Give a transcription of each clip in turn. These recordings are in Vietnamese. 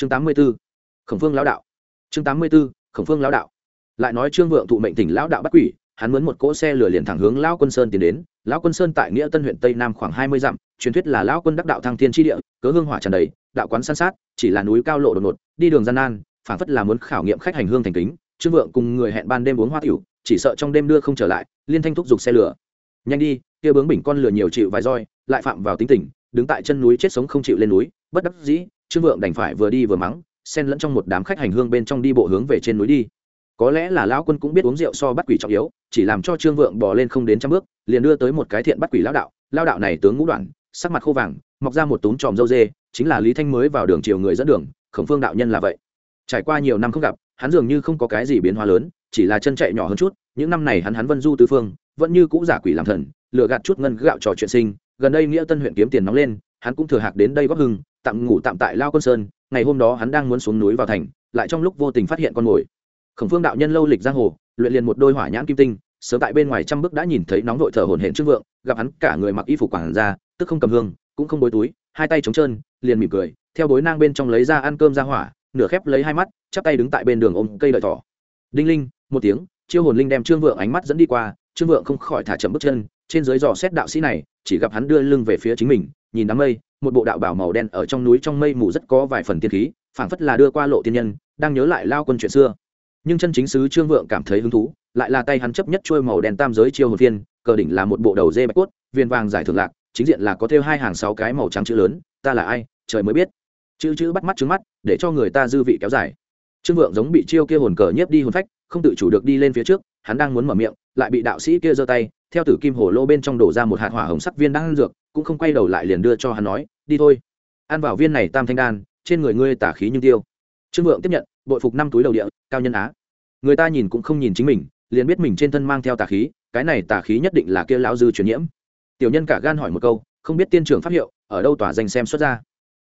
chương tám mươi b ố khổng phương lão đạo. Chương tám mươi b ố khổng phương lão đạo. Lại nói trương vượng thụ mệnh tỉnh lão đạo bắt quỷ, hắn mướn một cỗ xe lửa liền thẳng hướng lão quân sơn tiến đến. Lão quân sơn tại nghĩa tân huyện tây nam khoảng hai mươi dặm, truyền thuyết là lão quân đắc đạo thăng thiên tri địa, cớ hương hỏa tràn đầy, đạo quán san sát, chỉ là núi cao lộ đột ngột, đi đường gian nan, phảng phất là muốn khảo nghiệm khách hành hương thành kính. Trương vượng cùng người hẹn ban đêm uống hoa tiểu, chỉ sợ trong đêm đưa không trở lại, liên thanh thúc giục xe lửa. Nhanh đi, kia bướng bình con lửa nhiều chịu vài roi, lại phạm vào tính tình, đứng tại chân núi chết sống không chịu lên núi, bất đắc dĩ trương vượng đành phải vừa đi vừa mắng, xen lẫn trong một đám khách hành hương bên trong đi bộ hướng về trên núi đi. Có lẽ là lão quân cũng biết uống rượu so bắt quỷ trọng yếu, chỉ làm cho trương vượng bỏ lên không đến trăm bước, liền đưa tới một cái thiện bắt quỷ lão đạo. Lao đạo này tướng ngũ đoạn, sắc mặt khô vàng, mọc ra một túm tròm dâu dê, chính là lý thanh mới vào đường chiều người dẫn đường, khổng phương đạo nhân là vậy. Trải qua nhiều năm không gặp, hắn dường như không có cái gì biến hóa lớn, chỉ là chân chạy nhỏ hơn chút, những năm này hắn hắn vân du tứ phương, vẫn như cũ giả quỷ làm thần, lừa gạt chút ngân gạo trò chuyện sinh, gần đây nghĩa tân huyện kiếm tiền nóng lên, hắn cũng thừa hạc đến đây góp hưng tạm ngủ tạm tại lao quân sơn, ngày hôm đó hắn đang muốn xuống núi vào thành, lại trong lúc vô tình phát hiện con mồi. Khổng phương đạo nhân lâu lịch giang hồ, luyện liền một đôi hỏa nhãn kim tinh, sớm tại bên ngoài trăm bước đã nhìn thấy nóng vội thở hổn hển trương vượng, gặp hắn cả người mặc y phục quảng ra, tức không cầm hương, cũng không bối túi, hai tay trống trơn, liền mỉm cười, theo bối nang bên trong lấy ra ăn cơm ra hỏa, nửa khép lấy hai mắt, chắp tay đứng tại bên đường ôm cây đợi thỏ. Đinh linh, một tiếng, chiêu hồn linh đem trương vượng ánh mắt dẫn đi qua, trương vượng không khỏi thả chậm bước chân, trên dưới dò xét đạo sĩ này chỉ gặp hắn đưa lưng về phía chính mình, nhìn đám mây, một bộ đạo bảo màu đen ở trong núi trong mây mù rất có vài phần tiên khí, phảng phất là đưa qua lộ tiên nhân, đang nhớ lại lao quân chuyện xưa. Nhưng chân chính sứ trương vượng cảm thấy hứng thú, lại là tay hắn chấp nhất trôi màu đen tam giới chiêu hồn phiên, cờ đỉnh là một bộ đầu dê bạch cốt viên vàng giải thưởng lạc, chính diện là có thêu hai hàng sáu cái màu trắng chữ lớn, ta là ai, trời mới biết. Chữ chữ bắt mắt trứng mắt, để cho người ta dư vị kéo dài. Trương vượng giống bị chiêu kia hồn cờ nhiếp đi hồn phách, không tự chủ được đi lên phía trước hắn đang muốn mở miệng, lại bị đạo sĩ kia giơ tay, theo tử kim hồ lô bên trong đổ ra một hạt hỏa hồng sắc viên đang ăn dược, cũng không quay đầu lại liền đưa cho hắn nói, đi thôi. Ăn vào viên này tam thanh đan, trên người ngươi tả khí nhưng tiêu. Trương vượng tiếp nhận, bội phục năm túi đầu địa, cao nhân á. Người ta nhìn cũng không nhìn chính mình, liền biết mình trên thân mang theo tà khí, cái này tà khí nhất định là kia lão dư truyền nhiễm. Tiểu nhân cả gan hỏi một câu, không biết tiên trưởng pháp hiệu, ở đâu tỏa danh xem xuất ra.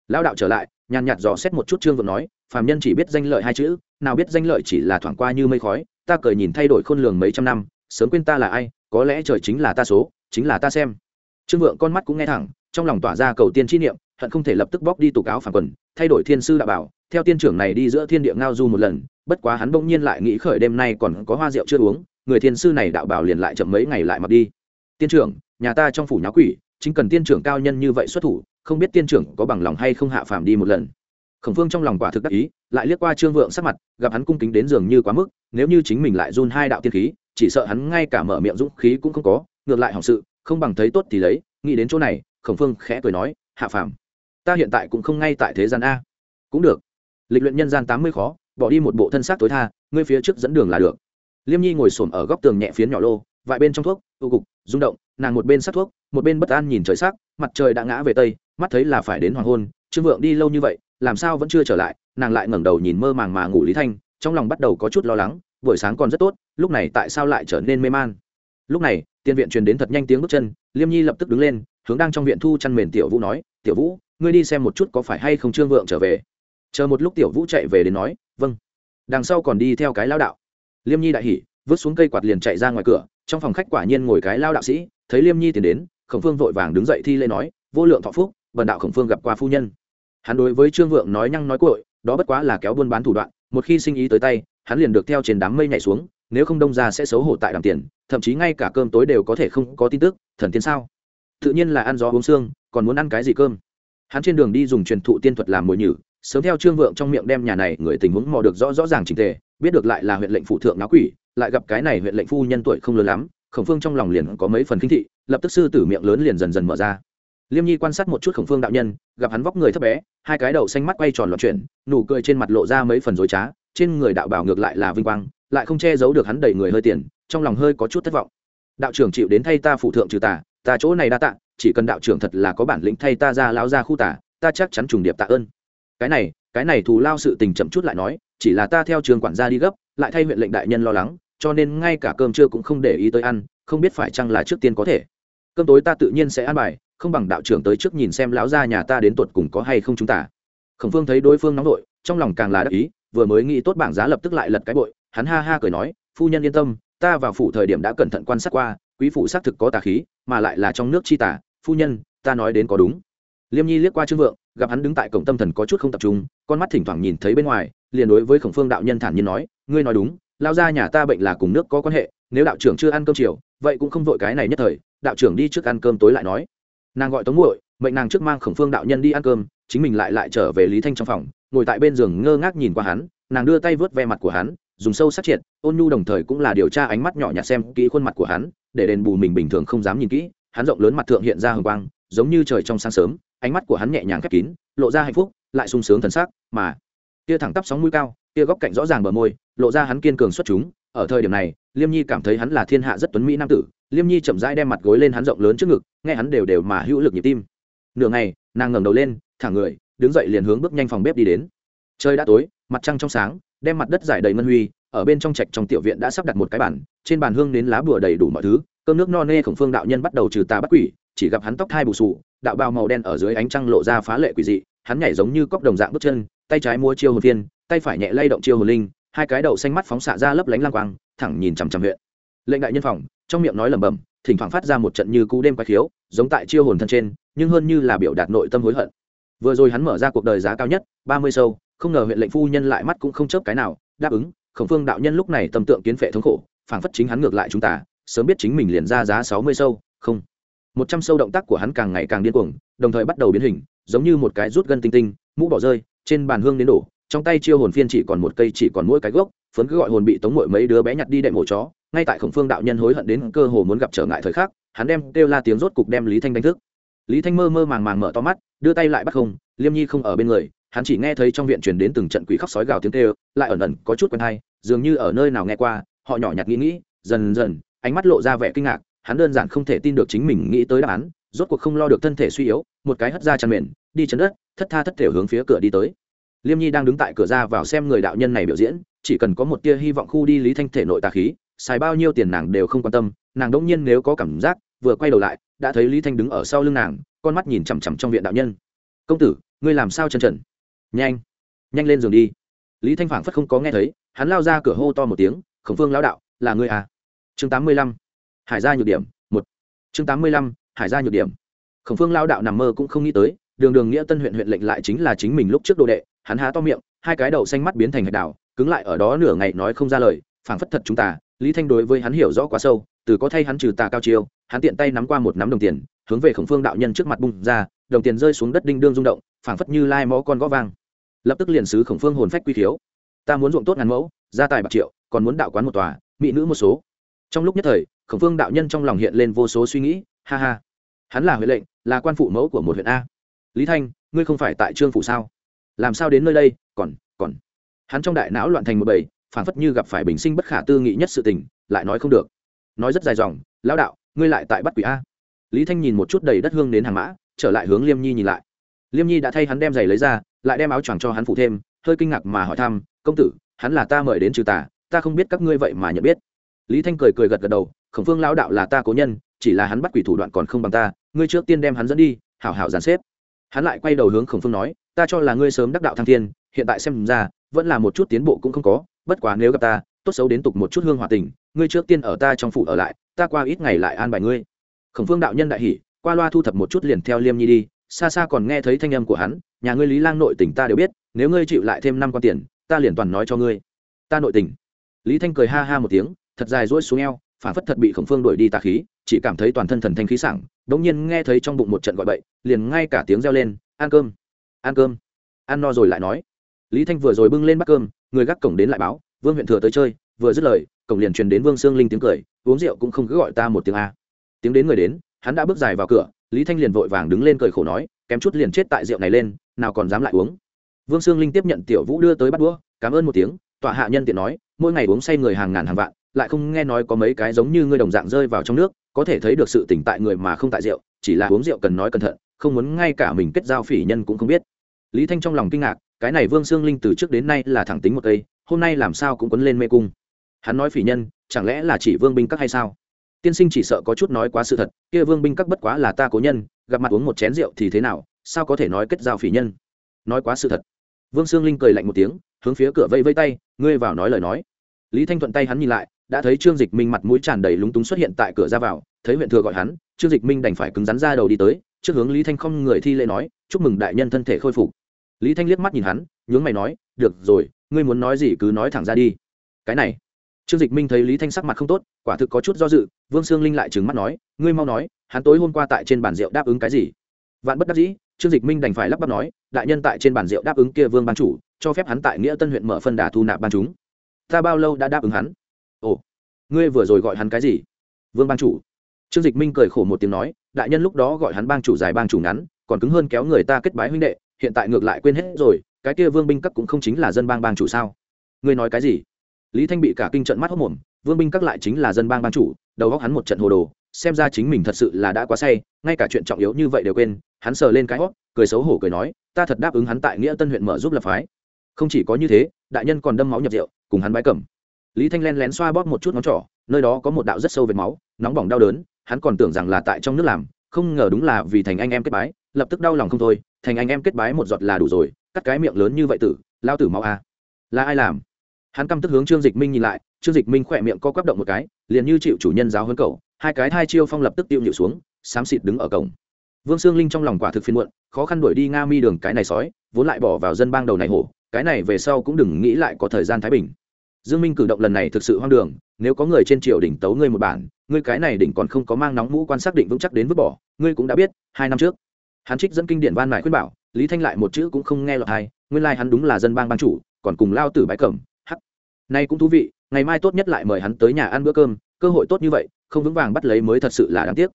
Lão đạo trở lại, nhàn nhạt dò xét một chút trương vượng nói, phàm nhân chỉ biết danh lợi hai chữ, nào biết danh lợi chỉ là thoảng qua như mây khói ta cười nhìn thay đổi khôn lường mấy trăm năm, sớm quên ta là ai, có lẽ trời chính là ta số, chính là ta xem. Trương vượng con mắt cũng nghe thẳng, trong lòng tỏa ra cầu tiên chi niệm, hận không thể lập tức bóc đi tục áo phản quần, thay đổi thiên sư đạo bảo, theo tiên trưởng này đi giữa thiên địa ngao du một lần, bất quá hắn bỗng nhiên lại nghĩ khởi đêm nay còn có hoa rượu chưa uống, người thiên sư này đạo bảo liền lại chậm mấy ngày lại mặc đi. Tiên trưởng, nhà ta trong phủ nháo quỷ, chính cần tiên trưởng cao nhân như vậy xuất thủ, không biết tiên trưởng có bằng lòng hay không hạ phàm đi một lần khổng phương trong lòng quả thực đắc ý, lại liếc qua trương vượng sắc mặt, gặp hắn cung kính đến giường như quá mức, nếu như chính mình lại run hai đạo tiên khí, chỉ sợ hắn ngay cả mở miệng dũng khí cũng không có, ngược lại hỏng sự, không bằng thấy tốt thì lấy, nghĩ đến chỗ này, khổng phương khẽ cười nói, hạ phàm, ta hiện tại cũng không ngay tại thế gian a. Cũng được. Lịch luyện nhân gian tám mươi khó, bỏ đi một bộ thân xác tối tha, ngươi phía trước dẫn đường là được. Liêm nhi ngồi xổm ở góc tường nhẹ phiến nhỏ lô vài bên trong thuốc ưu cục, rung động, nàng một bên sắc thuốc, một bên bất an nhìn trời sắc, mặt trời đã ngã về tây, mắt thấy là phải đến hoàng hôn, trương vượng đi lâu như vậy làm sao vẫn chưa trở lại, nàng lại ngẩng đầu nhìn mơ màng mà ngủ lý thanh, trong lòng bắt đầu có chút lo lắng, buổi sáng còn rất tốt, lúc này tại sao lại trở nên mê man? Lúc này tiên viện truyền đến thật nhanh tiếng bước chân, liêm nhi lập tức đứng lên, hướng đang trong viện thu chăn mền tiểu vũ nói, tiểu vũ, ngươi đi xem một chút có phải hay không trương vượng trở về. Chờ một lúc tiểu vũ chạy về đến nói vâng. Đằng sau còn đi theo cái lao đạo. Liêm nhi đại hỉ, vứt xuống cây quạt liền chạy ra ngoài cửa, trong phòng khách quả nhiên ngồi cái lao đạo sĩ, thấy liêm nhi tiến đến, khổng phương vội vàng đứng dậy thi lễ nói, vô lượng thọ phúc, bần đạo khổng phương gặp qua phu nhân hắn đối với trương vượng nói nhăng nói cội đó bất quá là kéo buôn bán thủ đoạn, một khi sinh ý tới tay, hắn liền được theo trên đám mây nhảy xuống, nếu không đông ra sẽ xấu hổ tại đàm tiền, thậm chí ngay cả cơm tối đều có thể không có tin tức, thần tiên sao? Tự nhiên là ăn gió uống xương còn muốn ăn cái gì cơm? Hắn trên đường đi dùng truyền thụ tiên thuật làm mồi nhử, sớm theo trương vượng trong miệng đem nhà này người tình huống mò được rõ rõ ràng trình tề, biết được lại là huyện lệnh phụ thượng náo quỷ, lại gặp cái này huyện lệnh phu nhân tuổi không lớn lắm, khổng phương trong lòng liền có mấy phần kinh thị, lập tức sư tử miệng lớn liền dần dần mở ra liêm nhi quan sát một chút khổng phương đạo nhân, gặp hắn vóc người thấp bé, hai cái đầu xanh mắt quay tròn loạn chuyển, nụ cười trên mặt lộ ra mấy phần dối trá, trên người đạo bảo ngược lại là vinh quang, lại không che giấu được hắn đầy người hơi tiền, trong lòng hơi có chút thất vọng. Đạo trưởng chịu đến thay ta phụ thượng trừ tà, ta chỗ này đa tạ, chỉ cần đạo trưởng thật là có bản lĩnh thay ta ra lao ra khu tả ta chắc chắn trùng điệp tạ ơn. Cái này cái này thù lao sự tình chậm chút lại nói, chỉ là ta theo trường quản gia đi gấp, lại thay huyện lệnh đại nhân lo lắng, cho nên ngay cả cơm trưa cũng không để ý tới ăn, không biết phải chăng là trước tiên có thể. Cơm tối ta tự nhiên sẽ ăn bài không bằng đạo trưởng tới trước nhìn xem lão gia nhà ta đến tuột cùng có hay không chúng ta. Khổng phương thấy đối phương nóng nội trong lòng càng là đắc ý, vừa mới nghĩ tốt bảng giá lập tức lại lật cái bội, hắn ha ha cười nói, phu nhân yên tâm, ta vào phủ thời điểm đã cẩn thận quan sát qua, quý phủ xác thực có tà khí, mà lại là trong nước chi tà, phu nhân, ta nói đến có đúng. Liêm nhi liếc qua trương vượng, gặp hắn đứng tại cổng tâm thần có chút không tập trung, con mắt thỉnh thoảng nhìn thấy bên ngoài, liền đối với khổng phương đạo nhân thản nhiên nói, ngươi nói đúng lao ra nhà ta bệnh là cùng nước có quan hệ, nếu đạo trưởng chưa ăn cơm chiều, vậy cũng không vội cái này nhất thời, đạo trưởng đi trước ăn cơm tối lại nói nàng gọi tống muội, mệnh nàng trước mang khổng phương đạo nhân đi ăn cơm, chính mình lại lại trở về lý thanh trong phòng, ngồi tại bên giường ngơ ngác nhìn qua hắn, nàng đưa tay vớt ve mặt của hắn, dùng sâu sát triệt, ôn nhu đồng thời cũng là điều tra ánh mắt nhỏ nhặt xem kỹ khuôn mặt của hắn, để đền bù mình bình thường không dám nhìn kỹ, hắn rộng lớn mặt thượng hiện ra hồng quang, giống như trời trong sáng sớm, ánh mắt của hắn nhẹ nhàng khép kín, lộ ra hạnh phúc, lại sung sướng thần sắc, mà kia thẳng tắp sóng mũi cao kia góc cạnh rõ ràng bờ môi, lộ ra hắn kiên cường xuất chúng, ở thời điểm này, liêm nhi cảm thấy hắn là thiên hạ rất tuấn mỹ nam tử liêm nhi chậm rãi đem mặt gối lên hắn rộng lớn trước ngực, nghe hắn đều đều mà hữu lực nhịp tim. Nửa ngày, nàng ngẩng đầu lên thẳng người, đứng dậy liền hướng bước nhanh phòng bếp đi đến. Trời đã tối, mặt trăng trong sáng, đem mặt đất giải đầy ngân huy, ở bên trong trạch trong tiểu viện đã sắp đặt một cái bàn, trên bàn hương đến lá bùa đầy đủ mọi thứ, cơm nước no nê khổng phương đạo nhân bắt đầu trừ tà bắt quỷ, chỉ gặp hắn tóc thai bù sù, đạo bào màu đen ở dưới ánh trăng lộ ra phá lệ quỷ dị, hắn nhảy giống như cóc đồng dạng bước chân, tay trái mua chiêu hồn viên tay phải nhẹ lay động chiêu hồn linh, hai cái đậu xanh mắt phóng xạ ra lấp lánh lang quang, thẳng nhìn chằm chằm huyện. Lệnh đại nhân phòng trong miệng nói lẩm bẩm, thỉnh thoảng phát ra một trận như cú đêm quái khiếu, giống tại chiêu hồn thân trên, nhưng hơn như là biểu đạt nội tâm hối hận. Vừa rồi hắn mở ra cuộc đời giá cao nhất, ba mươi sâu, không ngờ huyện lệnh phu nhân lại mắt cũng không chớp cái nào, đáp ứng, khổng phương đạo nhân lúc này tâm tượng kiến phệ thống khổ, phảng phất chính hắn ngược lại chúng ta, sớm biết chính mình liền ra giá sáu mươi sâu, không. Một trăm sâu động tác của hắn càng ngày càng điên cuồng, đồng thời bắt đầu biến hình, giống như một cái rút gân tinh tinh, mũ bỏ rơi, trên bàn hương đến đổ, trong tay chiêu hồn phiên chỉ còn một cây chỉ còn mỗi cái gốc, phấn cứ gọi hồn bị tống mội mấy đứa bé nhặt đi đệm ổ chó ngay tại khổng phương đạo nhân hối hận đến cơ hồ muốn gặp trở ngại thời khắc, hắn đem kêu la tiếng rốt cục đem lý thanh đánh thức. Lý thanh mơ mơ màng màng mở to mắt, đưa tay lại bắt không, liêm nhi không ở bên người, hắn chỉ nghe thấy trong viện truyền đến từng trận quỷ khóc sói gào tiếng kêu, lại ẩn ẩn có chút quen hay dường như ở nơi nào nghe qua, họ nhỏ nhặt nghĩ nghĩ, dần dần, ánh mắt lộ ra vẻ kinh ngạc, hắn đơn giản không thể tin được chính mình nghĩ tới đáp án, rốt cuộc không lo được thân thể suy yếu, một cái hất ra chăn mền, đi chân đất, thất tha thất thể hướng phía cửa đi tới. Liêm nhi đang đứng tại cửa ra vào xem người đạo nhân này biểu diễn, chỉ cần có một tia hy vọng khu đi lý thanh thể nội tà khí xài bao nhiêu tiền nàng đều không quan tâm, nàng đỗng nhiên nếu có cảm giác, vừa quay đầu lại, đã thấy lý thanh đứng ở sau lưng nàng, con mắt nhìn chằm chằm trong viện đạo nhân. Công tử, ngươi làm sao chân trần nhanh nhanh lên giường đi. Lý thanh phảng phất không có nghe thấy, hắn lao ra cửa hô to một tiếng, khổng phương lão đạo, là ngươi à? Chương tám mươi lăm, hải gia nhược điểm, một. Chương tám mươi lăm, hải gia nhược điểm. Khổng phương lao đạo nằm mơ cũng không nghĩ tới, đường đường nghĩa tân huyện huyện lệnh lại chính là chính mình lúc trước đồ đệ, hắn há to miệng, hai cái đầu xanh mắt biến thành hạch đảo cứng lại ở đó nửa ngày nói không ra lời, phảng phất thật chúng ta lý thanh đối với hắn hiểu rõ quá sâu, từ có thay hắn trừ tà cao chiêu, hắn tiện tay nắm qua một nắm đồng tiền, hướng về khổng phương đạo nhân trước mặt bung ra, đồng tiền rơi xuống đất đinh đương rung động, phảng phất như lai mó con gõ vang. Lập tức liền sứ khổng phương hồn phách quy thiếu. Ta muốn ruộng tốt ngàn mẫu gia tài bạc triệu, còn muốn đạo quán một tòa, mỹ nữ một số. Trong lúc nhất thời, khổng phương đạo nhân trong lòng hiện lên vô số suy nghĩ, ha ha, hắn là huệ lệnh, là quan phụ mẫu của một huyện a. Lý thanh, ngươi không phải tại trương phủ sao? Làm sao đến nơi đây, còn còn? Hắn trong đại não loạn thành một bầy phản phất như gặp phải bình sinh bất khả tư nghị nhất sự tình, lại nói không được. Nói rất dài dòng, lão đạo, ngươi lại tại bắt quỷ a. Lý thanh nhìn một chút đầy đất hương đến hàng mã, trở lại hướng liêm nhi nhìn lại. Liêm nhi đã thay hắn đem giày lấy ra, lại đem áo choàng cho hắn phụ thêm, hơi kinh ngạc mà hỏi thăm, công tử, hắn là ta mời đến trừ tà, ta không biết các ngươi vậy mà nhận biết. Lý thanh cười cười gật gật đầu, khổng phương lão đạo là ta cố nhân, chỉ là hắn bắt quỷ thủ đoạn còn không bằng ta, ngươi trước tiên đem hắn dẫn đi, hảo hảo dàn xếp. Hắn lại quay đầu hướng khổng phương nói, ta cho là ngươi sớm đắc đạo thăng thiên, hiện tại xem ra, vẫn là một chút tiến bộ cũng không có bất quá nếu gặp ta, tốt xấu đến tục một chút hương hòa tình, ngươi trước tiên ở ta trong phủ ở lại, ta qua ít ngày lại an bài ngươi. Khổng phương đạo nhân đại hỉ, qua loa thu thập một chút liền theo liêm nhi đi, xa xa còn nghe thấy thanh âm của hắn, nhà ngươi lý lang nội tỉnh ta đều biết, nếu ngươi chịu lại thêm năm con tiền, ta liền toàn nói cho ngươi. Ta nội tình? Lý thanh cười ha ha một tiếng, thật dài rỗi xuống eo phản phất thật bị khổng phương đuổi đi tà khí, chỉ cảm thấy toàn thân thần thanh khí sảng, đống nhiên nghe thấy trong bụng một trận gọi bậy, liền ngay cả tiếng reo lên, ăn cơm ăn cơm. Ăn no rồi lại nói lý thanh vừa rồi bưng lên bát cơm, người gác cổng đến lại báo, vương huyện thừa tới chơi, vừa dứt lời, cổng liền truyền đến vương sương linh tiếng cười, uống rượu cũng không cứ gọi ta một tiếng a. Tiếng đến người đến, hắn đã bước dài vào cửa, lý thanh liền vội vàng đứng lên cười khổ nói, kém chút liền chết tại rượu này lên, nào còn dám lại uống. Vương sương linh tiếp nhận tiểu vũ đưa tới bắt đũa, cảm ơn một tiếng. Tọa hạ nhân tiện nói, mỗi ngày uống say người hàng ngàn hàng vạn, lại không nghe nói có mấy cái giống như ngươi đồng dạng rơi vào trong nước, có thể thấy được sự tỉnh tại người mà không tại rượu, chỉ là uống rượu cần nói cẩn thận, không muốn ngay cả mình kết giao phỉ nhân cũng không biết. Lý thanh trong lòng kinh ngạc cái này vương sương linh từ trước đến nay là thẳng tính một cây, hôm nay làm sao cũng quấn lên mê cung. Hắn nói phỉ nhân, chẳng lẽ là chỉ vương binh các hay sao? Tiên sinh chỉ sợ có chút nói quá sự thật, kia vương binh các bất quá là ta cố nhân, gặp mặt uống một chén rượu thì thế nào, sao có thể nói kết giao phỉ nhân? Nói quá sự thật. Vương sương linh cười lạnh một tiếng, hướng phía cửa vây vây tay, ngươi vào nói lời nói. Lý thanh thuận tay hắn nhìn lại, đã thấy trương dịch minh mặt mũi tràn đầy lúng túng xuất hiện tại cửa ra vào, thấy huyện thừa gọi hắn, trương dịch minh đành phải cứng rắn ra đầu đi tới, trước hướng lý thanh không người thi lễ nói, chúc mừng đại nhân thân thể khôi phục lý thanh liếc mắt nhìn hắn, nhướng mày nói, được rồi, ngươi muốn nói gì cứ nói thẳng ra đi. Cái này. Trương dịch minh thấy lý thanh sắc mặt không tốt, quả thực có chút do dự, vương sương linh lại trừng mắt nói, ngươi mau nói, hắn tối hôm qua tại trên bàn rượu đáp ứng cái gì? Vạn bất đắc dĩ, trương dịch minh đành phải lắp bắp nói, đại nhân tại trên bàn rượu đáp ứng kia vương ban chủ, cho phép hắn tại nghĩa tân huyện mở phân đà thu nạp ban chúng. Ta bao lâu đã đáp ứng hắn? Ồ, ngươi vừa rồi gọi hắn cái gì? Vương ban chủ. Trương dịch minh cười khổ một tiếng nói, đại nhân lúc đó gọi hắn bang chủ dài bang chủ ngắn, còn cứng hơn kéo người ta kết bái huynh đệ hiện tại ngược lại quên hết rồi, cái kia vương binh các cũng không chính là dân bang bang chủ sao? Ngươi nói cái gì? Lý thanh bị cả kinh trận mắt hốc mồm, vương binh các lại chính là dân bang bang chủ, đầu góc hắn một trận hồ đồ, xem ra chính mình thật sự là đã quá say, ngay cả chuyện trọng yếu như vậy đều quên, hắn sờ lên cái hót cười xấu hổ cười nói, ta thật đáp ứng hắn tại nghĩa tân huyện mở giúp lập phái. Không chỉ có như thế, đại nhân còn đâm máu nhập rượu, cùng hắn bái cầm lý thanh len lén xoa bóp một chút ngón trỏ, nơi đó có một đạo rất sâu vệt máu, nóng bỏng đau đớn, hắn còn tưởng rằng là tại trong nước làm, không ngờ đúng là vì thành anh em kết bái, lập tức đau lòng không thôi thành anh em kết bái một giọt là đủ rồi, cắt cái miệng lớn như vậy tử, lao tử máu a à. là ai làm? Hắn căm tức hướng trương dịch minh nhìn lại, trương dịch minh khỏe miệng co quắp động một cái, liền như chịu chủ nhân giáo hơn cậu, hai cái thai chiêu phong lập tức tiêu nhịu xuống, xám xịt đứng ở cổng. Vương sương linh trong lòng quả thực phiên muộn, khó khăn đuổi đi nga mi đường cái này sói, vốn lại bỏ vào dân bang đầu này hổ, cái này về sau cũng đừng nghĩ lại có thời gian thái bình. Dương minh cử động lần này thực sự hoang đường, nếu có người trên triều đỉnh tấu ngươi một bản, ngươi cái này đỉnh còn không có mang nóng mũ quan xác định vững chắc đến vứt bỏ, ngươi cũng đã biết, hai năm trước hắn trích dẫn kinh điển van mài khuyên bảo, lý thanh lại một chữ cũng không nghe lọt hai nguyên lai like hắn đúng là dân bang ban chủ, còn cùng lao tử bãi cẩm, hắc. Nay cũng thú vị, ngày mai tốt nhất lại mời hắn tới nhà ăn bữa cơm, cơ hội tốt như vậy, không vững vàng bắt lấy mới thật sự là đáng tiếc.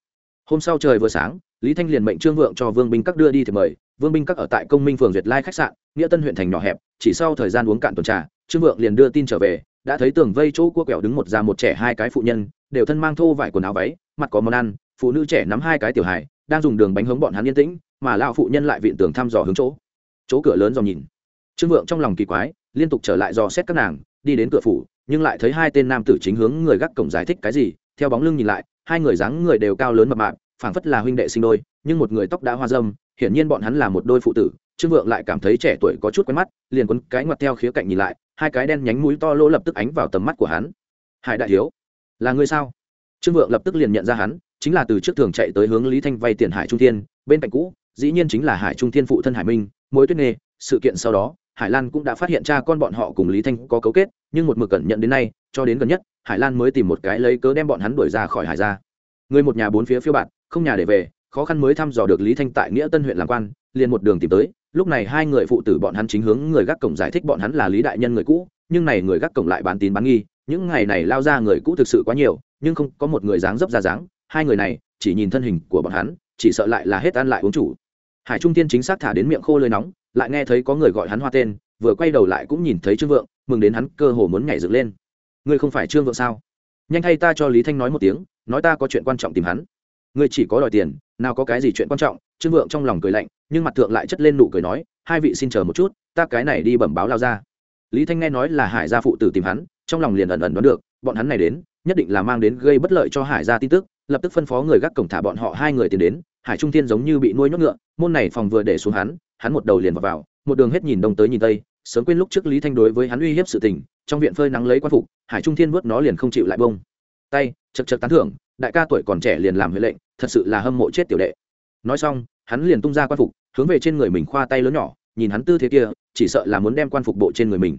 Hôm sau trời vừa sáng, lý thanh liền mệnh trương vượng cho vương binh các đưa đi thì mời, vương binh các ở tại công minh phường duyệt lai khách sạn, nghĩa tân huyện thành nhỏ hẹp, chỉ sau thời gian uống cạn tuần trà, trương vượng liền đưa tin trở về, đã thấy tường vây chỗ cua quẹo đứng một già một trẻ hai cái phụ nhân, đều thân mang thô vải quần áo váy, mặt có món ăn, phụ nữ trẻ nắm hai cái tiểu hài đang dùng đường bánh hướng bọn hắn yên tĩnh, mà lao phụ nhân lại viện tường thăm dò hướng chỗ. Chỗ cửa lớn dò nhìn. Trương vượng trong lòng kỳ quái, liên tục trở lại dò xét các nàng, đi đến cửa phủ, nhưng lại thấy hai tên nam tử chính hướng người gác cổng giải thích cái gì, theo bóng lưng nhìn lại, hai người dáng người đều cao lớn mập mạp, phảng phất là huynh đệ sinh đôi, nhưng một người tóc đã hoa dâm hiển nhiên bọn hắn là một đôi phụ tử. Trương vượng lại cảm thấy trẻ tuổi có chút quen mắt, liền quấn cái ngoặt theo khía cạnh nhìn lại, hai cái đen nhánh mũi to lỗ lập tức ánh vào tầm mắt của hắn. Hải đại hiếu là người sao? Trương vượng lập tức liền nhận ra hắn chính là từ trước thường chạy tới hướng lý thanh vay tiền hải trung thiên, bên cạnh cũ, dĩ nhiên chính là hải trung thiên phụ thân hải minh, mối tuyết nghề, sự kiện sau đó, hải lan cũng đã phát hiện cha con bọn họ cùng lý thanh có cấu kết, nhưng một mực cẩn nhận đến nay, cho đến gần nhất, hải lan mới tìm một cái lấy cớ đem bọn hắn đuổi ra khỏi hải ra người một nhà bốn phía phiêu bạn không nhà để về, khó khăn mới thăm dò được lý thanh tại nghĩa tân huyện làm quan, liền một đường tìm tới, lúc này hai người phụ tử bọn hắn chính hướng người gác cổng giải thích bọn hắn là lý đại nhân người cũ, nhưng này người gác cổng lại bán tín bán nghi, những ngày này lao ra người cũ thực sự quá nhiều, nhưng không có một người dáng dấp ra dáng hai người này chỉ nhìn thân hình của bọn hắn, chỉ sợ lại là hết ăn lại uống chủ. Hải trung tiên chính xác thả đến miệng khô lơi nóng, lại nghe thấy có người gọi hắn hoa tên, vừa quay đầu lại cũng nhìn thấy trương vượng, mừng đến hắn cơ hồ muốn nhảy dựng lên. Ngươi không phải trương vượng sao? Nhanh thay ta cho lý thanh nói một tiếng, nói ta có chuyện quan trọng tìm hắn. Ngươi chỉ có đòi tiền, nào có cái gì chuyện quan trọng? Trương vượng trong lòng cười lạnh, nhưng mặt thượng lại chất lên nụ cười nói, hai vị xin chờ một chút, ta cái này đi bẩm báo lao ra. Lý thanh nghe nói là hải gia phụ tử tìm hắn, trong lòng liền ẩn ẩn đoán được, bọn hắn này đến, nhất định là mang đến gây bất lợi cho hải gia tin tức lập tức phân phó người gác cổng thả bọn họ hai người tiến đến hải trung Thiên giống như bị nuôi nhốt ngựa môn này phòng vừa để xuống hắn hắn một đầu liền vào, vào một đường hết nhìn đông tới nhìn tây sớm quên lúc trước lý thanh đối với hắn uy hiếp sự tình trong viện phơi nắng lấy quan phục hải trung thiên vớt nó liền không chịu lại bông. Tay chật chật tán thưởng đại ca tuổi còn trẻ liền làm huệ lệnh thật sự là hâm mộ chết tiểu đệ. Nói xong hắn liền tung ra quan phục hướng về trên người mình khoa tay lớn nhỏ nhìn hắn tư thế kia chỉ sợ là muốn đem quan phục bộ trên người mình.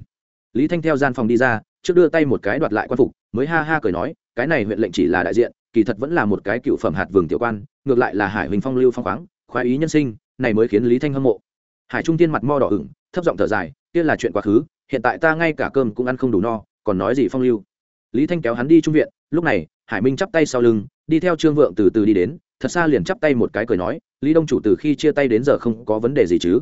Lý thanh theo gian phòng đi ra trước đưa tay một cái đoạt lại quan phục mới ha ha cười nói cái này huyện lệnh chỉ là đại diện kỳ thật vẫn là một cái cựu phẩm hạt vườn tiểu quan, ngược lại là hải huỳnh phong lưu phong khoáng, khoái ý nhân sinh, này mới khiến lý thanh hâm mộ. Hải trung tiên mặt mo đỏ ửng, thấp giọng thở dài, kia là chuyện quá khứ, hiện tại ta ngay cả cơm cũng ăn không đủ no, còn nói gì phong lưu. Lý thanh kéo hắn đi trung viện, lúc này, hải minh chắp tay sau lưng, đi theo trương vượng từ từ đi đến, thật xa liền chắp tay một cái cười nói, lý đông chủ từ khi chia tay đến giờ không có vấn đề gì chứ.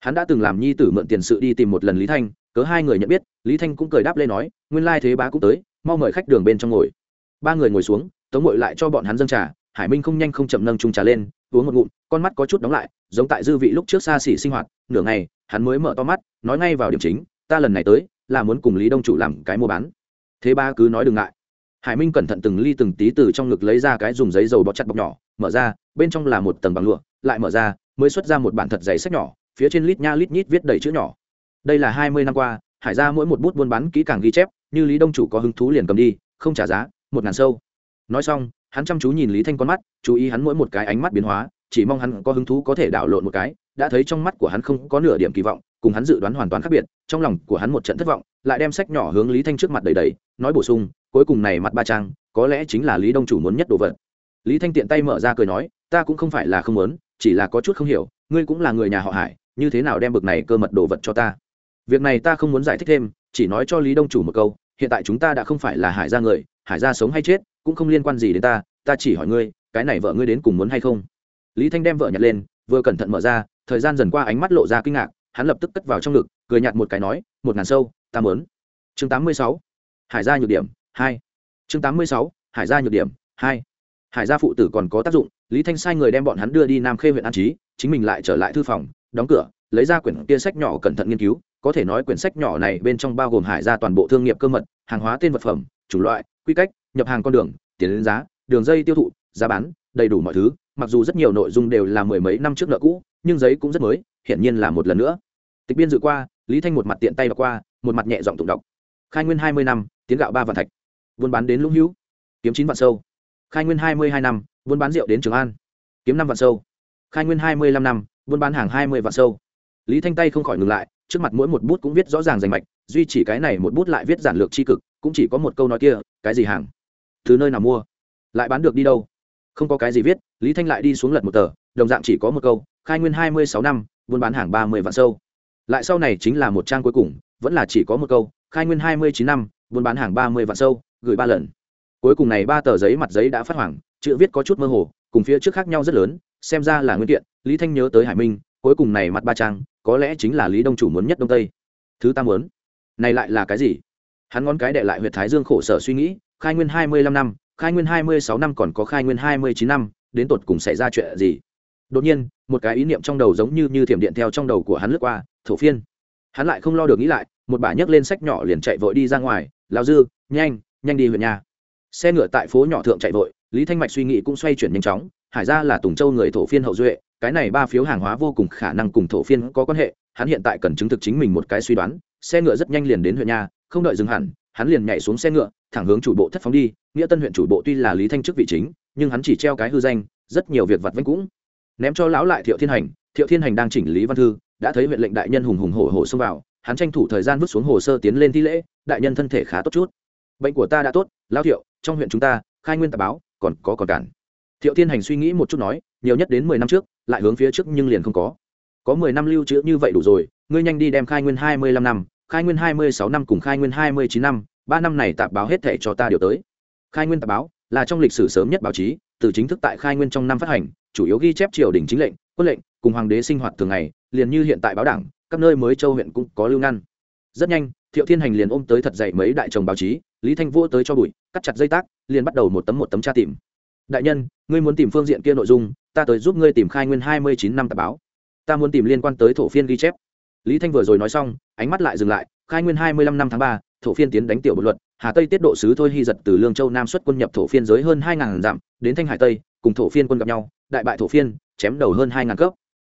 Hắn đã từng làm nhi tử mượn tiền sự đi tìm một lần lý thanh, cớ hai người nhận biết, lý thanh cũng cười đáp lên nói, nguyên lai thế bá cũng tới, mau mời khách đường bên trong ngồi. Ba người ngồi xuống tống ngội lại cho bọn hắn dâng trà, hải minh không nhanh không chậm nâng chung trà lên, uống một ngụm, con mắt có chút đóng lại, giống tại dư vị lúc trước xa xỉ sinh hoạt, nửa ngày, hắn mới mở to mắt, nói ngay vào điểm chính, ta lần này tới, là muốn cùng lý đông chủ làm cái mua bán. Thế ba cứ nói đừng ngại. Hải minh cẩn thận từng ly từng tí từ trong ngực lấy ra cái dùng giấy dầu bọt chặt bọc nhỏ, mở ra, bên trong là một tầng bằng lụa, lại mở ra, mới xuất ra một bản thật giấy sách nhỏ, phía trên lít nha lít nhít viết đầy chữ nhỏ. Đây là hai mươi năm qua, hải ra mỗi một bút buôn bán kỹ càng ghi chép, như lý đông chủ có hứng thú liền cầm đi, không trả giá, một ngàn sâu nói xong, hắn chăm chú nhìn lý thanh con mắt, chú ý hắn mỗi một cái ánh mắt biến hóa, chỉ mong hắn có hứng thú có thể đảo lộn một cái, đã thấy trong mắt của hắn không có nửa điểm kỳ vọng, cùng hắn dự đoán hoàn toàn khác biệt, trong lòng của hắn một trận thất vọng, lại đem sách nhỏ hướng lý thanh trước mặt đầy đầy nói bổ sung, cuối cùng này mặt ba trang, có lẽ chính là lý đông chủ muốn nhất đồ vật. Lý thanh tiện tay mở ra cười nói, ta cũng không phải là không muốn, chỉ là có chút không hiểu, ngươi cũng là người nhà họ hải, như thế nào đem bực này cơ mật đồ vật cho ta? Việc này ta không muốn giải thích thêm, chỉ nói cho lý đông chủ một câu, hiện tại chúng ta đã không phải là hải gia người, hải gia sống hay chết cũng không liên quan gì đến ta ta chỉ hỏi ngươi, cái này vợ ngươi đến cùng muốn hay không? Lý thanh đem vợ nhặt lên, vừa cẩn thận mở ra, thời gian dần qua ánh mắt lộ ra kinh ngạc, hắn lập tức cất vào trong ngực, cười nhạt một cái nói, một ngàn sâu, ta mớn chương tám mươi sáu, hải gia nhược điểm, hai. Chương tám mươi sáu, hải gia nhược điểm, hai. Hải gia phụ tử còn có tác dụng, lý thanh sai người đem bọn hắn đưa đi nam khê huyện an trí, chính mình lại trở lại thư phòng, đóng cửa, lấy ra quyển kia sách nhỏ cẩn thận nghiên cứu, có thể nói quyển sách nhỏ này bên trong bao gồm hải gia toàn bộ thương nghiệp cơ mật, hàng hóa tên vật phẩm, chủng loại quy cách, nhập hàng con đường, tiền đến giá, đường dây tiêu thụ, giá bán, đầy đủ mọi thứ. Mặc dù rất nhiều nội dung đều là mười mấy năm trước nợ cũ, nhưng giấy cũng rất mới, hiển nhiên là một lần nữa. Tịch biên dự qua, lý thanh một mặt tiện tay đọc qua, một mặt nhẹ giọng tụng đọc. Khai nguyên hai mươi năm, tiến gạo ba vạn thạch. Buôn bán đến lũng hữu. Kiếm chín vạn sâu. Khai nguyên hai mươi hai năm, buôn bán rượu đến trường an. Kiếm năm vạn sâu. Khai nguyên hai mươi lăm năm, buôn bán hàng hai mươi vạn sâu. Lý thanh tay không khỏi ngừng lại, trước mặt mỗi một bút cũng viết rõ ràng rành mạch duy chỉ cái này một bút lại viết giản lược c h i cực, cũng chỉ có một câu nói kia, cái gì hàng? Từ nơi nào mua? Lại bán được đi đâu? Không có cái gì viết, lý thanh lại đi xuống lật một tờ, đồng dạng chỉ có một câu, khai nguyên hai mươi sáu năm, buôn bán hàng ba mươi vạn sâu. Lại sau này chính là một trang cuối cùng, vẫn là chỉ có một câu, khai nguyên hai mươi chín năm, buôn bán hàng ba mươi vạn sâu, gửi ba lần. Cuối cùng này ba tờ giấy mặt giấy đã phát hoảng, chữ viết có chút mơ hồ, cùng phía trước khác nhau rất lớn, xem ra là nguyên kiện, lý thanh nhớ tới hải minh, cuối cùng này mặt ba trang, có lẽ chính là lý đông chủ muốn nhất đông tây. Thứ ta muốn này lại là cái gì? Hắn ngón cái đệ lại huyện thái dương khổ sở suy nghĩ, khai nguyên hai mươi lăm năm, khai nguyên hai mươi sáu năm còn có khai nguyên hai mươi chín năm, đến tột cùng xảy ra chuyện gì? Đột nhiên, một cái ý niệm trong đầu giống như như thiểm điện theo trong đầu của hắn lướt qua, thổ phiên. Hắn lại không lo được nghĩ lại, một bà nhấc lên sách nhỏ liền chạy vội đi ra ngoài lao dư, nhanh nhanh đi huyện nhà. Xe ngựa tại phố nhỏ thượng chạy vội, lý thanh mạch suy nghĩ cũng xoay chuyển nhanh chóng, hải ra là tùng châu người thổ phiên hậu duệ, cái này ba phiếu hàng hóa vô cùng khả năng cùng thổ phiên có quan hệ, hắn hiện tại cần chứng thực chính mình một cái suy đoán xe ngựa rất nhanh liền đến huyện nhà không đợi dừng hẳn, hắn liền nhảy xuống xe ngựa, thẳng hướng chủ bộ thất phóng đi. Nghĩa tân huyện chủ bộ tuy là lý thanh chức vị chính, nhưng hắn chỉ treo cái hư danh, rất nhiều việc vặt vãnh cũng. Ném cho lão lại thiệu thiên hành, thiệu thiên hành đang chỉnh lý văn thư, đã thấy huyện lệnh đại nhân hùng hùng hổ hổ xông vào, hắn tranh thủ thời gian vứt xuống hồ sơ tiến lên thi lễ, đại nhân thân thể khá tốt chút. Bệnh của ta đã tốt lao thiệu, trong huyện chúng ta, khai nguyên tạp báo, còn có còn cản. Thiệu thiên hành suy nghĩ một chút nói, nhiều nhất đến mười năm trước, lại hướng phía trước nhưng liền không có. Có mười năm lưu trữ như vậy đủ rồi, ngươi nhanh đi đem khai nguyên hai mươi lăm năm khai nguyên hai mươi sáu năm cùng khai nguyên hai mươi chín năm, ba năm này tạp báo hết thể cho ta điều tới. Khai nguyên tạp báo là trong lịch sử sớm nhất báo chí, từ chính thức tại khai nguyên trong năm phát hành, chủ yếu ghi chép triều đình chính lệnh, quân lệnh cùng hoàng đế sinh hoạt thường ngày, liền như hiện tại báo đảng, các nơi mới châu huyện cũng có lưu ngăn. Rất nhanh, thiệu thiên hành liền ôm tới thật dậy mấy đại chồng báo chí, lý thanh vô tới cho bụi, cắt chặt dây tác, liền bắt đầu một tấm một tấm tra tìm. Đại nhân, ngươi muốn tìm phương diện kia nội dung, ta tới giúp ngươi tìm khai nguyên hai mươi chín năm tạp báo. Ta muốn tìm liên quan tới thổ phiên ghi chép lý thanh vừa rồi nói xong, ánh mắt lại dừng lại, khai nguyên hai mươi lăm năm tháng ba, thổ phiên tiến đánh tiểu bộ luật, hà tây tiết độ sứ thôi hy giật từ lương châu nam xuất quân nhập thổ phiên giới hơn hai ngàn dặm, đến thanh hải tây, cùng thổ phiên quân gặp nhau, đại bại thổ phiên, chém đầu hơn hai ngàn cấp.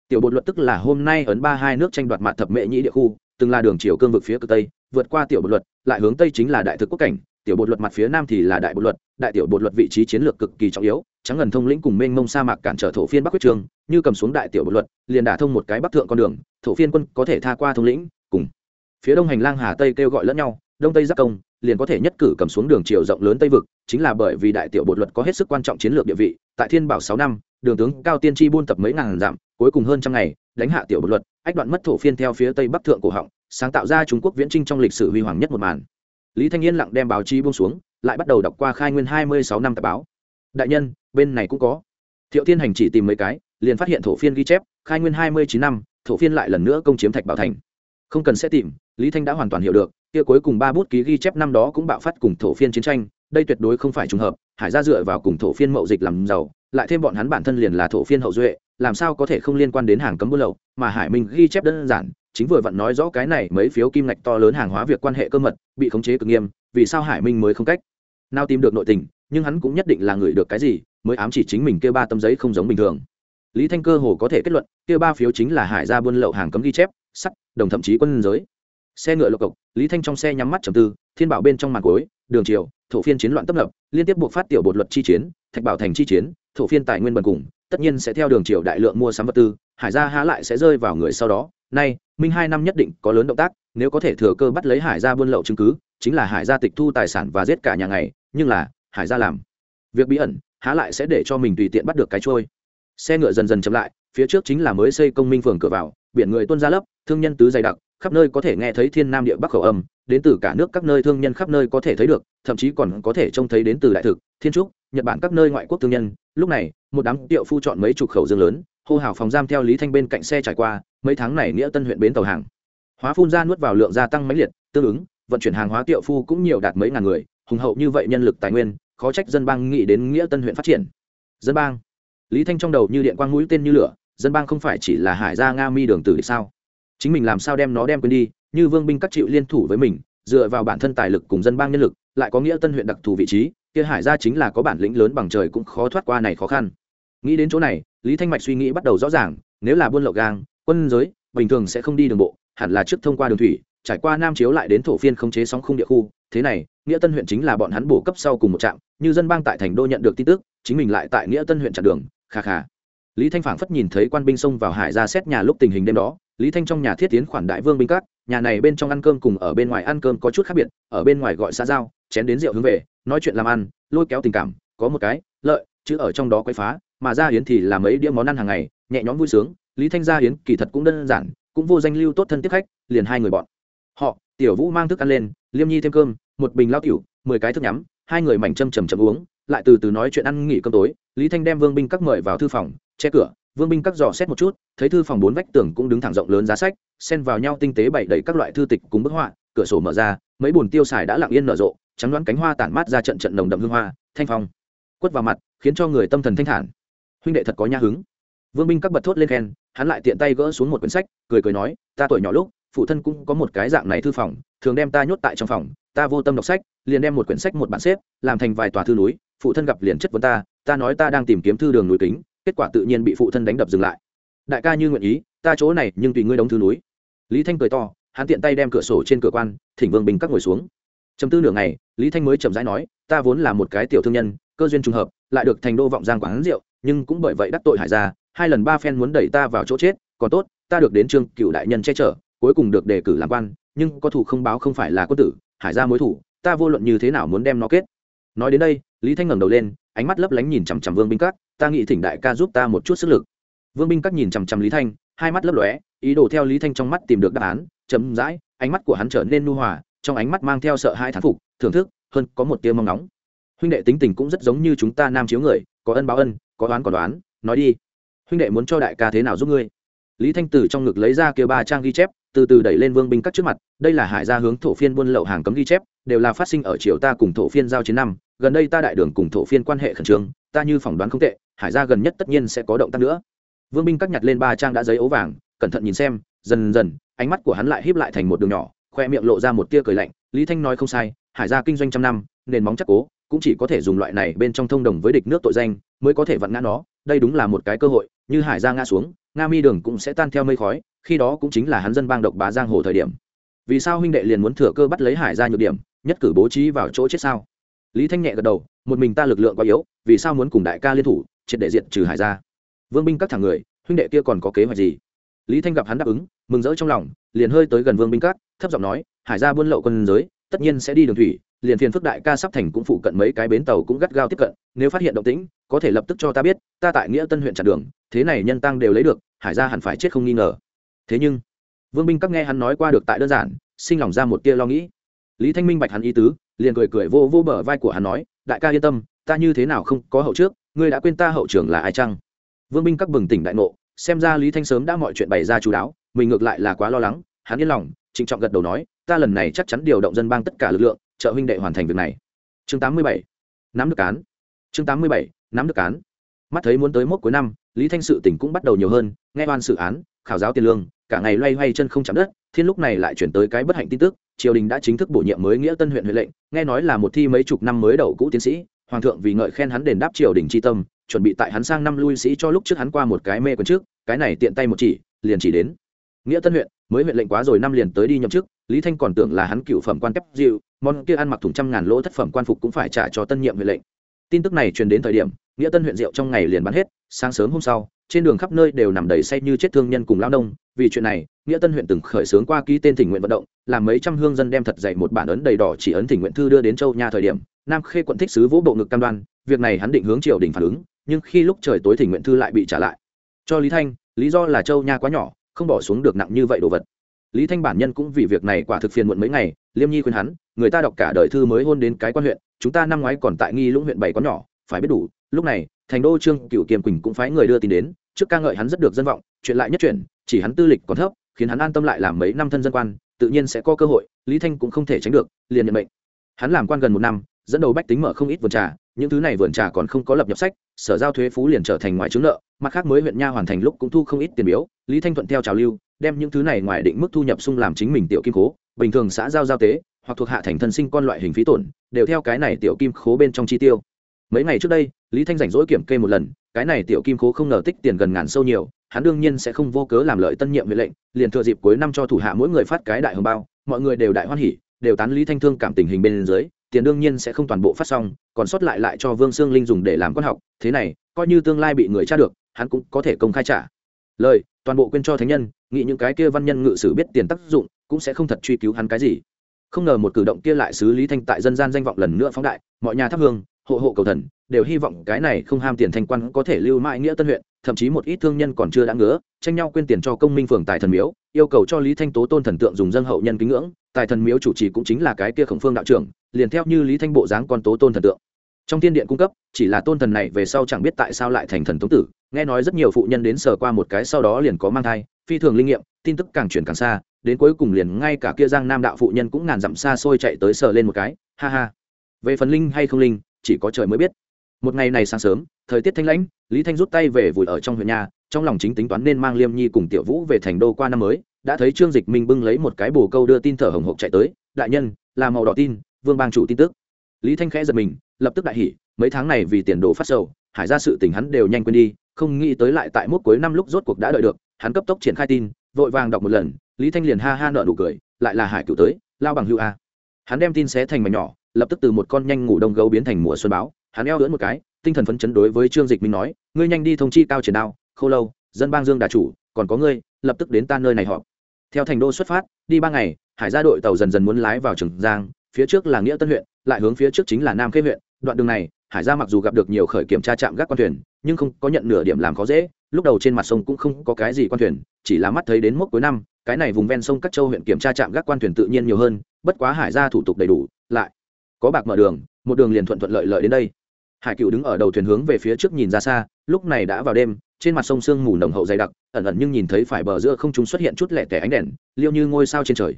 Tiểu bộ luật tức là hôm nay ấn ba hai nước tranh đoạt mạn thập mệ nhĩ địa khu, từng là đường chiều cương vực phía cực tây, vượt qua tiểu bộ luật, lại hướng tây chính là đại thực quốc cảnh tiểu bộ luật mặt phía nam thì là đại bộ luật, đại tiểu bộ luật vị trí chiến lược cực kỳ trọng yếu, trắng ngần thông lĩnh cùng mênh mông sa mạc cản trở thổ phiên bắc quyết trường, như cầm xuống đại tiểu bộ luật, liền đả thông một cái bắc thượng con đường, thổ phiên quân có thể tha qua thông lĩnh, cùng phía đông hành lang hà tây kêu gọi lẫn nhau, đông tây giáp công, liền có thể nhất cử cầm xuống đường chiều rộng lớn tây vực, chính là bởi vì đại tiểu bột luật có hết sức quan trọng chiến lược địa vị, tại thiên bảo sáu năm, đường tướng cao tiên tri buôn tập mấy ngàn dặm, cuối cùng hơn trăm ngày, đánh hạ tiểu bột luật, ách đoạn mất thổ phiên theo phía tây bắc thượng cổ họng, sáng tạo ra trung quốc viễn trinh trong lịch sử huy hoàng nhất một màn lý thanh yên lặng đem báo chí buông xuống, lại bắt đầu đọc qua khai nguyên hai mươi sáu năm tạp báo. Đại nhân, bên này cũng có. Thiệu thiên hành chỉ tìm mấy cái, liền phát hiện thổ phiên ghi chép, khai nguyên hai mươi chín năm, thổ phiên lại lần nữa công chiếm thạch bảo thành. Không cần sẽ tìm, lý thanh đã hoàn toàn hiểu được, kia cuối cùng ba bút ký ghi chép năm đó cũng bạo phát cùng thổ phiên chiến tranh, đây tuyệt đối không phải trùng hợp, hải gia dựa vào cùng thổ phiên mậu dịch làm giàu, lại thêm bọn hắn bản thân liền là thổ phiên hậu duệ, làm sao có thể không liên quan đến hàng cấm buôn lậu, mà hải minh ghi chép đơn giản chính vừa vặn nói rõ cái này mấy phiếu kim ngạch to lớn hàng hóa việc quan hệ cơ mật, bị khống chế cực nghiêm, vì sao hải minh mới không cách? Nào tìm được nội tình, nhưng hắn cũng nhất định là người được cái gì, mới ám chỉ chính mình kêu ba tấm giấy không giống bình thường. Lý thanh cơ hồ có thể kết luận, kêu ba phiếu chính là hải gia buôn lậu hàng cấm ghi chép, sắt, đồng thậm chí quân giới. Xe ngựa lộc cộc, lý thanh trong xe nhắm mắt trầm tư, thiên bảo bên trong màn cối đường triều, thổ phiên chiến loạn tấp nập, liên tiếp buộc phát tiểu bột luật chi chiến, thạch bảo thành chi chiến, thổ phiên tài nguyên bần cùng, tất nhiên sẽ theo đường triều đại lượng mua sắm vật tư, hải gia há lại sẽ rơi vào người sau đó nay, minh hai năm nhất định có lớn động tác, nếu có thể thừa cơ bắt lấy hải gia buôn lậu chứng cứ, chính là hải gia tịch thu tài sản và giết cả nhà ngày, nhưng là, hải gia làm việc bí ẩn, há lại sẽ để cho mình tùy tiện bắt được cái trôi. Xe ngựa dần dần chậm lại, phía trước chính là mới xây công minh phường cửa vào, biển người tuân ra lấp, thương nhân tứ dày đặc, khắp nơi có thể nghe thấy thiên nam địa bắc khẩu âm, đến từ cả nước các nơi thương nhân khắp nơi có thể thấy được, thậm chí còn có thể trông thấy đến từ đại thực, thiên trúc, nhật bản các nơi ngoại quốc thương nhân. Lúc này, một đám tiệu phu chọn mấy chục khẩu dương lớn, hô hào phòng giam theo lý thanh bên cạnh xe trải qua mấy tháng này nghĩa tân huyện bến tàu hàng. Hóa phun ra nuốt vào lượng gia tăng mấy liệt, tương ứng, vận chuyển hàng hóa tiệu phu cũng nhiều đạt mấy ngàn người, hùng hậu như vậy nhân lực tài nguyên, khó trách dân bang nghĩ đến nghĩa tân huyện phát triển. Dân bang, lý thanh trong đầu như điện quang mũi tên như lửa, dân bang không phải chỉ là hải gia nga mi đường tử địch sao? Chính mình làm sao đem nó đem quên đi, như vương binh các chịu liên thủ với mình, dựa vào bản thân tài lực cùng dân bang nhân lực, lại có nghĩa tân huyện đặc thù vị trí, kia hải gia chính là có bản lĩnh lớn bằng trời cũng khó thoát qua này khó khăn. Nghĩ đến chỗ này, lý thanh mạch suy nghĩ bắt đầu rõ ràng, nếu là buôn lậu gang quân giới, bình thường sẽ không đi đường bộ, hẳn là trước thông qua đường thủy, trải qua nam chiếu lại đến thổ phiên không chế sóng khung địa khu. Thế này, nghĩa tân huyện chính là bọn hắn bổ cấp sau cùng một trạm, như dân bang tại thành đô nhận được tin tức, chính mình lại tại nghĩa tân huyện chặn đường, kha kha. Lý thanh phảng phất nhìn thấy quan binh xông vào hải ra xét nhà lúc tình hình đêm đó, lý thanh trong nhà thiết tiến khoản đại vương binh cát nhà này bên trong ăn cơm cùng ở bên ngoài ăn cơm có chút khác biệt, ở bên ngoài gọi xã giao, chén đến rượu hướng về, nói chuyện làm ăn, lôi kéo tình cảm, có một cái, lợi, chứ ở trong đó quấy phá, mà ra hiến thì là mấy đĩa món ăn hàng ngày, nhẹ nhõm vui sướng lý thanh gia hiến kỳ thật cũng đơn giản, cũng vô danh lưu tốt thân tiếp khách, liền hai người bọn. Họ, tiểu vũ mang thức ăn lên, liêm nhi thêm cơm, một bình lao tiểu, mười cái thức nhắm, hai người mảnh châm chầm chầm uống, lại từ từ nói chuyện ăn nghỉ cơm tối. Lý thanh đem vương binh các mời vào thư phòng, che cửa. Vương binh các dò xét một chút, thấy thư phòng bốn vách tường cũng đứng thẳng rộng lớn giá sách, xen vào nhau tinh tế bày đầy các loại thư tịch cùng bức họa. Cửa sổ mở ra, mấy bồn tiêu xài đã lặng yên nở rộ, trắng đoán cánh hoa tản mát ra trận trận nồng đậm hương hoa, thanh phong. Quất vào mặt, khiến cho người tâm thần thanh thản. Huynh đệ thật có nha hứng vương binh các bật thốt lên khen, hắn lại tiện tay gỡ xuống một quyển sách, cười cười nói, ta tuổi nhỏ lúc, phụ thân cũng có một cái dạng này thư phòng, thường đem ta nhốt tại trong phòng, ta vô tâm đọc sách, liền đem một quyển sách một bản xếp, làm thành vài tòa thư núi, phụ thân gặp liền chất vấn ta ta nói ta đang tìm kiếm thư đường núi kính, kết quả tự nhiên bị phụ thân đánh đập dừng lại đại ca như nguyện ý, ta chỗ này, nhưng tùy ngươi đóng thư núi lý thanh cười to, hắn tiện tay đem cửa sổ trên cửa quan, thỉnh vương bình các ngồi xuống chấm tư nửa ngày, lý thanh mới chậm rãi nói, ta vốn là một cái tiểu thương nhân, cơ duyên trùng hợp, lại được thành đô vọng giang quán rượu, nhưng cũng bởi vậy đắc tội hải gia hai lần ba phen muốn đẩy ta vào chỗ chết, còn tốt, ta được đến trương cựu đại nhân che chở, cuối cùng được đề cử làm quan, nhưng có thủ không báo không phải là quân tử, hải ra mối thủ, ta vô luận như thế nào muốn đem nó kết. Nói đến đây, lý thanh ngẩng đầu lên, ánh mắt lấp lánh nhìn chằm chằm vương binh các, ta nghĩ thỉnh đại ca giúp ta một chút sức lực. Vương binh các nhìn chằm chằm lý thanh, hai mắt lấp lóe, ý đồ theo lý thanh trong mắt tìm được đáp án chấm dãi ánh mắt của hắn trở nên nu hòa, trong ánh mắt mang theo sợ hai thán phục, thưởng thức, hơn có một tia mong nóng huynh đệ tính tình cũng rất giống như chúng ta nam chiếu người, có ân báo ân, có đoán còn đoán, nói đi huynh đệ muốn cho đại ca thế nào giúp ngươi? Lý thanh từ trong ngực lấy ra kia ba trang ghi chép, từ từ đẩy lên vương binh các trước mặt, đây là hải gia hướng thổ phiên buôn lậu hàng cấm ghi chép, đều là phát sinh ở triều ta cùng thổ phiên giao chiến năm, gần đây ta đại đường cùng thổ phiên quan hệ khẩn trương, ta như phỏng đoán không tệ, hải gia gần nhất tất nhiên sẽ có động tác nữa. Vương binh các nhặt lên ba trang đã giấy ấu vàng, cẩn thận nhìn xem, dần dần, ánh mắt của hắn lại híp lại thành một đường nhỏ, khoe miệng lộ ra một tia cười lạnh, lý thanh nói không sai, hải gia kinh doanh trăm năm, nền móng chắc cố, cũng chỉ có thể dùng loại này bên trong thông đồng với địch nước tội danh, mới có thể vặn ngã nó, đây đúng là một cái cơ hội như hải ra ngã xuống, nga mi đường cũng sẽ tan theo mây khói, khi đó cũng chính là hắn dân bang độc bá giang hồ thời điểm. Vì sao huynh đệ liền muốn thừa cơ bắt lấy hải gia nhược điểm, nhất cử bố trí vào chỗ chết sao? Lý thanh nhẹ gật đầu, một mình ta lực lượng quá yếu, vì sao muốn cùng đại ca liên thủ, triệt để diện trừ hải gia vương binh các thằng người, huynh đệ kia còn có kế hoạch gì? Lý thanh gặp hắn đáp ứng, mừng rỡ trong lòng, liền hơi tới gần vương binh các, thấp giọng nói, hải gia buôn lậu quân giới, tất nhiên sẽ đi đường thủy liền phiền phức đại ca sắp thành cũng phụ cận mấy cái bến tàu cũng gắt gao tiếp cận, nếu phát hiện động tĩnh, có thể lập tức cho ta biết, ta tại nghĩa tân huyện chặn đường, thế này nhân tăng đều lấy được, hải gia hẳn phải chết không nghi ngờ. Thế nhưng, vương binh các nghe hắn nói qua được tại đơn giản, sinh lòng ra một tia lo nghĩ. Lý thanh minh bạch hắn ý tứ, liền cười cười vô vô bờ vai của hắn nói, đại ca yên tâm, ta như thế nào không có hậu trước, ngươi đã quên ta hậu trưởng là ai chăng? Vương binh các bừng tỉnh đại ngộ, xem ra lý thanh sớm đã mọi chuyện bày ra chú đáo, mình ngược lại là quá lo lắng, hắn yên lòng, trịnh trọng gật đầu nói, ta lần này chắc chắn điều động dân bang tất cả lực lượng trợ huynh đệ hoàn thành việc này chương 87. nắm được cán chương 87. nắm được cán mắt thấy muốn tới mốc cuối năm, lý thanh sự tỉnh cũng bắt đầu nhiều hơn, nghe oan sự án, khảo giáo tiền lương, cả ngày loay hoay chân không chạm đất, thiên lúc này lại chuyển tới cái bất hạnh tin tức, triều đình đã chính thức bổ nhiệm mới nghĩa tân huyện huệ lệnh, nghe nói là một thi mấy chục năm mới đầu cũ tiến sĩ, hoàng thượng vì ngợi khen hắn đền đáp triều đình chi tâm, chuẩn bị tại hắn sang năm lui sĩ cho lúc trước hắn qua một cái mê quần trước, cái này tiện tay một chỉ, liền chỉ đến nghĩa tân huyện, mới huyện lệnh quá rồi năm liền tới đi nhậm chức, lý thanh còn tưởng là hắn cựu phẩm quan kép dịu, món kia ăn mặc thùng trăm ngàn lỗ thất phẩm quan phục cũng phải trả cho tân nhiệm huyện lệnh. Tin tức này truyền đến thời điểm, nghĩa tân huyện rượu trong ngày liền bán hết, sáng sớm hôm sau, trên đường khắp nơi đều nằm đầy say như chết thương nhân cùng lao nông, vì chuyện này, nghĩa tân huyện từng khởi xướng qua ký tên thỉnh nguyện vận động, làm mấy trăm hương dân đem thật dạy một bản ấn đầy đỏ chỉ ấn thỉnh nguyện thư đưa đến châu nha thời điểm, nam khê quận thích sứ vũ bộ ngực cam đoan, việc này hắn định hướng triều đình phản ứng, nhưng khi lúc trời tối thỉnh nguyện thư lại bị trả lại. Cho lý thanh, lý do là châu nha quá nhỏ không bỏ xuống được nặng như vậy đồ vật. Lý thanh bản nhân cũng vì việc này quả thực phiền muộn mấy ngày, liêm nhi khuyên hắn, người ta đọc cả đời thư mới hôn đến cái quan huyện, chúng ta năm ngoái còn tại nghi lũng huyện bảy quán nhỏ, phải biết đủ, lúc này, thành đô trương cựu kiềm quỳnh cũng phái người đưa tin đến, trước ca ngợi hắn rất được dân vọng, chuyện lại nhất chuyển chỉ hắn tư lịch còn thấp, khiến hắn an tâm lại làm mấy năm thân dân quan, tự nhiên sẽ có cơ hội, lý thanh cũng không thể tránh được, liền nhận mệnh. Hắn làm quan gần một năm, dẫn đầu bách tính mở không ít vườn trà những thứ này vườn trà còn không có lập nhập sách, sở giao thuế phú liền trở thành ngoại chứng nợ, mặt khác mới huyện nha hoàn thành lúc cũng thu không ít tiền biếu, lý thanh thuận theo trào lưu, đem những thứ này ngoài định mức thu nhập sung làm chính mình tiểu kim cố bình thường xã giao giao tế, hoặc thuộc hạ thành thân sinh con loại hình phí tổn, đều theo cái này tiểu kim khố bên trong chi tiêu. Mấy ngày trước đây, lý thanh rảnh rỗi kiểm kê một lần, cái này tiểu kim khố không ngờ tích tiền gần ngàn sâu nhiều, hắn đương nhiên sẽ không vô cớ làm lợi tân nhiệm huệ lệnh, liền thừa dịp cuối năm cho thủ hạ mỗi người phát cái đại hồng bao, mọi người đều đại hoan hỉ, đều tán lý thanh thương cảm tình hình bên dưới tiền đương nhiên sẽ không toàn bộ phát xong, còn sót lại lại cho vương sương linh dùng để làm quan học, thế này, coi như tương lai bị người tra được, hắn cũng có thể công khai trả. Lời, toàn bộ quên cho thánh nhân, nghĩ những cái kia văn nhân ngự sử biết tiền tác dụng, cũng sẽ không thật truy cứu hắn cái gì. Không ngờ một cử động kia lại xử lý thanh tại dân gian danh vọng lần nữa phóng đại, mọi nhà thắp hương, hộ hộ cầu thần, đều hy vọng cái này không ham tiền thanh quan có thể lưu mãi nghĩa tân huyện, thậm chí một ít thương nhân còn chưa đã ngứa, tranh nhau quyên tiền cho công minh phường tài thần miếu, yêu cầu cho lý thanh tố tôn thần tượng dùng dân hậu nhân kính ngưỡng tài thần miếu chủ trì cũng chính là cái kia khổng phương đạo trưởng, liền theo như lý thanh bộ dáng con tố tôn thần tượng. Trong thiên điện cung cấp, chỉ là tôn thần này về sau chẳng biết tại sao lại thành thần tống tử, nghe nói rất nhiều phụ nhân đến sờ qua một cái sau đó liền có mang thai, phi thường linh nghiệm, tin tức càng chuyển càng xa, đến cuối cùng liền ngay cả kia giang nam đạo phụ nhân cũng ngàn dặm xa xôi chạy tới sờ lên một cái, ha ha. Về phần linh hay không linh, chỉ có trời mới biết. Một ngày này sáng sớm, thời tiết thanh lãnh, lý thanh rút tay về vùi ở trong huyện nhà, trong lòng chính tính toán nên mang liêm nhi cùng tiểu vũ về thành đô qua năm mới đã thấy trương dịch minh bưng lấy một cái bồ câu đưa tin thở hồng hộc chạy tới, đại nhân, là màu đỏ tin, vương bang chủ tin tức. Lý thanh khẽ giật mình, lập tức đại hỉ, mấy tháng này vì tiền đồ phát sầu, hải ra sự tình hắn đều nhanh quên đi, không nghĩ tới lại tại mốt cuối năm lúc rốt cuộc đã đợi được, hắn cấp tốc triển khai tin, vội vàng đọc một lần, lý thanh liền ha ha nợ nụ cười, lại là hải cựu tới, lao bằng hữu a. Hắn đem tin xé thành mảnh nhỏ, lập tức từ một con nhanh ngủ đông gấu biến thành mùa xuân báo, hắn eo lưỡn một cái, tinh thần phấn chấn đối với trương dịch minh nói, ngươi nhanh đi thông chi cao triển đao, khô lâu, dân bang dương đà chủ, còn có ngươi, lập tức đến ta nơi này họp theo thành đô xuất phát, đi ba ngày, hải gia đội tàu dần dần muốn lái vào trường giang, phía trước là nghĩa tân huyện, lại hướng phía trước chính là nam khê huyện. Đoạn đường này, hải gia mặc dù gặp được nhiều khởi kiểm tra trạm gác quan thuyền, nhưng không có nhận nửa điểm làm khó dễ. Lúc đầu trên mặt sông cũng không có cái gì quan thuyền, chỉ là mắt thấy đến mốc cuối năm, cái này vùng ven sông các châu huyện kiểm tra trạm gác quan thuyền tự nhiên nhiều hơn, bất quá hải gia thủ tục đầy đủ, lại có bạc mở đường, một đường liền thuận thuận lợi lợi đến đây. Hải cựu đứng ở đầu thuyền hướng về phía trước nhìn ra xa, lúc này đã vào đêm, trên mặt sông sương mù nồng hậu dày đặc ẩn ẩn nhưng nhìn thấy phải bờ giữa không chúng xuất hiện chút lẻ tẻ ánh đèn, liêu như ngôi sao trên trời.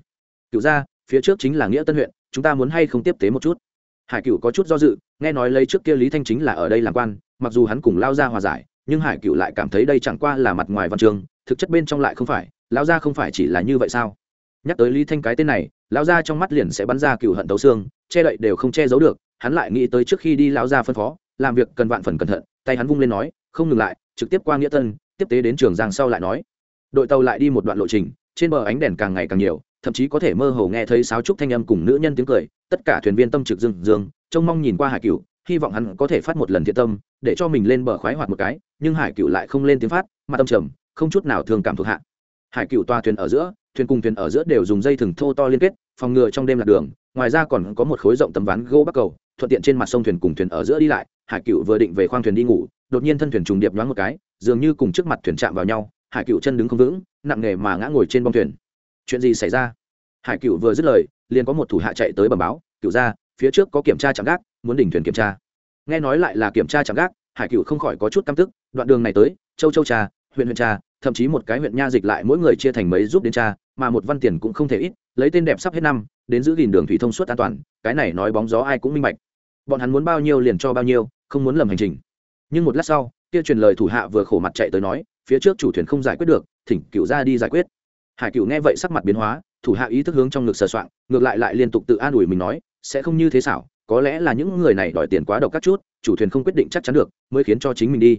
Cựu ra phía trước chính là nghĩa tân huyện, chúng ta muốn hay không tiếp tế một chút? Hải cựu có chút do dự, nghe nói lấy trước kia lý thanh chính là ở đây làm quan, mặc dù hắn cùng lao ra hòa giải, nhưng hải cựu lại cảm thấy đây chẳng qua là mặt ngoài văn trường thực chất bên trong lại không phải, lao ra không phải chỉ là như vậy sao? Nhắc tới lý thanh cái tên này, lao ra trong mắt liền sẽ bắn ra cựu hận tấu xương, che đậy đều không che giấu được, hắn lại nghĩ tới trước khi đi lao ra phân phó, làm việc cần vạn phần cẩn thận, tay hắn vung lên nói, không ngừng lại, trực tiếp qua nghĩa tân tiếp tế đến trường giang sau lại nói. Đội tàu lại đi một đoạn lộ trình, trên bờ ánh đèn càng ngày càng nhiều, thậm chí có thể mơ hồ nghe thấy sáo trúc thanh âm cùng nữ nhân tiếng cười, tất cả thuyền viên tâm trực dương dương, trông mong nhìn qua hải cựu hy vọng hắn có thể phát một lần thiện tâm, để cho mình lên bờ khoái hoạt một cái, nhưng hải cựu lại không lên tiếng phát mà tâm trầm, không chút nào thường cảm thuộc hạ. Hải cựu toa thuyền ở giữa, thuyền cùng thuyền ở giữa đều dùng dây thừng thô to liên kết, phòng ngừa trong đêm lạc đường, ngoài ra còn có một khối rộng tấm ván gỗ bắc cầu, thuận tiện trên mặt sông thuyền cùng thuyền ở giữa đi lại, hải cựu vừa định về khoang thuyền đi ngủ đột nhiên thân thuyền trùng điệp nhoáng một cái, dường như cùng trước mặt thuyền chạm vào nhau, hải cựu chân đứng không vững, nặng nề mà ngã ngồi trên bông thuyền. Chuyện gì xảy ra? Hải cựu vừa dứt lời, liền có một thủ hạ chạy tới bẩm báo cựu ra phía trước có kiểm tra chạm gác, muốn đỉnh thuyền kiểm tra. Nghe nói lại là kiểm tra chạm gác, hải cựu không khỏi có chút căm tức, đoạn đường này tới, châu châu trà, huyện huyện trà, thậm chí một cái huyện nha dịch lại mỗi người chia thành mấy giúp đến cha mà một văn tiền cũng không thể ít, lấy tên đẹp sắp hết năm, đến giữ gìn đường thủy thông suốt an toàn, cái này nói bóng gió ai cũng minh bạch. Bọn hắn muốn bao nhiêu liền cho bao nhiêu, không muốn lầm hành trình nhưng một lát sau, kia truyền lời thủ hạ vừa khổ mặt chạy tới nói, phía trước chủ thuyền không giải quyết được, thỉnh cựu ra đi giải quyết. Hải cựu nghe vậy sắc mặt biến hóa, thủ hạ ý thức hướng trong ngực sờ soạng, ngược lại lại liên tục tự an ủi mình nói, sẽ không như thế xảo, có lẽ là những người này đòi tiền quá độc các chút, chủ thuyền không quyết định chắc chắn được, mới khiến cho chính mình đi.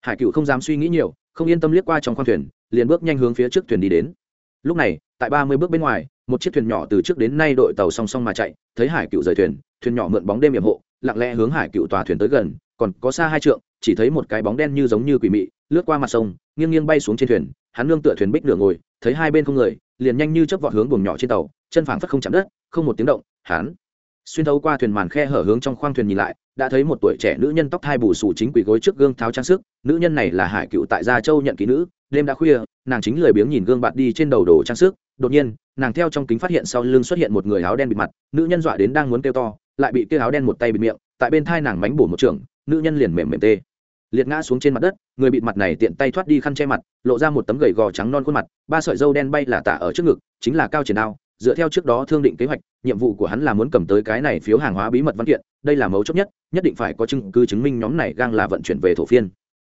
Hải cựu không dám suy nghĩ nhiều, không yên tâm liếc qua trong khoang thuyền, liền bước nhanh hướng phía trước thuyền đi đến. Lúc này, tại ba mươi bước bên ngoài, một chiếc thuyền nhỏ từ trước đến nay đội tàu song song mà chạy, thấy hải cựu rời thuyền thuyền nhỏ mượn bóng đêm hiểm hộ, lặng lẽ hướng hải cựu tòa thuyền tới gần, còn có xa hai trượng chỉ thấy một cái bóng đen như giống như quỷ mị, lướt qua mặt sông, nghiêng nghiêng bay xuống trên thuyền, hắn nương tựa thuyền bích nửa ngồi, thấy hai bên không người, liền nhanh như chớp vọt hướng buồng nhỏ trên tàu, chân phảng phất không chạm đất, không một tiếng động, hắn xuyên thấu qua thuyền màn khe hở hướng trong khoang thuyền nhìn lại, đã thấy một tuổi trẻ nữ nhân tóc thai bù sù chính quỷ gối trước gương tháo trang sức, nữ nhân này là hải cựu tại gia châu nhận kỹ nữ, đêm đã khuya, nàng chính lười biếng nhìn gương bạn đi trên đầu đồ trang sức, đột nhiên, nàng theo trong kính phát hiện sau lưng xuất hiện một người áo đen bịt mặt, nữ nhân dọa đến đang muốn kêu to, lại bị kêu áo đen một tay bịt miệng, tại bên thai nàng mánh bổ một trường nữ nhân liền mềm mềm tê. Liệt ngã xuống trên mặt đất, người bịt mặt này tiện tay thoát đi khăn che mặt, lộ ra một tấm gầy gò trắng non khuôn mặt, ba sợi dâu đen bay là tả ở trước ngực, chính là cao triển đao. Dựa theo trước đó thương định kế hoạch, nhiệm vụ của hắn là muốn cầm tới cái này phiếu hàng hóa bí mật văn kiện, đây là mấu chốt nhất nhất định phải có chứng cứ chứng minh nhóm này gang là vận chuyển về thổ phiên.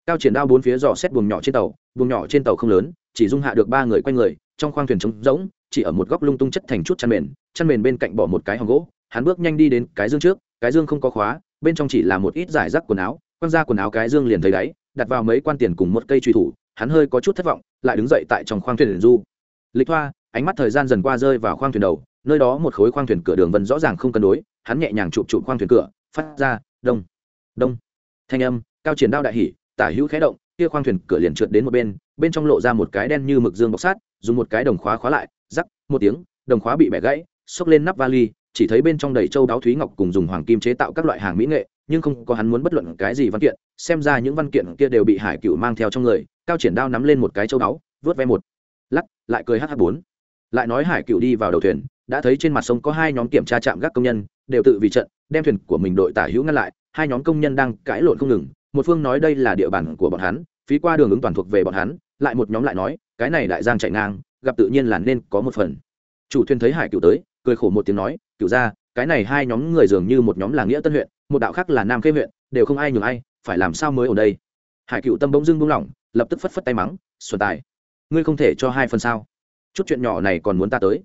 Cao triển đao bốn phía dò xét buồng nhỏ trên tàu, buồng nhỏ trên tàu không lớn, chỉ dung hạ được ba người quanh người, trong khoang thuyền trống rỗng, chỉ ở một góc lung tung chất thành chút chăn mền chăn mền bên cạnh bỏ một cái hòm gỗ, hắn bước nhanh đi đến cái dương trước, cái dương không có khóa bên trong chỉ là một ít giải rác quần áo, quăng ra quần áo cái dương liền thấy đáy, đặt vào mấy quan tiền cùng một cây truy thủ, hắn hơi có chút thất vọng, lại đứng dậy tại trong khoang thuyền du. Lịch thoa ánh mắt thời gian dần qua rơi vào khoang thuyền đầu, nơi đó một khối khoang thuyền cửa đường vân rõ ràng không cân đối, hắn nhẹ nhàng chụp chụp khoang thuyền cửa, phát ra, đông đông. Thanh âm, cao triển đao đại hỉ, tả hữu khẽ động, kia khoang thuyền cửa liền trượt đến một bên bên trong lộ ra một cái đen như mực dương bọc sát dùng một cái đồng khóa khóa lại, rắc, một tiếng, đồng khóa bị bẻ gãy, xốc lên nắp vali chỉ thấy bên trong đầy châu đáo thúy ngọc cùng dùng hoàng kim chế tạo các loại hàng mỹ nghệ, nhưng không có hắn muốn bất luận cái gì văn kiện, xem ra những văn kiện kia đều bị hải cựu mang theo trong người, cao triển đao nắm lên một cái châu đáo, vớt ve một, lắc, lại cười hh bốn. Lại nói hải cựu đi vào đầu thuyền, đã thấy trên mặt sông có hai nhóm kiểm tra trạm gác công nhân, đều tự vì trận, đem thuyền của mình đội tả hữu ngăn lại, hai nhóm công nhân đang cãi lộn không ngừng, một phương nói đây là địa bàn của bọn hắn, phí qua đường ứng toàn thuộc về bọn hắn, lại một nhóm lại nói, cái này đại giang chạy ngang, gặp tự nhiên là nên có một phần. Chủ thuyền thấy hải cựu tới, cười khổ một tiếng nói cựu gia, cái này hai nhóm người dường như một nhóm là nghĩa tân huyện một đạo khác là nam khê huyện đều không ai nhường ai phải làm sao mới ở đây? Hải cựu tâm bỗng dưng buông lỏng lập tức phất phất tay mắng xuân tài ngươi không thể cho hai phần sao? Chút chuyện nhỏ này còn muốn ta tới?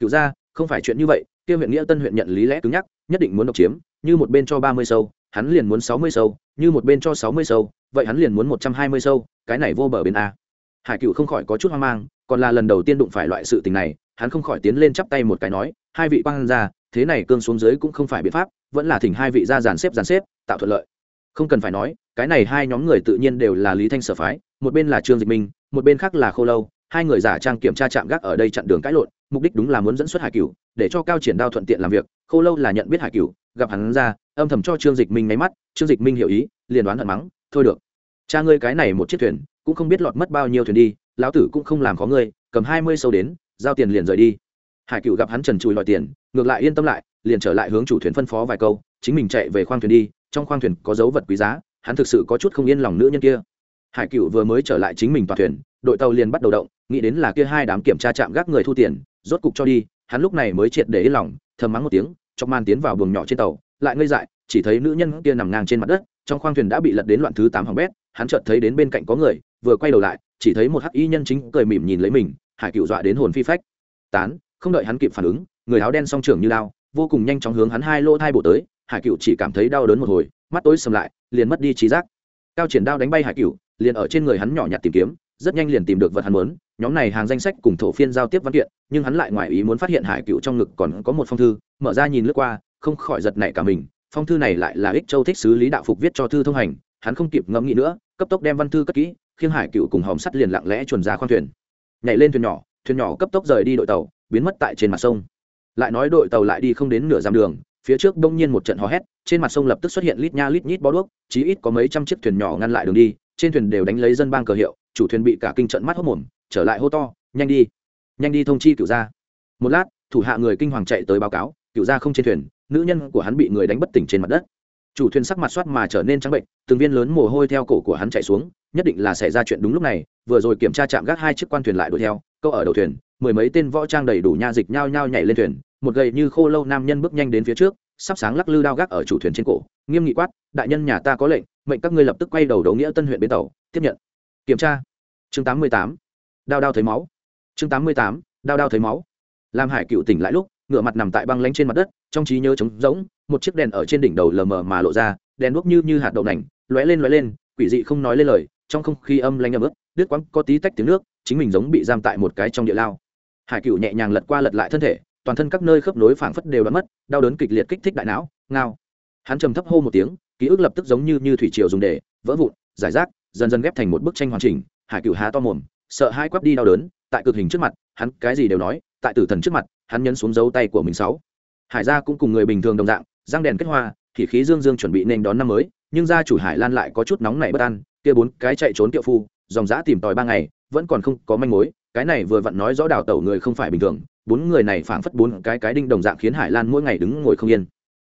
Cựu gia, không phải chuyện như vậy kia huyện nghĩa tân huyện nhận lý lẽ cứng nhắc nhất định muốn độc chiếm như một bên cho ba mươi sâu hắn liền muốn sáu mươi sâu như một bên cho sáu mươi sâu vậy hắn liền muốn một trăm hai mươi sâu cái này vô bờ bên a. Hải cựu không khỏi có chút hoang mang còn là lần đầu tiên đụng phải loại sự tình này hắn không khỏi tiến lên chắp tay một cái nói hai vị quan ra thế này cương xuống dưới cũng không phải biện pháp, vẫn là thỉnh hai vị ra dàn xếp dàn xếp, tạo thuận lợi. Không cần phải nói, cái này hai nhóm người tự nhiên đều là lý thanh sở phái, một bên là trương dịch minh, một bên khác là khô lâu, hai người giả trang kiểm tra chạm gác ở đây chặn đường cãi lộn, mục đích đúng là muốn dẫn xuất hải cửu, để cho cao triển đao thuận tiện làm việc, khô lâu là nhận biết hải cửu, gặp hắn ra, âm thầm cho trương dịch minh máy mắt, trương dịch minh hiểu ý, liền đoán hận mắng, thôi được, cha ngươi cái này một chiếc thuyền, cũng không biết lọt mất bao nhiêu thuyền đi, lão tử cũng không làm khó ngươi, cầm hai mươi sâu đến, giao tiền liền rời đi hải cựu gặp hắn trần trùi lòi tiền, ngược lại yên tâm lại, liền trở lại hướng chủ thuyền phân phó vài câu, chính mình chạy về khoang thuyền đi, trong khoang thuyền có dấu vật quý giá, hắn thực sự có chút không yên lòng nữ nhân kia. Hải cựu vừa mới trở lại chính mình toàn thuyền, đội tàu liền bắt đầu động, nghĩ đến là kia hai đám kiểm tra chạm gác người thu tiền, rốt cục cho đi, hắn lúc này mới triệt để yên lòng, thầm mắng một tiếng, chọc man tiến vào buồng nhỏ trên tàu, lại ngây dại, chỉ thấy nữ nhân kia nằm ngang trên mặt đất, trong khoang thuyền đã bị lật đến loạn thứ tám hỏng bét, hắn chợt thấy đến bên cạnh có người, vừa quay đầu lại, chỉ thấy một hắc y nhân chính cười mỉm nhìn lấy mình, hải cựu dọa đến hồn phi phách. Tán không đợi hắn kịp phản ứng, người áo đen song trưởng như lao vô cùng nhanh chóng hướng hắn hai lô thai bộ tới, hải cựu chỉ cảm thấy đau đớn một hồi, mắt tối sầm lại, liền mất đi trí giác. Cao triển đao đánh bay hải cựu liền ở trên người hắn nhỏ nhặt tìm kiếm, rất nhanh liền tìm được vật hắn muốn, nhóm này hàng danh sách cùng thổ phiên giao tiếp văn kiện, nhưng hắn lại ngoài ý muốn phát hiện hải cựu trong ngực còn có một phong thư, mở ra nhìn lướt qua, không khỏi giật nảy cả mình, phong thư này lại là ích châu thích sứ lý đạo phục viết cho thư thông hành, hắn không kịp ngẫm nghĩ nữa, cấp tốc đem văn thư cất kỹ, khiêng hải cựu cùng hòm sắt liền lặng lẽ chuồn ra khoang thuyền. Nhảy lên thuyền nhỏ thuyền nhỏ cấp tốc rời đi đội tàu biến mất tại trên mặt sông. Lại nói đội tàu lại đi không đến nửa dặm đường, phía trước đông nhiên một trận hò hét, trên mặt sông lập tức xuất hiện lít nha lít nhít bó đuốc, chí ít có mấy trăm chiếc thuyền nhỏ ngăn lại đường đi, trên thuyền đều đánh lấy dân bang cờ hiệu, chủ thuyền bị cả kinh trận mắt hốc mồm, trở lại hô to, nhanh đi nhanh đi thông chi cửu gia. Một lát, thủ hạ người kinh hoàng chạy tới báo cáo, cửu gia không trên thuyền, nữ nhân của hắn bị người đánh bất tỉnh trên mặt đất. Chủ thuyền sắc mặt soát mà trở nên trắng bệnh, từng viên lớn mồ hôi theo cổ của hắn chạy xuống, nhất định là xảy ra chuyện đúng lúc này, vừa rồi kiểm tra chạm gác hai chiếc quan thuyền lại đuổi theo, câu ở đầu thuyền mười mấy tên võ trang đầy đủ nha dịch nhao nhao nhảy lên thuyền, một gậy như khô lâu nam nhân bước nhanh đến phía trước, sắp sáng lắc lư đao gác ở chủ thuyền trên cổ, nghiêm nghị quát, đại nhân nhà ta có lệnh, mệnh các ngươi lập tức quay đầu đấu nghĩa tân huyện bến tàu, tiếp nhận. Kiểm tra. Chương tám mươi tám. Đao đao thấy máu. Chương tám mươi tám. Đao đao thấy máu. Làm hải cựu tỉnh lại lúc ngựa mặt nằm tại băng lánh trên mặt đất, trong trí nhớ trống rỗng, một chiếc đèn ở trên đỉnh đầu lờ mờ mà lộ ra, đèn đuốc như như hạt đậu nành, lóe lên lóe lên, quỷ dị không nói lên lời, trong không khí âm lanh ấm ướt, đứt quãng, có tí tách tiếng nước, chính mình giống bị giam tại một cái trong địa lao hải cựu nhẹ nhàng lật qua lật lại thân thể, toàn thân các nơi khớp nối phảng phất đều đã mất, đau đớn kịch liệt kích thích đại não, ngao. Hắn trầm thấp hô một tiếng, ký ức lập tức giống như như thủy triều dùng để, vỡ vụn, giải rác, dần dần ghép thành một bức tranh hoàn chỉnh, hải cựu há to mồm, sợ hai quắp đi đau đớn, tại cực hình trước mặt, hắn cái gì đều nói, tại tử thần trước mặt, hắn nhấn xuống dấu tay của mình sáu. Hải gia cũng cùng người bình thường đồng dạng, răng đèn kết hoa, thì khí dương dương chuẩn bị nên đón năm mới, nhưng gia chủ hải lan lại có chút nóng nảy bất an, kia bốn cái chạy trốn tiệu phu, dòng dã tìm tòi ba ngày, vẫn còn không có manh mối cái này vừa vặn nói rõ đào tẩu người không phải bình thường, bốn người này phảng phất bốn cái cái đinh đồng dạng khiến hải lan mỗi ngày đứng ngồi không yên.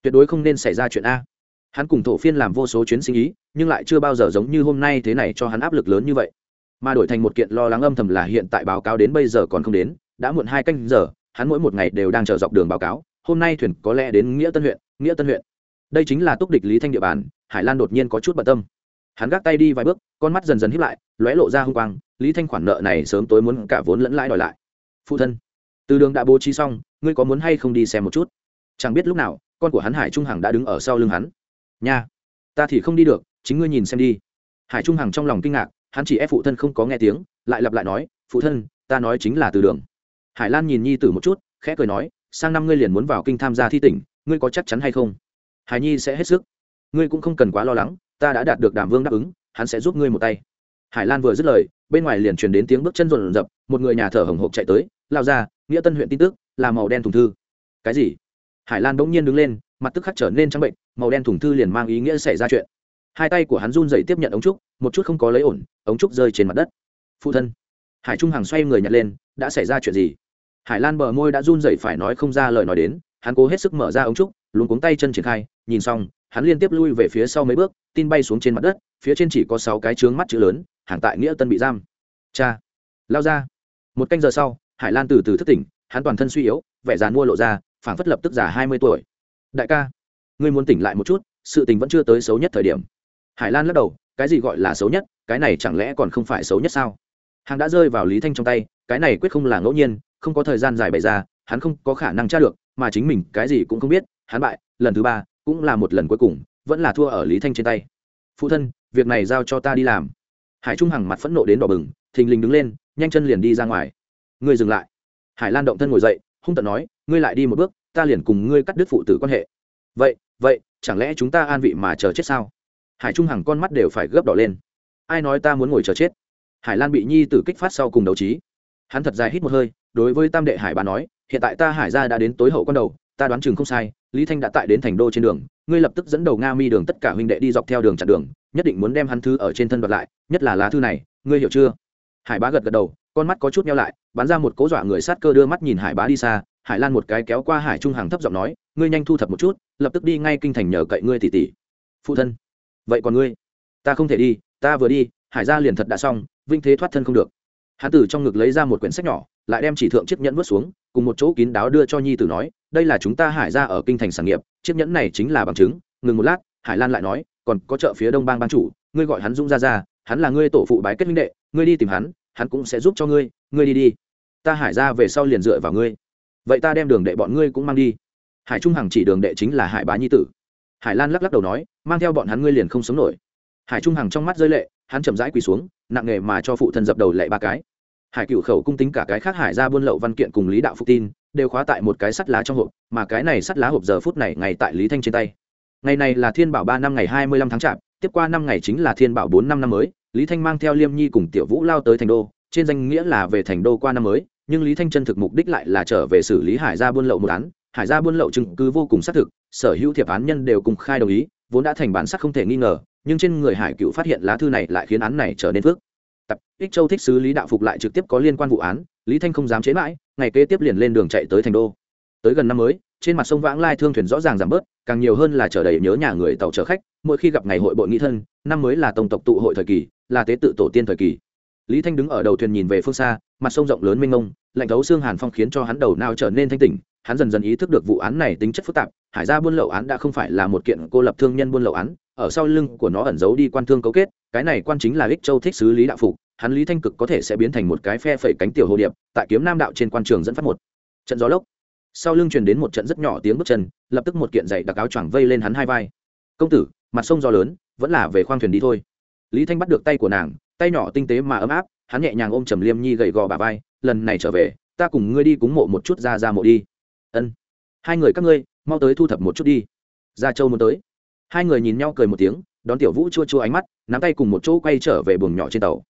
Tuyệt đối không nên xảy ra chuyện a. Hắn cùng thổ phiên làm vô số chuyến sinh ý, nhưng lại chưa bao giờ giống như hôm nay thế này cho hắn áp lực lớn như vậy. Mà đổi thành một kiện lo lắng âm thầm là hiện tại báo cáo đến bây giờ còn không đến, đã muộn hai canh giờ, hắn mỗi một ngày đều đang chờ dọc đường báo cáo, hôm nay thuyền có lẽ đến nghĩa tân huyện, nghĩa tân huyện. Đây chính là túc địch lý thanh địa bàn, hải lan đột nhiên có chút bận tâm. Hắn gác tay đi vài bước, con mắt dần dần hiếp lại, lóe lộ ra h u n g quang lý thanh khoản nợ này sớm tối muốn cả vốn lẫn lãi đòi lại. Phụ thân, từ đường đã bố trí xong, ngươi có muốn hay không đi xem một chút? Chẳng biết lúc nào, con của hắn hải trung hằng đã đứng ở sau lưng hắn. Nha, ta thì không đi được, chính ngươi nhìn xem đi. Hải trung hằng trong lòng kinh ngạc, hắn chỉ ép phụ thân không có nghe tiếng, lại lặp lại nói, phụ thân, ta nói chính là từ đường. Hải lan nhìn nhi tử một chút, khẽ cười nói, sang năm ngươi liền muốn vào kinh tham gia thi tỉnh, ngươi có chắc chắn hay không? Hải nhi sẽ hết sức. Ngươi cũng không cần quá lo lắng, ta đã đạt được đàm vương đáp ứng, hắn sẽ giúp ngươi một tay. Hải lan vừa dứt lời bên ngoài liền truyền đến tiếng bước chân rộn rập, một người nhà thở hồng hộc chạy tới, lao ra, nghĩa tân huyện tin tức, là màu đen thùng thư. Cái gì? Hải lan bỗng nhiên đứng lên, mặt tức khắc trở nên trắng bệnh, màu đen thùng thư liền mang ý nghĩa xảy ra chuyện. Hai tay của hắn run dậy tiếp nhận ống trúc, một chút không có lấy ổn, ống trúc rơi trên mặt đất. Phụ thân. Hải trung hằng xoay người nhặt lên, đã xảy ra chuyện gì? Hải lan bờ môi đã run dậy phải nói không ra lời nói đến, hắn cố hết sức mở ra ống trúc luôn cuống tay chân triển khai, nhìn xong, hắn liên tiếp lui về phía sau mấy bước, tin bay xuống trên mặt đất, phía trên chỉ có sáu cái trướng mắt chữ lớn hàng tại nghĩa tân bị giam. Cha, lao ra. Một canh giờ sau, hải lan từ từ thức tỉnh, hắn toàn thân suy yếu, vẻ dàn mua lộ ra, phảng phất lập tức già hai mươi tuổi. Đại ca, ngươi muốn tỉnh lại một chút, sự tình vẫn chưa tới xấu nhất thời điểm. Hải lan lắc đầu, cái gì gọi là xấu nhất, cái này chẳng lẽ còn không phải xấu nhất sao? Hàng đã rơi vào lý thanh trong tay, cái này quyết không là ngẫu nhiên, không có thời gian dài bày ra, hắn không có khả năng tra được, mà chính mình cái gì cũng không biết, hắn bại, lần thứ ba, cũng là một lần cuối cùng, vẫn là thua ở lý thanh trên tay. Phụ thân, việc này giao cho ta đi làm hải trung hằng mặt phẫn nộ đến đỏ bừng, thình lình đứng lên, nhanh chân liền đi ra ngoài. Ngươi dừng lại. Hải lan động thân ngồi dậy, hung tận nói, ngươi lại đi một bước, ta liền cùng ngươi cắt đứt phụ tử quan hệ. Vậy vậy, chẳng lẽ chúng ta an vị mà chờ chết sao? Hải trung hằng con mắt đều phải gấp đỏ lên. Ai nói ta muốn ngồi chờ chết? Hải lan bị nhi tử kích phát sau cùng đấu trí. Hắn thật dài hít một hơi, đối với tam đệ hải bà nói, hiện tại ta hải ra đã đến tối hậu con đầu, ta đoán chừng không sai, lý thanh đã tại đến thành đô trên đường, ngươi lập tức dẫn đầu nga mi đường tất cả huynh đệ đi dọc theo đường chặn đường nhất định muốn đem hắn thư ở trên thân đoạt lại, nhất là lá thư này, ngươi hiểu chưa? Hải bá gật gật đầu, con mắt có chút nhau lại, bắn ra một cố dọa người sát cơ đưa mắt nhìn hải bá đi xa, hải lan một cái kéo qua hải trung hàng thấp giọng nói, ngươi nhanh thu thập một chút, lập tức đi ngay kinh thành nhờ cậy ngươi tỷ tỷ. Phụ thân. Vậy còn ngươi? Ta không thể đi, ta vừa đi, hải gia liền thật đã xong, vinh thế thoát thân không được. Hắn từ trong ngực lấy ra một quyển sách nhỏ, lại đem chỉ thượng chiếc nhẫn vứt xuống, cùng một chỗ kín đáo đưa cho nhi tử nói, đây là chúng ta hải ra ở kinh thành sản nghiệp, chiếc nhẫn này chính là bằng chứng. Ngừng một lát, hải lan lại nói còn có chợ phía đông bang ban chủ, ngươi gọi hắn dũng ra ra hắn là ngươi tổ phụ bái kết minh đệ, ngươi đi tìm hắn hắn cũng sẽ giúp cho ngươi ngươi đi đi. Ta hải ra về sau liền dựa vào ngươi. Vậy ta đem đường đệ bọn ngươi cũng mang đi. Hải trung hằng chỉ đường đệ chính là hải bá nhi tử. Hải lan lắc lắc đầu nói, mang theo bọn hắn ngươi liền không sống nổi. Hải trung hằng trong mắt rơi lệ, hắn chậm rãi quỳ xuống, nặng nghề mà cho phụ thân dập đầu lệ ba cái. Hải cựu khẩu cung tính cả cái khác hải ra buôn lậu văn kiện cùng lý đạo phục tin, đều khóa tại một cái sắt lá trong hộp, mà cái này sắt lá hộp giờ phút này ngay tại lý thanh trên tay ngày này là thiên bảo ba năm ngày hai mươi lăm tháng chạp, tiếp qua năm ngày chính là thiên bảo bốn năm năm mới, lý thanh mang theo liêm nhi cùng tiểu vũ lao tới thành đô, trên danh nghĩa là về thành đô qua năm mới, nhưng lý thanh chân thực mục đích lại là trở về xử lý hải gia buôn lậu một án. Hải gia buôn lậu chứng cứ vô cùng xác thực, sở hữu thiệp án nhân đều cùng khai đồng ý, vốn đã thành bản sắc không thể nghi ngờ, nhưng trên người hải cựu phát hiện lá thư này lại khiến án này trở nên phước tập ích châu thích sứ lý đạo phục lại trực tiếp có liên quan vụ án, lý thanh không dám chế mãi, ngày kế tiếp liền lên đường chạy tới thành đô. Tới gần năm mới, trên mặt sông vãng lai thương thuyền rõ ràng giảm bớt càng nhiều hơn là chờ đầy nhớ nhà người tàu chở khách, mỗi khi gặp ngày hội bội nghĩ thân, năm mới là tổng tộc tụ hội thời kỳ, là tế tự tổ tiên thời kỳ. Lý thanh đứng ở đầu thuyền nhìn về phương xa, mặt sông rộng lớn mênh mông, lạnh thấu xương hàn phong khiến cho hắn đầu nào trở nên thanh tỉnh, hắn dần dần ý thức được vụ án này tính chất phức tạp, hải gia buôn lậu án đã không phải là một kiện cô lập thương nhân buôn lậu án, ở sau lưng của nó ẩn giấu đi quan thương cấu kết, cái này quan chính là ích châu thích sứ lý đạo phục, hắn lý thanh cực có thể sẽ biến thành một cái phe phẩy cánh tiểu hồ điệp, tại kiếm nam đạo trên quan trường dẫn phát một trận gió lốc sau lưng truyền đến một trận rất nhỏ tiếng bước chân, lập tức một kiện dày đặc áo choàng vây lên hắn hai vai. Công tử, mặt sông gió lớn, vẫn là về khoang thuyền đi thôi. Lý thanh bắt được tay của nàng, tay nhỏ tinh tế mà ấm áp, hắn nhẹ nhàng ôm trầm liêm nhi gầy gò bà vai, lần này trở về, ta cùng ngươi đi cúng mộ một chút ra ra mộ đi. Ân, hai người các ngươi, mau tới thu thập một chút đi. Gia châu muốn tới. Hai người nhìn nhau cười một tiếng, đón tiểu vũ chua chua ánh mắt, nắm tay cùng một chỗ quay trở về buồng nhỏ trên tàu.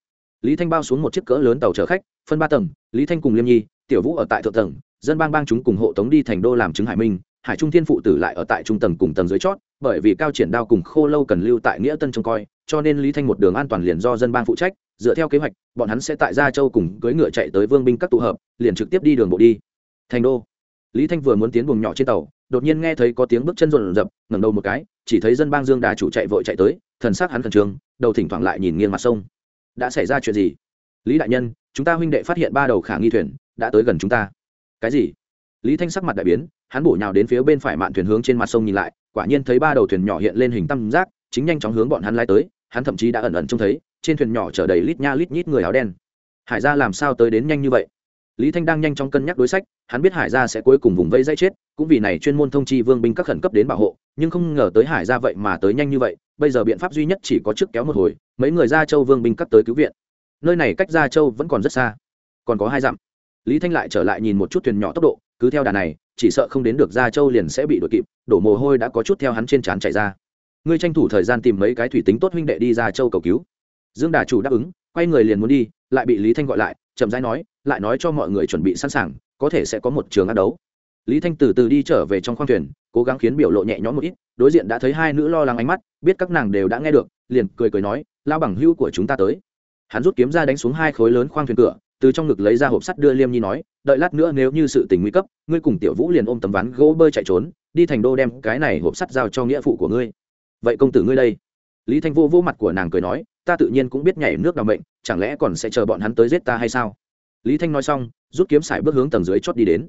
Lý thanh bao xuống một chiếc cỡ lớn tàu chở khách, phân ba tầng, lý thanh cùng liêm nhi, tiểu vũ ở tại thượng tầng dân bang bang chúng cùng hộ tống đi thành đô làm chứng hải minh, hải trung thiên phụ tử lại ở tại trung tầng cùng tầng dưới chót, bởi vì cao triển đao cùng khô lâu cần lưu tại nghĩa tân trông coi, cho nên lý thanh một đường an toàn liền do dân bang phụ trách, dựa theo kế hoạch, bọn hắn sẽ tại gia châu cùng cưỡi ngựa chạy tới vương binh các tụ hợp, liền trực tiếp đi đường bộ đi. Thành đô. Lý thanh vừa muốn tiến buồng nhỏ trên tàu, đột nhiên nghe thấy có tiếng bước chân rộn rập, ngẩng đầu một cái, chỉ thấy dân bang dương đà chủ chạy vội chạy tới, thần sắc hắn khẩn trương, đầu thỉnh thoảng lại nhìn nghiêng mặt sông. Đã xảy ra chuyện gì? Lý đại nhân, chúng ta huynh đệ phát hiện ba đầu khả nghi thuyền, đã tới gần chúng ta cái gì? Lý thanh sắc mặt đại biến, hắn bổ nhào đến phía bên phải mạn thuyền hướng trên mặt sông nhìn lại, quả nhiên thấy ba đầu thuyền nhỏ hiện lên hình tam giác, chính nhanh chóng hướng bọn hắn lai tới, hắn thậm chí đã ẩn ẩn trông thấy, trên thuyền nhỏ chở đầy lít nha lít nhít người áo đen. Hải gia làm sao tới đến nhanh như vậy? Lý thanh đang nhanh chóng cân nhắc đối sách, hắn biết hải gia sẽ cuối cùng vùng vây dây chết, cũng vì này chuyên môn thông chi vương binh các khẩn cấp đến bảo hộ, nhưng không ngờ tới hải gia vậy mà tới nhanh như vậy, bây giờ biện pháp duy nhất chỉ có trước kéo một hồi, mấy người ra châu vương binh các tới cứu viện. Nơi này cách ra châu vẫn còn rất xa, còn có hai dặm lý thanh lại trở lại nhìn một chút thuyền nhỏ tốc độ, cứ theo đà này, chỉ sợ không đến được ra châu liền sẽ bị đuổi kịp, đổ mồ hôi đã có chút theo hắn trên trán chạy ra. Ngươi tranh thủ thời gian tìm mấy cái thủy tính tốt huynh đệ đi ra châu cầu cứu. Dương đà chủ đáp ứng, quay người liền muốn đi, lại bị lý thanh gọi lại, chậm rãi nói, lại nói cho mọi người chuẩn bị sẵn sàng, có thể sẽ có một trường ác đấu. Lý thanh từ từ đi trở về trong khoang thuyền, cố gắng khiến biểu lộ nhẹ nhõm một ít, đối diện đã thấy hai nữ lo lắng ánh mắt, biết các nàng đều đã nghe được, liền cười cười nói lao bằng hưu của chúng ta tới. Hắn rút kiếm ra đánh xuống hai khối lớn khoang thuyền cửa từ trong ngực lấy ra hộp sắt đưa liêm nhi nói, đợi lát nữa nếu như sự tình nguy cấp, ngươi cùng tiểu vũ liền ôm tấm ván gỗ bơi chạy trốn, đi thành đô đem cái này hộp sắt giao cho nghĩa phụ của ngươi. Vậy công tử ngươi đây? Lý thanh vô vô mặt của nàng cười nói, ta tự nhiên cũng biết nhảy nước đ bệnh chẳng lẽ còn sẽ chờ bọn hắn tới giết ta hay sao? Lý thanh nói xong, rút kiếm xài bước hướng tầng dưới chót đi đến.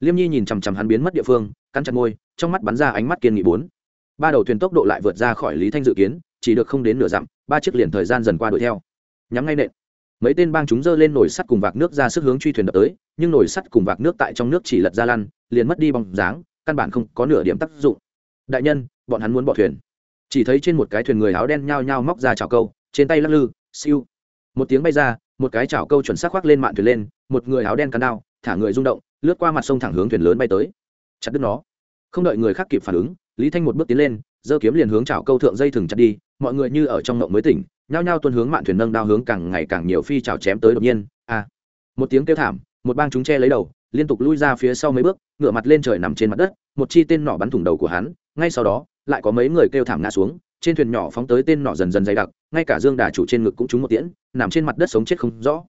Liêm nhi nhìn chằm chằm hắn biến mất địa phương, cắn chặt môi, trong mắt bắn ra ánh mắt kiên nghị bốn. Ba đầu thuyền tốc độ lại vượt ra khỏi lý thanh dự kiến, chỉ được không đến nửa dặm, ba chiếc liền thời gian dần qua đuổi theo. Nhắm ngay nện mấy tên bang chúng dơ lên nồi sắt cùng vạc nước ra sức hướng truy thuyền đập tới, nhưng nồi sắt cùng vạc nước tại trong nước chỉ lật ra lăn, liền mất đi bóng dáng, căn bản không có nửa điểm tác dụng. Đại nhân, bọn hắn muốn bỏ thuyền. Chỉ thấy trên một cái thuyền người áo đen nhao nhao móc ra chảo câu, trên tay lắc lư, siêu. Một tiếng bay ra, một cái chảo câu chuẩn xác khoác lên mạn thuyền lên, một người áo đen cắn đao, thả người rung động, lướt qua mặt sông thẳng hướng thuyền lớn bay tới. Chặt đứt nó. Không đợi người khác kịp phản ứng, lý thanh một bước tiến lên, giơ kiếm liền hướng chảo câu thượng dây thừng chặt đi, mọi người như ở trong ngộng mới tỉnh nhao nhao tuân hướng mạn thuyền nâng đao hướng càng ngày càng nhiều phi trào chém tới đột nhiên. A một tiếng kêu thảm, một bang chúng che lấy đầu, liên tục lui ra phía sau mấy bước ngựa mặt lên trời nằm trên mặt đất, một chi tên nỏ bắn thủng đầu của hắn, ngay sau đó, lại có mấy người kêu thảm ngã xuống, trên thuyền nhỏ phóng tới tên nỏ dần dần dày đặc, ngay cả dương đà chủ trên ngực cũng trúng một tiễn, nằm trên mặt đất sống chết không rõ.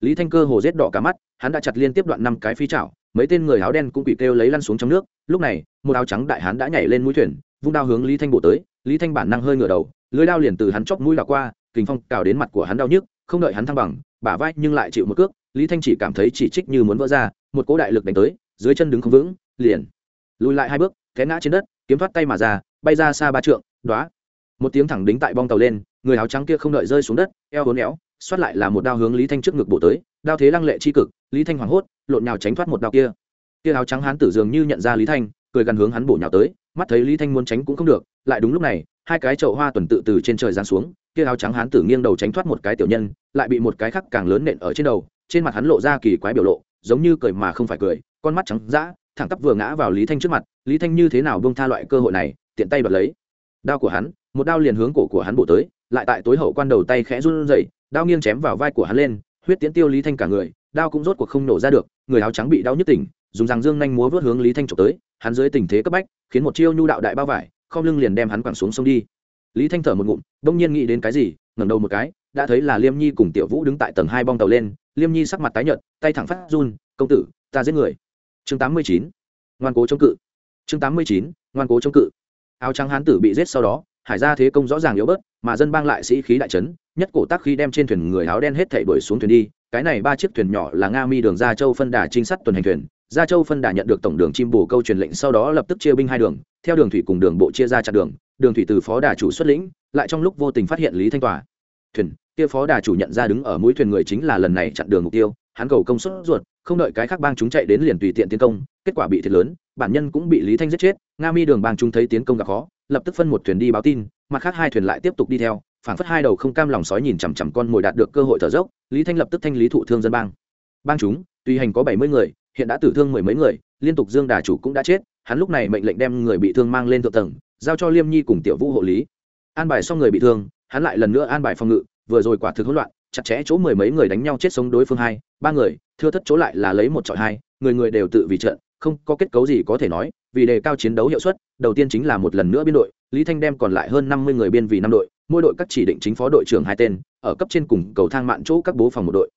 Lý thanh cơ hồ rết đỏ cả mắt, hắn đã chặt liên tiếp đoạn năm cái phi chảo mấy tên người áo đen cũng bị kêu lấy lăn xuống trong nước. Lúc này, một áo trắng đại hắn đã nhảy lên mũi thuyền, vung đao hướng lý thanh bổ tới, lý thanh bản năng hơi ngửa đầu lưới đao liền từ hắn chóc mũi là qua kình phong cào đến mặt của hắn đau nhức, không đợi hắn thăng bằng, bả vai nhưng lại chịu một cước, lý thanh chỉ cảm thấy chỉ trích như muốn vỡ ra, một cỗ đại lực đánh tới, dưới chân đứng không vững, liền lùi lại hai bước, té ngã trên đất, kiếm thoát tay mà ra, bay ra xa ba trượng đoá một tiếng thẳng đính tại bong tàu lên, người áo trắng kia không đợi rơi xuống đất, eo hốn éo xoát lại là một đao hướng lý thanh trước ngực bổ tới, đao thế lăng lệ c h i cực, lý thanh hoảng hốt, lộn nhào tránh thoát một đao kia. Kia áo trắng hán tử dường như nhận ra lý thanh, cười gần hướng hắn bổ nhào tới, mắt thấy lý thanh muốn tránh cũng không được, lại đúng lúc này, hai cái chậu hoa tuần tự từ trên trời giáng xuống kia áo trắng hán tử nghiêng đầu tránh thoát một cái tiểu nhân, lại bị một cái khắc càng lớn nện ở trên đầu, trên mặt hắn lộ ra kỳ quái biểu lộ, giống như cười mà không phải cười, con mắt trắng dã, thẳng tắp vừa ngã vào lý thanh trước mặt, lý thanh như thế nào bông tha loại cơ hội này, tiện tay bật lấy. Đao của hắn, một đao liền hướng cổ của hắn bổ tới, lại tại tối hậu quan đầu tay khẽ run rẩy, đao nghiêng chém vào vai của hắn lên, huyết tiễn tiêu lý thanh cả người, đao cũng rốt cuộc không nổ ra được, người áo trắng bị đau nhức tỉnh, dùng răng dương nhanh múa vớt hướng lý thanh trộm tới, hắn dưới tình thế cấp bách, khiến một chiêu nhu đạo đại bao vải không lưng liền đem hắn quẳng xuống sông đi lý thanh thở một ngụm, đông nhiên nghĩ đến cái gì, ngẩng đầu một cái, đã thấy là liêm nhi cùng tiểu vũ đứng tại tầng hai bong tàu lên, liêm nhi sắc mặt tái nhợt, tay thẳng phát run, công tử, ta giết người. Chương tám mươi chín, ngoan cố chống cự. Chương tám mươi chín, ngoan cố chống cự. Áo trắng hán tử bị giết sau đó, hải ra thế công rõ ràng yếu bớt, mà dân bang lại sĩ khí đại trấn nhất cổ tác khi đem trên thuyền người áo đen hết thảy đuổi xuống thuyền đi. Cái này ba chiếc thuyền nhỏ là nga mi đường, gia châu phân đà trinh sát tuần hành thuyền. Gia châu phân đà nhận được tổng đường chim bù câu truyền lệnh, sau đó lập tức chia binh hai đường, theo đường thủy cùng đường bộ chia ra chặt đường đường thủy từ phó đà chủ xuất lĩnh, lại trong lúc vô tình phát hiện lý thanh tòa. Thuyền, kia phó đà chủ nhận ra đứng ở mũi thuyền người chính là lần này chặn đường mục tiêu, hắn cầu công suất ruột, không đợi cái khác bang chúng chạy đến liền tùy tiện tiến công, kết quả bị thiệt lớn, bản nhân cũng bị lý thanh giết chết, nga mi đường bang chúng thấy tiến công gặp khó, lập tức phân một thuyền đi báo tin, mặt khác hai thuyền lại tiếp tục đi theo, phảng phất hai đầu không cam lòng sói nhìn chằm chằm con mồi đạt được cơ hội thở dốc, lý thanh lập tức thanh lý thụ thương dân bang. Bang chúng, tuy hành có bảy mươi người, hiện đã tử thương mười mấy người liên tục dương đà chủ cũng đã chết, hắn lúc này mệnh lệnh đem người bị thương mang lên thượng tầng, giao cho liêm nhi cùng tiểu vũ hộ lý. An bài xong người bị thương, hắn lại lần nữa an bài phòng ngự, vừa rồi quả thực hỗn loạn, chặt chẽ chỗ mười mấy người đánh nhau chết sống đối phương hai, ba người, thưa thất chỗ lại là lấy một trọi hai, người người đều tự vì trận, không có kết cấu gì có thể nói, vì đề cao chiến đấu hiệu suất, đầu tiên chính là một lần nữa biên đội, lý thanh đem còn lại hơn năm mươi người biên vì năm đội, mỗi đội các chỉ định chính phó đội trưởng hai tên, ở cấp trên cùng cầu thang mạn chỗ các bố phòng một đội.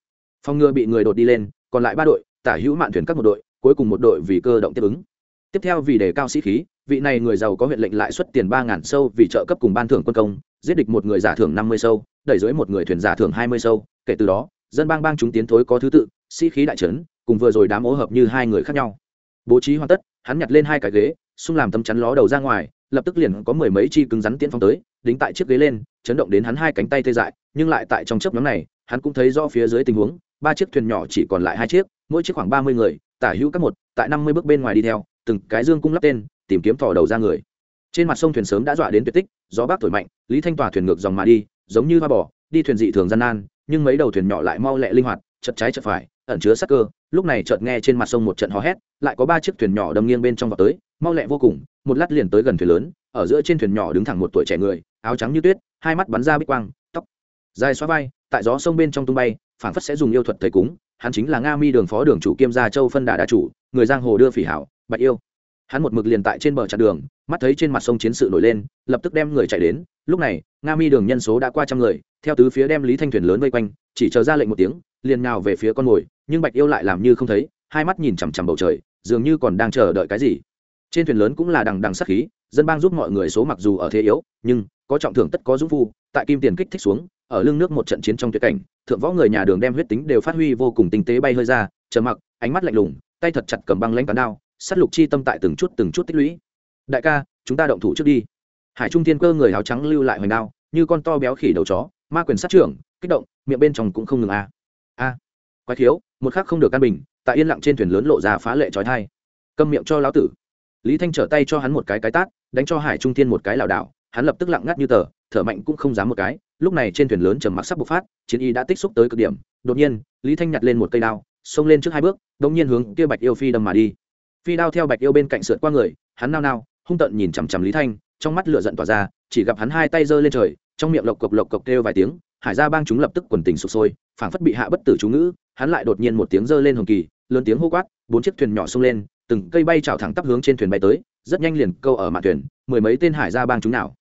Phòng ngừa bị người đột đi lên, còn lại ba đội, tả hữu mạn thuyền các một đội cuối cùng một đội vì cơ động tiếp ứng. Tiếp theo vì đề cao sĩ khí, vị này người giàu có huyện lệnh lại xuất tiền ba ngàn sâu vì trợ cấp cùng ban thưởng quân công, giết địch một người giả thưởng năm mươi sâu, đẩy dưới một người thuyền giả thưởng hai mươi sâu. Kể từ đó, dân bang bang chúng tiến thối có thứ tự, sĩ khí đại trấn, cùng vừa rồi đám ố hợp như hai người khác nhau. Bố trí hoàn tất, hắn nhặt lên hai cái ghế, xung làm tấm chắn ló đầu ra ngoài, lập tức liền có mười mấy chi cứng rắn tiễn phong tới, đính tại chiếc ghế lên, chấn động đến hắn hai cánh tay tê dại, nhưng lại tại trong chớp nhóm này, hắn cũng thấy rõ phía dưới tình huống, ba chiếc thuyền nhỏ chỉ còn lại hai chiếc, mỗi chiếc khoảng ba mươi người tả hữu các một, tại năm mươi bước bên ngoài đi theo, từng cái dương cung lắp tên, tìm kiếm thò đầu ra người. Trên mặt sông thuyền sớm đã dọa đến tuyệt tích, gió bác thổi mạnh, lý thanh tỏa thuyền ngược dòng mà đi, giống như hoa bò, đi thuyền dị thường gian nan, nhưng mấy đầu thuyền nhỏ lại mau lẹ linh hoạt, chật trái chật phải, ẩn chứa sắc cơ. Lúc này chợt nghe trên mặt sông một trận hò hét, lại có ba chiếc thuyền nhỏ đâm nghiêng bên trong vào tới, mau lẹ vô cùng, một lát liền tới gần thuyền lớn, ở giữa trên thuyền nhỏ đứng thẳng một tuổi trẻ người, áo trắng như tuyết, hai mắt bắn ra bích quang, tóc, dài xóa vai, tại gió sông bên trong tung bay, phảng phất sẽ dùng yêu thuật thầy cúng hắn chính là nga mi đường phó đường chủ kiêm gia châu phân đà đà chủ, người giang hồ đưa phỉ hảo, bạch yêu. Hắn một mực liền tại trên bờ chặn đường, mắt thấy trên mặt sông chiến sự nổi lên, lập tức đem người chạy đến. Lúc này, nga mi đường nhân số đã qua trăm người, theo tứ phía đem lý thanh thuyền lớn vây quanh, chỉ chờ ra lệnh một tiếng, liền nào về phía con mồi, nhưng bạch yêu lại làm như không thấy, hai mắt nhìn chằm chằm bầu trời, dường như còn đang chờ đợi cái gì. Trên thuyền lớn cũng là đằng đằng sắc khí, dân bang giúp mọi người số mặc dù ở thế yếu, nhưng có trọng thưởng tất có dũng phu, tại kim tiền kích thích xuống ở lưng nước một trận chiến trong tuyệt cảnh, thượng võ người nhà đường đem huyết tính đều phát huy vô cùng tinh tế bay hơi ra, chờ mặc, ánh mắt lạnh lùng, tay thật chặt cầm băng lãnh cán đao sắt lục chi tâm tại từng chút từng chút tích lũy. Đại ca, chúng ta động thủ trước đi. Hải trung thiên cơ người áo trắng lưu lại hoành đao, như con to béo khỉ đầu chó, ma quyền sát trưởng, kích động, miệng bên trong cũng không ngừng a. A, quái thiếu một khắc không được căn bình. Tại yên lặng trên thuyền lớn lộ ra phá lệ trói thai. Câm miệng cho lão tử. Lý thanh trở tay cho hắn một cái cái tát, đánh cho hải trung thiên một cái lảo đảo, hắn lập tức lặng ngắt như tờ thở mạnh cũng không dám một cái, lúc này trên thuyền lớn trầm mặc sắp bộc phát, chiến y đã tích xúc tới cực điểm, đột nhiên, lý thanh nhặt lên một cây đao, xông lên trước hai bước, đống nhiên hướng kia bạch yêu phi đâm mà đi. Phi đao theo bạch yêu bên cạnh sượt qua người, hắn nao nao, hung tợn nhìn chằm chằm lý thanh, trong mắt lửa giận tỏa ra, chỉ gặp hắn hai tay giơ lên trời, trong miệng lộc cộc lộc cộc kêu vài tiếng, hải gia bang chúng lập tức quần tình sụp sôi, phảng phất bị hạ bất tử chú ngữ, hắn lại đột nhiên một tiếng giơ lên hồng kỳ, lớn tiếng hô quát, bốn chiếc thuyền nhỏ xông lên, từng cây bay chảo thẳng tắp hướng trên thuyền bay tới, rất nhanh liền câu ở mạn thuyền, mười mấy tên hải gia bang chúng nào.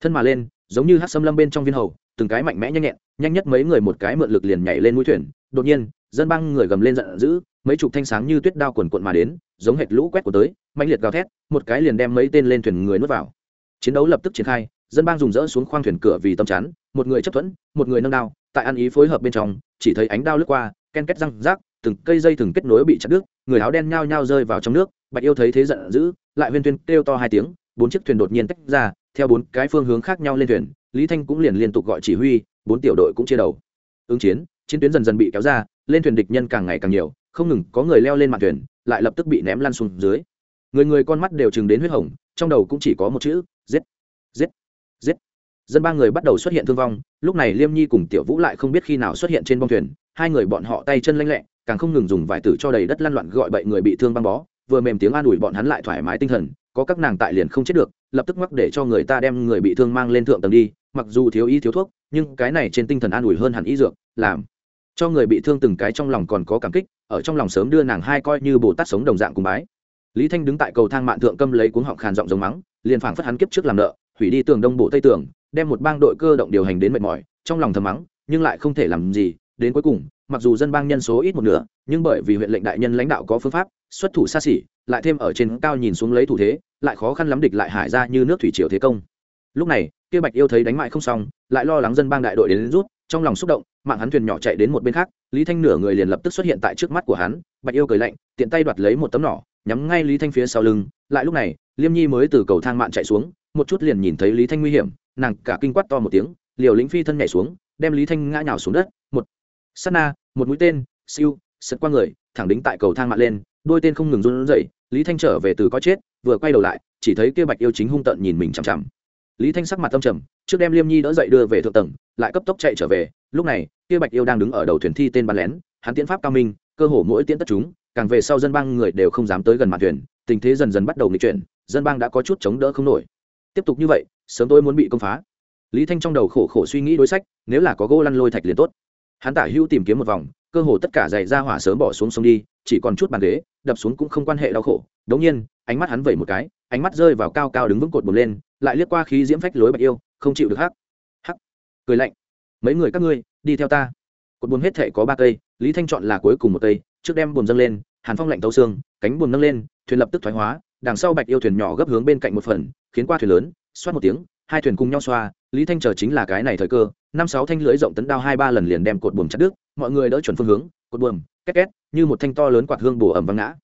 Thân mà lên giống như hát xâm lâm bên trong viên hầu, từng cái mạnh mẽ nhanh nhẹn, nhanh nhất mấy người một cái mượn lực liền nhảy lên mũi thuyền, đột nhiên, dân băng người gầm lên giận dữ, mấy chục thanh sáng như tuyết đao quần quận mà đến, giống hệt lũ quét của tới, mạnh liệt gào thét, một cái liền đem mấy tên lên thuyền người nuốt vào. Chiến đấu lập tức triển khai, dân bang dùng dỡ xuống khoang thuyền cửa vì tâm chắn, một người chấp thuẫn, một người nâng đao, tại ăn ý phối hợp bên trong, chỉ thấy ánh đao lướt qua, ken kết răng rác, từng cây dây từng kết nối bị chặt đứt, người áo đen nhao nhao rơi vào trong nước, bạch yêu thấy thế giận dữ, lại huyên tuyên kêu to hai tiếng, bốn chiếc thuyền đột nhiên tách ra theo bốn cái phương hướng khác nhau lên thuyền, lý thanh cũng liền liên tục gọi chỉ huy, bốn tiểu đội cũng chia đầu. Ứng chiến chiến tuyến dần dần bị kéo ra, lên thuyền địch nhân càng ngày càng nhiều, không ngừng có người leo lên mặt thuyền, lại lập tức bị ném lăn xuống dưới. Người người con mắt đều chừng đến huyết hồng, trong đầu cũng chỉ có một chữ, giết giết giết. Dân ba người bắt đầu xuất hiện thương vong, lúc này liêm nhi cùng tiểu vũ lại không biết khi nào xuất hiện trên bông thuyền, hai người bọn họ tay chân lanh lẹ, càng không ngừng dùng vải tử cho đầy đất lăn loạn gọi bậy người bị thương băng bó vừa mềm tiếng an ủi bọn hắn lại thoải mái tinh thần, có các nàng tại liền không chết được, lập tức mắc để cho người ta đem người bị thương mang lên thượng tầng đi, mặc dù thiếu y thiếu thuốc, nhưng cái này trên tinh thần an ủi hơn hẳn y dược, làm cho người bị thương từng cái trong lòng còn có cảm kích, ở trong lòng sớm đưa nàng hai coi như bồ tát sống đồng dạng cùng bái. Lý thanh đứng tại cầu thang mạn thượng câm lấy cuống họng khàn giọng giống mắng, liền phảng phất hắn kiếp trước làm nợ, hủy đi tường đông bộ tây tường, đem một bang đội cơ động điều hành đến mệt mỏi, trong lòng thầm mắng, nhưng lại không thể làm gì, đến cuối cùng, mặc dù dân bang nhân số ít một nửa, nhưng bởi vì huyện lệnh đại nhân lãnh đạo có phương pháp xuất thủ xa xỉ lại thêm ở trên cao nhìn xuống lấy thủ thế lại khó khăn lắm địch lại hải ra như nước thủy triều thế công. Lúc này kia bạch yêu thấy đánh mại không xong lại lo lắng dân bang đại đội đến, đến rút trong lòng xúc động mạng hắn thuyền nhỏ chạy đến một bên khác lý thanh nửa người liền lập tức xuất hiện tại trước mắt của hắn bạch yêu cười lạnh tiện tay đoạt lấy một tấm nỏ nhắm ngay lý thanh phía sau lưng lại lúc này liêm nhi mới từ cầu thang mạng chạy xuống một chút liền nhìn thấy lý thanh nguy hiểm nàng cả kinh quát to một tiếng liều lĩnh phi thân nhảy xuống đem lý thanh ngã nhào xuống đất một s á t na một mũi tên siêu sật qua người thẳng đính tại cầu thang mạng lên đôi tên không ngừng run rẩy, lý thanh trở về từ có chết, vừa quay đầu lại, chỉ thấy kia bạch yêu chính hung tợn nhìn mình chằm chằm. Lý thanh sắc mặt tâm trầm, trước đem liêm nhi đỡ dậy đưa về thượng tầng, lại cấp tốc chạy trở về. Lúc này, kia bạch yêu đang đứng ở đầu thuyền thi tên bắn lén, hắn tiến pháp cao minh, cơ hồ mỗi tiến tất chúng, càng về sau dân bang người đều không dám tới gần mặt thuyền, tình thế dần dần bắt đầu nghịch chuyển, dân bang đã có chút chống đỡ không nổi. Tiếp tục như vậy, sớm tôi muốn bị công phá. Lý thanh trong đầu khổ khổ suy nghĩ đối sách, nếu là có gỗ lăn lôi thạch liền tốt. Hắn tả hữu tìm kiếm một vòng, cơ hồ tất cả giày ra hỏa sớm bỏ xuống sông đi chỉ còn chút bàn ghế, đập xuống cũng không quan hệ đau khổ. Đống nhiên, ánh mắt hắn vẩy một cái, ánh mắt rơi vào cao cao đứng vững cột bùn lên, lại liếc qua khí diễm phách lối bạch yêu, không chịu được hắc. Hắc. Cười lạnh. Mấy người các ngươi, đi theo ta. Cột buồm hết thể có ba cây, lý thanh chọn là cuối cùng một cây, trước đem buồm dâng lên, hàn phong lạnh tấu xương, cánh buồm nâng lên, thuyền lập tức thoái hóa, đằng sau bạch yêu thuyền nhỏ gấp hướng bên cạnh một phần, khiến qua thuyền lớn, xoát một tiếng, hai thuyền cùng nhau xoa, lý thanh chờ chính là cái này thời cơ, năm sáu thanh lưới rộng tấn đao hai ba lần liền đem cột buồm chặt đứt mọi người đỡ chuẩn phương hướng, cột buồm, két két, như một thanh to lớn quạt hương bổ ẩm văng ngã.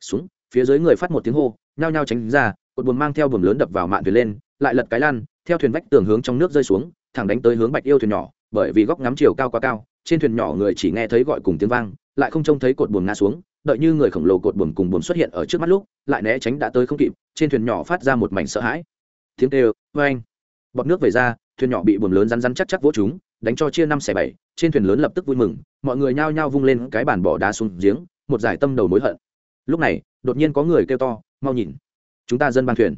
Xuống, phía dưới người phát một tiếng hô, nhao nhao tránh ra, cột buồm mang theo buồm lớn đập vào mạn thuyền lên, lại lật cái lan theo thuyền vách tường hướng trong nước rơi xuống, thẳng đánh tới hướng bạch yêu thuyền nhỏ, bởi vì góc ngắm chiều cao quá cao, trên thuyền nhỏ người chỉ nghe thấy gọi cùng tiếng vang, lại không trông thấy cột buồm ngã xuống, đợi như người khổng lồ cột buồm cùng buồm xuất hiện ở trước mắt lúc, lại né tránh đã tới không kịp, trên thuyền nhỏ phát ra một mảnh sợ hãi. Tiếng kêu vê anh bọt nước về ra thuyền nhỏ bị buồm lớn rắn rắn chắc chắc vỗ chúng, đánh cho chia năm xẻ bảy, trên thuyền lớn lập tức vui mừng, mọi người nhao nhao vung lên cái bàn bỏ đá xuống giếng, một giải tâm đầu mối hận. Lúc này, đột nhiên có người kêu to, mau nhìn, chúng ta dân bang thuyền.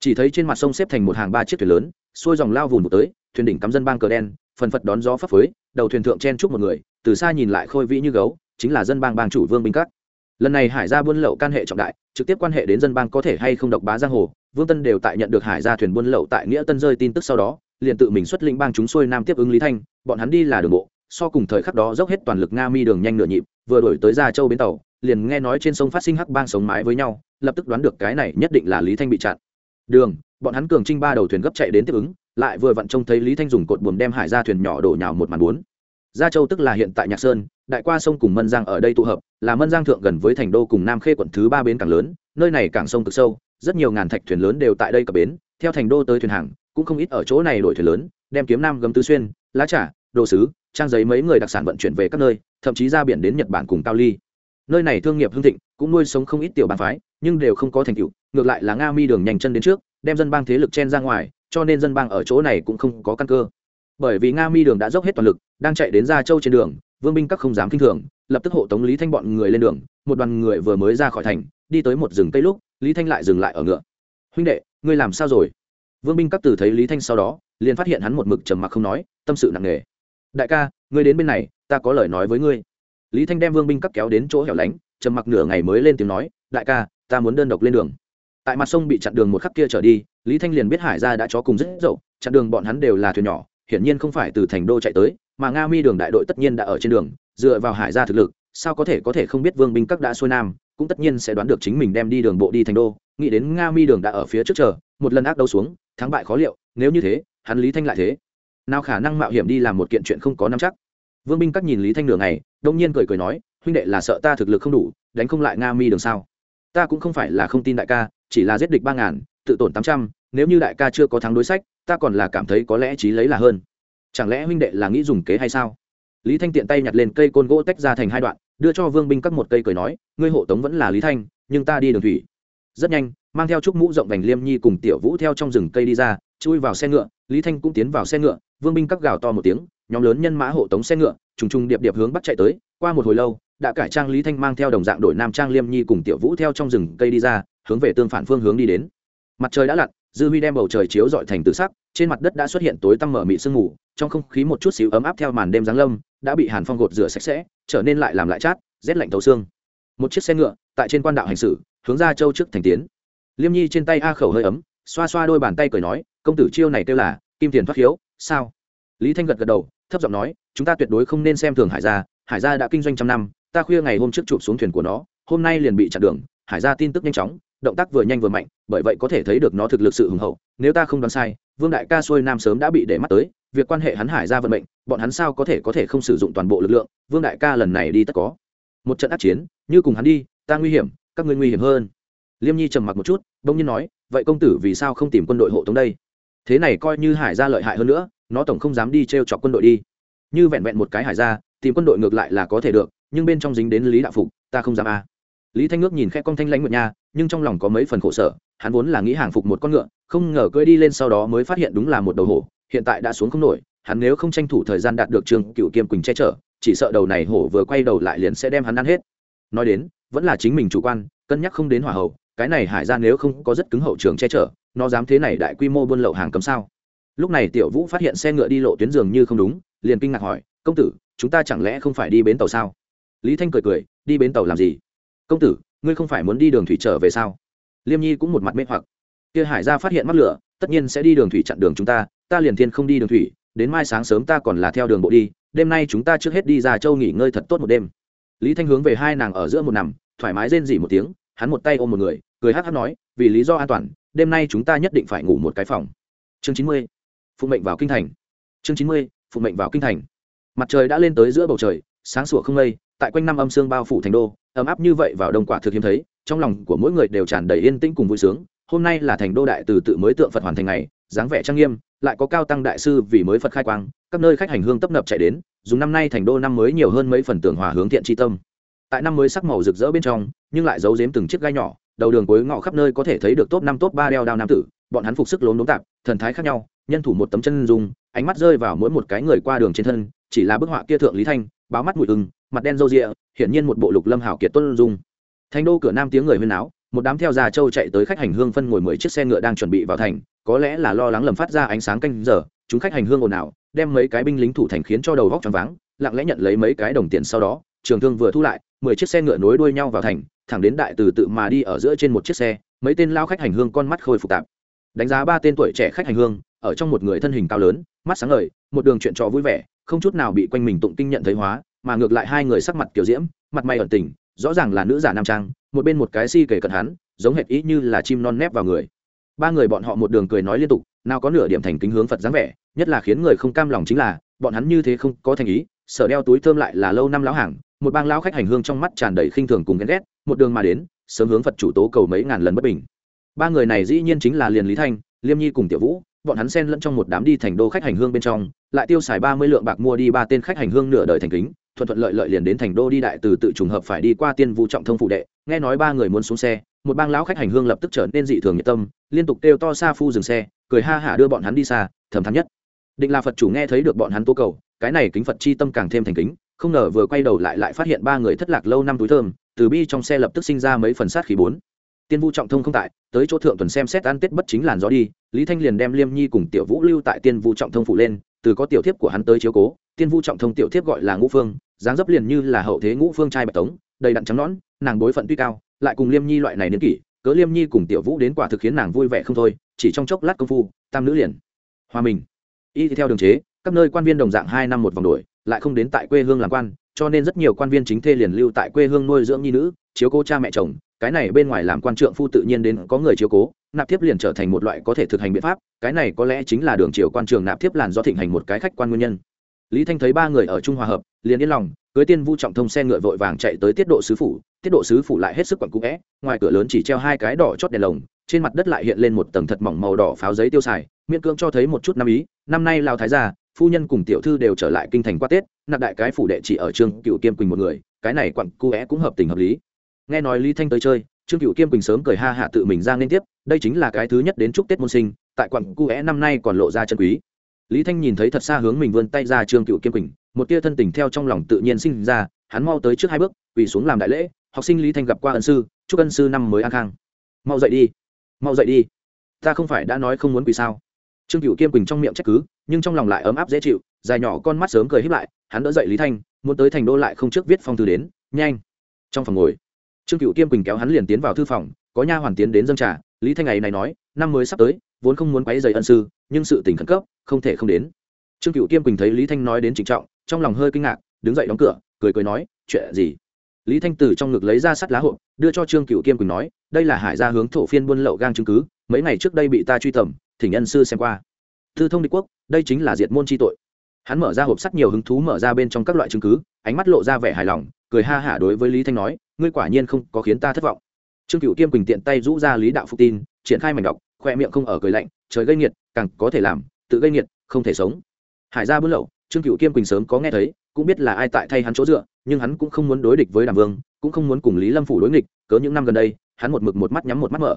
Chỉ thấy trên mặt sông xếp thành một hàng ba chiếc thuyền lớn, xuôi dòng lao vùng một tới, thuyền đỉnh cắm dân bang cờ đen, phần phật đón gió phấp phới, đầu thuyền thượng chen chúc một người, từ xa nhìn lại khôi vĩ như gấu, chính là dân bang bang chủ vương binh cát lần này hải gia buôn lậu can hệ trọng đại, trực tiếp quan hệ đến dân bang có thể hay không độc bá giang hồ, vương tân đều tại nhận được hải gia thuyền buôn lậu tại nghĩa tân rơi tin tức sau đó liền tự mình xuất lĩnh bang chúng xuôi nam tiếp ứng lý thanh, bọn hắn đi là đường bộ, so cùng thời khắc đó dốc hết toàn lực nga mi đường nhanh nửa nhịp, vừa đổi tới gia châu bến tàu, liền nghe nói trên sông phát sinh hắc bang sống mái với nhau, lập tức đoán được cái này nhất định là lý thanh bị chặn. Đường, bọn hắn cường trinh ba đầu thuyền gấp chạy đến tiếp ứng, lại vừa vặn trông thấy lý thanh dùng cột buồm đem hải ra thuyền nhỏ đổ nhào một màn bốn. Gia châu tức là hiện tại nhạc sơn, đại qua sông cùng mân giang ở đây tụ hợp, là mân giang thượng gần với thành đô cùng nam khê quận thứ ba bến cảng lớn, nơi này cảng sông cực sâu, rất nhiều ngàn thạch thuyền lớn đều tại đây cập bến, theo thành đô tới thuyền hàng cũng không ít ở chỗ này đổi thuyền lớn, đem kiếm nam gấm tứ xuyên, lá trà, đồ sứ, trang giấy mấy người đặc sản vận chuyển về các nơi, thậm chí ra biển đến nhật bản cùng cao ly nơi này thương nghiệp hưng thịnh, cũng nuôi sống không ít tiểu bàn phái, nhưng đều không có thành tựu, ngược lại là nga mi đường nhanh chân đến trước, đem dân bang thế lực chen ra ngoài, cho nên dân bang ở chỗ này cũng không có căn cơ. Bởi vì nga mi đường đã dốc hết toàn lực, đang chạy đến gia châu trên đường, vương binh các không dám kinh thường, lập tức hộ tống lý thanh bọn người lên đường, một đoàn người vừa mới ra khỏi thành, đi tới một rừng cây lúc, lý thanh lại dừng lại ở ngựa. Huynh đệ, ngươi làm sao rồi? Vương binh các từ thấy lý thanh sau đó, liền phát hiện hắn một mực trầm mặc không nói, tâm sự nặng nề. Đại ca, ngươi đến bên này, ta có lời nói với ngươi. Lý thanh đem vương binh các kéo đến chỗ hẻo lánh, trầm mặc nửa ngày mới lên tiếng nói, đại ca, ta muốn đơn độc lên đường. Tại mặt sông bị chặn đường một khắc kia trở đi, lý thanh liền biết hải gia đã chó cùng rất dậu, chặn đường bọn hắn đều là thuyền nhỏ, hiển nhiên không phải từ thành đô chạy tới, mà nga mi đường đại đội tất nhiên đã ở trên đường, dựa vào hải gia thực lực, sao có thể có thể không biết vương binh các đã xuôi nam, cũng tất nhiên sẽ đoán được chính mình đem đi đường bộ đi thành đô, nghĩ đến nga mi đường đã ở phía trước chờ một lần ác đấu xuống, thắng bại khó liệu, nếu như thế, hắn lý thanh lại thế. Nào khả năng mạo hiểm đi làm một kiện chuyện không có nắm chắc. Vương binh các nhìn lý thanh nửa ngày, đông nhiên cười cười nói, huynh đệ là sợ ta thực lực không đủ, đánh không lại nga mi đường sao? Ta cũng không phải là không tin đại ca, chỉ là giết địch ba ngàn, tự tổn tám trăm, nếu như đại ca chưa có thắng đối sách, ta còn là cảm thấy có lẽ trí lấy là hơn. Chẳng lẽ huynh đệ là nghĩ dùng kế hay sao? Lý thanh tiện tay nhặt lên cây côn gỗ tách ra thành hai đoạn, đưa cho vương binh cắt một cây cười nói, ngươi hộ tống vẫn là lý thanh, nhưng ta đi đường thủy. Rất nhanh mang theo chúc mũ rộng vành liêm nhi cùng tiểu vũ theo trong rừng cây đi ra, chui vào xe ngựa, lý thanh cũng tiến vào xe ngựa, vương binh cắt gào to một tiếng, nhóm lớn nhân mã hộ tống xe ngựa, trùng trùng điệp điệp hướng bắt chạy tới, qua một hồi lâu, đã cải trang lý thanh mang theo đồng dạng đội nam trang liêm nhi cùng tiểu vũ theo trong rừng cây đi ra, hướng về tương phản phương hướng đi đến. Mặt trời đã lặn, dư huy đem bầu trời chiếu dọi thành tự sắc, trên mặt đất đã xuất hiện tối tăm mở mị sương mù, trong không khí một chút xíu ấm áp theo màn đêm giáng lâm, đã bị hàn phong gột rửa sạch sẽ, trở nên lại làm lại chát, rét lạnh thấu xương. Một chiếc xe ngựa, tại trên quan đạo hành xử, hướng ra châu trước thành tiến liêm nhi trên tay a khẩu hơi ấm, xoa xoa đôi bàn tay cười nói, công tử chiêu này kêu là, kim tiền thoát hiếu sao? Lý thanh gật gật đầu, thấp giọng nói, chúng ta tuyệt đối không nên xem thường hải gia hải gia đã kinh doanh trăm năm, ta khuya ngày hôm trước chụp xuống thuyền của nó, hôm nay liền bị chặn đường, hải gia tin tức nhanh chóng, động tác vừa nhanh vừa mạnh, bởi vậy có thể thấy được nó thực lực sự hùng hậu, nếu ta không đoán sai, vương đại ca xuôi nam sớm đã bị để mắt tới, việc quan hệ hắn hải ra vận mệnh, bọn hắn sao có thể có thể không sử dụng toàn bộ lực lượng, vương đại ca lần này đi tất có. Một trận ác chiến, như cùng hắn đi, ta nguy hiểm, các ngươi nguy hiểm hơn liêm nhi trầm mặc một chút, bỗng nhiên nói, vậy công tử vì sao không tìm quân đội hộ tống đây? Thế này coi như hải ra lợi hại hơn nữa, nó tổng không dám đi t r e o chọc quân đội đi. Như vẹn vẹn một cái hải ra tìm quân đội ngược lại là có thể được, nhưng bên trong dính đến lý đạo phục, ta không dám a. Lý thanh ước nhìn khẽ con thanh lãnh nguyệt nha, nhưng trong lòng có mấy phần khổ sở, hắn vốn là nghĩ hàng phục một con ngựa, không ngờ cưỡi đi lên sau đó mới phát hiện đúng là một đầu hổ, hiện tại đã xuống không nổi, hắn nếu không tranh thủ thời gian đạt được trường cựu kiêm quỳnh che chở, chỉ sợ đầu này hổ vừa quay đầu lại liền sẽ đem hắn ăn hết. Nói đến, vẫn là chính mình chủ quan, cân nhắc không đến hỏa hậu cái này hải ra nếu không có rất cứng hậu trường che chở, nó dám thế này đại quy mô buôn lậu hàng cấm sao? Lúc này tiểu vũ phát hiện xe ngựa đi lộ tuyến giường như không đúng, liền kinh ngạc hỏi, công tử, chúng ta chẳng lẽ không phải đi bến tàu sao? Lý thanh cười cười, đi bến tàu làm gì? Công tử, ngươi không phải muốn đi đường thủy trở về sao? Liêm nhi cũng một mặt mê hoặc. Kia hải gia phát hiện mắc lửa, tất nhiên sẽ đi đường thủy chặn đường chúng ta ta liền thiên không đi đường thủy, đến mai sáng sớm ta còn là theo đường bộ đi, đêm nay chúng ta trước hết đi ra châu nghỉ ngơi thật tốt một đêm. Lý thanh hướng về hai nàng ở giữa một nằm, thoải mái rên dỉ một tiếng, hắn một tay ôm một người cười hát hát nói, vì lý do an toàn, đêm nay chúng ta nhất định phải ngủ một cái phòng. Chương chín mươi, phụ mệnh vào kinh thành. Chương chín mươi, phụ mệnh vào kinh thành. Mặt trời đã lên tới giữa bầu trời, sáng sủa không mây, tại quanh năm âm sương bao phủ thành đô, ấm áp như vậy vào đông quả thực hiếm thấy, trong lòng của mỗi người đều tràn đầy yên tĩnh cùng vui sướng. Hôm nay là thành đô đại từ tự mới tượng phật hoàn thành ngày, dáng vẻ trang nghiêm, lại có cao tăng đại sư vì mới phật khai quang, các nơi khách hành hương tấp nập chạy đến, dùng năm nay thành đô năm mới nhiều hơn mấy phần tưởng hòa hướng thiện tri tâm. Tại năm mới sắc màu rực rỡ bên trong, nhưng lại giấu giếm từng chiếc gai nhỏ đầu đường cuối ngõ khắp nơi có thể thấy được top năm, top ba đeo đao nam tử, bọn hắn phục sức lốm đốm tạp, thần thái khác nhau, nhân thủ một tấm chân dung, ánh mắt rơi vào mỗi một cái người qua đường trên thân, chỉ là bức họa kia thượng lý thanh, báo mắt mùi ưng, mặt đen râu rịa hiển nhiên một bộ lục lâm hảo kiệt tuân dung. Thành đô cửa nam tiếng người huyên áo một đám theo già châu chạy tới khách hành hương phân ngồi mười chiếc xe ngựa đang chuẩn bị vào thành, có lẽ là lo lắng lầm phát ra ánh sáng canh giờ, chúng khách hành hương ồn ào, đem mấy cái binh lính thủ thành khiến cho đầu góc choáng váng, lặng lẽ nhận lấy mấy cái đồng tiền sau đó trường thương vừa thu lại, mười chiếc xe ngựa nối đuôi nhau vào thành, thẳng đến đại từ tự mà đi ở giữa trên một chiếc xe, mấy tên lao khách hành hương con mắt khôi phục tạp. Đánh giá ba tên tuổi trẻ khách hành hương, ở trong một người thân hình cao lớn, mắt sáng ngời, một đường chuyện trò vui vẻ, không chút nào bị quanh mình tụng kinh nhận thấy hóa, mà ngược lại hai người sắc mặt kiểu diễm, mặt mày ẩn tình, rõ ràng là nữ giả nam trang, một bên một cái si kể cận hắn, giống hệt ý như là chim non nép vào người. Ba người bọn họ một đường cười nói liên tục, nào có nửa điểm thành kính hướng phật dáng vẻ, nhất là khiến người không cam lòng chính là, bọn hắn như thế không có thành ý, sở đeo túi thơm lại là lâu năm lão hàng một bang lão khách hành hương trong mắt tràn đầy khinh thường cùng ghen ghét, một đường mà đến, sớm hướng phật chủ tố cầu mấy ngàn lần bất bình. Ba người này dĩ nhiên chính là liền lý thanh, liêm nhi cùng tiểu vũ, bọn hắn xen lẫn trong một đám đi thành đô khách hành hương bên trong, lại tiêu xài ba mươi lượng bạc mua đi ba tên khách hành hương nửa đời thành kính, thuận thuận lợi lợi liền đến thành đô đi đại từ tự trùng hợp phải đi qua tiên vu trọng thông phụ đệ. Nghe nói ba người muốn xuống xe, một bang lão khách hành hương lập tức trở nên dị thường nhiệt tâm, liên tục kêu to xa phu dừng xe, cười ha hả đưa bọn hắn đi xa, thầm thắn nhất. Định là phật chủ nghe thấy được bọn hắn tố cầu, cái này kính phật chi tâm càng thêm thành kính không ngờ vừa quay đầu lại lại phát hiện ba người thất lạc lâu năm túi thơm, từ bi trong xe lập tức sinh ra mấy phần sát khí bốn. Tiên vu trọng thông không tại, tới chỗ thượng tuần xem xét ăn tết bất chính làn gió đi, lý thanh liền đem liêm nhi cùng tiểu vũ lưu tại tiên vu trọng thông phụ lên, từ có tiểu thiếp của hắn tới chiếu cố, tiên vu trọng thông tiểu thiếp gọi là ngũ phương, dáng dấp liền như là hậu thế ngũ phương trai bạch tống, đầy đặn trắng nõn, nàng bối phận tuy cao, lại cùng liêm nhi loại này niên kỷ, cớ liêm nhi cùng tiểu vũ đến quả thực khiến nàng vui vẻ không thôi, chỉ trong chốc lát công phu, tam nữ liền hòa mình. Y theo đường chế, các nơi quan viên đồng dạng hai năm một vòng đổi lại không đến tại quê hương làm quan, cho nên rất nhiều quan viên chính thê liền lưu tại quê hương nuôi dưỡng nhi nữ, chiếu cố cha mẹ chồng. Cái này bên ngoài làm quan trượng phu tự nhiên đến có người chiếu cố, nạp thiếp liền trở thành một loại có thể thực hành biện pháp. Cái này có lẽ chính là đường chiều quan trường nạp thiếp làn do thịnh hành một cái khách quan nguyên nhân. Lý thanh thấy ba người ở trung hòa hợp, liền yên lòng, cưới tiên vu trọng thông xe ngựa vội vàng chạy tới tiết độ sứ phủ. Tiết độ sứ phủ lại hết sức quặn cũ vẽ, ngoài cửa lớn chỉ treo hai cái đỏ chót đèn lồng, trên mặt đất lại hiện lên một tầng thật mỏng màu đỏ pháo giấy tiêu xài, miễn cưỡng cho thấy một chút năm ý. Năm nay lao thái gia phu nhân cùng tiểu thư đều trở lại kinh thành qua tết, nạp đại cái phủ đệ chỉ ở trương cựu kiêm quỳnh một người, cái này quặn cu é cũng hợp tình hợp lý. Nghe nói lý thanh tới chơi, trương cựu kiêm quỳnh sớm cười ha hạ tự mình ra liên tiếp, đây chính là cái thứ nhất đến chúc tết môn sinh, tại quặn cu é năm nay còn lộ ra chân quý. Lý thanh nhìn thấy thật xa hướng mình vươn tay ra trương cựu kiêm quỳnh, một tia thân tình theo trong lòng tự nhiên sinh ra, hắn mau tới trước hai bước, quỳ xuống làm đại lễ, học sinh lý thanh gặp qua ân sư, chúc ân sư năm mới an khang. Mau dậy đi, mau dậy đi, ta không phải đã nói không muốn quỳ sao? Trương cựu kiêm quỳnh trong miệng trách cứ nhưng trong lòng lại ấm áp dễ chịu, dài nhỏ con mắt sớm cười híp lại, hắn đỡ dậy lý thanh, muốn tới thành đô lại không trước viết phong thư đến, nhanh. Trong phòng ngồi, trương cựu kiêm quỳnh kéo hắn liền tiến vào thư phòng, có nha hoàn tiến đến dâng trà, lý thanh ngày này nói, năm mới sắp tới, vốn không muốn quấy dày ân sư, nhưng sự tình khẩn cấp, không thể không đến. Trương cựu kiêm quỳnh thấy lý thanh nói đến trịnh trọng, trong lòng hơi kinh ngạc, đứng dậy đóng cửa, cười cười nói, chuyện gì? Lý thanh từ trong ngực lấy ra sắt lá hộp, đưa cho trương cựu kiêm quỳnh nói, đây là hải gia hướng thổ phiên buôn lậu gang chứng cứ, mấy ngày trước đây bị ta truy tầm, thỉnh ân sư xem qua tư thông địch quốc, đây chính là diệt môn chi tội. Hắn mở ra hộp sắt nhiều hứng thú mở ra bên trong các loại chứng cứ, ánh mắt lộ ra vẻ hài lòng, cười ha hả đối với lý thanh nói, ngươi quả nhiên không có khiến ta thất vọng. Trương cựu kiêm quỳnh tiện tay rũ ra lý đạo phục tin, triển khai mảnh đọc, khoe miệng không ở cười lạnh, trời gây nghiệt, càng có thể làm, tự gây nghiệt, không thể sống. Hải gia buôn lậu, trương cựu kiêm quỳnh sớm có nghe thấy, cũng biết là ai tại thay hắn chỗ dựa, nhưng hắn cũng không muốn đối địch với đàm vương, cũng không muốn cùng lý lâm phủ đối nghịch, cớ những năm gần đây, hắn một mực một mắt nhắm một mắt mở.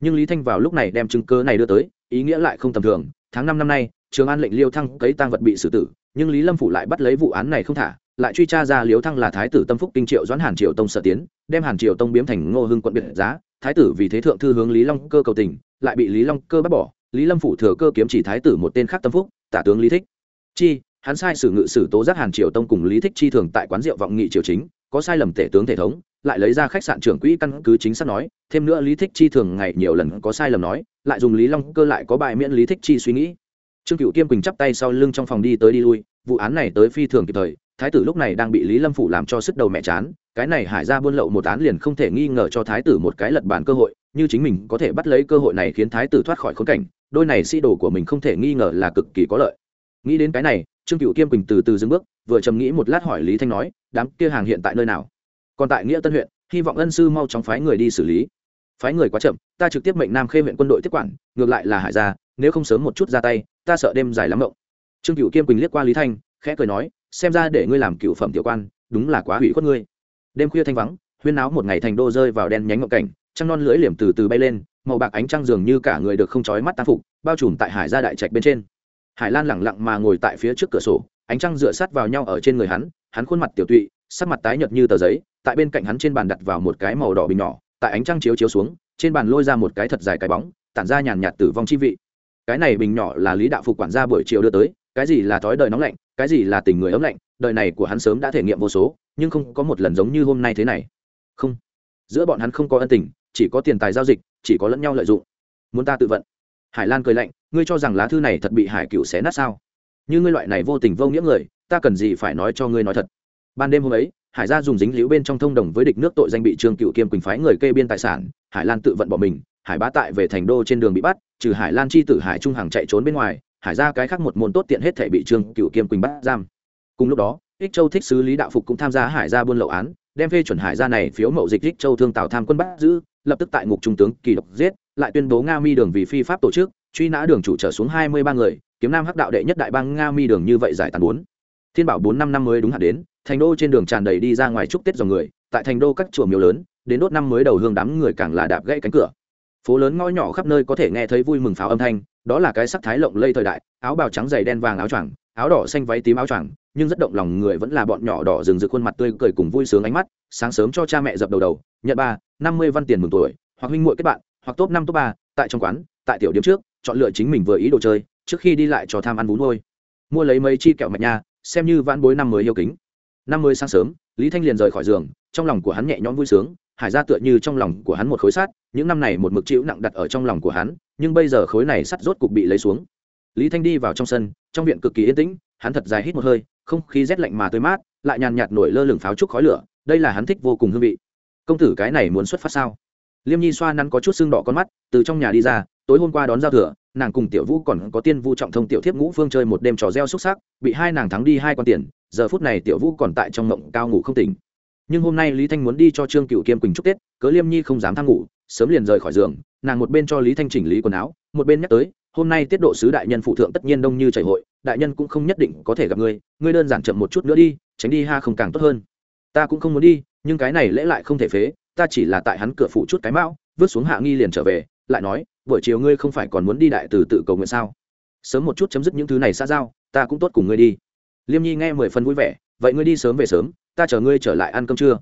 Nhưng lý thanh vào lúc này đem chứng cơ này đưa tới, ý nghĩa lại không tầm thường tháng năm năm nay, trường an lệnh liêu thăng cấy tang vật bị xử tử, nhưng lý lâm phủ lại bắt lấy vụ án này không thả, lại truy tra ra liêu thăng là thái tử tâm phúc kinh triệu doãn hàn triều tông sở tiến, đem hàn triều tông biếm thành ngô hưng quận biệt giá, thái tử vì thế thượng thư hướng lý long cơ cầu tình, lại bị lý long cơ bắt bỏ. Lý lâm phủ thừa cơ kiếm chỉ thái tử một tên khác tâm phúc, tả tướng lý thích. Chi, hắn sai sử ngự sử tố giác hàn triều tông cùng lý thích chi thường tại quán rượu vọng nghị triều chính, có sai lầm tể tướng thể thống lại lấy ra khách sạn trưởng quỹ căn cứ chính xác nói, thêm nữa lý thích chi thường ngày nhiều lần có sai lầm nói, lại dùng lý long cơ lại có bài miễn lý thích chi suy nghĩ. Trương cựu kiêm quỳnh chắp tay sau lưng trong phòng đi tới đi lui, vụ án này tới phi thường kịp thời, thái tử lúc này đang bị lý lâm phủ làm cho sức đầu mẹ chán, cái này hải ra buôn lậu một án liền không thể nghi ngờ cho thái tử một cái lật bàn cơ hội, như chính mình có thể bắt lấy cơ hội này khiến thái tử thoát khỏi khốn cảnh, đôi này si đồ của mình không thể nghi ngờ là cực kỳ có lợi. Nghĩ đến cái này, trương cựu kiêm quỳnh từ từ dừng bước, vừa trầm nghĩ một lát hỏi lý thanh nói, đám kia hàng hiện tại nơi nào? Còn tại nghĩa tân huyện, hy vọng ân sư mau chóng phái người đi xử lý. Phái người quá chậm, ta trực tiếp mệnh nam khê huyện quân đội tiếp quản, ngược lại là hải gia, nếu không sớm một chút ra tay, ta sợ đêm dài lắm mộng. Trương cựu kiêm quỳnh liếc qua lý thanh, khẽ cười nói, xem ra để ngươi làm cựu phẩm tiểu quan, đúng là quá hủy khuất ngươi. Đêm khuya thanh vắng, huyên náo một ngày thành đô rơi vào đen nhánh ngộng cảnh, trăng non lưỡi liềm từ từ bay lên, màu bạc ánh trăng dường như cả người được không trói mắt ta phục, bao trùm tại hải gia đại trạch bên trên. Hải lan lẳng lặng mà ngồi tại phía trước cửa sổ, ánh trăng dựa sát vào nhau ở trên người hắn hắn khuôn mặt tiểu tụy, sắc mặt tái nhợt như tờ giấy tại bên cạnh hắn trên bàn đặt vào một cái màu đỏ bình nhỏ, tại ánh trăng chiếu chiếu xuống, trên bàn lôi ra một cái thật dài cái bóng, tản ra nhàn nhạt tử vong chi vị. Cái này bình nhỏ là lý đạo phục quản gia buổi chiều đưa tới, cái gì là thói đời nóng lạnh, cái gì là tình người ấm lạnh, đời này của hắn sớm đã thể nghiệm vô số, nhưng không có một lần giống như hôm nay thế này. Không. Giữa bọn hắn không có ân tình, chỉ có tiền tài giao dịch, chỉ có lẫn nhau lợi dụng. Muốn ta tự vận. Hải lan cười lạnh, ngươi cho rằng lá thư này thật bị hải cựu xé nát sao? Như ngươi loại này vô tình vô nghĩa người, ta cần gì phải nói cho ngươi nói thật? Ban đêm hôm ấy hải gia dùng dính liễu bên trong thông đồng với địch nước tội danh bị trương cựu kiêm quỳnh phái người kê biên tài sản, hải lan tự vận bỏ mình, hải bá tại về thành đô trên đường bị bắt, trừ hải lan chi tử hải trung hàng chạy trốn bên ngoài, hải ra cái khác một môn tốt tiện hết thể bị trương cựu kiêm quỳnh bắt giam. Cùng lúc đó, ích châu thích sứ lý đạo phục cũng tham gia hải ra buôn lậu án, đem phê chuẩn hải ra này phiếu mậu dịch ích châu thương tào tham quân bắt giữ, lập tức tại ngục trung tướng kỳ độc giết, lại tuyên bố nga mi đường vì phi pháp tổ chức, truy nã đường chủ trở xuống hai mươi ba người, kiếm nam hắc đạo đệ nhất đại bang nga mi đường như vậy giải tàn bốn thiên bảo bốn năm năm mới đúng hạn đến, thành đô trên đường tràn đầy đi ra ngoài chúc tết dòng người, tại thành đô các chùa miếu lớn, đến đốt năm mới đầu hương đám người càng là đạp gãy cánh cửa. Phố lớn ngõ nhỏ khắp nơi có thể nghe thấy vui mừng pháo âm thanh, đó là cái sắc thái lộng lây thời đại, áo bào trắng dày đen vàng áo choàng, áo đỏ xanh váy tím áo choàng, nhưng rất động lòng người vẫn là bọn nhỏ đỏ rừng rực khuôn mặt tươi cười cùng vui sướng ánh mắt, sáng sớm cho cha mẹ dập đầu đầu, nhận ba, năm mươi văn tiền mừng tuổi, hoặc huynh muội kết bạn, hoặc top năm top ba, tại trong quán, tại tiểu điểm trước, chọn lựa chính mình vừa ý đồ chơi, trước khi đi lại cho tham ăn bún nuôi. Mua lấy mấy chi kẹo mạch nha xem như vãn bối năm mới yêu kính. Năm mới sáng sớm, lý thanh liền rời khỏi giường, trong lòng của hắn nhẹ nhõm vui sướng, hải ra tựa như trong lòng của hắn một khối sắt, những năm này một mực chịu nặng đặt ở trong lòng của hắn, nhưng bây giờ khối này sắt rốt cục bị lấy xuống. Lý thanh đi vào trong sân, trong viện cực kỳ yên tĩnh, hắn thật dài hít một hơi, không khí rét lạnh mà tươi mát, lại nhàn nhạt nổi lơ lửng pháo trúc khói lửa, đây là hắn thích vô cùng hương vị. Công tử cái này muốn xuất phát sao? Liêm nhi xoa nắn có chút xương đỏ con mắt, từ trong nhà đi ra tối hôm qua đón giao thừa, nàng cùng tiểu vũ còn có tiên vu trọng thông tiểu thiếp ngũ phương chơi một đêm trò reo xúc sắc, bị hai nàng thắng đi hai con tiền, giờ phút này tiểu vũ còn tại trong mộng cao ngủ không tỉnh. Nhưng hôm nay lý thanh muốn đi cho trương cựu kiêm quỳnh chúc tết, cớ liêm nhi không dám thang ngủ, sớm liền rời khỏi giường, nàng một bên cho lý thanh chỉnh lý quần áo, một bên nhắc tới, hôm nay tiết độ sứ đại nhân phụ thượng tất nhiên đông như chảy hội, đại nhân cũng không nhất định có thể gặp ngươi ngươi đơn giản chậm một chút nữa đi, tránh đi ha không càng tốt hơn. Ta cũng không muốn đi, nhưng cái này lễ lại không thể phế, ta chỉ là tại hắn cửa phụ chút cái mão, vứt xuống hạ nghi liền trở về, lại nói buổi chiều ngươi không phải còn muốn đi đại từ tự cầu nguyện sao? Sớm một chút chấm dứt những thứ này xa giao, ta cũng tốt cùng ngươi đi. Liêm nhi nghe mười phần vui vẻ, vậy ngươi đi sớm về sớm, ta chờ ngươi trở lại ăn cơm trưa.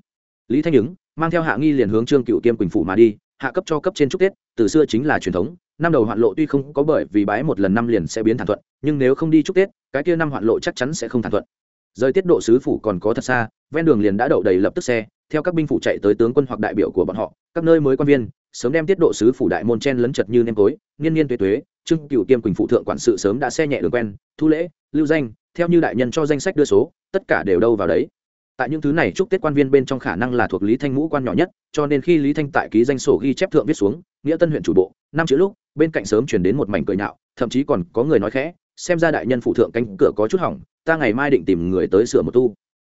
Lý thanh ứng mang theo hạ nghi liền hướng trương cựu kiêm quỳnh phủ mà đi, hạ cấp cho cấp trên chúc tết, từ xưa chính là truyền thống, năm đầu hoạn lộ tuy không có bởi vì bái một lần năm liền sẽ biến thản thuận, nhưng nếu không đi chúc tết, cái kia năm hoạn lộ chắc chắn sẽ không thản thuận. Rời tiết độ sứ phủ còn có thật xa, ven đường liền đã đậu đầy lập tức xe theo các binh phủ chạy tới tướng quân hoặc đại biểu của bọn họ, các nơi mới quan viên, sớm đem tiết độ sứ phủ đại môn chen lấn chật như nêm tối niên niên tuế tuế trưng cựu kiêm quỳnh phụ thượng quản sự sớm đã xe nhẹ đường quen, thu lễ, lưu danh, theo như đại nhân cho danh sách đưa số, tất cả đều đâu vào đấy. Tại những thứ này chúc tết quan viên bên trong khả năng là thuộc lý thanh ngũ quan nhỏ nhất, cho nên khi lý thanh tại ký danh sổ ghi chép thượng viết xuống, nghĩa tân huyện chủ bộ, năm chữ lúc, bên cạnh sớm chuyển đến một mảnh cười nhạo, thậm chí còn có người nói khẽ, xem ra đại nhân phụ thượng cánh cửa có chút hỏng, ta ngày mai định tìm người tới sửa một tu.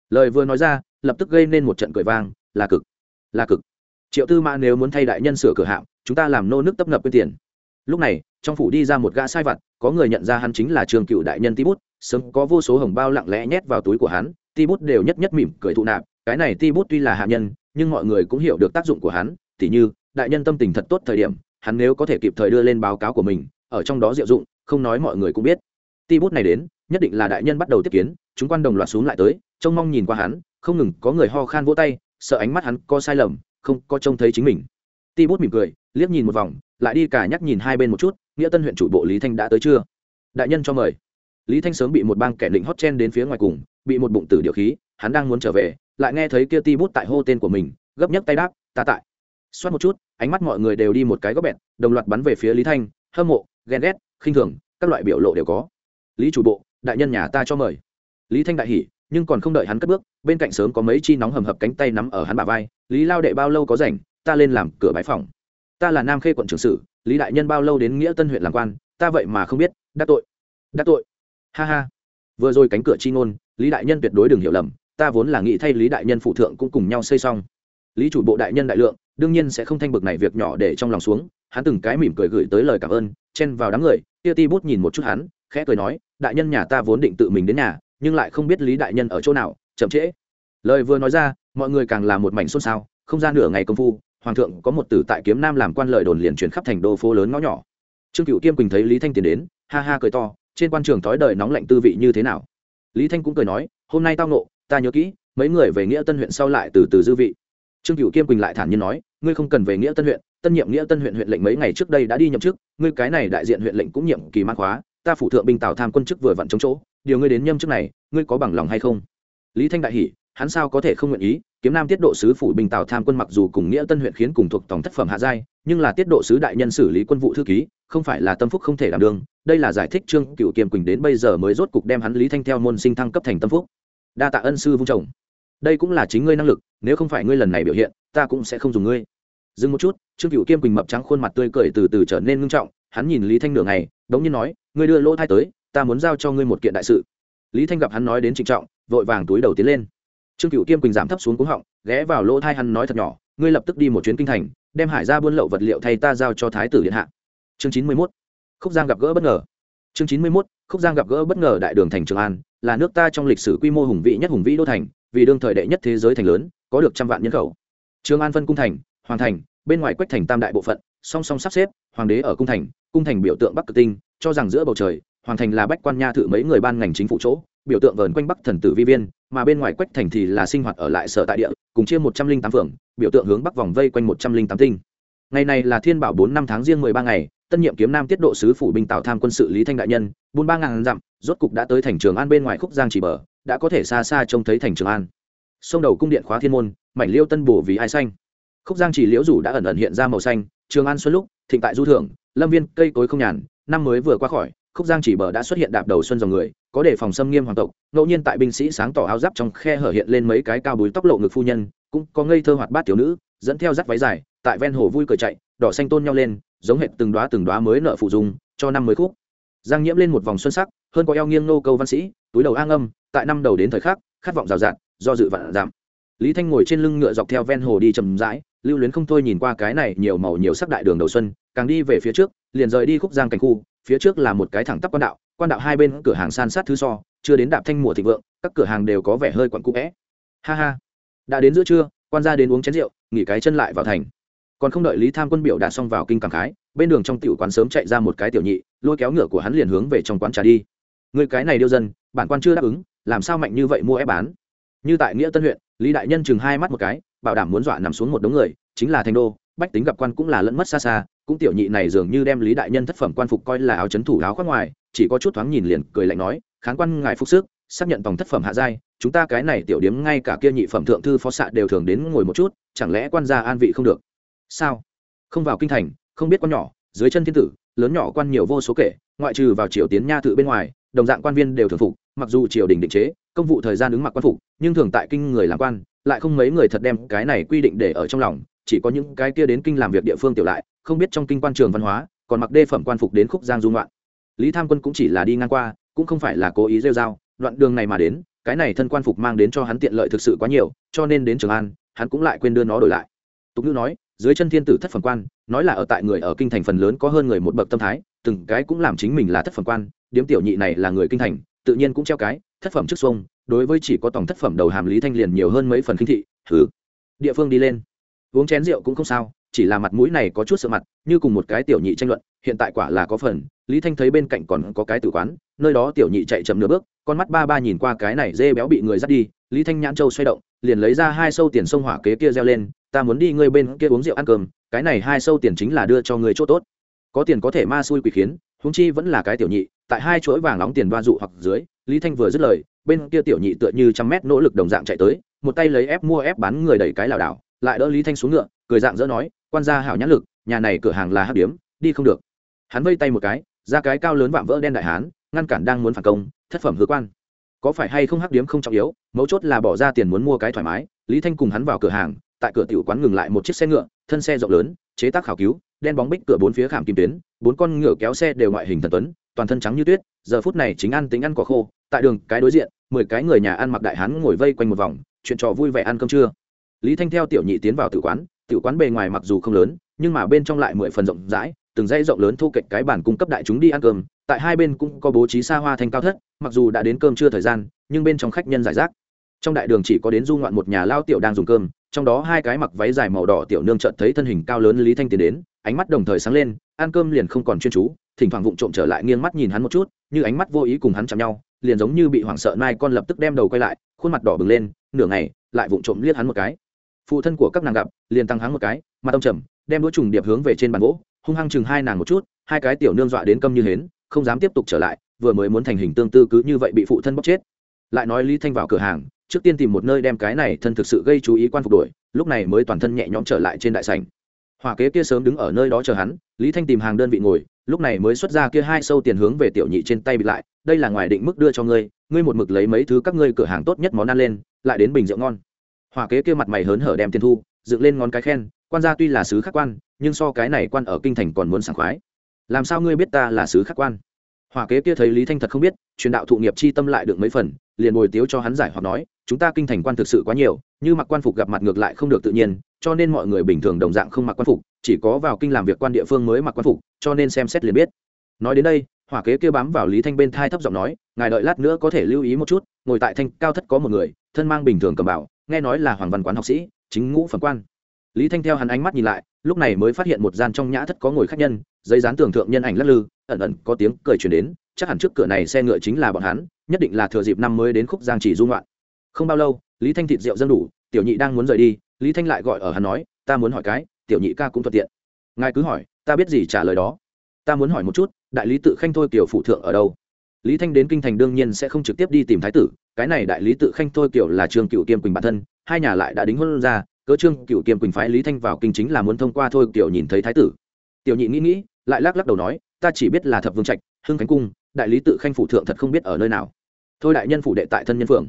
Lời vừa nói ra lập tức gây nên một trận cười vang, là cực là cực. Triệu tư mã nếu muốn thay đại nhân sửa cửa hạm, chúng ta làm nô nước tấp nập quyên tiền. Lúc này, trong phủ đi ra một gã sai vặt, có người nhận ra hắn chính là trường cựu đại nhân Ti bút, sớm có vô số hồng bao lặng lẽ nhét vào túi của hắn, ti bút đều nhất nhất mỉm cười thụ nạp, cái này ti bút tuy là hạ nhân, nhưng mọi người cũng hiểu được tác dụng của hắn, tỉ như, đại nhân tâm tình thật tốt thời điểm, hắn nếu có thể kịp thời đưa lên báo cáo của mình, ở trong đó diệu dụng, không nói mọi người cũng biết. Ti bút này đến, nhất định là đại nhân bắt đầu tiếp kiến, chúng quan đồng loạt xuống lại tới, trông mong nhìn qua hắn không ngừng có người ho khan vỗ tay, sợ ánh mắt hắn có sai lầm, không có trông thấy chính mình. Ti bút mỉm cười, liếc nhìn một vòng, lại đi cả nhắc nhìn hai bên một chút, nghĩa tân huyện chủ bộ lý thanh đã tới chưa? Đại nhân cho mời. Lý thanh sớm bị một bang kẻ định hót chen đến phía ngoài cùng, bị một bụng tử điều khí, hắn đang muốn trở về, lại nghe thấy kia ti bút tại hô tên của mình, gấp nhấc tay đáp, ta tại. Xoát một chút, ánh mắt mọi người đều đi một cái góc bẹt đồng loạt bắn về phía lý thanh, hâm mộ, ghen ghét, khinh thường, các loại biểu lộ đều có. Lý chủ bộ, đại nhân nhà ta cho mời. Lý thanh đại hỉ nhưng còn không đợi hắn cất bước, bên cạnh sớm có mấy chi nóng hầm hập cánh tay nắm ở hắn bà vai, lý lao đệ bao lâu có rảnh, ta lên làm cửa bãi phòng. Ta là nam khê quận trưởng sử lý đại nhân bao lâu đến nghĩa tân huyện làm quan, ta vậy mà không biết, đắc tội đắc tội. Ha ha. Vừa rồi cánh cửa chi ngôn, lý đại nhân tuyệt đối đừng hiểu lầm, ta vốn là nghĩ thay lý đại nhân phụ thượng cũng cùng nhau xây xong. Lý chủ bộ đại nhân đại lượng, đương nhiên sẽ không thanh bực này việc nhỏ để trong lòng xuống, hắn từng cái mỉm cười gửi tới lời cảm ơn, chen vào đám người, tia ti bút nhìn một chút hắn, khẽ cười nói, đại nhân nhà ta vốn định tự mình đến nhà nhưng lại không biết lý đại nhân ở chỗ nào, chậm trễ. Lời vừa nói ra, mọi người càng là một mảnh xôn xao, không ra nửa ngày công phu, hoàng thượng có một tử tại kiếm nam làm quan lợi đồn liền chuyển khắp thành đô phố lớn ngõ nhỏ. Trương cựu kiêm quỳnh thấy lý thanh tiến đến, ha ha cười to, trên quan trường thói đời nóng lạnh tư vị như thế nào? Lý thanh cũng cười nói, hôm nay tao nộ ta nhớ kỹ, mấy người về nghĩa tân huyện sau lại từ từ dư vị. Trương cựu kiêm quỳnh lại thản nhiên nói, ngươi không cần về nghĩa tân huyện, tân nhiệm nghĩa tân huyện huyện lệnh mấy ngày trước đây đã đi nhậm chức, ngươi cái này đại diện huyện lệnh cũng nhiệm kỳ mãn khóa ta phủ thượng binh tào tham quân chức vừa vặn chống chỗ, điều ngươi đến nhâm chức này, ngươi có bằng lòng hay không? Lý thanh đại hỉ, hắn sao có thể không nguyện ý? Kiếm nam tiết độ sứ phủ binh tào tham quân mặc dù cùng nghĩa tân huyện khiến cùng thuộc tổng thất phẩm hạ giai, nhưng là tiết độ sứ đại nhân xử lý quân vụ thư ký, không phải là tâm phúc không thể đảm đương. Đây là giải thích trương cựu kiềm quỳnh đến bây giờ mới rốt cục đem hắn lý thanh theo môn sinh thăng cấp thành tâm phúc. Đa tạ ân sư vung chồng. Đây cũng là chính ngươi năng lực, nếu không phải ngươi lần này biểu hiện, ta cũng sẽ không dùng ngươi. Dừng một chút, trương cựu kiêm quỳnh mập trắng khuôn mặt tươi cười từ từ trở nên ngưng trọng, hắn nhìn lý thanh nửa ngày đống nhiên nói, ngươi đưa lỗ thai tới, ta muốn giao cho ngươi một kiện đại sự. Lý thanh gặp hắn nói đến trịnh trọng, vội vàng túi đầu tiến lên. Trương cựu kiêm quỳnh giảm thấp xuống cúng họng, ghé vào lỗ thai hắn nói thật nhỏ, ngươi lập tức đi một chuyến kinh thành, đem hải ra buôn lậu vật liệu thay ta giao cho thái tử điện hạ. Chương chín mươi mốt. Khúc giang gặp gỡ bất ngờ. Chương chín mươi mốt. Khúc giang gặp gỡ bất ngờ đại đường thành trường an, là nước ta trong lịch sử quy mô hùng vĩ nhất hùng vĩ đô thành, vì đương thời đệ nhất thế giới thành lớn, có được trăm vạn nhân khẩu. Trường an phân cung thành, hoàng thành, bên ngoài quách thành tam đại bộ phận, song song sắp xếp, hoàng đế ở cung thành cung thành biểu tượng bắc cực tinh, cho rằng giữa bầu trời, hoàng thành là bách quan nha thự mấy người ban ngành chính phủ chỗ, biểu tượng vờn quanh bắc thần tử vi viên, mà bên ngoài quách thành thì là sinh hoạt ở lại sở tại địa, cùng chia một trăm linh tám phường, biểu tượng hướng bắc vòng vây quanh một trăm linh tám tinh. Ngày này là thiên bảo bốn năm tháng riêng mười ba ngày, tân nhiệm kiếm nam tiết độ sứ phủ binh tạo tham quân sự lý thanh đại nhân, buôn ba ngàn dặm, rốt cục đã tới thành trường an bên ngoài khúc giang chỉ bờ, đã có thể xa xa trông thấy thành trường an. Sông đầu cung điện khóa thiên môn, mảnh liêu tân bổ vì ai xanh. Khúc giang chỉ liễu rủ đã ẩn ẩn hiện ra màu xanh, trường an xuân lúc, thịnh tại du thượng lâm viên, cây cối không nhàn, năm mới vừa qua khỏi, khúc giang chỉ bờ đã xuất hiện đạp đầu xuân dòng người, có đề phòng xâm nghiêm hoàng tộc. Ngẫu nhiên tại binh sĩ sáng tỏ áo giáp trong khe hở hiện lên mấy cái cao búi tóc lộ ngực phu nhân, cũng có ngây thơ hoạt bát thiếu nữ, dẫn theo dắt váy dài, tại ven hồ vui cười chạy, đỏ xanh tôn nhau lên, giống hệt từng đoá từng đoá mới nợ phụ dùng cho năm mới khúc. Giang nhiễm lên một vòng xuân sắc, hơn có eo nghiêng nô câu văn sĩ, túi đầu an âm, tại năm đầu đến thời khắc, khát vọng rào rạt, do dự vạn giảm. Lý thanh ngồi trên lưng ngựa dọc theo ven hồ đi chầm rãi, lưu luyến không thôi nhìn qua cái này nhiều màu nhiều sắc đại đường đầu xuân càng đi về phía trước, liền rời đi khúc giang cảnh khu, phía trước là một cái thẳng tắp quan đạo quan đạo hai bên cửa hàng san sát thứ so, chưa đến đạp thanh mùa thịnh vượng, các cửa hàng đều có vẻ hơi quặn cũ vẽ. Ha ha. Đã đến giữa trưa, quan gia đến uống chén rượu, nghỉ cái chân lại vào thành. Còn không đợi lý tham quân biểu đạt xong vào kinh cảm khái, bên đường trong tiểu quán sớm chạy ra một cái tiểu nhị, lôi kéo ngựa của hắn liền hướng về trong quán trà đi. Người cái này điêu dân, bản quan chưa đáp ứng, làm sao mạnh như vậy mua ép bán? Như tại nghĩa tân huyện, lý đại nhân chừng hai mắt một cái, bảo đảm muốn dọa nằm xuống một đống người, chính là thành đô, bách tính gặp quan cũng là lẫn mất xa xa cũng tiểu nhị này dường như đem lý đại nhân thất phẩm quan phục coi là áo chấn thủ áo khoác ngoài, chỉ có chút thoáng nhìn liền cười lạnh nói kháng quan ngài phục sức, xác nhận tòng thất phẩm hạ giai, chúng ta cái này tiểu điếm ngay cả kia nhị phẩm thượng thư phó xạ đều thường đến ngồi một chút, chẳng lẽ quan gia an vị không được? Sao? Không vào kinh thành, không biết con nhỏ, dưới chân thiên tử, lớn nhỏ quan nhiều vô số kể, ngoại trừ vào triều tiến nha tự bên ngoài, đồng dạng quan viên đều thường phục, mặc dù triều đình định chế, công vụ thời gian ứng mặc quan phục, nhưng thường tại kinh người làm quan, lại không mấy người thật đem cái này quy định để ở trong lòng, chỉ có những cái kia đến kinh làm việc địa phương tiểu lại không biết trong kinh quan trường văn hóa, còn mặc đê phẩm quan phục đến khúc giang dung loạn lý tham quân cũng chỉ là đi ngang qua, cũng không phải là cố ý rêu r a o đoạn đường này mà đến, cái này thân quan phục mang đến cho hắn tiện lợi thực sự quá nhiều, cho nên đến trường an, hắn cũng lại quên đưa nó đổi lại. Tục ngữ nói, dưới chân thiên tử thất phẩm quan, nói là ở tại người ở kinh thành phần lớn có hơn người một bậc tâm thái, từng cái cũng làm chính mình là thất phẩm quan, điếm tiểu nhị này là người kinh thành, tự nhiên cũng treo cái, thất phẩm trước xuông, đối với chỉ có tổng thất phẩm đầu hàm lý thanh liền nhiều hơn mấy phần kinh thị thứ địa phương đi lên. Uống chén rượu cũng không sao chỉ là mặt mũi này có chút sợ mặt, như cùng một cái tiểu nhị tranh luận, hiện tại quả là có phần, lý thanh thấy bên cạnh còn có cái tử quán, nơi đó tiểu nhị chạy chậm nửa bước, con mắt ba ba nhìn qua cái này dê béo bị người dắt đi, lý thanh nhãn châu xoay động, liền lấy ra hai sâu tiền sông hỏa kế kia reo lên, ta muốn đi ngươi bên kia uống rượu ăn cơm, cái này hai sâu tiền chính là đưa cho người chỗ tốt. Có tiền có thể ma xui quỷ khiến húng chi vẫn là cái tiểu nhị, tại hai chuỗi vàng nóng tiền đoa dụ hoặc dưới, lý thanh vừa dứt lời, bên kia tiểu nhị tựa như trăm mét nỗ lực đồng dạng chạy tới, một tay lấy ép mua ép bán người đẩy cái lảo đảo lại đỡ lý thanh xuống ngựa, cười dạng dỡ nói, quan gia hảo nhãn lực, nhà này cửa hàng là hát điếm, đi không được. Hắn vây tay một cái, ra cái cao lớn vạm vỡ đen đại hán, ngăn cản đang muốn phản công, thất phẩm hứa quan, có phải hay không hắc điếm không trọng yếu, mấu chốt là bỏ ra tiền muốn mua cái thoải mái. Lý thanh cùng hắn vào cửa hàng, tại cửa tiểu quán ngừng lại một chiếc xe ngựa, thân xe rộng lớn, chế tác khảo cứu, đen bóng bích cửa bốn phía khảm kim tuyến, bốn con ngựa kéo xe đều ngoại hình thần tuấn, toàn thân trắng như tuyết, giờ phút này chính ăn tính ăn quả khô, tại đường, cái đối diện, mười cái người nhà ăn mặc đại hán ngồi vây quanh một vòng, chuyện trò vui vẻ ăn cơm trưa lý thanh theo tiểu nhị tiến vào tử quán tử quán bề ngoài mặc dù không lớn, nhưng mà bên trong lại mười phần rộng rãi, từng dãy rộng lớn thu kệch cái bản cung cấp đại chúng đi ăn cơm, tại hai bên cũng có bố trí xa hoa thanh cao thất, mặc dù đã đến cơm trưa thời gian, nhưng bên trong khách nhân giải rác. Trong đại đường chỉ có đến du ngoạn một nhà lao tiểu đang dùng cơm, trong đó hai cái mặc váy dài màu đỏ tiểu nương chợt thấy thân hình cao lớn lý thanh tiến đến, ánh mắt đồng thời sáng lên, ăn cơm liền không còn chuyên chú, thỉnh thoảng vụng trộm trở lại nghiêng mắt nhìn hắn một chút, như ánh mắt vô ý cùng hắn chạm nhau, liền giống như bị hoảng sợ nai con lập tức đem đầu quay lại, khuôn mặt đỏ bừng lên, nửa ngày, lại vụng trộm liếc hắn một cái phụ thân của các nàng gặp, liền tăng háng một cái mà tông trầm, đem đũa trùng điệp hướng về trên bàn gỗ, hung hăng chừng hai nàng một chút, hai cái tiểu nương dọa đến câm như hến, không dám tiếp tục trở lại, vừa mới muốn thành hình tương tư cứ như vậy bị phụ thân bóc chết. Lại nói lý thanh vào cửa hàng, trước tiên tìm một nơi đem cái này thân thực sự gây chú ý quan phục đuổi lúc này mới toàn thân nhẹ nhõm trở lại trên đại sảnh. Hỏa kế kia sớm đứng ở nơi đó chờ hắn, lý thanh tìm hàng đơn vị ngồi, lúc này mới xuất ra kia hai sâu tiền hướng về tiểu nhị trên tay bị lại, đây là ngoài định mức đưa cho ngươi ngươi một mực lấy mấy thứ các ngươi cửa hàng tốt nhất món ăn lên, lại đến bình rượu ngon hỏa kế kia mặt mày hớn hở đem tiền thu, dựng lên ngón cái khen, quan gia tuy là sứ khắc quan, nhưng so cái này quan ở kinh thành còn muốn sảng khoái. Làm sao ngươi biết ta là sứ khắc quan? Hỏa kế kia thấy lý thanh thật không biết, truyền đạo thụ nghiệp chi tâm lại được mấy phần, liền bồi tiếu cho hắn giải hoặc nói, chúng ta kinh thành quan thực sự quá nhiều, như mặc quan phục gặp mặt ngược lại không được tự nhiên, cho nên mọi người bình thường đồng dạng không mặc quan phục, chỉ có vào kinh làm việc quan địa phương mới mặc quan phục, cho nên xem xét liền biết. Nói đến đây, hỏa kế kia bám vào lý thanh bên thai thấp giọng nói, ngài đợi lát nữa có thể lưu ý một chút, ngồi tại thanh cao thất có một người, thân mang bình thường cầm bảo nghe nói là hoàng văn quán học sĩ, chính ngũ phẩm quan. Lý thanh theo hắn ánh mắt nhìn lại, lúc này mới phát hiện một gian trong nhã thất có ngồi khách nhân, giấy dán tưởng thượng nhân ảnh lắc lư, ẩn ẩn có tiếng cười chuyển đến, chắc hẳn trước cửa này xe ngựa chính là bọn hắn, nhất định là thừa dịp năm mới đến khúc giang chỉ dung loạn không bao lâu, lý thanh thịt rượu dân đủ, tiểu nhị đang muốn rời đi, lý thanh lại gọi ở hắn nói, ta muốn hỏi cái, tiểu nhị ca cũng thuận tiện. Ngài cứ hỏi, ta biết gì trả lời đó. Ta muốn hỏi một chút, đại lý tự khanh thôi kiểu phụ thượng ở đâu? Lý thanh đến kinh thành đương nhiên sẽ không trực tiếp đi tìm thái tử cái này đại lý tự khanh thôi kiểu là trương cựu kiêm quỳnh bản thân, hai nhà lại đã đính hôn ra, cớ trương cựu kiêm quỳnh phái lý thanh vào kinh chính là muốn thông qua thôi kiểu nhìn thấy thái tử. Tiểu nhị nghĩ nghĩ, lại lắc lắc đầu nói, ta chỉ biết là thập vương trạch, hưng khánh cung, đại lý tự khanh phủ thượng thật không biết ở nơi nào. Thôi đại nhân phủ đệ tại thân nhân phượng.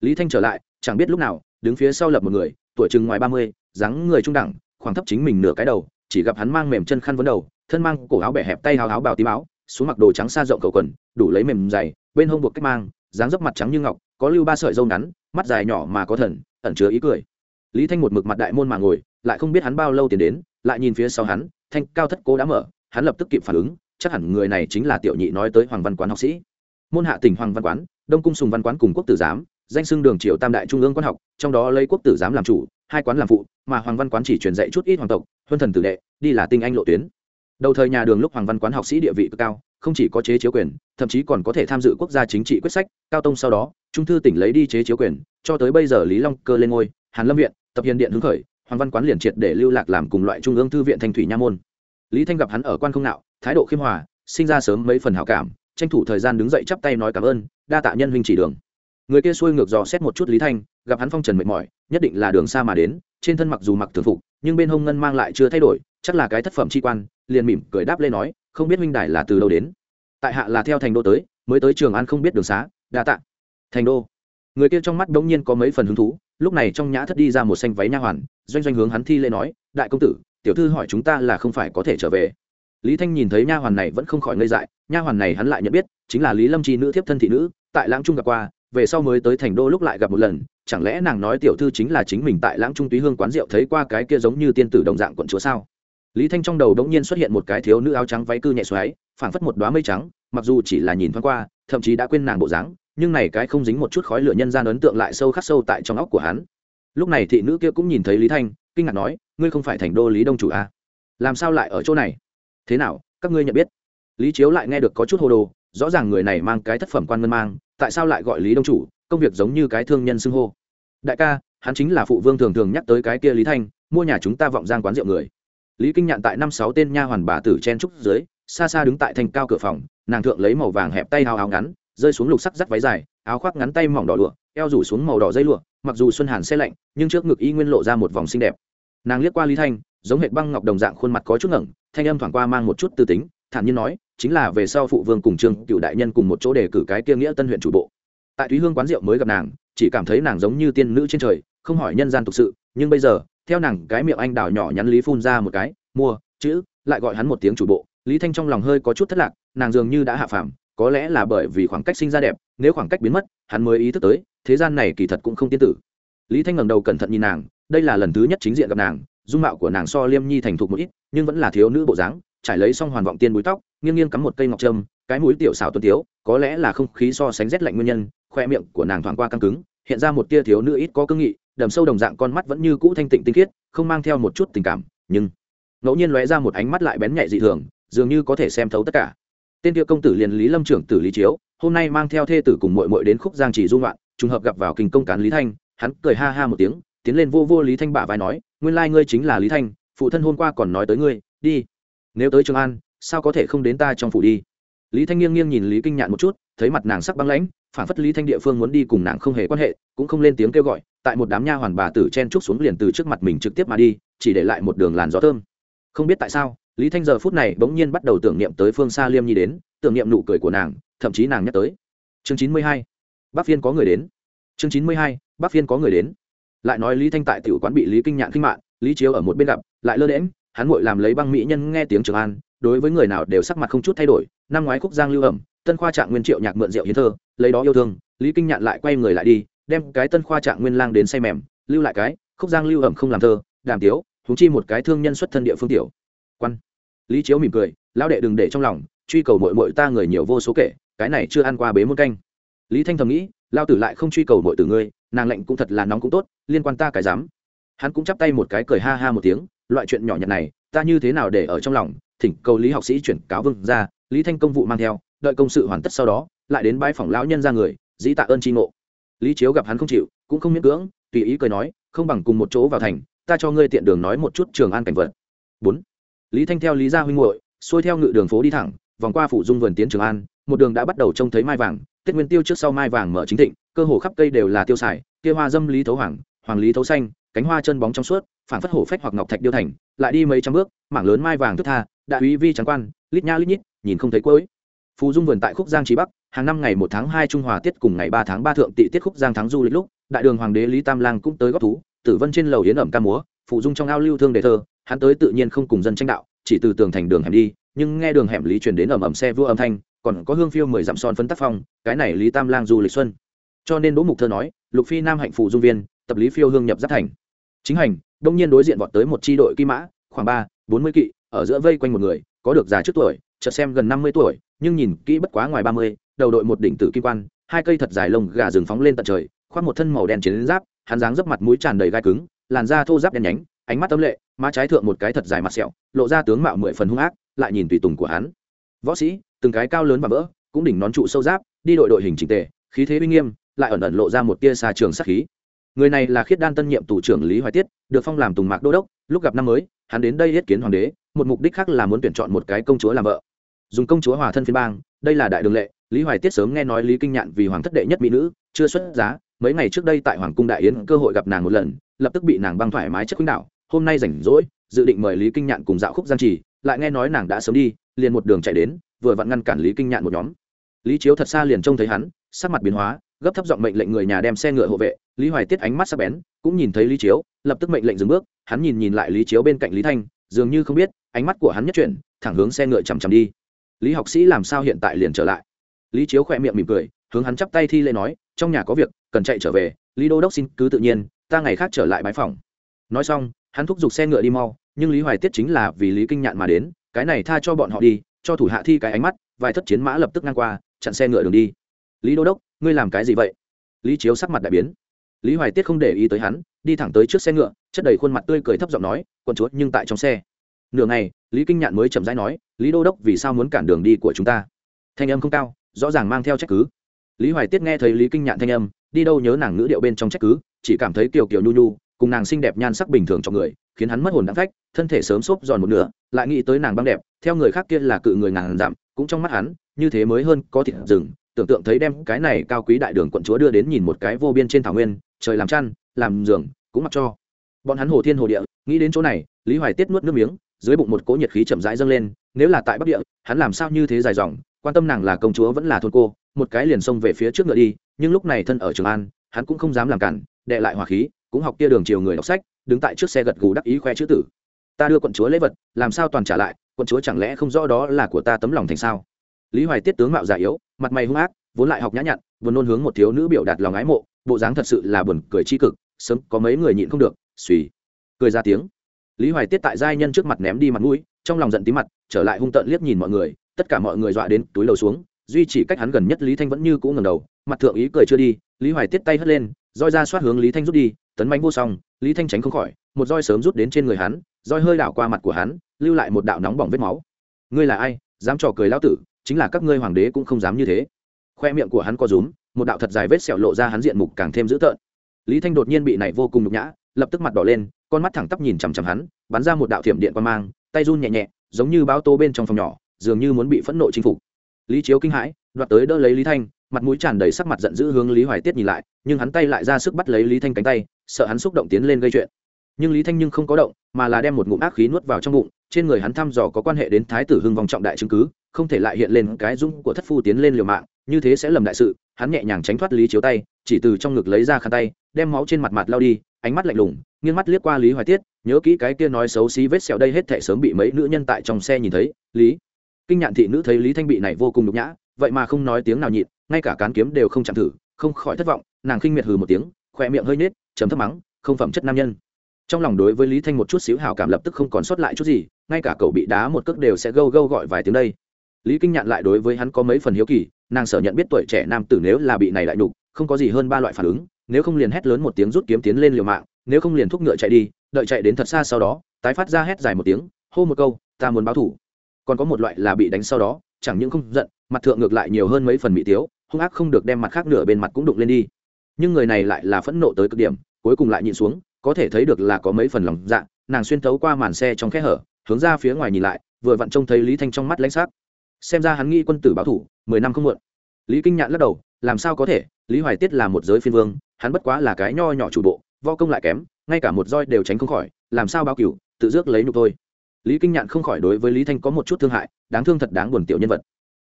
Lý thanh trở lại, chẳng biết lúc nào, đứng phía sau lập một người, tuổi chừng ngoài ba mươi, dáng người trung đẳng, khoảng thấp chính mình nửa cái đầu, chỉ gặp hắn mang mềm chân khăn vấn đầu, thân mang cổ áo bẻ hẹp tay hào áo bào tím áo, xuống mặc đồ trắng xa rộng cầu quần, đủ lấy mềm dày, bên hông buộc cách mang, dáng dấp mặt trắng như ngọc có lưu ba sợi râu ngắn, mắt dài nhỏ mà có thần, ẩn chứa ý cười. Lý thanh một mực mặt đại môn mà ngồi, lại không biết hắn bao lâu tiền đến, lại nhìn phía sau hắn, thanh cao thất cố đã mở, hắn lập tức kịp phản ứng, chắc hẳn người này chính là tiểu nhị nói tới hoàng văn quán học sĩ. Môn hạ tỉnh hoàng văn quán, đông cung sùng văn quán cùng quốc tử giám, danh xưng đường triều tam đại trung ương quan học, trong đó lấy quốc tử giám làm chủ, hai quán làm phụ, mà hoàng văn quán chỉ truyền dạy chút ít hoàng tộc, huân thần tử đệ, đi là tinh anh lộ tuyến đầu thời nhà đường lúc hoàng văn quán học sĩ địa vị cực cao, không chỉ có chế chiếu quyền, thậm chí còn có thể tham dự quốc gia chính trị quyết sách, cao tông sau đó, trung thư tỉnh lấy đi chế chiếu quyền, cho tới bây giờ lý long cơ lên ngôi, hàn lâm viện, tập hiền điện hứng khởi, hoàng văn quán liền triệt để lưu lạc làm cùng loại trung ương thư viện thanh thủy nha môn. Lý thanh gặp hắn ở quan không nạo, thái độ khiêm hòa, sinh ra sớm mấy phần hảo cảm, tranh thủ thời gian đứng dậy chắp tay nói cảm ơn, đa tạ nhân huynh chỉ đường. Người kia xuôi ngược dò xét một chút lý thanh, gặp hắn phong trần mệt mỏi, nhất định là đường xa mà đến, trên thân mặc dù mặc thường phục, nhưng bên hông ngân mang lại chưa thay đổi, chắc là cái thất phẩm chi quan liền mỉm cười đáp lên nói, không biết huynh đài là từ đâu đến? Tại hạ là theo thành đô tới, mới tới trường an không biết đường xá, đa tạ. Thành đô. Người kia trong mắt đ n g nhiên có mấy phần hứng thú, lúc này trong nhã thất đi ra một xanh váy nha hoàn, doanh doanh hướng hắn thi lễ nói, đại công tử, tiểu thư hỏi chúng ta là không phải có thể trở về. Lý thanh nhìn thấy nha hoàn này vẫn không khỏi ngây dại, nha hoàn này hắn lại nhận biết, chính là lý lâm chi nữ thiếp thân thị nữ, tại lãng trung gặp qua, về sau mới tới thành đô lúc lại gặp một lần, chẳng lẽ nàng nói tiểu thư chính là chính mình tại lãng trung túy hương quán rượu thấy qua cái kia giống như tiên tử đồng dạng quận chúa sao? Lý thanh trong đầu đ ỗ n g nhiên xuất hiện một cái thiếu nữ áo trắng váy cư nhẹ xoáy, phảng phất một đoá mây trắng, mặc dù chỉ là nhìn thoáng qua, thậm chí đã quên nàng bộ dáng, nhưng này cái không dính một chút khói lửa nhân gian ấn tượng lại sâu khắc sâu tại trong óc của hắn. Lúc này thị nữ kia cũng nhìn thấy lý thanh, kinh ngạc nói, ngươi không phải thành đô lý đông chủ à? làm sao lại ở chỗ này? Thế nào, các ngươi nhận biết? Lý chiếu lại nghe được có chút hồ đồ, rõ ràng người này mang cái thất phẩm quan ngân mang, tại sao lại gọi lý đông chủ? Công việc giống như cái thương nhân xưng hô. Đại ca, hắn chính là phụ vương thường thường nhắc tới cái kia lý thanh, mua nhà chúng ta vọng giang quán rượu người lý kinh nhạn tại năm sáu tên nha hoàn bà tử chen trúc dưới, xa xa đứng tại thành cao cửa phòng, nàng thượng lấy màu vàng hẹp tay hào áo ngắn, rơi xuống lục sắc rắt váy dài, áo khoác ngắn tay mỏng đỏ lụa, eo rủ xuống màu đỏ dây lụa, mặc dù xuân hàn xe lạnh, nhưng trước ngực y nguyên lộ ra một vòng xinh đẹp. Nàng liếc qua lý thanh, giống hệ băng ngọc đồng dạng khuôn mặt có chút ngẩng, thanh âm thoảng qua mang một chút tư tính, thản nhiên nói, chính là về sau phụ vương cùng trương cựu đại nhân cùng một chỗ đề cử cái kia nghĩa tân huyện chủ bộ. Tại thúy hương quán rượu mới gặp nàng, chỉ cảm thấy nàng giống như tiên nữ trên trời, không hỏi nhân gian thực sự, nhưng bây giờ theo nàng, cái miệng anh đào nhỏ nhắn lý phun ra một cái, mua, chữ, lại gọi hắn một tiếng chủ bộ. Lý thanh trong lòng hơi có chút thất lạc, nàng dường như đã hạ phàm, có lẽ là bởi vì khoảng cách sinh ra đẹp, nếu khoảng cách biến mất, hắn mới ý thức tới, thế gian này kỳ thật cũng không tiên tử. Lý thanh ngẩng đầu cẩn thận nhìn nàng, đây là lần thứ nhất chính diện gặp nàng, dung mạo của nàng so liêm nhi thành thục một ít, nhưng vẫn là thiếu nữ bộ dáng, trải lấy xong hoàn vọng tiên búi tóc, nghiêng nghiêng cắm một cây ngọc trâm, cái mũi tiểu xảo tuân tiếu, có lẽ là không khí so sánh rét lạnh nguyên nhân, khoe miệng của nàng thoảng qua căng cứng, hiện ra một tia thiếu nữ ít có cương nghị đầm sâu đồng dạng con mắt vẫn như cũ thanh tịnh tinh khiết, không mang theo một chút tình cảm, nhưng ngẫu nhiên lóe ra một ánh mắt lại bén nhạy dị thường, dường như có thể xem thấu tất cả. Tên kia công tử liền lý lâm trưởng tử lý chiếu, hôm nay mang theo thê tử cùng mội mội đến khúc giang chỉ dung loạn trùng hợp gặp vào kinh công cán lý thanh, hắn cười ha ha một tiếng, tiến lên vô vô lý thanh bả vai nói, nguyên lai ngươi chính là lý thanh, phụ thân hôm qua còn nói tới ngươi, đi. Nếu tới trường an, sao có thể không đến ta trong phủ đi? Lý thanh nghiêng nghiêng nhìn lý kinh nhạn một chút, thấy mặt nàng sắc băng lãnh phản phất lý thanh địa phương muốn đi cùng nàng không hề quan hệ, cũng không lên tiếng kêu gọi, tại một đám nha hoàn bà tử chen trúc xuống liền từ trước mặt mình trực tiếp mà đi, chỉ để lại một đường làn gió thơm. Không biết tại sao, lý thanh giờ phút này bỗng nhiên bắt đầu tưởng niệm tới phương xa liêm nhi đến, tưởng niệm nụ cười của nàng, thậm chí nàng nhắc tới. Chương chín mươi hai, bắc phiên có người đến. Chương chín mươi hai, bắc phiên có người đến. Lại nói lý thanh tại tiểu quán bị lý kinh nhạn kinh mạng, lý chiếu ở một bên gặp, lại lơ đễm hắn ngồi làm lấy băng mỹ nhân nghe tiếng trường an, đối với người nào đều sắc mặt không chút thay đổi, năm ngoái khúc giang lưu ẩm tân khoa trạng nguyên triệu nhạc mượn rượu hiến thơ, lấy đó yêu thương, lý kinh nhạn lại quay người lại đi, đem cái tân khoa trạng nguyên lang đến say mềm, lưu lại cái, khúc giang lưu ẩm không làm thơ, đàm tiếu thúng chi một cái thương nhân xuất thân địa phương tiểu. Quan. Lý chiếu mỉm cười, lão đệ đừng để trong lòng, truy cầu mội mội ta người nhiều vô số kể, cái này chưa ăn qua bế muôn canh. Lý thanh thầm nghĩ lao tử lại không truy cầu mội tử ngươi, nàng lệnh cũng thật là nóng cũng tốt, liên quan ta cái dám. Hắn cũng chắp tay một cái cười ha ha một tiếng, loại chuyện nhỏ nhặt này, ta như thế nào để ở trong lòng? Thỉnh cầu lý học sĩ chuyển cáo vương ra lý thanh công vụ mang theo đợi công sự hoàn tất sau đó, lại đến bãi phòng lão nhân ra người, dĩ tạ ơn tri ngộ. Lý chiếu gặp hắn không chịu, cũng không miễn cưỡng, tùy ý cười nói, không bằng cùng một chỗ vào thành, ta cho ngươi tiện đường nói một chút trường an cảnh vật. Bốn, lý thanh theo lý gia huynh hội xuôi theo ngự đường phố đi thẳng, vòng qua phủ dung vườn tiến trường an, một đường đã bắt đầu trông thấy mai vàng, tết nguyên tiêu trước sau mai vàng mở chính thịnh, cơ hồ khắp cây đều là tiêu xài kia hoa dâm lý thấu hoàng hoàng lý thấu xanh, cánh hoa chân bóng trong suốt phản phất hổ phách hoặc ngọc thạch điêu thành, lại đi mấy trăm bước, mảng lớn mai vàng thức tha, đại uy vi trắng quan, lít nha lít nhít, nhìn không thấy cuối phú dung vườn tại khúc giang trí bắc, hàng năm ngày một tháng hai trung hòa tiết cùng ngày ba tháng ba thượng tị tiết khúc giang thắng du lịch lúc, đại đường hoàng đế lý tam lang cũng tới góp thú, tử vân trên lầu yến ẩm ca múa phụ dung trong ao lưu thương đề thơ, hắn tới tự nhiên không cùng dân tranh đạo, chỉ từ tường thành đường hẻm đi, nhưng nghe đường hẻm lý truyền đến ẩm ẩm xe vua âm thanh, còn có hương phiêu mười dặm son phấn tác phong, cái này lý tam lang du lịch xuân. Cho nên đỗ mục thơ nói, lục phi nam hạnh phụ dung viên, tập lý phiêu hương nhập giáp thành. Chính hành, đông nhiên đối diện vọt tới một tri đội kim mã, khoảng ba, bốn mươi kỵ, ở giữa vây quanh một người, có được già trước tuổi, chợt xem gần năm mươi tuổi nhưng nhìn kỹ bất quá ngoài ba mươi, đầu đội một đỉnh tử kim quan, hai cây thật dài lông gà rừng phóng lên tận trời, khoác một thân màu đen chiến giáp, hắn dáng dấp mặt mũi tràn đầy gai cứng, làn da thô giáp đen nhánh, ánh mắt tâm lệ, má trái thượng một cái thật dài mặt sẹo, lộ ra tướng mạo mười phần hung ác, lại nhìn tùy tùng của hắn. Võ sĩ, từng cái cao lớn và vỡ, cũng đỉnh nón trụ sâu giáp, đi đội đội hình trình tề, khí thế uy nghiêm, lại ẩn ẩn lộ ra một tia xa trường sắc khí. Người này là khiết đan tân nhiệm tù trưởng lý hoài tiết, được phong làm tùng mạc đô đốc, lúc gặp năm mới, hắn đến đây yết kiến hoàng đế, một mục đích khác là muốn tuyển chọn một cái công chúa làm vợ dùng công chúa hòa thân phiên bang, đây là đại đường lệ, lý hoài tiết sớm nghe nói lý kinh nhạn vì hoàng thất đệ nhất mỹ nữ, chưa xuất giá, mấy ngày trước đây tại hoàng cung đại yến cơ hội gặp nàng một lần, lập tức bị nàng băng thoải mái chất khuynh đạo hôm nay rảnh rỗi, dự định mời lý kinh nhạn cùng dạo khúc giang trì, lại nghe nói nàng đã sớm đi, liền một đường chạy đến, vừa vặn ngăn cản lý kinh nhạn một nhóm. Lý chiếu thật xa liền trông thấy hắn, sắc mặt biến hóa, gấp thấp giọng mệnh lệnh người nhà đem xe ngựa hộ vệ, lý hoài tiết ánh mắt sắc bén, cũng nhìn thấy lý chiếu, lập tức mệnh lệnh dừng bước, hắn nhìn nhìn lại lý chiếu bên cạnh lý thanh, dường như không biết, ánh mắt của hắn nhất chuyển, thẳng hướng xe ngựa chằm chằm đi lý học sĩ làm sao hiện tại liền trở lại? Lý chiếu khỏe miệng mỉm cười, hướng hắn chắp tay thi lễ nói, trong nhà có việc, cần chạy trở về, lý đô đốc xin cứ tự nhiên, ta ngày khác trở lại bãi phòng nói xong, hắn thúc giục xe ngựa đi mau, nhưng lý hoài tiết chính là vì lý kinh nhạn mà đến, cái này tha cho bọn họ đi, cho thủ hạ thi cái ánh mắt, vài thất chiến mã lập tức ngang qua, chặn xe ngựa đường đi. Lý đô đốc, ngươi làm cái gì vậy? Lý chiếu sắc mặt đại biến. Lý hoài tiết không để ý tới hắn, đi thẳng tới trước xe ngựa, chất đầy khuôn mặt tươi cười thấp giọng nói quần chúa, nhưng tại trong xe. Nửa ngày lý kinh nhạn mới chậm rãi nói, lý đô đốc, vì sao muốn cản đường đi của chúng ta? Thanh âm không cao, rõ ràng mang theo trách cứ. Lý hoài tiết nghe thấy lý kinh nhạn thanh âm, đi đâu nhớ nàng ngữ điệu bên trong trách cứ, chỉ cảm thấy kiều kiều nhu nhu, cùng nàng xinh đẹp nhan sắc bình thường cho người, khiến hắn mất hồn đáng phách, thân thể sớm xốp giòn một nửa, lại nghĩ tới nàng băng đẹp, theo người khác kia là cự người ngàn dặm, cũng trong mắt hắn, như thế mới hơn có thịt rừng, tưởng tượng thấy đem cái này cao quý đại đường quận chúa đưa đến nhìn một cái vô biên trên thảo nguyên, trời làm chăn, làm giường, cũng mặc cho. Bọn hắn hồ thiên hồ địa, nghĩ đến chỗ này, lý hoài tiết nuốt nước miếng dưới bụng một cỗ nhiệt khí chậm rãi dâng lên, nếu là tại bắc địa, hắn làm sao như thế dài dòng, quan tâm nàng là công chúa vẫn là thôn cô, một cái liền xông về phía trước ngựa đi, nhưng lúc này thân ở trường an, hắn cũng không dám làm cản, đệ lại hòa khí, cũng học kia đường chiều người đọc sách, đứng tại trước xe gật gù đắc ý khoe chữ tử. Ta đưa quận chúa lễ vật, làm sao toàn trả lại, quận chúa chẳng lẽ không rõ đó là của ta tấm lòng thành sao? Lý hoài tiết tướng mạo già yếu, mặt mày hung ác, vốn lại học nhã nhặn vốn nôn hướng một thiếu nữ biểu đạt lòng ái mộ, bộ dáng thật sự là buồn cười chi cực, sớm có mấy người nhịn không được, suy. Cười ra tiếng lý hoài tiết tại giai nhân trước mặt ném đi mặt mũi, trong lòng giận tí mặt, trở lại hung tợn liếc nhìn mọi người, tất cả mọi người dọa đến túi lầu xuống, duy chỉ cách hắn gần nhất lý thanh vẫn như cũ ngầm đầu, mặt thượng ý cười chưa đi, lý hoài tiết tay hất lên, roi ra soát hướng lý thanh rút đi, tấn bánh vô song, lý thanh tránh không khỏi, một roi sớm rút đến trên người hắn, roi hơi đảo qua mặt của hắn, lưu lại một đạo nóng bỏng vết máu. Ngươi là ai? Dám trò cười lão tử, chính là các ngươi hoàng đế cũng không dám như thế. Khoe miệng của hắn co rúm, một đạo thật dài vết sẹo lộ ra hắn diện mục càng thêm dữ tợn. Lý thanh đột nhiên bị này vô cùng nhục nhã, lập tức mặt đỏ lên con mắt thẳng tắp nhìn chằm chằm hắn, bắn ra một đạo thiểm điện quan mang, tay run nhẹ nhẹ, giống như báo tố bên trong phòng nhỏ, dường như muốn bị phẫn nộ chinh phục. Lý chiếu kinh hãi, đoạt tới đỡ lấy lý thanh, mặt mũi tràn đầy sắc mặt giận dữ hướng lý hoài tiết nhìn lại, nhưng hắn tay lại ra sức bắt lấy lý thanh cánh tay, sợ hắn xúc động tiến lên gây chuyện. Nhưng lý thanh nhưng không có động, mà là đem một ngụm ác khí nuốt vào trong bụng, trên người hắn thăm dò có quan hệ đến thái tử hưng vòng trọng đại chứng cứ, không thể lại hiện lên cái dung của thất phu tiến lên liều mạng, như thế sẽ lầm đại sự, hắn nhẹ nhàng tránh thoát lý chiếu tay, chỉ từ trong ngực lấy ra khăn tay, đem máu trên mặt mặt lao đi, ánh mắt lạnh lùng nghiêng mắt liếc qua lý hoài tiết, nhớ kỹ cái kia nói xấu xí vết sẹo đây hết thể sớm bị mấy nữ nhân tại trong xe nhìn thấy. Lý, kinh nhạn thị nữ thấy lý thanh bị này vô cùng nhục nhã, vậy mà không nói tiếng nào nhịn, ngay cả cán kiếm đều không chạm thử, không khỏi thất vọng, nàng khinh miệt hừ một tiếng, khỏe miệng hơi nết chấm thấp mắng, không phẩm chất nam nhân. Trong lòng đối với lý thanh một chút xíu hào cảm lập tức không còn sót lại chút gì, ngay cả cậu bị đá một cước đều sẽ gâu gâu gọi vài tiếng đây. Lý kinh nhạn lại đối với hắn có mấy phần hiếu kỳ, nàng sở nhận biết tuổi trẻ nam tử nếu là bị này lại đục không có gì hơn ba loại phản ứng, nếu không liền hét lớn một tiếng rút kiếm tiến lên liều mạng nếu không liền thúc ngựa chạy đi, đợi chạy đến thật xa sau đó, tái phát ra hét dài một tiếng, hô một câu, ta muốn báo thủ. Còn có một loại là bị đánh sau đó, chẳng những không giận, mặt thượng ngược lại nhiều hơn mấy phần mỹ tiếu, hung ác không được đem mặt khác nửa bên mặt cũng đụng lên đi. Nhưng người này lại là phẫn nộ tới cực điểm, cuối cùng lại nhịn xuống, có thể thấy được là có mấy phần lòng dạ nàng xuyên thấu qua màn xe trong kẽ hở, hướng ra phía ngoài nhìn lại, vừa vặn trông thấy lý thanh trong mắt lãnh sắc. Xem ra hắn nghĩ quân tử báo thủ, mười năm không muộn. Lý kinh nhạn lắc đầu, làm sao có thể? Lý hoài tiết là một giới phiên vương, hắn bất quá là cái nho nhỏ chủ bộ vo công lại kém, ngay cả một roi đều tránh không khỏi, làm sao báo cửu, tự dước lấy nhục thôi. Lý kinh nhạn không khỏi đối với lý thanh có một chút thương hại, đáng thương thật đáng buồn tiểu nhân vật.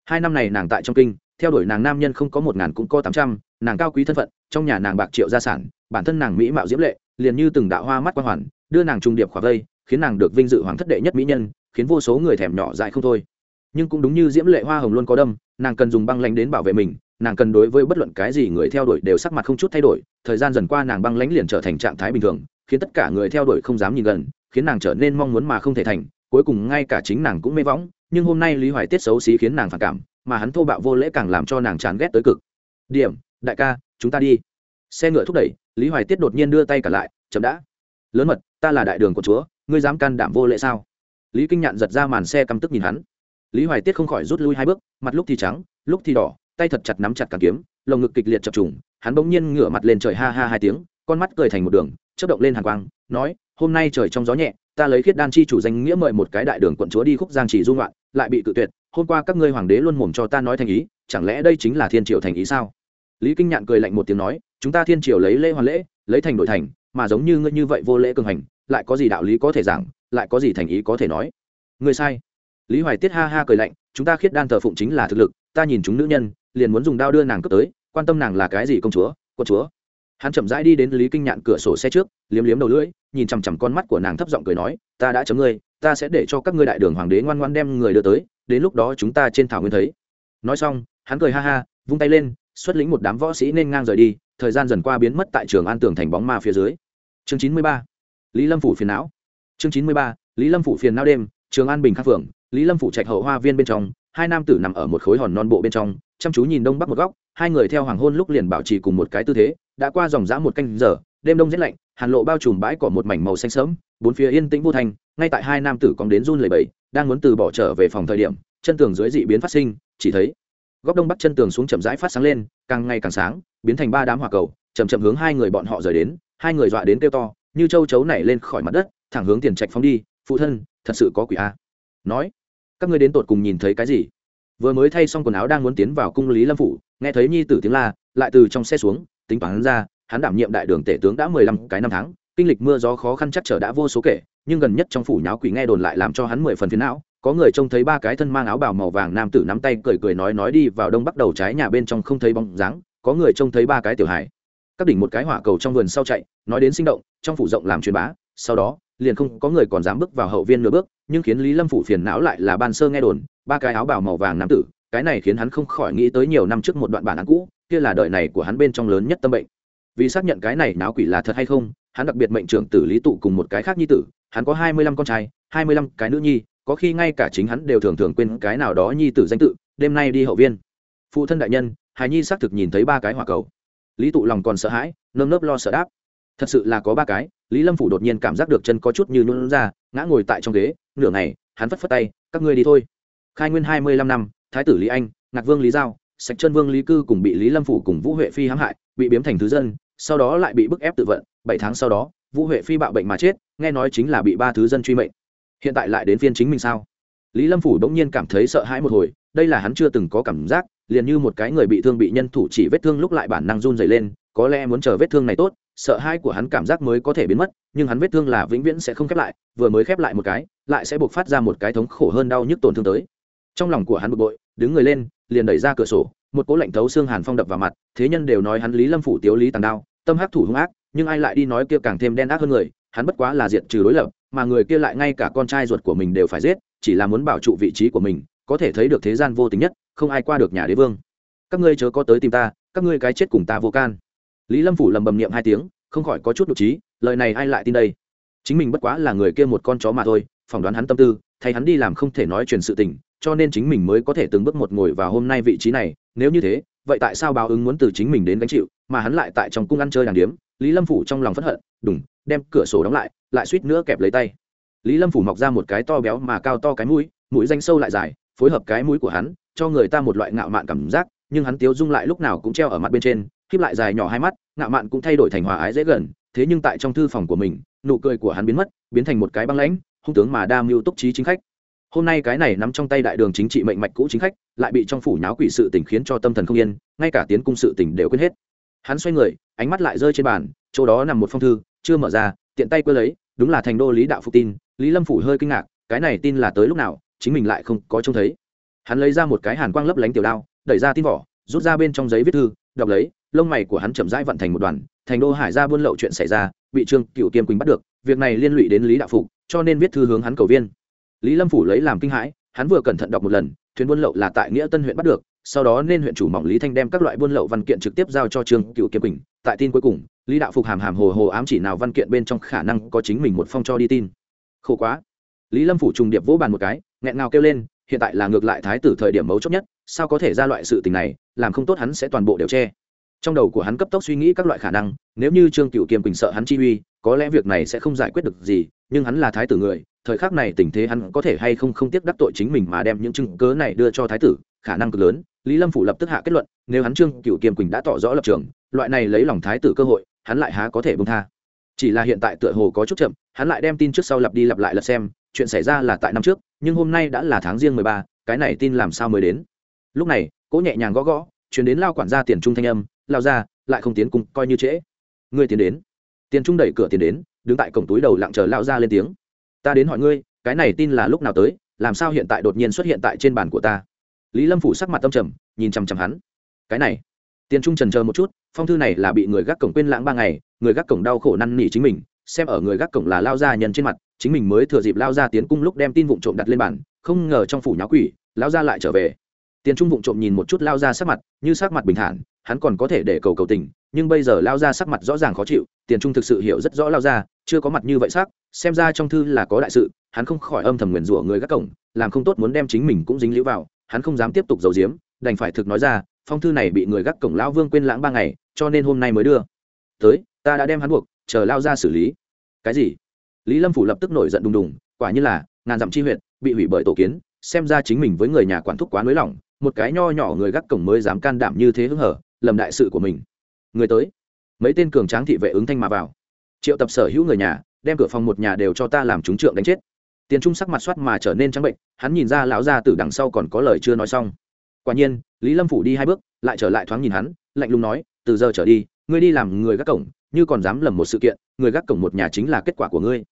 Hai năm này nàng tại trong kinh, theo đuổi nàng nam nhân không có một ngàn cũng có tám trăm, nàng cao quý thân phận, trong nhà nàng bạc triệu gia sản, bản thân nàng mỹ mạo diễm lệ, liền như từng đạo hoa mắt quan hoàn, đưa nàng trùng điệp khỏa vây, khiến nàng được vinh dự hoàng thất đệ nhất mỹ nhân, khiến vô số người thèm nhỏ dại không thôi. Nhưng cũng đúng như diễm lệ hoa hồng luôn có đâm, nàng cần dùng băng lánh đến bảo vệ mình nàng cần đối với bất luận cái gì người theo đuổi đều sắc mặt không chút thay đổi, thời gian dần qua nàng băng lánh liền trở thành trạng thái bình thường, khiến tất cả người theo đuổi không dám nhìn gần, khiến nàng trở nên mong muốn mà không thể thành, cuối cùng ngay cả chính nàng cũng mê võng, nhưng hôm nay lý hoài tiết xấu xí khiến nàng phản cảm, mà hắn thô bạo vô lễ càng làm cho nàng chán ghét tới cực. Điểm, đại ca, chúng ta đi. Xe ngựa thúc đẩy, lý hoài tiết đột nhiên đưa tay cả lại, chậm đã. Lớn mật, ta là đại đường của chúa, ngươi dám can đảm vô lễ sao? Lý kinh nhạn giật ra màn xe căm tức nhìn hắn. Lý hoài tiết không khỏi rút lui hai bước, mặt lúc thì trắng, lúc thì đỏ tay thật chặt nắm chặt càng kiếm, lồng ngực kịch liệt chập trùng, hắn bỗng nhiên ngửa mặt lên trời ha ha hai tiếng, con mắt cười thành một đường, chớp động lên hàng quang, nói, hôm nay trời trong gió nhẹ, ta lấy khiết đan chi chủ danh nghĩa mời một cái đại đường quận chúa đi khúc giang chỉ dung loạn lại bị cự tuyệt, hôm qua các ngươi hoàng đế luôn mồm cho ta nói thành ý, chẳng lẽ đây chính là thiên triều thành ý sao? Lý kinh nhạn cười lạnh một tiếng nói, chúng ta thiên triều lấy lễ hoàn lễ, lấy thành đổi thành, mà giống như ngươi như vậy vô lễ cường hành, lại có gì đạo lý có thể giảng, lại có gì thành ý có thể nói? Ngươi sai. Lý hoài tiết ha ha cười lạnh, chúng ta khiết đan thờ phụng chính là thực lực, ta nhìn chúng nữ nhân liền muốn dùng đao đưa nàng cướp tới, quan tâm nàng là cái gì công chúa quân chúa. Hắn chậm rãi đi đến lý kinh nhạn cửa sổ xe trước, liếm liếm đầu lưỡi, nhìn chằm chằm con mắt của nàng thấp giọng cười nói, ta đã chấm ngươi, ta sẽ để cho các ngươi đại đường hoàng đế ngoan ngoan đem người đưa tới, đến lúc đó chúng ta trên thảo nguyên thấy. Nói xong, hắn cười ha ha, vung tay lên, xuất lĩnh một đám võ sĩ nên ngang rời đi, thời gian dần qua biến mất tại trường an tường thành bóng ma phía dưới. Chương chín mươi ba, lý lâm phủ phiền não. Chương chín mươi ba, lý lâm phủ phiền não đêm, trường an bình khắc phượng, lý lâm phủ trạch hậu hoa viên bên trong hai nam tử nằm ở một khối hòn non bộ bên trong, chăm chú nhìn đông bắc một góc, hai người theo hoàng hôn lúc liền bảo trì cùng một cái tư thế, đã qua dòng dã một canh giờ, đêm đông rét lạnh, hàn lộ bao trùm bãi cỏ một mảnh màu xanh sớm bốn phía yên tĩnh vô thành ngay tại hai nam tử còn đến run lầy bẫy đang muốn từ bỏ trở về phòng thời điểm, chân tường dưới dị biến phát sinh, chỉ thấy góc đông bắc chân tường xuống chậm rãi phát sáng lên, càng ngày càng sáng, biến thành ba đám hỏa cầu, chậm chậm hướng hai người bọn họ rời đến, hai người dọa đến kêu to, như châu chấu nảy lên khỏi mặt đất, thẳng hướng tiền trạch phóng đi, phụ thân, thật sự có quỷ a. Nói các ngươi đến tột cùng nhìn thấy cái gì? Vừa mới thay xong quần áo đang muốn tiến vào cung lý lâm phủ, nghe thấy nhi tử tiếng la, lại từ trong xe xuống, tính toán ra, hắn đảm nhiệm đại đường tể tướng đã mười lăm cái năm tháng, kinh lịch mưa gió khó khăn chắc trở đã vô số kể, nhưng gần nhất trong phủ nháo quỷ nghe đồn lại làm cho hắn mười phần phiến não, có người trông thấy ba cái thân mang áo bào màu vàng nam tử nắm tay cười cười nói nói đi vào đông bắc đầu trái nhà bên trong không thấy bóng dáng, có người trông thấy ba cái tiểu hải các đỉnh một cái hỏa cầu trong vườn sau chạy, nói đến sinh động, trong phủ rộng làm truyền bá, sau đó liền không có người còn dám bước vào hậu viên nửa bước, nhưng khiến lý lâm phủ phiền não lại là ban sơ nghe đồn, ba cái áo bào màu vàng nam tử, cái này khiến hắn không khỏi nghĩ tới nhiều năm trước một đoạn bản án cũ, kia là đời này của hắn bên trong lớn nhất tâm bệnh. Vì xác nhận cái này náo quỷ là thật hay không, hắn đặc biệt mệnh trưởng tử lý tụ cùng một cái khác nhi tử, hắn có hai mươi lăm con trai, hai mươi lăm cái nữ nhi, có khi ngay cả chính hắn đều thường thường quên cái nào đó nhi tử danh tự, đêm nay đi hậu viên. Phụ thân đại nhân, hài nhi xác thực nhìn thấy ba cái hỏa cầu. Lý tụ lòng còn sợ hãi, nơm nớp lo sợ đáp. Thật sự là có ba cái lý lâm phủ đột nhiên cảm giác được chân có chút như nôn ra, ngã ngồi tại trong ghế, nửa ngày, hắn phất phất tay, các ngươi đi thôi. Khai nguyên hai mươi lăm năm, thái tử lý anh, ngạc vương lý giao, sạch chân vương lý cư cùng bị lý lâm phủ cùng vũ huệ phi hãm hại, bị biếm thành thứ dân, sau đó lại bị bức ép tự vận. Bảy tháng sau đó, vũ huệ phi bạo bệnh mà chết, nghe nói chính là bị ba thứ dân truy mệnh. Hiện tại lại đến phiên chính mình sao? Lý lâm phủ bỗng nhiên cảm thấy sợ hãi một hồi, đây là hắn chưa từng có cảm giác, liền như một cái người bị thương bị nhân thủ chỉ vết thương lúc lại bản năng run dày lên có lẽ muốn chờ vết thương này tốt, sợ hãi của hắn cảm giác mới có thể biến mất, nhưng hắn vết thương là vĩnh viễn sẽ không khép lại, vừa mới khép lại một cái, lại sẽ buộc phát ra một cái thống khổ hơn đau nhức tổn thương tới. Trong lòng của hắn bực bội, đứng người lên, liền đẩy ra cửa sổ, một cỗ lạnh thấu xương hàn phong đập vào mặt, thế nhân đều nói hắn lý lâm phủ tiếu lý tàng đao, tâm hắc thủ hung ác, nhưng ai lại đi nói kia càng thêm đen ác hơn người, hắn bất quá là diệt trừ đối lập, mà người kia lại ngay cả con trai ruột của mình đều phải giết, chỉ là muốn bảo trụ vị trí của mình, có thể thấy được thế gian vô tình nhất, không ai qua được nhà đế vương. Các ngươi chớ có tới tìm ta, các ngươi cái chết cùng ta vô can lý lâm phủ lầm bầm niệm hai tiếng, không khỏi có chút nhục trí, lời này ai lại tin đây? Chính mình bất quá là người kia một con chó mà thôi, phỏng đoán hắn tâm tư, thay hắn đi làm không thể nói truyền sự tình, cho nên chính mình mới có thể từng bước một ngồi vào hôm nay vị trí này, nếu như thế, vậy tại sao báo ứng muốn từ chính mình đến gánh chịu, mà hắn lại tại trong cung ăn chơi đàng điếm? Lý lâm phủ trong lòng phẫn hận, đùng, đem cửa sổ đóng lại lại suýt nữa kẹp lấy tay. Lý lâm phủ mọc ra một cái to béo mà cao to cái mũi mũi danh sâu lại dài, phối hợp cái mũi của hắn, cho người ta một loại ngạo mạn cảm giác, nhưng hắn tiếu dung lại lúc nào cũng treo ở mặt bên trên khiếp lại dài nhỏ hai mắt, ngạo mạn cũng thay đổi thành hòa ái dễ gần, thế nhưng tại trong thư phòng của mình, nụ cười của hắn biến mất, biến thành một cái băng lãnh, hung tướng mà đa mưu túc trí chính khách. Hôm nay cái này nắm trong tay đại đường chính trị mệnh mạch cũ chính khách, lại bị trong phủ nháo quỷ sự tình khiến cho tâm thần không yên, ngay cả tiến cung sự tình đều quên hết. Hắn xoay người, ánh mắt lại rơi trên bàn, chỗ đó nằm một phong thư, chưa mở ra, tiện tay quơ lấy, đúng là thành đô lý đạo phục tin, lý lâm phủ hơi kinh ngạc, cái này tin là tới lúc nào, chính mình lại không có trông thấy. Hắn lấy ra một cái hàn quang lấp lánh tiểu đao, đẩy ra tin vỏ, rút ra bên trong giấy viết thư, đọc lấy lông mày của hắn chậm rãi vận thành một đoàn, thành đô hải ra buôn lậu chuyện xảy ra, bị trương cựu kiêm quỳnh bắt được, việc này liên lụy đến lý đạo phục cho nên viết thư hướng hắn cầu viên. Lý lâm phủ lấy làm kinh hãi, hắn vừa cẩn thận đọc một lần, thuyền buôn lậu là tại nghĩa tân huyện bắt được, sau đó nên huyện chủ mỏng lý thanh đem các loại buôn lậu văn kiện trực tiếp giao cho trương cựu kiêm quỳnh, tại tin cuối cùng, lý đạo phục hàm hàm hồ hồ ám chỉ nào văn kiện bên trong khả năng có chính mình một phong cho đi tin. Khổ quá. Lý lâm phủ trùng điệp vỗ bàn một cái, nghẹn ngào kêu lên, hiện tại là ngược lại thái tử thời điểm mấu chốt nhất, sao có thể ra loại sự tình này, làm không tốt hắn sẽ toàn bộ đều che trong đầu của hắn cấp tốc suy nghĩ các loại khả năng, nếu như trương cựu kiềm quỳnh sợ hắn chi uy, có lẽ việc này sẽ không giải quyết được gì, nhưng hắn là thái tử người, thời khắc này tình thế hắn có thể hay không không tiếc đắc tội chính mình mà đem những chứng cớ này đưa cho thái tử, khả năng cực lớn. Lý lâm phủ lập tức hạ kết luận, nếu hắn trương cựu kiềm quỳnh đã tỏ rõ lập trường, loại này lấy lòng thái tử cơ hội, hắn lại há có thể bông tha. Chỉ là hiện tại tựa hồ có chút chậm, hắn lại đem tin trước sau lặp đi lặp lại lật xem, chuyện xảy ra là tại năm trước, nhưng hôm nay đã là tháng riêng mười ba, cái này tin làm sao mới đến? Lúc này cỗ nhẹ nhàng gõ gõ chuyển đến lao quản gia tiền trung thanh âm lao ra, lại không tiến cùng coi như trễ. Ngươi tiến đến. Tiền trung đẩy cửa tiến đến, đứng tại cổng túi đầu lặng chờ lao ra lên tiếng. Ta đến hỏi ngươi, cái này tin là lúc nào tới, làm sao hiện tại đột nhiên xuất hiện tại trên bàn của ta? Lý lâm phủ sắc mặt tâm trầm, nhìn chằm chằm hắn. Cái này. Tiền trung trần chờ một chút, phong thư này là bị người gác cổng quên lãng ba ngày, người gác cổng đau khổ năn nỉ chính mình, xem ở người gác cổng là lao ra nhân trên mặt, chính mình mới thừa dịp lao ra tiến cung lúc đem tin vụn trộm đặt lên bàn, không ngờ trong phủ nháo quỷ, lao ra lại trở về. Tiền trung vụng trộm nhìn một chút lao ra sắc mặt, như sắc mặt bình thản hắn còn có thể để cầu cầu tình, nhưng bây giờ lao ra sắc mặt rõ ràng khó chịu, tiền trung thực sự hiểu rất rõ lao ra, chưa có mặt như vậy sắc, xem ra trong thư là có đại sự, hắn không khỏi âm thầm nguyền rủa người gác cổng, làm không tốt muốn đem chính mình cũng dính lũ vào, hắn không dám tiếp tục giấu giếm, đành phải thực nói ra, phong thư này bị người gác cổng lão vương quên lãng ba ngày, cho nên hôm nay mới đưa. Tới, ta đã đem hắn buộc, chờ lao ra xử lý. Cái gì? Lý lâm phủ lập tức nổi giận đùng đùng, quả như là, ngàn dặm chi huyện bị hủy bởi tổ kiến, xem ra chính mình với người nhà quản thúc quá nới lỏng, một cái nho nhỏ người gác cổng mới dám can đảm như thế hưng hở lầm đại sự của mình. Người tới. Mấy tên cường tráng thị vệ ứng thanh mà vào. Triệu tập sở hữu người nhà, đem cửa phòng một nhà đều cho ta làm trúng trượng đánh chết. Tiền trung sắc mặt soát mà trở nên trắng bệnh, hắn nhìn ra lão gia tử đằng sau còn có lời chưa nói xong. Quả nhiên, lý lâm phủ đi hai bước, lại trở lại thoáng nhìn hắn, lạnh lùng nói, từ giờ trở đi, ngươi đi làm người gác cổng, như còn dám lầm một sự kiện, người gác cổng một nhà chính là kết quả của ngươi.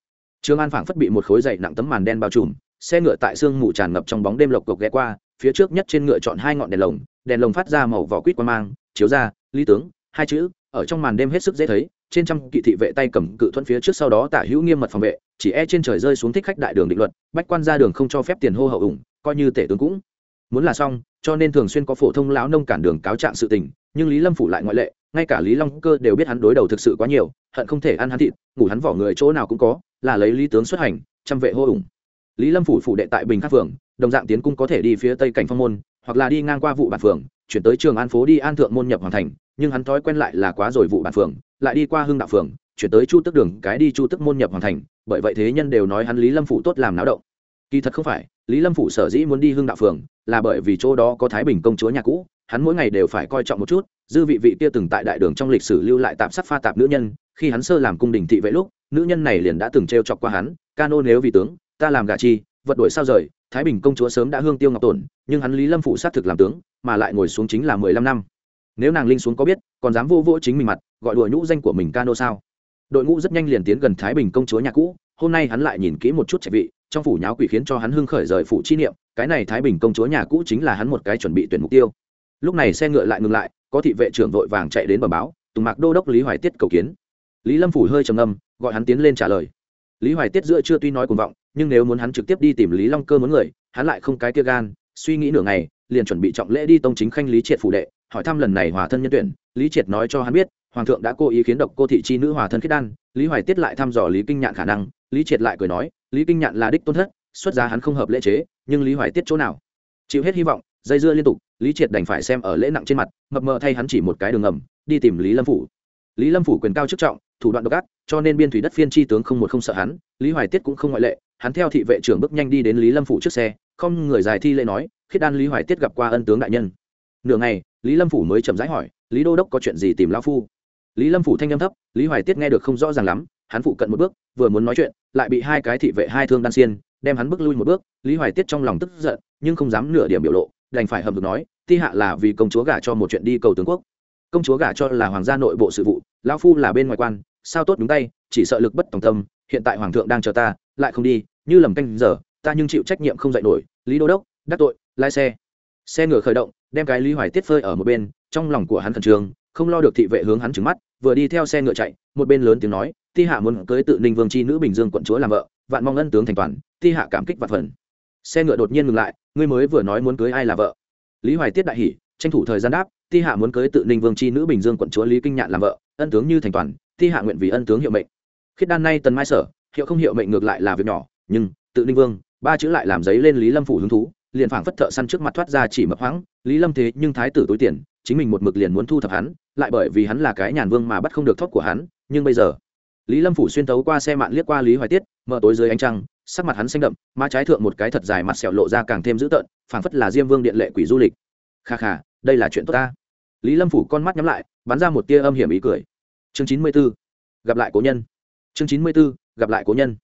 Trương an phảng phất bị một khối dậy nặng tấm màn đen bao trùm, xe ngựa tại sương mù tràn ngập trong bóng đêm lộc cộc ghé qua, phía trước nhất trên ngựa chọn hai ngọn đèn lồng đèn lồng phát ra màu vỏ quýt quang mang chiếu ra, lý tướng, hai chữ, ở trong màn đêm hết sức dễ thấy, trên trăm kỵ thị vệ tay cầm cự thuẫn phía trước sau đó tả hữu nghiêm mật phòng vệ, chỉ e trên trời rơi xuống thích khách đại đường định luật, bách quan ra đường không cho phép tiền hô hậu ủng, coi như tể tướng cũng. Muốn là xong, cho nên thường xuyên có phổ thông lão nông cản đường cáo trạng sự tình, nhưng lý lâm phủ lại ngoại lệ, ngay cả lý long cơ đều biết hắn đối đầu thực sự quá nhiều, hận không thể ăn hắn thịt, ngủ hắn vỏ người chỗ nào cũng có, là lấy lý tướng xuất hành, trăm vệ hô ủng. Lý lâm phủ phủ đệ tại bình khắc phường, đồng dạng tiến cung có thể đi phía tây cảnh phong môn, hoặc là đi ngang qua vụ bản phường chuyển tới trường an phố đi an thượng môn nhập hoàng thành, nhưng hắn thói quen lại là quá rồi vụ bản phường, lại đi qua hưng đạo phường, chuyển tới chu tức đường, cái đi chu tức môn nhập hoàng thành, bởi vậy thế nhân đều nói hắn lý lâm phủ tốt làm náo động. Kỳ thật không phải, lý lâm phủ sở dĩ muốn đi hưng đạo phường, là bởi vì chỗ đó có thái bình công chúa nhà cũ, hắn mỗi ngày đều phải coi trọng một chút, dư vị vị kia từng tại đại đường trong lịch sử lưu lại tạm sắc pha tạp nữ nhân, khi hắn sơ làm cung đình thị vệ lúc, nữ nhân này liền đã từng t r e o chọc qua hắn, ca nô nếu vì tướng, ta làm gà chi, vật đuổi sao rời thái bình công chúa sớm đã hương tiêu ngọc tổn nhưng hắn lý lâm phụ xác thực làm tướng mà lại ngồi xuống chính là mười lăm năm. Nếu nàng linh xuống có biết còn dám vô vô chính mình mặt gọi đùa nhũ danh của mình ca nô sao? Đội ngũ rất nhanh liền tiến gần thái bình công chúa nhà cũ hôm nay hắn lại nhìn kỹ một chút trạch vị trong phủ nháo quỷ khiến cho hắn hưng khởi rời phủ chi niệm cái này thái bình công chúa nhà cũ chính là hắn một cái chuẩn bị tuyển mục tiêu. Lúc này xe ngựa lại ngừng lại có thị vệ trưởng vội vàng chạy đến bờ báo tùng mạc đô đốc lý hoài tiết cầu kiến. Lý lâm phủ hơi trầm âm, gọi hắn tiến lên trả lời. Lý hoài tiết giữa chưa tuy nói cuồng vọng nhưng nếu muốn hắn trực tiếp đi tìm lý long cơ muốn người, hắn lại không cái kia gan, suy nghĩ nửa ngày, liền chuẩn bị trọng lễ đi tông chính khanh lý triệt phủ đệ, hỏi thăm lần này hòa thân nhân tuyển. Lý triệt nói cho hắn biết, hoàng thượng đã cố ý khiến độc cô thị chi nữ hòa thân khiết đan, lý hoài tiết lại thăm dò lý kinh nhạn khả năng, lý triệt lại cười nói, lý kinh nhạn là đích tôn thất, xuất giá hắn không hợp lễ chế, nhưng lý hoài tiết chỗ nào? Chịu hết hy vọng, dây dưa liên tục, lý triệt đành phải xem ở lễ nặng trên mặt, mập mờ thay hắn chỉ một cái đường ngầm, đi tìm lý lâm phủ. Lý lâm phủ quyền cao chức trọng, thủ đoạn độc ác, cho nên biên thủy đất phiên tri tướng không một không sợ hắn, lý hoài tiết cũng không ngoại lệ hắn theo thị vệ trưởng bước nhanh đi đến lý lâm phủ trước xe, không người dài thi lễ nói, khiết đan lý hoài tiết gặp qua ân tướng đại nhân. Nửa ngày, lý lâm phủ mới chậm rãi hỏi, lý đô đốc có chuyện gì tìm lao phu? Lý lâm phủ thanh âm thấp, lý hoài tiết nghe được không rõ ràng lắm, hắn phụ cận một bước, vừa muốn nói chuyện, lại bị hai cái thị vệ hai thương đan xiên, đem hắn bước lui một bước. Lý hoài tiết trong lòng tức giận, nhưng không dám nửa điểm biểu lộ, đành phải hầm được nói, ti hạ là vì công chúa gả cho một chuyện đi cầu tướng quốc. Công chúa gả cho là hoàng gia nội bộ sự vụ, lão phu là bên ngoài quan, sao tốt đúng tay, chỉ sợ lực bất tòng tâm, hiện tại hoàng thượng đang chờ ta lại không đi, như lầm canh giờ, ta nhưng chịu trách nhiệm không dạy nổi, lý đô đốc, đắc tội, lái xe. Xe ngựa khởi động, đem cái lý hoài tiết phơi ở một bên, trong lòng của hắn khẩn trương, không lo được thị vệ hướng hắn trứng mắt, vừa đi theo xe ngựa chạy, một bên lớn tiếng nói, ti hạ muốn cưới tự ninh vương c h i nữ bình dương quận chúa làm vợ, vạn mong ân tướng thành toàn. Ti hạ cảm kích vạn phần. Xe ngựa đột nhiên ngừng lại, ngươi mới vừa nói muốn cưới ai là vợ? Lý hoài tiết đại hỉ, tranh thủ thời gian đáp, ti hạ muốn cưới tự ninh vương c h i nữ bình dương quận chúa lý kinh nhạn làm vợ, ân tướng như thành toàn, ti hạ nguyện vì ân tướng hiệu mệnh. Khiết đan nay tần mai sở hiệu không hiệu mệnh ngược lại là việc nhỏ, nhưng, tự ninh vương, ba chữ lại làm giấy lên lý lâm phủ hứng thú, liền phảng phất thợ săn trước mặt thoát ra chỉ mập hoãng lý lâm thế nhưng thái tử tối tiền, chính mình một mực liền muốn thu thập hắn, lại bởi vì hắn là cái nhàn vương mà bắt không được thóp của hắn, nhưng bây giờ, lý lâm phủ xuyên tấu qua xe mạng liếc qua lý hoài tiết, mở tối dưới ánh trăng, sắc mặt hắn xanh đậm, má trái thượng một cái thật dài mặt sẹo lộ ra càng thêm dữ tợn, phảng phất là diêm vương điện lệ quỷ du lịch. Kha kha, đây là chuyện tốt ta. Lý lâm phủ con mắt nhắm lại, bắn ra một tia âm hiểm ý cười. Chương chín mươi b ố gặp lại cố nhân. Chương chín mươi b ố gặp lại cố nhân.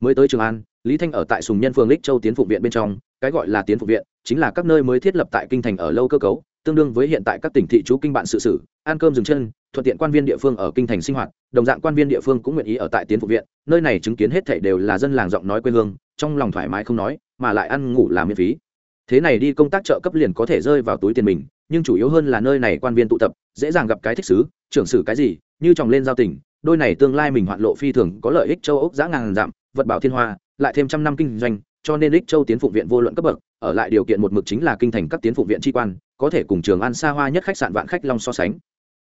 Mới tới trường an, lý thanh ở tại sùng nhân phường lích châu tiến Phục viện bên trong, cái gọi là tiến Phục viện, chính là các nơi mới thiết lập tại kinh thành ở lâu cơ cấu, tương đương với hiện tại các tỉnh thị trú kinh bạn sự sử ăn cơm dừng chân, thuận tiện quan viên địa phương ở kinh thành sinh hoạt, đồng dạng quan viên địa phương cũng nguyện ý ở tại tiến phục viện, nơi này chứng kiến hết thảy đều là dân làng giọng nói quê hương, trong lòng thoải mái không nói, mà lại ăn ngủ làm miễn phí. Thế này đi công tác trợ cấp liền có thể rơi vào túi tiền mình, nhưng chủ yếu hơn là nơi này quan viên tụ tập, dễ dàng gặp cái thích xứ, trưởng sử cái gì, như tròng lên giao tỉnh đôi này tương lai mình hoạn lộ phi thường có lợi ích châu ốc giã ngàn giảm vật bảo thiên hoa, lại thêm trăm năm kinh doanh, cho nên ích châu tiến phụ viện vô luận cấp bậc, ở lại điều kiện một mực chính là kinh thành các tiến phụ viện tri quan, có thể cùng trường ăn xa hoa nhất khách sạn vạn khách long so sánh.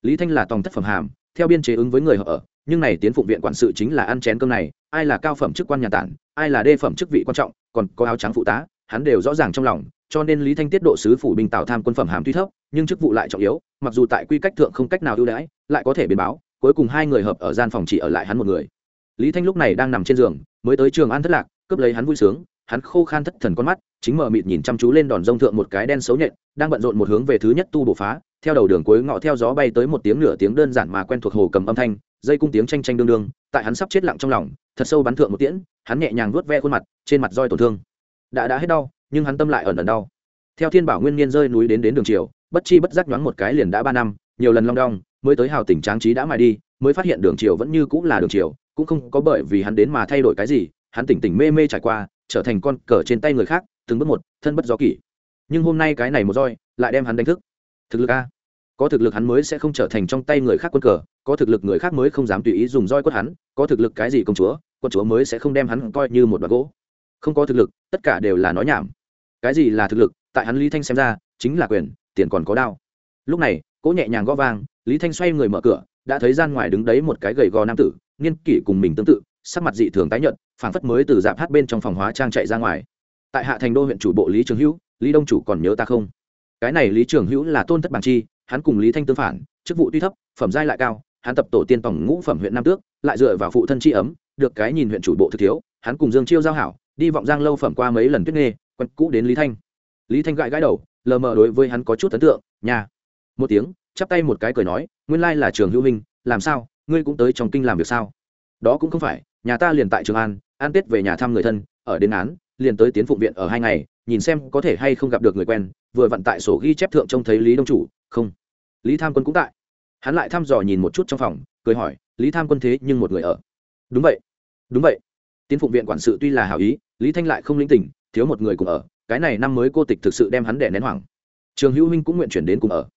Lý thanh là tòng thất phẩm hàm, theo biên chế ứng với người ở, nhưng này tiến phụ viện quản sự chính là ăn chén cơm này, ai là cao phẩm chức quan nhà tản, ai là đê phẩm chức vị quan trọng, còn có áo trắng phụ tá, hắn đều rõ ràng trong lòng, cho nên lý thanh tiết độ sứ phủ bình tào tham quân phẩm hàm tuy thấp, nhưng chức vụ lại trọng yếu, mặc dù tại quy cách thượng không cách nào ưu đãi, lại có thể biến báo cuối cùng hai người hợp ở gian phòng chỉ ở lại hắn một người. Lý thanh lúc này đang nằm trên giường, mới tới trường an thất lạc, cướp lấy hắn vui sướng, hắn khô khan thất thần con mắt, chính mở mịt nhìn chăm chú lên đòn rông thượng một cái đen xấu nhện, đang bận rộn một hướng về thứ nhất tu bổ phá, theo đầu đường cuối ngọ theo gió bay tới một tiếng nửa tiếng đơn giản mà quen thuộc hồ cầm âm thanh, dây cung tiếng tranh tranh đương đương, tại hắn sắp chết lặng trong lòng, thật sâu bắn thượng một tiễn, hắn nhẹ nhàng vuốt ve khuôn mặt, trên mặt roi tổn thương. Đã đã hết đau, nhưng hắn tâm lại ẩn ẩn đau. Theo thiên bảo nguyên niên rơi núi đến đến đường triều bất chi bất giác nhoáng một cái liền đã ba năm nhiều lần long đong, mới tới hào tỉnh tráng trí đã mài đi, mới phát hiện đường triều vẫn như cũng là đường triều, cũng không có bởi vì hắn đến mà thay đổi cái gì, hắn tỉnh tỉnh mê mê trải qua, trở thành con cờ trên tay người khác, từng bước một, thân bất gió kỷ. Nhưng hôm nay cái này một roi, lại đem hắn đánh thức. Thực lực a. Có thực lực hắn mới sẽ không trở thành trong tay người khác quân cờ, có thực lực người khác mới không dám tùy ý dùng roi quất hắn, có thực lực cái gì công chúa, quân chúa mới sẽ không đem hắn coi như một đoạn gỗ. Không có thực lực, tất cả đều là nói nhảm. Cái gì là thực lực, tại hắn lý thanh xem ra, chính là quyền, tiền còn có đao lúc này cỗ nhẹ nhàng gõ vang lý thanh xoay người mở cửa đã thấy gian ngoài đứng đấy một cái gầy gò nam tử niên kỷ cùng mình tương tự sắc mặt dị thường tái nhợt phảng phất mới từ dạp hát bên trong phòng hóa trang chạy ra ngoài. Tại hạ thành đô huyện chủ bộ lý trường hữu lý đông chủ còn nhớ ta không? Cái này lý trường hữu là tôn thất bằng chi hắn cùng lý thanh tương phản chức vụ tuy thấp phẩm giai lại cao hắn tập tổ tiên tổng ngũ phẩm huyện nam tước lại dựa vào phụ thân tri ấm được cái nhìn huyện chủ bộ thực thiếu hắn cùng dương chiêu giao hảo đi vọng giang lâu phẩm qua mấy lần tuyết nghề, quen cũ đến lý thanh. Lý thanh gãi gãi đầu lờ mờ đối với hắn có chút ấn tượng nhà một tiếng, chắp tay một cái cười nói, nguyên lai là trường hữu minh làm sao? Ngươi cũng tới trong kinh làm việc sao? Đó cũng không phải, nhà ta liền tại trường an an tết về nhà thăm người thân, ở đến án, liền tới tiến phụng viện ở hai ngày, nhìn xem có thể hay không gặp được người quen, vừa vặn tại sổ ghi chép thượng trông thấy lý đông chủ, không. Lý tham quân cũng tại. Hắn lại thăm dò nhìn một chút trong phòng, cười hỏi, lý tham quân thế nhưng một người ở? Đúng vậy đúng vậy. Tiến phụng viện quản sự tuy là hảo ý, lý thanh lại không linh tỉnh thiếu một người cùng ở, cái này năm mới cô tịch thực sự đem hắn đẻ nén hoảng. Trường hữu huynh cũng nguyện chuyển đến cùng ở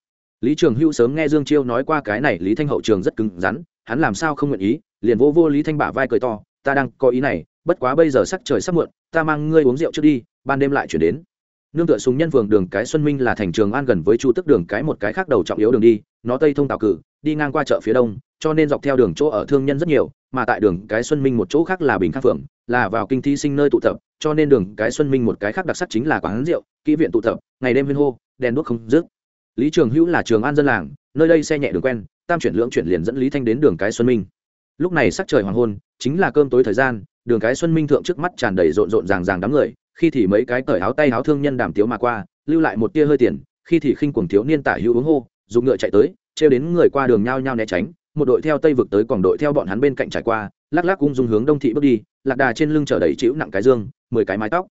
lý trường hữu sớm nghe dương chiêu nói qua cái này, lý thanh hậu trường rất cứng rắn, hắn làm sao không nguyện ý, liền vô vô lý thanh bả vai cười to, ta đang có ý này, bất quá bây giờ sắc trời sắp muộn, ta mang ngươi uống rượu trước đi, ban đêm lại chuyển đến. Nương tựa súng nhân phường đường cái xuân minh là thành trường an gần với chu tức đường cái một cái khác đầu trọng yếu đường đi, nó tây thông tào cử, đi ngang qua chợ phía đông, cho nên dọc theo đường chỗ ở thương nhân rất nhiều, mà tại đường cái xuân minh một chỗ khác là bình khắc phượng, là vào kinh thi sinh nơi tụ tập, cho nên đường cái xuân minh một cái khác đặc sắc chính là quán rượu, kỹ viện tụ tập, ngày đêm viên hô, đèn đuốc không dứt lý trường hữu là trường an dân làng, nơi đây xe nhẹ đường quen, tam chuyển lưỡng chuyển liền dẫn lý thanh đến đường cái xuân minh. Lúc này sắc trời hoàng hôn, chính là cơm tối thời gian, đường cái xuân minh thượng trước mắt tràn đầy rộn rộn ràng ràng đám người, khi thì mấy cái cởi áo tay áo thương nhân đàm tiếu mà qua, lưu lại một tia hơi tiền, khi thì khinh cuồng thiếu niên tả hữu uống hô, dùng ngựa chạy tới, trêu đến người qua đường nhao nhao né tránh, một đội theo tây vực tới còn đội theo bọn hắn bên cạnh trải qua, lắc lắc cung dung hướng đông thị bước đi, lạc đà trên lưng chở đầy chịu nặng cái dương, mười cái mái tóc.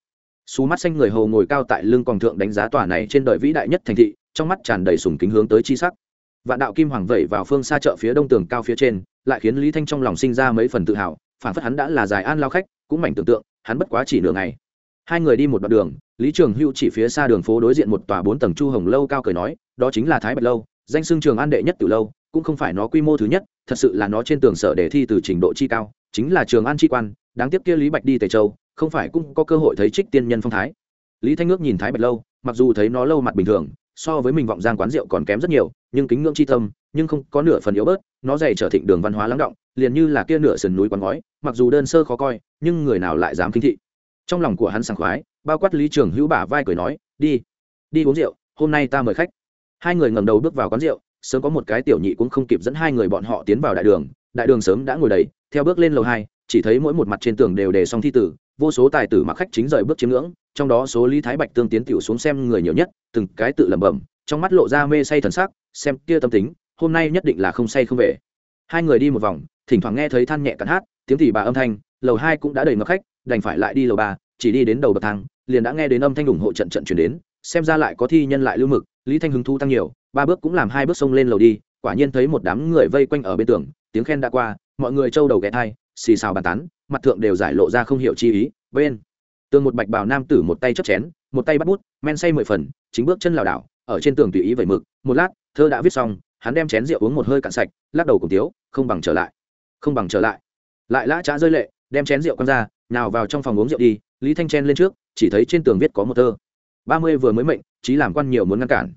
Xú mắt xanh người hầu ngồi cao tại lưng còn thượng đánh giá tòa này trên đời vĩ đại nhất thành thị trong mắt tràn đầy sùng kính hướng tới chi sắc. Vạn đạo kim hoàng vẩy vào phương xa chợ phía đông tường cao phía trên, lại khiến lý thanh trong lòng sinh ra mấy phần tự hào, phản phất hắn đã là dài an lao khách, cũng mảnh tưởng tượng, hắn bất quá chỉ nửa ngày. Hai người đi một đoạn đường, lý trường hưu chỉ phía xa đường phố đối diện một tòa bốn tầng chu hồng lâu cao cười nói, đó chính là thái bạch lâu, danh xưng trường an đệ nhất từ lâu, cũng không phải nó quy mô thứ nhất, thật sự là nó trên tường sở đề thi từ trình độ chi cao, chính là trường an chi quan, đáng tiếc kia lý bạch đi tề châu, không phải cũng có cơ hội thấy trích tiên nhân phong thái. Lý thanh ngước nhìn thái bạch lâu, mặc dù thấy nó lâu mặt bình thường so với mình vọng giang quán rượu còn kém rất nhiều, nhưng kính ngưỡng chi tâm nhưng không có nửa phần yếu bớt, nó dày trở thịnh đường văn hóa lắng động, liền như là kia nửa sườn núi quán ngói, mặc dù đơn sơ khó coi, nhưng người nào lại dám kinh thị. Trong lòng của hắn sảng khoái, bao quát lý trường hữu bả vai cười nói, đi đi uống rượu, hôm nay ta mời khách. Hai người ngẩng đầu bước vào quán rượu, sớm có một cái tiểu nhị cũng không kịp dẫn hai người bọn họ tiến vào đại đường đại đường sớm đã ngồi đầy, theo bước lên lầu hai, chỉ thấy mỗi một mặt trên tường đều đề xong thi tử vô số tài tử mặc khách chính rời bước chiếm ngưỡng, trong đó số lý thái bạch tương tiến tiểu xuống xem người nhiều nhất, từng cái tự lẩm bẩm, trong mắt lộ ra mê say thần sắc, xem kia tâm tính, hôm nay nhất định là không say không về. Hai người đi một vòng, thỉnh thoảng nghe thấy than nhẹ cắn hát, tiếng thì bà âm thanh, lầu hai cũng đã đầy ngập khách, đành phải lại đi lầu ba, chỉ đi đến đầu bậc thang, liền đã nghe đến âm thanh ủng hộ trận trận chuyển đến, xem ra lại có thi nhân lại lưu mực, lý thanh hứng thu tăng nhiều, ba bước cũng làm hai bước sông lên lầu đi, quả nhiên thấy một đám người vây quanh ở bên tường, tiếng khen đã qua, mọi người trâu đầu ghé thai xì xào bàn tán, mặt thượng đều giải lộ ra không hiểu chi ý, bên tường một bạch bào nam tử một tay chấp chén, một tay bắt bút, men say mười phần, chính bước chân lảo đảo, ở trên tường tùy ý vẩy mực, một lát, thơ đã viết xong, hắn đem chén rượu uống một hơi cạn sạch, lắc đầu cùng tiếu, không bằng trở lại, không bằng trở lại. Lại lã trá rơi lệ, đem chén rượu quăng ra, nào vào trong phòng uống rượu đi, lý thanh chen lên trước, chỉ thấy trên tường viết có một thơ. Ba mươi vừa mới mệnh trí làm quan nhiều muốn ngăn cản.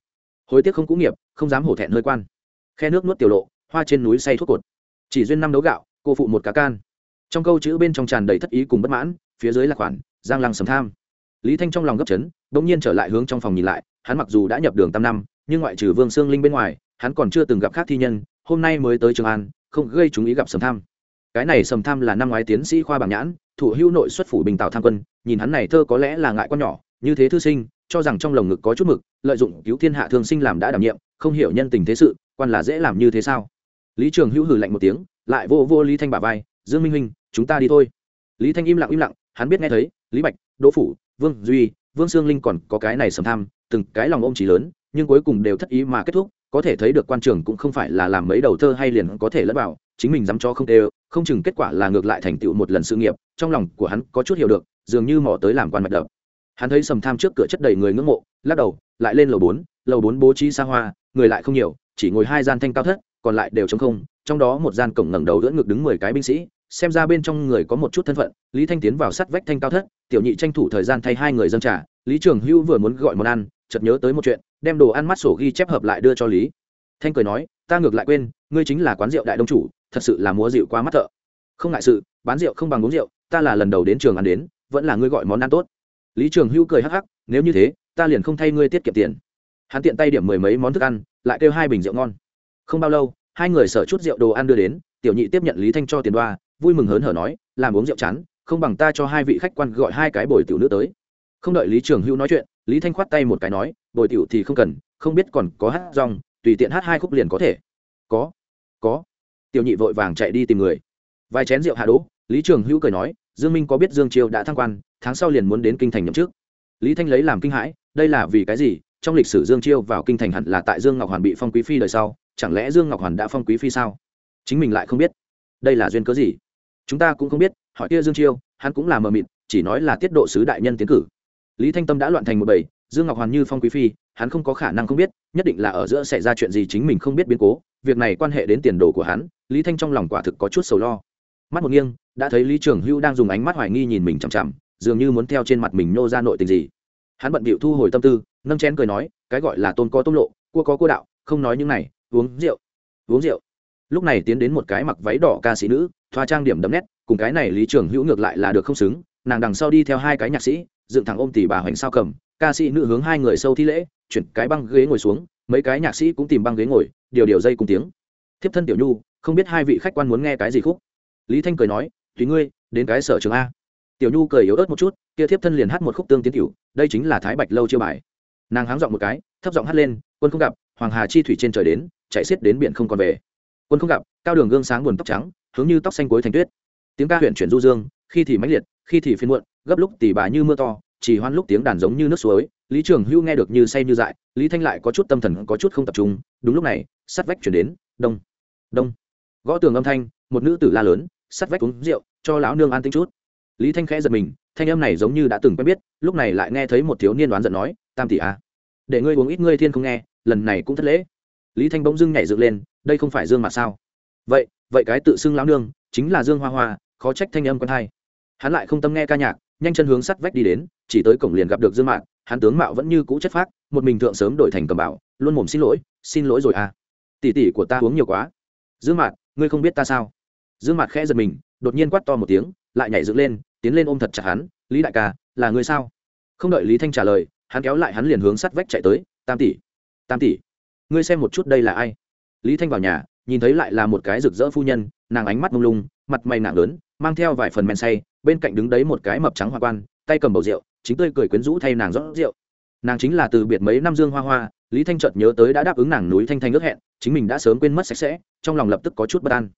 Hối tiếc không cũ nghiệp, không dám hổ thẹn hơi quan. Khe nước nuốt tiểu lộ, hoa trên núi say thuốc cột. Chỉ duyên năm đấu gạo, cô phụ một cá can trong câu chữ bên trong tràn đầy thất ý cùng bất mãn, phía dưới là khoản, giang lăng sầm tham. Lý thanh trong lòng gấp chấn đ ỗ n g nhiên trở lại hướng trong phòng nhìn lại, hắn mặc dù đã nhập đường tam năm, nhưng ngoại trừ vương sương linh bên ngoài, hắn còn chưa từng gặp khác thi nhân, hôm nay mới tới trường an, không gây chúng ý gặp sầm tham. Cái này sầm tham là năm ngoái tiến sĩ khoa bảng nhãn, thủ hưu nội xuất phủ bình tào tham quân, nhìn hắn này thơ có lẽ là ngại con nhỏ, như thế thư sinh, cho rằng trong lồng ngực có chút mực, lợi dụng cứu thiên hạ thương sinh làm đã đảm nhiệm, không hiểu nhân tình thế sự, quan là dễ làm như thế sao? Lý trường hữu hử lạnh một tiếng, lại vô vô lý thanh bà vai, dương minh huynh chúng ta đi thôi. Lý thanh im lặng im lặng, hắn biết nghe thấy, lý bạch, đỗ phủ, vương duy, vương sương linh còn có cái này sầm tham, từng cái lòng ôm chỉ lớn, nhưng cuối cùng đều thất ý mà kết thúc, có thể thấy được quan trường cũng không phải là làm mấy đầu thơ hay liền có thể lẫn vào, chính mình dám cho không đều, không chừng kết quả là ngược lại thành tựu một lần sự nghiệp, trong lòng của hắn có chút hiểu được, dường như mò tới làm quan mạch đập. Hắn thấy sầm tham trước cửa chất đầy người ngưỡng mộ, lắc đầu, lại lên lầu bốn lầu bốn bố trí xa hoa, người lại không nhiều, chỉ ngồi hai gian thanh cao thất, còn lại đều trống không, trong đó một gian cổng ngẩng đầu đỡ ngực đứng mười cái binh sĩ xem ra bên trong người có một chút thân phận, lý thanh tiến vào sắt vách thanh cao thất, tiểu nhị tranh thủ thời gian thay hai người dân trả lý trường hưu vừa muốn gọi món ăn, chợt nhớ tới một chuyện, đem đồ ăn mắt sổ ghi chép hợp lại đưa cho lý. Thanh cười nói, ta ngược lại quên, ngươi chính là quán rượu đại đông chủ, thật sự là múa rượu quá mắt thợ. Không ngại sự, bán rượu không bằng uống rượu, ta là lần đầu đến trường ăn đến, vẫn là ngươi gọi món ăn tốt. Lý trường hưu cười hắc hắc, nếu như thế, ta liền không thay ngươi tiết kiệm tiền. Hắn tiện tay điểm mười mấy món thức ăn, lại kêu hai bình rượu ngon. Không bao lâu, hai người sở chút rượu đồ ăn đưa đến, tiểu nhị tiếp nhận lý thanh cho tiền đoa vui mừng hớn hở nói, làm uống rượu chán, không bằng ta cho hai vị khách quan gọi hai cái bồi tiểu nữ tới. Không đợi lý trường hữu nói chuyện, lý thanh khoát tay một cái nói, bồi tiểu thì không cần, không biết còn có hát rong, tùy tiện hát hai khúc liền có thể. Có có. Tiểu nhị vội vàng chạy đi tìm người. Vài chén rượu hạ đỗ, lý trường hữu cười nói, dương minh có biết dương triều đã thăng quan, tháng sau liền muốn đến kinh thành nhậm chức. Lý thanh lấy làm kinh hãi, đây là vì cái gì? Trong lịch sử dương chiêu vào kinh thành hẳn là tại dương ngọc hoàn bị phong quý phi đời sau, chẳng lẽ dương ngọc hoàn đã phong quý phi sao? Chính mình lại không biết. Đây là duyên cớ gì? Chúng ta cũng không biết, hỏi kia dương chiêu, hắn cũng là mờ mịt, chỉ nói là tiết độ sứ đại nhân tiến cử. Lý thanh tâm đã loạn thành một bầy, dương ngọc hoàn như phong quý phi, hắn không có khả năng không biết, nhất định là ở giữa xảy ra chuyện gì chính mình không biết biến cố, việc này quan hệ đến tiền đồ của hắn, lý thanh trong lòng quả thực có chút sầu lo. Mắt một nghiêng, đã thấy lý trường hữu đang dùng ánh mắt hoài nghi nhìn mình chằm chằm, dường như muốn theo trên mặt mình nô ra nội tình gì. Hắn bận bịu thu hồi tâm tư, nâng chén cười nói, cái gọi là tôn có tôn lộ, cua có cua đạo, không nói những này, uống rượu. Uống rượu. Lúc này tiến đến một cái mặc váy đỏ ca sĩ nữ thoa trang điểm đậm nét, cùng cái này lý trường hữu ngược lại là được không xứng, nàng đằng sau đi theo hai cái nhạc sĩ, dựng thẳng ôm tỷ bà hoành sao cầm, ca sĩ nữ hướng hai người sâu thi lễ, chuyển cái băng ghế ngồi xuống, mấy cái nhạc sĩ cũng tìm băng ghế ngồi, điều điều dây cùng tiếng. Thiếp thân tiểu nhu, không biết hai vị khách quan muốn nghe cái gì khúc? Lý thanh cười nói, tùy ngươi, đến cái sở trường a. Tiểu nhu cười yếu ớt một chút, kia thiếp thân liền hát một khúc tương tiến tiểu, đây chính là thái bạch lâu chiêu bài. Nàng háng giọng một cái, thấp giọng hát lên, quân không gặp, hoàng hà chi thủy trên trời đến, chạy xiết đến biển không còn về. Quân không gặp, cao đường gương sáng buồn tóc trắng hướng như tóc xanh cuối thành tuyết. Tiếng ca huyện chuyển du dương, khi thì mãnh liệt, khi thì phiên muộn, gấp lúc tỉ bà như mưa to, chỉ hoan lúc tiếng đàn giống như nước suối. Lý trường hưu nghe được như say như dại, lý thanh lại có chút tâm thần có chút không tập trung. Đúng lúc này, sắt vách chuyển đến, đông đông. Gõ tường âm thanh, một nữ tử la lớn, sắt vách uống rượu, cho lão nương an tính chút. Lý thanh khẽ giật mình, thanh âm này giống như đã từng quen biết, lúc này lại nghe thấy một thiếu niên đoán giận nói, tam tỷ à. để ngươi uống ít ngươi thiên không nghe, lần này cũng thất lễ. Lý thanh bỗng dưng nhảy dựng lên, đây không phải dương mà sao? Vậy vậy cái tự xưng lão nương chính là dương hoa hoa, khó trách thanh âm quen hay. Hắn lại không tâm nghe ca nhạc, nhanh chân hướng sắt vách đi đến, chỉ tới cổng liền gặp được dương mạn, hắn tướng mạo vẫn như cũ chất phác, một mình thượng sớm đổi thành cầm bảo, luôn mồm xin lỗi xin lỗi rồi à. Tỷ tỷ của ta uống nhiều quá. Dương mạn, ngươi không biết ta sao? Dương mạn khẽ giật mình, đột nhiên quát to một tiếng, lại nhảy dựng lên, tiến lên ôm thật chặt hắn, lý đại ca, là người sao? Không đợi lý thanh trả lời, hắn kéo lại hắn liền hướng sắt vách chạy tới, tam tỷ tam tỷ, ngươi xem một chút đây là ai? Lý thanh vào nhà nhìn thấy lại là một cái rực rỡ phu nhân, nàng ánh mắt mông lung, mặt mày nặng lớn, mang theo vài phần men say, bên cạnh đứng đấy một cái mập trắng hoa quan, tay cầm bầu rượu, chính tươi cười quyến rũ thay nàng rót rượu. Nàng chính là từ biệt mấy năm dương hoa hoa, lý thanh chợt nhớ tới đã đáp ứng nàng núi thanh thanh ước hẹn, chính mình đã sớm quên mất sạch sẽ, trong lòng lập tức có chút bất an.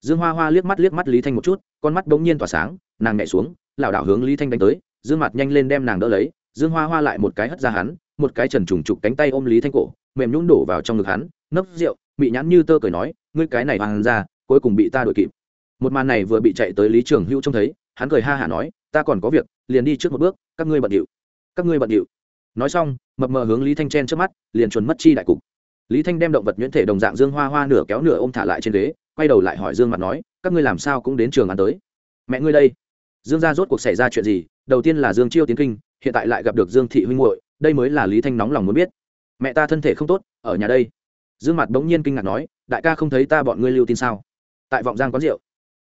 Dương hoa hoa liếc mắt liếc mắt lý thanh một chút, con mắt bỗng nhiên tỏa sáng, nàng nhảy xuống, lảo đảo hướng lý thanh đánh tới, dương mặt nhanh lên đem nàng đỡ lấy, dương hoa hoa lại một cái hất ra hắn, một cái trần trùng trục cánh tay ôm lý thanh cổ, mềm nhún đổ vào trong ngực hắn, nấc rượu bị nhãn như tơ cười nói, ngươi cái này hoàng ra cuối cùng bị ta đuổi kịp. Một màn này vừa bị chạy tới lý trường hữu trông thấy, hắn cười ha hả nói, ta còn có việc, liền đi trước một bước, các ngươi bận điệu, các ngươi bận điệu. Nói xong, mập mờ hướng lý thanh chen trước mắt, liền chuẩn mất chi đại cục. Lý thanh đem động vật nhuyễn thể đồng dạng dương hoa hoa nửa kéo nửa ôm thả lại trên ghế, quay đầu lại hỏi dương mặt nói, các ngươi làm sao cũng đến trường ăn tới? Mẹ ngươi đây, dương gia rốt cuộc xảy ra chuyện gì? Đầu tiên là dương chiêu tiến kinh, hiện tại lại gặp được dương thị huynh muội, đây mới là lý thanh nóng lòng muốn biết. Mẹ ta thân thể không tốt, ở nhà đây dương mặt bỗng nhiên kinh ngạc nói, đại ca không thấy ta bọn ngươi lưu tin sao? Tại vọng giang quán rượu.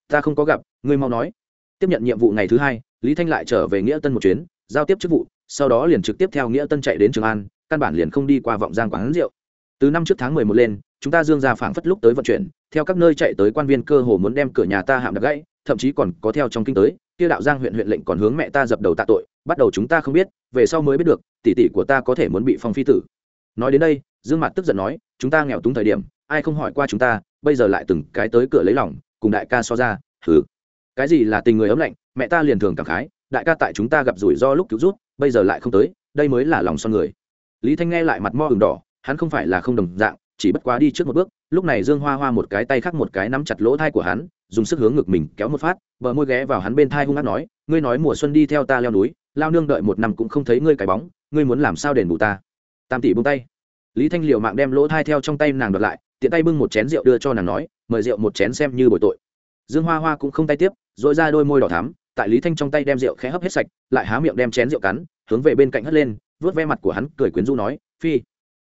Ta không có gặp, ngươi mau nói. Tiếp nhận nhiệm vụ ngày thứ hai, lý thanh lại trở về nghĩa tân một chuyến, giao tiếp chức vụ, sau đó liền trực tiếp theo nghĩa tân chạy đến trường an, căn bản liền không đi qua vọng giang quán rượu. Từ năm trước tháng mười một lên, chúng ta dương ra phảng phất lúc tới vận chuyển, theo các nơi chạy tới quan viên cơ hồ muốn đem cửa nhà ta hạm đập gãy, thậm chí còn có theo trong kinh tới, kia đạo giang huyện huyện lệnh còn hướng mẹ ta dập đầu tạ tội, bắt đầu chúng ta không biết, về sau mới biết được, tỷ tỷ của ta có thể muốn bị phong phi tử. Nói đến đây, dương mặt tức giận nói chúng ta nghèo túng thời điểm, ai không hỏi qua chúng ta, bây giờ lại từng cái tới cửa lấy lòng, cùng đại ca so ra thử cái gì là tình người ấm lạnh, mẹ ta liền thường cảm khái, đại ca tại chúng ta gặp rủi ro lúc cứu rút bây giờ lại không tới, đây mới là lòng son người. Lý thanh nghe lại mặt mo hừng đỏ, hắn không phải là không đồng dạng, chỉ bất quá đi trước một bước, lúc này dương hoa hoa một cái tay khác một cái nắm chặt lỗ thai của hắn, dùng sức hướng ngực mình kéo một phát, bờ môi ghé vào hắn bên thai hung hát nói, ngươi nói mùa xuân đi theo ta leo núi, lao nương đợi một năm cũng không thấy ngươi cái bóng, ngươi muốn làm sao đền bù ta? Tam tỷ bông tay lý thanh liệu mạng đem lỗ thai theo trong tay nàng đoạt lại, tiện tay bưng một chén rượu đưa cho nàng nói, mời rượu một chén xem như bồi tội. Dương hoa hoa cũng không tay tiếp dội ra đôi môi đỏ thắm, tại lý thanh trong tay đem rượu khẽ hấp hết sạch, lại há miệng đem chén rượu cắn, hướng về bên cạnh hất lên vớt ve mặt của hắn, cười quyến rũ nói, phi,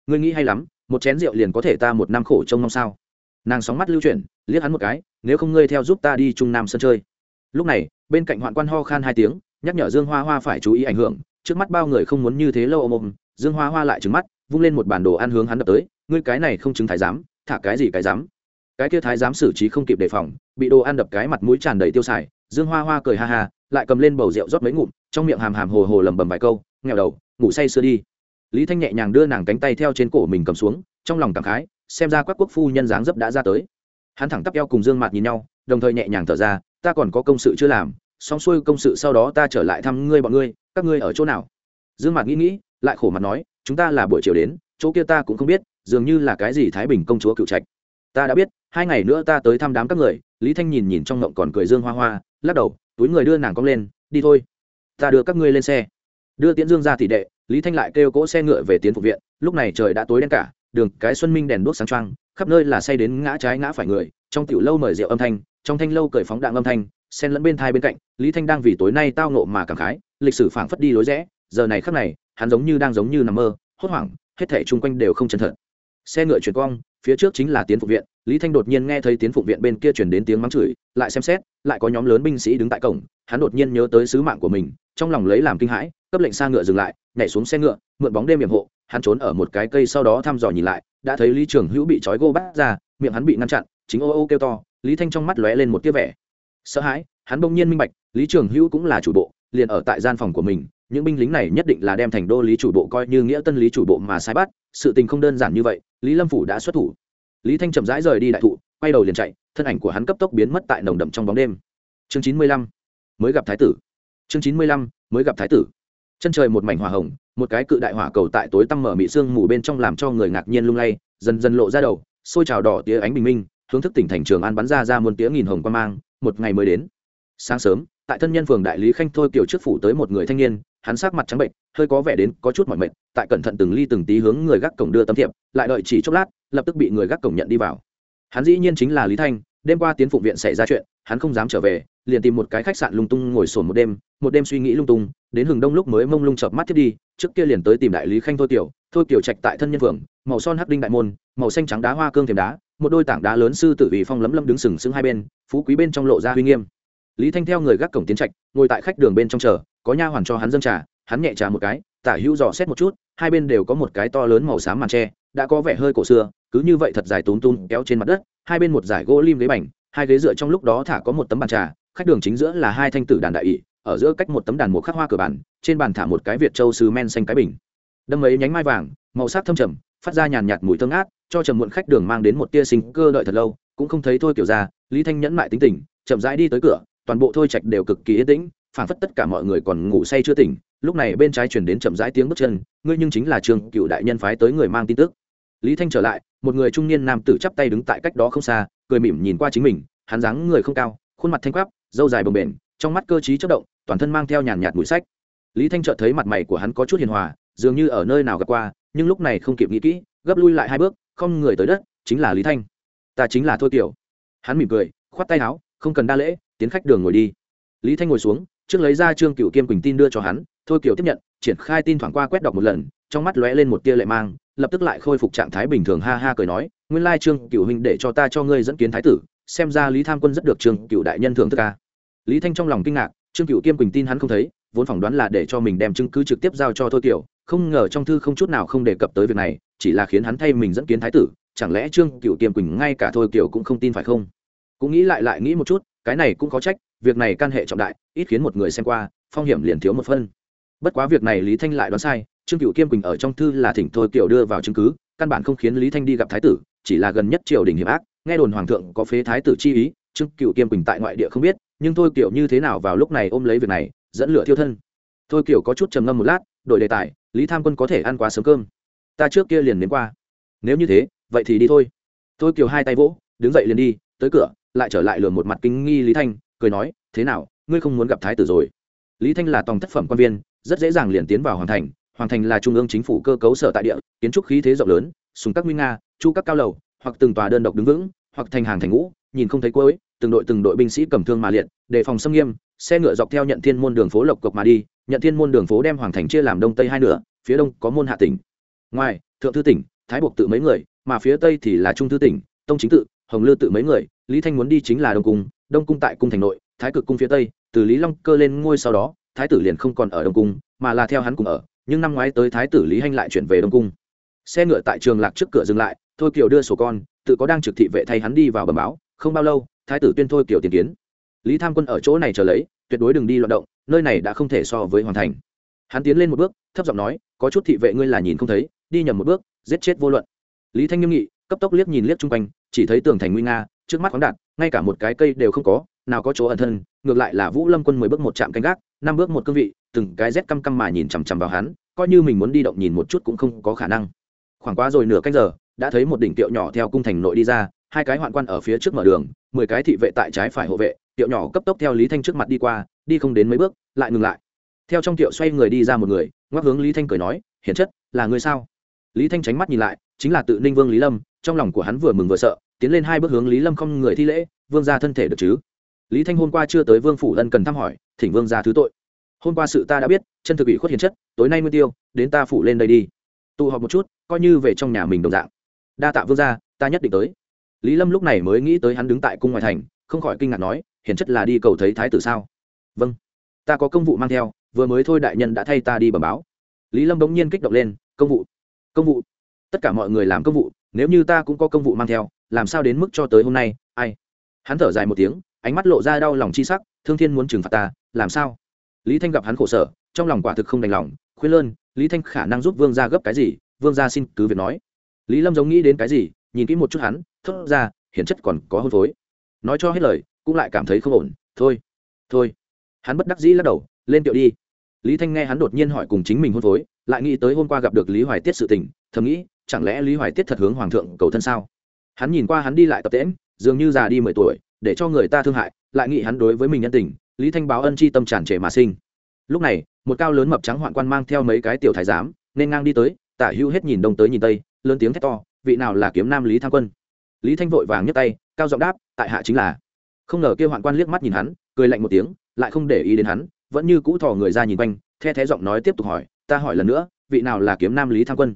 ngươi nghĩ hay lắm, một chén rượu liền có thể ta một năm khổ trông mong sao? Nàng sóng mắt lưu chuyển, liếc hắn một cái, nếu không ngươi theo giúp ta đi trung nam sân chơi. Lúc này, bên cạnh hoạn quan ho khan hai tiếng, nhắc nhở dương hoa hoa phải chú ý ảnh hưởng, trước mắt bao người không muốn như thế lâu ôm ôm, dương hoa hoa lại trứng mắt vung lên một bản đồ ăn hướng hắn đập tới, ngươi cái này không chứng thái giám, thả cái gì cái dám cái kia thái giám xử trí không kịp đề phòng, bị đồ ăn đập cái mặt mũi tràn đầy tiêu xài dương hoa hoa cười ha ha, lại cầm lên bầu rượu rót mấy ngụm, trong miệng hàm hàm hồ hồ lầm bầm vài câu, nghèo đầu, ngủ say sưa đi. Lý thanh nhẹ nhàng đưa nàng cánh tay theo trên cổ mình cầm xuống, trong lòng cảm khái, xem ra các quốc phu nhân dáng dấp đã ra tới. Hắn thẳng tắp eo cùng dương mặt nhìn nhau, đồng thời nhẹ nhàng thở ra, ta còn có công sự chưa làm, xong xuôi công sự sau đó ta trở lại thăm ngươi bọn ngươi, các ngươi ở chỗ nào? Dương mặt nghĩ nghĩ, lại khổ mặt nói chúng ta là buổi chiều đến, chỗ kia ta cũng không biết, dường như là cái gì thái bình công chúa cựu trạch. Ta đã biết, hai ngày nữa ta tới thăm đám các người, lý thanh nhìn nhìn trong ngộng còn cười dương hoa hoa, lắc đầu, túi người đưa nàng cong lên, đi thôi, ta đưa các ngươi lên xe. Đưa tiễn dương ra thị đệ, lý thanh lại kêu cỗ xe ngựa về tiến phục viện, lúc này trời đã tối đen cả, đường cái xuân minh đèn đuốc sáng trăng khắp nơi là say đến ngã trái ngã phải người, trong tiểu lâu mời rượu âm thanh, trong thanh lâu cởi phóng đạn âm thanh sen lẫn bên thai bên cạnh, lý thanh đang vì tối nay tao nộ mà cảm khái, lịch sử phảng phất đi lối rẽ, giờ này khắc này hắn giống như đang giống như nằm mơ, hốt hoảng, hết thể chung quanh đều không chân thật. Xe ngựa chuyển cong, phía trước chính là tiến phục viện, lý thanh đột nhiên nghe thấy tiến phục viện bên kia chuyển đến tiếng mắng chửi, lại xem xét, lại có nhóm lớn binh sĩ đứng tại cổng, hắn đột nhiên nhớ tới sứ mạng của mình, trong lòng lấy làm kinh hãi, cấp lệnh xa ngựa dừng lại, nhảy xuống xe ngựa, mượn bóng đêm hiểm hộ, hắn trốn ở một cái cây sau đó thăm dò nhìn lại, đã thấy lý trường hữu bị trói gô bắt ra, miệng hắn bị ngăn chặn, chính ô ô kêu to, lý thanh trong mắt lóe lên một tia vẻ sợ hãi, hắn bỗng nhiên minh bạch, lý trường hữu cũng là chủ bộ, liền ở tại gian phòng của mình những binh lính này nhất định là đem thành đô lý chủ bộ coi như nghĩa tân lý chủ bộ mà sai bắt, sự tình không đơn giản như vậy, lý lâm phủ đã xuất thủ. Lý thanh chậm rãi rời đi đại thụ, quay đầu liền chạy, thân ảnh của hắn cấp tốc biến mất tại nồng đậm trong bóng đêm. Chương chín mươi lăm, mới gặp thái tử. Chương chín mươi lăm, mới gặp thái tử. Chân trời một mảnh hỏa hồng, một cái cự đại hỏa cầu tại tối tăm mở mị sương mù bên trong làm cho người ngạc nhiên lung lay, dần dần lộ ra đầu xôi trào đỏ tía ánh bình minh hướng thức tỉnh thành trường an bắn ra ra muôn tía nghìn hồng quan mang, một ngày mới đến. Sáng sớm tại thân nhân phường đại lý khanh thôi kiểu trước phủ tới một người thanh niên, hắn sắc mặt trắng bệnh, hơi có vẻ đến có chút mỏi mệt, tại cẩn thận từng ly từng tí hướng người gác cổng đưa tấm thiệp, lại đợi chỉ chốc lát, lập tức bị người gác cổng nhận đi vào. Hắn dĩ nhiên chính là lý thanh, đêm qua tiến phụng viện xảy ra chuyện, hắn không dám trở về, liền tìm một cái khách sạn lung tung ngồi sồn một đêm một đêm suy nghĩ lung tung, đến hừng đông lúc mới mông lung chợp mắt thiết đi, trước kia liền tới tìm đại lý khanh thôi tiểu thôi kiểu trạch tại thân nhân phường, màu son hắc đinh đại môn, màu xanh trắng đá hoa cương thềm đá, một đôi tảng đá lớn sư tử vì phong lấm lấm đứng sừng sững hai bên, phú quý bên trong lộ ra uy nghiêm lý thanh theo người gác cổng tiến trạch, ngồi tại khách đường bên trong chờ, có nha hoàn cho hắn dâng trà, hắn nhẹ trà một cái, tả hữu dò xét một chút, hai bên đều có một cái to lớn màu xám màn tre, đã có vẻ hơi cổ xưa, cứ như vậy thật dài tún tún kéo trên mặt đất, hai bên một dải gỗ lim ghế bành, hai ghế dựa trong lúc đó thả có một tấm bàn trà, khách đường chính giữa là hai thanh tử đàn đại ỷ, ở giữa cách một tấm đàn một khắc hoa cửa bàn, trên bàn thả một cái việt châu sứ men xanh cái bình. Đâm ấy nhánh mai vàng, màu sắc thâm trầm, phát ra nhàn nhạt mùi thơm ngát, cho trầm muộn khách đường mang đến một tia sinh cơ đợi thật lâu, cũng không thấy thôi kiểu ra, lý thanh nhẫn mại tính tình, chậm rãi đi tới cửa toàn bộ thôi trạch đều cực kỳ yên tĩnh phản phất tất cả mọi người còn ngủ say chưa tỉnh. Lúc này bên trái chuyển đến chậm rãi tiếng bước chân, ngươi nhưng chính là trường cựu đại nhân phái tới người mang tin tức. Lý thanh trở lại, một người trung niên nam tử chắp tay đứng tại cách đó không xa, cười mỉm nhìn qua chính mình, hắn dáng người không cao, khuôn mặt thanh quáp dâu dài bồng bềnh, trong mắt cơ t chất động, toàn thân mang theo nhàn nhạt mũi sách. Lý thanh chợt thấy mặt mày của hắn có chút hiền hòa, dường như ở nơi nào gặp qua, nhưng lúc này không kịp nghĩ kỹ, gấp lui lại hai bước, không người tới đất, chính là lý thanh. Ta chính là thôi tiểu. Hắn mỉm cười, khoát tay áo, không cần đa lễ tiến khách đường ngồi đi. Lý thanh ngồi xuống trước lấy ra trương cựu kiêm quỳnh tin đưa cho hắn thôi kiều tiếp nhận triển khai tin thoảng qua quét đọc một lần trong mắt lóe lên một tia lệ mang lập tức lại khôi phục trạng thái bình thường ha ha cười nói nguyên lai trương cựu huynh để cho ta cho ngươi dẫn kiến thái tử xem ra lý tham quân rất được trương cựu đại nhân thưởng thức ca lý thanh trong lòng kinh ngạc trương cựu kiêm quỳnh tin hắn không thấy vốn phỏng đoán là để cho mình đem chứng cứ trực tiếp giao cho thôi kiều, không ngờ trong thư không chút nào không đề cập tới việc này chỉ là khiến hắn thay mình dẫn kiến thái tử chẳng lẽ trương cựu kiêm quỳnh ngay cả thôi kiều cũng không tin phải không? Cũng nghĩ lại lại nghĩ một chút cái này cũng có trách, việc này can hệ trọng đại, ít khiến một người xem qua, phong hiểm liền thiếu một phân. Bất quá việc này lý thanh lại đoán sai, trương cựu kiêm quỳnh ở trong thư là thỉnh thôi kiểu đưa vào chứng cứ, căn bản không khiến lý thanh đi gặp thái tử, chỉ là gần nhất triều đình hiểm ác, nghe đồn hoàng thượng có phế thái tử chi ý, trương cựu kiêm quỳnh tại ngoại địa không biết, nhưng thôi kiểu như thế nào vào lúc này ôm lấy việc này, dẫn lửa thiêu thân. Thôi kiểu có chút trầm ngâm một lát, đổi đề tài, lý tham quân có thể ăn quá sớm cơm. Ta trước kia liền đến qua. Nếu như thế, vậy thì đi thôi. Thôi kiểu hai tay vỗ, đứng dậy liền đi, tới cửa lại trở lại lừa một mặt kinh nghi lý thanh, cười nói, thế nào, ngươi không muốn gặp thái tử rồi? Lý thanh là tòng thất phẩm quan viên, rất dễ dàng liền tiến vào hoàng thành. Hoàng thành là trung ương chính phủ cơ cấu sở tại địa, kiến trúc khí thế rộng lớn súng các nguy nga, chu các cao lầu, hoặc từng tòa đơn độc đứng vững, hoặc thành hàng thành ngũ, nhìn không thấy cuối, từng đội từng đội binh sĩ cầm thương mà liệt, đề phòng xâm nghiêm, xe ngựa dọc theo nhận thiên môn đường phố lộc cộc mà đi, nhận thiên môn đường phố đem hoàng thành chia làm đông tây hai nửa, phía đông có môn hạ tỉnh. Ngoài, thượng thư tỉnh, thái buộc tự mấy người, mà phía tây thì là trung thư tỉnh, tông chính tự hồng lư tự mấy người, lý thanh muốn đi chính là đông cung đông cung tại cung thành nội, thái cực cung phía tây, từ lý long cơ lên ngôi sau đó, thái tử liền không còn ở đông cung, mà là theo hắn cùng ở, nhưng năm ngoái tới thái tử lý hanh lại chuyển về đông cung. Xe ngựa tại trường lạc trước cửa dừng lại, thôi kiều đưa sổ con, tự có đang trực thị vệ thay hắn đi vào bờ báo, không bao lâu, thái tử tuyên thôi kiều tiền kiến. Lý tham quân ở chỗ này chờ lấy, tuyệt đối đừng đi loạn động, nơi này đã không thể so với hoàn thành. Hắn tiến lên một bước, thấp giọng nói, có chút thị vệ ngươi là nhìn không thấy, đi nhầm một bước, giết chết vô luận. Lý thanh nghiêm nghị cấp tốc liếc nhìn liếc chung quanh, chỉ thấy tường thành nguy nga, trước mắt khoáng đạt, ngay cả một cái cây đều không có, nào có chỗ ẩn thân, ngược lại là vũ lâm quân mười bước một trạm canh gác, năm bước một cương vị, từng cái rét căm căm mà nhìn chằm chằm vào hắn, coi như mình muốn đi động nhìn một chút cũng không có khả năng. Khoảng quá rồi nửa canh giờ, đã thấy một đỉnh tiệu nhỏ theo cung thành nội đi ra, hai cái hoạn quan ở phía trước mở đường, mười cái thị vệ tại trái phải hộ vệ, tiệu nhỏ cấp tốc theo lý thanh trước mặt đi qua, đi không đến mấy bước, lại ngừng lại. Theo trong tiệu xoay người đi ra một người, ngoắc hướng lý thanh cười nói, hiển chất, là người sao? Lý thanh tránh mắt nhìn lại, chính là tự ninh vương lý lâm trong lòng của hắn vừa mừng vừa sợ, tiến lên hai bước hướng lý lâm không người thi lễ, vương ra thân thể được chứ? Lý thanh hôm qua chưa tới vương phủ ân cần thăm hỏi, thỉnh vương ra thứ tội. Hôm qua sự ta đã biết, chân thực ủy khuất hiền chất, tối nay nguyên tiêu, đến ta phủ lên đây đi. Tụ họp một chút, coi như về trong nhà mình đồng dạng. Đa tạ vương ra ta nhất định tới. Lý lâm lúc này mới nghĩ tới hắn đứng tại cung ngoại thành, không khỏi kinh ngạc nói, hiền chất là đi cầu thấy thái tử sao? Vâng ta có công vụ mang theo, vừa mới thôi đại nhân đã thay ta đi bẩm báo. Lý lâm bỗng nhiên kích động lên, công vụ công vụ, tất cả mọi người làm công vụ nếu như ta cũng có công vụ mang theo, làm sao đến mức cho tới hôm nay, ai? Hắn thở dài một tiếng, ánh mắt lộ ra đau lòng chi sắc, thương thiên muốn trừng phạt ta, làm sao? Lý thanh gặp hắn khổ sở, trong lòng quả thực không đành lòng, khuyên lơn, lý thanh khả năng giúp vương gia gấp cái gì? Vương gia xin cứ việc nói. Lý lâm giống nghĩ đến cái gì, nhìn kỹ một chút hắn, thốt ra, hiển chất còn có hôn phối. Nói cho hết lời, cũng lại cảm thấy không ổn, thôi thôi. Hắn bất đắc dĩ lắc đầu, lên tiệu đi lý thanh nghe hắn đột nhiên hỏi cùng chính mình hôn phối, lại nghĩ tới hôm qua gặp được lý hoài tiết sự tình, thầm nghĩ, chẳng lẽ lý hoài tiết thật hướng hoàng thượng cầu thân sao? Hắn nhìn qua hắn đi lại tập tễm dường như già đi mười tuổi, để cho người ta thương hại, lại nghĩ hắn đối với mình nhân tình, lý thanh báo ân chi tâm tràn trề mà sinh. Lúc này, một cao lớn mập trắng hoạn quan mang theo mấy cái tiểu thái giám, nên ngang đi tới, tả hữu hết nhìn đông tới nhìn tây, lớn tiếng thét to, vị nào là kiếm nam lý tham quân? Lý thanh vội vàng nhấc tay, cao giọng đáp, tại hạ chính là. Không ngờ kêu hoạn quan liếc mắt nhìn hắn, cười lạnh một tiếng, lại không để ý đến hắn vẫn như cũ thò người ra nhìn quanh, the thé giọng nói tiếp tục hỏi, ta hỏi lần nữa, vị nào là kiếm nam lý tham quân?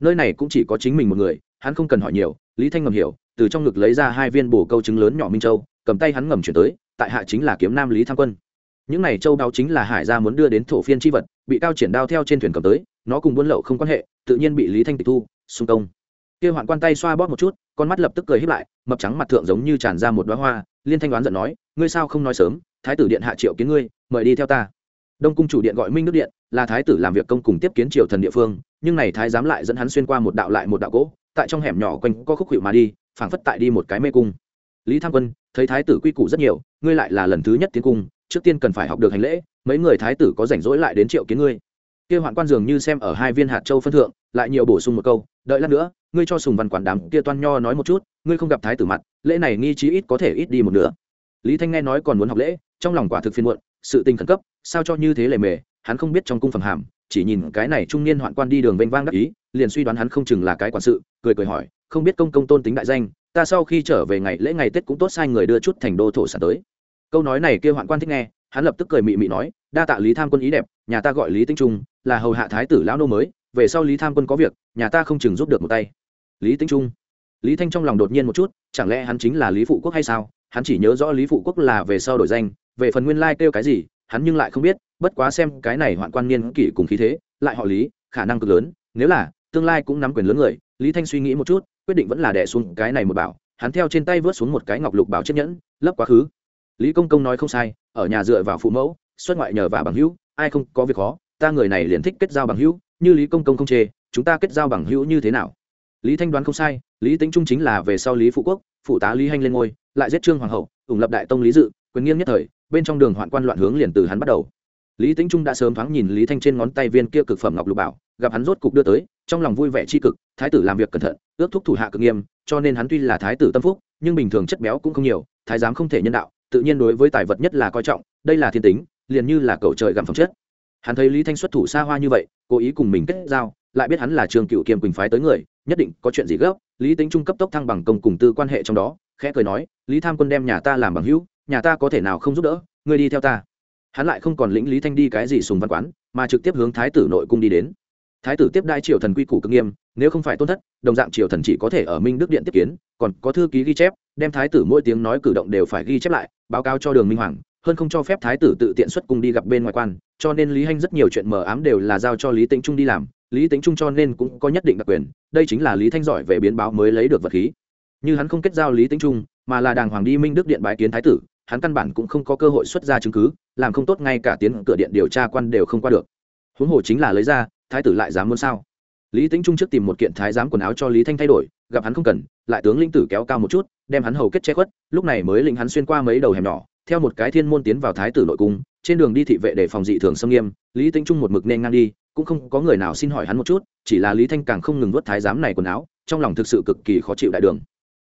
Nơi này cũng chỉ có chính mình một người, hắn không cần hỏi nhiều, lý thanh ngầm hiểu, từ trong ngực lấy ra hai viên bổ câu trứng lớn nhỏ minh châu, cầm tay hắn ngầm chuyển tới, tại hạ chính là kiếm nam lý tham quân. Những này châu đao chính là hải gia muốn đưa đến thổ phiên tri vật, bị cao triển đao theo trên thuyền cầm tới, nó cùng buôn lậu không quan hệ, tự nhiên bị lý thanh tịch thu, xung công. Kia hoạn quan tay xoa bóp một chút, con mắt lập tức cười híp lại, mập trắng mặt thượng giống như tràn ra một đoá hoa, liên thanh đoán giận nói, ngươi sao không nói sớm, thái tử điện hạ triệu kiến ngươi mời đi theo ta. Đông cung chủ điện gọi minh nước điện, là thái tử làm việc công cùng tiếp kiến triều thần địa phương, nhưng này thái giám lại dẫn hắn xuyên qua một đạo lại một đạo gỗ, tại trong hẻm nhỏ quanh có khúc hiệu mà đi, phảng phất tại đi một cái mê cung. Lý tham quân, thấy thái tử quy củ rất nhiều, ngươi lại là lần thứ nhất tiến cung, trước tiên cần phải học được hành lễ, mấy người thái tử có rảnh rỗi lại đến triệu kiến ngươi. Kia hoạn quan dường như xem ở hai viên hạt châu phân thượng, lại nhiều bổ sung một câu, đợi lát nữa, ngươi cho sùng văn quản đám kia toan nho nói một chút, ngươi không gặp thái tử mặt, lễ này nghi trí ít có thể ít đi một nửa. Lý thanh nghe nói còn muốn học lễ, trong lòng quả thực phiền muộn sự tình khẩn cấp, sao cho như thế lề mề, hắn không biết trong cung phẩm hàm, chỉ nhìn cái này trung niên hoạn quan đi đường vênh vang đắc ý, liền suy đoán hắn không chừng là cái quản sự, cười cười hỏi, không biết công công tôn tính đại danh, ta sau khi trở về ngày lễ ngày tết cũng tốt sai người đưa chút thành đô thổ sản tới. Câu nói này kêu hoạn quan thích nghe, hắn lập tức cười mị mị nói, đa tạ lý tham quân ý đẹp, nhà ta gọi lý tinh trung, là hầu hạ thái tử lão nô mới, về sau lý tham quân có việc, nhà ta không chừng giúp được một tay. Lý tinh trung, lý thanh trong lòng đột nhiên một chút, chẳng lẽ hắn chính là lý phụ quốc hay sao? Hắn chỉ nhớ rõ lý phụ quốc là về sau đổi danh về phần nguyên lai kêu cái gì, hắn nhưng lại không biết, bất quá xem cái này hoạn quan niên kỷ cùng khí thế, lại họ lý, khả năng cực lớn, nếu là, tương lai cũng nắm quyền lớn người, lý thanh suy nghĩ một chút, quyết định vẫn là đẻ xuống cái này một bảo, hắn theo trên tay vớt xuống một cái ngọc lục bảo chiếc nhẫn, lấp quá khứ. Lý công công nói không sai, ở nhà dựa vào phụ mẫu, xuất ngoại nhờ và bằng hữu, ai không có việc khó, ta người này liền thích kết giao bằng hữu, như lý công công không chê, chúng ta kết giao bằng hữu như thế nào? Lý thanh đoán không sai, lý tính trung chính là về sau lý phụ quốc, phụ tá lý hanh lên ngôi, lại giết trương hoàng hậu, ủng lập đại tông lý dự quyền nghiêng nhất thời, bên trong đường hoạn quan loạn hướng liền từ hắn bắt đầu. Lý tính trung đã sớm thoáng nhìn lý thanh trên ngón tay viên kia cực phẩm ngọc lục bảo, gặp hắn rốt cục đưa tới, trong lòng vui vẻ chi cực, thái tử làm việc cẩn thận, ước thúc thủ hạ cực nghiêm, cho nên hắn tuy là thái tử tâm phúc, nhưng bình thường chất béo cũng không nhiều, thái giám không thể nhân đạo, tự nhiên đối với tài vật nhất là coi trọng, đây là thiên tính, liền như là cầu trời gặm phẩm chất. Hắn thấy lý thanh xuất thủ xa hoa như vậy, cố ý cùng mình kết giao, lại biết hắn là trường cựu kiềm quỳnh phái tới người, nhất định có chuyện gì gấp, lý tính trung cấp tốc thăng bằng công cùng tư quan hệ trong đó, khẽ cười nói, lý tham quân đem nhà ta làm bằng hữu nhà ta có thể nào không giúp đỡ, ngươi đi theo ta. Hắn lại không còn lĩnh lý thanh đi cái gì sùng văn quán, mà trực tiếp hướng thái tử nội cung đi đến. Thái tử tiếp đai triều thần quy củ cực nghiêm, nếu không phải tôn thất, đồng dạng triều thần chỉ có thể ở minh đức điện tiếp kiến, còn có thư ký ghi chép, đem thái tử mỗi tiếng nói cử động đều phải ghi chép lại, báo cáo cho đường minh hoàng, hơn không cho phép thái tử tự tiện xuất cung đi gặp bên ngoài quan, cho nên lý hanh rất nhiều chuyện mờ ám đều là giao cho lý tĩnh trung đi làm. Lý tĩnh trung cho nên cũng có nhất định đặc quyền, đây chính là lý thanh giỏi về biến báo mới lấy được vật khí. Như hắn không kết giao lý tĩnh trung, mà là đàng hoàng đi minh đức điện bái kiến thái tử hắn căn bản cũng không có cơ hội xuất ra chứng cứ, làm không tốt ngay cả tiến cửa điện điều tra quan đều không qua được. Huống hồ chính là lấy ra, thái tử lại dám muốn sao? Lý tính trung trước tìm một kiện thái giám quần áo cho lý thanh thay đổi, gặp hắn không cần, lại tướng linh tử kéo cao một chút, đem hắn hầu kết che khuất, lúc này mới lĩnh hắn xuyên qua mấy đầu hẻm nhỏ, theo một cái thiên môn tiến vào thái tử nội cung, trên đường đi thị vệ để phòng dị thường xâm nghiêm, lý tính trung một mực nên ngang đi, cũng không có người nào xin hỏi hắn một chút, chỉ là lý thanh càng không ngừng vớt thái giám này quần áo, trong lòng thực sự cực kỳ khó chịu đại đường.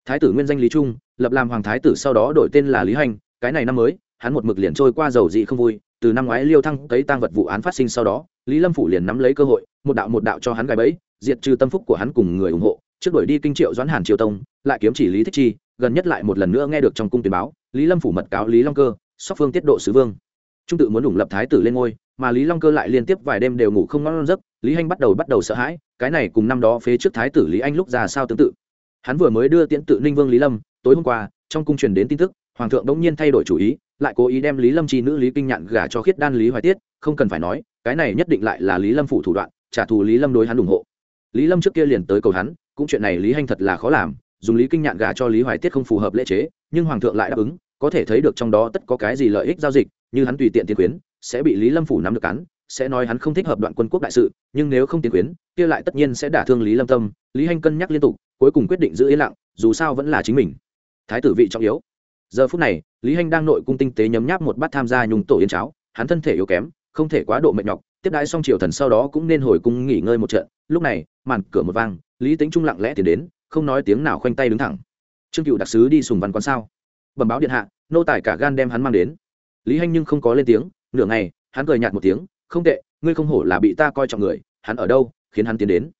Thái tử nguyên danh lý trung, lập làm hoàng thái tử sau đó đổi tên là lý hành cái này năm mới, hắn một mực liền trôi qua dầu dị không vui, từ năm ngoái liêu thăng cấy tăng vật vụ án phát sinh sau đó, lý lâm phủ liền nắm lấy cơ hội, một đạo một đạo cho hắn gài bẫy, diệt trừ tâm phúc của hắn cùng người ủng hộ, trước đuổi đi kinh triệu doãn hàn triều tông, lại kiếm chỉ lý thích chi, gần nhất lại một lần nữa nghe được trong cung tuyên báo, lý lâm phủ mật cáo lý long cơ, sóc phương tiết độ sứ vương. Trung tự muốn ủng lập thái tử lên ngôi, mà lý long cơ lại liên tiếp vài đêm đều ngủ không ngon giấc, lý hanh bắt đầu bắt đầu sợ hãi, cái này cùng năm đó phế trước thái tử lý anh lúc ra sao tương tự. Hắn vừa mới đưa tiễn tự ninh vương lý lâm, tối hôm qua, trong cung truyền đến tin tức hoàng thượng bỗng nhiên thay đổi chủ ý, lại cố ý đem lý lâm chi nữ lý kinh nhạn gả cho khiết đan lý hoài tiết, không cần phải nói, cái này nhất định lại là lý lâm phủ thủ đoạn, trả thù lý lâm đối hắn ủng hộ. Lý lâm trước kia liền tới cầu hắn, cũng chuyện này lý hanh thật là khó làm, dùng lý kinh nhạn gả cho lý hoài tiết không phù hợp lễ chế, nhưng hoàng thượng lại đáp ứng, có thể thấy được trong đó tất có cái gì lợi ích giao dịch, như hắn tùy tiện tiên quyến, sẽ bị lý lâm phủ nắm được cắn sẽ nói hắn không thích hợp đoạn quân quốc đại sự, nhưng nếu không tiên quyến, kia lại tất nhiên sẽ đả thương lý lâm tâm. Lý hanh cân nhắc liên tục, cuối cùng quyết định giữ yên lặng, dù sao vẫn là chính mình. Thái tử vị trọng yếu giờ phút này, lý hanh đang nội cung tinh tế nhấm nháp một bát tham gia nhung tổ yến cháo. Hắn thân thể yếu kém, không thể quá độ mệt nhọc. Tiếp đãi xong triều thần sau đó cũng nên hồi cung nghỉ ngơi một trận. Lúc này, màn cửa một vang, lý tính trung lặng lẽ tiến đến, không nói tiếng nào khoanh tay đứng thẳng. Trương cựu đặc sứ đi sùng văn quán sao? Bẩm báo điện hạ, nô tài cả gan đem hắn mang đến. Lý hanh nhưng không có lên tiếng. Nửa ngày, hắn cười nhạt một tiếng, không tệ, ngươi không hổ là bị ta coi trọng người, hắn ở đâu? Khiến hắn tiến đến.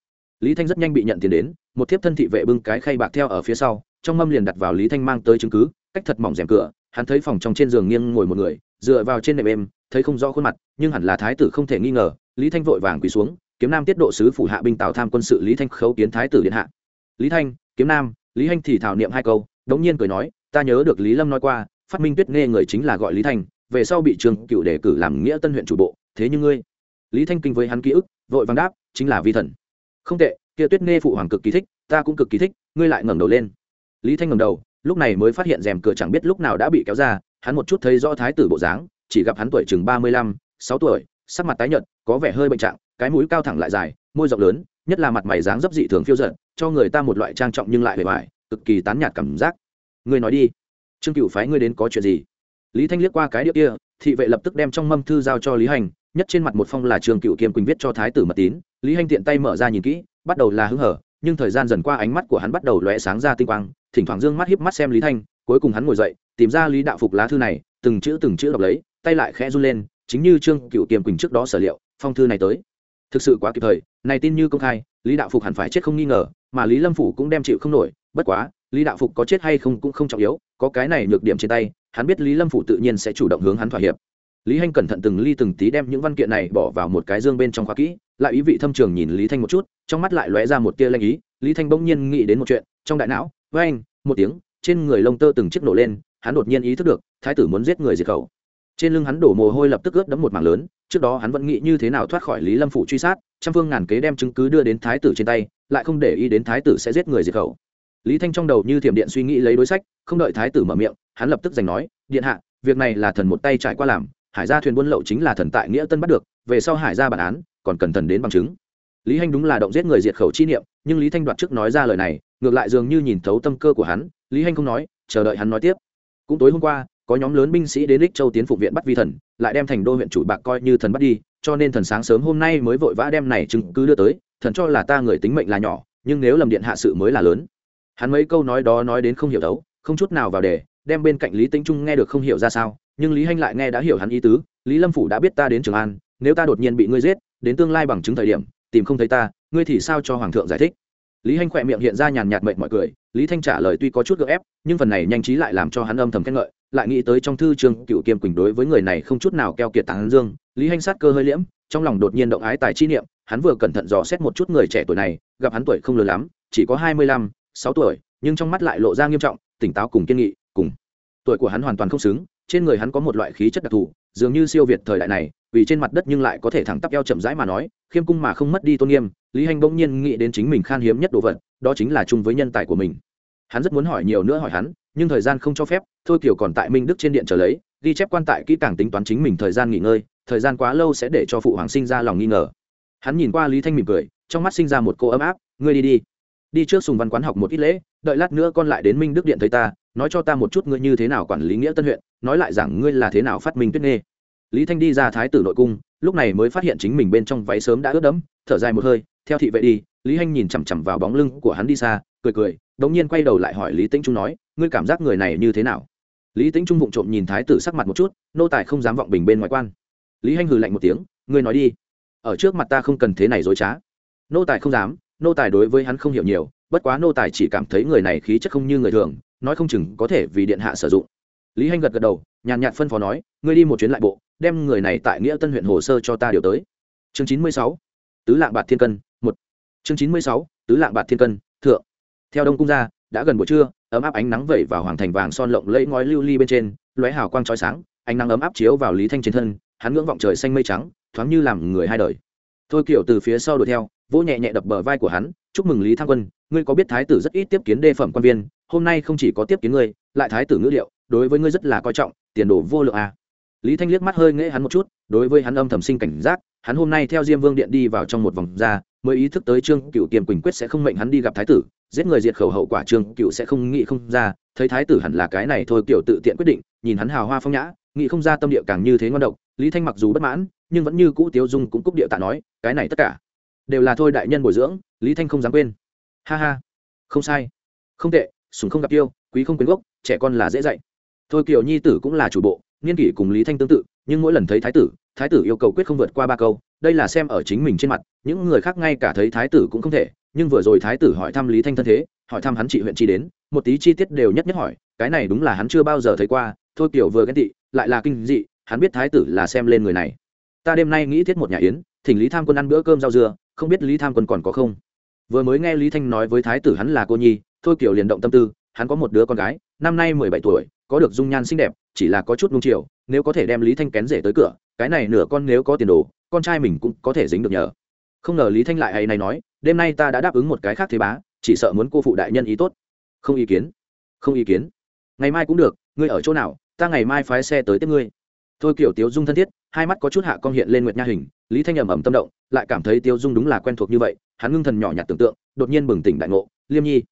Lý thanh rất nhanh bị nhận tiền đến, một thiếp thân thị vệ bưng cái khay bạc theo ở phía sau, trong mâm liền đặt vào lý thanh mang tới chứng cứ cách thật mỏng rèm cửa, hắn thấy phòng trong trên giường nghiêng ngồi một người, dựa vào trên nệm êm, thấy không rõ khuôn mặt, nhưng hẳn là thái tử không thể nghi ngờ, lý thanh vội vàng quỳ xuống, kiếm nam tiết độ sứ phủ hạ binh tào tham quân sự lý thanh khấu kiến thái tử điện hạ. Lý thanh, kiếm nam, lý hanh thì thảo niệm hai câu, đống nhiên cười nói, ta nhớ được lý lâm nói qua, phát minh tuyết nghe người chính là gọi lý thanh, về sau bị trường cựu đề cử làm nghĩa tân huyện chủ bộ, thế nhưng ngươi lý thanh kinh với hắn ký ức, vội vàng đáp, chính là vi thần. Không tệ, kia tuyết nghe phụ hoàng cực kỳ thích, ta cũng cực kỳ thích, ngươi lại ngẩng đầu lên. Lý thanh ngẩng đầu lúc này mới phát hiện rèm cửa chẳng biết lúc nào đã bị kéo ra, hắn một chút thấy rõ thái tử bộ dáng, chỉ gặp hắn tuổi chừng ba mươi lăm, sáu tuổi, sắc mặt tái nhợt, có vẻ hơi bệnh trạng, cái mũi cao thẳng lại dài, môi rộng lớn, nhất là mặt mày dáng dấp dị thường phiêu giận cho người ta một loại trang trọng nhưng lại bề bài cực kỳ tán nhạt cảm giác. Ngươi nói đi, trương cựu phái ngươi đến có chuyện gì? Lý thanh liếc qua cái đĩa kia, thị vệ lập tức đem trong mâm thư giao cho lý hành, nhất trên mặt một phong là trương cựu kiêm quỳnh viết cho thái tử mật tín. Lý hành tiện tay mở ra nhìn kỹ, bắt đầu là hứng hở, nhưng thời gian dần qua ánh mắt của hắn bắt đầu lóe sáng ra tinh quang thỉnh thoảng dương mắt hiếp mắt xem lý thanh, cuối cùng hắn ngồi dậy, tìm ra lý đạo phục lá thư này, từng chữ từng chữ đọc lấy, tay lại khẽ run lên, chính như trương cựu kiềm quỳnh trước đó sở liệu, phong thư này tới. Thực sự quá kịp thời, này tin như công khai, lý đạo phục hẳn phải chết không nghi ngờ, mà lý lâm phủ cũng đem chịu không nổi, bất quá, lý đạo phục có chết hay không cũng không trọng yếu, có cái này nhược điểm trên tay, hắn biết lý lâm phủ tự nhiên sẽ chủ động hướng hắn thỏa hiệp. Lý hanh cẩn thận từng ly từng tí đem những văn kiện này bỏ vào một cái dương bên trong khóa kỹ, lại ý vị thâm trường nhìn lý thanh một chút, trong mắt lại lóe ra một tia lanh ý, lý thanh bỗng nhiên nghĩ đến một chuyện, trong đại não với anh, một tiếng, trên người lông tơ từng chiếc nổ lên, hắn đột nhiên ý thức được, thái tử muốn giết người diệt khẩu. Trên lưng hắn đổ mồ hôi lập tức ướt đẫm một mảng lớn, trước đó hắn vẫn nghĩ như thế nào thoát khỏi lý lâm phủ truy sát, trăm phương ngàn kế đem chứng cứ đưa đến thái tử trên tay, lại không để ý đến thái tử sẽ giết người diệt khẩu. Lý thanh trong đầu như thiểm điện suy nghĩ lấy đối sách, không đợi thái tử mở miệng, hắn lập tức giành nói, điện hạ, việc này là thần một tay trải qua làm, hải gia thuyền buôn lậu chính là thần tại nghĩa tân bắt được, về sau hải gia bản án, còn cần thần đến bằng chứng. Lý hanh đúng là động giết người diệt khẩu chi niệm, nhưng lý thanh đoạt trước nói ra lời này ngược lại dường như nhìn thấu tâm cơ của hắn, lý hanh không nói, chờ đợi hắn nói tiếp. Cũng tối hôm qua, có nhóm lớn binh sĩ đến đích châu tiến phục viện bắt vi thần, lại đem thành đô huyện chủ bạc coi như thần bắt đi, cho nên thần sáng sớm hôm nay mới vội vã đem này chứng cứ đưa tới, thần cho là ta người tính mệnh là nhỏ, nhưng nếu lầm điện hạ sự mới là lớn. Hắn mấy câu nói đó nói đến không hiểu đấu, không chút nào vào đề, đem bên cạnh lý tĩnh trung nghe được không hiểu ra sao, nhưng lý hanh lại nghe đã hiểu hắn ý tứ, lý lâm phủ đã biết ta đến trường an, nếu ta đột nhiên bị ngươi giết, đến tương lai bằng chứng thời điểm, tìm không thấy ta, ngươi thì sao cho hoàng thượng giải thích? Lý hanh khỏe miệng hiện ra nhàn nhạt mệnh mọi cười, lý thanh trả lời tuy có chút gợ ép, nhưng phần này nhanh trí lại làm cho hắn âm thầm khen ngợi, lại nghĩ tới trong thư trường cựu kiêm quỳnh đối với người này không chút nào keo kiệt tán dương, lý hanh sát cơ hơi liễm, trong lòng đột nhiên động ái tài chi niệm, hắn vừa cẩn thận dò xét một chút người trẻ tuổi này, gặp hắn tuổi không lớn lắm, chỉ có hai mươi lăm, sáu tuổi, nhưng trong mắt lại lộ ra nghiêm trọng, tỉnh táo cùng kiên nghị, cùng. Tuổi của hắn hoàn toàn không xứng, trên người hắn có một loại khí chất đặc thù, dường như siêu việt thời đại này vì trên mặt đất nhưng lại có thể thẳng tắp eo chậm rãi mà nói, khiêm cung mà không mất đi tôn nghiêm, lý hành bỗng nhiên nghĩ đến chính mình khan hiếm nhất đồ vật, đó chính là chung với nhân tài của mình. Hắn rất muốn hỏi nhiều nữa hỏi hắn, nhưng thời gian không cho phép, thôi kiểu còn tại minh đức trên điện trở lấy, ghi chép quan tại kỹ càng tính toán chính mình thời gian nghỉ ngơi, thời gian quá lâu sẽ để cho phụ hoàng sinh ra lòng nghi ngờ. Hắn nhìn qua lý thanh mỉm cười, trong mắt sinh ra một cô ấm áp, ngươi đi đi đi trước sùng văn quán học một ít lễ, đợi lát nữa con lại đến minh đức điện thấy ta, nói cho ta một chút ngươi như thế nào quản lý nghĩa tân huyện, nói lại rằng ngươi là thế nào phát minh tuyết nghê lý thanh đi ra thái tử nội cung, lúc này mới phát hiện chính mình bên trong váy sớm đã ướt đẫm, thở dài một hơi, theo thị vệ đi, lý hanh nhìn chằm chằm vào bóng lưng của hắn đi xa, cười cười đ ỗ n g nhiên quay đầu lại hỏi lý tĩnh trung nói, ngươi cảm giác người này như thế nào? Lý tĩnh trung vụng trộm nhìn thái tử sắc mặt một chút, nô tài không dám vọng bình bên ngoài quan. Lý hanh hừ lạnh một tiếng, ngươi nói đi, ở trước mặt ta không cần thế này dối trá. Nô tài không dám, nô tài đối với hắn không hiểu nhiều, bất quá nô tài chỉ cảm thấy người này khí chất không như người thường, nói không chừng có thể vì điện hạ sử dụng. Lý hanh gật gật đầu, nhàn nhạt phân phó nói, ngươi đi một chuyến lại bộ đem người này tại nghĩa tân huyện hồ sơ cho ta điều tới. Chương chín mươi sáu, tứ lạng bạc thiên cân, một. Chương chín mươi sáu, tứ lạng bạc thiên cân, thượng. Theo đông cung ra, đã gần buổi trưa, ấm áp ánh nắng vẩy vào hoàng thành vàng son lộng lẫy ngói lưu ly bên trên, lóe hào quang trói sáng, ánh nắng ấm áp chiếu vào lý thanh trên thân, hắn ngưỡng vọng trời xanh mây trắng, thoáng như làm người hai đời. Thôi kiểu từ phía sau đuổi theo, vỗ nhẹ nhẹ đập bờ vai của hắn, chúc mừng lý thăng quân, ngươi có biết thái tử rất ít tiếp kiến đê phẩm quan viên, hôm nay không chỉ có tiếp kiến ngươi, lại thái tử ngữ liệu, đối với ngươi rất là coi trọng, tiền đồ vô lượng à lý thanh liếc mắt hơi nghễ hắn một chút, đối với hắn âm thầm sinh cảnh giác, hắn hôm nay theo diêm vương điện đi vào trong một vòng ra, mới ý thức tới trương cựu kiềm quỳnh quyết sẽ không mệnh hắn đi gặp thái tử, giết người diệt khẩu hậu quả trương cựu sẽ không nghĩ không ra, thấy thái tử hẳn là cái này thôi kiểu tự tiện quyết định, nhìn hắn hào hoa phong nhã, nghĩ không ra tâm địa càng như thế ngon độc, lý thanh mặc dù bất mãn, nhưng vẫn như cũ tiêu dung cũng cúc địa tạ nói, cái này tất cả đều là thôi đại nhân bồi dưỡng, lý thanh không dám quên. Ha ha, không sai, không tệ sùng không gặp tiêu, quý không quyến gốc, trẻ con là dễ dạy. Thôi kiều nhi tử cũng là chủ bộ niên kỷ cùng lý thanh tương tự, nhưng mỗi lần thấy thái tử thái tử yêu cầu quyết không vượt qua ba câu, đây là xem ở chính mình trên mặt, những người khác ngay cả thấy thái tử cũng không thể, nhưng vừa rồi thái tử hỏi thăm lý thanh thân thế, hỏi thăm hắn trị huyện chi đến, một tí chi tiết đều nhất nhất hỏi, cái này đúng là hắn chưa bao giờ thấy qua, thôi kiểu vừa ghen tị, lại là kinh dị, hắn biết thái tử là xem lên người này. Ta đêm nay nghĩ thiết một nhà yến, thỉnh lý tham quân ăn bữa cơm rau dưa, không biết lý tham quân còn có không? Vừa mới nghe lý thanh nói với thái tử hắn là cô nhi, thôi kiểu liền động tâm tư, hắn có một đứa con gái, năm nay mười bảy tuổi có được dung nhan xinh đẹp, chỉ là có chút nung chiều, nếu có thể đem lý thanh kén rể tới cửa, cái này nửa con nếu có tiền đồ, con trai mình cũng có thể dính được nhờ. Không ngờ lý thanh lại hay này nói, đêm nay ta đã đáp ứng một cái khác thế bá, chỉ sợ muốn cô phụ đại nhân ý tốt. Không ý kiến. Không ý kiến. Ngày mai cũng được, ngươi ở chỗ nào, ta ngày mai phái xe tới tiếp ngươi. Thôi kiểu tiếu dung thân thiết, hai mắt có chút hạ con hiện lên nguyệt nha hình, lý thanh ẩm ẩm tâm động, lại cảm thấy tiếu dung đúng là quen thuộc như vậy, hắn ngưng thần nhỏ nhặt tưởng tượng, đột nhiên bừng tỉnh đại ngộ, liêm nhi.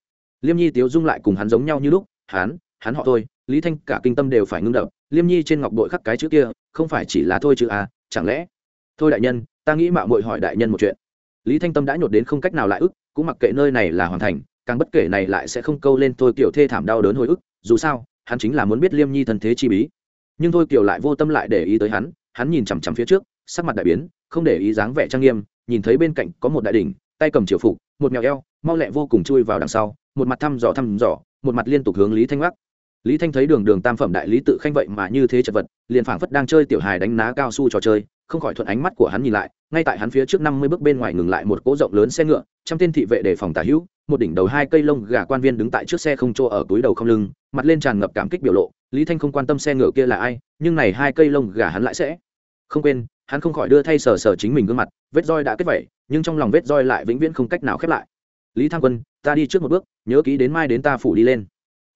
Liêm nhi tiếu dung lại cùng hắn giống nhau như lúc, hắn hắn họ thôi lý thanh cả kinh tâm đều phải ngưng đập, liêm nhi trên ngọc bội khắc cái chữ kia, không phải chỉ là thôi chữ à chẳng lẽ? Thôi đại nhân, ta nghĩ mạo mội hỏi đại nhân một chuyện. Lý thanh tâm đã nhột đến không cách nào lại ức, cũng mặc kệ nơi này là hoàn thành, càng bất kể này lại sẽ không câu lên thôi kiểu thê thảm đau đớn hồi ức, dù sao, hắn chính là muốn biết liêm nhi thân thế chi bí. Nhưng thôi kiểu lại vô tâm lại để ý tới hắn hắn nhìn chằm chằm phía trước, sắc mặt đại biến, không để ý dáng vẻ trang nghiêm, nhìn thấy bên cạnh có một đại đỉnh, tay cầm triều phục, một mèo eo, mau lẹ vô cùng chui vào đằng sau, một mặt thăm dò thăm dò, một mặt liên tục hướng lý thanh gác lý thanh thấy đường đường tam phẩm đại lý tự khanh vậy mà như thế chật vật, liền phảng phất đang chơi tiểu hài đánh ná cao su trò chơi, không khỏi thuận ánh mắt của hắn nhìn lại, ngay tại hắn phía trước năm mươi bước bên ngoài ngừng lại một cỗ rộng lớn xe ngựa, trăm tên thị vệ để phòng tả hữu, một đỉnh đầu hai cây lông gà quan viên đứng tại trước xe không chỗ ở túi đầu không lưng, mặt lên tràn ngập cảm kích biểu lộ, lý thanh không quan tâm xe ngựa kia là ai, nhưng này hai cây lông gà hắn lại sẽ không quên, hắn không khỏi đưa thay sờ sờ chính mình gương mặt, vết roi đã kết vẩy, nhưng trong lòng vết roi lại vĩnh viễn không cách nào khép lại. Lý tham quân, ta đi trước một bước, nhớ kỹ đến mai đến ta phủ đi lên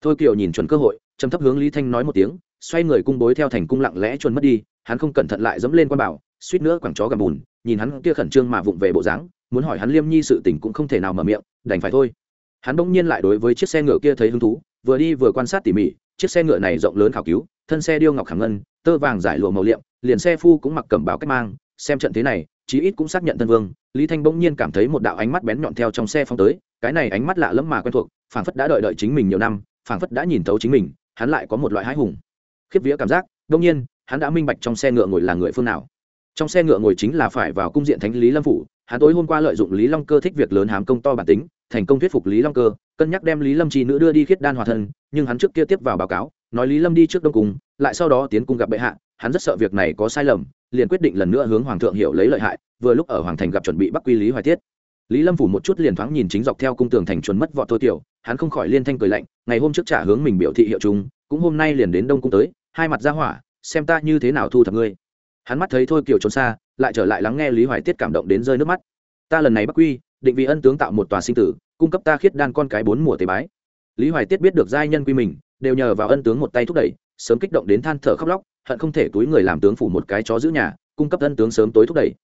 thôi kiều nhìn chuẩn cơ hội, trầm thấp hướng lý thanh nói một tiếng, xoay người cung bối theo thành cung lặng lẽ chuồn mất đi, hắn không cẩn thận lại dẫm lên quan bảo, suýt nữa quẳng chó gầm bùn, nhìn hắn kia khẩn trương mà vụng về bộ dáng, muốn hỏi hắn liêm nhi sự tình cũng không thể nào mở miệng, đành phải thôi. Hắn bỗng nhiên lại đối với chiếc xe ngựa kia thấy hứng thú, vừa đi vừa quan sát tỉ mỉ, chiếc xe ngựa này rộng lớn khảo cứu, thân xe điêu ngọc khảm ngân, tơ vàng giải lụa màu liệm, liền xe phu cũng mặc cẩm báo cách mang, xem trận thế này, chí ít cũng xác nhận thân vương, lý thanh bỗng nhiên cảm thấy một đạo ánh mắt bén nhọn theo trong xe phong tới, cái này ánh mắt lạ lẫm mà quen thuộc, phảng phất đã đợi đợi chính mình nhiều năm phảng phất đã nhìn thấu chính mình, hắn lại có một loại hãi hùng. Khiếp vía cảm giác đông nhiên, hắn đã minh bạch trong xe ngựa ngồi là người phương nào. Trong xe ngựa ngồi chính là phải vào cung diện thánh lý lâm phủ, hắn tối hôm qua lợi dụng lý long cơ thích việc lớn hám công to bản tính, thành công thuyết phục lý long cơ, cân nhắc đem lý lâm chi nữ đưa đi khiết đan hòa thân, nhưng hắn trước kia tiếp vào báo cáo, nói lý lâm đi trước đông cung, lại sau đó tiến cung gặp bệ hạ, hắn rất sợ việc này có sai lầm, liền quyết định lần nữa hướng hoàng thượng hiểu lấy lợi hại, vừa lúc ở hoàng thành gặp chuẩn bị bắc quy lý hoài tiết. Lý lâm phủ một chút liền thoáng nhìn chính dọc theo cung tường thành chuẩn mất vọt thôi tiểu hắn không khỏi liên thanh cười lạnh, ngày hôm trước trả hướng mình biểu thị hiệu chung, cũng hôm nay liền đến đông cung tới, hai mặt ra hỏa, xem ta như thế nào thu thập ngươi. Hắn mắt thấy thôi kiều trốn xa, lại trở lại lắng nghe lý hoài tiết cảm động đến rơi nước mắt. Ta lần này bắc quy, định vị ân tướng tạo một tòa sinh tử, cung cấp ta khiết đan con cái bốn mùa tế bái. Lý hoài tiết biết được giai nhân quy mình, đều nhờ vào ân tướng một tay thúc đẩy, sớm kích động đến than thở khóc lóc, hận không thể túi người làm tướng phủ một cái chó giữ nhà, cung cấp ân tướng sớm tối thúc đẩy.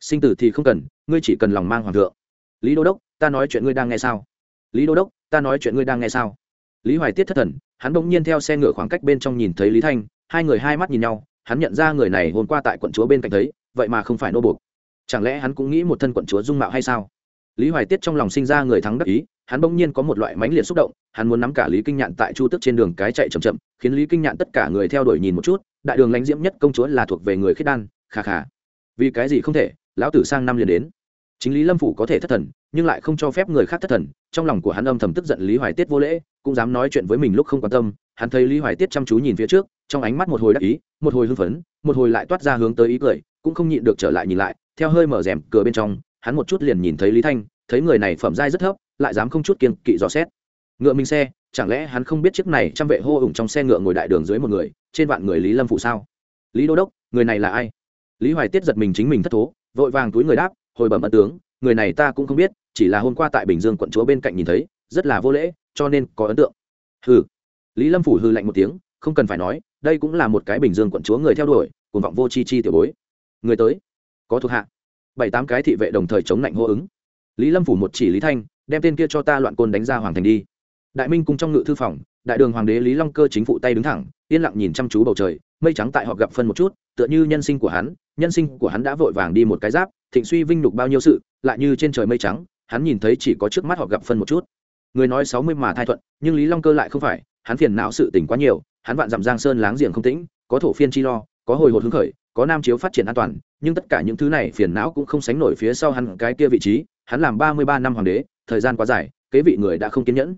Sinh tử thì không cần, ngươi chỉ cần lòng mang hoàng thượng. Lý đô đốc, ta nói chuyện ngươi đang nghe sao? Lý đô đốc ta nói chuyện ngươi đang nghe sao? Lý hoài tiết thất thần, hắn bỗng nhiên theo xe ngựa khoảng cách bên trong nhìn thấy lý thanh, hai người hai mắt nhìn nhau, hắn nhận ra người này hôm qua tại quận chúa bên cạnh thấy, vậy mà không phải nô buộc. Chẳng lẽ hắn cũng nghĩ một thân quận chúa dung mạo hay sao? Lý hoài tiết trong lòng sinh ra người thắng đắc ý, hắn bỗng nhiên có một loại mãnh liệt xúc động, hắn muốn nắm cả lý kinh nhạn tại chu tức trên đường cái chạy chậm chậm, khiến lý kinh nhạn tất cả người theo đuổi nhìn một chút, đại đường lãnh diễm nhất công chúa là thuộc về người khiết đan khà khà vì cái gì không thể, lão tử sang năm liền đến chính lý lâm phủ có thể thất thần, nhưng lại không cho phép người khác thất thần, trong lòng của hắn âm thầm tức giận lý hoài tiết vô lễ, cũng dám nói chuyện với mình lúc không quan tâm, hắn thấy lý hoài tiết chăm chú nhìn phía trước, trong ánh mắt một hồi đắc ý, một hồi hưng phấn, một hồi lại toát ra hướng tới ý cười, cũng không nhịn được trở lại nhìn lại, theo hơi mở rèm cửa bên trong, hắn một chút liền nhìn thấy lý thanh, thấy người này phẩm giai rất thấp, lại dám không chút kiên kỵ dò xét. Ngựa minh xe, chẳng lẽ hắn không biết chiếc này trăm vệ hô ủng trong xe ngựa ngồi đại đường dưới một người, trên vạn người lý lâm phụ sao? Lý đô đốc, người này là ai? Lý hoài tiết giật mình chính mình thất thố, vội vàng túi người đáp hồi bẩm ân tướng, người này ta cũng không biết, chỉ là hôm qua tại bình dương quận chúa bên cạnh nhìn thấy, rất là vô lễ, cho nên có ấn tượng. Hừ. Lý lâm phủ hư lạnh một tiếng, không cần phải nói, đây cũng là một cái bình dương quận chúa người theo đuổi cùng vọng vô chi chi tiểu bối. Người tới. Có thuộc hạ. Bảy tám cái thị vệ đồng thời chống lạnh hô ứng. Lý lâm phủ một chỉ lý thanh, đem tên kia cho ta loạn côn đánh ra hoàng thành đi. Đại minh cùng trong ngự thư phòng, đại đường hoàng đế lý long cơ chính phụ tay đứng thẳng, yên lặng nhìn chăm chú bầu trời, mây trắng tại họ gặp phân một chút, tựa như nhân sinh của hắn, nhân sinh của hắn đã vội vàng đi một cái giáp thịnh suy vinh nhục bao nhiêu sự, lại như trên trời mây trắng, hắn nhìn thấy chỉ có trước mắt họ gặp phân một chút. Người nói sáu mươi mà thai thuận, nhưng lý long cơ lại không phải, hắn phiền não sự tình quá nhiều, hắn vạn dặm giang sơn láng giềng không tĩnh, có thổ phiên chi lo, có hồi hột hứng khởi, có nam chiếu phát triển an toàn, nhưng tất cả những thứ này phiền não cũng không sánh nổi phía sau hắn cái kia vị trí, hắn làm ba mươi ba năm hoàng đế, thời gian quá dài, kế vị người đã không kiên nhẫn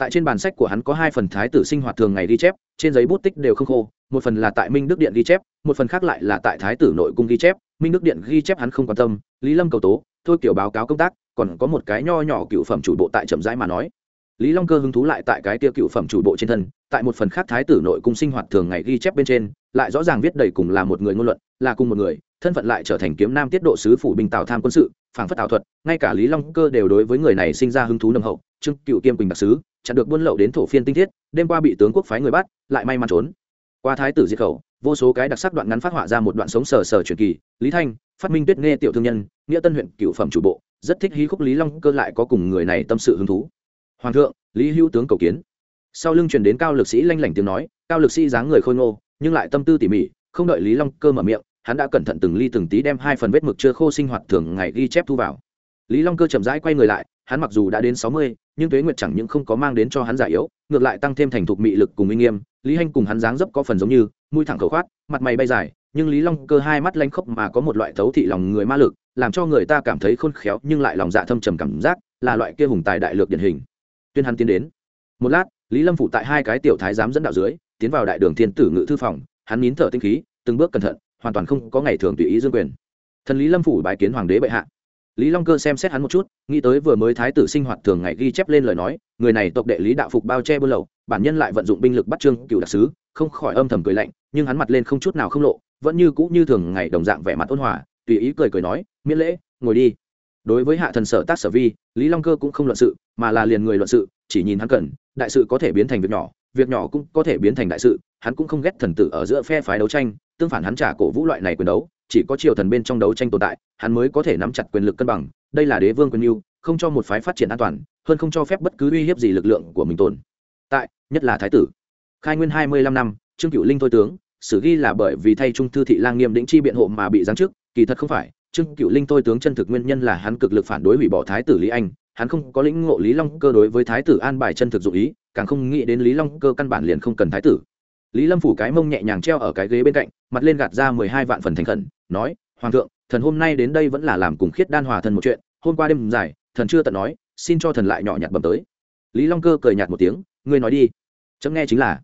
tại trên bản sách của hắn có hai phần thái tử sinh hoạt thường ngày ghi chép, trên giấy bút tích đều không khô, một phần là tại minh đức điện ghi chép, một phần khác lại là tại thái tử nội cung ghi chép. Minh đức điện ghi chép hắn không quan tâm, lý lâm cầu tố, thôi kiểu báo cáo công tác, còn có một cái nho nhỏ cựu phẩm chủ bộ tại chậm rãi mà nói. Lý long cơ hứng thú lại tại cái tia cựu phẩm chủ bộ trên thân, tại một phần khác thái tử nội cung sinh hoạt thường ngày ghi chép bên trên, lại rõ ràng viết đầy cùng là một người ngôn luận, là cùng một người, thân phận lại trở thành kiếm nam tiết độ sứ phủ binh tào tham quân sự, phảng phất ảo thuật, ngay cả lý long cơ đều đối với người này sinh ra hứng thú nâng hậu. Trương cựu kiêm quỳnh đặc sứ chặn được buôn lậu đến thổ phiên tinh thiết, đêm qua bị tướng quốc phái người bắt, lại may mắn trốn. Qua thái tử diệt khẩu, vô số cái đặc sắc đoạn ngắn phát họa ra một đoạn sống sờ sờ truyền kỳ. Lý thanh, phát minh tuyết nghe tiểu thương nhân, nghĩa tân huyện cựu phẩm chủ bộ, rất thích hí khúc lý long cơ lại có cùng người này tâm sự hứng thú. Hoàng thượng, lý hữu tướng cầu kiến. Sau lưng truyền đến cao lực sĩ lanh lảnh tiếng nói, cao lực sĩ dáng người khôi ngô, nhưng lại tâm tư tỉ mỉ, không đợi lý long cơ mở miệng, hắn đã cẩn thận từng ly từng tí đem hai phần vết mực chưa khô sinh hoạt thường ngày ghi chép thu vào. Lý long cơ chậm rãi quay người lại, hắn mặc dù đã đến sáu mươi nhưng tuế nguyệt chẳng những không có mang đến cho hắn giải yếu, ngược lại tăng thêm thành thục mị lực cùng uy nghiêm, lý hanh cùng hắn dáng dấp có phần giống như, mũi thẳng khẩu khoát, mặt mày bay dài, nhưng lý long cơ hai mắt lanh khốc mà có một loại thấu thị lòng người ma lực, làm cho người ta cảm thấy khôn khéo nhưng lại lòng dạ thâm trầm cảm giác, là loại kia hùng tài đại lược điển hình. Tuyên hắn tiến đến. Một lát, lý lâm phụ tại hai cái tiểu thái giám dẫn đạo dưới, tiến vào đại đường thiên tử ngự thư phòng, hắn nín thở tinh khí, từng bước cẩn thận, hoàn toàn không có ngày thường tùy ý dương quyền. Thần lý lâm phủ bài kiến hoàng đế bệ hạ lý long cơ xem xét hắn một chút, nghĩ tới vừa mới thái tử sinh hoạt thường ngày ghi chép lên lời nói, người này tộc đệ lý đạo phục bao che buôn lậu, bản nhân lại vận dụng binh lực bắt trương cựu đặc sứ, không khỏi âm thầm cười lạnh, nhưng hắn mặt lên không chút nào không lộ, vẫn như cũ như thường ngày đồng dạng vẻ mặt ôn hòa, tùy ý cười cười nói, miễn lễ, ngồi đi. Đối với hạ thần sở tác sở vi, lý long cơ cũng không luận sự, mà là liền người luận sự, chỉ nhìn hắn cần, đại sự có thể biến thành việc nhỏ việc nhỏ cũng có thể biến thành đại sự, hắn cũng không ghét thần tử ở giữa phe phái đấu tranh, tương phản hắn trả cổ vũ loại này quyền đấu chỉ có triều thần bên trong đấu tranh tồn tại, hắn mới có thể nắm chặt quyền lực cân bằng, đây là đế vương quyền yêu không cho một phái phát triển an toàn, hơn không cho phép bất cứ uy hiếp gì lực lượng của mình tồn. Tại, nhất là thái tử. Khai nguyên hai mươi lăm năm, trương cựu linh thôi tướng sử ghi là bởi vì thay trung thư thị lang nghiêm định chi biện hộ mà bị giáng chức, kỳ thật không phải, trương cựu linh thôi tướng chân thực nguyên nhân là hắn cực lực phản đối hủy bỏ thái tử lý anh, hắn không có lĩnh ngộ lý long cơ đối với thái tử an bài chân thực dụ ý, càng không nghĩ đến lý long cơ căn bản liền không cần thái tử lý lâm phủ cái mông nhẹ nhàng treo ở cái ghế bên cạnh, mặt lên gạt ra mười hai vạn phần thành khẩn, nói, hoàng thượng, thần hôm nay đến đây vẫn là làm cùng khiết đan hòa thần một chuyện, hôm qua đêm dài, thần chưa tận nói, xin cho thần lại nhỏ nhặt bầm tới. Lý long cơ cười nhạt một tiếng, ngươi nói đi. Chấm nghe chính là,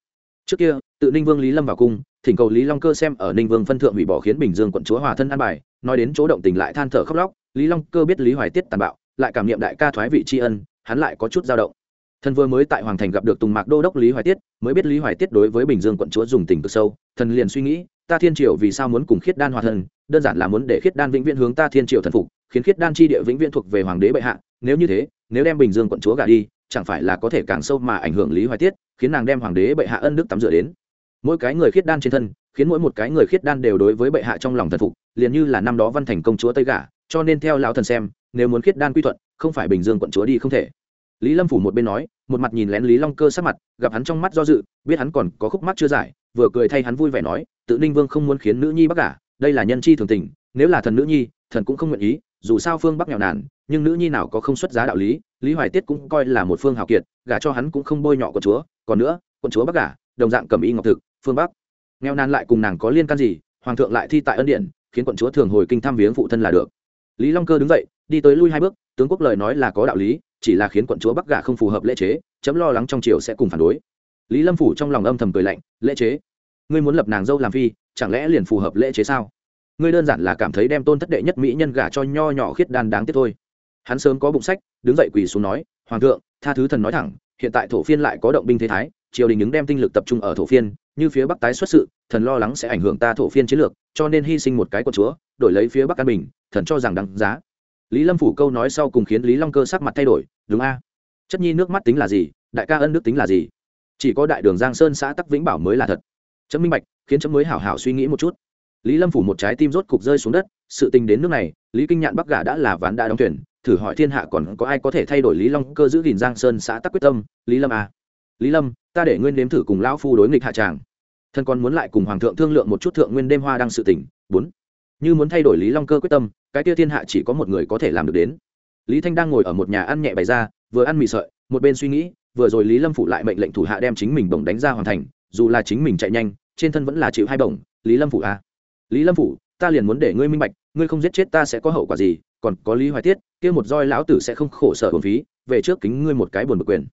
trước kia, tự ninh vương lý lâm vào cung, thỉnh cầu lý long cơ xem ở ninh vương phân thượng hủy bỏ khiến bình dương quận chúa hòa thân an bài, nói đến chỗ động tình lại than thở khóc lóc, lý long cơ biết lý hoài tiết tàn bạo, lại cảm nghiệm đại ca thoái vị tri ân, hắn lại có chút dao động thần vừa mới tại hoàng thành gặp được tùng mạc đô đốc lý hoài tiết, mới biết lý hoài tiết đối với bình dương quận chúa dùng tình cực sâu, thần liền suy nghĩ, ta thiên triều vì sao muốn cùng khiết đan hòa thân? Đơn giản là muốn để khiết đan vĩnh viễn hướng ta thiên triều thần phục, khiến khiết đan chi địa vĩnh viễn thuộc về hoàng đế bệ hạ, nếu như thế, nếu đem bình dương quận chúa gả đi, chẳng phải là có thể càng sâu mà ảnh hưởng lý hoài tiết, khiến nàng đem hoàng đế bệ hạ ân đức tắm rửa đến? Mỗi cái người khiết đan trên thân, khiến mỗi một cái người khiết đan đều đối với bệ hạ trong lòng thần phục, liền như là năm đó văn thành công chúa tây gả, cho nên theo lão thần xem, nếu muốn khiết đan quy thuận, không phải bình dương quận chúa đi không thể lý lâm phủ một bên nói, một mặt nhìn lén lý long cơ sát mặt, gặp hắn trong mắt do dự, biết hắn còn có khúc mắt chưa giải, vừa cười thay hắn vui vẻ nói, tự ninh vương không muốn khiến nữ nhi bắc cả đây là nhân chi thường tình, nếu là thần nữ nhi, thần cũng không nguyện ý, dù sao phương bắc nghèo nàn, nhưng nữ nhi nào có không xuất giá đạo lý lý hoài tiết cũng coi là một phương hào kiệt, gả cho hắn cũng không bôi nhọ quận chúa, còn nữa, quận chúa bắc gả, đồng dạng cầm y ngọc thực, phương bắc. Nghèo nàn lại cùng nàng có liên can gì, hoàng thượng lại thi tại ân điện, khiến quận chúa thường hồi kinh thăm viếng phụ thân là được. Lý long cơ đứng dậy, đi tới lui hai bước, tướng quốc lời nói là có đạo lý chỉ là khiến quận chúa bắc gả không phù hợp lễ chế, chấm lo lắng trong triều sẽ cùng phản đối. Lý lâm phủ trong lòng âm thầm cười lạnh, lễ chế? Ngươi muốn lập nàng dâu làm phi, chẳng lẽ liền phù hợp lễ chế sao? Ngươi đơn giản là cảm thấy đem tôn thất đệ nhất mỹ nhân gả cho nho nhỏ khiết đan đáng tiếc thôi. Hắn sớm có bụng sách, đứng dậy quỳ xuống nói, hoàng thượng, tha thứ thần nói thẳng, hiện tại thổ phiên lại có động binh thế thái, triều đình ứng đem tinh lực tập trung ở thổ phiên, như phía bắc tái xuất sự, thần lo lắng sẽ ảnh hưởng ta thổ phiên chiến lược, cho nên hy sinh một cái quận chúa, đổi lấy phía bắc an bình, thần cho rằng đáng giá lý lâm phủ câu nói sau cùng khiến lý long cơ sắc mặt thay đổi, đúng a. Chất nhi nước mắt tính là gì? Đại ca ân nước tính là gì? Chỉ có đại đường giang sơn xã tắc vĩnh bảo mới là thật. Chấm minh bạch, khiến chấm mới hảo hảo suy nghĩ một chút. Lý lâm phủ một trái tim rốt cục rơi xuống đất, sự tình đến nước này, lý kinh nhạn bắc gà đã là ván đã đóng thuyền, thử hỏi thiên hạ còn có ai có thể thay đổi lý long cơ giữ gìn giang sơn xã tắc quyết tâm? Lý lâm à. lý lâm, ta để nguyên nếm thử cùng lão phu đối nghịch hạ tràng. Thân còn muốn lại cùng hoàng thượng thương lượng một chút thượng nguyên đêm hoa đang sự tỉnh bốn như muốn thay đổi lý long cơ quyết tâm, cái tia thiên hạ chỉ có một người có thể làm được đến lý thanh đang ngồi ở một nhà ăn nhẹ bày ra, vừa ăn mì sợi, một bên suy nghĩ, vừa rồi lý lâm phụ lại mệnh lệnh thủ hạ đem chính mình bổng đánh ra hoàn thành, dù là chính mình chạy nhanh, trên thân vẫn là chịu hai bổng, lý lâm phụ à. lý lâm phụ ta liền muốn để ngươi minh bạch, ngươi không giết chết ta sẽ có hậu quả gì, còn có lý hoài tiết, kia một roi lão tử sẽ không khổ sở hồn phí, về trước kính ngươi một cái buồn bực quyền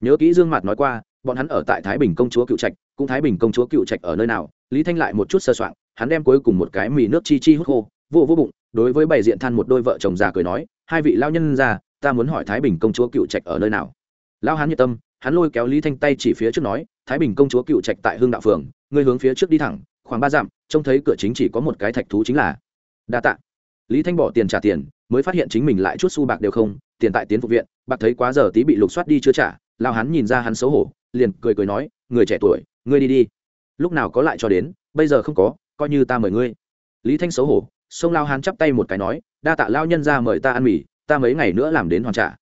nhớ kỹ dương mạt nói qua, bọn hắn ở tại thái bình công chúa cựu trạch, cũng thái bình công chúa cựu trạch ở nơi nào, lý thanh lại một chút sơ soạn hắn đem cuối cùng một cái mì nước chi chi hút khô vô vô bụng, đối với bày diện than một đôi vợ chồng già cười nói, hai vị lao nhân ra, ta muốn hỏi thái bình công chúa cựu trạch ở nơi nào? Lao hắn nhiệt tâm, hắn lôi kéo lý thanh tay chỉ phía trước nói, thái bình công chúa cựu trạch tại hương đạo phường, ngươi hướng phía trước đi thẳng, khoảng ba dặm, trông thấy cửa chính chỉ có một cái thạch thú chính là đa tạ. Lý thanh bỏ tiền trả tiền, mới phát hiện chính mình lại chút xu bạc đều không, tiền tại tiến phục viện, bạc thấy quá giờ tí bị lục soát đi chưa trả lao hắn nhìn ra hắn xấu hổ, liền cười cười nói, người trẻ tuổi, ngươi đi đi. Lúc nào có lại cho đến, bây giờ không có coi như ta mời ngươi. Lý thanh xấu hổ sông lao hắn chắp tay một cái nói, đa tạ lao nhân ra mời ta ăn mì, ta mấy ngày nữa làm đến hoàn trả.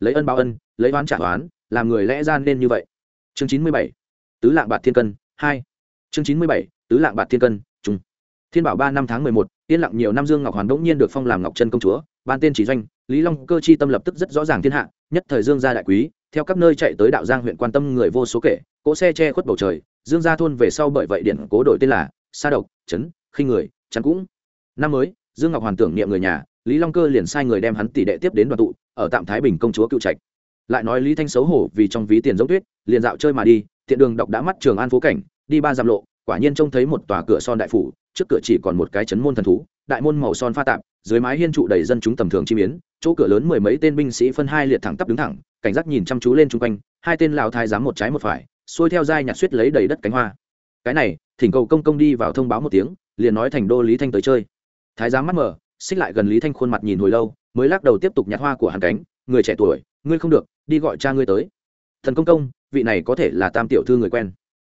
Lấy ân báo ân, lấy oán trả oán, làm người lẽ ra nên như vậy. Chương chín mươi bảy, tứ lạng bạc thiên cân, hai. Chương chín mươi bảy, tứ lạng bạc thiên cân trung thiên bảo ba năm tháng mười một, yên lặng nhiều năm dương ngọc hoàn đống nhiên được phong làm ngọc Trân công chúa, ban tên chỉ doanh, lý long cơ chi tâm lập tức rất rõ ràng thiên hạ, nhất thời dương gia đại quý, theo các nơi chạy tới đạo giang huyện quan tâm người vô số kể, cỗ xe che khuất bầu trời, dương gia thôn về sau bởi vậy điện cố đổi tên là sa độc trấn khinh người, chắn cũng. Năm mới, dương ngọc hoàn tưởng niệm người nhà, lý long cơ liền sai người đem hắn tỷ đệ tiếp đến đoàn tụ, ở tạm thái bình công chúa cựu trạch. Lại nói lý thanh xấu hổ vì trong ví tiền giống tuyết, liền dạo chơi mà đi thiện đường đọc đã mắt trường an phố cảnh, đi ba dặm lộ, quả nhiên trông thấy một tòa cửa son đại phủ, trước cửa chỉ còn một cái chấn môn thần thú, đại môn màu son pha tạp, dưới mái hiên trụ đầy dân chúng tầm thường chi biến chỗ cửa lớn mười mấy tên binh sĩ phân hai liệt thẳng tắp đứng thẳng, cảnh giác nhìn chăm chú lên chung quanh, hai tên lào thái dám một trái một phải, xuôi theo dai nhặt suýt lấy đầy đất cánh hoa. Cái này thỉnh cầu công công đi vào thông báo một tiếng, liền nói thành đô lý thanh tới chơi. Thái giám mắt mở, xích lại gần lý thanh khuôn mặt nhìn hồi lâu, mới lắc đầu tiếp tục nhặt hoa của hàn cánh. Người trẻ tuổi, ngươi không được, đi gọi cha ngươi tới. Thần công công, vị này có thể là tam tiểu thư người quen.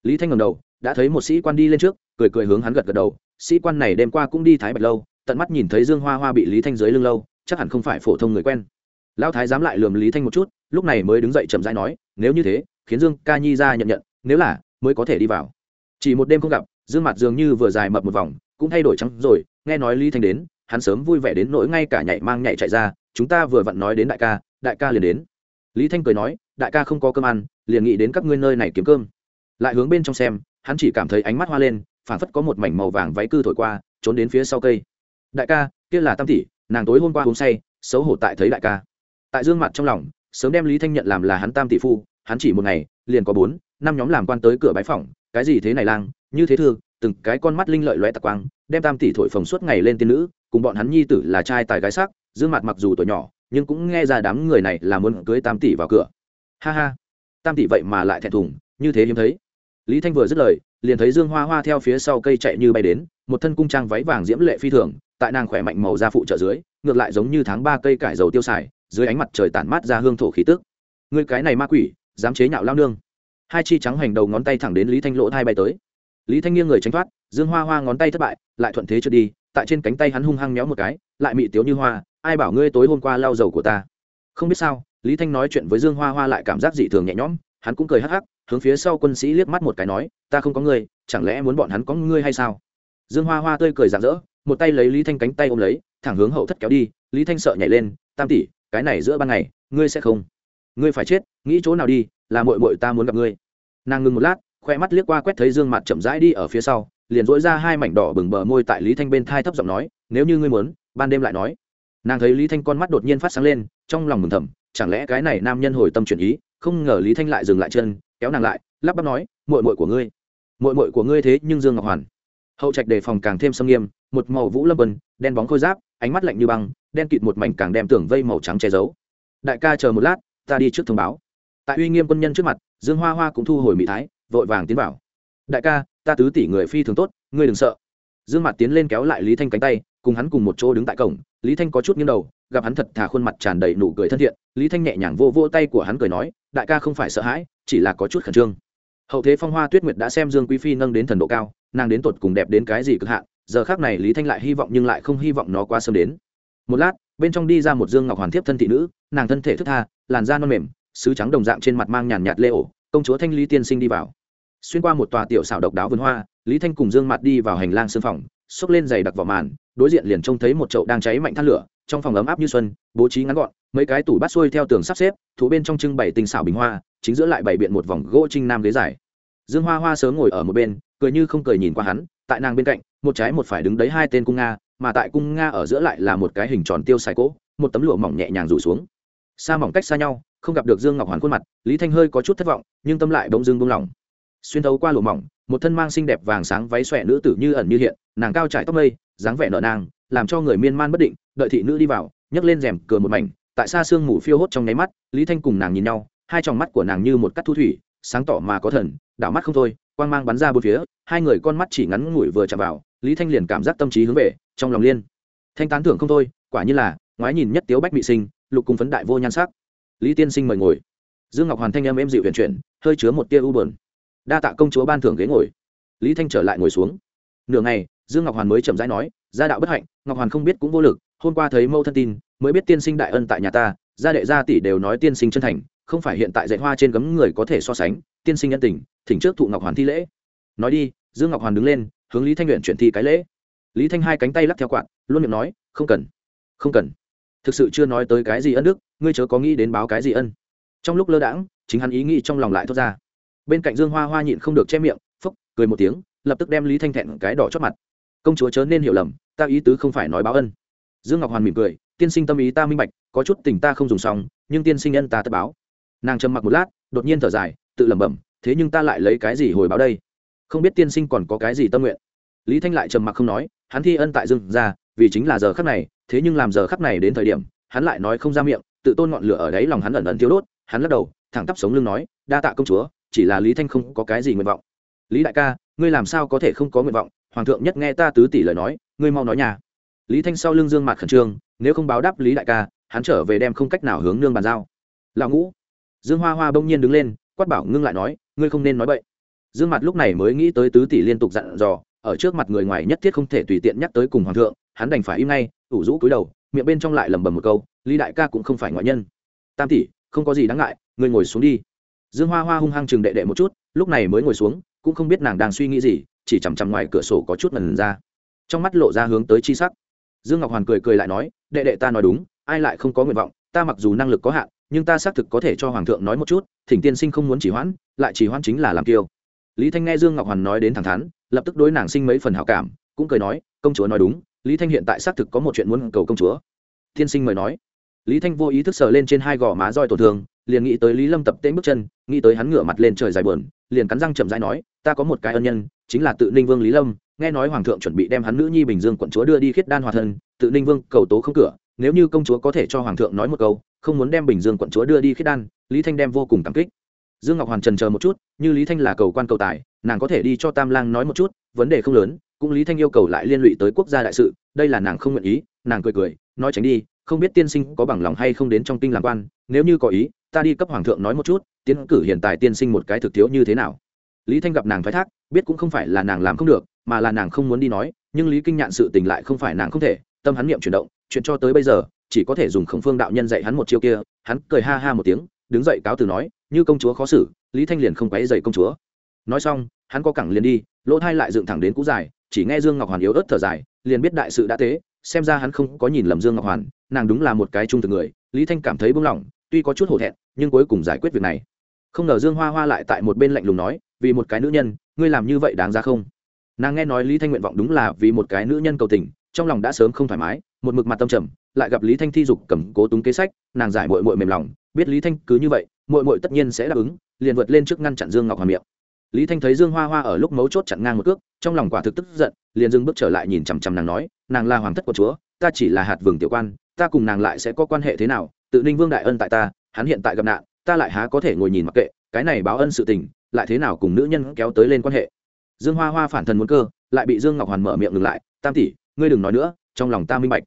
Lý thanh ngầm đầu, đã thấy một sĩ quan đi lên trước, cười cười hướng hắn gật gật đầu. Sĩ quan này đêm qua cũng đi thái bạch lâu, tận mắt nhìn thấy dương hoa hoa bị lý thanh dưới lưng lâu, chắc hẳn không phải phổ thông người quen. Lão thái dám lại lườm lý thanh một chút, lúc này mới đứng dậy chậm rãi nói, nếu như thế, khiến dương ca nhi ra nhận nhận, nếu là, mới có thể đi vào chỉ một đêm không gặp, dương mặt dường như vừa dài mập một vòng, cũng thay đổi trắng rồi. Nghe nói lý thanh đến, hắn sớm vui vẻ đến nỗi ngay cả nhảy mang nhảy chạy ra. Chúng ta vừa vặn nói đến đại ca đại ca liền đến. Lý thanh cười nói, đại ca không có cơm ăn, liền nghĩ đến các ngươi nơi này kiếm cơm. Lại hướng bên trong xem, hắn chỉ cảm thấy ánh mắt hoa lên, phảng phất có một mảnh màu vàng váy cư thổi qua, trốn đến phía sau cây. Đại ca, kia là tam tỷ, nàng tối hôm qua uống say, xấu hổ tại thấy đại ca. Tại dương mặt trong lòng, sớm đem lý thanh nhận làm là hắn tam tỷ phu, hắn chỉ một ngày, liền có bốn, năm nhóm làm quan tới cửa bái phòng cái gì thế này lang, như thế thương từng cái con mắt linh lợi lóe tạc quang, đem tam tỷ thổi phồng suốt ngày lên tiên nữ, cùng bọn hắn nhi tử là trai tài gái sắc, dương mặt mặc dù tuổi nhỏ, nhưng cũng nghe ra đám người này là muốn cưới tam tỷ vào cửa. Ha ha, tam tỷ vậy mà lại thẹn thùng, như thế hiếm thấy. Lý thanh vừa dứt lời, liền thấy dương hoa hoa theo phía sau cây chạy như bay đến, một thân cung trang váy vàng diễm lệ phi thường, tại nàng khỏe mạnh màu da phụ trợ dưới, ngược lại giống như tháng ba cây cải dầu tiêu xài, dưới ánh mặt trời tản mát ra hương thổ khí tức. Người cái này ma quỷ, dám chế nhạo lao nương hai chi trắng hành đầu ngón tay thẳng đến lý thanh lỗ thai bay tới. Lý thanh nghiêng người tránh thoát, dương hoa hoa ngón tay thất bại, lại thuận thế trượt đi, tại trên cánh tay hắn hung hăng méo một cái, lại mị tiếu như hoa, ai bảo ngươi tối hôm qua lau dầu của ta? Không biết sao, lý thanh nói chuyện với dương hoa hoa lại cảm giác dị thường nhẹ nhõm, hắn cũng cười hắc hắc, hướng phía sau quân sĩ liếc mắt một cái nói, ta không có ngươi, chẳng lẽ muốn bọn hắn có ngươi hay sao? Dương hoa hoa tươi cười rạng rỡ, một tay lấy lý thanh cánh tay ôm lấy, thẳng hướng hậu thất kéo đi, lý thanh sợ nhảy lên, tam tỷ, cái này giữa ban ngày, ngươi sẽ không. Ngươi phải chết, nghĩ chỗ nào đi, là mội mội ta muốn gặp ngươi nàng ngừng một lát, khoe mắt liếc qua quét thấy dương mặt chậm rãi đi ở phía sau, liền dỗi ra hai mảnh đỏ bừng bờ môi tại lý thanh bên thai thấp giọng nói, nếu như ngươi muốn, ban đêm lại nói. Nàng thấy lý thanh con mắt đột nhiên phát sáng lên, trong lòng mừng thầm, chẳng lẽ cái này nam nhân hồi tâm chuyển ý, không ngờ lý thanh lại dừng lại chân, kéo nàng lại, lắp bắp nói mội mội của ngươi mội mội của ngươi thế nhưng dương ngọc hoàn. Hậu trạch đề phòng càng thêm sâm nghiêm, một màu vũ lâm vân đen bóng khôi giáp, ánh mắt lạnh như băng, đen kịt một mảnh càng đem tưởng vây màu trắng che giấu. Đại ca chờ một lát, ta đi trước thông báo tại uy nghiêm quân nhân trước mặt, dương hoa hoa cũng thu hồi mỹ thái, vội vàng tiến vào. Đại ca, ta tứ tỷ người phi thường tốt, ngươi đừng sợ. Dương mặt tiến lên kéo lại lý thanh cánh tay, cùng hắn cùng một chỗ đứng tại cổng. Lý thanh có chút nghiêng đầu, gặp hắn thật thà khuôn mặt tràn đầy nụ cười thân thiện, lý thanh nhẹ nhàng vô vô tay của hắn cười nói, đại ca không phải sợ hãi, chỉ là có chút khẩn trương. Hậu thế phong hoa tuyết nguyệt đã xem dương quý phi nâng đến thần độ cao, nàng đến tột cùng đẹp đến cái gì cực hạn, giờ khác này lý thanh lại hy vọng nhưng lại không hy vọng nó quá sớm đến. Một lát, bên trong đi ra một dương ngọc hoàn thiếp thân thị nữ, nàng thân thể thức tha, làn da non mềm sứ trắng đồng dạng trên mặt mang nhàn nhạt lê ổ, công chúa thanh lý tiên sinh đi vào. Xuyên qua một tòa tiểu xảo độc đáo vườn hoa, lý thanh cùng dương mặt đi vào hành lang sưng phòng, xốc lên giày đặc vào màn, đối diện liền trông thấy một chậu đang cháy mạnh than lửa, trong phòng ấm áp như xuân, bố trí ngắn gọn, mấy cái tủ bát xuôi theo tường sắp xếp, thủ bên trong trưng bày tinh xảo bình hoa, chính giữa lại bày biện một vòng gỗ trinh nam ghế dài. Dương hoa hoa sớm ngồi ở một bên, cười như không cười nhìn qua hắn, tại nàng bên cạnh, một trái một phải đứng đấy hai tên cung nga, mà tại cung nga ở giữa lại là một cái hình tròn tiêu xài cỗ, một tấm lụa mỏng nhẹ nhàng rủ xuống. Xa mỏng cách xa nhau không gặp được dương ngọc hoàn khuôn mặt, lý thanh hơi có chút thất vọng, nhưng tâm lại bỗng dưng buông lỏng. Xuyên thấu qua lụa mỏng, một thân mang xinh đẹp vàng sáng váy xòe nữ tử như ẩn như hiện, nàng cao trải tóc mây, dáng vẻ nợ nàng, làm cho người miên man bất định, đợi thị nữ đi vào, nhấc lên rèm cửa một mảnh, tại xa sương mù phiêu hốt trong nháy mắt, lý thanh cùng nàng nhìn nhau, hai tròng mắt của nàng như một cắt thu thủy, sáng tỏ mà có thần, đảo mắt không thôi, quang mang bắn ra bốn phía, hai người con mắt chỉ ngắn ngủi vừa chạm vào, lý thanh liền cảm giác tâm trí hướng về, trong lòng liên. Thanh tán thưởng không thôi, quả như là, ngoái nhìn nhất tiếu bách bị sinh, lục cùng phấn đại vô nhan sắc lý tiên sinh mời ngồi. Dương ngọc hoàn thanh em em dịu huyền chuyển, hơi chứa một tia u bờn đa tạ công chúa ban thưởng ghế ngồi. Lý thanh trở lại ngồi xuống. Nửa ngày, dương ngọc hoàn mới chậm rãi nói, gia đạo bất hạnh, ngọc hoàn không biết cũng vô lực, hôm qua thấy mâu thân tin, mới biết tiên sinh đại ân tại nhà ta, gia đệ gia tỷ đều nói tiên sinh chân thành, không phải hiện tại dạy hoa trên gấm người có thể so sánh, tiên sinh nhân tình, thỉnh trước thụ ngọc hoàn thi lễ. Nói đi, dương ngọc hoàn đứng lên, hướng lý thanh luyện chuyển thi cái lễ. Lý thanh hai cánh tay lắc theo quạt, luôn miệng nói, không cần không cần thực sự chưa nói tới cái gì ân đức, ngươi chớ có nghĩ đến báo cái gì ân. Trong lúc lơ đãng, chính hắn ý nghĩ trong lòng lại thốt ra. Bên cạnh dương hoa hoa nhịn không được che miệng, phúc, cười một tiếng, lập tức đem lý thanh thẹn cái đỏ chót mặt. Công chúa chớ nên hiểu lầm, ta ý tứ không phải nói báo ân. Dương ngọc hoàn mỉm cười, tiên sinh tâm ý ta minh bạch, có chút tình ta không dùng xong, nhưng tiên sinh ân ta tất báo. Nàng trầm mặc một lát, đột nhiên thở dài, tự lẩm bẩm, thế nhưng ta lại lấy cái gì hồi báo đây? Không biết tiên sinh còn có cái gì tâm nguyện. Lý thanh lại trầm mặc không nói, hắn thi ân tại dương ra, vì chính là giờ khắc này thế nhưng làm giờ khắc này đến thời điểm, hắn lại nói không ra miệng, tự tôn ngọn lửa ở đấy lòng hắn ẩn ẩn thiếu đốt, hắn lắc đầu, thẳng tắp sống lưng nói, đa tạ công chúa, chỉ là lý thanh không có cái gì nguyện vọng. Lý đại ca, ngươi làm sao có thể không có nguyện vọng? Hoàng thượng nhất nghe ta tứ tỷ lời nói, ngươi mau nói nhà. Lý thanh sau lưng dương mặt khẩn trương, nếu không báo đáp lý đại ca, hắn trở về đem không cách nào hướng nương bàn giao. Lão ngũ. Dương hoa hoa bỗng nhiên đứng lên, quát bảo ngưng lại nói, ngươi không nên nói bậy. Dương mặt lúc này mới nghĩ tới tứ tỷ liên tục dặn dò, ở trước mặt người ngoài nhất thiết không thể tùy tiện nhắc tới cùng hoàng thượng hắn đành phải im ngay, ủ rũ cúi đầu, miệng bên trong lại lẩm bẩm một câu, lý đại ca cũng không phải ngoại nhân. Tam tỷ, không có gì đáng ngại, ngươi ngồi xuống đi. Dương hoa hoa hung hăng chừng đệ đệ một chút, lúc này mới ngồi xuống, cũng không biết nàng đang suy nghĩ gì, chỉ chằm chằm ngoài cửa sổ có chút ngần ra. Trong mắt lộ ra hướng tới chi sắc. Dương ngọc hoàn cười cười lại nói, đệ đệ ta nói đúng, ai lại không có nguyện vọng, ta mặc dù năng lực có hạn, nhưng ta xác thực có thể cho hoàng thượng nói một chút, thỉnh tiên sinh không muốn chỉ hoãn, lại chỉ hoãn chính là làm kiêu. Lý thanh nghe dương ngọc hoàn nói đến thẳng thắn, lập tức đối nàng sinh mấy phần hảo cảm, cũng cười nói, công chúa nói đúng lý thanh hiện tại xác thực có một chuyện muốn cầu công chúa. Tiên sinh mời nói. Lý thanh vô ý thức sờ lên trên hai gò má roi tổn thương, liền nghĩ tới lý lâm tập tễnh bước chân, nghĩ tới hắn ngửa mặt lên trời dài bờn liền cắn răng chậm rãi nói, ta có một cái ân nhân, chính là tự ninh vương lý lâm, nghe nói hoàng thượng chuẩn bị đem hắn nữ nhi bình dương quận chúa đưa đi khiết đan hòa thân, tự ninh vương cầu tố không cửa, nếu như công chúa có thể cho hoàng thượng nói một câu, không muốn đem bình dương quận chúa đưa đi khiết đan, lý thanh đem vô cùng cảm kích. Dương ngọc hoàn trần chờ một chút, như lý thanh là cầu quan cầu tài, nàng có thể đi cho tam lang nói một chút, vấn đề không lớn cũng lý thanh yêu cầu lại liên lụy tới quốc gia đại sự, đây là nàng không nguyện ý, nàng cười cười, nói tránh đi, không biết tiên sinh có bằng lòng hay không đến trong kinh làm quan, nếu như có ý, ta đi cấp hoàng thượng nói một chút, tiến cử hiện tại tiên sinh một cái thực thiếu như thế nào. Lý thanh gặp nàng thoái thác, biết cũng không phải là nàng làm không được, mà là nàng không muốn đi nói, nhưng lý kinh nhạn sự tình lại không phải nàng không thể, tâm hắn niệm chuyển động, chuyện cho tới bây giờ, chỉ có thể dùng khổng phương đạo nhân dạy hắn một chiêu kia, hắn cười ha ha một tiếng, đứng dậy cáo từ nói, như công chúa khó xử, lý thanh liền không quấy dậy công chúa. Nói xong, hắn có cẳng liền đi, lỗ thai lại dựng thẳng đến cũ dài chỉ nghe dương ngọc hoàn yếu ớt thở dài, liền biết đại sự đã tế xem ra hắn không có nhìn lầm dương ngọc hoàn, nàng đúng là một cái trung thực người, lý thanh cảm thấy bưng lỏng tuy có chút hổ thẹn, nhưng cuối cùng giải quyết việc này. Không ngờ dương hoa hoa lại tại một bên lạnh lùng nói, vì một cái nữ nhân, ngươi làm như vậy đáng ra không? Nàng nghe nói lý thanh nguyện vọng đúng là vì một cái nữ nhân cầu tình, trong lòng đã sớm không thoải mái, một mực mặt tâm trầm, lại gặp lý thanh thi dục cầm cố túng kế sách, nàng giải mội mội mềm lòng, biết lý thanh cứ như vậy mội mội tất nhiên sẽ đáp ứng, liền vượt lên trước ngăn chặn dương ngọc Hoàn miệng. Lý thanh thấy dương hoa hoa ở lúc mấu chốt chặn ngang một cước trong lòng quả thực tức giận, liền dưng bước trở lại nhìn chằm chằm nàng nói, nàng là hoàng thất của chúa, ta chỉ là hạt vườn tiểu quan, ta cùng nàng lại sẽ có quan hệ thế nào? Tự ninh vương đại ân tại ta, hắn hiện tại gặp nạn, ta lại há có thể ngồi nhìn mặc kệ, cái này báo ân sự tình, lại thế nào cùng nữ nhân kéo tới lên quan hệ? Dương hoa hoa phản thần muốn cơ, lại bị dương ngọc hoàn mở miệng ngừng lại, tam tỷ, ngươi đừng nói nữa, trong lòng ta minh bạch.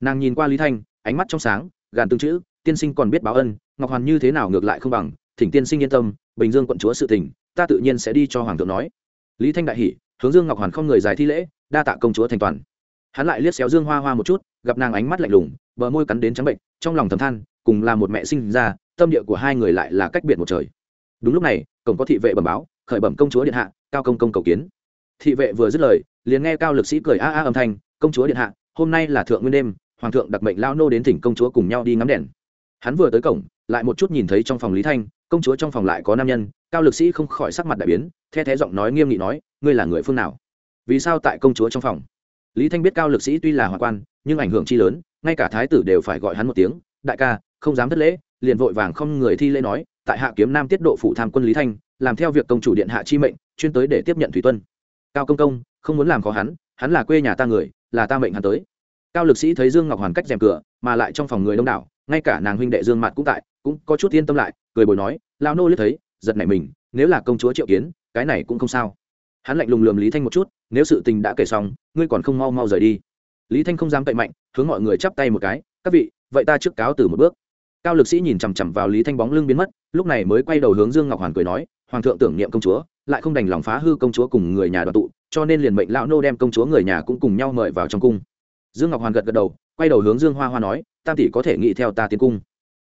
Nàng nhìn qua lý thanh, ánh mắt trong sáng, gàn tương chữ, tiên sinh còn biết báo ân, ngọc hoàn như thế nào ngược lại không bằng, thỉnh tiên sinh yên tâm, bình dương quận chúa sự tình, ta tự nhiên sẽ đi cho hoàng thượng nói. Lý thanh đại hỉ hướng dương ngọc hoàn không người dài thi lễ, đa tạ công chúa thành toàn. Hắn lại liếc xéo dương hoa hoa một chút, gặp nàng ánh mắt lạnh lùng, bờ môi cắn đến trắng bệnh, trong lòng thầm than, cùng là một mẹ sinh ra, tâm địa của hai người lại là cách biệt một trời. Đúng lúc này, cổng có thị vệ bẩm báo, khởi bẩm công chúa điện hạ, cao công công cầu kiến. Thị vệ vừa dứt lời, liền nghe cao lực sĩ cười a a âm thanh, công chúa điện hạ, hôm nay là thượng nguyên đêm, hoàng thượng đặc mệnh lao nô đến thỉnh công chúa cùng nhau đi ngắm đèn. Hắn vừa tới cổng, lại một chút nhìn thấy trong phòng lý thanh, công chúa trong phòng lại có nam nhân, cao lực sĩ không khỏi sắc mặt đại biến, the thé giọng nói nghiêm nghị nói ngươi là người phương nào? Vì sao tại công chúa trong phòng? Lý thanh biết cao lực sĩ tuy là hòa quan, nhưng ảnh hưởng chi lớn, ngay cả thái tử đều phải gọi hắn một tiếng, đại ca, không dám thất lễ. Liền vội vàng không người thi lễ nói, tại hạ kiếm nam tiết độ phụ tham quân lý thanh, làm theo việc công chủ điện hạ chi mệnh, chuyên tới để tiếp nhận thủy tuân. Cao công công, không muốn làm khó hắn hắn là quê nhà ta người, là ta mệnh hắn tới. Cao lực sĩ thấy dương ngọc hoàn cách rèm cửa, mà lại trong phòng người đông đảo, ngay cả nàng huynh đệ dương mặt cũng tại, cũng có chút yên tâm lại, cười bồi nói lao nô liếc thấy, giật nảy mình, nếu là công chúa triệu kiến, cái này cũng không sao hắn lạnh lùng lườm lý thanh một chút, nếu sự tình đã kể xong, ngươi còn không mau mau rời đi. Lý thanh không dám cậy mạnh, hướng mọi người chắp tay một cái, các vị, vậy ta trước cáo từ một bước. Cao lực sĩ nhìn chằm chằm vào lý thanh bóng lưng biến mất, lúc này mới quay đầu hướng dương ngọc hoàn cười nói, hoàng thượng tưởng niệm công chúa, lại không đành lòng phá hư công chúa cùng người nhà đoàn tụ, cho nên liền mệnh lão nô đem công chúa người nhà cũng cùng nhau mời vào trong cung. Dương ngọc hoàn gật gật đầu, quay đầu hướng dương hoa hoa nói, tam tỷ có thể nghĩ theo ta tiến cung.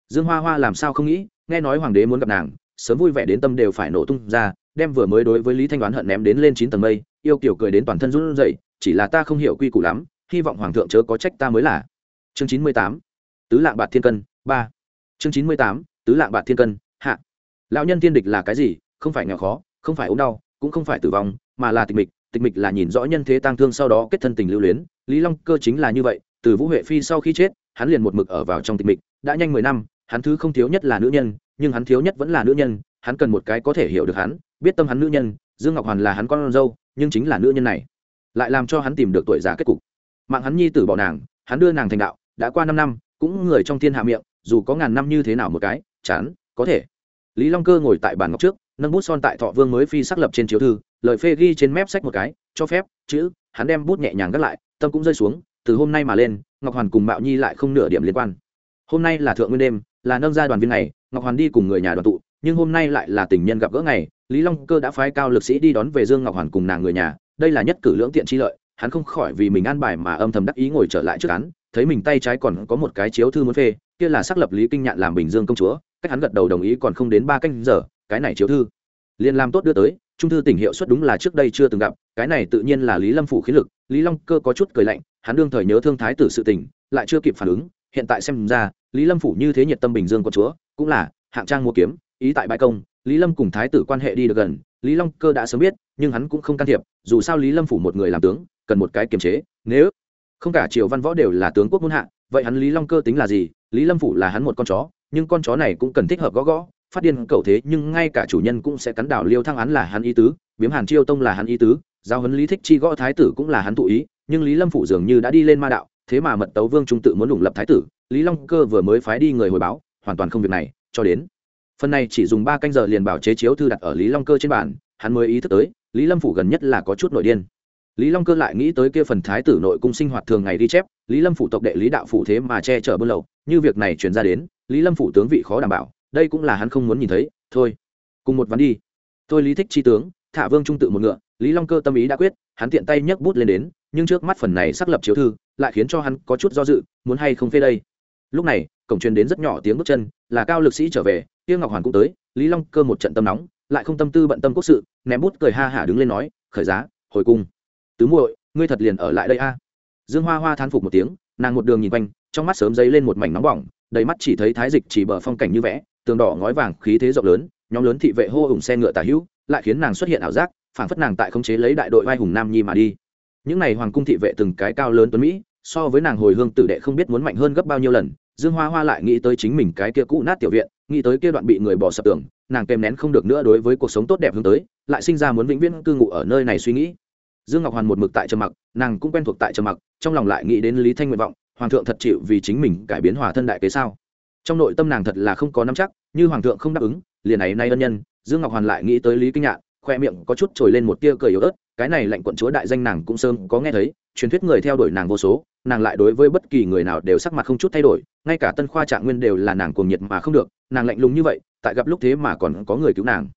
Dương hoa hoa làm sao không nghĩ, nghe nói hoàng đế muốn gặp nàng, sớm vui vẻ đến tâm đều phải nổ tung ra đem vừa mới đối với lý thanh đoán hận ném đến lên chín tầng mây, yêu kiểu cười đến toàn thân run rẩy, chỉ là ta không hiểu quy củ lắm, hy vọng hoàng thượng chớ có trách ta mới là. Chương chín mươi tám, tứ lạng bạc thiên cân, ba. Chương chín mươi tám, tứ lạng bạc thiên cân, hạ. Lão nhân tiên địch là cái gì? Không phải nghèo khó, không phải ốm đau, cũng không phải tử vong, mà là tịch mịch. Tịch mịch là nhìn rõ nhân thế tang thương sau đó kết thân tình lưu luyến. Lý long cơ chính là như vậy, từ vũ huệ phi sau khi chết, hắn liền một mực ở vào trong tịch mịch. Đã nhanh mười năm, hắn thứ không thiếu nhất là nữ nhân, nhưng hắn thiếu nhất vẫn là nữ nhân, hắn cần một cái có thể hiểu được hắn biết tâm hắn nữ nhân, dương ngọc hoàn là hắn con dâu, nhưng chính là nữ nhân này. Lại làm cho hắn tìm được tuổi già kết cục. Mạng hắn nhi tử bỏ nàng, hắn đưa nàng thành đạo, đã qua năm năm, cũng người trong thiên hạ miệng, dù có ngàn năm như thế nào một cái, chán, có thể. Lý long cơ ngồi tại bàn ngọc trước, nâng bút son tại thọ vương mới phi xác lập trên chiếu thư, lời phê ghi trên mép sách một cái, cho phép, chữ, hắn đem bút nhẹ nhàng gắt lại, tâm cũng rơi xuống, từ hôm nay mà lên, ngọc hoàn cùng mạo nhi lại không nửa điểm liên quan. Hôm nay là thượng nguyên đêm, là nâng gia đoàn viên này, ngọc hoàn đi cùng người nhà đoàn tụ nhưng hôm nay lại là tình nhân gặp gỡ ngày, lý long cơ đã phái cao lực sĩ đi đón về dương ngọc hoàn cùng nàng người nhà. Đây là nhất cử lưỡng tiện chi lợi, hắn không khỏi vì mình an bài mà âm thầm đắc ý ngồi trở lại trước án, thấy mình tay trái còn có một cái chiếu thư muốn phê, kia là xác lập lý kinh nhạn làm bình dương công chúa, cách hắn gật đầu đồng ý còn không đến ba canh giờ, cái này chiếu thư. Liền làm tốt đưa tới, trung thư tỉnh hiệu suất đúng là trước đây chưa từng gặp, cái này tự nhiên là lý lâm phủ khí lực, lý long cơ có chút cười lạnh, hắn đương thời nhớ thương thái tử sự tỉnh lại chưa kịp phản ứng, hiện tại xem ra, lý lâm phủ như thế nhiệt tâm bình dương công chúa, cũng là hạng trang mua kiếm ý tại bãi công, lý lâm cùng thái tử quan hệ đi được gần, lý long cơ đã sớm biết, nhưng hắn cũng không can thiệp, dù sao lý lâm phủ một người làm tướng, cần một cái kiềm chế, nếu không cả triều văn võ đều là tướng quốc muôn hạ, vậy hắn lý long cơ tính là gì? Lý lâm phủ là hắn một con chó, nhưng con chó này cũng cần thích hợp gõ gõ, phát điên cầu thế, nhưng ngay cả chủ nhân cũng sẽ cắn đảo liêu thăng án là hắn ý tứ biếm hàn chiêu tông là hắn ý tứ giao hấn lý thích chi gõ thái tử cũng là hắn thụ ý, nhưng lý lâm phủ dường như đã đi lên ma đạo, thế mà mật tấu vương trung tự muốn lủng lập thái tử, lý long cơ vừa mới phái đi người hồi báo, hoàn toàn không việc này, cho đến phần này chỉ dùng ba canh giờ liền bảo chế chiếu thư đặt ở lý long cơ trên bàn, hắn mới ý thức tới, lý lâm phủ gần nhất là có chút nội điên. Lý long cơ lại nghĩ tới kia phần thái tử nội cung sinh hoạt thường ngày ghi chép, lý lâm phủ tộc đệ lý đạo phủ thế mà che chở buôn lậu, như việc này truyền ra đến, lý lâm phủ tướng vị khó đảm bảo, đây cũng là hắn không muốn nhìn thấy, thôi, cùng một ván đi. Tôi lý thích chi tướng, thả vương trung tự một ngựa, lý long cơ tâm ý đã quyết, hắn tiện tay nhấc bút lên đến, nhưng trước mắt phần này xác lập chiếu thư, lại khiến cho hắn có chút do dự, muốn hay không phê đây. Lúc này cổng truyền đến rất nhỏ tiếng bước chân, là cao lực sĩ trở về, tiêu ngọc hoàn cũng tới, lý long cơ một trận tâm nóng, lại không tâm tư bận tâm quốc sự, ném bút cười ha hả đứng lên nói, khởi giá, hồi cung. Tứ muội, ngươi thật liền ở lại đây a? Dương hoa hoa thán phục một tiếng, nàng một đường nhìn quanh, trong mắt sớm dấy lên một mảnh nóng bỏng, đầy mắt chỉ thấy thái dịch chỉ bờ phong cảnh như vẽ, tường đỏ ngói vàng, khí thế rộng lớn, nhóm lớn thị vệ hô ủng xe ngựa tả hữu, lại khiến nàng xuất hiện ảo giác, phảng phất nàng tại khống chế lấy đại đội vai hùng nam nhi mà đi. Những n à y hoàng cung thị vệ từng cái cao lớn tuấn mỹ, so với nàng hồi hương tử đệ không biết muốn mạnh hơn gấp bao nhiêu lần dương hoa hoa lại nghĩ tới chính mình cái kia cũ nát tiểu viện, nghĩ tới kia đoạn bị người bỏ sập tường, nàng kèm nén không được nữa đối với cuộc sống tốt đẹp hướng tới, lại sinh ra muốn vĩnh viễn cư ngụ ở nơi này suy nghĩ. Dương ngọc hoàn một mực tại trầm mặc, nàng cũng quen thuộc tại trầm mặc, trong lòng lại nghĩ đến lý thanh nguyện vọng, hoàng thượng thật chịu vì chính mình cải biến hòa thân đại kế sao? Trong nội tâm nàng thật là không có nắm chắc, như hoàng thượng không đáp ứng, liền ấy nay ân nhân, dương ngọc hoàn lại nghĩ tới lý kinh nhạn khoe miệng có chút trồi lên một tia cười yếu ớt, cái này lệnh quận chúa đại danh nàng cũng sớm có nghe thấy, truyền thuyết người theo đuổi nàng vô số, nàng lại đối với bất kỳ người nào đều sắc mặt không chút thay đổi, ngay cả tân khoa trạng nguyên đều là nàng cuồng nhiệt mà không được, nàng lạnh lùng như vậy, tại gặp lúc thế mà còn có người cứu nàng.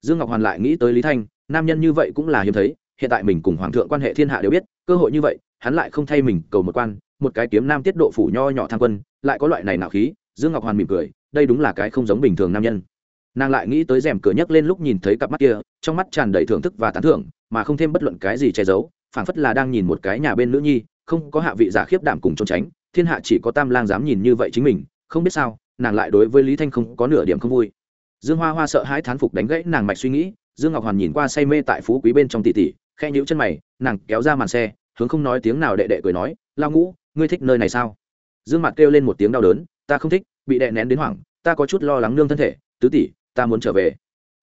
Dương ngọc hoàn lại nghĩ tới lý thanh, nam nhân như vậy cũng là hiếm thấy, hiện tại mình cùng hoàng thượng quan hệ thiên hạ đều biết, cơ hội như vậy, hắn lại không thay mình cầu một quan, một cái kiếm nam tiết độ phủ nho nhỏ tham quân, lại có loại này nạo khí, dương ngọc hoàn mỉm cười, đây đúng là cái không giống bình thường nam nhân nàng lại nghĩ tới rèm cửa nhấc lên lúc nhìn thấy cặp mắt kia, trong mắt tràn đầy thưởng thức và tán thưởng, mà không thêm bất luận cái gì che giấu, phảng phất là đang nhìn một cái nhà bên nữ nhi, không có hạ vị giả khiếp đảm cùng trốn tránh, thiên hạ chỉ có tam lang dám nhìn như vậy chính mình, không biết sao, nàng lại đối với lý thanh không có nửa điểm không vui. Dương hoa hoa sợ hãi thán phục đánh gãy nàng mạch suy nghĩ, dương ngọc hoàn nhìn qua say mê tại phú quý bên trong tỷ tỷ khe nhũ chân mày, nàng kéo ra màn xe, hướng không nói tiếng nào đệ đệ cười nói lao ngũ, ngươi thích nơi này sao? Dương mặt kêu lên một tiếng đau đớn, ta không thích, bị đệ nén đến hoảng, ta có chút lo lắng nương thân thể, tứ tỷ ta muốn trở về.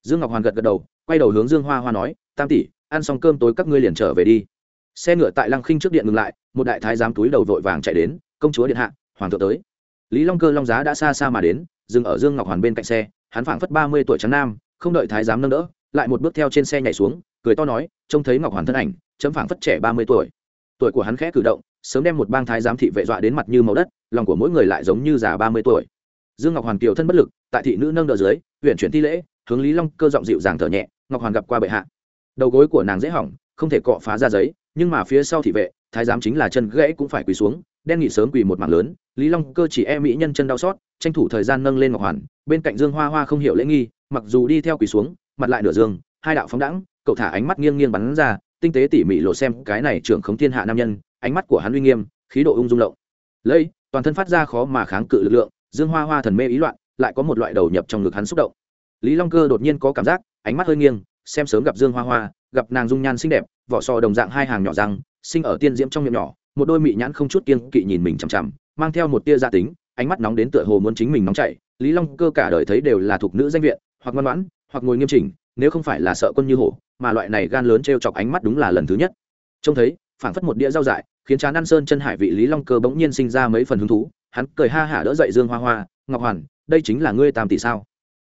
Dương ngọc hoàn gật gật đầu, quay đầu hướng dương hoa hoa nói, tam tỷ, ăn xong cơm tối các ngươi liền trở về đi. Xe ngựa tại lăng khinh trước điện ngừng lại, một đại thái giám túi đầu vội vàng chạy đến, công chúa điện hạ, hoàng thượng tới. Lý long cơ long giá đã xa xa mà đến, dừng ở dương ngọc hoàn bên cạnh xe, hắn phảng phất ba mươi tuổi trắng nam, không đợi thái giám nâng đỡ, lại một bước theo trên xe nhảy xuống, cười to nói, trông thấy ngọc hoàn thân ảnh, chấm phảng phất trẻ ba mươi tuổi. Tuổi của hắn khẽ cử động, sớm đem một bang thái giám thị vệ dọa đến mặt như màu đất, lòng của mỗi người lại giống như già ba mươi tuổi dương ngọc hoàn kiều thân bất lực, tại thị nữ nâng đỡ dưới huyện chuyển thi lễ, hướng lý long cơ giọng dịu dàng thở nhẹ, ngọc hoàn gặp qua bệ hạ. Đầu gối của nàng dễ hỏng, không thể cọ phá ra giấy, nhưng mà phía sau thị vệ, thái giám chính là chân gãy cũng phải quỳ xuống, đen nghị sớm quỳ một mảng lớn, lý long cơ chỉ e mỹ nhân chân đau xót, tranh thủ thời gian nâng lên ngọc hoàn, bên cạnh dương hoa hoa không hiểu lễ nghi, mặc dù đi theo quỳ xuống, mặt lại nửa dương, hai đạo phóng đẳng cậu thả ánh mắt nghiêng nghiêng bắn ra, tinh tế tỉ mỉ lộ xem cái này trưởng khống thiên hạ nam nhân, ánh mắt của hắn uy nghiêm, khí độ ung dung lộng. Lẫy toàn thân phát ra khó mà kháng cự lực lượng dương hoa hoa thần mê ý loạn, lại có một loại đầu nhập trong ngực hắn xúc động. Lý long cơ đột nhiên có cảm giác, ánh mắt hơi nghiêng, xem sớm gặp dương hoa hoa, gặp nàng dung nhan xinh đẹp, vỏ sò đồng dạng hai hàng nhỏ răng sinh ở tiên diễm trong miệng nhỏ, một đôi mị nhãn không chút kiên kỵ nhìn mình chằm chằm, mang theo một tia gia tính, ánh mắt nóng đến tựa hồ muốn chính mình nóng chảy. Lý long cơ cả đời thấy đều là thuộc nữ danh viện, hoặc ngoan ngoãn, hoặc ngồi nghiêm chỉnh, nếu không phải là sợ quân như hổ, mà loại này gan lớn t chọc ánh mắt đúng là lần thứ nhất. Trông thấy, phảng phất một đĩa rau dại, khiến chán ăn sơn chân hải vị lý long cơ bỗng nhiên sinh ra mấy phần hứng thú hắn cười ha hả đỡ dậy dương hoa hoa, ngọc hoàn, đây chính là ngươi tam tỷ sao?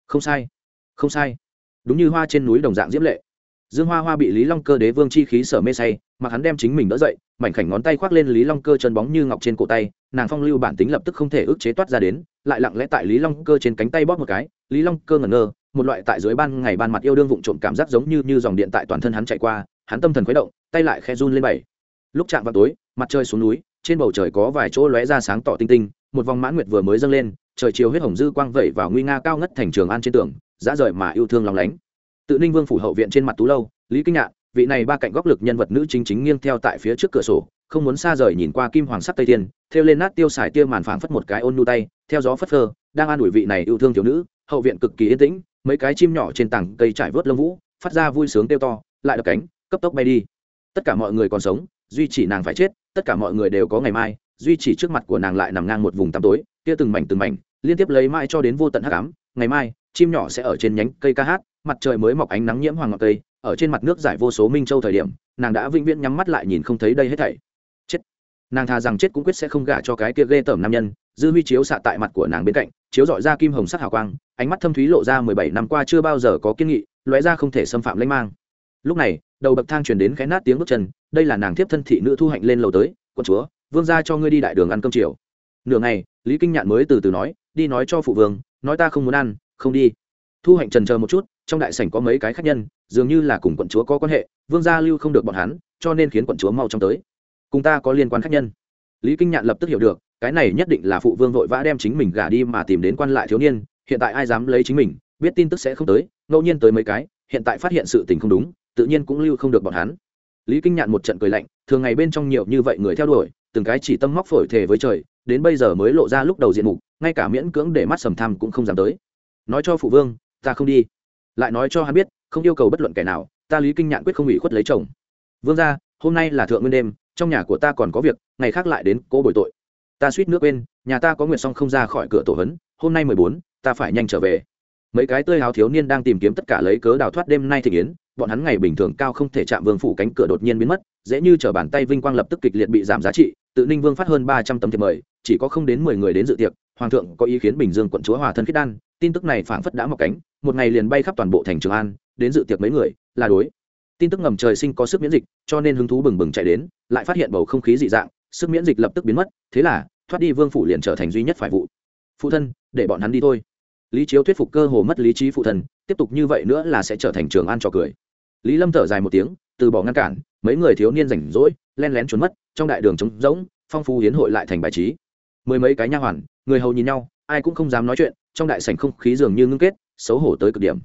Không sai không sai. Đúng như hoa trên núi đồng dạng diễm lệ. Dương hoa hoa bị lý long cơ đế vương chi khí sở mê say, mà hắn đem chính mình đỡ dậy, mảnh khảnh ngón tay khoác lên lý long cơ chân bóng như ngọc trên cổ tay, nàng phong lưu bản tính lập tức không thể ức chế toát ra đến, lại lặng lẽ tại lý long cơ trên cánh tay bóp một cái, lý long cơ ngẩn ngơ, một loại tại dưới ban ngày ban mặt yêu đương vụng trộm cảm giác giống như như dòng điện tại toàn thân hắn chạy qua, hắn tâm thần khuấy động, tay lại khe run lên bảy. Lúc chạm vào tối, mặt trời xuống núi trên bầu trời có vài chỗ lóe ra sáng tỏ tinh tinh một vòng mãn nguyệt vừa mới dâng lên trời chiều huyết hồng dư quang vẩy vào nguy nga cao ngất thành trường an trên tường dã rời mà yêu thương lòng lánh. Tự ninh vương phủ hậu viện trên mặt tú lâu lý kinh nhạn vị này ba cạnh góc lực nhân vật nữ chính chính nghiêng theo tại phía trước cửa sổ không muốn xa rời nhìn qua kim hoàng sắc tây Thiên, theo lên nát tiêu xài tia màn phảng phất một cái ôn nu tay theo gió phất phơ đang an ủi vị này yêu thương thiếu nữ hậu viện cực kỳ yên tĩnh mấy cái chim nhỏ trên tảng cây trải vớt lông vũ phát ra vui sướng kêu to lại đập cánh cấp tốc bay đi. Tất cả mọi người còn sống duy chỉ nàng phải chết tất cả mọi người đều có ngày mai, duy chỉ trước mặt của nàng lại nằm ngang một vùng tăm tối, kia từng mảnh từng mảnh, liên tiếp lấy mai cho đến vô tận hắc ám. Ngày mai, chim nhỏ sẽ ở trên nhánh cây ca hát, mặt trời mới mọc ánh nắng nhiễm hoàng ngọc cây ở trên mặt nước giải vô số minh châu thời điểm, nàng đã vĩnh viễn nhắm mắt lại nhìn không thấy đây hết thảy. Chết. Nàng thà rằng chết cũng quyết sẽ không gả cho cái kia ghê tởm nam nhân, dư huy chiếu xạ tại mặt của nàng bên cạnh, chiếu dọi ra kim hồng sắc hào quang, ánh mắt thâm thúy lộ ra mười bảy năm qua chưa bao giờ có kiên nghị, lóe ra không thể xâm phạm lãnh mang. Lúc này đầu bậc thang truyền đến khẽ nát tiếng bước chân, đây là nàng tiếp thân thị nữ thu hạnh lên lầu tới, quân chúa, vương ra cho ngươi đi đại đường ăn cơm chiều. Nửa ngày, lý kinh nhạn mới từ từ nói, đi nói cho phụ vương, nói ta không muốn ăn, không đi. Thu hạnh trần chờ một chút, trong đại sảnh có mấy cái khách nhân, dường như là cùng quận chúa có quan hệ, vương gia lưu không được bọn hắn, cho nên khiến quận chúa mau chóng tới. Cùng ta có liên quan khách nhân. Lý kinh nhạn lập tức hiểu được, cái này nhất định là phụ vương vội vã đem chính mình gả đi mà tìm đến quan lại thiếu niên, hiện tại ai dám lấy chính mình, biết tin tức sẽ không tới, ngẫu nhiên tới mấy cái, hiện tại phát hiện sự tình không đúng tự nhiên cũng lưu không được bọn hắn. Lý kinh nhạn một trận cười lạnh, thường ngày bên trong nhiều như vậy người theo đuổi, từng cái chỉ tâm móc phổi thề với trời, đến bây giờ mới lộ ra lúc đầu diện mục, ngay cả miễn cưỡng để mắt sầm tham cũng không dám tới. Nói cho phụ vương, ta không đi. Lại nói cho hắn biết, không yêu cầu bất luận kẻ nào, ta lý kinh nhạn quyết không ủy khuất lấy chồng. Vương ra hôm nay là thượng nguyên đêm, trong nhà của ta còn có việc, ngày khác lại đến cố bồi tội. Ta suýt nước quên, nhà ta có nguyện song không ra khỏi cửa tổ hấn, hôm nay mười bốn, ta phải nhanh trở về. Mấy cái tươi háo thiếu niên đang tìm kiếm tất cả lấy cớ đào thoát đêm nay thị yến bọn hắn ngày bình thường cao không thể chạm vương phủ cánh cửa đột nhiên biến mất, dễ như chở bàn tay vinh quang lập tức kịch liệt bị giảm giá trị, tự ninh vương phát hơn ba trăm tấm thiệp mời, chỉ có không đến mười người đến dự tiệc, hoàng thượng có ý kiến bình dương quận chúa hòa thân khiết đan, tin tức này phảng phất đã mọc cánh, một ngày liền bay khắp toàn bộ thành trường an, đến dự tiệc mấy người, là đối. Tin tức ngầm trời sinh có sức miễn dịch, cho nên hứng thú bừng bừng chạy đến, lại phát hiện bầu không khí dị dạng, sức miễn dịch lập tức biến mất, thế là thoát đi vương phủ liền trở thành duy nhất phải vụ. Phụ thân, để bọn hắn đi thôi lý chiếu thuyết phục cơ hồ mất lý trí phụ thần, tiếp tục như vậy nữa là sẽ trở thành trường an trò cười. Lý lâm thở dài một tiếng từ bỏ ngăn cản mấy người thiếu niên rảnh rỗi len lén trốn mất trong đại đường trống rỗng phong phú hiến hội lại thành bài trí. Mười mấy cái nha hoàn người hầu nhìn nhau ai cũng không dám nói chuyện trong đại sảnh không khí dường như ngưng kết xấu hổ tới cực điểm.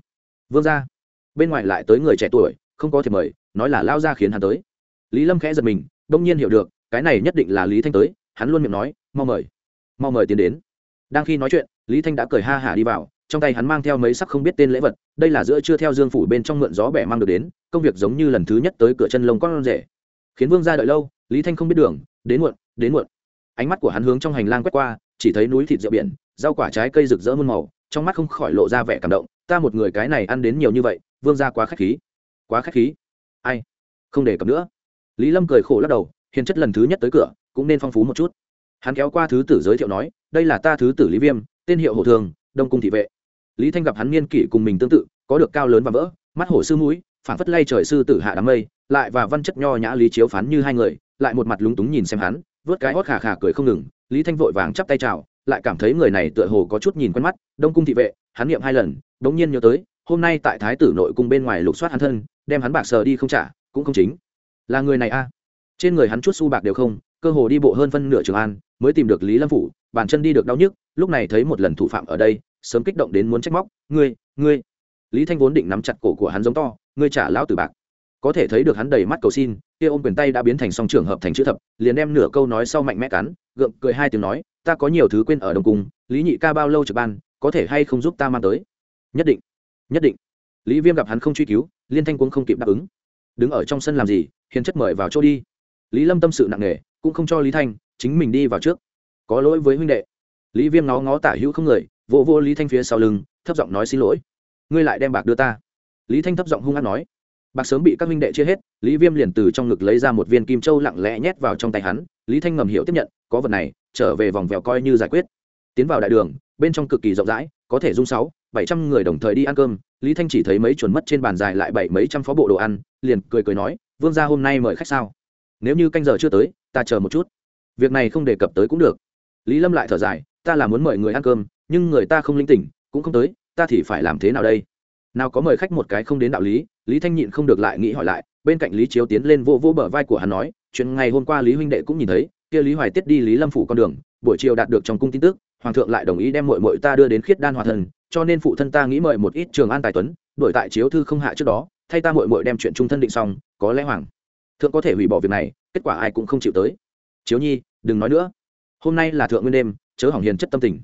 Vương ra bên ngoài lại tới người trẻ tuổi không có thể mời nói là lao ra khiến hắn tới. Lý lâm khẽ giật mình đông nhiên hiểu được cái này nhất định là lý thanh tới hắn luôn miệng nói mau mời mau mời tiến đến. Đang khi nói chuyện lý thanh đã cười ha hả đi vào, trong tay hắn mang theo mấy sắc không biết tên lễ vật, đây là giữa chưa theo dương phủ bên trong mượn gió bẻ mang được đến, công việc giống như lần thứ nhất tới cửa chân lông con rể. Khiến vương ra đợi lâu, lý thanh không biết đường, đến muộn đến muộn. Ánh mắt của hắn hướng trong hành lang quét qua, chỉ thấy núi thịt rượu biển, rau quả trái cây rực rỡ muôn màu, trong mắt không khỏi lộ ra vẻ cảm động, ta một người cái này ăn đến nhiều như vậy, vương ra quá k h á c h khí. Quá k h á c h khí? Ai? Không để cập nữa. Lý lâm cười khổ lắc đầu, hiền chất lần thứ nhất tới cửa, cũng nên phong phú một chút. Hắn kéo qua thứ tử giới thiệu nói, đây là ta thứ tử lý viêm tên hiệu hổ thường, đông cung thị vệ. Lý thanh gặp hắn niên kỷ cùng mình tương tự, có được cao lớn và vỡ, mắt hổ sư mũi phản phất lay trời sư tử hạ đám mây, lại và văn chất nho nhã lý chiếu phán như hai người, lại một mặt lúng túng nhìn xem hắn, vớt cái hót khà khà cười không ngừng. Lý thanh vội vàng chắp tay chào, lại cảm thấy người này tựa hồ có chút nhìn quen mắt. Đông cung thị vệ, hắn niệm hai lần, đống nhiên nhớ tới, hôm nay tại thái tử nội cung bên ngoài lục soát hắn thân, đem hắn bạc sờ đi không trả, cũng không chính. Là người này a? Trên người hắn chút xu bạc đều không, cơ hồ đi bộ hơn phân nửa trường an mới tìm được lý lâm phủ, bàn chân đi được đau nhức, lúc này thấy một lần thủ phạm ở đây, sớm kích động đến muốn trách móc, ngươi ngươi. Lý thanh vốn định nắm chặt cổ của hắn giống to, ngươi trả lão tử bạc. Có thể thấy được hắn đầy mắt cầu xin, kia ôm quyền tay đã biến thành song trường hợp thành chữ thập, liền đem nửa câu nói sau mạnh mẽ cắn, gượng cười hai tiếng nói, ta có nhiều thứ quên ở đồng cung, lý nhị ca bao lâu trực ban, có thể hay không giúp ta mang tới? Nhất định nhất định. Lý viêm gặp hắn không truy cứu, liên thanh cũng không kịp đáp ứng. Đứng ở trong sân làm gì, hiền chất mời vào chỗ đi. Lý lâm tâm sự nặng nề, cũng không cho lý thanh chính mình đi vào trước. Có lỗi với huynh đệ. Lý viêm ngó ngó tả hữu không người, vô vô lý thanh phía sau lưng, thấp giọng nói xin lỗi. Ngươi lại đem bạc đưa ta. Lý thanh thấp giọng hung hát nói. Bạc sớm bị các huynh đệ chia hết, lý viêm liền từ trong ngực lấy ra một viên kim châu lặng lẽ nhét vào trong tay hắn. Lý thanh ngầm hiểu tiếp nhận, có vật này, trở về vòng vèo coi như giải quyết. Tiến vào đại đường, bên trong cực kỳ rộng rãi, có thể dung sáu, bảy trăm người đồng thời đi ăn cơm. Lý thanh chỉ thấy mấy chuồn mất trên bàn dài lại bảy mấy trăm phó bộ đồ ăn, liền cười cười nói, vương gia hôm nay mời khách sao? Nếu như canh giờ chưa tới, ta chờ một chút việc này không đề cập tới cũng được. Lý lâm lại thở dài, ta là muốn mời người ăn cơm, nhưng người ta không linh tỉnh, cũng không tới, ta thì phải làm thế nào đây? Nào có mời khách một cái không đến đạo lý lý thanh nhịn không được lại nghĩ hỏi lại, bên cạnh lý chiếu tiến lên vô vô bờ vai của hắn nói, chuyện ngày hôm qua lý huynh đệ cũng nhìn thấy, kia lý hoài tiết đi lý lâm phủ con đường, buổi chiều đạt được trong cung tin tức, hoàng thượng lại đồng ý đem mội mội ta đưa đến khiết đan hòa thần, cho nên phụ thân ta nghĩ mời một ít trường an tài tuấn đổi tại chiếu thư không hạ trước đó, thay ta mội mội đem chuyện trung thân định xong, có lẽ hoàng thượng có thể hủy bỏ việc này, kết quả ai cũng không chịu tới. Chiếu nhi đừng nói nữa. Hôm nay là thượng nguyên đêm, chớ hỏng hiền chất tâm tình.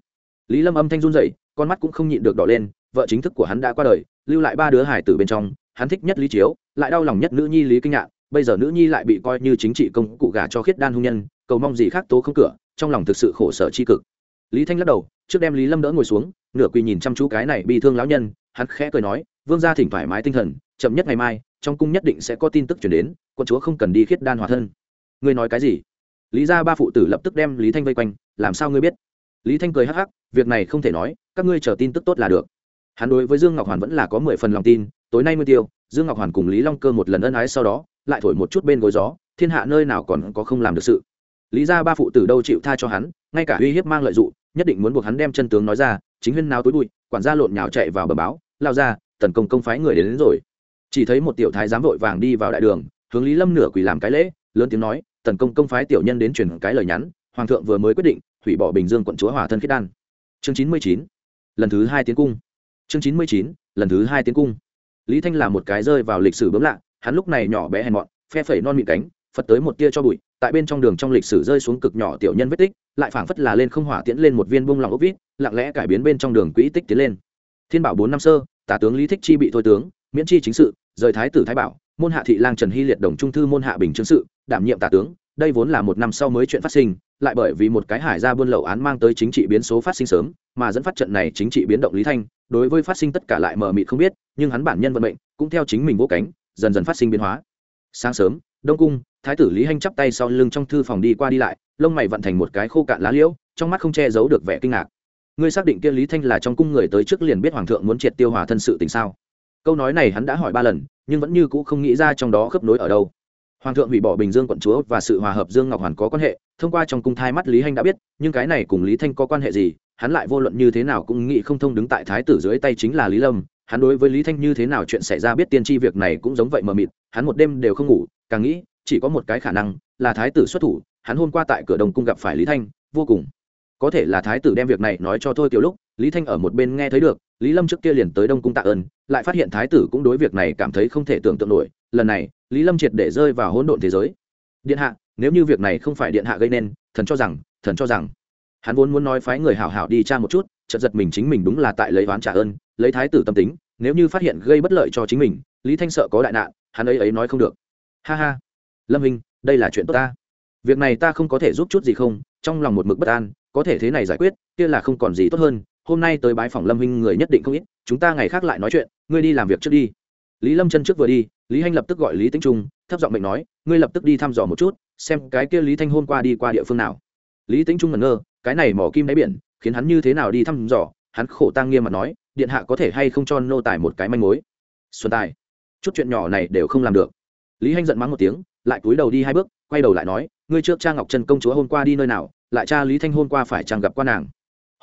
Lý lâm âm thanh run dậy con mắt cũng không nhịn được đỏ lên, vợ chính thức của hắn đã qua đời, lưu lại ba đứa hải tử bên trong, hắn thích nhất lý chiếu, lại đau lòng nhất nữ nhi lý kinh nhạn, bây giờ nữ nhi lại bị coi như chính trị công cụ gà cho khiết đan hung nhân, cầu mong gì khác tố không cửa, trong lòng thực sự khổ sở c h i cực. Lý thanh lắc đầu, trước đem lý lâm đỡ ngồi xuống, nửa quỳ nhìn chăm chú cái này bị thương lão nhân, hắn khẽ cười nói, vương gia thỉnh thoải mái tinh thần, chậm nhất ngày mai, trong cung nhất định sẽ có tin tức chuyển đến quân chúa không cần đi khiết đan hòa thân. Ngươi nói cái gì? Lý ra ba phụ tử lập tức đem lý thanh vây quanh làm sao ngươi biết? Lý thanh cười hắc hắc việc này không thể nói các ngươi chờ tin tức tốt là được. Hắn đối với dương ngọc hoàn vẫn là có mười phần lòng tin tối nay mới tiêu dương ngọc hoàn cùng lý long cơ một lần ân ái sau đó lại thổi một chút bên gối gió thiên hạ nơi nào còn có không làm được sự. Lý ra ba phụ tử đâu chịu tha cho hắn ngay cả uy hiếp mang lợi dụng nhất định muốn buộc hắn đem chân tướng nói ra chính huyên nào tối bụi quản gia lộn nhào chạy vào bờ báo lao ra tần công công phái người đến, đến rồi. Chỉ thấy một tiểu thái giám vội vàng đi vào đại đường hướng lý lâm nửa quỳ làm cái lễ lớn tiếng nói tần công công phái tiểu nhân đến truyền cái lời nhắn, hoàng thượng vừa mới quyết định, hủy bỏ bình dương quận chúa hòa thân khiết đan. Chương chín mươi chín, lần thứ hai tiến cung. Chương chín mươi chín, lần thứ hai tiến cung. Lý thanh là một cái rơi vào lịch sử bấm lạ, hắn lúc này nhỏ bé hèn mọn, phe phẩy non mịn cánh, phật tới một tia cho bụi, tại bên trong đường trong lịch sử rơi xuống cực nhỏ tiểu nhân vết tích, lại phảng phất là lên không hỏa tiễn lên một viên bông lòng ốc vít, lặng lẽ cải biến bên trong đường quỹ tích tiến lên. Thiên bảo bốn năm sơ, tả tướng lý thích chi bị thôi tướng, miễn chi chính sự, rời thái tử thái bảo, môn hạ thị lang trần hy liệt đồng trung thư môn hạ bình chương sự đảm nhiệm tả tướng, đây vốn là một năm sau mới chuyện phát sinh, lại bởi vì một cái hải ra buôn lậu án mang tới chính trị biến số phát sinh sớm, mà dẫn phát trận này chính trị biến động lý thanh, đối với phát sinh tất cả lại mờ mịt không biết, nhưng hắn bản nhân vận mệnh cũng theo chính mình vô cánh, dần dần phát sinh biến hóa. Sáng sớm, đông cung, thái tử lý hanh chắp tay sau lưng trong thư phòng đi qua đi lại, lông mày vận thành một cái khô cạn lá liễu, trong mắt không che giấu được vẻ kinh ngạc. Ngươi xác định kia lý thanh là trong cung người tới trước liền biết hoàng thượng muốn triệt tiêu hòa thân sự tình sao? Câu nói này hắn đã hỏi ba lần, nhưng vẫn như cũ không nghĩ ra trong đó khớp nối ở đâu hoàng thượng hủy bỏ bình dương quận chúa và sự hòa hợp dương ngọc hoàn có quan hệ, thông qua trong cung thai mắt lý hanh đã biết, nhưng cái này cùng lý thanh có quan hệ gì, hắn lại vô luận như thế nào cũng nghĩ không thông đứng tại thái tử dưới tay chính là lý lâm. Hắn đối với lý thanh như thế nào chuyện xảy ra biết tiên tri việc này cũng giống vậy mờ mịt, hắn một đêm đều không ngủ, càng nghĩ, chỉ có một cái khả năng, là thái tử xuất thủ, hắn hôm qua tại cửa đồng cung gặp phải lý thanh, vô cùng. Có thể là thái tử đem việc này nói cho thôi kiểu lúc, lý thanh ở một bên nghe thấy được, lý lâm trước kia liền tới đông cung tạ ơn, lại phát hiện thái tử cũng đối việc này cảm thấy không thể tưởng tượng nổi lần này, lý lâm triệt để rơi vào hỗn độn thế giới. Điện hạ, nếu như việc này không phải điện hạ gây nên, thần cho rằng, thần cho rằng. Hắn vốn muốn nói phái người hảo hảo đi tra một chút, chợt giật mình chính mình đúng là tại lấy oán trả ơn, lấy thái tử tâm tính, nếu như phát hiện gây bất lợi cho chính mình, lý thanh sợ có đại nạn, hắn ấy ấy nói không được. Ha ha. Lâm hình đây là chuyện tốt ta. Việc này ta không có thể giúp chút gì không, trong lòng một mực bất an, có thể thế này giải quyết, kia là không còn gì tốt hơn, hôm nay tới bái phòng lâm hình người nhất định không ít, chúng ta ngày khác lại nói chuyện, ngươi đi làm việc trước đi lý lâm chân trước vừa đi, lý hanh lập tức gọi lý tĩnh trung, thấp giọng mệnh nói, ngươi lập tức đi thăm dò một chút, xem cái kia lý thanh hôm qua đi qua địa phương nào. Lý tĩnh trung ngẩn ngơ, cái này mỏ kim đáy biển, khiến hắn như thế nào đi thăm dò, hắn khổ tăng nghiêm mặt nói, điện hạ có thể hay không cho nô tài một cái manh mối? Xuân tài, chút chuyện nhỏ này đều không làm được. Lý hanh giận mắng một tiếng, lại cúi đầu đi hai bước, quay đầu lại nói, ngươi trước cha ngọc trân công chúa hôm qua đi nơi nào, lại cha lý thanh hôm qua phải chẳng gặp qua nàng?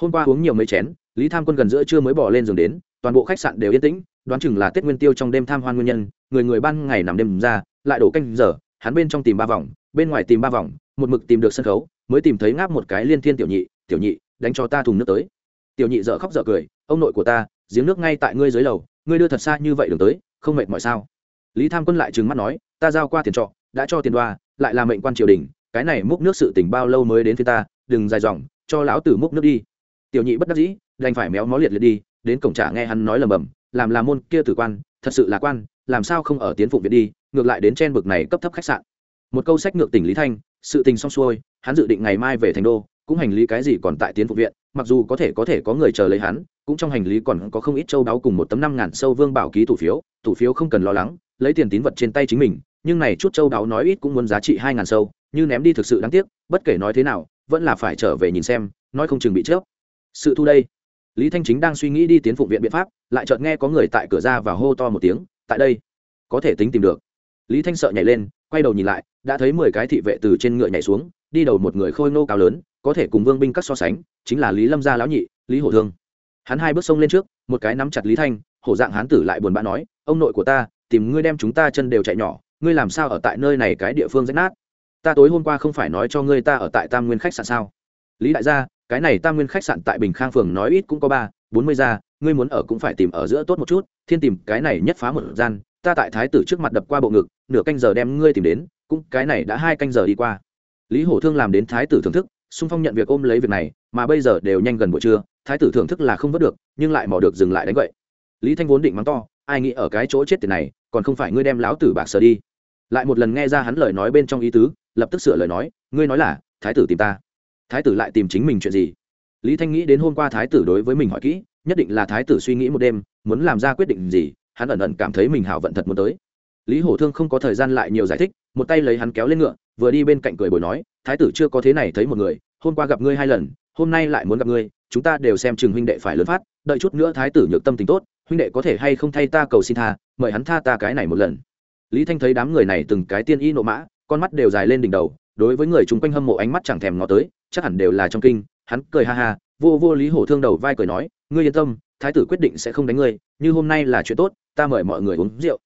Hôm qua uống nhiều mấy chén, lý tham quân gần giữa trưa mới bỏ lên giường đến, toàn bộ khách sạn đều yên tĩnh đoán chừng là tết nguyên tiêu trong đêm tham hoan nguyên nhân, người người ban ngày nằm đêm ra, lại đổ canh giờ, hắn bên trong tìm ba vòng, bên ngoài tìm ba vòng, một mực tìm được sân khấu, mới tìm thấy ngáp một cái liên thiên tiểu nhị tiểu nhị, đánh cho ta thùng nước tới. Tiểu nhị dở khóc dở cười, ông nội của ta, giếng nước ngay tại ngươi dưới lầu, ngươi đưa thật xa như vậy đường tới, không mệt mọi sao? Lý tham quân lại trừng mắt nói, ta giao qua tiền trọ, đã cho tiền đoa, lại là mệnh quan triều đình, cái này múc nước sự tỉnh bao lâu mới đến phía ta, đừng dài dòng, cho lão tử múc nước đi. Tiểu nhị bất đắc dĩ, đành phải méo mó liệt liệt đi, đến cổng trả nghe hắn nói lầm bầm làm là môn kia tử quan, thật sự là quan, làm sao không ở tiến phụng viện đi, ngược lại đến trên bực này cấp thấp khách sạn. Một câu sách ngược tỉnh lý thanh, sự tình xong xuôi, hắn dự định ngày mai về thành đô, cũng hành lý cái gì còn tại tiến phụng viện, mặc dù có thể có thể có người chờ lấy hắn, cũng trong hành lý còn có không ít châu đáo cùng một tấm năm ngàn sâu vương bảo ký thủ phiếu thủ phiếu không cần lo lắng, lấy tiền tín vật trên tay chính mình, nhưng này chút châu đáo nói ít cũng muốn giá trị hai ngàn sâu, như ném đi thực sự đáng tiếc, bất kể nói thế nào, vẫn là phải trở về nhìn xem, nói không chừng bị chớp. Sự thu đây lý thanh chính đang suy nghĩ đi tiến phụng viện biện pháp, lại chợt nghe có người tại cửa ra và hô to một tiếng, tại đây, có thể tính tìm được. Lý thanh sợ nhảy lên, quay đầu nhìn lại, đã thấy mười cái thị vệ từ trên ngựa nhảy xuống, đi đầu một người khôi nô cao lớn, có thể cùng vương binh các so sánh, chính là lý lâm gia lão nhị, lý hổ thương. Hắn hai bước xông lên trước, một cái nắm chặt lý thanh, hổ dạng hán tử lại buồn bã nói, ông nội của ta, tìm ngươi đem chúng ta chân đều chạy nhỏ, ngươi làm sao ở tại nơi này cái địa phương rách nát? Ta tối hôm qua không phải nói cho ngươi ta ở tại tam nguyên khách sạn sao? Lý đại gia cái này tam nguyên khách sạn tại bình khang phường nói ít cũng có ba, bốn mươi gia, ngươi muốn ở cũng phải tìm ở giữa tốt một chút, thiên tìm, cái này nhất phá một gian, ta tại thái tử trước mặt đập qua bộ ngực, nửa canh giờ đem ngươi tìm đến, cũng cái này đã hai canh giờ đi qua. Lý hổ thương làm đến thái tử thưởng thức xung phong nhận việc ôm lấy việc này, mà bây giờ đều nhanh gần buổi trưa, thái tử thưởng thức là không vớt được, nhưng lại mò được dừng lại đánh vậy lý thanh vốn định mắng to, ai nghĩ ở cái chỗ chết tiền này, còn không phải ngươi đem Lão tử bạc sờ đi. Lại một lần nghe ra hắn lời nói bên trong ý tứ, lập tức sửa lời nói, ngươi nói là, thái tử tìm ta thái tử lại tìm chính mình chuyện gì? Lý thanh nghĩ đến hôm qua thái tử đối với mình hỏi kỹ, nhất định là thái tử suy nghĩ một đêm, muốn làm ra quyết định gì, hắn ẩn ẩn cảm thấy mình hảo vận thật muốn tới. Lý hổ thương không có thời gian lại nhiều giải thích, một tay lấy hắn kéo lên ngựa, vừa đi bên cạnh cười bồi nói, thái tử chưa có thế này thấy một người, hôm qua gặp ngươi hai lần, hôm nay lại muốn gặp ngươi, chúng ta đều xem chừng huynh đệ phải lớn phát, đợi chút nữa thái tử nhược tâm tình tốt, huynh đệ có thể hay không thay ta cầu xin tha, mời hắn tha ta cái này một lần. Lý thanh thấy đám người này từng cái tiên y nộ mã, con mắt đều dài lên đỉnh đầu, đối với người chúng quanh hâm mộ ánh mắt chẳng thèm ngó tới chắc hẳn đều là trong kinh, hắn cười ha ha, vô vô lý hổ thương đầu vai cười nói, ngươi yên tâm, thái tử quyết định sẽ không đánh ngươi, như hôm nay là chuyện tốt, ta mời mọi người uống rượu.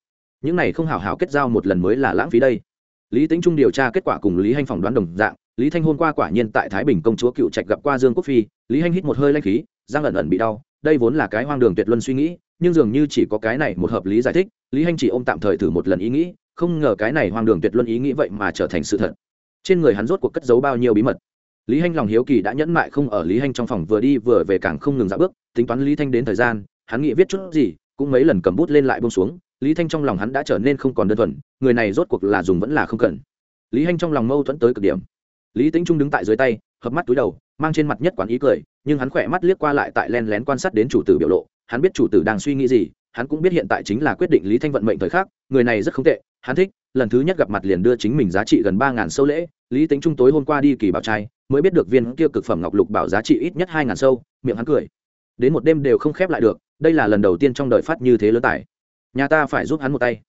Những này không hảo hảo kết giao một lần mới là lãng phí đây. Lý tính trung điều tra kết quả cùng lý hanh phỏng đoán đồng dạng, lý thanh hôm qua quả nhiên tại thái bình công chúa cựu trạch gặp qua dương quốc phi, lý hanh hít một hơi lanh khí giang ẩn ẩn bị đau, đây vốn là cái hoang đường tuyệt luân suy nghĩ, nhưng dường như chỉ có cái này một hợp lý giải thích, lý hanh chỉ ôm tạm thời thử một lần ý nghĩ, không ngờ cái này hoang đường tuyệt luân ý nghĩ vậy mà trở thành sự thật. Trên người hắn rốt cuộc cất giấu bao nhiêu bí mật lý hanh lòng hiếu kỳ đã nhẫn mại không ở lý hanh trong phòng vừa đi vừa về càng không ngừng dạo bước, tính toán lý thanh đến thời gian, hắn nghĩ viết chút gì, cũng mấy lần cầm bút lên lại bông xuống, lý thanh trong lòng hắn đã trở nên không còn đơn thuần, người này rốt cuộc là dùng vẫn là không cần. Lý hanh trong lòng mâu thuẫn tới cực điểm. Lý tính trung đứng tại dưới tay, hợp mắt túi đầu, mang trên mặt nhất quán ý cười, nhưng hắn khỏe mắt liếc qua lại tại len lén quan sát đến chủ tử biểu lộ, hắn biết chủ tử đang suy nghĩ gì, hắn cũng biết hiện tại chính là quyết định lý thanh vận mệnh thời khắc, người này rất không tệ, hắn thích lần thứ nhất gặp mặt liền đưa chính mình giá trị gần ba ngàn sâu lễ, lý tính trung tối hôm qua đi kỳ bảo trai, mới biết được viên kia cực phẩm ngọc lục bảo giá trị ít nhất hai ngàn sâu, miệng hắn cười. Đến một đêm đều không khép lại được, đây là lần đầu tiên trong đời phát như thế lớn tài. Nhà ta phải giúp hắn một tay.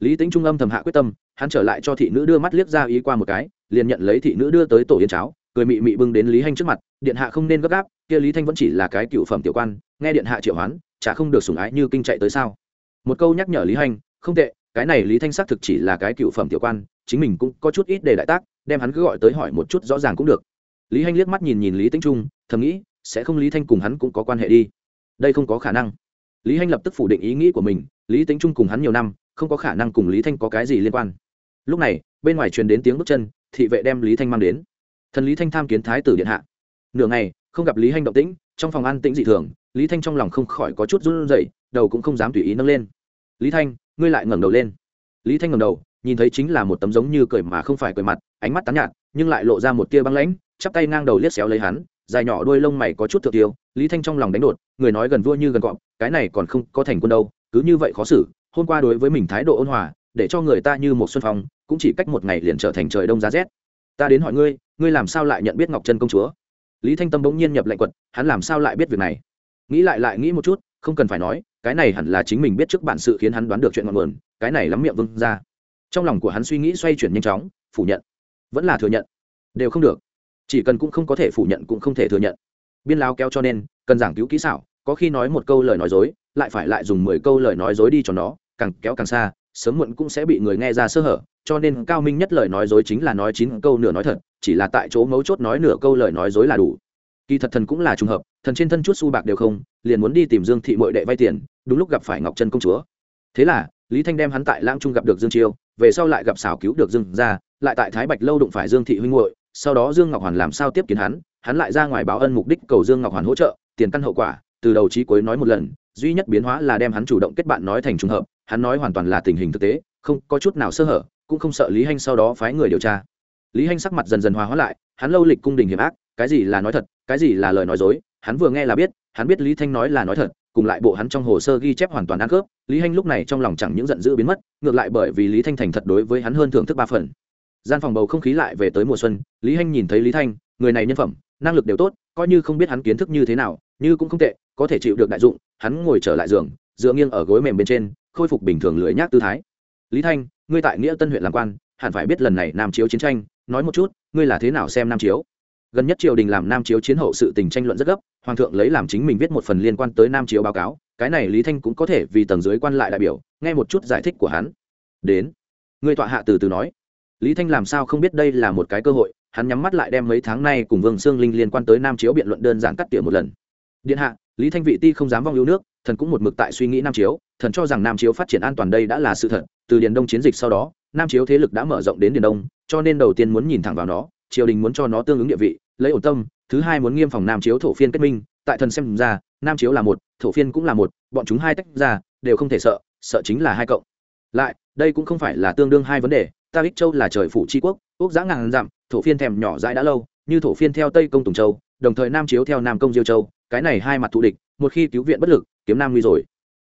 Lý tính trung âm thầm hạ quyết tâm, hắn trở lại cho thị nữ đưa mắt liếc ra ý qua một cái, liền nhận lấy thị nữ đưa tới tổ yên cháo, cười mị mị bưng đến lý hanh trước mặt, điện hạ không nên gấp gáp, kia lý thanh vẫn chỉ là cái cựu phẩm tiểu quan, nghe điện hạ triệu hoán, chả không được sủng ái như kinh chạy tới sao. Một câu nhắc nhở lý hanh, không tệ cái này lý thanh xác thực chỉ là cái cựu phẩm tiểu quan, chính mình cũng có chút ít để đại tác, đem hắn cứ gọi tới hỏi một chút rõ ràng cũng được. Lý hanh liếc mắt nhìn nhìn lý tĩnh trung, thầm nghĩ, sẽ không lý thanh cùng hắn cũng có quan hệ đi. Đây không có khả năng. Lý hanh lập tức phủ định ý nghĩ của mình, lý tĩnh trung cùng hắn nhiều năm, không có khả năng cùng lý thanh có cái gì liên quan. Lúc này, bên ngoài truyền đến tiếng bước chân, thị vệ đem lý thanh mang đến. Thần lý thanh tham kiến thái tử điện hạ. Nửa ngày, không gặp lý hanh động tĩnh, trong phòng ăn tĩnh dị thường, lý thanh trong lòng không khỏi có chút run rẩy, đầu cũng không dám tùy ý nâng lên. Lý thanh ngươi lại ngẩng đầu lên. Lý thanh ngẩng đầu, nhìn thấy chính là một tấm giống như cười mà không phải cười mặt, ánh mắt tán nhạt, nhưng lại lộ ra một tia băng lãnh, chắp tay ngang đầu liếc xéo lấy hắn, dài nhỏ đuôi lông mày có chút thượng tiêu, lý thanh trong lòng đánh đột, người nói gần vua như gần cọp, cái này còn không có thành quân đâu, cứ như vậy khó xử, hôm qua đối với mình thái độ ôn hòa, để cho người ta như một xuân phong, cũng chỉ cách một ngày liền trở thành trời đông giá rét. Ta đến hỏi ngươi ngươi làm sao lại nhận biết ngọc trân công chúa? Lý thanh tâm bỗng nhiên nhập lệnh quật, hắn làm sao lại biết việc này? Nghĩ lại lại nghĩ một chút, không cần phải nói cái này hẳn là chính mình biết trước bản sự khiến hắn đoán được chuyện ngọn nguồn, cái này lắm miệng vương ra. Trong lòng của hắn suy nghĩ xoay chuyển nhanh chóng, phủ nhận. Vẫn là thừa nhận. Đều không được. Chỉ cần cũng không có thể phủ nhận cũng không thể thừa nhận. Biên lao kéo cho nên, cần giảng cứu kỹ xảo, có khi nói một câu lời nói dối, lại phải lại dùng mười câu lời nói dối đi cho nó, càng kéo càng xa, sớm muộn cũng sẽ bị người nghe ra sơ hở, cho nên cao minh nhất lời nói dối chính là nói chín câu nửa nói thật, chỉ là tại chỗ mấu chốt nói nửa câu lời nói dối là đủ kỳ thật thần cũng là trùng hợp, thần trên thân chút su bạc đều không, liền muốn đi tìm dương thị mội đệ vay tiền, đúng lúc gặp phải ngọc trân công chúa. Thế là, lý thanh đem hắn tại lãng trung gặp được dương chiêu, về sau lại gặp xảo cứu được dương ra lại tại thái bạch lâu đụng phải dương thị huynh hội sau đó dương ngọc hoàn làm sao tiếp kiến hắn hắn lại ra ngoài báo ân mục đích cầu dương ngọc hoàn hỗ trợ, tiền căn hậu quả, từ đầu chí cuối nói một lần, duy nhất biến hóa là đem hắn chủ động kết bạn nói thành trùng hợp, hắn nói hoàn toàn là tình hình thực tế, không có chút nào sơ hở, cũng không sợ lý hanh sau đó phái người điều tra. Lý hanh sắc mặt dần dần hòa hóa lại, hắn lâu lịch cung đình hiểm ác cái gì là nói thật, cái gì là lời nói dối, hắn vừa nghe là biết, hắn biết lý thanh nói là nói thật, cùng lại bộ hắn trong hồ sơ ghi chép hoàn toàn ăn khớp, lý hanh lúc này trong lòng chẳng những giận dữ biến mất, ngược lại bởi vì lý thanh thành thật đối với hắn hơn thưởng thức ba phần. Gian phòng bầu không khí lại về tới mùa xuân, lý hanh nhìn thấy lý thanh, người này nhân phẩm, năng lực đều tốt, coi như không biết hắn kiến thức như thế nào, như cũng không tệ, có thể chịu được đại dụng, hắn ngồi trở lại giường, dựa nghiêng ở gối mềm bên trên, khôi phục bình thường lưỡi nhác tư thái. Lý thanh, ngươi tại nghĩa tân huyện làm quan, hẳn phải biết lần này nam chiếu chiến tranh, nói một chút, ngươi là thế nào xem nam chiếu? Gần nhất triều đình làm nam chiếu chiến hậu sự tình tranh luận rất gấp, hoàng thượng lấy làm chính mình viết một phần liên quan tới nam chiếu báo cáo, cái này lý thanh cũng có thể vì tầng dưới quan lại đại biểu, nghe một chút giải thích của hắn. Đến, người tọa hạ từ từ nói. Lý thanh làm sao không biết đây là một cái cơ hội, hắn nhắm mắt lại đem mấy tháng nay cùng vương sương linh liên quan tới nam chiếu biện luận đơn giản cắt tỉa một lần. Điện hạ, lý thanh vị ti không dám vong yêu nước, thần cũng một mực tại suy nghĩ nam chiếu, thần cho rằng nam chiếu phát triển an toàn đây đã là sự thật, từ điền đông chiến dịch sau đó, nam chiếu thế lực đã mở rộng đến điền đông, cho nên đầu tiên muốn nhìn thẳng vào nó, triều đình muốn cho nó tương ứng địa vị lấy ổn tâm, thứ hai muốn nghiêm phòng nam chiếu thổ phiên kết minh, tại thần xem ra, nam chiếu là một, thổ phiên cũng là một, bọn chúng hai tách ra, đều không thể sợ sợ chính là hai cộng. Lại, đây cũng không phải là tương đương hai vấn đề, ta ích châu là trời phủ tri quốc quốc giã ngàn dặm, thổ phiên thèm nhỏ dãi đã lâu, như thổ phiên theo tây công tùng châu, đồng thời nam chiếu theo nam công diêu châu, cái này hai mặt thù địch, một khi cứu viện bất lực, kiếm nam nguy rồi.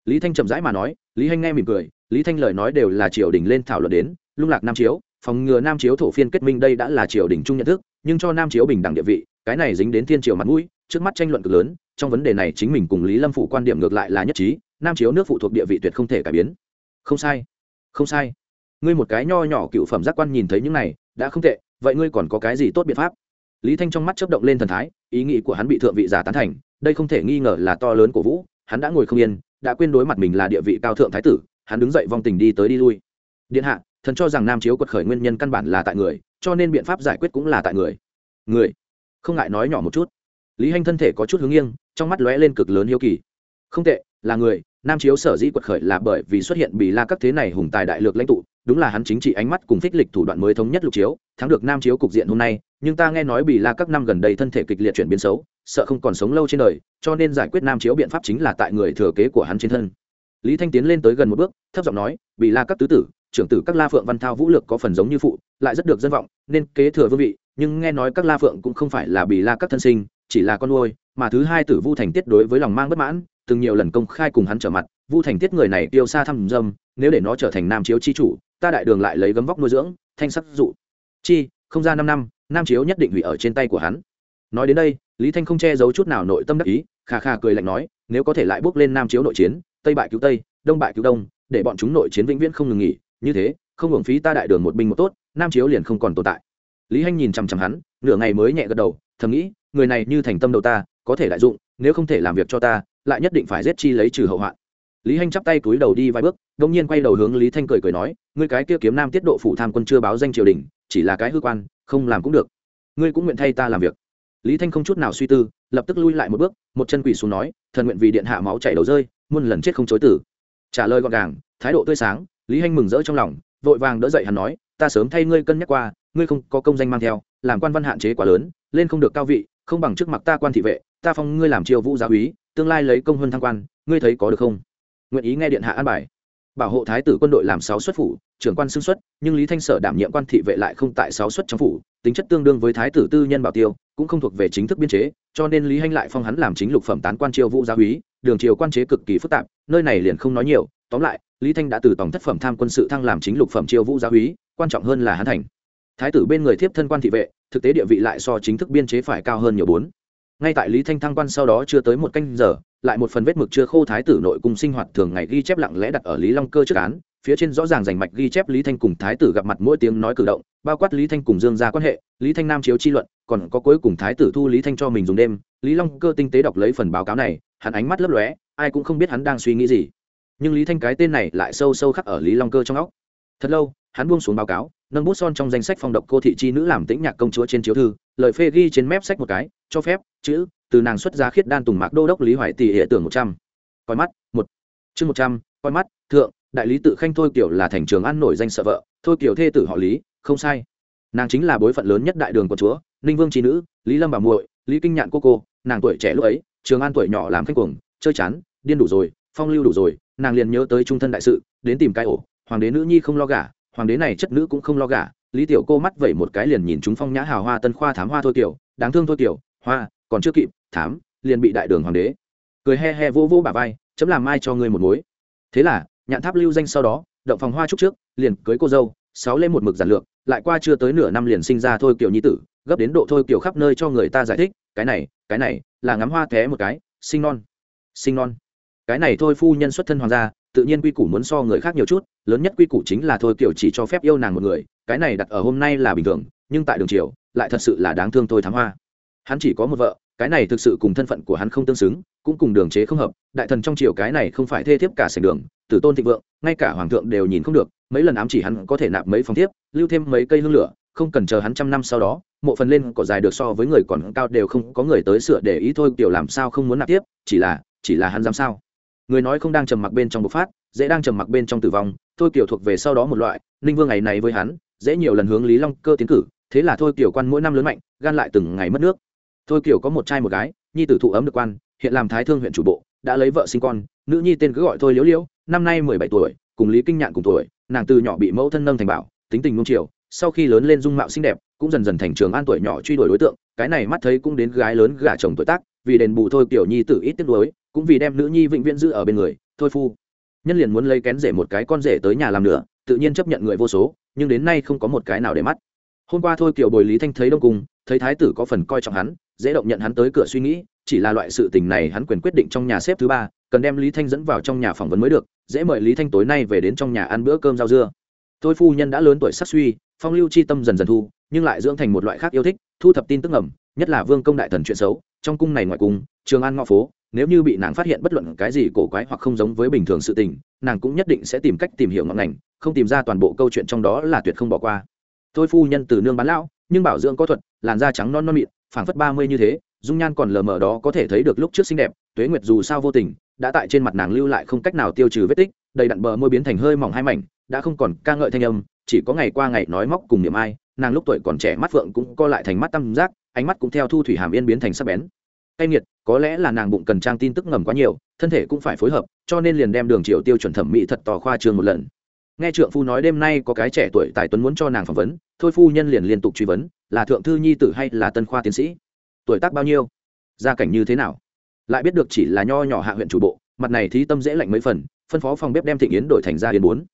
Lý thanh chậm rãi mà nói, lý hanh nghe mỉm cười, lý thanh lời nói đều là triều đình lên thảo luận đến, lung lạc nam chiếu, phòng ngừa nam chiếu thổ phiên kết minh đây đã là triều đình chung nhận thức nhưng cho nam chiếu bình đẳng địa vị, cái này dính đến thiên triều mặt mũi, trước mắt tranh luận cực lớn, trong vấn đề này chính mình cùng lý lâm phụ quan điểm ngược lại là nhất trí, nam chiếu nước phụ thuộc địa vị tuyệt không thể cải biến. Không sai không sai. Ngươi một cái nho nhỏ cựu phẩm giác quan nhìn thấy những này, đã không tệ, vậy ngươi còn có cái gì tốt biện pháp? Lý thanh trong mắt chấp động lên thần thái, ý nghĩ của hắn bị thượng vị giả tán thành, đây không thể nghi ngờ là to lớn của vũ, hắn đã ngồi không yên, đã quên đối mặt mình là địa vị cao thượng thái tử, hắn đứng dậy vong tình đi tới đi lui. Điện hạ, thần cho rằng nam chiếu quật khởi nguyên nhân căn bản là tại người cho nên biện pháp giải quyết cũng là tại người. Người? Không ngại nói nhỏ một chút. Lý hanh thân thể có chút hướng nghiêng, trong mắt lóe lên cực lớn hiếu kỳ. Không tệ, là người. Nam chiếu sở dĩ quật khởi là bởi vì xuất hiện Bì la các thế này hùng tài đại lược lãnh tụ, đúng là hắn chính trị ánh mắt cùng phích lịch thủ đoạn mới thống nhất lục chiếu, thắng được nam chiếu cục diện hôm nay, nhưng ta nghe nói Bì la các năm gần đây thân thể kịch liệt chuyển biến xấu, sợ không còn sống lâu trên đời, cho nên giải quyết nam chiếu biện pháp chính là tại người thừa kế của hắn trên thân. Lý thanh tiến lên tới gần một bước, thấp giọng nói Bì la các tứ tử trưởng tử các la phượng văn thao vũ lực có phần giống như phụ, lại rất được dân vọng, nên kế thừa vương vị, nhưng nghe nói các la phượng cũng không phải là bị la các thân sinh, chỉ là con nuôi, mà thứ hai tử vu thành tiết đối với lòng mang bất mãn, từng nhiều lần công khai cùng hắn trở mặt, vu thành tiết người này tiêu xa thăm dâm, nếu để nó trở thành nam chiếu chi chủ, ta đại đường lại lấy gấm vóc nuôi dưỡng, thanh sắc dụ. Chi, không ra năm năm, nam chiếu nhất định hủy ở trên tay của hắn. Nói đến đây, lý thanh không che giấu chút nào nội tâm đắc ý, khà khà cười lạnh nói, nếu có thể lại bước lên nam chiếu nội chiến, tây bại cứu tây, đông bại cứu đông, để bọn chúng nội chiến vĩnh viễn không ngừng nghỉ như thế, không hưởng phí ta đại đường một binh một tốt, nam chiếu liền không còn tồn tại. Lý hanh nhìn chằm chằm hắn, nửa ngày mới nhẹ gật đầu, thầm nghĩ, người này như thành tâm đầu ta, có thể đại dụng, nếu không thể làm việc cho ta, lại nhất định phải giết chi lấy trừ hậu hoạn. Lý hanh chắp tay túi đầu đi vài bước đông nhiên quay đầu hướng lý thanh cười cười nói, ngươi cái kia kiếm nam tiết độ phụ tham quân chưa báo danh triều đình, chỉ là cái hư quan, không làm cũng được. Ngươi cũng nguyện thay ta làm việc. Lý thanh không chút nào suy tư, lập tức lui lại một bước, một chân quỳ xuống nói, thần nguyện vì điện hạ máu chảy đầu rơi, muôn lần chết không chối tử trả lời gọn gàng, thái độ tươi sáng lý hanh mừng rỡ trong lòng, vội vàng đỡ dậy hắn nói, ta sớm thay ngươi cân nhắc qua, ngươi không có công danh mang theo, làm quan văn hạn chế quá lớn, lên không được cao vị, không bằng trước mặt ta quan thị vệ, ta phong ngươi làm triều vũ giáo úy, tương lai lấy công hơn thăng quan, ngươi thấy có được không? Nguyện ý nghe điện hạ an bài. Bảo hộ thái tử quân đội làm sáu xuất phủ, trưởng quan xưng xuất, nhưng lý thanh sở đảm nhiệm quan thị vệ lại không tại sáu xuất trong phủ, tính chất tương đương với thái tử tư nhân bảo tiêu, cũng không thuộc về chính thức biên chế, cho nên lý hanh lại phong hắn làm chính lục phẩm tán quan triều vũ giáo úy, đường triều quan chế cực kỳ phức tạp, nơi này liền không nói nhiều tóm lại, lý thanh đã từ tổng thất phẩm tham quân sự thăng làm chính lục phẩm triều vũ gia úy, quan trọng hơn là hắn thành. Thái tử bên người thiếp thân quan thị vệ, thực tế địa vị lại so chính thức biên chế phải cao hơn nhiều bốn. Ngay tại lý thanh thăng quan sau đó chưa tới một canh giờ, lại một phần vết mực chưa khô thái tử nội cung sinh hoạt thường ngày ghi chép lặng lẽ đặt ở lý long cơ trước án, phía trên rõ ràng rành mạch ghi chép lý thanh cùng thái tử gặp mặt mỗi tiếng nói cử động, bao quát lý thanh cùng dương ra quan hệ, lý thanh nam chiếu chi luận, còn có cuối cùng thái tử thu lý thanh cho mình dùng đêm, lý long cơ tinh tế đọc lấy phần báo cáo này, hắn ánh mắt lấp lóe, ai cũng không biết hắn đang suy nghĩ gì nhưng lý thanh cái tên này lại sâu sâu khắc ở lý long cơ trong óc thật lâu hắn buông xuống báo cáo nâng bút son trong danh sách phong độc cô thị chi nữ làm tĩnh nhạc công chúa trên chiếu thư lời phê ghi trên mép sách một cái cho phép chữ từ nàng xuất ra khiết đan tùng mạc đô đốc lý hoài tỷ hệ tưởng một trăm coi mắt một chương một trăm coi mắt thượng đại lý tự khanh thôi kiểu là thành trường ăn nổi danh sợ vợ thôi kiểu thê tử họ lý không sai nàng chính là bối phận lớn nhất đại đường của chúa ninh vương trí nữ lý lâm bà muội lý kinh nhạn cô cô nàng tuổi trẻ lúc ấy trường an tuổi nhỏ làm khách cuồng chơi chán điên đủ rồi phong lưu đủ rồi, nàng liền nhớ tới trung thân đại sự, đến tìm cái ổ, hoàng đế nữ nhi không lo gả, hoàng đế này chất nữ cũng không lo gả, lý tiểu cô mắt vẩy một cái liền nhìn chúng phong nhã hào hoa tân khoa thám hoa thôi kiểu, đáng thương thôi kiểu, hoa, còn chưa kịp, thám, liền bị đại đường hoàng đế. Cười he he vô vô bà vai, chấm làm mai cho ngươi một mối. Thế là, nhạn tháp lưu danh sau đó, động phòng hoa trúc trước, liền cưới cô dâu, sáu lên một mực giản lược, lại qua chưa tới nửa năm liền sinh ra thôi kiểu nhi tử, gấp đến độ thôi kiểu khắp nơi cho người ta giải thích, cái này cái này, là ngắm hoa té một cái, sinh non sinh non cái này thôi phu nhân xuất thân hoàng gia, tự nhiên quy củ muốn so người khác nhiều chút, lớn nhất quy củ chính là thôi kiểu chỉ cho phép yêu nàng một người, cái này đặt ở hôm nay là bình thường, nhưng tại đường triều, lại thật sự là đáng thương thôi thám hoa. Hắn chỉ có một vợ, cái này thực sự cùng thân phận của hắn không tương xứng, cũng cùng đường chế không hợp, đại thần trong triều cái này không phải thê thiếp cả sành đường, tử tôn thịnh vượng, ngay cả hoàng thượng đều nhìn không được, mấy lần ám chỉ hắn có thể nạp mấy phòng thiếp, lưu thêm mấy cây hương lửa, không cần chờ hắn trăm năm sau đó, mộ phần lên cỏ dài được so với người còn cao đều không có người tới sửa để ý thôi, kiểu làm sao không muốn nạp tiếp chỉ là chỉ là hắn dám sao người nói không đang trầm mặc bên trong bộc phát, dễ đang trầm mặc bên trong tử vong, thôi kiểu thuộc về sau đó một loại, ninh vương ngày này với hắn, dễ nhiều lần hướng lý long cơ tiến cử, thế là thôi kiểu quan mỗi năm lớn mạnh, gan lại từng ngày mất nước. Thôi kiểu có một trai một gái, nhi tử thụ ấm được quan, hiện làm thái thương huyện chủ bộ, đã lấy vợ sinh con, nữ nhi tên cứ gọi thôi liễu liễu, năm nay mười bảy tuổi, cùng lý kinh nhạn cùng tuổi, nàng từ nhỏ bị mẫu thân nâng thành bảo, tính tình nung chiều sau khi lớn lên dung mạo xinh đẹp, cũng dần dần thành trường an tuổi nhỏ truy đuổi đối tượng, cái này mắt thấy cũng đến gái lớn gả chồng tuổi tác, vì đền bù thôi kiểu nhi tử ít tiếc nuối, cũng vì đem nữ nhi vĩnh viễn giữ ở bên người, thôi phu. Nhân liền muốn lấy kén rể một cái con rể tới nhà làm nữa tự nhiên chấp nhận người vô số, nhưng đến nay không có một cái nào để mắt. Hôm qua thôi kiểu bồi lý thanh thấy đông cung thấy thái tử có phần coi trọng hắn, dễ động nhận hắn tới cửa suy nghĩ, chỉ là loại sự tình này hắn quyền quyết định trong nhà xếp thứ ba, cần đem lý thanh dẫn vào trong nhà phỏng vấn mới được, dễ mời lý thanh tối nay về đến trong nhà ăn bữa cơm rau dưa. Tôi phu nhân đã lớn tuổi sắc suy phong lưu chi tâm dần dần thu, nhưng lại dưỡng thành một loại khác yêu thích, thu thập tin tức ngầm, nhất là vương công đại thần chuyện xấu, trong cung này ngoài cung, trường an ngõ phố, nếu như bị nàng phát hiện bất luận cái gì cổ quái hoặc không giống với bình thường sự tình, nàng cũng nhất định sẽ tìm cách tìm hiểu ngọn ngành, không tìm ra toàn bộ câu chuyện trong đó là tuyệt không bỏ qua. Thôi phu nhân từ nương bán lão, nhưng bảo dưỡng có thuật, làn da trắng non non mịn, phảng phất ba mươi như thế, dung nhan còn lờ mờ đó có thể thấy được lúc trước xinh đẹp, tuế nguyệt dù sao vô tình, đã tại trên mặt nàng lưu lại không cách nào tiêu trừ vết tích, đầy đặn bờ môi biến thành hơi mỏng hai mảnh, đã không còn ca ngợi thanh âm chỉ có ngày qua ngày nói móc cùng niệm ai, nàng lúc tuổi còn trẻ mắt phượng cũng co lại thành mắt tam giác, ánh mắt cũng theo thu thủy hàm yên biến thành sắc bén. Cay nghiệt, có lẽ là nàng bụng cần trang tin tức ngầm quá nhiều, thân thể cũng phải phối hợp, cho nên liền đem đường triều tiêu chuẩn thẩm mỹ thật tò khoa trương một lần. Nghe trượng phu nói đêm nay có cái trẻ tuổi tài tuấn muốn cho nàng phỏng vấn, thôi phu nhân liền liên tục truy vấn, là thượng thư nhi tử hay là tân khoa tiến sĩ? Tuổi tác bao nhiêu? Gia cảnh như thế nào? Lại biết được chỉ là nho nhỏ hạ huyện chủ bộ, mặt này thí tâm dễ lạnh mấy phần, phân phó phòng bếp đem thịnh yến đổi thành gia yến bốn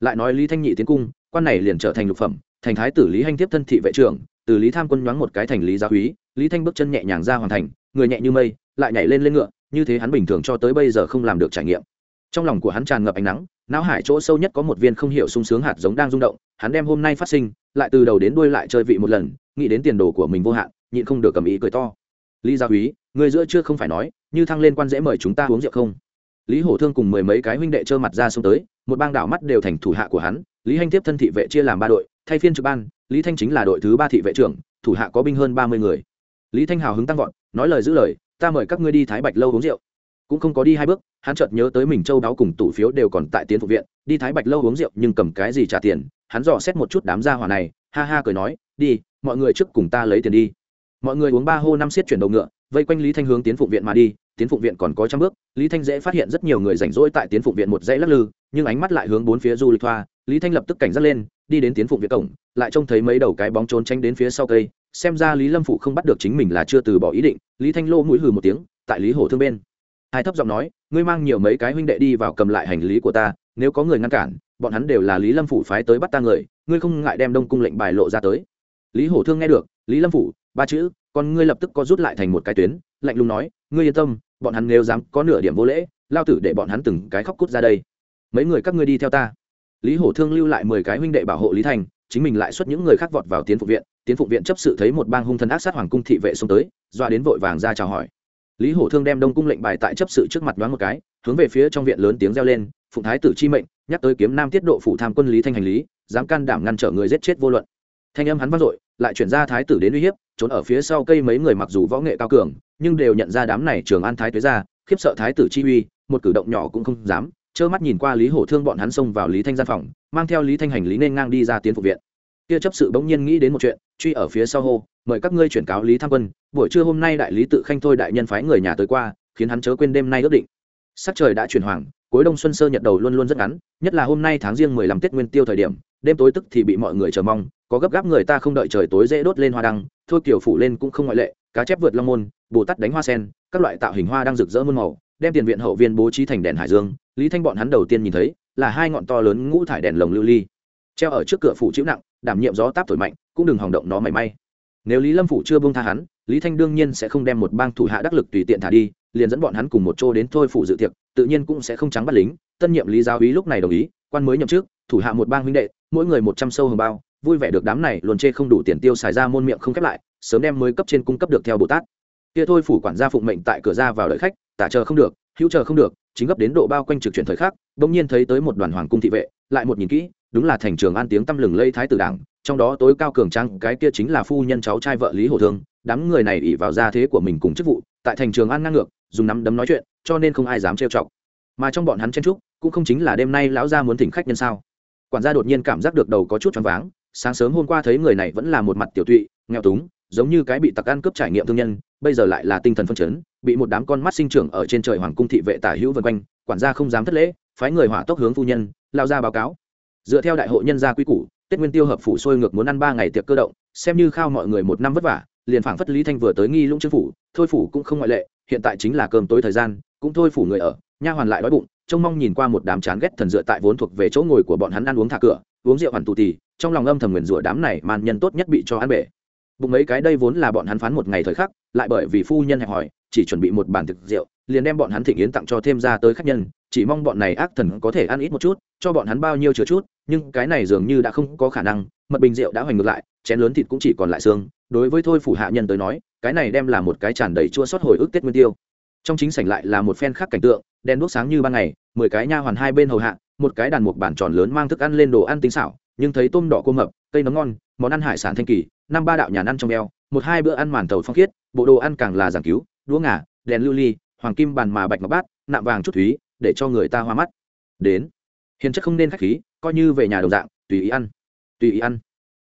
lại nói lý thanh nhị tiến cung quan này liền trở thành lục phẩm thành thái tử lý hanh tiếp thân thị vệ trưởng từ lý tham quân nhoáng một cái thành lý gia quý, lý thanh bước chân nhẹ nhàng ra hoàn thành người nhẹ như mây lại nhảy lên lên ngựa như thế hắn bình thường cho tới bây giờ không làm được trải nghiệm. Trong lòng của hắn tràn ngập ánh nắng não hải chỗ sâu nhất có một viên không hiểu sung sướng hạt giống đang rung động hắn đem hôm nay phát sinh lại từ đầu đến đuôi lại chơi vị một lần nghĩ đến tiền đồ của mình vô hạn nhịn không được cầm ý cười to. Lý gia quý, người giữa chưa không phải nói như thăng lên quan dễ mời chúng ta uống rượu không? Lý hổ thương cùng mười mấy cái huynh đệ trơ mặt ra xông tới một bang đảo mắt đều thành thủ hạ của hắn lý hanh tiếp thân thị vệ chia làm ba đội, thay phiên trực ban, lý thanh chính là đội thứ ba thị vệ trưởng, thủ hạ có binh hơn ba mươi người. Lý thanh hào hứng tăng vọt, nói lời giữ lời, ta mời các ngươi đi thái bạch lâu uống rượu. Cũng không có đi hai bước, hắn chợt nhớ tới mình châu đáo cùng tủ phiếu đều còn tại tiến phục viện, đi thái bạch lâu uống rượu nhưng cầm cái gì trả tiền, hắn dò xét một chút đám gia hỏa này, ha ha cười nói, đi, mọi người trước cùng ta lấy tiền đi. Mọi người uống ba hô năm xiết chuyển đầu ngựa, vây quanh lý thanh hướng tiến phụng viện mà đi, tiến phụng viện còn có trăm bước, lý thanh dễ phát hiện rất nhiều người rảnh rỗi tại tiến phụng viện một dãy lắc lư, nhưng ánh mắt lại hướng bốn phía du lịch thoa lý thanh lập tức cảnh giác lên, đi đến tiến phụng việc cổng, lại trông thấy mấy đầu cái bóng trốn tránh đến phía sau cây, xem ra lý lâm phụ không bắt được chính mình là chưa từ bỏ ý định. Lý thanh lô mũi hừ một tiếng, tại lý hổ thương bên. Hai thấp giọng nói, ngươi mang nhiều mấy cái huynh đệ đi vào cầm lại hành lý của ta, nếu có người ngăn cản, bọn hắn đều là lý lâm phủ phái tới bắt ta người, ngươi không ngại đem đông cung lệnh bài lộ ra tới. Lý hổ thương nghe được, lý lâm phủ ba chữ còn ngươi lập tức có rút lại thành một cái tuyến, lạnh lùng nói, ngươi yên tâm, bọn hắn nếu dám có nửa điểm vô lễ, lao tử để bọn hắn từng cái khóc cút ra đây. Mấy người các ngươi đi theo ta lý hổ thương lưu lại mười cái huynh đệ bảo hộ lý thành, chính mình lại xuất những người khác vọt vào tiến phục viện, tiến phục viện chấp sự thấy một bang hung thần ác sát hoàng cung thị vệ xông tới, doa đến vội vàng ra chào hỏi. Lý hổ thương đem đông cung lệnh bài tại chấp sự trước mặt đoán một cái, hướng về phía trong viện lớn tiếng reo lên, phụng thái tử chi mệnh, nhắc tới kiếm nam tiết độ phủ tham quân lý thanh hành lý, dám can đảm ngăn trở người giết chết vô luận. Thanh âm hắn vang dội, lại chuyển ra thái tử đến uy hiếp, trốn ở phía sau cây mấy người mặc dù võ nghệ cao cường, nhưng đều nhận ra đám này trường an thái tuế ra, khiếp sợ thái tử chi uy, một cử động nhỏ cũng không dám trơ mắt nhìn qua lý hổ thương bọn hắn xông vào lý thanh gian phòng, mang theo lý thanh hành lý nên ngang đi ra tiến phục viện. Kia chấp sự bỗng nhiên nghĩ đến một chuyện, truy ở phía sau hô, mời các ngươi chuyển cáo lý tham quân, buổi trưa hôm nay đại lý tự khanh thôi đại nhân phái người nhà tới qua, khiến hắn chớ quên đêm nay ước định. Sắc trời đã chuyển hoàng, cuối đông xuân sơ nhật đầu luôn luôn rất ngắn, nhất là hôm nay tháng riêng mười lăm tết nguyên tiêu thời điểm, đêm tối tức thì bị mọi người chờ mong, có gấp gáp người ta không đợi trời tối dễ đốt lên hoa đăng, thôi kiểu phủ lên cũng không ngoại lệ, cá chép vượt long môn, bồ tát đánh hoa sen, các loại tạo hình hoa đang rực rỡ muôn màu đem tiền viện hậu viên bố trí thành đèn hải dương, lý thanh bọn hắn đầu tiên nhìn thấy là hai ngọn to lớn ngũ thải đèn lồng lưu ly. Treo ở trước cửa phủ chịu nặng, đảm nhiệm gió táp thổi mạnh, cũng đừng hòng động nó mảy may. Nếu lý lâm phủ chưa buông tha hắn, lý thanh đương nhiên sẽ không đem một bang thủ hạ đắc lực tùy tiện thả đi, liền dẫn bọn hắn cùng một chỗ đến thôi phủ dự tiệc, tự nhiên cũng sẽ không trắng bắt lính, tân nhiệm lý giáo úy lúc này đồng ý, quan mới nhậm chức, thủ hạ một bang huynh đệ, mỗi người một trăm sâu hồng bao, vui vẻ được đám này luôn chê không đủ tiền tiêu xài ra môn miệng không khép lại, sớm đem mới cấp trên cung cấp được theo bồ tát. Kia thôi phủ quản gia phụng mệnh tại cửa ra vào đợi khách tả chờ không được, hữu chờ không được, chính gấp đến độ bao quanh trực chuyển thời khắc, bỗng nhiên thấy tới một đoàn hoàng cung thị vệ, lại một nhìn kỹ, đúng là thành trường an tiếng tăm lừng lây thái tử đảng, trong đó tối cao cường trang cái kia chính là phu nhân cháu trai vợ lý hổ thương, đám người này ỉ vào gia thế của mình cùng chức vụ, tại thành trường an ngang ngược, dùng nắm đấm nói chuyện, cho nên không ai dám trêu chọc. Mà trong bọn hắn chen trúc, cũng không chính là đêm nay lão gia muốn thỉnh khách nhân sao? Quản gia đột nhiên cảm giác được đầu có chút choáng váng, sáng sớm hôm qua thấy người này vẫn là một mặt tiểu tụy, nghèo túng, giống như cái bị tặc ăn cướp trải nghiệm thương nhân bây giờ lại là tinh thần phân chấn, bị một đám con mắt sinh trưởng ở trên trời hoàng cung thị vệ tả hữu vân quanh, quản gia không dám thất lễ, phái người hỏa tốc hướng phu nhân, lao ra báo cáo. Dựa theo đại hội nhân gia quy củ, tết nguyên tiêu hợp phủ sôi ngược muốn ăn ba ngày tiệc cơ động, xem như khao mọi người một năm vất vả, liền phảng phất lý thanh vừa tới nghi lũng chức phủ, thôi phủ cũng không ngoại lệ, hiện tại chính là cơm tối thời gian, cũng thôi phủ người ở, nha hoàn lại đói bụng, trông mong nhìn qua một đám chán ghét thần dựa tại vốn thuộc về chỗ ngồi của bọn hắn ăn uống thả cửa, uống rượu hoàn tù tì, trong lòng âm thầm nguyền rủa đám này màn nhân tốt nhất bị cho ăn bể bụng mấy cái đây vốn là bọn hắn phán một ngày thời khắc, lại bởi vì phu nhân hẹp hỏi chỉ chuẩn bị một bàn thực rượu, liền đem bọn hắn thịnh yến tặng cho thêm ra tới khách nhân, chỉ mong bọn này ác thần có thể ăn ít một chút, cho bọn hắn bao nhiêu chứa chút, nhưng cái này dường như đã không có khả năng, mật bình rượu đã hoành ngược lại, chén lớn thịt cũng chỉ còn lại xương, đối với thôi phủ hạ nhân tới nói, cái này đem là một cái tràn đầy chua xót hồi ức tết nguyên tiêu. Trong chính sảnh lại là một phen khác cảnh tượng, đèn đuốc sáng như ban ngày, mười cái nha hoàn hai bên hầu hạ, một cái đàn mục bản tròn lớn mang thức ăn lên đồ ăn tinh xảo, nhưng thấy tôm đỏ cua mập, cây nấm ngon, món ăn hải sản thanh kỳ năm ba đạo nhà ăn trong eo, một hai bữa ăn màn tàu phong khiết, bộ đồ ăn càng là giảng cứu, đũa ngả đèn lưu ly, hoàng kim bàn mà bạch ngọc bát, nạm vàng chút thúy, để cho người ta hoa mắt. Đến, hiền chất không nên khách khí, coi như về nhà đồng dạng, tùy ý ăn, tùy ý ăn.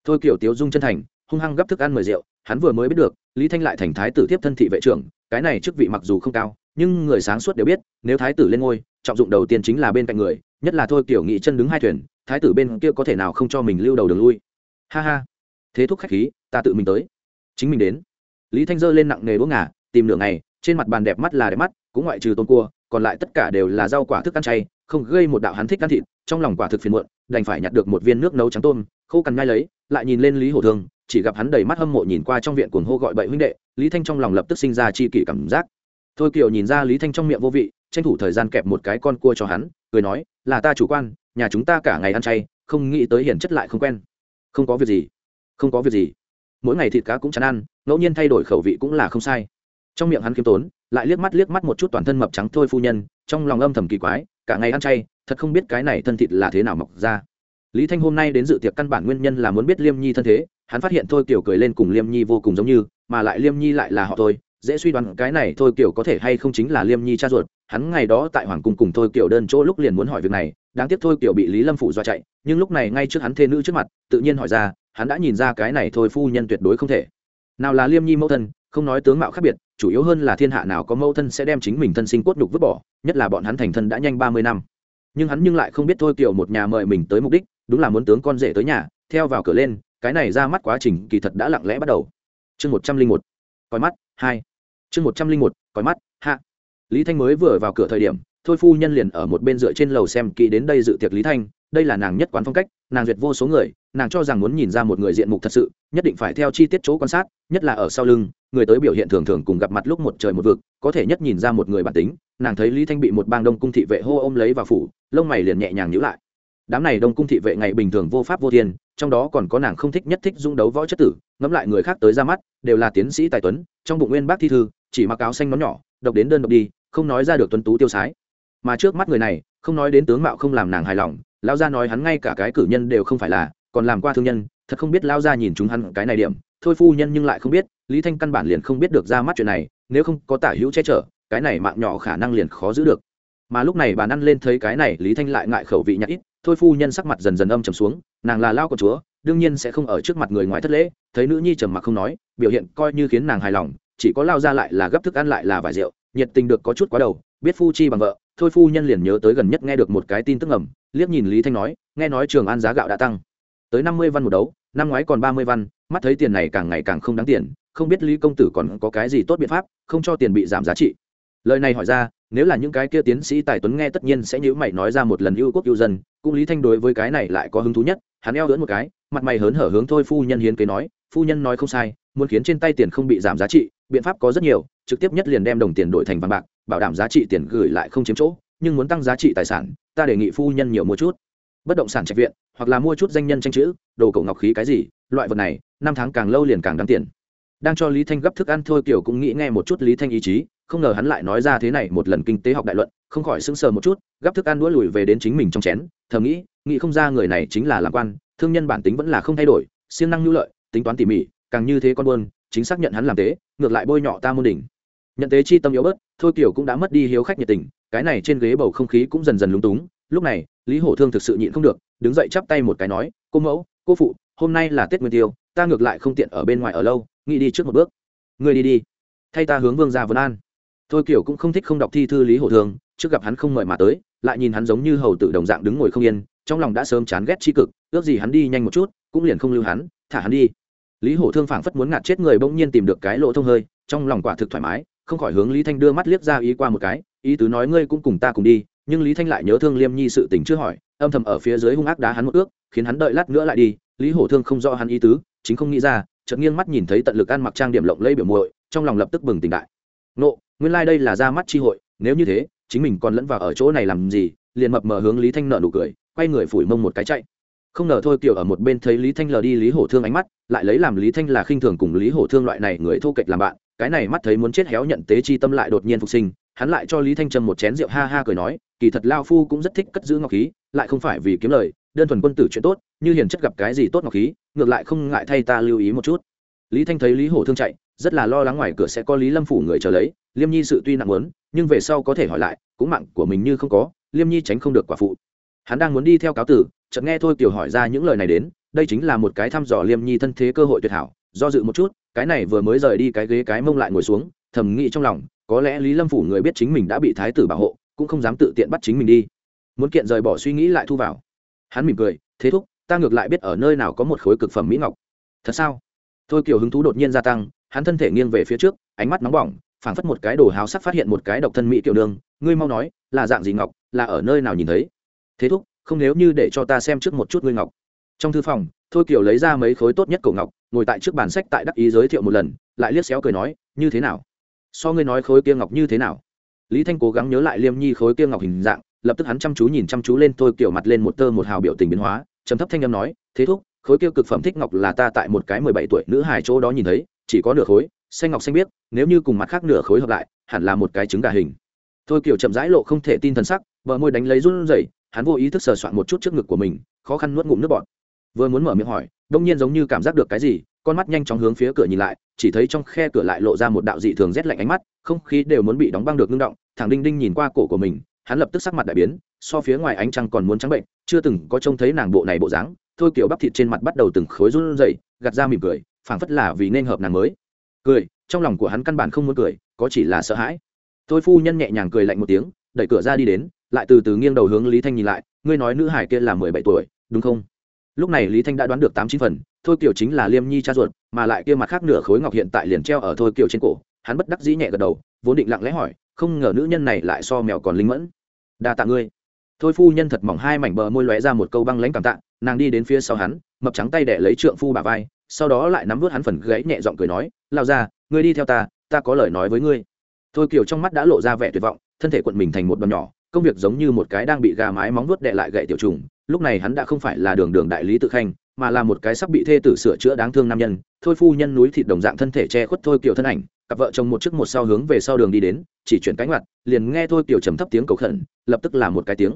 Thôi kiểu tiếu dung chân thành, hung hăng gấp thức ăn mời rượu, hắn vừa mới biết được, lý thanh lại thành thái tử tiếp thân thị vệ trưởng, cái này chức vị mặc dù không cao, nhưng người sáng suốt đều biết, nếu thái tử lên ngôi, trọng dụng đầu tiên chính là bên cạnh người, nhất là thôi kiểu nghị chân đứng hai thuyền, thái tử bên kia có thể nào không cho mình lưu đầu đường lui. Ha ha thế thúc khách khí, ta tự mình tới. Chính mình đến. Lý thanh dơ lên nặng nghề đũa ngả tìm nửa ngày, trên mặt bàn đẹp mắt là đẹp mắt, cũng ngoại trừ tôm cua, còn lại tất cả đều là rau quả thức ăn chay, không gây một đạo hắn thích ăn thịt, trong lòng quả thực phiền muộn, đành phải nhặt được một viên nước nấu trắng tôm, khô cằn ngay lấy, lại nhìn lên lý hổ thương, chỉ gặp hắn đầy mắt hâm mộ nhìn qua trong viện cuồng hô gọi bậy huynh đệ, lý thanh trong lòng lập tức sinh ra chi kỷ cảm giác. Thôi kiều nhìn ra lý thanh trong miệng vô vị, tranh thủ thời gian kẹp một cái con cua cho hắn, cười nói, là ta chủ quan, nhà chúng ta cả ngày ăn chay, không nghĩ tới hiển chất lại không quen. Không có việc gì không có việc gì. Mỗi ngày thịt cá cũng chán ăn, ngẫu nhiên thay đổi khẩu vị cũng là không sai. Trong miệng hắn khiêm tốn, lại liếc mắt liếc mắt một chút toàn thân mập trắng thôi phu nhân, trong lòng âm thầm kỳ quái, cả ngày ăn chay, thật không biết cái này thân thịt là thế nào mọc ra. Lý thanh hôm nay đến dự tiệc căn bản nguyên nhân là muốn biết liêm nhi thân thế, hắn phát hiện thôi kiểu cười lên cùng liêm nhi vô cùng giống như, mà lại liêm nhi lại là họ thôi, dễ suy đoán cái này thôi kiểu có thể hay không chính là liêm nhi cha ruột. Hắn ngày đó tại hoàng cung cùng thôi kiểu đơn chỗ lúc liền muốn hỏi việc này, đáng tiếc thôi kiểu bị lý lâm phụ dọa chạy, nhưng lúc này ngay trước hắn thê nữ trước mặt, tự nhiên hỏi ra hắn đã nhìn ra cái này thôi phu nhân tuyệt đối không thể. Nào là liêm nhi mẫu thân, không nói tướng mạo khác biệt, chủ yếu hơn là thiên hạ nào có mẫu thân sẽ đem chính mình thân sinh cốt nhục vứt bỏ, nhất là bọn hắn thành thân đã nhanh ba mươi năm. Nhưng hắn nhưng lại không biết thôi kiểu một nhà mời mình tới mục đích, đúng là muốn tướng con rể tới nhà, theo vào cửa lên, cái này ra mắt quá trình kỳ thật đã lặng lẽ bắt đầu. Chương một trăm linh một, coi mắt, hai. Chương một trăm linh một, coi mắt, hạ. Lý thanh mới vừa vào cửa thời điểm, thôi phu nhân liền ở một bên dựa trên lầu xem kỹ đến đây dự tiệc lý thanh, đây là nàng nhất quán phong cách, nàng duyệt vô số người nàng cho rằng muốn nhìn ra một người diện mục thật sự, nhất định phải theo chi tiết chỗ quan sát, nhất là ở sau lưng, người tới biểu hiện thường thường cùng gặp mặt lúc một trời một vực, có thể nhất nhìn ra một người bản tính, nàng thấy lý thanh bị một bang đông cung thị vệ hô ôm lấy và phủ, lông mày liền nhẹ nhàng nhữ lại. Đám này đông cung thị vệ ngày bình thường vô pháp vô thiên, trong đó còn có nàng không thích nhất thích dung đấu võ chất tử, ngẫm lại người khác tới ra mắt, đều là tiến sĩ tài tuấn, trong bụng nguyên bác thi thư, chỉ mặc áo xanh nó nhỏ, độc đến đơn độc đi, không nói ra được tuấn tú tiêu sái. Mà trước mắt người này, không nói đến tướng mạo không làm nàng hài lòng lao gia nói hắn ngay cả cái cử nhân đều không phải là còn làm qua thương nhân, thật không biết lao gia nhìn chúng hắn cái này điểm. Thôi phu nhân nhưng lại không biết, lý thanh căn bản liền không biết được ra mắt chuyện này, nếu không có tả hữu che chở, cái này mạng nhỏ khả năng liền khó giữ được. Mà lúc này bà năn lên thấy cái này, lý thanh lại ngại khẩu vị nhạt ít, thôi phu nhân sắc mặt dần dần âm trầm xuống, nàng là lao của chúa, đương nhiên sẽ không ở trước mặt người ngoài thất lễ, thấy nữ nhi trầm mặc không nói, biểu hiện coi như khiến nàng hài lòng, chỉ có lao ra lại là gấp thức ăn lại là vải rượu, nhiệt tình được có chút quá đầu, biết phu chi bằng vợ, thôi phu nhân liền nhớ tới gần nhất nghe được một cái tin tức ngầm, liếc nhìn lý thanh nói, nghe nói trường ăn giá gạo đã tăng tới năm mươi văn một đấu, năm ngoái còn ba mươi văn, mắt thấy tiền này càng ngày càng không đáng tiền, không biết lý công tử còn có cái gì tốt biện pháp, không cho tiền bị giảm giá trị. Lời này hỏi ra, nếu là những cái kia tiến sĩ tài tuấn nghe tất nhiên sẽ nhữ mày nói ra một lần ưu quốc ưu dân, cũng lý thanh đối với cái này lại có hứng thú nhất, hắn eo ưỡn một cái, mặt mày hớn hở hướng thôi phu nhân hiến kế nói, phu nhân nói không sai, muốn khiến trên tay tiền không bị giảm giá trị, biện pháp có rất nhiều, trực tiếp nhất liền đem đồng tiền đổi thành vàng bạc, bảo đảm giá trị tiền gửi lại không chiếm chỗ, nhưng muốn tăng giá trị tài sản, ta đề nghị phu nhân nhiều mua chút. Bất động sản trạch viện hoặc là mua chút danh nhân tranh chữ, đồ cổ ngọc khí cái gì, loại vật này, năm tháng càng lâu liền càng đáng tiền. Đang cho lý thanh gấp thức ăn thôi, kiểu cũng nghĩ nghe một chút lý thanh ý chí, không ngờ hắn lại nói ra thế này một lần kinh tế học đại luận, không khỏi sững sờ một chút, gấp thức ăn đũa lùi về đến chính mình trong chén, thầm nghĩ nghĩ không ra người này chính là làm quan, thương nhân bản tính vẫn là không thay đổi, siêng năng nhu lợi, tính toán tỉ mỉ, càng như thế con buôn, chính xác nhận hắn làm tế, ngược lại bôi nhọ ta môn đỉnh. Nhận tế chi tâm yếu bớt, thôi, kiểu cũng đã mất đi hiếu khách nhiệt tình, cái này trên ghế bầu không khí cũng dần dần lúng túng lúc này, lý hổ thương thực sự nhịn không được, đứng dậy chắp tay một cái nói, cô mẫu, cô phụ, hôm nay là tết nguyên tiêu, ta ngược lại không tiện ở bên ngoài ở lâu, nghĩ đi trước một bước. Ngươi đi đi. Thay ta hướng vương ra vân an. Thôi kiểu cũng không thích không đọc thi thư lý hổ thương, trước gặp hắn không mời mà tới, lại nhìn hắn giống như hầu tử đồng dạng đứng ngồi không yên, trong lòng đã sớm chán ghét tri cực, ước gì hắn đi nhanh một chút, cũng liền không lưu hắn, thả hắn đi. Lý hổ thương phảng phất muốn ngạt chết người bỗng nhiên tìm được cái lỗ thông hơi, trong lòng quả thực thoải mái, không khỏi hướng lý thanh đưa mắt liếc ra ý qua một cái, ý tứ nói ngươi cũng cùng ta cùng đi nhưng lý thanh lại nhớ thương liêm nhi sự tình chưa hỏi, âm thầm ở phía dưới hung ác đá hắn một ước, khiến hắn đợi lát nữa lại đi, lý hổ thương không rõ hắn ý tứ, chính không nghĩ ra, chợt nghiêng mắt nhìn thấy tận lực ăn mặc trang điểm lộng lẫy biểu muội, trong lòng lập tức bừng tỉnh đại. Nộ, nguyên lai、like、đây là ra mắt chi hội, nếu như thế, chính mình còn lẫn vào ở chỗ này làm gì, liền mập mờ hướng lý thanh nợ nụ cười, quay người phủi mông một cái chạy. Không ngờ thôi kiểu ở một bên thấy lý thanh lờ đi lý hổ thương ánh mắt, lại lấy làm lý thanh là khinh thường cùng lý hổ thương loại này người thô kệch làm bạn, cái này mắt thấy muốn chết héo nhận tế chi tâm lại đột nhiên phục sinh hắn lại cho lý thanh trâm một chén rượu ha ha cười nói, kỳ thật lao phu cũng rất thích cất giữ ngọc khí, lại không phải vì kiếm lời, đơn thuần quân tử chuyện tốt, như hiền chất gặp cái gì tốt ngọc khí, ngược lại không ngại thay ta lưu ý một chút. Lý thanh thấy lý hổ thương chạy, rất là lo lắng ngoài cửa sẽ có lý lâm phủ người chờ lấy, liêm nhi sự tuy nặng muốn, nhưng về sau có thể hỏi lại, cũng mạng của mình như không có, liêm nhi tránh không được quả phụ. Hắn đang muốn đi theo cáo tử, chợt nghe thôi kiều hỏi ra những lời này đến, đây chính là một cái thăm dò liêm nhi thân thế cơ hội tuyệt hảo, do dự một chút, cái này vừa mới rời đi cái ghế cái mông lại ngồi xuống, thầm nghĩ trong lòng có lẽ lý lâm phủ người biết chính mình đã bị thái tử bảo hộ, cũng không dám tự tiện bắt chính mình đi. Muốn kiện rời bỏ suy nghĩ lại thu vào. Hắn mỉm cười, thế thúc, ta ngược lại biết ở nơi nào có một khối cực phẩm mỹ ngọc. Thật sao? Thôi kiều hứng thú đột nhiên gia tăng, hắn thân thể nghiêng về phía trước, ánh mắt nóng bỏng, phảng phất một cái đồ háo sắc phát hiện một cái độc thân mỹ kiều nương ngươi mau nói, là dạng gì ngọc, là ở nơi nào nhìn thấy? Thế thúc, không nếu như để cho ta xem trước một chút ngươi ngọc. Trong thư phòng, thôi kiều lấy ra mấy khối tốt nhất cổ ngọc, ngồi tại trước bàn sách tại đắc ý giới thiệu một lần, lại liếc xéo cười nói, như thế nào? So ngươi nói khối kia ngọc như thế nào? Lý thanh cố gắng nhớ lại liêm nhi khối kia ngọc hình dạng lập tức hắn chăm chú nhìn chăm chú lên thôi kiểu mặt lên một tơ một hào biểu tình biến hóa trầm thấp thanh âm nói thế thúc khối kia cực phẩm thích ngọc là ta tại một cái mười bảy tuổi nữ hài chỗ đó nhìn thấy chỉ có nửa khối xanh ngọc xanh biết, nếu như cùng mặt khác nửa khối hợp lại hẳn là một cái trứng gà hình. Thôi kiểu chậm rãi lộ không thể tin thần sắc vợ môi đánh lấy run rẩy hắn vô ý thức sờ soạn một chút trước ngực của mình khó khăn nuốt ngụm nước bọt. Vừa muốn mở miệng hỏi đông nhiên giống như cảm giác được cái gì con mắt nhanh chóng hướng phía cửa nhìn lại, chỉ thấy trong khe cửa lại lộ ra một đạo dị thường rét lạnh ánh mắt, không khí đều muốn bị đóng băng được ngưng động. Thằng đinh đinh nhìn qua cổ của mình, hắn lập tức sắc mặt đại biến, so phía ngoài ánh trăng còn muốn trắng bệnh, chưa từng có trông thấy nàng bộ này bộ dáng. Thôi kiểu bắp thịt trên mặt bắt đầu từng khối run rẩy, gạt ra mỉm cười, phảng phất là vì nên hợp nàng mới. Cười, trong lòng của hắn căn bản không muốn cười, có chỉ là sợ hãi. Thôi phu nhân nhẹ nhàng cười lạnh một tiếng, đẩy cửa ra đi đến, lại từ từ nghiêng đầu hướng lý thanh nhìn lại, ngươi nói nữ hải kia là mười bảy tuổi, đúng không? Lúc này lý thanh đã đoán được tám chín phần thôi kiều chính là liêm nhi cha ruột, mà lại kia mặt khác nửa khối ngọc hiện tại liền treo ở thôi kiều trên cổ, hắn bất đắc dĩ nhẹ gật đầu, vốn định lặng lẽ hỏi, không ngờ nữ nhân này lại so mèo còn linh mẫn. Đa tạ ngươi. Thôi phu nhân thật mỏng hai mảnh bờ môi lóe ra một câu băng lãnh cảm tạ, nàng đi đến phía sau hắn, mập trắng tay để lấy trượng phu bà vai, sau đó lại nắm vớt hắn phần gãy nhẹ giọng cười nói lao ra ngươi đi theo ta ta có lời nói với ngươi. Thôi kiều trong mắt đã lộ ra vẻ tuyệt vọng, thân thể quận mình thành một đòn nhỏ, công việc giống như một cái đang bị gà mái móng vuốt đệ lại gậy tiểu trùng, lúc này hắn đã không phải là đường đường đại lý tự khanh mà là một cái sắp bị thê tử sửa chữa đáng thương nam nhân, thôi phu nhân núi thịt đồng dạng thân thể che khuất thôi kiểu thân ảnh, cặp vợ chồng một trước một sau hướng về sau đường đi đến, chỉ chuyển cánh mặt, liền nghe thôi kiểu trầm thấp tiếng cầu khẩn, lập tức là một cái tiếng.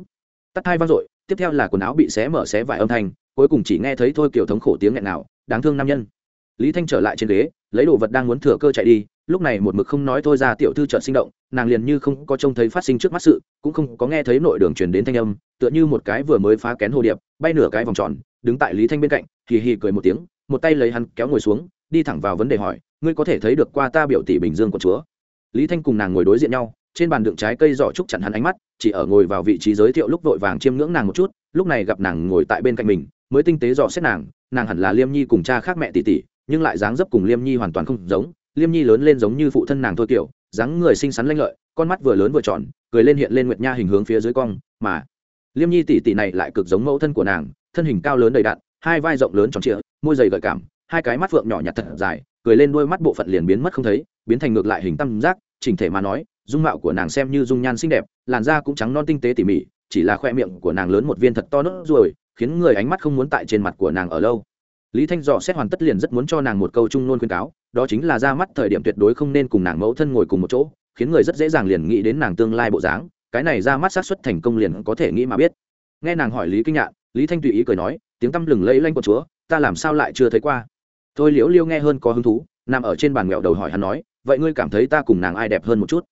Tắt thai vang dội, tiếp theo là quần áo bị xé mở xé vài âm thanh, cuối cùng chỉ nghe thấy thôi kiểu thống khổ tiếng nghẹn nào, đáng thương nam nhân. Lý thanh trở lại trên ghế, lấy đồ vật đang muốn thừa cơ chạy đi, lúc này một mực không nói thôi ra tiểu thư trợ sinh động, nàng liền như không có trông thấy phát sinh trước mắt sự, cũng không có nghe thấy nội đường truyền đến thanh âm, tựa như một cái vừa mới phá kén hồ điệp, bay nửa cái vòng tròn đứng tại lý thanh bên cạnh, hì hì cười một tiếng, một tay lấy hắn kéo ngồi xuống, đi thẳng vào vấn đề hỏi, ngươi có thể thấy được qua ta biểu tỷ bình dương của chúa? Lý thanh cùng nàng ngồi đối diện nhau, trên bàn đựng trái cây giỏ trúc chặn hắn ánh mắt, chỉ ở ngồi vào vị trí giới thiệu lúc vội vàng chiêm ngưỡng nàng một chút, lúc này gặp nàng ngồi tại bên cạnh mình, mới tinh tế dò xét nàng nàng hẳn là liêm nhi cùng cha khác mẹ tỷ tỷ, nhưng lại dáng dấp cùng liêm nhi hoàn toàn không giống, liêm nhi lớn lên giống như phụ thân nàng thôi kiểu, dáng người xinh xắn lanh lợi, con mắt vừa lớn vừa tròn, cười lên hiện lên nguyệt nha hình hướng phía dưới cong, mà liêm nhi tỷ tỷ này lại cực giống mẫu thân của nàng thân hình cao lớn đầy đặn hai vai rộng lớn tròn trịa, môi dày gợi cảm, hai cái mắt phượng nhỏ nhặt thật dài, cười lên đôi mắt bộ phận liền biến mất không thấy, biến thành ngược lại hình tam giác, chỉnh thể mà nói, dung mạo của nàng xem như dung nhan xinh đẹp, làn da cũng trắng non tinh tế tỉ mỉ, chỉ là khoe miệng của nàng lớn một viên thật to nốt ruồi, khiến người ánh mắt không muốn tại trên mặt của nàng ở lâu. Lý thanh dò xét hoàn tất liền rất muốn cho nàng một câu chung nôn khuyên cáo, đó chính là ra mắt thời điểm tuyệt đối không nên cùng nàng mẫu thân ngồi cùng một chỗ, khiến người rất dễ dàng liền nghĩ đến nàng tương lai bộ dáng, cái này ra mắt sát xuất thành công liền có thể nghĩ mà biết. Nghe nàng hỏi lý kinh nhạn lý thanh tùy ý cười nói, tiếng tăm lừng lẫy lanh của chúa, ta làm sao lại chưa thấy qua? Thôi liễu liêu nghe hơn có hứng thú, nằm ở trên bàn nghẹo đầu hỏi hắn nói, vậy ngươi cảm thấy ta cùng nàng ai đẹp hơn một chút?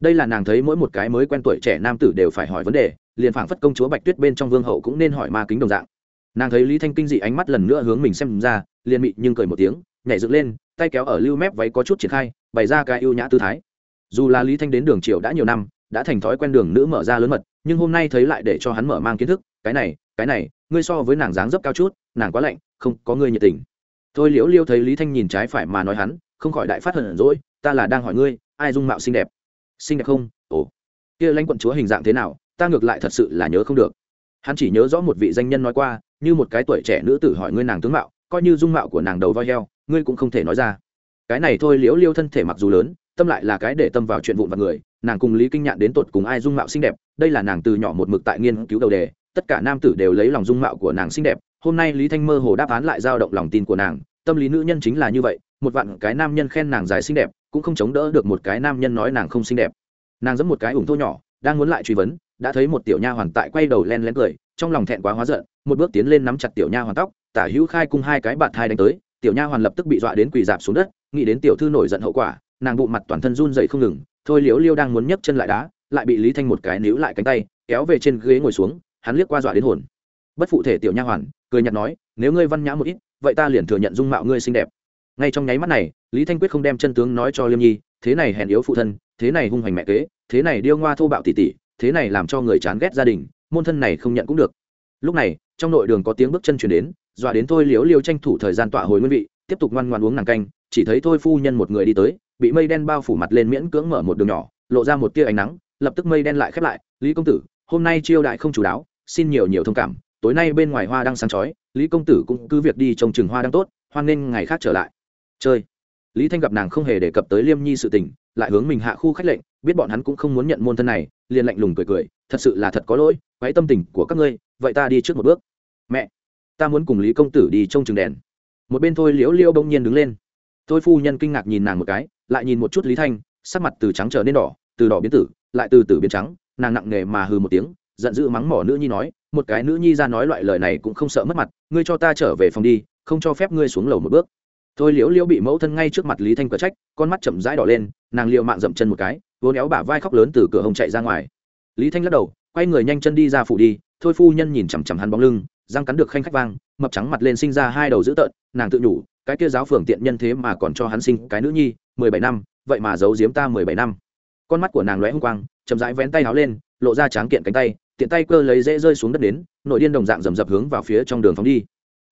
Đây là nàng thấy mỗi một cái mới quen tuổi trẻ nam tử đều phải hỏi vấn đề, liền phảng phất công chúa bạch tuyết bên trong vương hậu cũng nên hỏi ma kính đồng dạng. Nàng thấy lý thanh kinh dị ánh mắt lần nữa hướng mình xem ra, liền mị nhưng cười một tiếng, nhảy dựng lên, tay kéo ở lưu mép váy có chút triển khai, bày ra cái ưu nhã tư thái. Dù là lý thanh đến đường triều đã nhiều năm, đã thành thói quen đường nữ mở ra lớn mật, nhưng hôm nay thấy lại để cho hắn mở mang kiến thức, cái này cái này, ngươi so với nàng dáng dấp cao chút, nàng quá lạnh, không có ngươi nhiệt tình. Thôi liễu liêu thấy lý thanh nhìn trái phải mà nói hắn, không khỏi đại phát hận rỗi ta là đang hỏi ngươi, ai dung mạo xinh đẹp? Xinh đẹp không? Ồ. Kia lãnh quận chúa hình dạng thế nào, ta ngược lại thật sự là nhớ không được. Hắn chỉ nhớ rõ một vị danh nhân nói qua, như một cái tuổi trẻ nữ tử hỏi ngươi nàng tướng mạo, coi như dung mạo của nàng đầu voi heo, ngươi cũng không thể nói ra. Cái này thôi liễu liêu thân thể mặc dù lớn, tâm lại là cái để tâm vào chuyện vụn vặt người, nàng cùng lý kinh nhạn đến tột cùng ai dung mạo xinh đẹp, đây là nàng từ nhỏ một mực tại nghiên cứu đầu đề tất cả nam tử đều lấy lòng dung mạo của nàng xinh đẹp. Hôm nay lý thanh mơ hồ đáp án lại dao động lòng tin của nàng. Tâm lý nữ nhân chính là như vậy, một vạn cái nam nhân khen nàng dài xinh đẹp, cũng không chống đỡ được một cái nam nhân nói nàng không xinh đẹp. Nàng giẫm một cái ủng thô nhỏ, đang muốn lại truy vấn, đã thấy một tiểu nha hoàn tại quay đầu len lén cười, trong lòng thẹn quá hóa giận, một bước tiến lên nắm chặt tiểu nha hoàn tóc, tả hữu khai cung hai cái bạt thai đánh tới, tiểu nha hoàn lập tức bị dọa đến quỳ dạp xuống đất, nghĩ đến tiểu thư nổi giận hậu quả, nàng bụng mặt toàn thân run dậy không ngừng, thôi liễu liêu đang muốn nhấc chân lại đá, lại bị lý thanh một cái níu lại cánh tay, kéo về trên ghế ngồi xuống hắn liếc qua dọa đến hồn. Bất phụ thể tiểu nha hoàn, cười nhạt nói, nếu ngươi văn nhã một ít, vậy ta liền thừa nhận dung mạo ngươi xinh đẹp. Ngay trong nháy mắt này, lý thanh quyết không đem chân tướng nói cho liêm nhi, thế này hèn yếu phụ thân, thế này hung hoành mẹ kế, thế này điêu ngoa thô bạo tỉ tỉ, thế này làm cho người chán ghét gia đình, môn thân này không nhận cũng được. Lúc này, trong nội đường có tiếng bước chân chuyển đến, dọa đến thôi liếu liêu tranh thủ thời gian tọa hồi nguyên vị, tiếp tục ngoan ngoan uống nàng canh, chỉ thấy thôi phu nhân một người đi tới, bị mây đen bao phủ mặt lên miễn cưỡng mở một đường nhỏ, lộ ra một tia ánh nắng, lập tức mây đen lại khép lại, lý công tử, hôm nay chiêu đại không chủ đáo xin nhiều nhiều thông cảm, tối nay bên ngoài hoa đang sáng chói, lý công tử cũng cứ việc đi trồng chừng hoa đang tốt, hoan nên ngày khác trở lại. Chơi. Lý thanh gặp nàng không hề đề cập tới liêm nhi sự tình, lại hướng mình hạ khu khách lệnh, biết bọn hắn cũng không muốn nhận môn thân này, liền lạnh lùng cười cười, thật sự là thật có lỗi, quấy tâm tình của các ngươi, vậy ta đi trước một bước. Mẹ, ta muốn cùng lý công tử đi trông chừng đèn. Một bên thôi liễu liễu bỗng nhiên đứng lên. Thôi phu nhân kinh ngạc nhìn nàng một cái, lại nhìn một chút lý thanh, sắc mặt từ trắng trở nên đỏ, từ đỏ biến tử, lại từ tử biến trắng, nàng nặng nề mà hừ một tiếng giận dữ mắng mỏ nữ nhi nói, một cái nữ nhi ra nói loại lời này cũng không sợ mất mặt, ngươi cho ta trở về phòng đi, không cho phép ngươi xuống lầu một bước. Thôi liễu liễu bị mẫu thân ngay trước mặt lý thanh cờ trách, con mắt chậm rãi đỏ lên, nàng liệu mạng dậm chân một cái vốn éo bả vai khóc lớn từ cửa hông chạy ra ngoài. Lý thanh lắc đầu, quay người nhanh chân đi ra phủ đi, thôi phu nhân nhìn chằm chằm hắn bóng lưng, răng cắn được khanh khách vang, mập trắng mặt lên sinh ra hai đầu dữ tợn, nàng tự nhủ, cái kia giáo phường tiện nhân thế mà còn cho hắn sinh cái nữ nhi, mười bảy năm, vậy mà giấu giếm ta mười bảy năm. Con mắt của nàng lóe hung quang, chậm rãi vén tay áo lên, lộ ra tráng kiện cánh tay tiện tay cơ lấy dễ rơi xuống đất đến, nội điên đồng dạng rầm rập hướng vào phía trong đường phóng đi.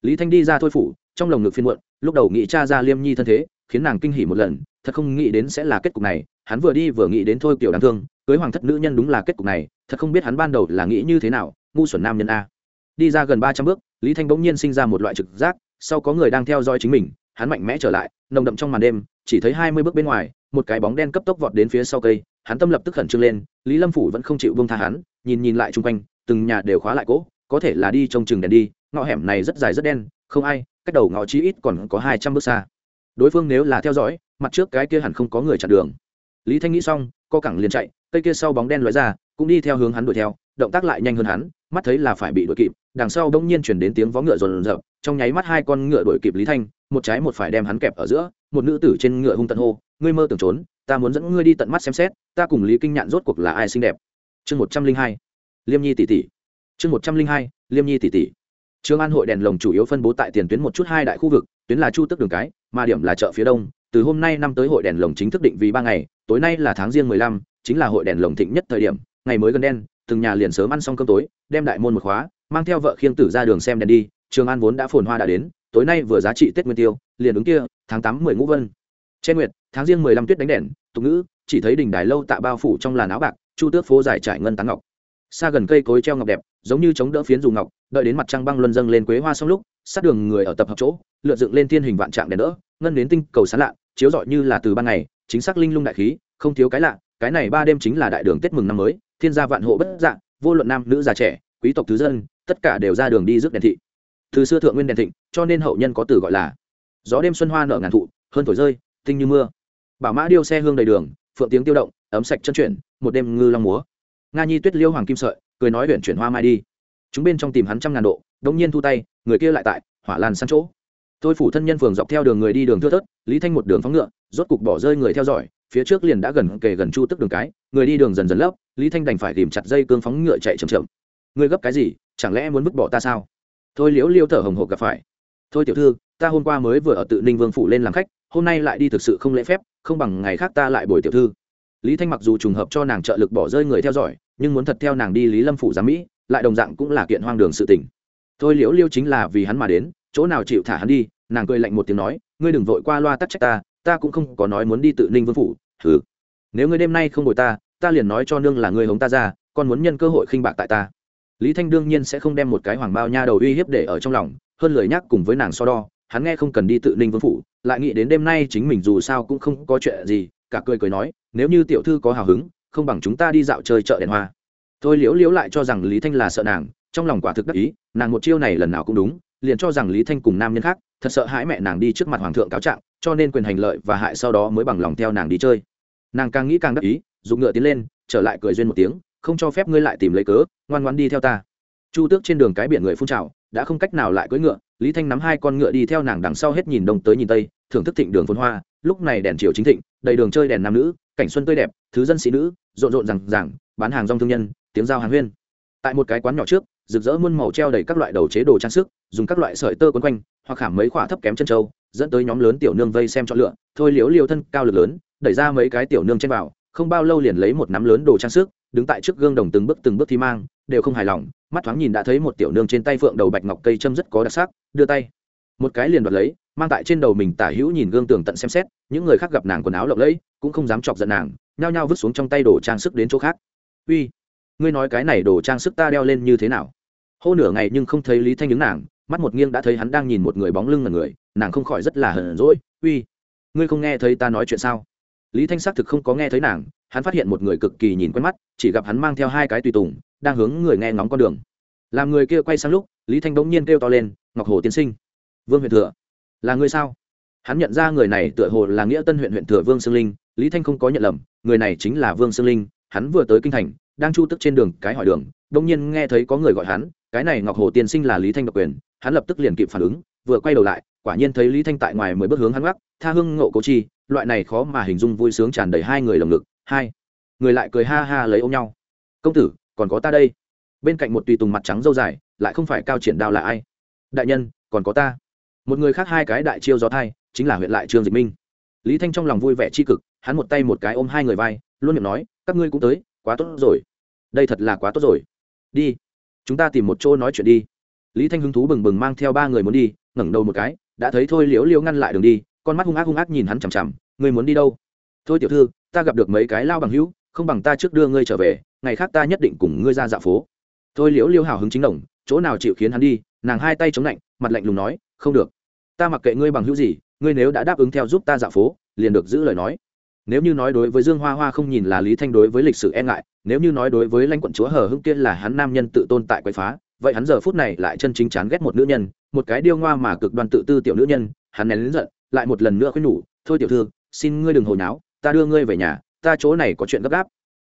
Lý thanh đi ra thôi phủ, trong lồng ngực phiên muộn, lúc đầu nghĩ cha ra liêm nhi thân thế, khiến nàng kinh hỉ một lần, thật không nghĩ đến sẽ là kết cục này, hắn vừa đi vừa nghĩ đến thôi kiểu đáng thương, cưới hoàng thất nữ nhân đúng là kết cục này, thật không biết hắn ban đầu là nghĩ như thế nào, ngu xuẩn nam nhân a. Đi ra gần ba trăm bước, lý thanh bỗng nhiên sinh ra một loại trực giác, sau có người đang theo dõi chính mình, hắn mạnh mẽ trở lại, nồng đậm trong màn đêm, chỉ thấy hai mươi bước bên ngoài, một cái bóng đen cấp tốc vọt đến phía sau cây hắn tâm lập tức khẩn trương lên, lý lâm phủ vẫn không chịu bông tha hắn, nhìn nhìn lại chung quanh, từng nhà đều khóa lại cỗ, có thể là đi trong chừng đèn đi, ngõ hẻm này rất dài rất đen, không ai, cách đầu ngõ chí ít còn có hai trăm bước xa. Đối phương nếu là theo dõi, mặt trước cái kia hẳn không có người chặn đường. Lý thanh nghĩ xong, co cẳng liền chạy, cây kia sau bóng đen lóe ra, cũng đi theo hướng hắn đuổi theo, động tác lại nhanh hơn hắn, mắt thấy là phải bị đuổi kịp, đằng sau đông nhiên chuyển đến tiếng vó ngựa rồn rập, trong nháy mắt hai con ngựa đuổi kịp lý thanh, một trái một phải đem hắn kẹp ở giữa, một nữ tử trên ngựa hung tận hô, ngươi mơ tưởng trốn ta muốn dẫn ngươi đi tận mắt xem xét ta cùng lý kinh nhạn rốt cuộc là ai xinh đẹp chương một trăm linh hai liêm nhi tỷ tỷ chương một trăm linh hai liêm nhi tỷ tỷ Trường An hội đèn lồng chủ yếu phân bố tại tiền tuyến một chút hai đại khu vực, tuyến là Chu Tức đường cái, mà điểm là chợ phía đông. Từ hôm nay năm tới hội đèn lồng chính thức định vì ba ngày, tối nay là tháng riêng mười lăm, chính là hội đèn lồng thịnh nhất thời điểm, ngày mới gần đen, từng nhà liền sớm ăn xong cơm tối, đem đại môn một khóa, mang theo vợ khiêng tử ra đường xem đèn đi. Trường An vốn đã phồn hoa đã đến, tối nay vừa giá trị Tết Nguyên Tiêu, liền ứng kia, tháng tám mười ngũ vân. Trên nguyệt, tháng riêng mười lăm tuyết đánh đèn, tục ngữ, chỉ thấy đỉnh đài lâu tạ bao phủ trong làn áo bạc, chu tước phố dài trải ngân tán ngọc. Xa gần cây cối treo ngọc đẹp giống như chống đỡ phiến dù ngọc đợi đến mặt trăng băng luân dâng lên quế hoa xong lúc sát đường người ở tập hợp chỗ lượn dựng lên thiên hình vạn trạng đèn đỡ ngân đến tinh cầu sán lạ chiếu rọi như là từ ban ngày chính xác linh lung đại khí không thiếu cái lạ cái này ba đêm chính là đại đường tết mừng năm mới thiên gia vạn hộ bất dạng vô luận nam nữ già trẻ quý tộc thứ dân tất cả đều ra đường đi rước đèn thị. Từ xưa thượng nguyên đèn thịnh cho nên hậu nhân có từ gọi là gió đêm xuân hoa nở ngàn thụ hơn thổi rơi tinh như mưa bảo mã điêu xe hương đầy đường, phượng tiếng tiêu động, ấm sạch chân chuyển, một đêm ngư long múa. Nga nhi tuyết liêu hoàng kim sợi, cười nói huyện chuyển hoa mai đi. Chúng bên trong tìm hắn trăm ngàn độ đông nhiên thu tay, người kia lại tại, hỏa lan săn chỗ. Thôi phủ thân nhân phường dọc theo đường người đi đường thưa thớt, lý thanh một đường phóng ngựa, rốt cục bỏ rơi người theo dõi, phía trước liền đã gần kề gần chu tức đường cái, người đi đường dần dần lấp, lý thanh đành phải tìm chặt dây cương phóng ngựa chạy chậm chậm. Người gấp cái gì, chẳng lẽ muốn vứt bỏ ta sao? Thôi liễu liêu thở hồng hộc gặp phải. Thôi tiểu thư, ta hôm qua mới vừa ở tự ninh vương phủ lên làm khách hôm nay lại đi thực sự không lễ phép, không bằng ngày khác ta lại bồi tiểu thư. Lý thanh mặc dù trùng hợp cho nàng trợ lực bỏ rơi người theo dõi, nhưng muốn thật theo nàng đi lý lâm phủ giám mỹ, lại đồng dạng cũng là kiện hoang đường sự tình. Thôi liễu liêu chính là vì hắn mà đến, chỗ nào chịu thả hắn đi, nàng cười lạnh một tiếng nói, ngươi đừng vội qua loa tắc trách ta ta cũng không có nói muốn đi tự ninh vương phủ. Thử nếu ngươi đêm nay không bồi ta ta liền nói cho nương là ngươi hống ta ra còn muốn nhân cơ hội khinh bạc tại ta. Lý thanh đương nhiên sẽ không đem một cái hoàng bao nha đầu uy hiếp để ở trong lòng, hơn lời nhắc cùng với nàng so đo, hắn nghe không cần đi tự ninh vương phủ lại nghĩ đến đêm nay chính mình dù sao cũng không có chuyện gì, cả cười cười nói, nếu như tiểu thư có hào hứng, không bằng chúng ta đi dạo chơi chợ đèn hoa. Thôi liễu liễu lại cho rằng lý thanh là sợ nàng, trong lòng quả thực đắc ý, nàng một chiêu này lần nào cũng đúng, liền cho rằng lý thanh cùng nam nhân khác, thật sợ hãi mẹ nàng đi trước mặt hoàng thượng cáo trạng, cho nên quyền hành lợi và hại sau đó mới bằng lòng theo nàng đi chơi. Nàng càng nghĩ càng đắc ý dùng ngựa tiến lên, trở lại cười duyên một tiếng, không cho phép ngươi lại tìm lấy cớ, ngoan ngoan đi theo ta. Chu tước trên đường cái biển người phun trào, đã không cách nào lại cưỡi ngựa lý thanh nắm hai con ngựa đi theo nàng đằng sau hết nhìn đông tới nhìn tây, thưởng thức thịnh đường phun hoa. Lúc này đèn chiều chính thịnh, đầy đường chơi đèn nam nữ, cảnh xuân tươi đẹp, thứ dân sĩ nữ, rộn rộn rằng rằng bán hàng rong thương nhân, tiếng giao hàn huyên. Tại một cái quán nhỏ trước, rực rỡ muôn màu treo đầy các loại đầu chế đồ trang sức, dùng các loại sợi tơ quấn quanh, hoặc khảm mấy khỏa thấp kém chân trâu, dẫn tới nhóm lớn tiểu nương vây xem chọn lựa. Thôi liếu liều thân cao lực lớn, đẩy ra mấy cái tiểu nương trên vào, không bao lâu liền lấy một nắm lớn đồ trang sức đứng tại trước gương đồng từng bước từng bước thi mang, đều không hài lòng, mắt thoáng nhìn đã thấy một tiểu nương trên tay phượng đầu bạch ngọc cây châm rất có đặc sắc, đưa tay. Một cái liền đoạt lấy, mang tại trên đầu mình tả hữu nhìn gương tường tận xem xét, những người khác gặp nàng quần áo lộng lẫy, cũng không dám chọc giận nàng, nhao nhao vứt xuống trong tay đồ trang sức đến chỗ khác. Uy, ngươi nói cái này đồ trang sức ta đeo lên như thế nào? Hô nửa ngày nhưng không thấy lý thanh đứng nàng, mắt một nghiêng đã thấy hắn đang nhìn một người bóng lưng là người, nàng không khỏi rất là hờn rỗi uy, ngươi không nghe thấy ta nói chuyện sao? Lý thanh xác thực không có nghe thấy nàng, hắn phát hiện một người cực kỳ nhìn quen mắt, chỉ gặp hắn mang theo hai cái tùy tùng, đang hướng người nghe ngóng con đường. Làm người kia quay sang lúc, lý thanh bỗng nhiên kêu to lên, ngọc hồ tiên sinh. Vương huyện thừa. Là người sao? Hắn nhận ra người này tựa hồ là nghĩa tân huyện huyện thừa vương sương linh, lý thanh không có nhận lầm, người này chính là vương sương linh, hắn vừa tới kinh thành, đang chu tức trên đường cái hỏi đường đông nhiên nghe thấy có người gọi hắn, cái này ngọc hồ tiên sinh là lý thanh độc quyền. Hắn lập tức liền kịp phản ứng vừa quay đầu lại, quả nhiên thấy lý thanh tại ngoài mười bước hướng hắn gác tha hưng ngộ cố chi, loại này khó mà hình dung vui sướng tràn đầy hai người lồng ngực, hai người lại cười ha ha lấy ôm nhau. Công tử, còn có ta đây. Bên cạnh một tùy tùng mặt trắng dâu dài, lại không phải cao triển đao là ai? Đại nhân, còn có ta. Một người khác hai cái đại chiêu gió thai, chính là huyện lại trương dịch minh. Lý thanh trong lòng vui vẻ tri cực, hắn một tay một cái ôm hai người vai, luôn miệng nói, các ngươi cũng tới, quá tốt rồi. Đây thật là quá tốt rồi. Đi, chúng ta tìm một chỗ nói chuyện đi. Lý thanh hứng thú bừng bừng mang theo ba người muốn đi ngẩng đầu một cái, đã thấy thôi liễu liễu ngăn lại đường đi, con mắt hung ác hung ác nhìn hắn chằm chằm, ngươi muốn đi đâu? Thôi tiểu thư, ta gặp được mấy cái lao bằng hữu, không bằng ta trước đưa ngươi trở về, ngày khác ta nhất định cùng ngươi ra dạo phố. Thôi liễu liễu hào hứng chính đồng, chỗ nào chịu khiến hắn đi, nàng hai tay chống lạnh, mặt lạnh lùng nói, không được. Ta mặc kệ ngươi bằng hữu gì, ngươi nếu đã đáp ứng theo giúp ta dạo phố, liền được giữ lời nói. Nếu như nói đối với dương hoa hoa không nhìn là lý thanh đối với lịch sử e ngại, nếu như nói đối với lãnh quận chúa hờ hưng tiên là hắn nam nhân tự tôn tại quậy phá, vậy hắn giờ phút này lại chân chính chán ghét một nữ nhân một cái điêu ngoa mà cực đoan tự tư tiểu nữ nhân, hắn nén lính giận, lại một lần nữa khuyên nhủ, thôi tiểu thư, xin ngươi đừng hồi náo, ta đưa ngươi về nhà, ta chỗ này có chuyện gấp gáp.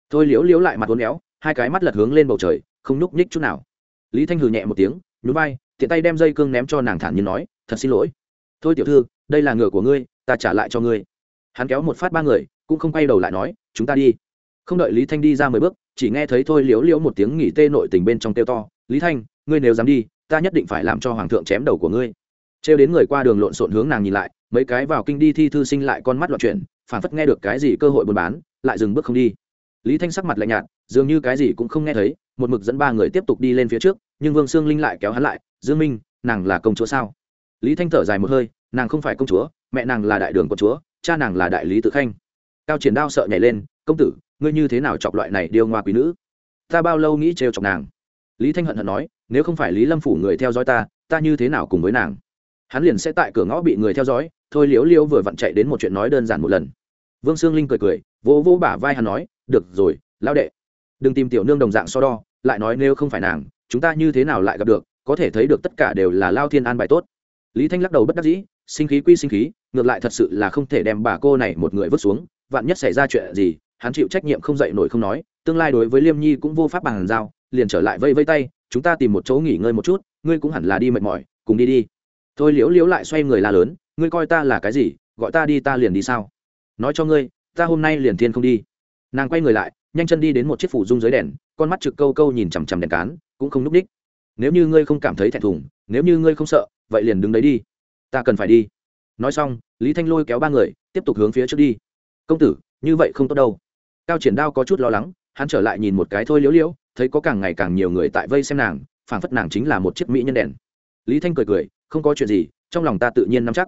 Thôi liếu liếu lại mặt uốn éo, hai cái mắt lật hướng lên bầu trời, không nhúc nhích chút nào. Lý thanh hừ nhẹ một tiếng, nhún vai, tiện tay đem dây cương ném cho nàng thản nhiên nói, thật xin lỗi. Thôi tiểu thư, đây là ngựa của ngươi, ta trả lại cho ngươi. Hắn kéo một phát ba người, cũng không quay đầu lại nói, chúng ta đi. Không đợi lý thanh đi ra mười bước, chỉ nghe thấy thôi liếu liếu một tiếng nghỉ tê nội tình bên trong tiêu to, lý thanh, ngươi nếu dám đi ta nhất định phải làm cho hoàng thượng chém đầu của ngươi. Trêu đến người qua đường lộn xộn hướng nàng nhìn lại, mấy cái vào kinh đi thi thư sinh lại con mắt loạn chuyển, phản phất nghe được cái gì cơ hội buôn bán, lại dừng bước không đi. Lý thanh sắc mặt lạnh nhạt, dường như cái gì cũng không nghe thấy, một mực dẫn ba người tiếp tục đi lên phía trước, nhưng vương sương linh lại kéo hắn lại, dương minh, nàng là công chúa sao? Lý thanh thở dài một hơi, nàng không phải công chúa, mẹ nàng là đại đường công chúa, cha nàng là đại lý tự khanh. Cao triển đao sợ nhảy lên, công tử, ngươi như thế nào chọc loại này điêu ngoa quý nữ? Ta bao lâu nghĩ trêu chọc nàng? Lý thanh hận hận nói nếu không phải lý lâm phủ người theo dõi ta ta như thế nào cùng với nàng? Hắn liền sẽ tại cửa ngõ bị người theo dõi, thôi liếu liếu vừa vặn chạy đến một chuyện nói đơn giản một lần. Vương sương linh cười cười, vỗ vỗ bả vai hắn nói, được rồi, lão đệ. Đừng tìm tiểu nương đồng dạng so đo, lại nói nếu không phải nàng, chúng ta như thế nào lại gặp được, có thể thấy được tất cả đều là lao thiên an bài tốt. Lý thanh lắc đầu bất đắc dĩ, sinh khí quy sinh khí, ngược lại thật sự là không thể đem bà cô này một người vứt xuống, vạn nhất xảy ra chuyện gì, hắn chịu trách nhiệm không dậy nổi không nói, tương lai đối với liêm nhi cũng vô pháp bằng giao, liền trở lại vây vây tay chúng ta tìm một chỗ nghỉ ngơi một chút, ngươi cũng hẳn là đi mệt mỏi, cùng đi đi. Thôi liễu liễu lại xoay người la lớn, ngươi coi ta là cái gì, gọi ta đi ta liền đi sao? Nói cho ngươi, ta hôm nay liền thiên không đi. Nàng quay người lại, nhanh chân đi đến một chiếc phủ dung dưới đèn, con mắt trực câu câu nhìn chằm chằm đèn cán, cũng không núp đích. Nếu như ngươi không cảm thấy thẹn thùng, nếu như ngươi không sợ, vậy liền đứng đấy đi. Ta cần phải đi. Nói xong, lý thanh lôi kéo ba người, tiếp tục hướng phía trước đi. Công tử, như vậy không tốt đâu. Cao triển đao có chút lo lắng, hắn trở lại nhìn một cái thôi liễu liễu thấy có càng ngày càng nhiều người tại vây xem nàng, phảng phất nàng chính là một chiếc mỹ nhân đèn. Lý thanh cười cười, không có chuyện gì, trong lòng ta tự nhiên nắm chắc.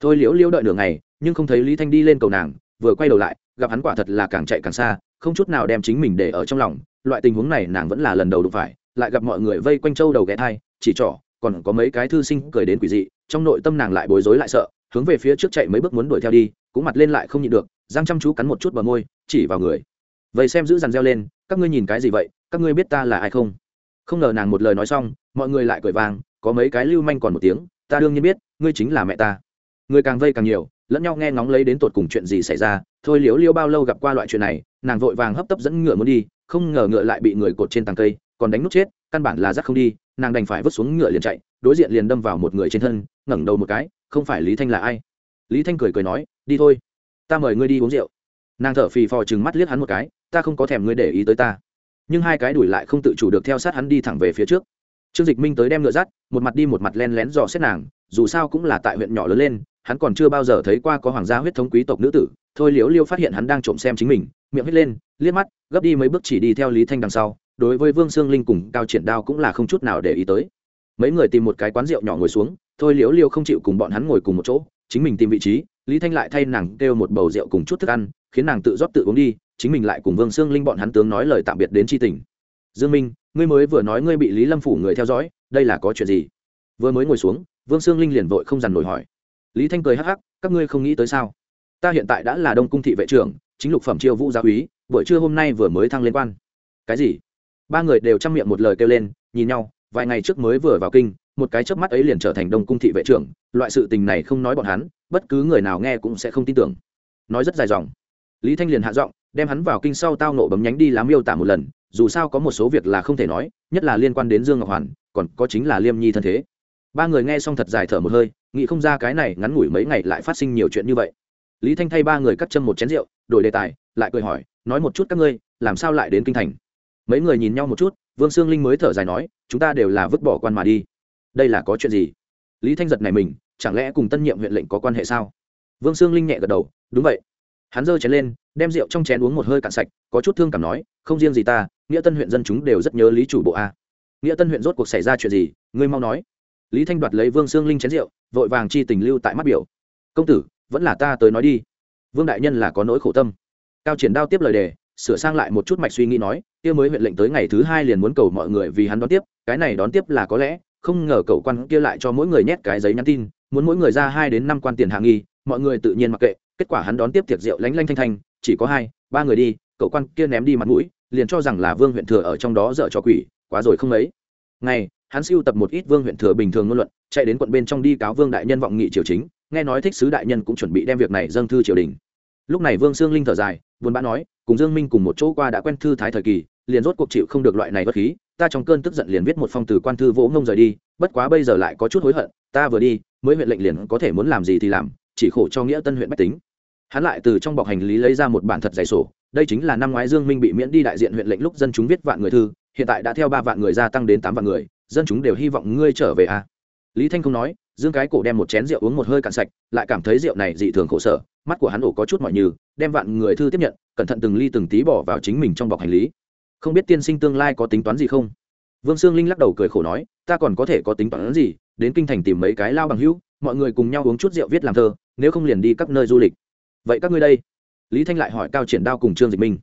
Thôi liễu liễu đợi nửa ngày, nhưng không thấy lý thanh đi lên cầu nàng, vừa quay đầu lại, gặp hắn quả thật là càng chạy càng xa, không chút nào đem chính mình để ở trong lòng, loại tình huống này nàng vẫn là lần đầu đụng phải, lại gặp mọi người vây quanh châu đầu ghé thai, chỉ trỏ, còn có mấy cái thư sinh cười đến quỷ dị, trong nội tâm nàng lại bối rối lại sợ, hướng về phía trước chạy mấy bước muốn đuổi theo đi, cũng mặt lên lại không nhịn được, giang chăm chú cắn một chút bờ môi, chỉ vào người vậy xem giữ dằn reo lên, các ngươi nhìn cái gì vậy, các ngươi biết ta là ai không? Không ngờ nàng một lời nói xong, mọi người lại cười vang, có mấy cái lưu manh còn một tiếng, ta đương nhiên biết, ngươi chính là mẹ ta. Người càng vây càng nhiều, lẫn nhau nghe ngóng lấy đến tột cùng chuyện gì xảy ra, thôi liếu liêu bao lâu gặp qua loại chuyện này, nàng vội vàng hấp tấp dẫn ngựa muốn đi, không ngờ ngựa lại bị người cột trên tàng cây, còn đánh nút chết, căn bản là rắc không đi, nàng đành phải vứt xuống ngựa liền chạy, đối diện liền đâm vào một người trên thân, ngẩng đầu một cái, không phải lý thanh là ai? Lý thanh cười cười nói, đi thôi, ta mời ngươi đi uống rượu nàng thở phì phò chừng mắt liếc hắn một cái, ta không có thèm ngươi để ý tới ta. Nhưng hai cái đuổi lại không tự chủ được theo sát hắn đi thẳng về phía trước. Trương dịch minh tới đem ngựa dắt, một mặt đi một mặt len lén dò xét nàng, dù sao cũng là tại huyện nhỏ lớn lên, hắn còn chưa bao giờ thấy qua có hoàng gia huyết thống quý tộc nữ tử, thôi liếu liêu phát hiện hắn đang trộm xem chính mình, miệng hít lên, liếc mắt, gấp đi mấy bước chỉ đi theo lý thanh đằng sau, đối với vương sương linh cùng cao triển đao cũng là không chút nào để ý tới. Mấy người tìm một cái quán rượu nhỏ ngồi xuống, thôi liếu liêu không chịu cùng bọn hắn ngồi cùng một chỗ, chính mình tìm vị trí, lý thanh lại thay nàng kêu một bầu rượu cùng chút thức ăn khiến nàng tự rót tự uống đi, chính mình lại cùng vương sương linh bọn hắn tướng nói lời tạm biệt đến tri tình. Dương minh, ngươi mới vừa nói ngươi bị lý lâm phủ người theo dõi, đây là có chuyện gì? Vừa mới ngồi xuống, vương sương linh liền vội không dằn nổi hỏi. Lý thanh cười hắc hắc, các ngươi không nghĩ tới sao? Ta hiện tại đã là đông cung thị vệ trưởng, chính lục phẩm chiêu vũ gia úy, buổi trưa hôm nay vừa mới thăng lên quan. Cái gì? Ba người đều chăm miệng một lời kêu lên, nhìn nhau, vài ngày trước mới vừa vào kinh, một cái chớp mắt ấy liền trở thành đông cung thị vệ trưởng, loại sự tình này không nói bọn hắn, bất cứ người nào nghe cũng sẽ không tin tưởng. Nói rất dài dòng lý thanh liền hạ giọng, đem hắn vào kinh sau tao nộ bấm nhánh đi làm miêu tả một lần, dù sao có một số việc là không thể nói, nhất là liên quan đến dương ngọc hoàn, còn có chính là liêm nhi thân thế. Ba người nghe xong thật dài thở một hơi, nghĩ không ra cái này ngắn ngủi mấy ngày lại phát sinh nhiều chuyện như vậy. Lý thanh thay ba người cắt châm một chén rượu, đổi đề tài, lại cười hỏi, nói một chút các ngươi, làm sao lại đến kinh thành? Mấy người nhìn nhau một chút, vương sương linh mới thở dài nói, chúng ta đều là vứt bỏ quan mà đi. Đây là có chuyện gì? Lý thanh giật này mình, chẳng lẽ cùng tân nhiệm huyện lệnh có quan hệ sao? Vương sương linh nhẹ gật đầu, đúng vậy hắn giơ chén lên, đem rượu trong chén uống một hơi cạn sạch, có chút thương cảm nói, không riêng gì ta, nghĩa tân huyện dân chúng đều rất nhớ lý chủ bộ a. Nghĩa tân huyện rốt cuộc xảy ra chuyện gì, ngươi mau nói. Lý thanh đoạt lấy vương sương linh chén rượu, vội vàng chi tình lưu tại mắt biểu. Công tử, vẫn là ta tới nói đi. Vương đại nhân là có nỗi khổ tâm. Cao triển đao tiếp lời đề, sửa sang lại một chút mạch suy nghĩ nói, kia mới huyện lệnh tới ngày thứ hai liền muốn cầu mọi người vì hắn đón tiếp, cái này đón tiếp là có lẽ, không ngờ cậu quan kia lại cho mỗi người nhét cái giấy nhắn tin, muốn mỗi người ra hai đến năm quan tiền hạ nghi, mọi người tự nhiên mặc kệ kết quả hắn đón tiếp tiệc rượu lánh lanh thanh thanh, chỉ có hai, ba người đi, cậu quan kia ném đi mặt mũi, liền cho rằng là vương huyện thừa ở trong đó dở cho quỷ, quá rồi không mấy. Ngày, hắn siêu tập một ít vương huyện thừa bình thường ngôn luận, chạy đến quận bên trong đi cáo vương đại nhân vọng nghị triều chính, nghe nói thích sứ đại nhân cũng chuẩn bị đem việc này dâng thư triều đình. Lúc này vương sương linh thở dài, buồn bã nói, cùng dương minh cùng một chỗ qua đã quen thư thái thời kỳ, liền rốt cuộc chịu không được loại này bất khí, ta trong cơn tức giận liền viết một phong từ quan thư vỗ ngông rời đi, bất quá bây giờ lại có chút hối hận, ta vừa đi, mới huyện lệnh liền có thể muốn làm gì thì làm, chỉ khổ cho nghĩa tân huyện bách tính hắn lại từ trong bọc hành lý lấy ra một bản thật dày sổ, đây chính là năm ngoái dương minh bị miễn đi đại diện huyện lệnh lúc dân chúng viết vạn người thư, hiện tại đã theo ba vạn người gia tăng đến tám vạn người, dân chúng đều hy vọng ngươi trở về à. lý thanh không nói, dương cái cổ đem một chén rượu uống một hơi cạn sạch, lại cảm thấy rượu này dị thường khổ sở, mắt của hắn ổ có chút mọi như đem vạn người thư tiếp nhận, cẩn thận từng ly từng tí bỏ vào chính mình trong bọc hành lý. Không biết tiên sinh tương lai có tính toán gì không? Vương sương linh lắc đầu cười khổ nói, ta còn có thể có tính toán gì, đến kinh thành tìm mấy cái lao bằng hữu, mọi người cùng nhau uống chút rượu viết làm thơ, nếu không liền đi các nơi du lịch vậy các ngươi đây? Lý thanh lại hỏi cao triển đao cùng trương dịch minh.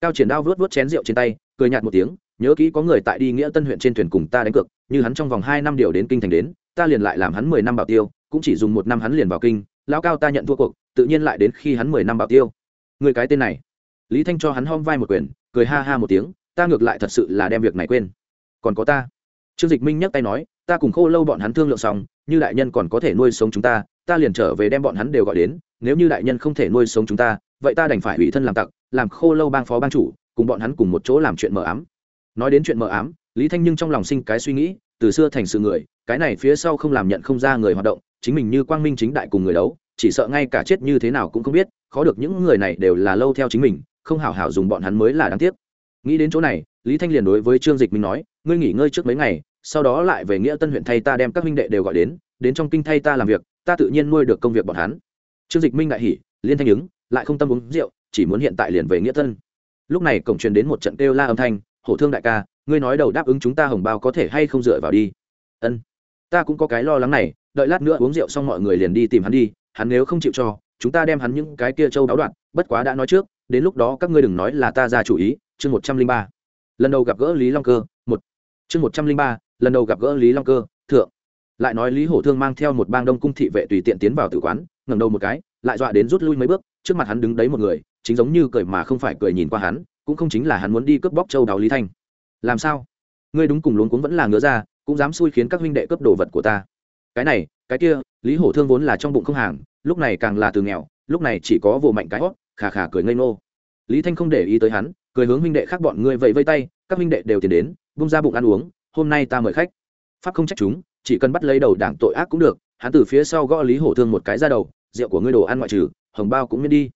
Cao triển đao vớt vớt chén rượu trên tay, cười nhạt một tiếng, nhớ kỹ có người tại đi nghĩa tân huyện trên thuyền cùng ta đánh cược, như hắn trong vòng hai năm điều đến kinh thành đến, ta liền lại làm hắn mười năm bảo tiêu, cũng chỉ dùng một năm hắn liền vào kinh, lão cao ta nhận thua cuộc, tự nhiên lại đến khi hắn mười năm bảo tiêu. Người cái tên này. Lý thanh cho hắn hom vai một quyền, cười ha ha một tiếng, ta ngược lại thật sự là đem việc này quên. Còn có ta. Trương dịch minh nhắc tay nói, ta cùng khô lâu bọn hắn thương lượng xong, như đại nhân còn có thể nuôi sống chúng ta ta liền trở về đem bọn hắn đều gọi đến nếu như đại nhân không thể nuôi sống chúng ta, vậy ta đành phải ủy thân làm tặc, làm khô lâu bang phó bang chủ, cùng bọn hắn cùng một chỗ làm chuyện mờ ám. Nói đến chuyện mờ ám, lý thanh nhưng trong lòng sinh cái suy nghĩ, từ xưa thành sự người, cái này phía sau không làm nhận không ra người hoạt động, chính mình như quang minh chính đại cùng người đấu, chỉ sợ ngay cả chết như thế nào cũng không biết, khó được những người này đều là lâu theo chính mình, không hảo hảo dùng bọn hắn mới là đáng tiếc. Nghĩ đến chỗ này, lý thanh liền đối với trương dịch minh nói, ngươi nghỉ ngơi trước mấy ngày, sau đó lại về nghĩa tân huyện thay ta đem các minh đệ đều gọi đến đến trong kinh thay ta làm việc, ta tự nhiên nuôi được công việc bọn hắn trương dịch minh đại hỉ, liên thanh ứng, lại không tâm uống rượu, chỉ muốn hiện tại liền về nghĩa tân lúc này cổng truyền đến một trận kêu la âm thanh, hổ thương đại ca, ngươi nói đầu đáp ứng chúng ta hồng bao có thể hay không dựa vào đi? Ân, ta cũng có cái lo lắng này, đợi lát nữa uống rượu xong mọi người liền đi tìm hắn đi, hắn nếu không chịu cho, chúng ta đem hắn những cái kia châu đáo đoạn, bất quá đã nói trước, đến lúc đó các ngươi đừng nói là ta ra chủ ý. Chương một trăm linh ba. Lần đầu gặp gỡ lý long cơ, một. Chương một trăm linh ba, lần đầu gặp gỡ lý long cơ, thượng. Lại nói lý hổ thương mang theo một bang đông cung thị vệ tùy tiện tiến vào tử quán ngẩng đầu một cái, lại dọa đến rút lui mấy bước, trước mặt hắn đứng đấy một người, chính giống như cười mà không phải cười nhìn qua hắn, cũng không chính là hắn muốn đi cướp bóc châu đào lý thanh. Làm sao? Ngươi đúng cùng luống cuống vẫn là ngứa ra, cũng dám xui khiến các huynh đệ cướp đồ vật của ta. Cái này, cái kia, lý hổ thương vốn là trong bụng không hàng, lúc này càng là từ nghèo, lúc này chỉ có vồ mạnh cái hót, khà khà cười ngây ngô. Lý thanh không để ý tới hắn, cười hướng huynh đệ khác bọn ngươi vẫy vây tay, các huynh đệ đều tiền đến bung ra bụng ăn uống, hôm nay ta mời khách. Pháp không trách chúng, chỉ cần bắt lấy đầu đảng tội ác cũng được hắn từ phía sau gõ lý hổ thương một cái ra đầu, rượu của ngươi đồ ăn ngoại trừ, hồng bao cũng miễn đi.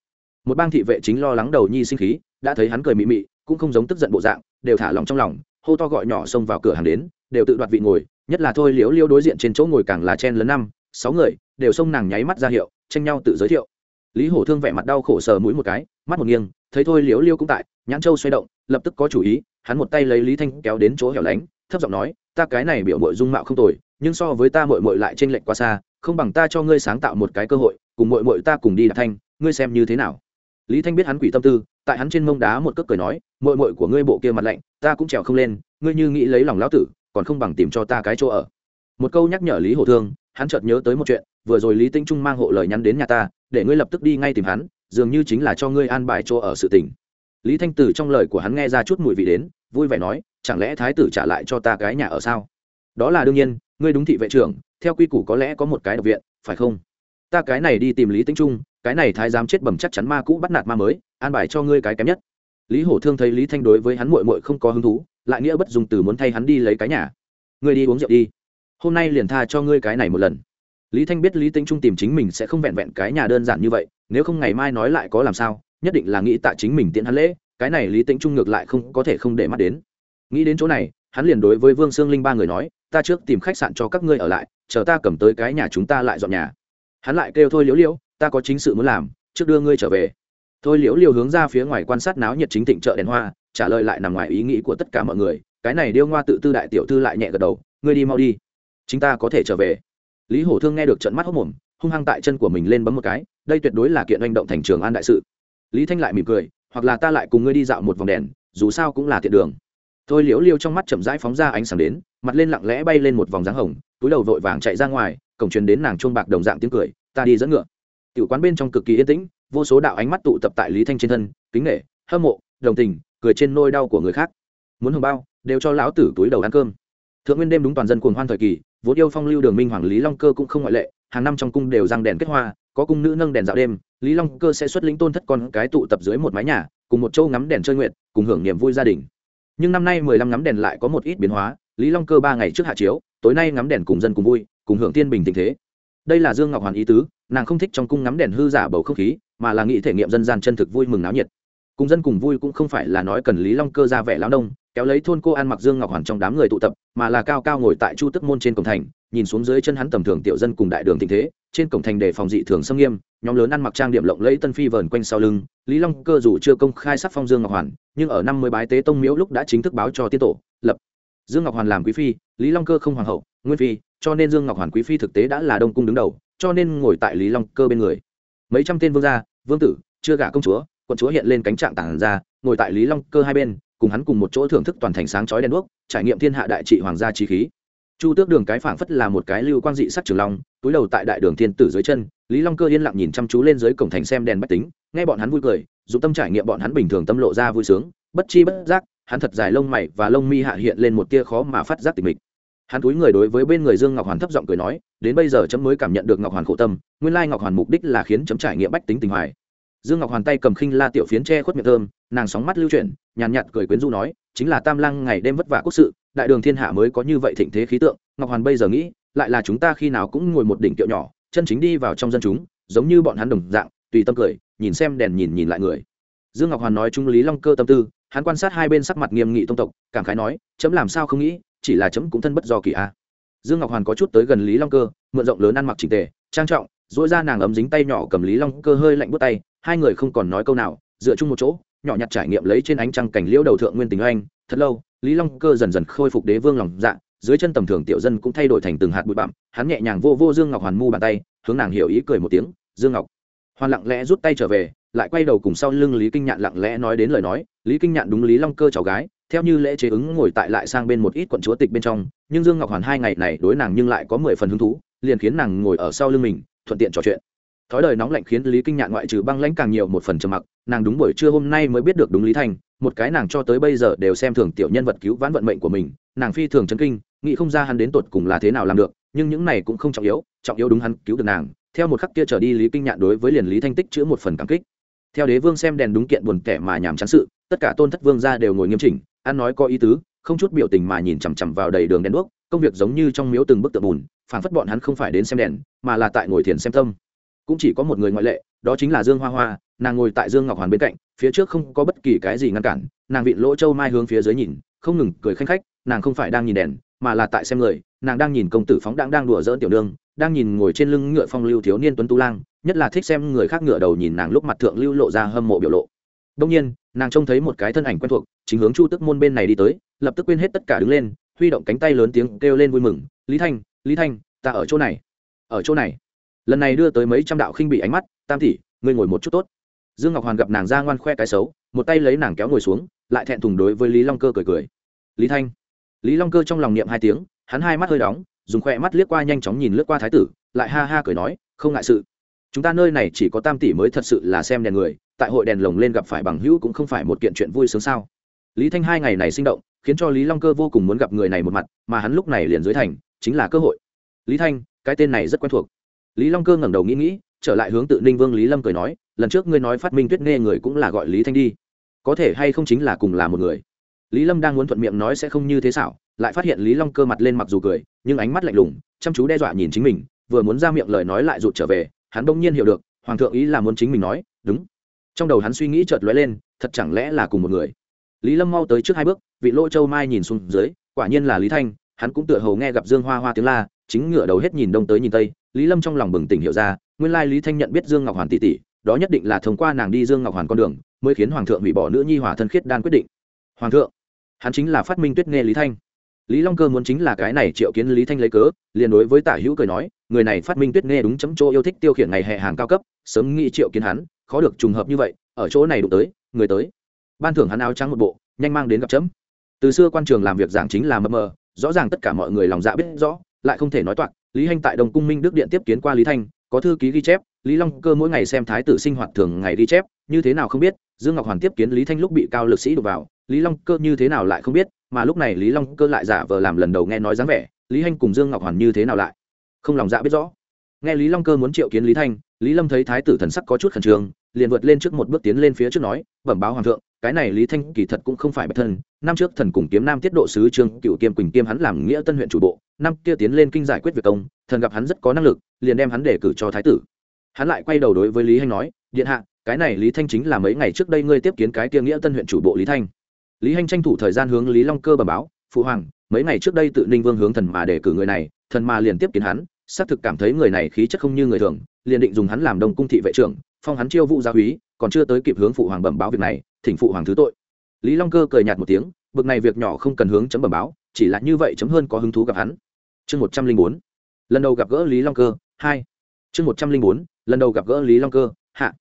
Một bang thị vệ chính lo lắng đầu nhi sinh khí, đã thấy hắn cười mị mị, cũng không giống tức giận bộ dạng, đều thả lòng trong lòng, hô to gọi nhỏ xông vào cửa hàng đến, đều tự đoạt vị ngồi, nhất là thôi liếu liêu đối diện trên chỗ ngồi càng là chen lớn năm, sáu người, đều xông nàng nháy mắt ra hiệu, tranh nhau tự giới thiệu. Lý hổ thương vẻ mặt đau khổ sờ mũi một cái, mắt một nghiêng, thấy thôi liếu liêu cũng tại, nhãn châu xoay động, lập tức có chủ ý, hắn một tay lấy lý thanh kéo đến chỗ hẻo lánh, thấp giọng nói, ta cái này biểu mội dung mạo không tồi nhưng so với ta mội mội lại t r ê n lệch quá xa, không bằng ta cho ngươi sáng tạo một cái cơ hội, cùng mội mội ta cùng đi đạp thanh, ngươi xem như thế nào? Lý thanh biết hắn quỷ tâm tư, tại hắn trên mông đá một cước cười nói, mội mội của ngươi bộ kia mặt lạnh, ta cũng trèo không lên, ngươi như nghĩ lấy lòng lão tử, còn không bằng tìm cho ta cái chỗ ở. Một câu nhắc nhở lý hổ thương, hắn chợt nhớ tới một chuyện, vừa rồi lý tinh trung mang hộ lời nhắn đến nhà ta, để ngươi lập tức đi ngay tìm hắn, dường như chính là cho ngươi an bài chỗ ở sự tình. Lý thanh tử trong lời của hắn nghe ra chút mùi vị đến, vui vẻ nói, chẳng lẽ thái tử trả lại cho ta cái nhà ở sao? Đó là đương nhiên, ngươi đúng thị vệ trưởng, theo quy củ có lẽ có một cái độc viện, phải không? Ta cái này đi tìm lý tính trung, cái này thái giám chết bẩm chắc chắn ma cũ bắt nạt ma mới, an bài cho ngươi cái kém nhất. Lý hổ thương thấy lý thanh đối với hắn muội muội không có hứng thú, lại nghĩa bất dùng từ muốn thay hắn đi lấy cái nhà. Ngươi đi uống rượu đi. Hôm nay liền tha cho ngươi cái này một lần. Lý thanh biết lý tính trung tìm chính mình sẽ không vẹn vẹn cái nhà đơn giản như vậy, nếu không ngày mai nói lại có làm sao, nhất định là nghĩ tạ chính mình tiễn hắn lễ, cái này lý tĩnh trung ngược lại không có thể không để mắt đến. Nghĩ đến chỗ này, hắn liền đối với vương sương linh ba người nói ta trước tìm khách sạn cho các ngươi ở lại, chờ ta cầm tới cái nhà chúng ta lại dọn nhà. Hắn lại kêu thôi liễu liễu, ta có chính sự muốn làm, trước đưa ngươi trở về. Thôi liễu liễu hướng ra phía ngoài quan sát náo nhiệt chính thịnh chợ đèn hoa, trả lời lại nằm ngoài ý nghĩ của tất cả mọi người, cái này điêu ngoa tự tư đại tiểu thư lại nhẹ gật đầu, ngươi đi mau đi chúng ta có thể trở về. Lý hổ thương nghe được trận mắt hốc mồm, hung hăng tại chân của mình lên bấm một cái, đây tuyệt đối là kiện hành động thành trường an đại sự. Lý thanh lại mỉm cười, hoặc là ta lại cùng ngươi đi dạo một vòng đèn, dù sao cũng là tiện đường thôi liễu liêu trong mắt chậm rãi phóng ra ánh sáng đến, mặt lên lặng lẽ bay lên một vòng dáng hồng, túi đầu vội vàng chạy ra ngoài, cổng truyền đến nàng chuông bạc đồng dạng tiếng cười, ta đi dẫn ngựa. Tiểu quán bên trong cực kỳ yên tĩnh, vô số đạo ánh mắt tụ tập tại lý thanh trên thân, kính nể, hâm mộ, đồng tình, cười trên nôi đau của người khác. Muốn hồng bao, đều cho lão tử túi đầu ăn cơm. Thượng nguyên đêm đúng toàn dân cuồng hoan thời kỳ, vốn yêu phong lưu đường minh hoàng lý long cơ cũng không ngoại lệ, hàng năm trong cung đều răng đèn kết hoa, có cung nữ nâng đèn dạo đêm, lý long cơ sẽ xuất lĩnh tôn thất con cái tụ tập dưới một mái nhà, cùng một châu ngắm đèn chơi nguyện cùng hưởng niềm vui gia đình nhưng năm nay mười lăm ngắm đèn lại có một ít biến hóa, lý long cơ ba ngày trước hạ chiếu, tối nay ngắm đèn cùng dân cùng vui, cùng hưởng tiên bình tình thế. Đây là dương ngọc hoàn ý tứ, nàng không thích trong cung ngắm đèn hư giả bầu không khí, mà là nghĩ thể nghiệm dân gian chân thực vui mừng náo nhiệt. Cùng dân cùng vui cũng không phải là nói cần lý long cơ ra vẻ lao nông, kéo lấy thôn cô ăn mặc dương ngọc hoàn trong đám người tụ tập, mà là cao cao ngồi tại chu tức môn trên cổng thành, nhìn xuống dưới chân hắn tầm thường tiểu dân cùng đại đường tình thế, trên cổng thành đề phòng dị thường xâm nghiêm nhóm lớn ăn mặc trang điểm lộng lẫy tân phi vờn quanh sau lưng, lý long cơ dù chưa công khai sắc phong dương ngọc hoàn, nhưng ở năm mươi bái tế tông miếu lúc đã chính thức báo cho tiết tổ, lập. Dương ngọc hoàn làm quý phi, lý long cơ không hoàng hậu, nguyên phi, cho nên dương ngọc hoàn quý phi thực tế đã là đông cung đứng đầu, cho nên ngồi tại lý long cơ bên người. Mấy trăm tên vương gia, vương tử, chưa gả công chúa, quận chúa hiện lên cánh trạng tảng ra, ngồi tại lý long cơ hai bên, cùng hắn cùng một chỗ thưởng thức toàn thành sáng chói đèn đuốc, trải nghiệm thiên hạ đại trị hoàng gia trí khí chu tước đường cái phảng phất là một cái lưu quang dị sắc trường long, túi đầu tại đại đường thiên tử dưới chân, lý long cơ yên lặng nhìn chăm chú lên dưới cổng thành xem đèn bách tính, nghe bọn hắn vui cười, dụng tâm trải nghiệm bọn hắn bình thường tâm lộ ra vui sướng, bất chi bất giác, hắn thật dài lông mày và lông mi hạ hiện lên một tia khó mà phát giác tình mình hắn túi người đối với bên người dương ngọc hoàn thấp giọng cười nói, đến bây giờ chấm mới cảm nhận được ngọc hoàn khổ tâm, nguyên lai ngọc hoàn mục đích là khiến chấm trải nghiệm bách tính tình hoài. Dương ngọc hoàn tay cầm khinh la tiểu phiến tre khuất miệng thơm, nàng sóng mắt lưu chuyển, nhàn nhạt cười quyến du nói, chính là tam lăng ngày đêm vất vả quốc sự đại đường thiên hạ mới có như vậy thịnh thế khí tượng, ngọc hoàn bây giờ nghĩ, lại là chúng ta khi nào cũng ngồi một đỉnh kiệu nhỏ, chân chính đi vào trong dân chúng, giống như bọn hắn đồng dạng, tùy tâm cười, nhìn xem đèn nhìn nhìn lại người. Dương ngọc hoàn nói trung lý long cơ tâm tư, hắn quan sát hai bên sắc mặt nghiêm nghị tông tộc, cảm khái nói, chấm làm sao không nghĩ, chỉ là chấm cũng thân bất do kỳ a. Dương ngọc hoàn có chút tới gần lý long cơ, mượn rộng lớn ăn mặc trình tề, trang trọng dỗi ra nàng ấm dính tay nhỏ cầm lý long cơ hơi lạnh bút tay, hai người không còn nói câu nào, dựa chung một chỗ, nhỏ nhặt trải nghiệm lấy trên ánh trăng cảnh liễu đầu thượng nguyên tình oanh, thật lâu lý long cơ dần dần khôi phục đế vương lòng dạ dưới chân tầm thường tiểu dân cũng thay đổi thành từng hạt bụi bặm, hắn nhẹ nhàng vô vô dương ngọc hoàn mu bàn tay, hướng nàng hiểu ý cười một tiếng, dương ngọc. Hoàn lặng lẽ rút tay trở về, lại quay đầu cùng sau lưng lý kinh nhạn lặng lẽ nói đến lời nói, lý kinh nhạn đúng lý long cơ cháu gái, theo như lễ chế ứng ngồi tại lại sang bên một ít quận chúa tịch bên trong, nhưng dương ngọc hoàn hai ngày này đối nàng nhưng lại có mười phần hứng thú, liền khiến nàng ngồi ở sau lưng mình, thuận tiện trò chuyện thói đời nóng lạnh khiến lý kinh nhạn ngoại trừ băng lãnh càng nhiều một phần trầm mặc, nàng đúng buổi trưa hôm nay mới biết được đúng lý thành, một cái nàng cho tới bây giờ đều xem thường tiểu nhân vật cứu vãn vận mệnh của mình, nàng phi thường chấn kinh, nghĩ không ra hắn đến tột cùng là thế nào làm được, nhưng những này cũng không trọng yếu trọng yếu đúng hắn cứu được nàng. Theo một khắc kia trở đi, lý kinh nhạn đối với liền lý thanh tích chữa một phần cảm kích. Theo đế vương xem đèn đúng kiện buồn kẻ mà nhàm chán sự, tất cả tôn thất vương ra đều ngồi nghiêm chỉnh, ăn nói có ý tứ, không chút biểu tình mà nhìn chằm chằm vào đầy đường đèn đuốc, công việc giống như trong miếu từng bức tượng bùn phản phất bọn hắn không phải đến xem đèn, mà là tại ngồi thiền xem tâm cũng chỉ có một người ngoại lệ, đó chính là dương hoa hoa, nàng ngồi tại dương ngọc hoàn bên cạnh, phía trước không có bất kỳ cái gì ngăn cản, nàng vịn lỗ châu mai hướng phía dưới nhìn, không ngừng cười khanh khách, nàng không phải đang nhìn đèn, mà là tại xem người, nàng đang nhìn công tử phóng đang đang đùa dỡn tiểu đương đang nhìn ngồi trên lưng ngựa phong lưu thiếu niên tuấn tu lang, nhất là thích xem người khác ngựa đầu nhìn nàng lúc mặt thượng lưu lộ ra hâm mộ biểu lộ. Đông nhiên, nàng trông thấy một cái thân ảnh quen thuộc, chính hướng chu tức môn bên này đi tới, lập tức quên hết tất cả đứng lên, huy động cánh tay lớn tiếng kêu lên vui mừng, lý thanh lý thanh, ta ở chỗ này, ở chỗ này lần này đưa tới mấy trăm đạo khinh bị ánh mắt, tam tỷ, ngươi ngồi một chút tốt. Dương ngọc hoàn gặp nàng ra ngoan khoe cái xấu, một tay lấy nàng kéo ngồi xuống, lại thẹn thùng đối với lý long cơ cười cười. Lý thanh. Lý long cơ trong lòng niệm hai tiếng, hắn hai mắt hơi đóng, dùng khoe mắt liếc qua nhanh chóng nhìn lướt qua thái tử, lại ha ha cười nói, không ngại sự. Chúng ta nơi này chỉ có tam tỷ mới thật sự là xem đèn người, tại hội đèn lồng lên gặp phải bằng hữu cũng không phải một kiện chuyện vui sướng sao. Lý thanh hai ngày này sinh động, khiến cho lý long cơ vô cùng muốn gặp người này một mặt, mà hắn lúc này liền dưới thành, chính là cơ hội. Lý thanh, cái tên này rất quen thuộc lý long cơ ngẩng đầu nghĩ nghĩ, trở lại hướng tự ninh vương lý lâm cười nói, lần trước ngươi nói phát minh tuyết nghe người cũng là gọi lý thanh đi. Có thể hay không chính là cùng là một người. Lý lâm đang muốn thuận miệng nói sẽ không như thế xảo, lại phát hiện lý long cơ mặt lên mặc dù cười, nhưng ánh mắt lạnh lùng, chăm chú đe dọa nhìn chính mình, vừa muốn ra miệng lời nói lại rụt trở về, hắn bỗng nhiên hiểu được, hoàng thượng ý là muốn chính mình nói, đúng. Trong đầu hắn suy nghĩ chợt lóe lên, thật chẳng lẽ là cùng một người. Lý lâm mau tới trước hai bước, vị lỗ châu mai nhìn xuống dưới, quả nhiên là lý thanh, hắn cũng tựa hầu nghe gặp dương hoa hoa tiếng la chính ngựa đầu hết nhìn đông tới nhìn tây, lý lâm trong lòng bừng tỉnh hiểu ra, nguyên lai lý thanh nhận biết dương ngọc hoàn tỷ tỷ, đó nhất định là thông qua nàng đi dương ngọc hoàn con đường, mới khiến hoàng thượng hủy bỏ nữ nhi hòa thân khiết đan quyết định. Hoàng thượng, hắn chính là phát minh tuyết nghe lý thanh. Lý long cơ muốn chính là cái này triệu kiến lý thanh lấy cớ, liền đối với tả hữu cười nói, người này phát minh tuyết nghe đúng chấm chỗ yêu thích tiêu khiển ngày hè hàng cao cấp, sớm nghĩ triệu kiến hắn, khó được trùng hợp như vậy, ở chỗ này đụng tới, người tới. Ban thưởng hắn áo trắng một bộ, nhanh mang đến gặp chấm. Từ xưa quan trường làm việc giảng chính là mờ mờ, rõ ràng tất cả mọi người lòng dạ biết rõ lại không thể nói toạc, lý hanh tại đồng cung minh đức điện tiếp kiến qua lý thanh, có thư ký ghi chép, lý long cơ mỗi ngày xem thái tử sinh hoạt thường ngày ghi chép, như thế nào không biết, dương ngọc hoàn tiếp kiến lý thanh lúc bị cao lực sĩ đục vào, lý long cơ như thế nào lại không biết, mà lúc này lý long cơ lại giả vờ làm lần đầu nghe nói dáng vẻ, lý hanh cùng dương ngọc hoàn như thế nào lại? Không lòng dạ biết rõ. Nghe lý long cơ muốn triệu kiến lý thanh, lý lâm thấy thái tử thần sắc có chút khẩn trương liền vượt lên trước một bước tiến lên phía trước nói, bẩm báo hoàng thượng, cái này lý thanh kỳ thật cũng không phải bạch thân năm trước thần cùng kiếm nam tiết độ sứ trương cựu kiêm quỳnh kiêm hắn làm nghĩa tân huyện chủ bộ, năm kia tiến lên kinh giải quyết việc công, thần gặp hắn rất có năng lực, liền đem hắn để cử cho thái tử. Hắn lại quay đầu đối với lý hanh nói, điện hạ, cái này lý thanh chính là mấy ngày trước đây ngươi tiếp kiến cái kia nghĩa tân huyện chủ bộ lý thanh. Lý hanh tranh thủ thời gian hướng lý long cơ bẩm báo, phụ hoàng, mấy ngày trước đây tự ninh vương hướng thần mà đề cử người này, thần mà liền tiếp kiến hắn, xác thực cảm thấy người này khí chất không như người thường, liền định dùng hắn làm đông cung thị vệ trưởng phong hắn chiêu vụ gia úy còn chưa tới kịp hướng phụ hoàng bẩm báo việc này, thỉnh phụ hoàng thứ tội. Lý long cơ cười nhạt một tiếng, bực này việc nhỏ không cần hướng chấm bẩm báo, chỉ là như vậy chấm hơn có hứng thú gặp hắn. Chương một trăm linh bốn, lần đầu gặp gỡ lý long cơ, hai. Chương một trăm linh bốn, lần đầu gặp gỡ lý long cơ, hạ.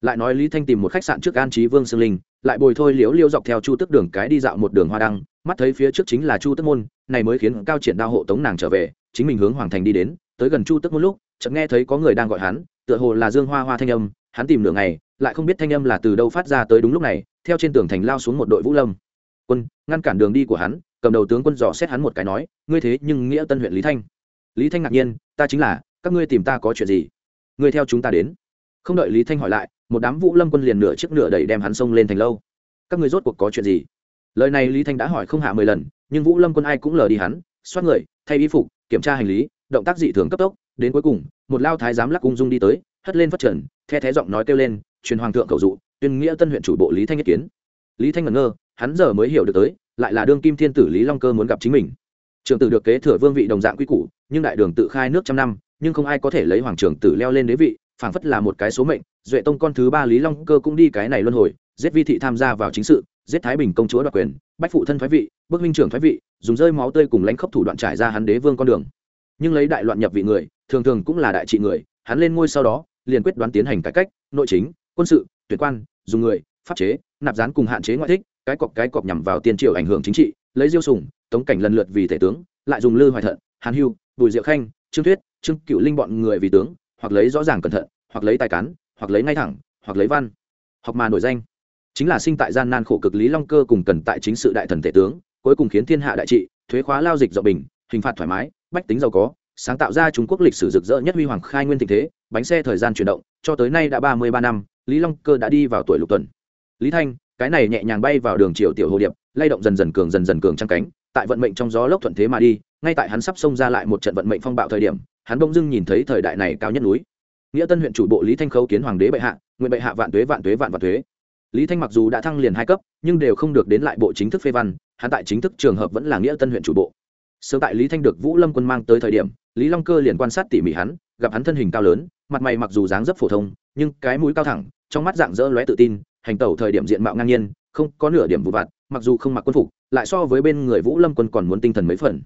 Lại nói lý thanh tìm một khách sạn trước an trí vương sương linh, lại bồi thôi liếu liêu dọc theo chu tức đường cái đi dạo một đường hoa đăng, mắt thấy phía trước chính là chu tức môn, này mới khiến cao triển đao hộ tống nàng trở về, chính mình hướng hoàng thành đi đến, tới gần chu tức môn lúc, chợt nghe thấy có người đang gọi hắn, tựa hồ là dương hoa hoa thanh âm hắn tìm nửa ngày, lại không biết thanh âm là từ đâu phát ra tới đúng lúc này, theo trên tường thành lao xuống một đội vũ lâm. Quân, ngăn cản đường đi của hắn, cầm đầu tướng quân dò xét hắn một cái nói, ngươi thế nhưng nghĩa tân huyện lý thanh. Lý thanh ngạc nhiên, ta chính là, các ngươi tìm ta có chuyện gì? Ngươi theo chúng ta đến. Không đợi lý thanh hỏi lại, một đám vũ lâm quân liền nửa chiếc nửa đẩy đem hắn xông lên thành lâu. Các ngươi rốt cuộc có chuyện gì? Lời này lý thanh đã hỏi không hạ mười lần, nhưng vũ lâm quân ai cũng lờ đi hắn, xoát người, thay y phục, kiểm tra hành lý, động tác dị thường cấp tốc, đến cuối cùng, một lao thái giám lắc ung dung đi tới hất lên phát trần, the thé giọng nói kêu lên, truyền hoàng thượng cầu dụ, tuyên nghĩa tân huyện chủ bộ lý thanh nhất kiến. Lý thanh ngẩn ngơ, hắn giờ mới hiểu được tới, lại là đương kim thiên tử lý long cơ muốn gặp chính mình. Trường tử được kế thừa vương vị đồng dạng quy củ, nhưng đại đường tự khai nước trăm năm, nhưng không ai có thể lấy hoàng trường tử leo lên đế vị, phảng phất là một cái số mệnh, duệ tông con thứ ba lý long cơ cũng đi cái này luân hồi, giết vi thị tham gia vào chính sự, giết thái bình công chúa đoạt quyền, bách phụ thân thoái vị, bức minh trưởng thoái vị, dùng rơi máu tươi cùng lãnh khốc thủ đoạn trải ra hắn đế vương con đường. Nhưng lấy đại loạn nhập vị người, thường thường cũng là đại trị người hắn lên ngôi sau đó, liền quyết đoán tiến hành cải cách, nội chính, quân sự, tuyển quan, dùng người, pháp chế, nạp gián cùng hạn chế ngoại thích, cái cọc cái cọc nhằm vào tiên triều ảnh hưởng chính trị, lấy diêu sùng, tống cảnh lần lượt vì thể tướng, lại dùng lư hoài thận, hàn hưu, bùi diệu khanh, trương thuyết, trương cựu linh bọn người vì tướng, hoặc lấy rõ ràng cẩn thận, hoặc lấy tài cán, hoặc lấy ngay thẳng, hoặc lấy văn. Học mà nổi danh. Chính là sinh tại gian nan khổ cực lý long cơ cùng cần tại chính sự đại thần tể tướng, cuối cùng khiến thiên hạ đại trị, thuế khóa lao dịch rộng bình, hình phạt thoải mái, bách tính giàu có sáng tạo ra trung quốc lịch sử rực rỡ nhất huy hoàng khai nguyên tình thế, bánh xe thời gian chuyển động, cho tới nay đã ba mươi ba năm, lý long cơ đã đi vào tuổi lục tuần. Lý thanh, cái này nhẹ nhàng bay vào đường triều tiểu hồ điệp, lay động dần dần cường dần dần cường trăng cánh, tại vận mệnh trong gió lốc thuận thế mà đi, ngay tại hắn sắp xông ra lại một trận vận mệnh phong bạo thời điểm, hắn bỗng dưng nhìn thấy thời đại này cao nhất núi. Nghĩa tân huyện chủ bộ lý thanh khấu kiến hoàng đế bệ hạ, nguyện bệ hạ vạn tuế vạn tuế vạn vạn tuế. Lý thanh mặc dù đã thăng liền hai cấp, nhưng đều không được đến lại bộ chính thức phê văn, hắn tại chính thức trường hợp vẫn là nghĩa tân huyện chủ bộ. Sớm tại lý thanh được vũ lâm quân mang tới thời điểm lý long cơ liền quan sát tỉ mỉ hắn, gặp hắn thân hình cao lớn, mặt mày mặc dù dáng dấp phổ thông, nhưng cái mũi cao thẳng, trong mắt dạng dỡ lóe tự tin, hành tẩu thời điểm diện mạo ngang nhiên, không có nửa điểm vụ vặt, mặc dù không mặc quân phục, lại so với bên người vũ lâm quân còn muốn tinh thần mấy phần.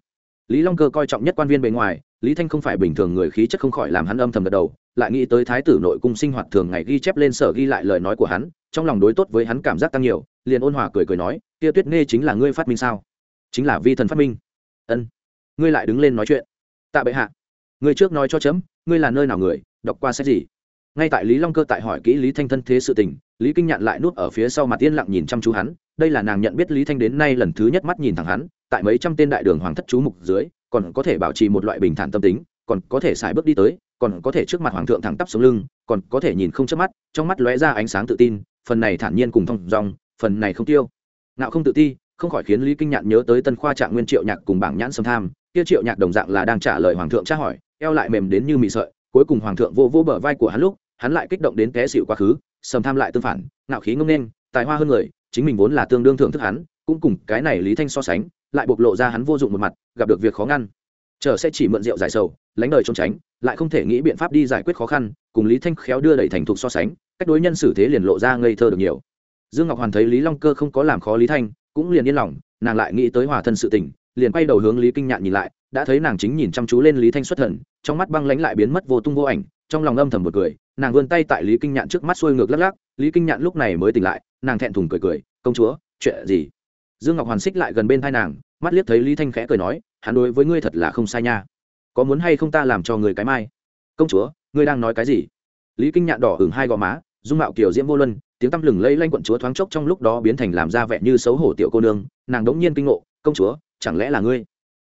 Lý long cơ coi trọng nhất quan viên bề ngoài, lý thanh không phải bình thường người khí chất không khỏi làm hắn âm thầm gật đầu, lại nghĩ tới thái tử nội cung sinh hoạt thường ngày ghi chép lên sở ghi lại lời nói của hắn, trong lòng đối tốt với hắn cảm giác tăng nhiều, liền ôn hòa cười cười nói, tia tuyết nghe chính là ngươi phát minh sao? Chính là vi thần phát minh. Ân. Ngươi lại đứng lên nói chuyện tạ bệ hạ, người trước nói cho chấm, ngươi là nơi nào người, đọc qua sách gì? Ngay tại lý long cơ tại hỏi kỹ lý thanh thân thế sự tình, lý kinh nhạn lại nuốt ở phía sau mặt yên lặng nhìn chăm chú hắn, đây là nàng nhận biết lý thanh đến nay lần thứ nhất mắt nhìn thẳng hắn, tại mấy trăm tên đại đường hoàng thất chú mục dưới, còn có thể bảo trì một loại bình thản tâm tính, còn có thể xài bước đi tới, còn có thể trước mặt hoàng thượng thẳng tắp xuống lưng, còn có thể nhìn không chớp mắt, trong mắt lóe ra ánh sáng tự tin, phần này thản nhiên cùng thông dong, phần này không tiêu. Ngạo không tự ti, không khỏi khiến lý kinh nhạn nhớ tới tân khoa trạng nguyên triệu nhạc cùng bảng nhãn sâm tham kia triệu nhạc đồng dạng là đang trả lời hoàng thượng tra hỏi, eo lại mềm đến như mị sợi, cuối cùng hoàng thượng vô vô bờ vai của hắn lúc, hắn lại kích động đến té xịu quá khứ, sầm tham lại tương phản, ngạo khí ngông nên tài hoa hơn người, chính mình vốn là tương đương thưởng thức hắn, cũng cùng cái này lý thanh so sánh, lại bộc lộ ra hắn vô dụng một mặt, gặp được việc khó ngăn. Chờ sẽ chỉ mượn rượu giải sầu, lánh đời trốn tránh, lại không thể nghĩ biện pháp đi giải quyết khó khăn, cùng lý thanh khéo đưa đẩy thành thục so sánh, cách đối nhân xử thế liền lộ ra ngây thơ được nhiều. Dương ngọc hoàn thấy lý long cơ không có làm khó lý thanh, cũng liền yên lòng, nàng lại nghĩ tới hòa thân sự tình liền quay đầu hướng lý kinh nhạn nhìn lại, đã thấy nàng chính nhìn chăm chú lên lý thanh xuất thần, trong mắt băng lánh lại biến mất vô tung vô ảnh, trong lòng âm thầm một cười, nàng vươn tay tại lý kinh nhạn trước mắt xuôi ngược lắc lắc, lý kinh nhạn lúc này mới tỉnh lại, nàng thẹn thùng cười cười, công chúa, chuyện gì? Dương ngọc hoàn xích lại gần bên thai nàng, mắt liếc thấy lý thanh khẽ cười nói, hắn đối với ngươi thật là không sai nha. Có muốn hay không ta làm cho người cái mai? Công chúa, ngươi đang nói cái gì? Lý kinh nhạn đỏ hừng hai gò má, dung mạo kiểu diễm vô luân, tiếng tăm lừng lây lanh quận chúa thoáng chốc trong lúc đó biến thành làm ra vẻ như xấu hổ tiểu cô nương, nàng đống nhiên kinh ngộ, công chúa chẳng lẽ là ngươi?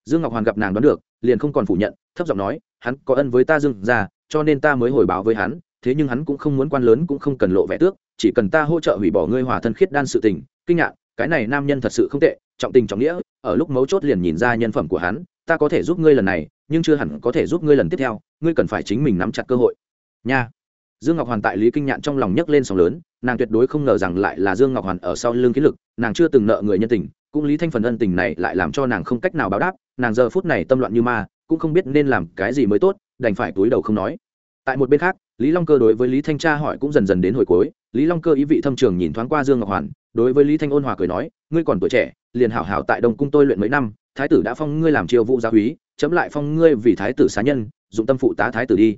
Dương ngọc hoàn gặp nàng đoán được, liền không còn phủ nhận, thấp giọng nói, hắn có ân với ta dương ra cho nên ta mới hồi báo với hắn, thế nhưng hắn cũng không muốn quan lớn cũng không cần lộ vẻ tước, chỉ cần ta hỗ trợ hủy bỏ ngươi hòa thân khiết đan sự tình, kinh ngạc, cái này nam nhân thật sự không tệ, trọng tình trọng nghĩa, ở lúc mấu chốt liền nhìn ra nhân phẩm của hắn, ta có thể giúp ngươi lần này, nhưng chưa hẳn có thể giúp ngươi lần tiếp theo, ngươi cần phải chính mình nắm chặt cơ hội. Nha. Dương ngọc hoàn tại lý kinh nhạn trong lòng nhấc lên sóng lớn, nàng tuyệt đối không ngờ rằng lại là dương ngọc hoàn ở sau lưng kiến lực nàng chưa từng nợ người nhân tình cũng lý thanh phần ân tình này lại làm cho nàng không cách nào báo đáp, nàng giờ phút này tâm loạn như ma, cũng không biết nên làm cái gì mới tốt, đành phải túi đầu không nói. Tại một bên khác, lý long cơ đối với lý thanh tra hỏi cũng dần dần đến hồi cuối, lý long cơ ý vị thâm trường nhìn thoáng qua dương ngọc hoàn, đối với lý thanh ôn hòa cười nói, ngươi còn tuổi trẻ, liền hảo hảo tại đông cung tôi luyện mấy năm, thái tử đã phong ngươi làm triều vũ giáo úy, chấm lại phong ngươi vì thái tử xá nhân, dụng tâm phụ tá thái tử đi.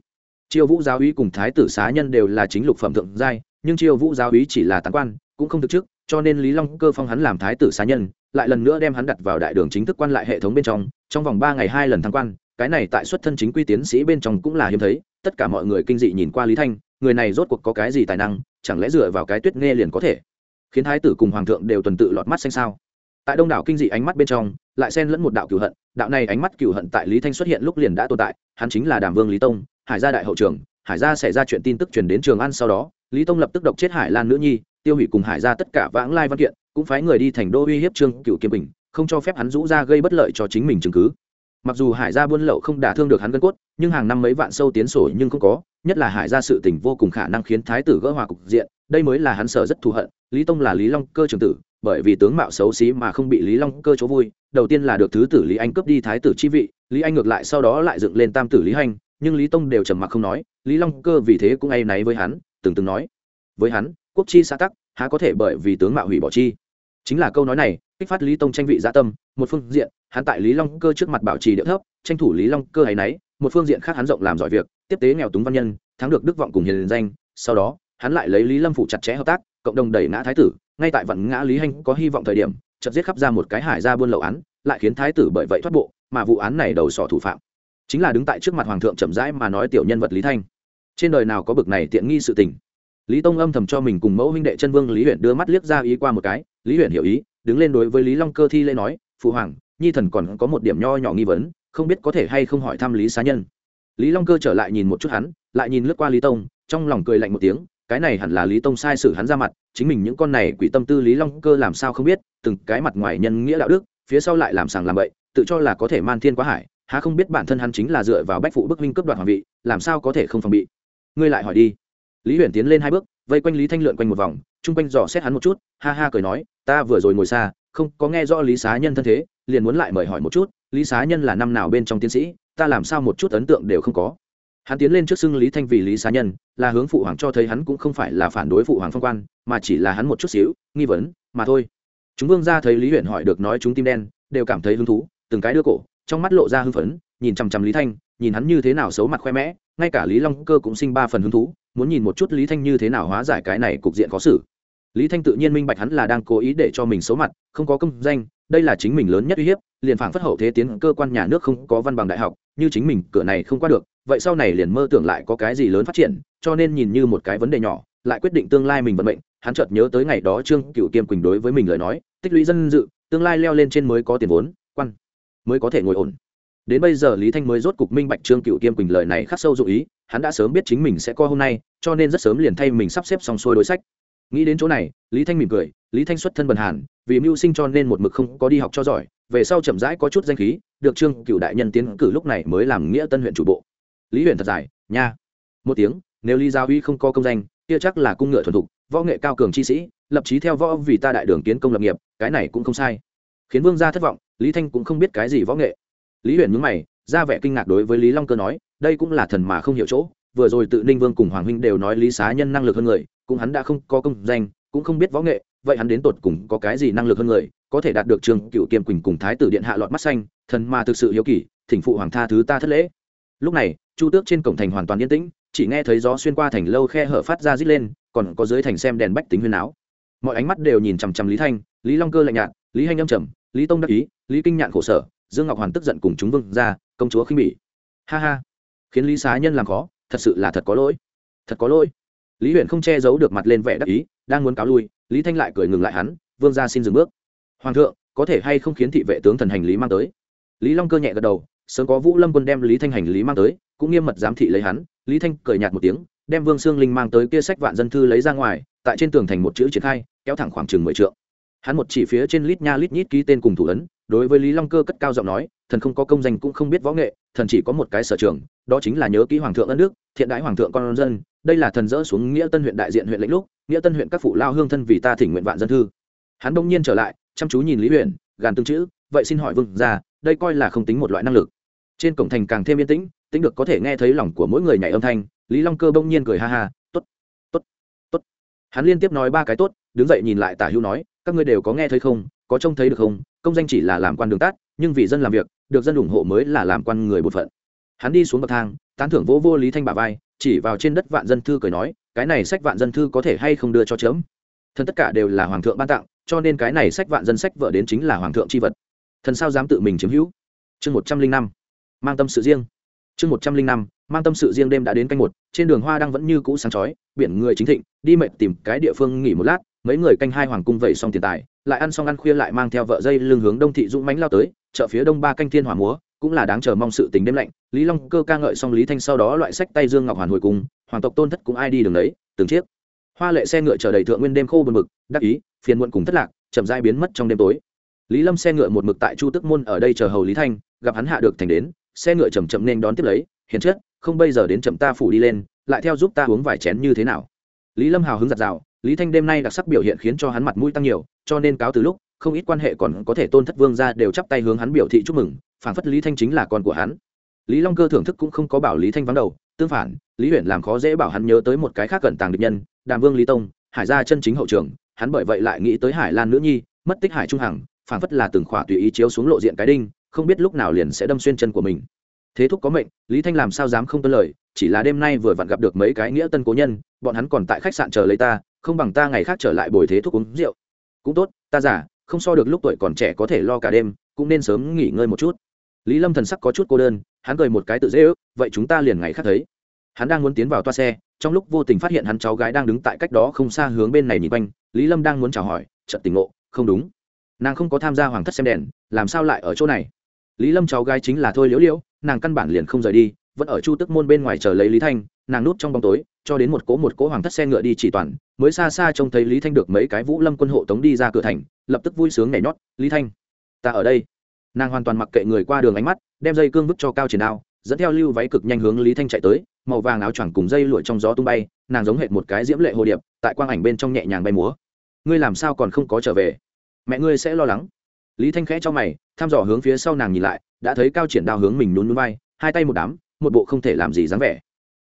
Triều vũ giáo úy cùng thái tử xá nhân đều là chính lục phẩm thượng giai, nhưng triều vũ giáo úy chỉ là tán quan, cũng không thực chức, cho nên lý long cơ phong hắn làm thái tử xá nhân lại lần nữa đem hắn đặt vào đại đường chính thức quan lại hệ thống bên trong trong vòng ba ngày hai lần thăng quan, cái này tại xuất thân chính quy tiến sĩ bên trong cũng là hiếm thấy, tất cả mọi người kinh dị nhìn qua lý thanh, người này rốt cuộc có cái gì tài năng, chẳng lẽ dựa vào cái tuyết nghe liền có thể? Khiến thái tử cùng hoàng thượng đều tuần tự lọt mắt xanh sao? Tại đông đảo kinh dị ánh mắt bên trong, lại xen lẫn một đạo cửu hận, đạo này ánh mắt cửu hận tại lý thanh xuất hiện lúc liền đã tồn tại, hắn chính là đàm vương lý tông, hải gia đại hậu trường, hải gia xảy ra chuyện tin tức truyền đến trường an sau đó, lý tông lập tức độc chết hải lan nữ nhi, tiêu hủy cùng hải gia tất cả vãng lai văn kiện cũng phái người đi thành đô uy hiếp trương cựu kiêm bình, không cho phép hắn rũ ra gây bất lợi cho chính mình chứng cứ. Mặc dù hải gia buôn lậu không đả thương được hắn gân cốt, nhưng hàng năm mấy vạn sâu tiến sổ nhưng không có, nhất là hải gia sự tình vô cùng khả năng khiến thái tử gỡ hòa cục diện, đây mới là hắn sợ rất thù hận, lý tông là lý long cơ trường tử, bởi vì tướng mạo xấu xí mà không bị lý long cơ chỗ vui, đầu tiên là được thứ tử lý anh cướp đi thái tử chi vị, lý anh ngược lại sau đó lại dựng lên tam tử lý hành, nhưng lý tông đều trầm mặc không nói, lý long cơ vì thế cũng ay náy với hắn, từng từng nói, với hắn, quốc chi xã tắc, há có thể bởi vì tướng mạo hủy bỏ chi? Chính là câu nói này, kích phát lý tông tranh vị gia tâm, một phương diện, hắn tại lý long cơ trước mặt bảo trì địa thấp, tranh thủ lý long cơ hay nấy, một phương diện khác hắn rộng làm giỏi việc, tiếp tế nghèo túng văn nhân, thắng được đức vọng cùng hiền danh, sau đó, hắn lại lấy lý lâm phủ chặt chẽ hợp tác, cộng đồng đẩy ngã thái tử, ngay tại vận ngã lý hanh có hy vọng thời điểm, chợt giết khắp ra một cái hải ra buôn lậu án, lại khiến thái tử bởi vậy thoát bộ, mà vụ án này đầu sỏ thủ phạm. Chính là đứng tại trước mặt hoàng thượng chậm rãi mà nói tiểu nhân vật lý thanh. Trên đời nào có bực này tiện nghi sự tình? Lý tông âm thầm cho mình cùng mẫu huynh đệ chân vương lý huyện đưa mắt liếc ra ý qua một cái lý huyện hiểu ý, đứng lên đối với lý long cơ thi lễ nói, phụ hoàng, nhi thần còn có một điểm nho nhỏ nghi vấn, không biết có thể hay không hỏi thăm lý xá nhân. Lý long cơ trở lại nhìn một chút hắn, lại nhìn lướt qua lý tông, trong lòng cười lạnh một tiếng, cái này hẳn là lý tông sai sử hắn ra mặt, chính mình những con này quỷ tâm tư lý long cơ làm sao không biết, từng cái mặt ngoài nhân nghĩa đạo đức, phía sau lại làm sàng làm bậy, tự cho là có thể man thiên quá hải, há không biết bản thân hắn chính là dựa vào bách phụ bức minh cướp đoạt hoàng vị, làm sao có thể không phòng bị? Ngươi lại hỏi đi. Lý huyền tiến lên hai bước vây quanh lý thanh lượn quanh một vòng, chung quanh dò xét hắn một chút, ha ha cười nói, ta vừa rồi ngồi xa, không có nghe rõ lý xá nhân thân thế, liền muốn lại mời hỏi một chút, lý xá nhân là năm nào bên trong tiến sĩ, ta làm sao một chút ấn tượng đều không có. Hắn tiến lên trước xưng lý thanh vì lý xá nhân, là hướng phụ hoàng cho thấy hắn cũng không phải là phản đối phụ hoàng phong quan, mà chỉ là hắn một chút xíu, nghi vấn, mà thôi. Chúng vương ra thấy lý huyện hỏi được nói chúng tim đen, đều cảm thấy hứng thú, từng cái đưa cổ, trong mắt lộ ra hưng phấn, nhìn chằm chằm lý thanh, nhìn hắn như thế nào xấu mặt khoe mẽ, ngay cả lý long cơ cũng sinh ba phần hứng thú muốn nhìn một chút lý thanh như thế nào hóa giải cái này cục diện khó xử. Lý thanh tự nhiên minh bạch hắn là đang cố ý để cho mình xấu mặt, không có công danh, đây là chính mình lớn nhất uy hiếp, liền phảng phất hậu thế tiến cơ quan nhà nước không có văn bằng đại học, như chính mình cửa này không qua được, vậy sau này liền mơ tưởng lại có cái gì lớn phát triển, cho nên nhìn như một cái vấn đề nhỏ, lại quyết định tương lai mình vận mệnh, hắn chợt nhớ tới ngày đó trương cựu kiêm quỳnh đối với mình lời nói, tích lũy dân dự, tương lai leo lên trên mới có tiền vốn, quan, mới có thể ngồi ổn đến bây giờ lý thanh mới rốt cục minh bạch trương cựu kiêm quỳnh lời này khắc sâu dụ ý, hắn đã sớm biết chính mình sẽ co hôm nay, cho nên rất sớm liền thay mình sắp xếp xong xuôi đối sách. Nghĩ đến chỗ này, lý thanh mỉm cười, lý thanh xuất thân bần hàn, vì mưu sinh cho nên một mực không có đi học cho giỏi, về sau chậm rãi có chút danh khí, được trương cựu đại nhân tiến cử lúc này mới làm nghĩa tân huyện chủ bộ. Lý huyện thật dài, nha. Một tiếng, nếu lý gia uy không có công danh, kia chắc là cung ngựa thuần thục, võ nghệ cao cường chi sĩ, lập trí theo võ vì ta đại đường kiến công lập nghiệp, cái này cũng không sai. Khiến vương gia thất vọng, lý thanh cũng không biết cái gì võ nghệ lý huyền nhúng mày, ra vẻ kinh ngạc đối với lý long cơ nói, đây cũng là thần mà không hiểu chỗ, vừa rồi tự ninh vương cùng hoàng huynh đều nói lý xá nhân năng lực hơn người, cũng hắn đã không có công danh, cũng không biết võ nghệ, vậy hắn đến tột cùng có cái gì năng lực hơn người, có thể đạt được trường cựu kiêm quỳnh cùng thái tử điện hạ lọt mắt xanh, thần mà thực sự hiếu kỳ, thỉnh phụ hoàng tha thứ ta thất lễ. Lúc này, chu tước trên cổng thành hoàn toàn yên tĩnh, chỉ nghe thấy gió xuyên qua thành lâu khe hở phát ra rít lên, còn có dưới thành xem đèn bách tính huyên áo. Mọi ánh mắt đều nhìn chằm chằm lý thanh, lý long cơ lạnh nhạt, lý hanh âm trầm, lý tông đắc ý, lý kinh nhạn khổ sở dương ngọc hoàn tức giận cùng chúng vương ra, công chúa khinh bỉ. Ha ha, khiến lý xá nhân làm khó, thật sự là thật có lỗi. Thật có lỗi. Lý huyện không che giấu được mặt lên vẻ đắc ý, đang muốn cáo lui, lý thanh lại cười ngừng lại hắn, vương ra xin dừng bước. Hoàng thượng, có thể hay không khiến thị vệ tướng thần hành lý mang tới? Lý long cơ nhẹ gật đầu, sớm có vũ lâm quân đem lý thanh hành lý mang tới, cũng nghiêm mật giám thị lấy hắn. Lý thanh cười nhạt một tiếng, đem vương sương linh mang tới kia sách vạn dân thư lấy ra ngoài, tại trên tường thành một chữ triển khai, kéo thẳng khoảng chừng mười trượng hắn một chỉ phía trên lít nha lít nhít ký tên cùng thủ ấn, đối với lý long cơ cất cao giọng nói, thần không có công danh cũng không biết võ nghệ, thần chỉ có một cái sở trường, đó chính là nhớ kỹ hoàng thượng ân nước thiện đãi hoàng thượng con dân. Đây là thần dỡ xuống nghĩa tân huyện đại diện huyện lĩnh lúc, nghĩa tân huyện các phụ lao hương thân vì ta thỉnh nguyện vạn dân thư. Hắn đông nhiên trở lại, chăm chú nhìn lý huyện gàn tương chữ, vậy xin hỏi vương ra đây coi là không tính một loại năng lực. Trên cổng thành càng thêm yên tĩnh, tính được có thể nghe thấy lòng của mỗi người nhảy âm thanh, lý long cơ bỗng nhiên cười ha ha t ố t t ố t t ố t hắn liên tiếp nói ba cái tốt đứng dậy nhìn lại tả hữu nói các ngươi đều có nghe thấy không có trông thấy được không công danh chỉ là làm quan đường tát nhưng vì dân làm việc được dân ủng hộ mới là làm quan người bột phận. Hắn đi xuống bậc thang tán thưởng vỗ vô, vô lý thanh bà vai chỉ vào trên đất vạn dân thư cười nói cái này sách vạn dân thư có thể hay không đưa cho chớm? Thân tất cả đều là hoàng thượng ban tặng cho nên cái này sách vạn dân sách vợ đến chính là hoàng thượng c h i vật. Thần sao dám tự mình chiếm hữu? Chương một trăm linh năm mang tâm sự riêng. Chương một trăm linh năm mang tâm sự riêng đêm đã đến canh một trên đường hoa đang vẫn như cũ sáng chói biển người chính thịnh đi mệt tìm cái địa phương nghỉ một lát mấy người canh hai hoàng cung vẩy xong tiền tài lại ăn xong ăn khuya lại mang theo vợ dây lưng hướng đông thị dũng mánh lao tới chợ phía đông ba canh thiên hỏa múa cũng là đáng chờ mong sự tình đêm lạnh lý long cơ ca ngợi xong lý thanh sau đó loại sách tay dương ngọc hoàn hồi cùng, hoàng tộc tôn thất cũng ai đi đường đấy từng chiếc. Hoa lệ xe ngựa chờ đầy thượng nguyên đêm khô buồn mực đắc ý phiền muộn cùng thất lạc chậm dai biến mất trong đêm tối. Lý lâm xe ngựa một mực tại chu tức môn ở đây chờ hầu lý thanh gặp hắn hạ được thành đến xe ngựa chầm chậm nên đón tiếp lấy hiền chất không bây giờ đến chậm ta phủ đi lên, lại theo giúp ta uống vài chén như thế nào? Lý lâm hào hứng giặt rào lý thanh đêm nay đặc sắc biểu hiện khiến cho hắn mặt mũi tăng nhiều, cho nên cáo từ lúc, không ít quan hệ còn có thể tôn thất vương ra đều chắp tay hướng hắn biểu thị chúc mừng phản phất lý thanh chính là con của hắn. Lý long cơ thưởng thức cũng không có bảo lý thanh vắng đầu, tương phản, lý huyện làm khó dễ bảo hắn nhớ tới một cái khác cẩn tàng địch nhân, đàm vương lý tông, hải gia chân chính hậu trường, hắn bởi vậy lại nghĩ tới hải lan nữ nhi, mất tích hải trung hằng phản phất là từng khỏa tùy ý chiếu xuống lộ diện cái đinh, không biết lúc nào liền sẽ đâm xuyên chân của mình thế thúc có mệnh, lý thanh làm sao dám không tuân lời, chỉ là đêm nay vừa vặn gặp được mấy cái nghĩa tân cố nhân, bọn hắn còn tại khách sạn chờ lấy ta, không bằng ta ngày khác trở lại bồi thế thúc uống rượu. Cũng tốt, ta giả không so được lúc tuổi còn trẻ có thể lo cả đêm, cũng nên sớm nghỉ ngơi một chút. Lý lâm thần sắc có chút cô đơn, hắn cười một cái tự dễ ước, vậy chúng ta liền ngày khác thấy. Hắn đang muốn tiến vào toa xe, trong lúc vô tình phát hiện hắn cháu gái đang đứng tại cách đó không xa hướng bên này nhìn quanh, lý lâm đang muốn chào hỏi trận tình ngộ, không đúng. Nàng không có tham gia hoàng thất xem đèn, làm sao lại ở chỗ này? Lý lâm cháu gái chính là thôi liễu liễu nàng căn bản liền không rời đi, vẫn ở chu tức môn bên ngoài chờ lấy lý thanh, nàng núp trong bóng tối, cho đến một cỗ một cỗ hoàng thất xe ngựa đi chỉ toàn, mới xa xa trông thấy lý thanh được mấy cái vũ lâm quân hộ tống đi ra cửa thành, lập tức vui sướng nhảy nhót, lý thanh, ta ở đây. Nàng hoàn toàn mặc kệ người qua đường ánh mắt, đem dây cương vứt cho cao triển đao, dẫn theo lưu váy cực nhanh hướng lý thanh chạy tới, màu vàng áo choàng cùng dây lụa trong gió tung bay, nàng giống hệt một cái diễm lệ hồ điệp, tại quang ảnh bên trong nhẹ nhàng bay múa. Ngươi làm sao còn không có trở về? Mẹ ngươi sẽ lo lắng lý thanh khẽ cho mày, thăm dò hướng phía sau nàng nhìn lại, đã thấy cao triển đao hướng mình nhún núi bay hai tay một đám, một bộ không thể làm gì dáng vẻ.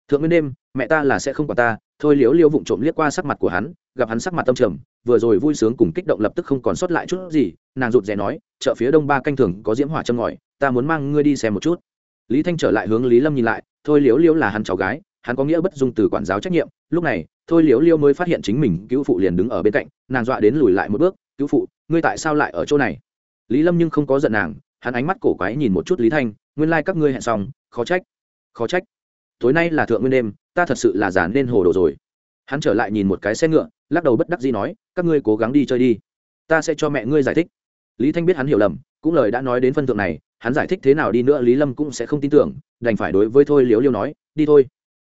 Thượng nguyên đêm, mẹ ta là sẽ không có ta, thôi liếu liêu vụng trộm liếc qua sắc mặt của hắn, gặp hắn sắc mặt tâm trầm, vừa rồi vui sướng cùng kích động lập tức không còn sót lại chút gì, nàng rụt rè nói, chợ phía đông ba canh thường có diễm hỏa châm ngòi, ta muốn mang ngươi đi xem một chút. Lý thanh trở lại hướng lý lâm nhìn lại, thôi liếu liêu là hắn cháu gái, hắn có nghĩa bất dung từ quản giáo trách nhiệm, lúc này, thôi liếu liêu mới phát hiện chính mình, cứu phụ liền đứng ở bên cạnh, nàng dọa đến lùi lại một bước, cứu phụ, ngươi tại sao lại ở chỗ này? Lý lâm nhưng không có giận nàng, hắn ánh mắt cổ quái nhìn một chút lý thanh, nguyên lai、like、các ngươi hẹn xong, khó trách khó trách. Tối nay là thượng nguyên đêm, ta thật sự là giả nên hồ đồ rồi. Hắn trở lại nhìn một cái xe ngựa, lắc đầu bất đắc dĩ nói, các ngươi cố gắng đi chơi đi, ta sẽ cho mẹ ngươi giải thích. Lý thanh biết hắn hiểu lầm, cũng lời đã nói đến phân thượng này, hắn giải thích thế nào đi nữa lý lâm cũng sẽ không tin tưởng, đành phải đối với thôi liếu liêu nói, đi thôi,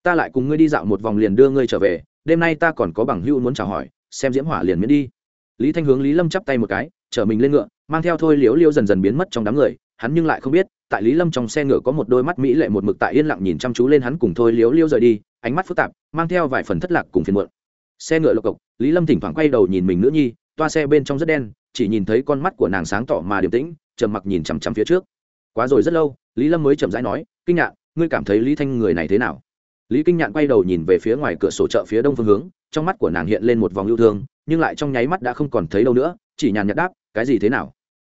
ta lại cùng ngươi đi dạo một vòng liền đưa ngươi trở về, đêm nay ta còn có bằng hữu muốn chào hỏi, xem diễm hỏa liền miễn đi lý thanh hướng lý lâm chắp tay một cái, chở mình lên ngựa, mang theo thôi liếu liêu dần dần biến mất trong đám người, hắn nhưng lại không biết, tại lý lâm trong xe ngựa có một đôi mắt mỹ lệ một mực tại yên lặng nhìn chăm chú lên hắn cùng thôi liếu liêu rời đi, ánh mắt phức tạp, mang theo vài phần thất lạc cùng phiền muộn. Xe ngựa lộc cộc, lý lâm thỉnh thoảng quay đầu nhìn mình nữ nhi, toa xe bên trong rất đen, chỉ nhìn thấy con mắt của nàng sáng tỏ mà điềm tĩnh, trầm mặc nhìn chằm chằm phía trước. Quá rồi rất lâu, lý lâm mới chậm rãi nói, kinh nhạn, ngươi cảm thấy lý thanh người này thế nào? Lý kinh nhạn quay đầu nhìn về phía ngoài cửa sổ chợ phía đông phương hướng, trong mắt của nàng hiện lên một vòng yêu thương nhưng lại trong nháy mắt đã không còn thấy đâu nữa, chỉ nhàn nhạt đáp, cái gì thế nào?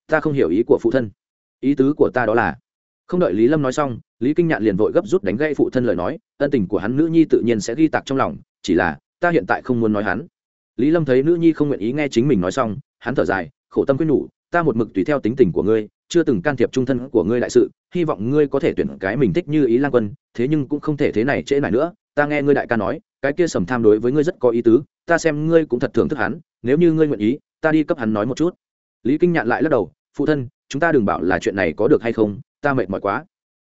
Ta không hiểu ý của phụ thân. Ý tứ của ta đó là không đợi lý lâm nói xong, lý kinh nhạn liền vội gấp rút đánh gây phụ thân lời nói, ân tình của hắn nữ nhi tự nhiên sẽ ghi tạc trong lòng, chỉ là, ta hiện tại không muốn nói hắn. Lý lâm thấy nữ nhi không nguyện ý nghe chính mình nói xong, hắn thở dài, khổ tâm quyết nhủ, ta một mực tùy theo tính tình của ngươi, chưa từng can thiệp trung thân của ngươi đại sự, hy vọng ngươi có thể tuyển cái mình thích như ý lan quân, thế nhưng cũng không thể thế này trễ này nữa, ta nghe ngươi đại ca nói cái kia sầm tham đối với ngươi rất có ý tứ, ta xem ngươi cũng thật thưởng thức hắn, nếu như ngươi nguyện ý, ta đi cấp hắn nói một chút. Lý kinh nhạn lại lắc đầu, phụ thân, chúng ta đừng bảo là chuyện này có được hay không, ta mệt mỏi quá.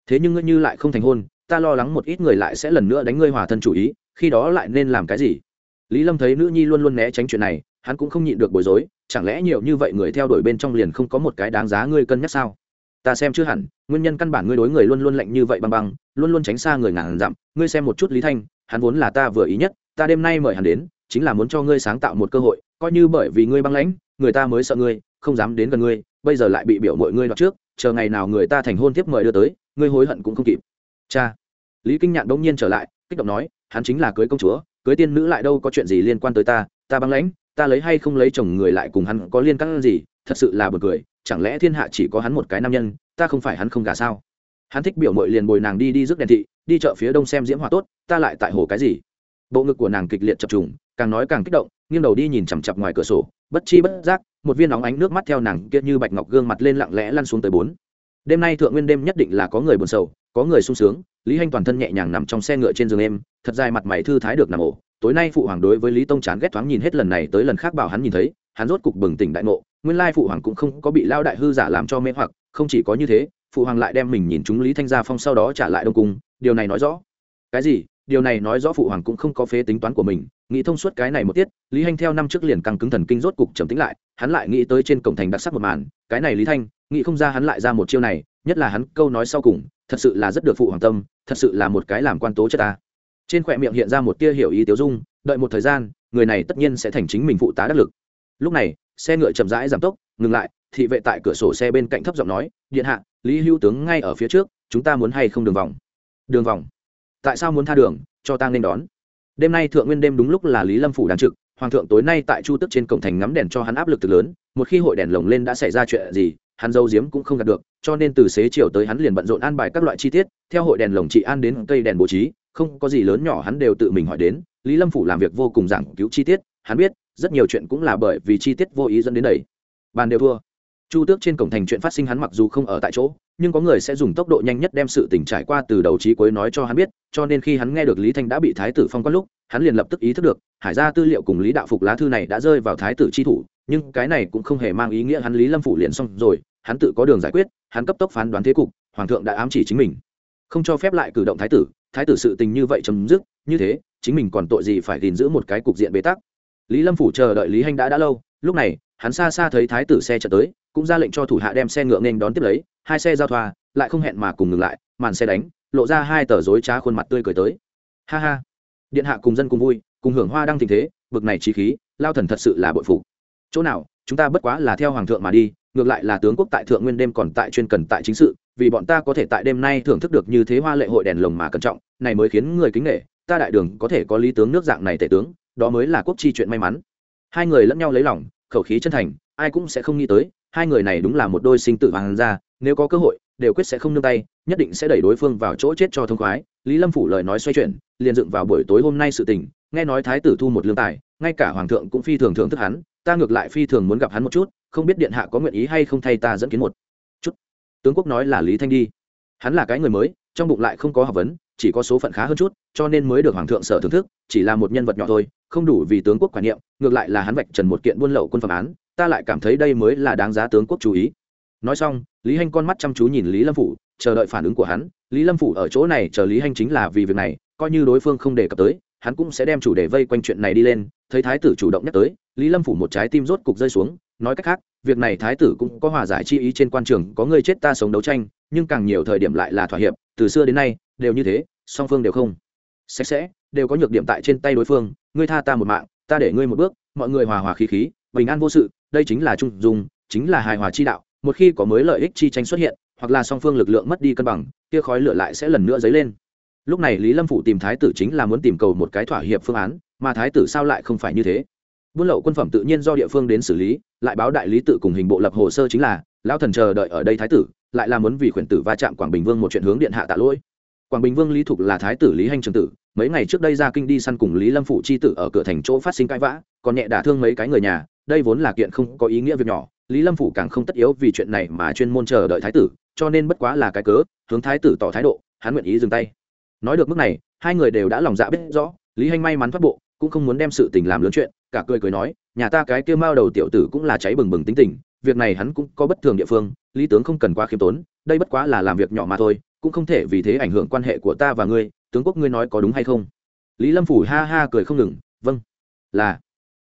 Thế nhưng ngươi như lại không thành hôn, ta lo lắng một ít người lại sẽ lần nữa đánh ngươi hòa thân chủ ý, khi đó lại nên làm cái gì? Lý lâm thấy nữ nhi luôn luôn né tránh chuyện này, hắn cũng không nhịn được bối rối, chẳng lẽ nhiều như vậy người theo đuổi bên trong liền không có một cái đáng giá ngươi cân nhắc sao? Ta xem chưa hẳn, nguyên nhân căn bản ngươi đối người luôn luôn lạnh như vậy băng băng, luôn luôn tránh xa người ngàn dặm, ngươi xem một chút lý thanh hắn vốn là ta vừa ý nhất, ta đêm nay mời hắn đến, chính là muốn cho ngươi sáng tạo một cơ hội, coi như bởi vì ngươi băng lãnh, người ta mới sợ ngươi, không dám đến gần ngươi, bây giờ lại bị biểu mọi ngươi đoạt trước, chờ ngày nào người ta thành hôn tiếp mời đưa tới, ngươi hối hận cũng không kịp. Cha. Lý kinh nhạn bỗng nhiên trở lại, kích động nói, hắn chính là cưới công chúa, cưới tiên nữ lại đâu có chuyện gì liên quan tới ta ta băng lãnh, ta lấy hay không lấy chồng người lại cùng hắn có liên căn gì, thật sự là buồn cười, chẳng lẽ thiên hạ chỉ có hắn một cái nam nhân, ta không phải hắn không gả sao? Hắn thích biểu mội liền bồi nàng đi đi rước đèn thị, đi chợ phía đông xem diễm hòa tốt, ta lại tại hồ cái gì? Bộ ngực của nàng kịch liệt chập trùng, càng nói càng kích động, nghiêng đầu đi nhìn chằm chặp ngoài cửa sổ, bất chi bất giác, một viên nóng ánh nước mắt theo nàng kia như bạch ngọc gương mặt lên lặng lẽ lăn xuống tới bốn. Đêm nay thượng nguyên đêm nhất định là có người buồn sầu, có người sung sướng, lý hanh toàn thân nhẹ nhàng nằm trong xe ngựa trên giường em thật dài mặt mày thư thái được nằm ổ. Tối nay phụ hoàng đối với lý tông chán ghét thoáng nhìn hết lần này tới lần khác bảo hắn nhìn thấy, hắn rốt cục bừng tỉnh đại ngộ, nguyên lai phụ hoàng cũng không có bị lao đại hư giả làm cho mê hoặc, không chỉ có như thế phụ hoàng lại đem mình nhìn chúng lý thanh gia phong sau đó trả lại đông cung, điều này nói rõ. Cái gì? Điều này nói rõ phụ hoàng cũng không có phế tính toán của mình. Nghĩ thông suốt cái này một tiết, lý hanh theo năm trước liền căng cứng thần kinh rốt cục trầm tĩnh lại, hắn lại nghĩ tới trên cổng thành đặc sắc một màn. Cái này lý thanh, nghĩ không ra hắn lại ra một chiêu này, nhất là hắn câu nói sau cùng, thật sự là rất được phụ hoàng tâm, thật sự là một cái làm quan tố chất ta. Trên khỏe miệng hiện ra một tia hiểu ý tiêu dung, đợi một thời gian, người này tất nhiên sẽ thành chính mình phụ tá đắc lực. Lúc này, xe ngựa chậm rãi giảm tốc, ngừng lại, thị vệ tại cửa sổ xe bên cạnh thấp giọng nói, điện hạ lý hữu tướng ngay ở phía trước, chúng ta muốn hay không đường vòng? Đường vòng? Tại sao muốn tha đường, cho ta nên đón? Đêm nay thượng nguyên đêm đúng lúc là lý lâm phủ đang trực, hoàng thượng tối nay tại chu tức trên cổng thành ngắm đèn cho hắn áp lực từ lớn, một khi hội đèn lồng lên đã xảy ra chuyện gì, hắn dâu diếm cũng không gặp được, cho nên từ xế chiều tới hắn liền bận rộn an bài các loại chi tiết, theo hội đèn lồng trị an đến cây đèn bố trí, không có gì lớn nhỏ hắn đều tự mình hỏi đến, lý lâm phủ làm việc vô cùng giảng cứu chi tiết, hắn biết, rất nhiều chuyện cũng là bởi vì chi tiết vô ý dẫn đến đây bàn đều thua chu tước trên cổng thành chuyện phát sinh hắn mặc dù không ở tại chỗ, nhưng có người sẽ dùng tốc độ nhanh nhất đem sự tình trải qua từ đầu trí cuối nói cho hắn biết, cho nên khi hắn nghe được lý thanh đã bị thái tử phong quan lúc, hắn liền lập tức ý thức được, hải ra tư liệu cùng lý đạo phục lá thư này đã rơi vào thái tử chi thủ, nhưng cái này cũng không hề mang ý nghĩa hắn lý lâm phủ liền xong rồi, hắn tự có đường giải quyết, hắn cấp tốc phán đoán thế cục, hoàng thượng đã ám chỉ chính mình. Không cho phép lại cử động thái tử thái tử sự tình như vậy chấm dứt, như thế, chính mình còn tội gì phải gìn giữ một cái cục diện bế tắc. Lý lâm phủ chờ đợi lý hanh đã đã lâu, lúc này, hắn xa xa thấy thái tử xe chở tới cũng ra lệnh cho thủ hạ đem xe ngựa nghênh đón tiếp lấy, hai xe giao thoa, lại không hẹn mà cùng ngừng lại, màn xe đánh, lộ ra hai tờ dối trá khuôn mặt tươi cười tới. Ha ha. Điện hạ cùng dân cùng vui, cùng hưởng hoa đăng tình thế, bực này trí khí, lao thần thật sự là bội phục. Chỗ nào, chúng ta bất quá là theo hoàng thượng mà đi, ngược lại là tướng quốc tại thượng nguyên đêm còn tại chuyên cần tại chính sự, vì bọn ta có thể tại đêm nay thưởng thức được như thế hoa lệ hội đèn lồng mà cẩn trọng, này mới khiến người kính nghệ ta đại đường có thể có lý tướng nước dạng này tể tướng, đó mới là quốc chi chuyện may mắn. Hai người lẫn nhau lấy lòng, khẩu khí chân thành, ai cũng sẽ không nghĩ tới hai người này đúng là một đôi sinh tử hoàng gia, nếu có cơ hội, đều quyết sẽ không nương tay, nhất định sẽ đẩy đối phương vào chỗ chết cho thông khoái. Lý lâm phủ lời nói xoay chuyển, liền dựng vào buổi tối hôm nay sự tình, nghe nói thái tử thu một lương tài, ngay cả hoàng thượng cũng phi thường thưởng thức hắn, ta ngược lại phi thường muốn gặp hắn một chút, không biết điện hạ có nguyện ý hay không thay ta dẫn kiến một chút. Tướng quốc nói là lý thanh đi. Hắn là cái người mới, trong bụng lại không có học vấn, chỉ có số phận khá hơn chút, cho nên mới được hoàng thượng sở thưởng thức, chỉ là một nhân vật nhỏ thôi, không đủ vì tướng quốc quản niệm, ngược lại là hắn vạch trần một kiện buôn lậu quân phẩm án ta lại cảm thấy đây mới là đáng giá tướng quốc chú ý. Nói xong, lý hanh con mắt chăm chú nhìn lý lâm phủ, chờ đợi phản ứng của hắn. Lý lâm phủ ở chỗ này chờ lý hanh chính là vì việc này, coi như đối phương không đề cập tới, hắn cũng sẽ đem chủ đề vây quanh chuyện này đi lên. Thấy thái tử chủ động nhắc tới, lý lâm phủ một trái tim rốt cục rơi xuống. Nói cách khác, việc này thái tử cũng có hòa giải chi ý trên quan trường, có người chết ta sống đấu tranh, nhưng càng nhiều thời điểm lại là thỏa hiệp. Từ xưa đến nay, đều như thế, song phương đều không. Sạch sẽ, đều có nhược điểm tại trên tay đối phương. Ngươi tha ta một mạng, ta để ngươi một bước, mọi người hòa hòa khí khí, bình an vô sự đây chính là trung dung, chính là hài hòa chi đạo, một khi có mới lợi ích chi tranh xuất hiện, hoặc là song phương lực lượng mất đi cân bằng, kia khói lửa lại sẽ lần nữa dấy lên. Lúc này lý lâm phụ tìm thái tử chính là muốn tìm cầu một cái thỏa hiệp phương án, mà thái tử sao lại không phải như thế? Buôn lậu quân phẩm tự nhiên do địa phương đến xử lý, lại báo đại lý tự cùng hình bộ lập hồ sơ chính là, lão thần chờ đợi ở đây thái tử, lại là muốn vì khuyển tử va chạm quảng bình vương một chuyện hướng điện hạ tạ lỗi. Quảng bình vương lý thục là thái tử lý hành trường tử, mấy ngày trước đây ra kinh đi săn cùng lý lâm phụ chi tử ở cửa thành chỗ phát sinh cãi vã, còn nhẹ đả thương mấy cái người nhà đây vốn là kiện không có ý nghĩa việc nhỏ, lý lâm phủ càng không tất yếu vì chuyện này mà chuyên môn chờ đợi thái tử, cho nên bất quá là cái cớ, hướng thái tử tỏ thái độ, hắn nguyện ý dừng tay. Nói được mức này, hai người đều đã lòng dạ biết rõ, lý hanh may mắn thoát bộ, cũng không muốn đem sự tình làm lớn chuyện, cả cười cười nói, nhà ta cái kia mao đầu tiểu tử cũng là cháy bừng bừng tính tình, việc này hắn cũng có bất thường địa phương, lý tướng không cần quá khiêm tốn, đây bất quá là làm việc nhỏ mà thôi, cũng không thể vì thế ảnh hưởng quan hệ của ta và ngươi, tướng quốc ngươi nói có đúng hay không? Lý lâm phủ ha ha cười không ngừng vâng. Là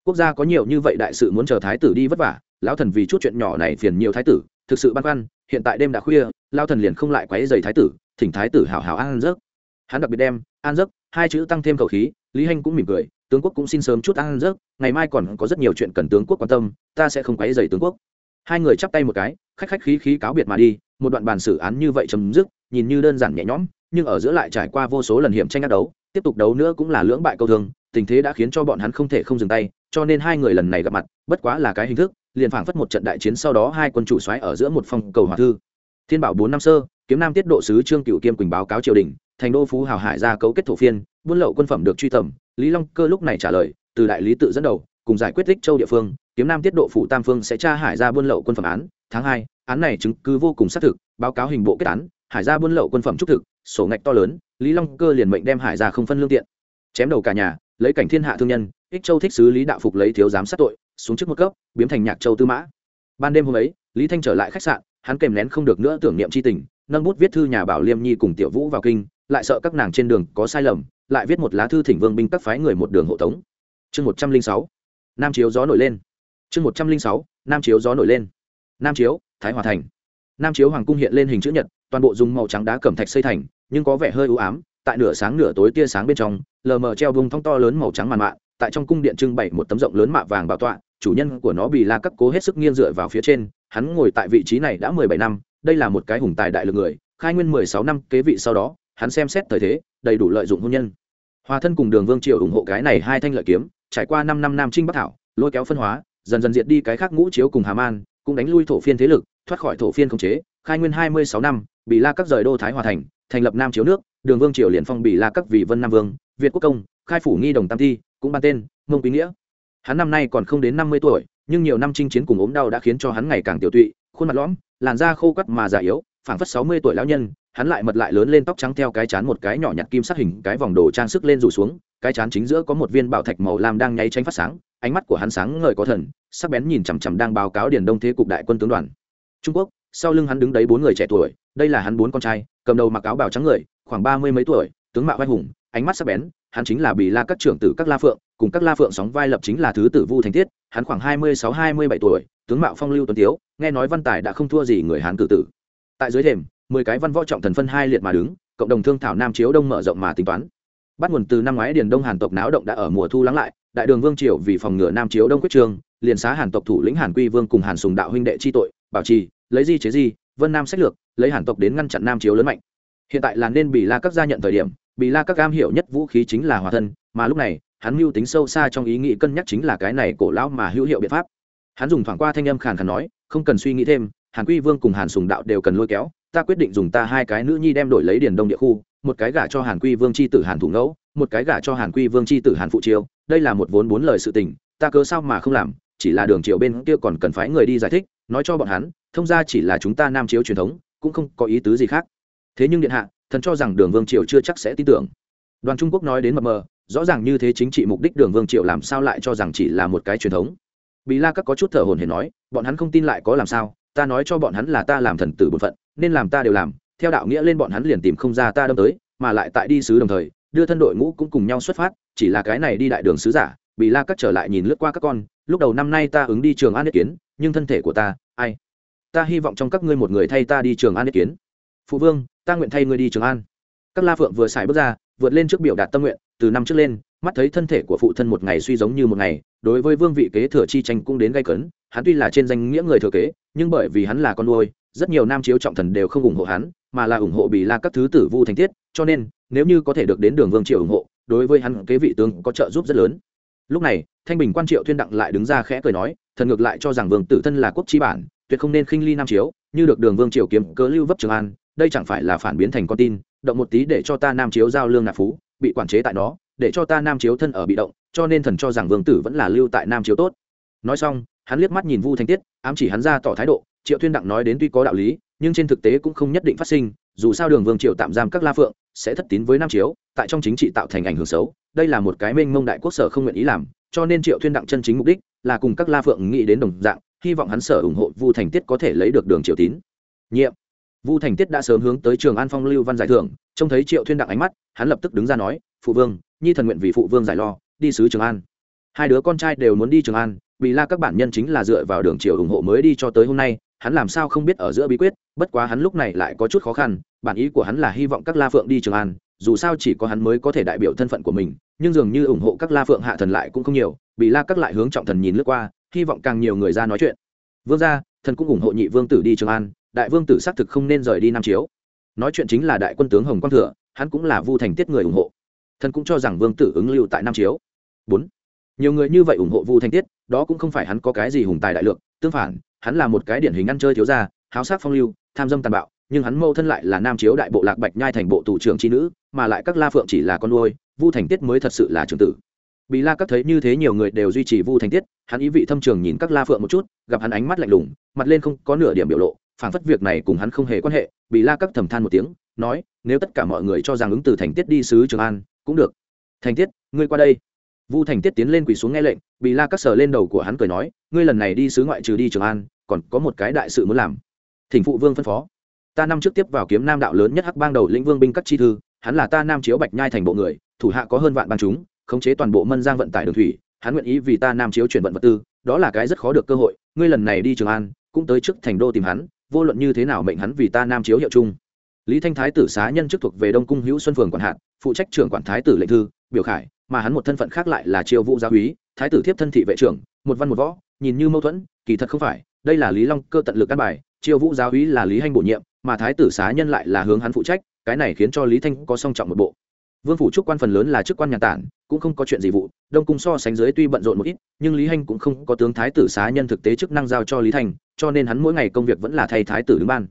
quốc gia có nhiều như vậy đại sự muốn chờ thái tử đi vất vả, lão thần vì chút chuyện nhỏ này phiền nhiều thái tử, thực sự băn khoăn, hiện tại đêm đã khuya lao thần liền không lại quấy dày thái tử, thỉnh thái tử hào hào an giấc. Hắn đặc biệt đem, an giấc, hai chữ tăng thêm khẩu khí, lý hanh cũng mỉm cười, tướng quốc cũng xin sớm chút an giấc, ngày mai còn có rất nhiều chuyện cần tướng quốc quan tâm, ta sẽ không quấy dày tướng quốc. Hai người chắp tay một cái, khách khách khí khí cáo biệt mà đi, một đoạn bàn xử án như vậy chấm dứt, nhìn như đơn giản nhẹ nhõm, nhưng ở giữa lại trải qua vô số lần hiểm tranh ác đấu, tiếp tục đấu nữa cũng là lưỡng bại câu thương, tình thế đã khiến cho bọn hắn không thể không dừng tay cho nên hai người lần này gặp mặt, bất quá là cái hình thức, liền phảng phất một trận đại chiến sau đó hai quân chủ xoáy ở giữa một phong cầu hòa thư. Thiên bảo bốn năm sơ, kiếm nam tiết độ sứ trương cựu kiêm quỳnh báo cáo triều đình, thành đô phú hào hải ra cấu kết thổ phiên, buôn lậu quân phẩm được truy tầm, lý long cơ lúc này trả lời, từ đại lý tự dẫn đầu, cùng giải quyết tích châu địa phương, kiếm nam tiết độ phủ tam phương sẽ tra hải ra buôn lậu quân phẩm án, tháng hai, án này chứng cứ vô cùng xác thực, báo cáo hình bộ kết án, hải ra buôn lậu quân phẩm trúc thực, sổ ngạch to lớn, lý long cơ liền mệnh đem hải ra không phân lương tiện, chém đầu cả nhà, lấy cảnh thiên hạ thương nhân ích châu thích sứ lý đạo phục lấy thiếu giám sát tội, xuống trước một cấp biếm thành nhạc châu tư mã. Ban đêm hôm ấy, lý thanh trở lại khách sạn, hắn kèm nén không được nữa tưởng niệm c h i tình, nâng bút viết thư nhà bảo liêm nhi cùng tiểu vũ vào kinh, lại sợ các nàng trên đường có sai lầm, lại viết một lá thư thỉnh vương binh các phái người một đường hộ tống. Chương một trăm linh sáu, nam chiếu gió nổi lên. Chương một trăm linh sáu, nam chiếu gió nổi lên. Nam chiếu, thái hòa thành. Nam chiếu hoàng cung hiện lên hình chữ nhật, toàn bộ dùng màu trắng đá cẩm thạch xây thành, nhưng có vẻ hơi ưu ám, tại nửa sáng nửa tối tia sáng bên trong, lờ mờ treo vùng thong to lớn màu trắng màn mạ tại trong cung điện trưng bày một tấm rộng lớn mạ vàng bảo tọa, chủ nhân của nó bị la cắt cố hết sức nghiêng dựa vào phía trên, hắn ngồi tại vị trí này đã mười bảy năm, đây là một cái hùng tài đại lực người, khai nguyên mười sáu năm kế vị sau đó, hắn xem xét thời thế, đầy đủ lợi dụng hôn nhân. Hòa thân cùng đường vương triều ủng hộ cái này hai thanh lợi kiếm, trải qua năm năm nam trinh bắc thảo, lôi kéo phân hóa, dần dần diệt đi cái khác ngũ chiếu cùng hà man, cũng đánh lui thổ phiên thế lực, thoát khỏi thổ phiên khống chế, khai nguyên hai mươi sáu năm bị la các rời đô thái hòa thành thành lập nam chiếu nước, đường vương triều liền phong bị la các vị vân nam vương việt quốc công, khai phủ nghi đồng tam thi, cũng ban tên, mông quý nghĩa. Hắn năm nay còn không đến năm mươi tuổi, nhưng nhiều năm chinh chiến cùng ốm đau đã khiến cho hắn ngày càng tiểu tụy, khuôn mặt lõm, làn da khô quắt mà già yếu, phảng phất sáu mươi tuổi lão nhân, hắn lại mật lại lớn lên tóc trắng theo cái chán một cái nhỏ nhặt kim sắc hình, cái vòng đồ trang sức lên rủ xuống, cái chán chính giữa có một viên bảo thạch màu lam đang nháy tránh phát sáng, ánh mắt của hắn sáng ngời có thần, sắc bén nhìn chằm chằm đang báo cáo điền đông thế cục đại quân tướng đoàn. Trung quốc, sau lưng hắn đứng đấy bốn người trẻ tuổi, đây là hắn bốn con trai, cầm đầu mặc áo bào trắng người, khoảng ba mươi mấy tuổi, tướng mạo vai hùng ánh mắt sắc bén, hắn chính là bì la các trưởng tử các la phượng, cùng các la phượng sóng vai lập chính là thứ tử vu thành tiết hắn khoảng hai mươi sáu, hai mươi bảy tuổi, tướng mạo phong lưu tuấn tiếu, nghe nói văn tài đã không thua gì người hán cử tử. Tại dưới thềm, mười cái văn võ trọng thần phân hai liệt mà đứng, cộng đồng thương thảo nam chiếu đông mở rộng mà tính toán. Bắt nguồn từ năm ngoái điền đông hàn tộc náo động đã ở mùa thu lắng lại, đại đường vương triều vì phòng ngừa nam chiếu đông quyết trường, liền xá hàn tộc thủ lĩnh hàn quy vương cùng hàn sùng đạo huynh đệ chi tội, bảo trì, lấy di chế di, vân nam sách lược, lấy hàn tộc đến ngăn chặn nam chiếu lớn mạnh. Hiện tại là nên bị la các gia nhận thời điểm bị la các cam hiểu nhất vũ khí chính là hòa thân, mà lúc này, hắn mưu tính sâu xa trong ý nghĩ cân nhắc chính là cái này cổ lão mà hữu hiệu biện pháp. Hắn dùng thoảng qua thanh âm khàn khàn nói, không cần suy nghĩ thêm, hàn quy vương cùng hàn sùng đạo đều cần lôi kéo, ta quyết định dùng ta hai cái nữ nhi đem đổi lấy điền đông địa khu, một cái gả cho hàn quy vương c h i tử hàn thủ ngẫu, một cái gả cho hàn quy vương c h i tử hàn phụ chiêu đây là một vốn bốn lời sự tình, ta cớ sao mà không làm, chỉ là đường triều bên kia còn cần phái người đi giải thích, nói cho bọn hắn, thông ra chỉ là chúng ta nam chiếu truyền thống, cũng không có ý tứ gì khác. Thế nhưng điện hạ thần cho rằng đường vương triều chưa chắc sẽ tin tưởng. Đoàn trung quốc nói đến mập mờ, rõ ràng như thế chính trị mục đích đường vương triều làm sao lại cho rằng chỉ là một cái truyền thống. Bị la các có chút thở hồn hển nói, bọn hắn không tin lại có làm sao, ta nói cho bọn hắn là ta làm thần tử bổn phận, nên làm ta đều làm, theo đạo nghĩa lên bọn hắn liền tìm không ra ta đâm tới, mà lại tại đi sứ đồng thời, đưa thân đội ngũ cũng cùng nhau xuất phát, chỉ là cái này đi đại đường sứ giả bị la cắt trở lại nhìn lướt qua các con, lúc đầu năm nay ta ứng đi trường an ý kiến, nhưng thân thể của ta, ai? Ta hy vọng trong các ngươi một người thay ta đi trường an ý kiến phụ vương, ta nguyện thay ngươi đi trường an. Các la phượng vừa xài bước ra, vượt lên trước biểu đạt tâm nguyện, từ năm trước lên, mắt thấy thân thể của phụ thân một ngày suy giống như một ngày, đối với vương vị kế thừa chi tranh cũng đến gây cấn, hắn tuy là trên danh nghĩa người thừa kế, nhưng bởi vì hắn là con nuôi, rất nhiều nam chiếu trọng thần đều không ủng hộ hắn, mà là ủng hộ bị la các thứ tử vu thành tiết cho nên, nếu như có thể được đến đường vương triều ủng hộ, đối với hắn kế vị tướng có trợ giúp rất lớn. Lúc này, thanh bình quan triệu Thuyên đặng lại đứng ra khẽ cười nói, thần ngược lại cho rằng vương tử thân là quốc chi bản, tuyệt không nên khinh ly nam chiếu, như được đường vương triều kiếm cớ lưu vấp trường an đây chẳng phải là phản biến thành con tin, động một tí để cho ta nam chiếu giao lương nạp phú, bị quản chế tại nó, để cho ta nam chiếu thân ở bị động, cho nên thần cho rằng vương tử vẫn là lưu tại nam chiếu tốt. Nói xong, hắn liếc mắt nhìn vu thanh tiết, ám chỉ hắn ra tỏ thái độ, triệu Thuyên đặng nói đến tuy có đạo lý, nhưng trên thực tế cũng không nhất định phát sinh, dù sao đường vương triệu tạm giam các la phượng, sẽ thất tín với nam chiếu, tại trong chính trị tạo thành ảnh hưởng xấu, đây là một cái mênh mông đại quốc sở không nguyện ý làm, cho nên triệu Thuyên đặng chân chính mục đích là cùng các la phượng nghĩ đến đồng dạng, hy vọng hắn sở ủng hộ vu thành tiết có thể lấy được đường Triệu tín. Nhiệm vu thành tiết đã sớm hướng tới trường an phong lưu văn giải thưởng, trông thấy triệu Thuyên đặng ánh mắt, hắn lập tức đứng ra nói, phụ vương, nhi thần nguyện vì phụ vương giải lo, đi sứ trường an. Hai đứa con trai đều muốn đi trường an, vì la các bản nhân chính là dựa vào đường triều ủng hộ mới đi cho tới hôm nay, hắn làm sao không biết ở giữa bí quyết, bất quá hắn lúc này lại có chút khó khăn, bản ý của hắn là hy vọng các la phượng đi trường an, dù sao chỉ có hắn mới có thể đại biểu thân phận của mình, nhưng dường như ủng hộ các la phượng hạ thần lại cũng không nhiều bị la các lại hướng trọng thần nhìn lướt qua, hy vọng càng nhiều người ra nói chuyện. Vương gia, thần cũng ủng hộ nhị vương tử đi trường an đại vương tử xác thực không nên rời đi nam chiếu. Nói chuyện chính là đại quân tướng hồng quang thừa, hắn cũng là vu thành tiết người ủng hộ. Thần cũng cho rằng vương tử ứng lưu tại nam chiếu. Bốn, nhiều người như vậy ủng hộ vu thanh tiết, đó cũng không phải hắn có cái gì hùng tài đại lượng, tương phản, hắn là một cái điển hình ăn chơi thiếu gia, háo sắc phong lưu, tham dâm tàn bạo, nhưng hắn mâu thân lại là nam chiếu đại bộ lạc bạch nhai thành bộ tù trưởng tri nữ, mà lại các la phượng chỉ là con nuôi, vu thành tiết mới thật sự là trưởng tử. Bị la các thấy như thế nhiều người đều duy trì vu thành tiết, hắn ý vị thâm trường nhìn các la phượng một chút, gặp hắn ánh mắt lạnh lùng, mặt lên không có nửa điểm biểu lộ phản phất việc này cùng hắn không hề quan hệ bị la các thầm than một tiếng, nói, nếu tất cả mọi người cho rằng ứng từ thành tiết đi sứ trường an, cũng được. Thành tiết, ngươi qua đây. Vu thành tiết tiến lên quỳ xuống nghe lệnh bị la các sờ lên đầu của hắn cười nói, ngươi lần này đi sứ ngoại trừ đi trường an, còn có một cái đại sự muốn làm. Thỉnh phụ vương phân phó, ta năm trước tiếp vào kiếm nam đạo lớn nhất hắc bang đầu lĩnh vương binh các chi thư, hắn là ta nam chiếu bạch nhai thành bộ người, thủ hạ có hơn vạn bang chúng, khống chế toàn bộ mân giang vận tải đường thủy, hắn nguyện ý vì ta nam chiếu chuyển vận vật tư, đó là cái rất khó được cơ hội, ngươi lần này đi trường an, cũng tới trước thành đô tìm hắn vô luận như thế nào mệnh hắn vì ta nam chiếu hiệu chung. Lý thanh thái tử xá nhân chức thuộc về đông cung hữu xuân phường quản hạt, phụ trách trưởng quản thái tử lệnh thư, biểu khải, mà hắn một thân phận khác lại là triều vũ gia úy, thái tử thiếp thân thị vệ trưởng, một văn một võ, nhìn như mâu thuẫn, kỳ thật không phải, đây là lý long cơ tận lực căn bài, triều vũ giáo úy là lý hanh bổ nhiệm, mà thái tử xá nhân lại là hướng hắn phụ trách, cái này khiến cho lý thanh có song trọng một bộ vương phủ trúc quan phần lớn là chức quan nhà tản, cũng không có chuyện gì vụ, đông cung so sánh dưới tuy bận rộn một ít, nhưng lý hanh cũng không có tướng thái tử xá nhân thực tế chức năng giao cho lý thành, cho nên hắn mỗi ngày công việc vẫn là thay thái tử đứng ban.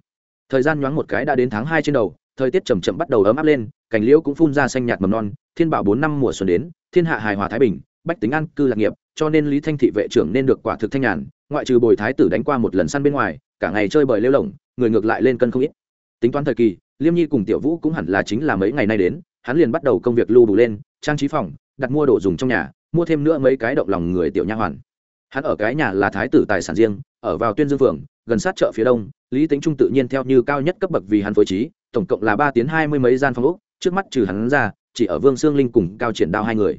Thời gian nhoáng một cái đã đến tháng hai trên đầu, thời tiết chầm chậm bắt đầu ấm áp lên cảnh liễu cũng phun ra xanh nhạt mầm non, thiên bảo bốn năm mùa xuân đến, thiên hạ hài hòa thái bình, bách tính an cư lạc nghiệp, cho nên lý thanh thị vệ trưởng nên được quả thực thanh nhàn, ngoại trừ bồi thái tử đánh qua một lần săn bên ngoài, cả ngày chơi bời lêu lỏng, người ngược lại lên cân không ít. Tính toán thời kỳ, liêm nhi cùng tiểu vũ cũng hẳn là chính là mấy ngày nay đến hắn liền bắt đầu công việc lưu đủ lên, trang trí phòng, đặt mua đồ dùng trong nhà, mua thêm nữa mấy cái động lòng người tiểu nha hoàn. Hắn ở cái nhà là thái tử tài sản riêng, ở vào tuyên dương phường, gần sát chợ phía đông, lý tính trung tự nhiên theo như cao nhất cấp bậc vì hắn phối trí, tổng cộng là ba tiếng hai mươi mấy gian phòng úc trước mắt trừ hắn ra, chỉ ở vương sương linh cùng cao triển đao hai người.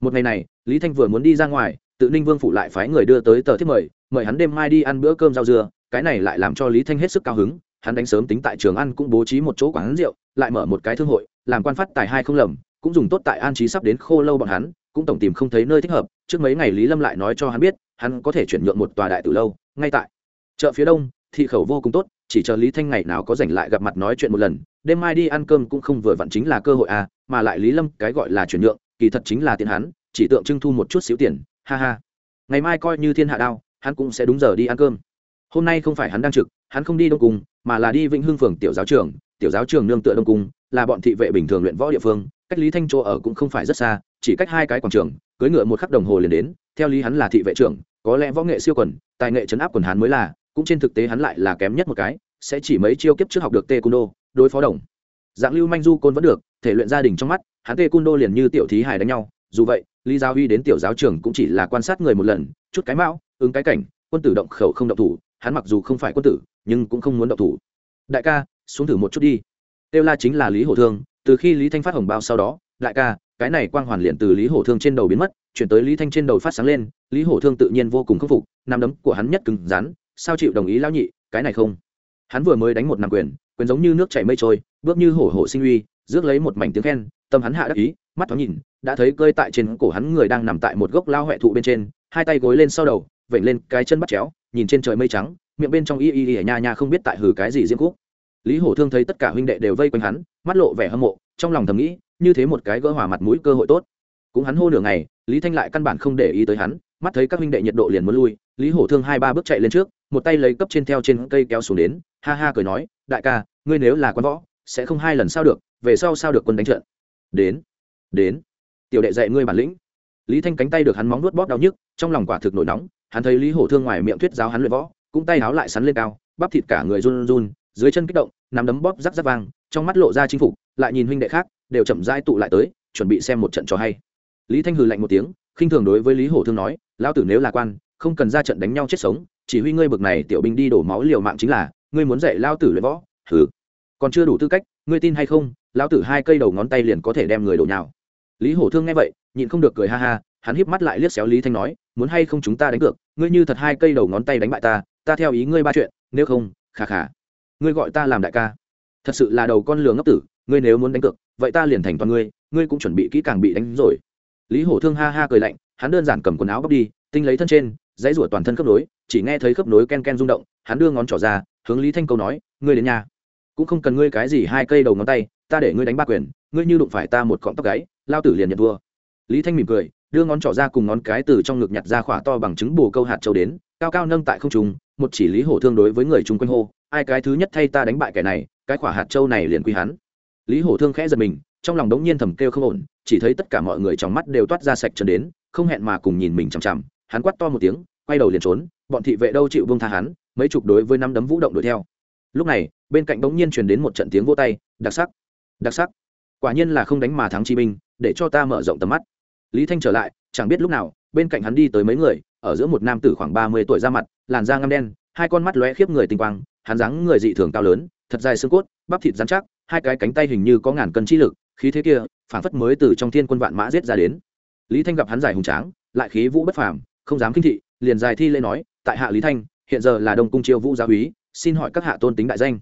Một ngày này, lý thanh vừa muốn đi ra ngoài, tự ninh vương phụ lại phái người đưa tới tờ thiết mời mời hắn đêm mai đi ăn bữa cơm rau dưa, cái này lại làm cho lý thanh hết sức cao hứng hắn đánh sớm tính tại trường ăn cũng bố trí một chỗ quán rượu, lại mở một cái thương hội, làm quan phát tài hai không lầm, cũng dùng tốt tại an trí sắp đến khô lâu bọn hắn, cũng tổng tìm không thấy nơi thích hợp, trước mấy ngày lý lâm lại nói cho hắn biết, hắn có thể chuyển nhượng một tòa đại từ lâu, ngay tại chợ phía đông, thị khẩu vô cùng tốt, chỉ chờ lý thanh ngày nào có rảnh lại gặp mặt nói chuyện một lần, đêm mai đi ăn cơm cũng không vừa vặn chính là cơ hội à mà lại lý lâm cái gọi là chuyển nhượng, kỳ thật chính là tiền hắn, chỉ tượng trưng thu một chút xíu tiền, ha ha. Ngày mai coi như thiên hạ đao, hắn cũng sẽ đúng giờ đi ăn cơm. Hôm nay không phải hắn đang trực hắn không đi đông cung, mà là đi vĩnh hưng phường tiểu giáo trường, tiểu giáo trường nương tựa đông cung, là bọn thị vệ bình thường luyện võ địa phương, cách lý thanh chỗ ở cũng không phải rất xa, chỉ cách hai cái quảng trường cưới ngựa một khắc đồng hồ liền đến, theo lý hắn là thị vệ trưởng, có lẽ võ nghệ siêu quần, tài nghệ chấn áp quần hắn mới là, cũng trên thực tế hắn lại là kém nhất một cái, sẽ chỉ mấy chiêu kiếp trước học được tê cung đô đối phó đồng. Dạng lưu manh du côn vẫn được, thể luyện gia đình trong mắt, hắn tê cung đô liền như tiểu thí hài đánh nhau, dù vậy, lý giáo huy đến tiểu giáo trường cũng chỉ là quan sát người một lần, chút cái mão, ứng cái cảnh, quân tử động khẩu không động thủ hắn mặc dù không phải quân tử, nhưng cũng không muốn động thủ. Đại ca, xuống thử một chút đi. Têu la chính là lý hổ thương, từ khi lý thanh phát hồng bao sau đó, đại ca, cái này quang hoàn liền từ lý hổ thương trên đầu biến mất, chuyển tới lý thanh trên đầu phát sáng lên, lý hổ thương tự nhiên vô cùng khâm phục nằm đấm của hắn nhất cứng rắn, sao chịu đồng ý lão nhị, cái này không? Hắn vừa mới đánh một nằm quyền quyền giống như nước chảy mây trôi, bước như hổ hổ sinh uy, rước lấy một mảnh tiếng khen, tâm hắn hạ đắc ý, mắt thoáng nhìn, đã thấy cơi tại trên cổ hắn người đang nằm tại một gốc lao huệ thụ bên trên, hai tay gối lên sau đầu, vểnh lên cái chân bắt chéo nhìn trên trời mây trắng, miệng bên trong y y y nha nha không biết tại hử cái gì diễm khúc. Lý hổ thương thấy tất cả huynh đệ đều vây quanh hắn, mắt lộ vẻ hâm mộ, trong lòng thầm nghĩ, như thế một cái gỡ hòa mặt mũi cơ hội tốt. Cũng hắn hô nửa ngày, lý thanh lại căn bản không để ý tới hắn, mắt thấy các huynh đệ nhiệt độ liền muốn lui, lý hổ thương hai ba bước chạy lên trước, một tay lấy cấp trên theo trên cây kéo xuống đến, ha ha cười nói, đại ca, ngươi nếu là quan võ, sẽ không hai lần sao được, về sau sao được quân đánh trận? Đến đến, tiểu đệ dạy ngươi bản lĩnh. Lý thanh cánh tay được hắn móng nuốt bóp đau nhức, trong lòng quả thực nổi nóng hắn thấy lý hổ thương ngoài miệng thuyết giáo hắn luyện võ, cũng tay háo lại sắn lên cao, bắp thịt cả người run run, dưới chân kích động, nắm đấm bóp rắc rắc vang, trong mắt lộ ra chinh phục, lại nhìn huynh đệ khác, đều chậm rãi tụ lại tới, chuẩn bị xem một trận trò hay. Lý thanh hừ lạnh một tiếng, khinh thường đối với lý hổ thương nói, lão tử nếu là quan, không cần ra trận đánh nhau chết sống, chỉ huy ngươi bực này tiểu binh đi đổ máu liều mạng chính là, ngươi muốn dạy lao tử luyện võ, hừ. Còn chưa đủ tư cách, ngươi tin hay không, lão tử hai cây đầu ngón tay liền có thể đem người đổ nhào. Lý hổ thương nghe vậy, nhịn không được cười ha ha hắn híp mắt lại liếc xéo lý thanh nói, muốn hay không chúng ta đánh cược? Ngươi như thật hai cây đầu ngón tay đánh bại ta ta theo ý ngươi ba chuyện, nếu không, khà khà. Ngươi gọi ta làm đại ca. Thật sự là đầu con lừa ngốc tử, ngươi nếu muốn đánh cược, vậy ta liền thành toàn ngươi ngươi cũng chuẩn bị kỹ càng bị đánh rồi. Lý hổ thương ha ha cười lạnh, hắn đơn giản cầm quần áo bóc đi, tinh lấy thân trên, dãy rủa toàn thân khớp nối, chỉ nghe thấy khớp nối ken ken rung động, hắn đưa ngón trỏ ra, hướng lý thanh câu nói, ngươi đến nhà. Cũng không cần ngươi cái gì hai cây đầu ngón tay, ta để ngươi đánh ba quyền, ngươi như đụng phải ta một cọng tóc gáy, lao tử liền nhận thua. Lý thanh mỉm cười đưa ngón trỏ ra cùng ngón cái từ trong ngực nhặt ra khỏa to bằng trứng bù câu hạt châu đến, cao cao nâng tại không trùng một chỉ lý hổ thương đối với người chung quanh hô, ai cái thứ nhất thay ta đánh bại kẻ này, cái khỏa hạt châu này liền quy hắn. Lý hổ thương khẽ giật mình, trong lòng đống nhiên thầm kêu không ổn, chỉ thấy tất cả mọi người trong mắt đều toát ra sạch trần đến, không hẹn mà cùng nhìn mình chằm chằm, hắn quát to một tiếng, quay đầu liền trốn, bọn thị vệ đâu chịu vương tha hắn, mấy chục đối với năm đấm vũ động đuổi theo. Lúc này, bên cạnh đống nhiên truyền đến một trận tiếng vô tay, đặc sắc đặc sắc, quả nhiên là không đánh mà thắng chi binh, để cho ta mở rộng tầm mắt lý thanh trở lại, chẳng biết lúc nào, bên cạnh hắn đi tới mấy người, ở giữa một nam tử khoảng ba mươi tuổi ra mặt, làn da ngăm đen, hai con mắt lóe khiếp người tinh quang, hắn dáng người dị thường cao lớn, thật dài xương cốt, bắp thịt dán chắc, hai cái cánh tay hình như có ngàn cân chi lực, khí thế kia phản phất mới từ trong thiên quân vạn mã giết ra đến. Lý thanh gặp hắn dài hùng tráng, lại khí vũ bất phàm, không dám kinh thị, liền dài thi lễ nói, tại hạ lý thanh, hiện giờ là đông cung chiêu vũ gia úy, xin hỏi các hạ tôn tính đại danh.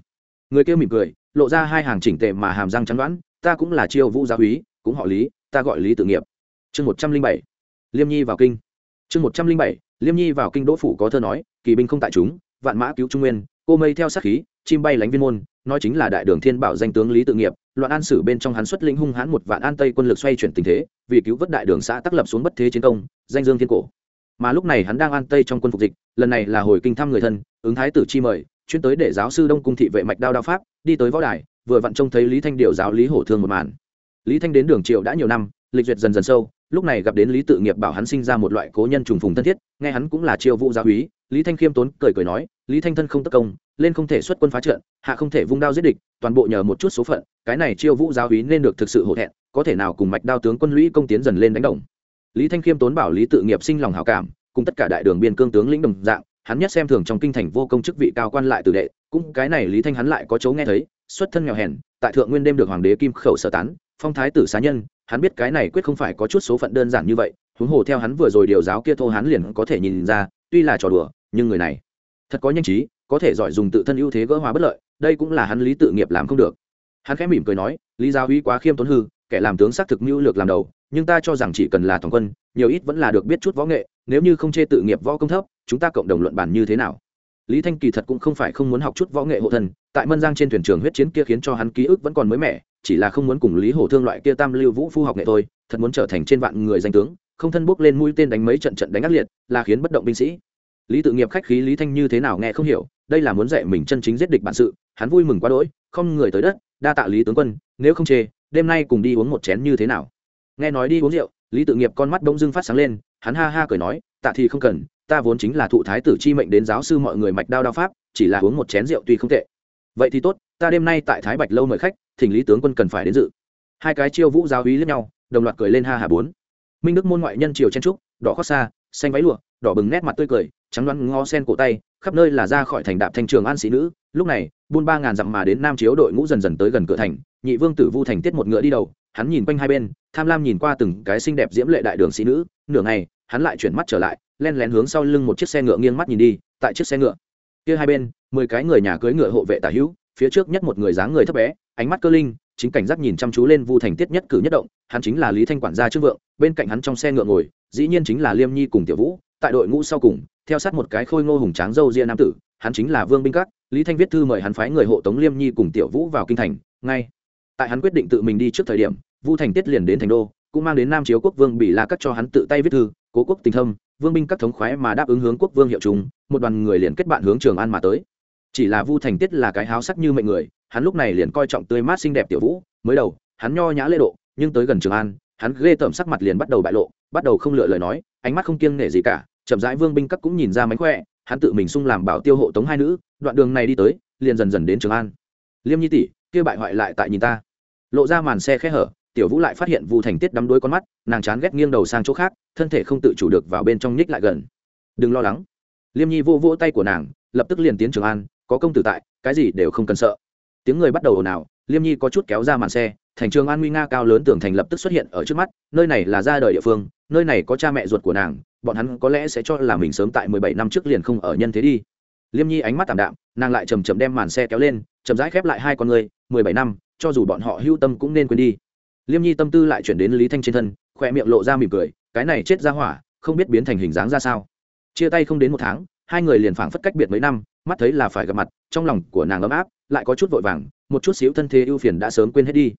Người kia mỉm cười, lộ ra hai hàng chỉnh tề mà hàm răng trắng đoán, ta cũng là chiêu vũ gia úy, cũng họ lý, ta gọi lý tự nghiệp chương một trăm linh bảy, liêm nhi vào kinh. Chương một trăm linh bảy, liêm nhi vào kinh đỗ phủ có thơ nói, kỳ binh không tại chúng, vạn mã cứu trung nguyên, cô mây theo sát khí, chim bay lánh viên môn, nói chính là đại đường thiên bảo danh tướng lý tự nghiệp, loạn an sử bên trong hắn xuất lĩnh hung hãn một vạn an tây quân lực xoay chuyển tình thế, vì cứu vớt đại đường xã tác lập xuống bất thế chiến công, danh dương thiên cổ. Mà lúc này hắn đang an tây trong quân phục dịch, lần này là hồi kinh thăm người thân, ứng thái tử chi mời, chuyên tới để giáo sư đông cung thị vệ mạch đao đao pháp, đi tới võ đài, vừa vặn trông thấy lý thanh điều giáo lý hổ thương một màn. Lý thanh đến đường triệu đã nhiều năm lịch duyệt dần dần sâu, lúc này gặp đến lý tự nghiệp bảo hắn sinh ra một loại cố nhân trùng phùng thân thiết, nghe hắn cũng là chiêu vũ gia úy lý thanh khiêm tốn cười cười nói, lý thanh thân không tất công, lên không thể xuất quân phá trận, hạ không thể vung đao giết địch, toàn bộ nhờ một chút số phận, cái này chiêu vũ gia úy nên được thực sự hổ thẹn, có thể nào cùng mạch đao tướng quân lũy công tiến dần lên đánh đồng? Lý thanh khiêm tốn bảo lý tự nghiệp sinh lòng hảo cảm, cùng tất cả đại đường biên cương tướng lĩnh đồng dạng, hắn nhất xem thường trong kinh thành vô công chức vị cao quan lại tử đệ, cũng cái này lý thanh hắn lại có chỗ nghe thấy, xuất thân nghèo hèn, tại thượng nguyên đêm được hoàng đế kim khẩu sở tán, phong thái tử xá nhân hắn biết cái này quyết không phải có chút số phận đơn giản như vậy, huống hồ theo hắn vừa rồi điều giáo kia thô hắn liền có thể nhìn ra, tuy là trò đùa, nhưng người này thật có nhanh trí, có thể giỏi dùng tự thân ưu thế gỡ hòa bất lợi, đây cũng là hắn lý tự nghiệp làm không được. Hắn khẽ mỉm cười nói, lý giáo uy quá khiêm tốn hư, kẻ làm tướng xác thực mưu lược làm đầu, nhưng ta cho rằng chỉ cần là toàn quân, nhiều ít vẫn là được biết chút võ nghệ, nếu như không chê tự nghiệp võ công thấp, chúng ta cộng đồng luận bàn như thế nào? Lý thanh kỳ thật cũng không phải không muốn học chút võ nghệ hộ thân, tại mân giang trên thuyền trường huyết chiến kia khiến cho hắn ký ức vẫn còn mới mẻ, chỉ là không muốn cùng lý hổ thương loại kia tam lưu vũ phu học nghệ thôi, thật muốn trở thành trên vạn người danh tướng, không thân bốc lên mũi tên đánh mấy trận trận đánh ác liệt, là khiến bất động binh sĩ. Lý tự nghiệp khách khí lý thanh như thế nào nghe không hiểu, đây là muốn dạy mình chân chính giết địch bản sự, hắn vui mừng quá đỗi, không người tới đất, đa tạ lý tướng quân, nếu không chê, đêm nay cùng đi uống một chén như thế nào. Nghe nói đi uống rượu, lý tự nghiệp con mắt đông dưng phát sáng lên, hắn ha ha cười nói, tạ thì không cần ta vốn chính là thụ thái tử chi mệnh đến giáo sư mọi người mạch đao đao pháp, chỉ là uống một chén rượu tuy không tệ. Vậy thì tốt, ta đêm nay tại thái bạch lâu mời khách, thỉnh lý tướng quân cần phải đến dự. Hai cái chiêu vũ giáo hí lẫn nhau, đồng loạt cười lên ha hà bốn. Minh đức môn ngoại nhân triều chen trúc, đỏ khoác xa, xanh váy lụa, đỏ bừng nét mặt tươi cười, trắng đoán ngó sen cổ tay, khắp nơi là ra khỏi thành đạp thanh trường an sĩ nữ, lúc này, buôn ba ngàn dặm mà đến nam chiếu đội ngũ dần dần tới gần cửa thành, nhị vương tử vu thành tiết một ngựa đi đầu, hắn nhìn quanh hai bên, tham lam nhìn qua từng cái xinh đẹp diễm lệ đại đường sĩ nữ, nửa ngày, hắn lại chuyển mắt trở lại len lén hướng sau lưng một chiếc xe ngựa nghiêng mắt nhìn đi, tại chiếc xe ngựa. Kia hai bên, mười cái người nhà cưới ngựa hộ vệ tả hữu, phía trước nhất một người dáng người thấp bé, ánh mắt cơ linh, chính cảnh giác nhìn chăm chú lên vu thành tiết nhất cử nhất động, hắn chính là lý thanh quản gia trước vượng, bên cạnh hắn trong xe ngựa ngồi, dĩ nhiên chính là liêm nhi cùng tiểu vũ, tại đội ngũ sau cùng, theo sát một cái khôi ngô hùng tráng dâu ria nam tử, hắn chính là vương binh các, lý thanh viết thư mời hắn phái người hộ tống liêm nhi cùng tiểu vũ vào kinh thành, ngay. Tại hắn quyết định tự mình đi trước thời điểm, vu thành tiết liền đến thành đô, cũng mang đến nam chiếu quốc vương bị la cắt cho hắn tự tay viết thư, cố quốc tình thâm vương binh các thống khoái mà đáp ứng hướng quốc vương hiệu chúng, một đoàn người liền kết bạn hướng trường an mà tới. Chỉ là vu thành tiết là cái háo sắc như mệnh người, hắn lúc này liền coi trọng tươi mát xinh đẹp tiểu vũ, mới đầu, hắn nho nhã lễ độ, nhưng tới gần trường an, hắn ghê tởm sắc mặt liền bắt đầu bại lộ, bắt đầu không lựa lời nói, ánh mắt không kiêng nể gì cả, chậm rãi vương binh các cũng nhìn ra mánh khỏe, hắn tự mình sung làm bảo tiêu hộ tống hai nữ, đoạn đường này đi tới, liền dần dần đến trường an. Liêm nhi tỷ, kia bại hoại lại tại nhìn ta. Lộ ra màn xe khẽ hở tiểu vũ lại phát hiện vu thành tiết đắm đuôi con mắt, nàng chán ghét nghiêng đầu sang chỗ khác, thân thể không tự chủ được vào bên trong nhích lại gần. Đừng lo lắng. Liêm nhi vô vỗ tay của nàng, lập tức liền tiến trường an, có công tử tại, cái gì đều không cần sợ. Tiếng người bắt đầu ồn ào, liêm nhi có chút kéo ra màn xe, thành trường an nguy nga cao lớn tường thành lập tức xuất hiện ở trước mắt, nơi này là ra đời địa phương, nơi này có cha mẹ ruột của nàng, bọn hắn có lẽ sẽ cho là mình sớm tại mười bảy năm trước liền không ở nhân thế đi. Liêm nhi ánh mắt tảm đạm, nàng lại chầm chầm đem màn xe kéo lên, chậm rãi khép lại hai con người, mười bảy năm, cho dù bọn họ hưu tâm cũng nên quên đi liêm nhi tâm tư lại chuyển đến lý thanh trên thân khoe miệng lộ ra mỉm cười, cái này chết ra hỏa, không biết biến thành hình dáng ra sao. Chia tay không đến một tháng, hai người liền phảng phất cách biệt mấy năm, mắt thấy là phải gặp mặt, trong lòng của nàng ấm áp, lại có chút vội vàng, một chút xíu thân thế ưu phiền đã sớm quên hết đi.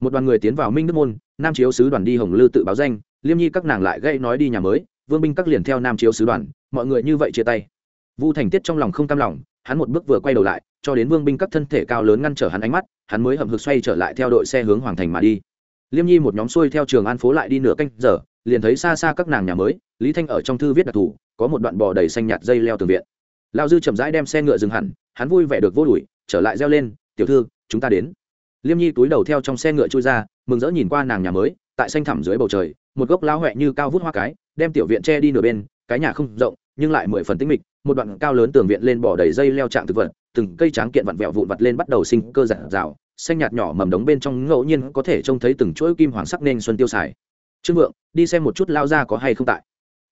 Một đoàn người tiến vào minh đức môn, nam chiếu sứ đoàn đi hồng lư tự báo danh, liêm nhi các nàng lại gây nói đi nhà mới, vương binh các liền theo nam chiếu sứ đoàn, mọi người như vậy chia tay. Vu thành tiết trong lòng không cam lòng, hắn một bước vừa quay đầu lại, cho đến vương binh các thân thể cao lớn ngăn trở hắn ánh mắt, hắn mới hậm hực xoay trở lại theo đội xe hướng hoàng thành mà đi liêm nhi một nhóm xuôi theo trường an phố lại đi nửa canh giờ, liền thấy xa xa các nàng nhà mới, lý thanh ở trong thư viết đặc thù, có một đoạn bò đầy xanh nhạt dây leo tường viện. Lao dư chậm rãi đem xe ngựa dừng hẳn, hắn vui vẻ được vô đuổi, trở lại reo lên, tiểu thư, chúng ta đến. Liêm nhi túi đầu theo trong xe ngựa trôi ra, mừng rỡ nhìn qua nàng nhà mới, tại xanh thẳm dưới bầu trời, một gốc lao huệ như cao vút hoa cái, đem tiểu viện che đi nửa bên, cái nhà không rộng, nhưng lại mười phần tĩnh mịch, một đoạn cao lớn tường viện lên bỏ đầy dây leo trạng thực vật, từng cây tráng kiện vặn vẹo vụn vặt lên bắt đầu sinh cơ giản rào xanh nhạt nhỏ mầm đống bên trong ngẫu nhiên có thể trông thấy từng chuỗi kim hoàng sắc nên xuân tiêu xài. Trương vượng, đi xem một chút lao ra có hay không tại.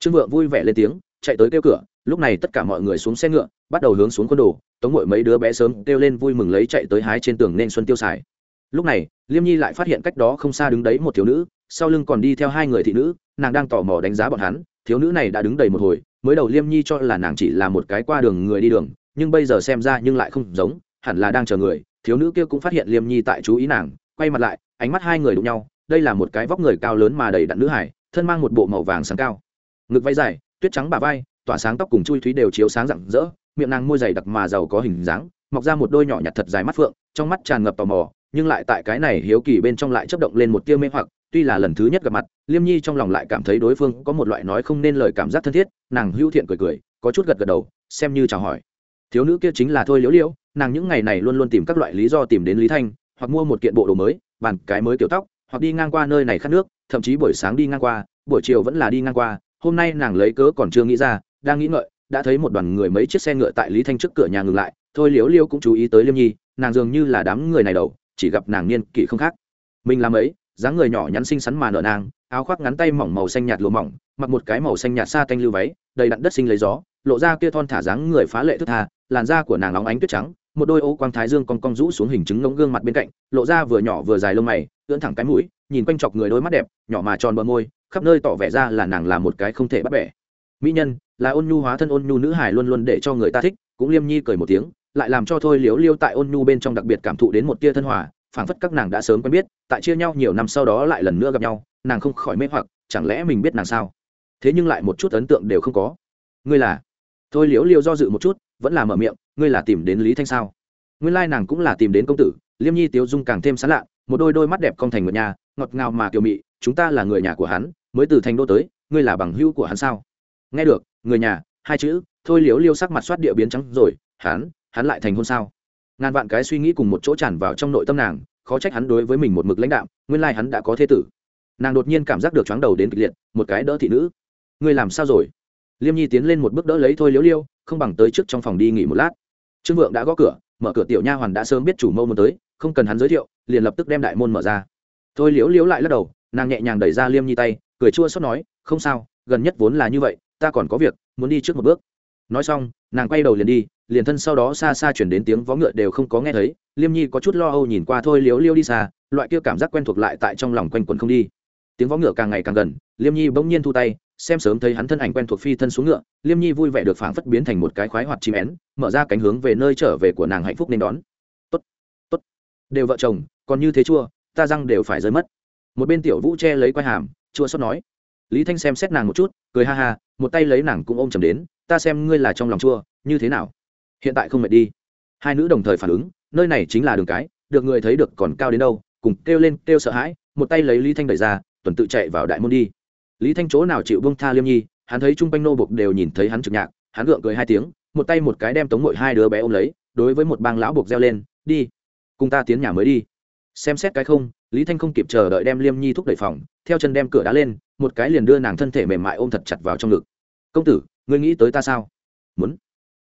Trương vượng vui vẻ lên tiếng, chạy tới kêu cửa, lúc này tất cả mọi người xuống xe ngựa, bắt đầu hướng xuống quân đồ, tống ngội mấy đứa bé sớm kêu lên vui mừng lấy chạy tới hái trên tường nên xuân tiêu xài. Lúc này, liêm nhi lại phát hiện cách đó không xa đứng đấy một thiếu nữ, sau lưng còn đi theo hai người thị nữ, nàng đang tò mò đánh giá bọn hắn, thiếu nữ này đã đứng đầy một hồi, mới đầu liêm nhi cho là nàng chỉ là một cái qua đường người đi đường, nhưng bây giờ xem ra nhưng lại không giống, hẳn là đang chờ người thiếu nữ kia cũng phát hiện liêm nhi tại chú ý nàng, quay mặt lại, ánh mắt hai người đụng nhau, đây là một cái vóc người cao lớn mà đầy đặn nữ hải, thân mang một bộ màu vàng sáng cao. Ngực váy dài, tuyết trắng bà vai, tỏa sáng tóc cùng chui thúy đều chiếu sáng rạng rỡ, miệng nàng môi dày đặc mà giàu có hình dáng, mọc ra một đôi nhỏ nhặt thật dài mắt phượng, trong mắt tràn ngập tò mò, nhưng lại tại cái này hiếu kỳ bên trong lại chấp động lên một tia mê hoặc, tuy là lần thứ nhất gặp mặt, liêm nhi trong lòng lại cảm thấy đối phương có một loại nói không nên lời cảm giác thân thiết, nàng hữu thiện cười cười, có chút gật gật đầu, xem như chào hỏi. Thiếu nữ kia chính là thôi liễu liễu nàng những ngày này luôn luôn tìm các loại lý do tìm đến lý thanh, hoặc mua một kiện bộ đồ mới, bàn cái mới kiểu tóc, hoặc đi ngang qua nơi này khát nước, thậm chí buổi sáng đi ngang qua, buổi chiều vẫn là đi ngang qua. Hôm nay nàng lấy cớ còn chưa nghĩ ra, đang nghĩ ngợi, đã thấy một đoàn người mấy chiếc xe ngựa tại lý thanh trước cửa nhà ngừng lại. Thôi liếu liêu cũng chú ý tới liêm nhi, nàng dường như là đám người này đầu, chỉ gặp nàng niên kỷ không khác. Mình làm ấy, dáng người nhỏ nhắn xinh xắn mà nở nàng, áo khoác ngắn tay mỏng màu xanh nhạt lùa mỏng, mặc một cái màu xanh nhạt xa tanh lưu váy, đầy đặn đất sinh lấy gió, lộ ra kia thon thả dáng người phá lệ thức tha, làn da của nàng óng ánh tuyết trắng một đôi ô quang thái dương cong cong rũ xuống hình chứng ngống gương mặt bên cạnh, lộ ra vừa nhỏ vừa dài lông mày, ưỡn thẳng cái mũi, nhìn quanh chọc người đôi mắt đẹp, nhỏ mà tròn bờ môi, khắp nơi tỏ vẻ ra là nàng là một cái không thể bắt bẻ. Mỹ nhân, là ôn nhu hóa thân ôn nhu nữ hải luôn luôn để cho người ta thích, cũng liêm nhi cười một tiếng, lại làm cho thôi liếu liêu tại ôn nhu bên trong đặc biệt cảm thụ đến một tia thân hòa, phảng phất các nàng đã sớm quen biết, tại chia nhau nhiều năm sau đó lại lần nữa gặp nhau, nàng không khỏi mê hoặc, chẳng lẽ mình biết nàng sao? Thế nhưng lại một chút ấn tượng đều không có. Ngươi là? Thôi liếu liêu do dự một chút, vẫn là mở miệng ngươi là tìm đến lý thanh sao? Nguyên lai nàng cũng là tìm đến công tử, liêm nhi tiếu dung càng thêm sán lạ một đôi đôi mắt đẹp con thành một nhà, ngọt ngào mà kiều mị, chúng ta là người nhà của hắn, mới từ thành đô tới, ngươi là bằng hữu của hắn sao? Nghe được, người nhà, hai chữ, thôi liếu liêu sắc mặt soát địa biến trắng rồi, hắn hắn lại thành hôn sao? Ngàn vạn cái suy nghĩ cùng một chỗ tràn vào trong nội tâm nàng, khó trách hắn đối với mình một mực lãnh đạo nguyên lai hắn đã có thế tử. Nàng đột nhiên cảm giác được chóng đầu đến kịch liệt, một cái đỡ thị nữ. Ngươi làm sao rồi? Liêm nhi tiến lên một bước đỡ lấy thôi liếu liêu, không bằng tới trước trong phòng đi nghỉ một lát trương vượng đã gõ cửa, mở cửa tiểu nha hoàn đã sớm biết chủ mâu muốn tới, không cần hắn giới thiệu, liền lập tức đem đại môn mở ra. Thôi Liễu Liễu lại lắc đầu, nàng nhẹ nhàng đẩy ra liêm nhi tay, cười chua xót nói, không sao, gần nhất vốn là như vậy, ta còn có việc, muốn đi trước một bước. Nói xong, nàng quay đầu liền đi, liền thân sau đó xa xa chuyển đến tiếng vó ngựa đều không có nghe thấy, liêm nhi có chút lo âu nhìn qua thôi liếu liêu đi xa, loại kia cảm giác quen thuộc lại tại trong lòng quanh quần không đi. Tiếng vó ngựa càng ngày càng gần, liêm nhi bỗng nhiên thu tay xem sớm thấy hắn thân ảnh quen thuộc phi thân xuống ngựa, liêm nhi vui vẻ được phảng phất biến thành một cái khoái hoạt chim én, mở ra cánh hướng về nơi trở về của nàng hạnh phúc nên đón. Tốt tốt. Đều vợ chồng, còn như thế chua, ta răng đều phải rơi mất. Một bên tiểu vũ che lấy quai hàm, chua xót nói. Lý thanh xem xét nàng một chút, cười ha ha, một tay lấy nàng cũng ôm chầm đến, ta xem ngươi là trong lòng chua, như thế nào? Hiện tại không mệt đi. Hai nữ đồng thời phản ứng, nơi này chính là đường cái, được người thấy được còn cao đến đâu, cùng kêu lên kêu sợ hãi. Một tay lấy lý thanh đẩy ra, tuần tự chạy vào đại môn đi lý thanh chỗ nào chịu bông tha liêm nhi, hắn thấy chung quanh nô bục đều nhìn thấy hắn trực nhạc, hắn gượng cười hai tiếng, một tay một cái đem tống mội hai đứa bé ôm lấy, đối với một bang lão buộc reo lên, đi, cùng ta tiến nhà mới đi. Xem xét cái không, lý thanh không kịp chờ đợi đem liêm nhi thúc đẩy phòng, theo chân đem cửa đá lên, một cái liền đưa nàng thân thể mềm mại ôm thật chặt vào trong ngực. Công tử, ngươi nghĩ tới ta sao? Muốn.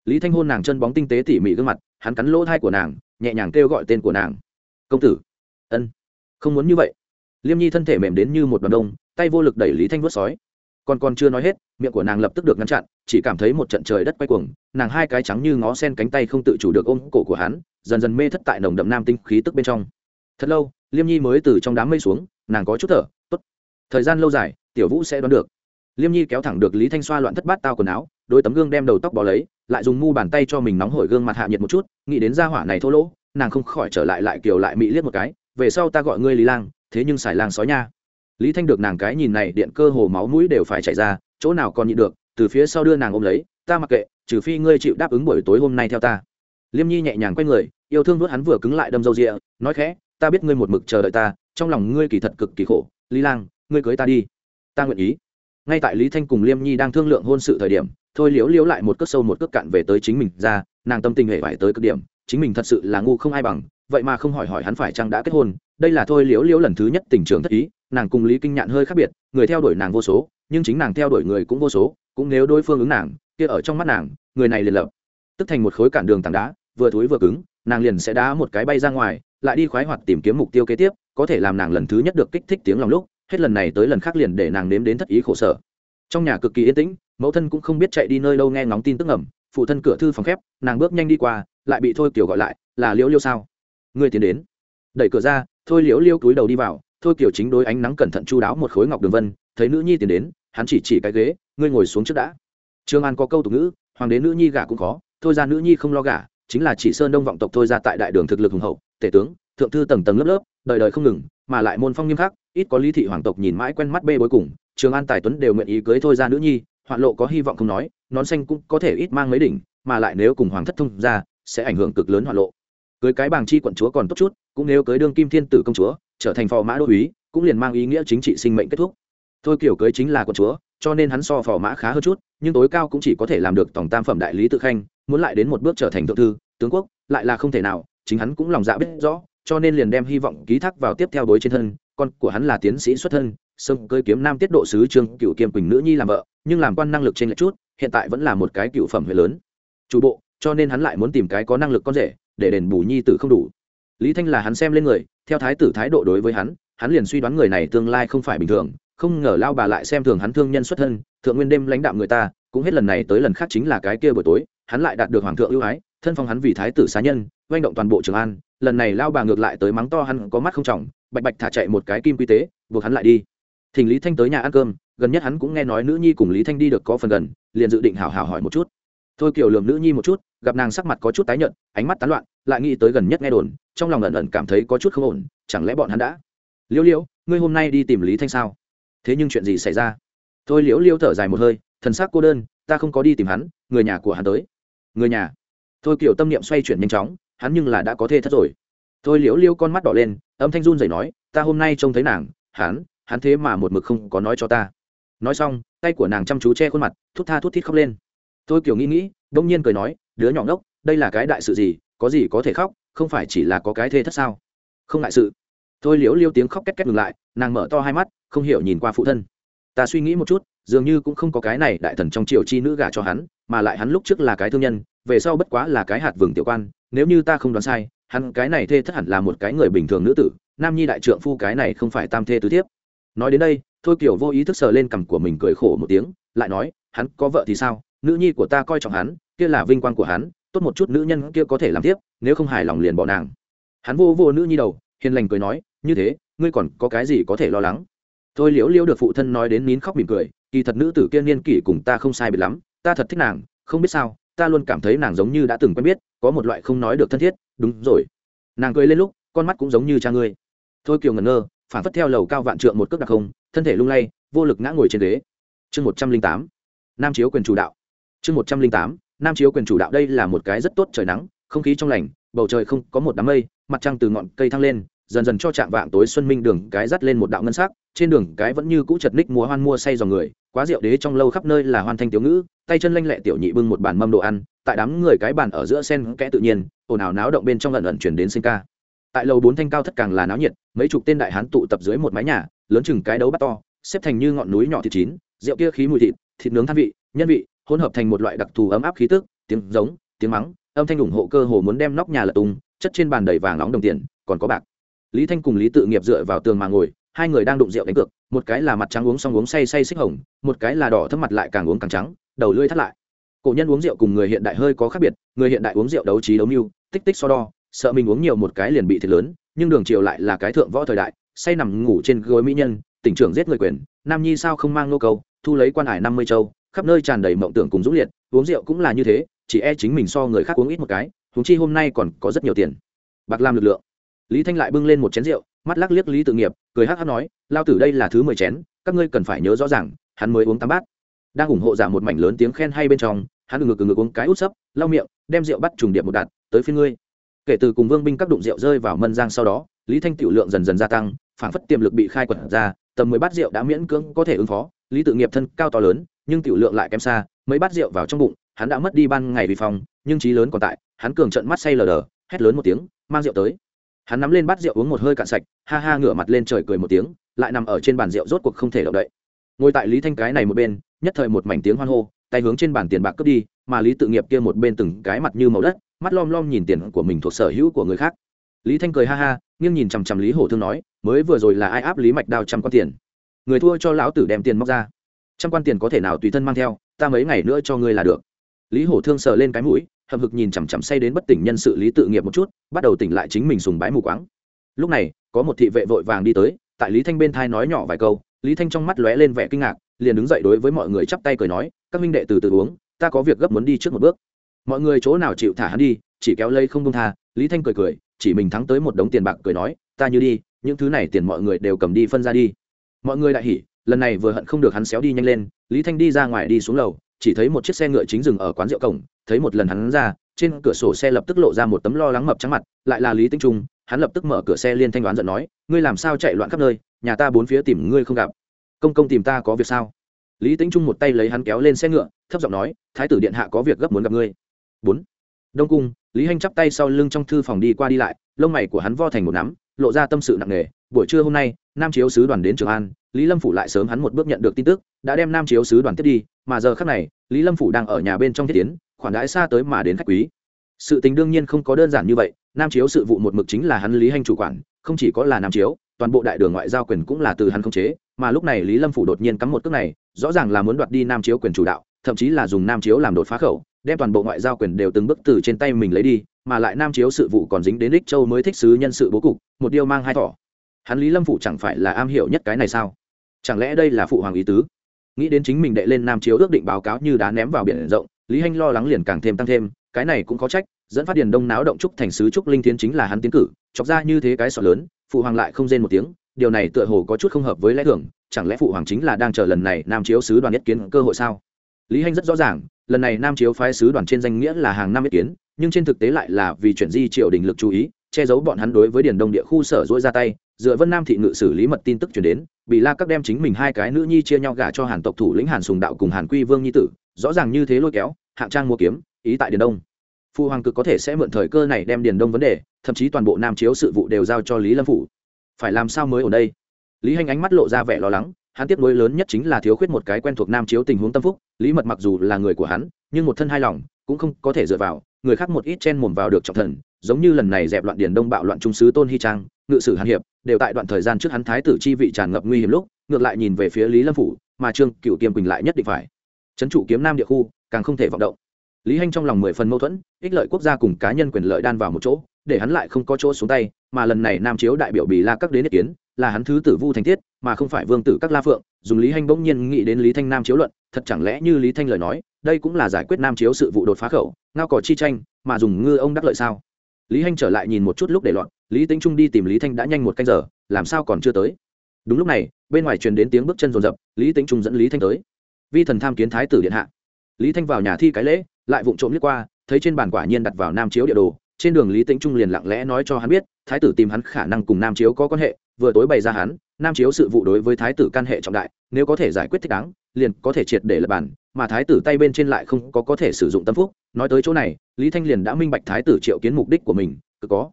Lý thanh hôn nàng chân bóng tinh tế tỉ mỉ gương mặt, hắn cắn lỗ thai của nàng, nhẹ nhàng kêu gọi tên của nàng. Công tử. Ân, không muốn như vậy. Liêm nhi thân thể mềm đến như một đoàn đông tay vô lực đẩy lý thanh vớt sói. Còn còn chưa nói hết, miệng của nàng lập tức được ngăn chặn, chỉ cảm thấy một trận trời đất quay cuồng, nàng hai cái trắng như ngó sen cánh tay không tự chủ được ôm cổ của hắn, dần dần mê thất tại nồng đậm nam tinh khí tức bên trong. Thật lâu, liêm nhi mới từ trong đám mây xuống, nàng có chút thở, tốt, thời gian lâu dài, tiểu vũ sẽ đoán được. Liêm nhi kéo thẳng được lý thanh xoa loạn thất bát tao quần áo, đôi tấm gương đem đầu tóc bỏ lấy, lại dùng mu bàn tay cho mình nóng hổi gương mặt hạ nhiệt một chút, nghĩ đến gia hỏa này thô lỗ, nàng không khỏi trở lại lại kiều lại mỹ liếc một cái, về sau ta gọi ngươi lý lang, thế nhưng xài lang sói nha lý thanh được nàng cái nhìn này điện cơ hồ máu mũi đều phải chạy ra, chỗ nào còn nhịn được, từ phía sau đưa nàng ôm lấy, ta mặc kệ, trừ phi ngươi chịu đáp ứng buổi tối hôm nay theo ta. Liêm nhi nhẹ nhàng quay người, yêu thương nuốt hắn vừa cứng lại đâm râu rịa, nói khẽ, ta biết ngươi một mực chờ đợi ta, trong lòng ngươi kỳ thật cực kỳ khổ, lý lang, ngươi cưới ta đi. Ta nguyện ý. Ngay tại lý thanh cùng liêm nhi đang thương lượng hôn sự thời điểm, thôi liếu liếu lại một cước sâu một cước cạn về tới chính mình ra, nàng tâm tình hề phải tới cực điểm, chính mình thật sự là ngu không ai bằng, vậy mà không hỏi hỏi hắn phải chăng đã kết hôn, đây là thôi liếu liếu lần thứ nhất tình trường thất ý nàng cùng lý kinh nhạn hơi khác biệt, người theo đuổi nàng vô số, nhưng chính nàng theo đuổi người cũng vô số, cũng nếu đối phương ứng nàng, kia ở trong mắt nàng, người này liền lập, tức thành một khối cản đường tảng đá, vừa thối vừa cứng, nàng liền sẽ đá một cái bay ra ngoài, lại đi khoái hoạt tìm kiếm mục tiêu kế tiếp, có thể làm nàng lần thứ nhất được kích thích tiếng lòng lúc, hết lần này tới lần khác liền để nàng nếm đến thất ý khổ sở. Trong nhà cực kỳ yên tĩnh, mẫu thân cũng không biết chạy đi nơi đâu nghe ngóng tin tức ẩm phụ thân cửa thư phòng khép, nàng bước nhanh đi qua, lại bị thôi kiều gọi lại, là liễu liêu sao? Ngươi tiến đến. Đẩy cửa ra, thôi liễu liêu túi đầu đi vào thôi kiểu chính đối ánh nắng cẩn thận chu đáo một khối ngọc đường vân, thấy nữ nhi tiến đến, hắn chỉ chỉ cái ghế, ngươi ngồi xuống trước đã. Trương an có câu tục ngữ, hoàng đế nữ nhi gả cũng khó, thôi ra nữ nhi không lo gả, chính là chỉ sơn đông vọng tộc thôi ra tại đại đường thực lực hùng hậu, tể tướng, thượng thư tầng tầng lớp lớp, đời đời không ngừng, mà lại môn phong nghiêm khắc, ít có lý thị hoàng tộc nhìn mãi quen mắt bê bối cùng, trường an tài tuấn đều nguyện ý cưới thôi ra nữ nhi, hoạn lộ có hy vọng không nói, nón xanh cũng có thể ít mang mấy đỉnh, mà lại nếu cùng hoàng thất thông ra, sẽ ảnh hưởng cực lớn hoạn lộ. Cưới cái bàng chi quận chúa còn tốt chút, cũng nếu cưới đương kim thiên tử công chúa trở thành phò mã đô úy cũng liền mang ý nghĩa chính trị sinh mệnh kết thúc. Thôi kiểu cưới chính là quận chúa, cho nên hắn so phò mã khá hơn chút, nhưng tối cao cũng chỉ có thể làm được tổng tam phẩm đại lý tự khanh, muốn lại đến một bước trở thành thượng thư, tướng quốc, lại là không thể nào, chính hắn cũng lòng dạ biết rõ, cho nên liền đem hy vọng ký thác vào tiếp theo đối trên thân, con của hắn là tiến sĩ xuất thân sâm cơi kiếm nam tiết độ sứ trương, cựu kiêm quỳnh nữ nhi làm vợ, nhưng làm quan năng lực trên lệch chút, hiện tại vẫn là một cái cựu phẩm huệ lớn. Chủ bộ, cho nên hắn lại muốn tìm cái có năng lực con rể, để đền bù nhi tử không đủ lý thanh là hắn xem lên người, theo thái tử thái độ đối với hắn hắn liền suy đoán người này tương lai không phải bình thường, không ngờ lao bà lại xem thường hắn thương nhân xuất thân, thượng nguyên đêm lãnh đạo người ta, cũng hết lần này tới lần khác chính là cái kia buổi tối, hắn lại đạt được hoàng thượng ưu ái, thân phong hắn vì thái tử xá nhân, oanh động toàn bộ trường an, lần này lao bà ngược lại tới mắng to hắn có mắt không trọng, bạch bạch thả chạy một cái kim quy tế, buộc hắn lại đi. Thỉnh lý thanh tới nhà ăn cơm, gần nhất hắn cũng nghe nói nữ nhi cùng lý thanh đi được có phần gần, liền dự định hào hào hỏi một chút. Thôi kiểu lường nữ nhi một chút, gặp nàng sắc mặt có chút tái nhợt, ánh mắt tán loạn, lại nghĩ tới gần nhất nghe đồn trong lòng ẩn ẩn cảm thấy có chút không ổn, chẳng lẽ bọn hắn đã? Liễu liễu ngươi hôm nay đi tìm lý thanh sao? Thế nhưng chuyện gì xảy ra? Thôi liễu liễu thở dài một hơi, thần sắc cô đơn, ta không có đi tìm hắn, người nhà của hắn tới. Người nhà? Thôi kiểu tâm niệm xoay chuyển nhanh chóng, hắn nhưng là đã có thê thất rồi. Thôi liễu liễu con mắt đỏ lên, âm thanh run rẩy nói, ta hôm nay trông thấy nàng, hắn hắn thế mà một mực không có nói cho ta. Nói xong, tay của nàng chăm chú che khuôn mặt, thút tha thút thít khóc lên. Tôi kiểu nghĩ nghĩ, đông nhiên cười nói, đứa nhỏ ngốc đây là cái đại sự gì, có gì có thể khóc, không phải chỉ là có cái thê thất sao? Không ngại sự. Thôi liễu liêu tiếng khóc két két ngừng lại, nàng mở to hai mắt, không hiểu nhìn qua phụ thân. Ta suy nghĩ một chút, dường như cũng không có cái này đại thần trong triều chi nữ gả cho hắn, mà lại hắn lúc trước là cái thương nhân, về sau bất quá là cái hạt vừng tiểu quan, nếu như ta không đoán sai, hắn cái này thê thất hẳn là một cái người bình thường nữ tử, nam nhi đại trượng phu cái này không phải tam thê tứ thiếp. Nói đến đây, thôi kiểu vô ý thức sờ lên cằm của mình cười khổ một tiếng, lại nói, hắn có vợ thì sao? Nữ nhi của ta coi trọng hắn, kia là vinh quang của hắn tốt một chút nữ nhân kia có thể làm tiếp, nếu không hài lòng liền bỏ nàng. Hắn vô vô nữ nhi đầu, hiền lành cười nói, như thế, ngươi còn có cái gì có thể lo lắng? Thôi liễu liễu được phụ thân nói đến nín khóc mỉm cười, kỳ thật nữ tử kia niên kỷ cùng ta không sai biệt lắm, ta thật thích nàng, không biết sao, ta luôn cảm thấy nàng giống như đã từng quen biết, có một loại không nói được thân thiết. Đúng rồi. Nàng cười lên lúc, con mắt cũng giống như cha ngươi. Thôi kiều ngẩn ngơ, phản phất theo lầu cao vạn trượng một cước đặc không, thân thể lung lay, vô lực ngã ngồi trên ghế. Chương một trăm linh tám, nam chiếu quyền chủ đạo. Chương một trăm linh tám nam chiếu quyền chủ đạo đây là một cái rất tốt trời nắng, không khí trong lành, bầu trời không có một đám mây, mặt trăng từ ngọn cây thăng lên, dần dần cho chạm vạng tối xuân minh đường cái dắt lên một đạo ngân sắc, trên đường cái vẫn như cũ chật ních múa hoan mua say dòng người, quá rượu đế trong lâu khắp nơi là hoan thanh tiểu ngữ, tay chân lanh lẹ tiểu nhị bưng một bàn mâm đồ ăn, tại đám người cái bàn ở giữa sen kẽ tự nhiên, ồn ào náo động bên trong lần ẩn chuyển đến sinh ca. Tại lầu bốn thanh cao thất càng là náo nhiệt, mấy chục tên đại hán tụ tập dưới một mái nhà, lớn chừng cái đấu bắt to, xếp thành như ngọn núi nhỏ thịt chín, rượu kia khí mùi thịt thịt nướng than vị, nhân vị hỗn hợp thành một loại đặc thù ấm áp khí tức, tiếng giống, tiếng mắng, âm thanh ủng hộ cơ hồ muốn đem nóc nhà lật tung, chất trên bàn đầy vàng nóng đồng tiền, còn có bạc. Lý thanh cùng lý tự nghiệp dựa vào tường mà ngồi, hai người đang đụng rượu đánh cược, một cái là mặt trắng uống xong uống say say xích hồng, một cái là đỏ thâm mặt lại càng uống càng trắng, đầu lưỡi thắt lại. Cổ nhân uống rượu cùng người hiện đại hơi có khác biệt, người hiện đại uống rượu đấu trí đấu mưu, tích tích so đo, sợ mình uống nhiều một cái liền bị thiệt lớn, nhưng đường triều lại là cái thượng võ thời đại, say nằm ngủ trên gối mỹ nhân, tỉnh trưởng giết người quyền, nam nhi sao không mang nô cầu thu lấy quan hải năm mươi châu khắp nơi tràn đầy mộng tưởng cùng dũng liệt uống rượu cũng là như thế chỉ e chính mình so người khác uống ít một cái húng chi hôm nay còn có rất nhiều tiền. Bạc làm lực lượng. Lý thanh lại bưng lên một chén rượu mắt lắc liếc lý tự nghiệp cười hắc hắc nói lao tử đây là thứ mười chén các ngươi cần phải nhớ rõ ràng hắn mới uống tám bát. Đang ủng hộ giả một mảnh lớn tiếng khen hay bên trong hắn ngực ngực uống cái út sấp lau miệng đem rượu bắt trùng điệp một đạn, tới phía ngươi. Kể từ cùng vương binh các đụng rượu rơi vào mân giang sau đó lý thanh tiểu lượng dần dần gia tăng phản phất tiềm lực bị khai quật ra tầm mười bát rượu đã miễn cưỡng có thể ứng phó lý tự nghiệp thân cao to lớn nhưng tiểu lượng lại kém xa, mấy bát rượu vào trong bụng, hắn đã mất đi ban ngày vì phòng, nhưng trí lớn còn tại, hắn cường trận mắt say lờ đờ, hét lớn một tiếng, mang rượu tới. Hắn nắm lên bát rượu uống một hơi cạn sạch, ha ha ngửa mặt lên trời cười một tiếng, lại nằm ở trên bàn rượu rốt cuộc không thể động đậy. Ngồi tại lý thanh cái này một bên, nhất thời một mảnh tiếng hoan hô, tay hướng trên bàn tiền bạc cướp đi, mà lý tự nghiệp kia một bên từng cái mặt như màu đất, mắt lom lom nhìn tiền của mình thuộc sở hữu của người khác. Lý thanh cười ha ha, nghiêng nhìn chằm chằm lý hổ thương nói, mới vừa rồi là ai áp lý mạch đao trăm con tiền? Người thua cho lão tử đem tiền móc ra trăm quan tiền có thể nào tùy thân mang theo, ta mấy ngày nữa cho ngươi là được. Lý hổ thương sờ lên cái mũi, hậm hực nhìn chằm chằm say đến bất tỉnh nhân sự lý tự nghiệp một chút, bắt đầu tỉnh lại chính mình sùng bái mù quáng. Lúc này, có một thị vệ vội vàng đi tới, tại lý thanh bên thai nói nhỏ vài câu, lý thanh trong mắt lóe lên vẻ kinh ngạc, liền đứng dậy đối với mọi người chắp tay cười nói, các minh đệ từ từ uống, ta có việc gấp muốn đi trước một bước. Mọi người chỗ nào chịu thả hắn đi, chỉ kéo lây không công tha, lý thanh cười cười, chỉ mình thắng tới một đống tiền bạc cười nói, ta như đi, những thứ này tiền mọi người đều cầm đi phân ra đi. Mọi người đại hỉ lần này vừa hận không được hắn xéo đi nhanh lên, lý thanh đi ra ngoài đi xuống lầu, chỉ thấy một chiếc xe ngựa chính dừng ở quán rượu cổng, thấy một lần hắn ra, trên cửa sổ xe lập tức lộ ra một tấm lo lắng mập trắng mặt, lại là lý tinh trung, hắn lập tức mở cửa xe liên thanh đoán giận nói, ngươi làm sao chạy loạn khắp nơi, nhà ta bốn phía tìm ngươi không gặp. Công công tìm ta có việc sao? Lý tính trung một tay lấy hắn kéo lên xe ngựa, thấp giọng nói, thái tử điện hạ có việc gấp muốn gặp ngươi. Bốn. Đông cung, lý hanh chắp tay sau lưng trong thư phòng đi qua đi lại, lông mày của hắn vo thành một nắm, lộ ra tâm sự nặng nề buổi trưa hôm nay, nam chiếu sứ đoàn đến trường an, lý lâm phủ lại sớm hắn một bước nhận được tin tức, đã đem nam chiếu sứ đoàn tiếp đi, mà giờ khác này, lý lâm phủ đang ở nhà bên trong thiết tiến khoản đãi xa tới mà đến khách quý. Sự tình đương nhiên không có đơn giản như vậy, nam chiếu sự vụ một mực chính là hắn lý hành chủ quản, không chỉ có là nam chiếu, toàn bộ đại đường ngoại giao quyền cũng là từ hắn khống chế, mà lúc này lý lâm phủ đột nhiên cắm một cước này, rõ ràng là muốn đoạt đi nam chiếu quyền chủ đạo, thậm chí là dùng nam chiếu làm đột phá khẩu, đem toàn bộ ngoại giao quyền đều từng bước từ trên tay mình lấy đi, mà lại nam chiếu sự vụ còn dính đến đích châu mới thích sứ nhân sự bố cục, một điều mang hai thỏ hắn lý lâm phụ chẳng phải là am hiểu nhất cái này sao? Chẳng lẽ đây là phụ hoàng ý tứ? Nghĩ đến chính mình đệ lên nam chiếu ước định báo cáo như đá ném vào biển rộng, lý hanh lo lắng liền càng thêm tăng thêm, cái này cũng có trách, dẫn phát điền đông náo động trúc thành sứ trúc linh tiến chính là hắn tiến cử, chọc ra như thế cái sọ lớn, phụ hoàng lại không rên một tiếng, điều này tựa hồ có chút không hợp với lẽ thường, chẳng lẽ phụ hoàng chính là đang chờ lần này nam chiếu sứ đoàn nhất kiến cơ hội sao? Lý hanh rất rõ ràng, lần này nam chiếu phái sứ đoàn trên danh nghĩa là hàng năm nhất kiến, nhưng trên thực tế lại là vì chuyển di triều đình lực chú ý, che giấu bọn hắn đối với điền đông địa khu sở dỗi ra tay dựa vân nam thị ngự xử lý mật tin tức chuyển đến bị la các đem chính mình hai cái nữ nhi chia nhau gả cho hàn tộc thủ lĩnh hàn sùng đạo cùng hàn quy vương nhi tử, rõ ràng như thế lôi kéo, hạng trang mua kiếm, ý tại điền đông. Phu hoàng cực có thể sẽ mượn thời cơ này đem điền đông vấn đề, thậm chí toàn bộ nam chiếu sự vụ đều giao cho lý lâm phủ. Phải làm sao mới ở đây? Lý hành ánh mắt lộ ra vẻ lo lắng, hắn tiếp nối lớn nhất chính là thiếu khuyết một cái quen thuộc nam chiếu tình huống tâm phúc, lý mật mặc dù là người của hắn, nhưng một thân hai lòng, cũng không có thể dựa vào, người khác một ít chen mồm vào được trọng thần, giống như lần này dẹp loạn điền đông bạo loạn trung sứ tôn hy trang ngự sử hàn hiệp, đều tại đoạn thời gian trước hắn thái tử chi vị tràn ngập nguy hiểm lúc, ngược lại nhìn về phía lý lâm phủ, mà trương cựu kiêm quỳnh lại nhất định phải. Trấn trụ kiếm nam địa khu, càng không thể vọng động. Lý hanh trong lòng mười phần mâu thuẫn, ích lợi quốc gia cùng cá nhân quyền lợi đan vào một chỗ, để hắn lại không có chỗ xuống tay, mà lần này nam chiếu đại biểu bì la các đến ý kiến, là hắn thứ tử vu thành tiết, mà không phải vương tử các la phượng, dùng lý hanh bỗng nhiên nghĩ đến lý thanh nam chiếu luận, thật chẳng lẽ như lý thanh lời nói, đây cũng là giải quyết nam chiếu sự vụ đột phá khẩu, ngao cỏ chi tranh, mà dùng ngư ông đắc lợi sao? Lý hanh trở lại nhìn một chút lúc để loạn lý tính trung đi tìm lý thanh đã nhanh một canh giờ, làm sao còn chưa tới? Đúng lúc này, bên ngoài truyền đến tiếng bước chân rồn rập, lý tính trung dẫn lý thanh tới. Vi thần tham kiến thái tử điện hạ. Lý thanh vào nhà thi cái lễ, lại vụng trộm liếc qua, thấy trên bàn quả nhiên đặt vào nam chiếu địa đồ, trên đường lý tĩnh trung liền lặng lẽ nói cho hắn biết, thái tử tìm hắn khả năng cùng nam chiếu có quan hệ, vừa tối bày ra hắn, nam chiếu sự vụ đối với thái tử can hệ trọng đại, nếu có thể giải quyết thích đáng, liền có thể triệt để lập bản, mà thái tử tay bên trên lại không có có thể sử dụng tâm phúc. Nói tới chỗ này, lý thanh liền đã minh bạch thái tử triệu kiến mục đích của mình, cứ có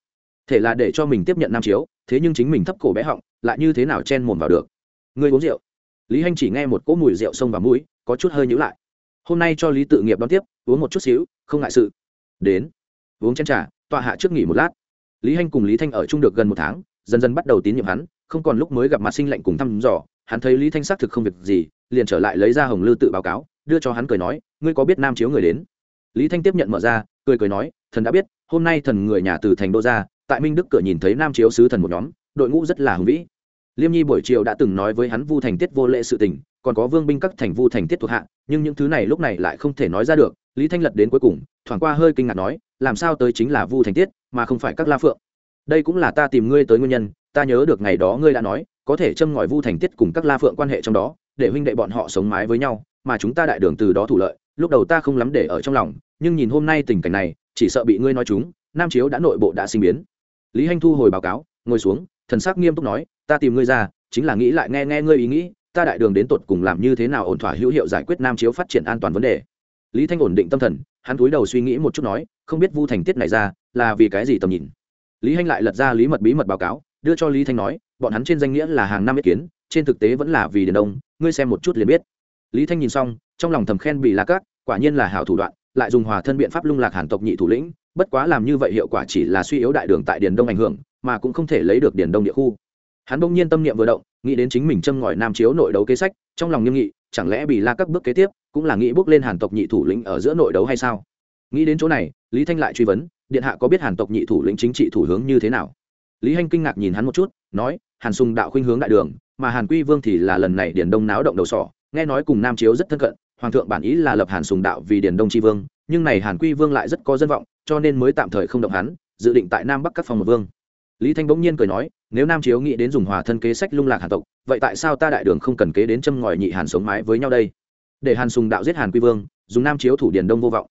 thể là để cho mình tiếp nhận nam chiếu, thế nhưng chính mình thấp cổ bé họng, lại như thế nào chen mồm vào được? Ngươi uống rượu. Lý hanh chỉ nghe một cỗ mùi rượu sông vào mũi, có chút hơi nhữ lại. Hôm nay cho lý tự nghiệp đón tiếp, uống một chút xíu, không ngại sự. Đến. Uống chén trà, tọa hạ trước nghỉ một lát. Lý hanh cùng lý thanh ở chung được gần một tháng, dần dần bắt đầu tín nhiệm hắn, không còn lúc mới gặp mặt sinh lệnh cùng thăm dò, hắn thấy lý thanh xác thực không việc gì, liền trở lại lấy ra hồng lư tự báo cáo, đưa cho hắn cười nói, ngươi có biết nam chiếu người đến? Lý thanh tiếp nhận mở ra, cười cười nói, thần đã biết, hôm nay thần người nhà từ thành đô ra tại minh đức cửa nhìn thấy nam chiếu sứ thần một nhóm, đội ngũ rất là hùng vĩ. Liêm nhi buổi chiều đã từng nói với hắn vu thành tiết vô lệ sự tình, còn có vương binh các thành vu thành tiết thuộc hạ, nhưng những thứ này lúc này lại không thể nói ra được, lý thanh lật đến cuối cùng, thoảng qua hơi kinh ngạc nói, làm sao tới chính là vu thành tiết, mà không phải các la phượng? Đây cũng là ta tìm ngươi tới nguyên nhân, ta nhớ được ngày đó ngươi đã nói, có thể châm ngòi vu thành tiết cùng các la phượng quan hệ trong đó, để huynh đệ bọn họ sống mái với nhau, mà chúng ta đại đường từ đó thủ lợi, lúc đầu ta không lắm để ở trong lòng, nhưng nhìn hôm nay tình cảnh này, chỉ sợ bị ngươi nói chúng, nam chiếu đã nội bộ đã sinh biến lý hanh thu hồi báo cáo, ngồi xuống, thần sắc nghiêm túc nói, ta tìm ngươi ra, chính là nghĩ lại nghe nghe ngươi ý nghĩ, ta đại đường đến tột cùng làm như thế nào ổn thỏa hữu hiệu giải quyết nam chiếu phát triển an toàn vấn đề. Lý thanh ổn định tâm thần, hắn cúi đầu suy nghĩ một chút nói, không biết vu thành tiết này ra, là vì cái gì tầm nhìn? Lý hanh lại lật ra lý mật bí mật báo cáo, đưa cho lý thanh nói, bọn hắn trên danh nghĩa là hàng năm ý kiến, trên thực tế vẫn là vì điền đông, ngươi xem một chút liền biết. Lý thanh nhìn xong, trong lòng thầm khen bị lạc các, quả nhiên là hảo thủ đoạn, lại dùng hòa thân biện pháp lung lạc hàn tộc nhị thủ lĩnh bất quá làm như vậy hiệu quả chỉ là suy yếu đại đường tại điền đông ảnh hưởng, mà cũng không thể lấy được điền đông địa khu. Hắn bỗng nhiên tâm niệm vừa động, nghĩ đến chính mình châm ngòi nam chiếu nội đấu kế sách, trong lòng nghiêm nghị, chẳng lẽ bị la các bước kế tiếp cũng là nghĩ bước lên hàn tộc nhị thủ lĩnh ở giữa nội đấu hay sao? Nghĩ đến chỗ này, lý thanh lại truy vấn, điện hạ có biết hàn tộc nhị thủ lĩnh chính trị thủ hướng như thế nào? Lý hanh kinh ngạc nhìn hắn một chút, nói, hàn sùng đạo khuynh hướng đại đường, mà hàn quy vương thì là lần này điền đông náo động đầu sỏ, nghe nói cùng nam chiếu rất thân cận, hoàng thượng bản ý là lập hàn sùng đạo vì điền đông tri vương, nhưng này hàn quy vương lại rất có dân vọng cho nên mới tạm thời không động hắn, dự định tại nam bắc các phòng một vương. Lý thanh bỗng nhiên cười nói, nếu nam chiếu nghĩ đến dùng hòa thân kế sách lung lạc hàn tộc, vậy tại sao ta đại đường không cần kế đến châm ngòi nhị hàn sống mái với nhau đây? Để hàn sùng đạo giết hàn quy vương, dùng nam chiếu thủ điền đông vô vọng.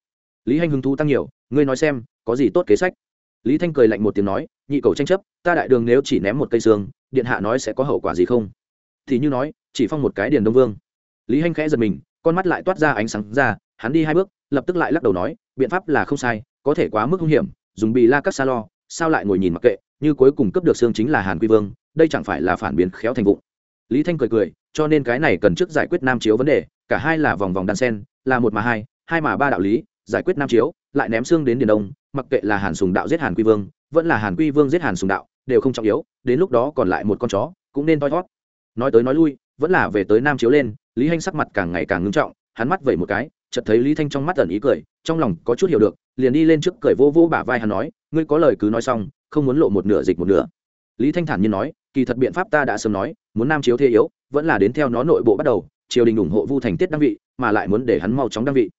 Lý hanh hứng thú tăng nhiều, ngươi nói xem, có gì tốt kế sách? Lý thanh cười lạnh một tiếng nói, nhị cầu tranh chấp, ta đại đường nếu chỉ ném một cây xương, điện hạ nói sẽ có hậu quả gì không? Thì như nói, chỉ phong một cái điền đông vương. Lý hanh khẽ giật mình, con mắt lại toát ra ánh sáng ra, hắn đi hai bước, lập tức lại lắc đầu nói, biện pháp là không sai có thể quá mức hung hiểm, dùng bì la các xa lo, sao lại ngồi nhìn mặc kệ, như cuối cùng cấp được xương chính là hàn quy vương, đây chẳng phải là phản biến khéo thành vụng. Lý thanh cười cười, cho nên cái này cần trước giải quyết nam chiếu vấn đề, cả hai là vòng vòng đan sen, là một mà hai hai mà ba đạo lý, giải quyết nam chiếu, lại ném xương đến điền đông, mặc kệ là hàn sùng đạo giết hàn quy vương, vẫn là hàn quy vương giết hàn sùng đạo, đều không trọng yếu, đến lúc đó còn lại một con chó, cũng nên toi thót. Nói tới nói lui, vẫn là về tới nam chiếu lên, lý hanh sắc mặt càng ngày càng ngưng trọng, hắn mắt vẩy một cái chợt thấy lý thanh trong mắt ẩn ý cười, trong lòng có chút hiểu được, liền đi lên trước cười vô vô bả vai hắn nói, ngươi có lời cứ nói xong, không muốn lộ một nửa dịch một nửa. Lý thanh thản nhiên nói, kỳ thật biện pháp ta đã sớm nói, muốn nam chiếu thế yếu, vẫn là đến theo nó nội bộ bắt đầu, triều đình ủng hộ vu thành tiết đăng vị, mà lại muốn để hắn mau chóng đăng vị.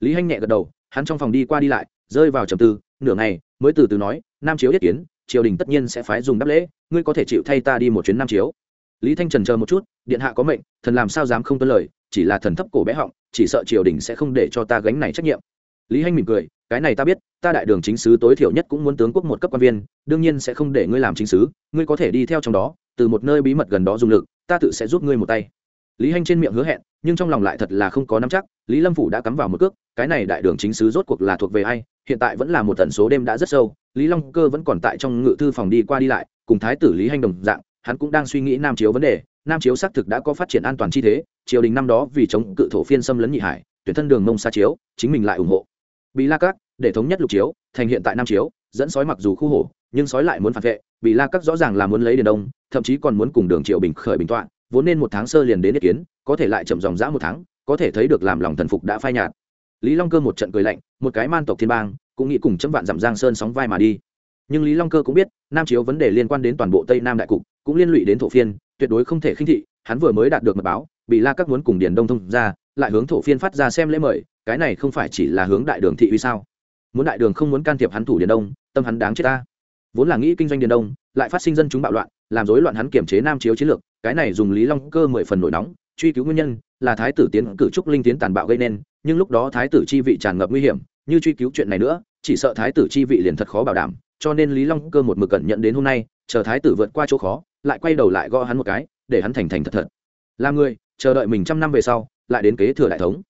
Lý hanh nhẹ gật đầu, hắn trong phòng đi qua đi lại, rơi vào trầm tư, nửa ngày, mới từ từ nói, nam chiếu yết kiến, triều đình tất nhiên sẽ phái dùng đáp lễ, ngươi có thể chịu thay ta đi một chuyến nam chiếu. Lý thanh trần chờ một chút, điện hạ có mệnh, thần làm sao dám không tuân lời chỉ là thần thấp cổ bé họng, chỉ sợ triều đình sẽ không để cho ta gánh này trách nhiệm. Lý hanh mỉm cười, cái này ta biết, ta đại đường chính sứ tối thiểu nhất cũng muốn tướng quốc một cấp quan viên, đương nhiên sẽ không để ngươi làm chính sứ, ngươi có thể đi theo trong đó, từ một nơi bí mật gần đó dùng lực, ta tự sẽ giúp ngươi một tay. Lý hanh trên miệng hứa hẹn, nhưng trong lòng lại thật là không có nắm chắc, lý lâm phủ đã cắm vào một cước, cái này đại đường chính sứ rốt cuộc là thuộc về ai, hiện tại vẫn là một tần số đêm đã rất sâu, lý long cơ vẫn còn tại trong ngự thư phòng đi qua đi lại, cùng thái tử lý hanh đồng dạng, hắn cũng đang suy nghĩ nam chiếu vấn đề nam chiếu xác thực đã có phát triển an toàn chi thế, triều đình năm đó vì chống cự thổ phiên xâm lấn nhị hải, tuyển thân đường mông xa chiếu, chính mình lại ủng hộ. Bị la các để thống nhất lục chiếu, thành hiện tại nam chiếu, dẫn sói mặc dù khu hổ, nhưng sói lại muốn phản vệ, bị la các rõ ràng là muốn lấy điền đông, thậm chí còn muốn cùng đường triều bình khởi bình tọa, vốn nên một tháng sơ liền đến ý kiến, có thể lại chậm dòng dã một tháng, có thể thấy được làm lòng thần phục đã phai nhạt. Lý long cơ một trận cười lạnh, một cái man tộc thiên bang, cũng nghĩ cùng chấm vạn dặm giang sơn sóng vai mà đi. Nhưng lý long cơ cũng biết, nam chiếu vấn đề liên quan đến toàn bộ tây nam đại cục, cũng liên lụy đến thổ phiên tuyệt đối không thể khinh thị, hắn vừa mới đạt được mật báo bị la các muốn cùng điền đông thông ra, lại hướng thổ phiên phát ra xem lễ mời, cái này không phải chỉ là hướng đại đường thị uy sao? Muốn đại đường không muốn can thiệp hắn thủ điền đông, tâm hắn đáng chết ta. Vốn là nghĩ kinh doanh điền đông, lại phát sinh dân chúng bạo loạn, làm rối loạn hắn kiểm chế nam chiếu chiến lược, cái này dùng lý long cơ mười phần nổi nóng, truy cứu nguyên nhân, là thái tử tiến cử trúc linh tiến tàn bạo gây nên, nhưng lúc đó thái tử chi vị tràn ngập nguy hiểm, như truy cứu chuyện này nữa, chỉ sợ thái tử chi vị liền thật khó bảo đảm, cho nên lý long cơ một mực cẩn nhận đến hôm nay chờ thái tử vượt qua chỗ khó, lại quay đầu lại gõ hắn một cái, để hắn thành thành thật thật. Làm người, chờ đợi mình trăm năm về sau, lại đến kế thừa đại thống.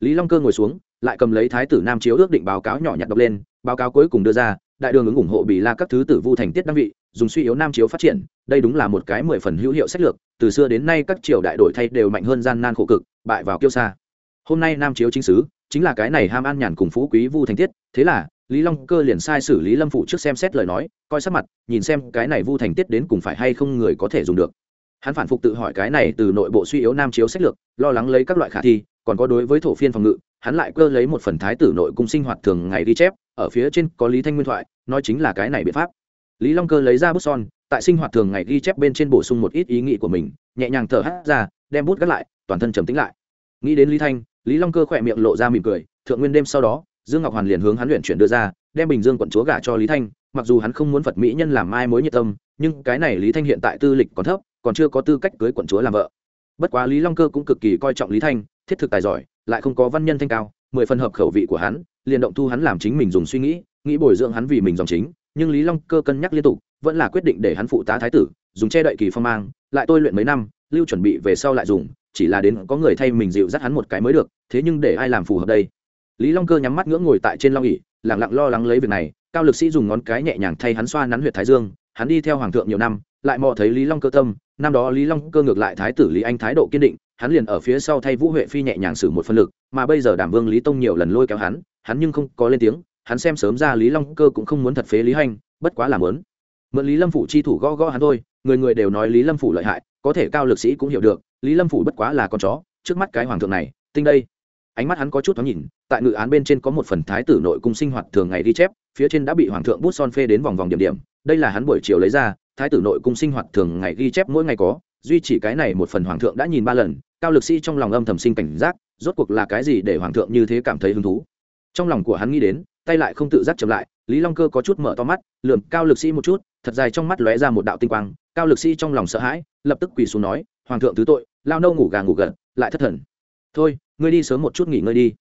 Lý long cơ ngồi xuống, lại cầm lấy thái tử nam chiếu ước định báo cáo nhỏ nhặt đọc lên, báo cáo cuối cùng đưa ra, đại đường ứng ủng hộ bị la các thứ tử vu thành tiết đăng vị, dùng suy yếu nam chiếu phát triển, đây đúng là một cái mười phần hữu hiệu sách lược, từ xưa đến nay các triều đại đổi thay đều mạnh hơn gian nan khổ cực, bại vào kiêu xa hôm nay nam chiếu chính sứ, chính là cái này ham an nhàn cùng phú quý vu thành tiết, thế là lý long cơ liền sai xử lý lâm phụ trước xem xét lời nói, coi sắc mặt, nhìn xem cái này vu thành tiết đến cùng phải hay không người có thể dùng được. Hắn phản phục tự hỏi cái này từ nội bộ suy yếu nam chiếu sách lược, lo lắng lấy các loại khả thi, còn có đối với thổ phiên phòng ngự, hắn lại cơ lấy một phần thái tử nội cung sinh hoạt thường ngày ghi chép, ở phía trên có lý thanh nguyên thoại, nói chính là cái này biện pháp. Lý long cơ lấy ra bút son, tại sinh hoạt thường ngày ghi chép bên trên bổ sung một ít ý nghĩ của mình, nhẹ nhàng thở hát ra, đem bút gắt lại, toàn thân trầm tính lại. Nghĩ đến lý thanh, lý long cơ khỏe miệng lộ ra mỉm cười, thượng nguyên đêm sau đó dương ngọc hoàn liền hướng hắn luyện chuyển đưa ra, đem bình dương quận chúa gả cho lý thanh, mặc dù hắn không muốn phật mỹ nhân làm mai mối nhiệt tâm, nhưng cái này lý thanh hiện tại tư lịch còn thấp, còn chưa có tư cách cưới quận chúa làm vợ. Bất quá lý long cơ cũng cực kỳ coi trọng lý thanh, thiết thực tài giỏi, lại không có văn nhân thanh cao, mười phần hợp khẩu vị của hắn, liền động thu hắn làm chính mình dùng suy nghĩ nghĩ bồi dưỡng hắn vì mình dòng chính, nhưng lý long cơ cân nhắc liên tục, vẫn là quyết định để hắn phụ tá thái tử, dùng che đậy kỳ phong mang, lại tôi luyện mấy năm, lưu chuẩn bị về sau lại dùng, chỉ là đến có người thay mình dịu dắt hắn một cái mới được, thế nhưng để ai làm phù hợp đây? Lý long cơ nhắm mắt ngưỡng ngồi tại trên long ỉ lẳng lặng lo lắng lấy việc này, cao lực sĩ dùng ngón cái nhẹ nhàng thay hắn xoa nắn huyệt thái dương, hắn đi theo hoàng thượng nhiều năm, lại mò thấy lý long cơ tâm, năm đó lý long cơ ngược lại thái tử lý anh thái độ kiên định, hắn liền ở phía sau thay vũ huệ phi nhẹ nhàng xử một phân lực, mà bây giờ đảm vương lý tông nhiều lần lôi kéo hắn hắn nhưng không có lên tiếng, hắn xem sớm ra lý long cơ cũng không muốn thật phế lý hành, bất quá làm lớn mượn lý lâm phủ chi thủ gõ gõ hắn thôi, người người đều nói lý lâm phủ lợi hại, có thể cao lực sĩ cũng hiểu được, lý lâm phủ bất quá là con chó, trước mắt cái hoàng thượng này, tinh đây ánh mắt hắn có chút thoáng nhìn, tại ngự án bên trên có một phần thái tử nội cung sinh hoạt thường ngày ghi chép, phía trên đã bị hoàng thượng bút son phê đến vòng vòng điểm điểm, đây là hắn buổi chiều lấy ra, thái tử nội cung sinh hoạt thường ngày ghi chép mỗi ngày có, duy chỉ cái này một phần hoàng thượng đã nhìn ba lần, cao lực sĩ trong lòng âm thầm sinh cảnh giác, rốt cuộc là cái gì để hoàng thượng như thế cảm thấy hứng thú. Trong lòng của hắn nghĩ đến, tay lại không tự giác chậm lại, lý long cơ có chút mở to mắt lượm cao lực sĩ một chút, thật dài trong mắt lóe ra một đạo tinh quang, cao lực sĩ trong lòng sợ hãi, lập tức quỳ xuống nói, hoàng thượng thứ tội, lao nâu ngủ gà ngủ gật, lại thất thần. Thôi ngươi đi sớm một chút nghỉ ngơi đi.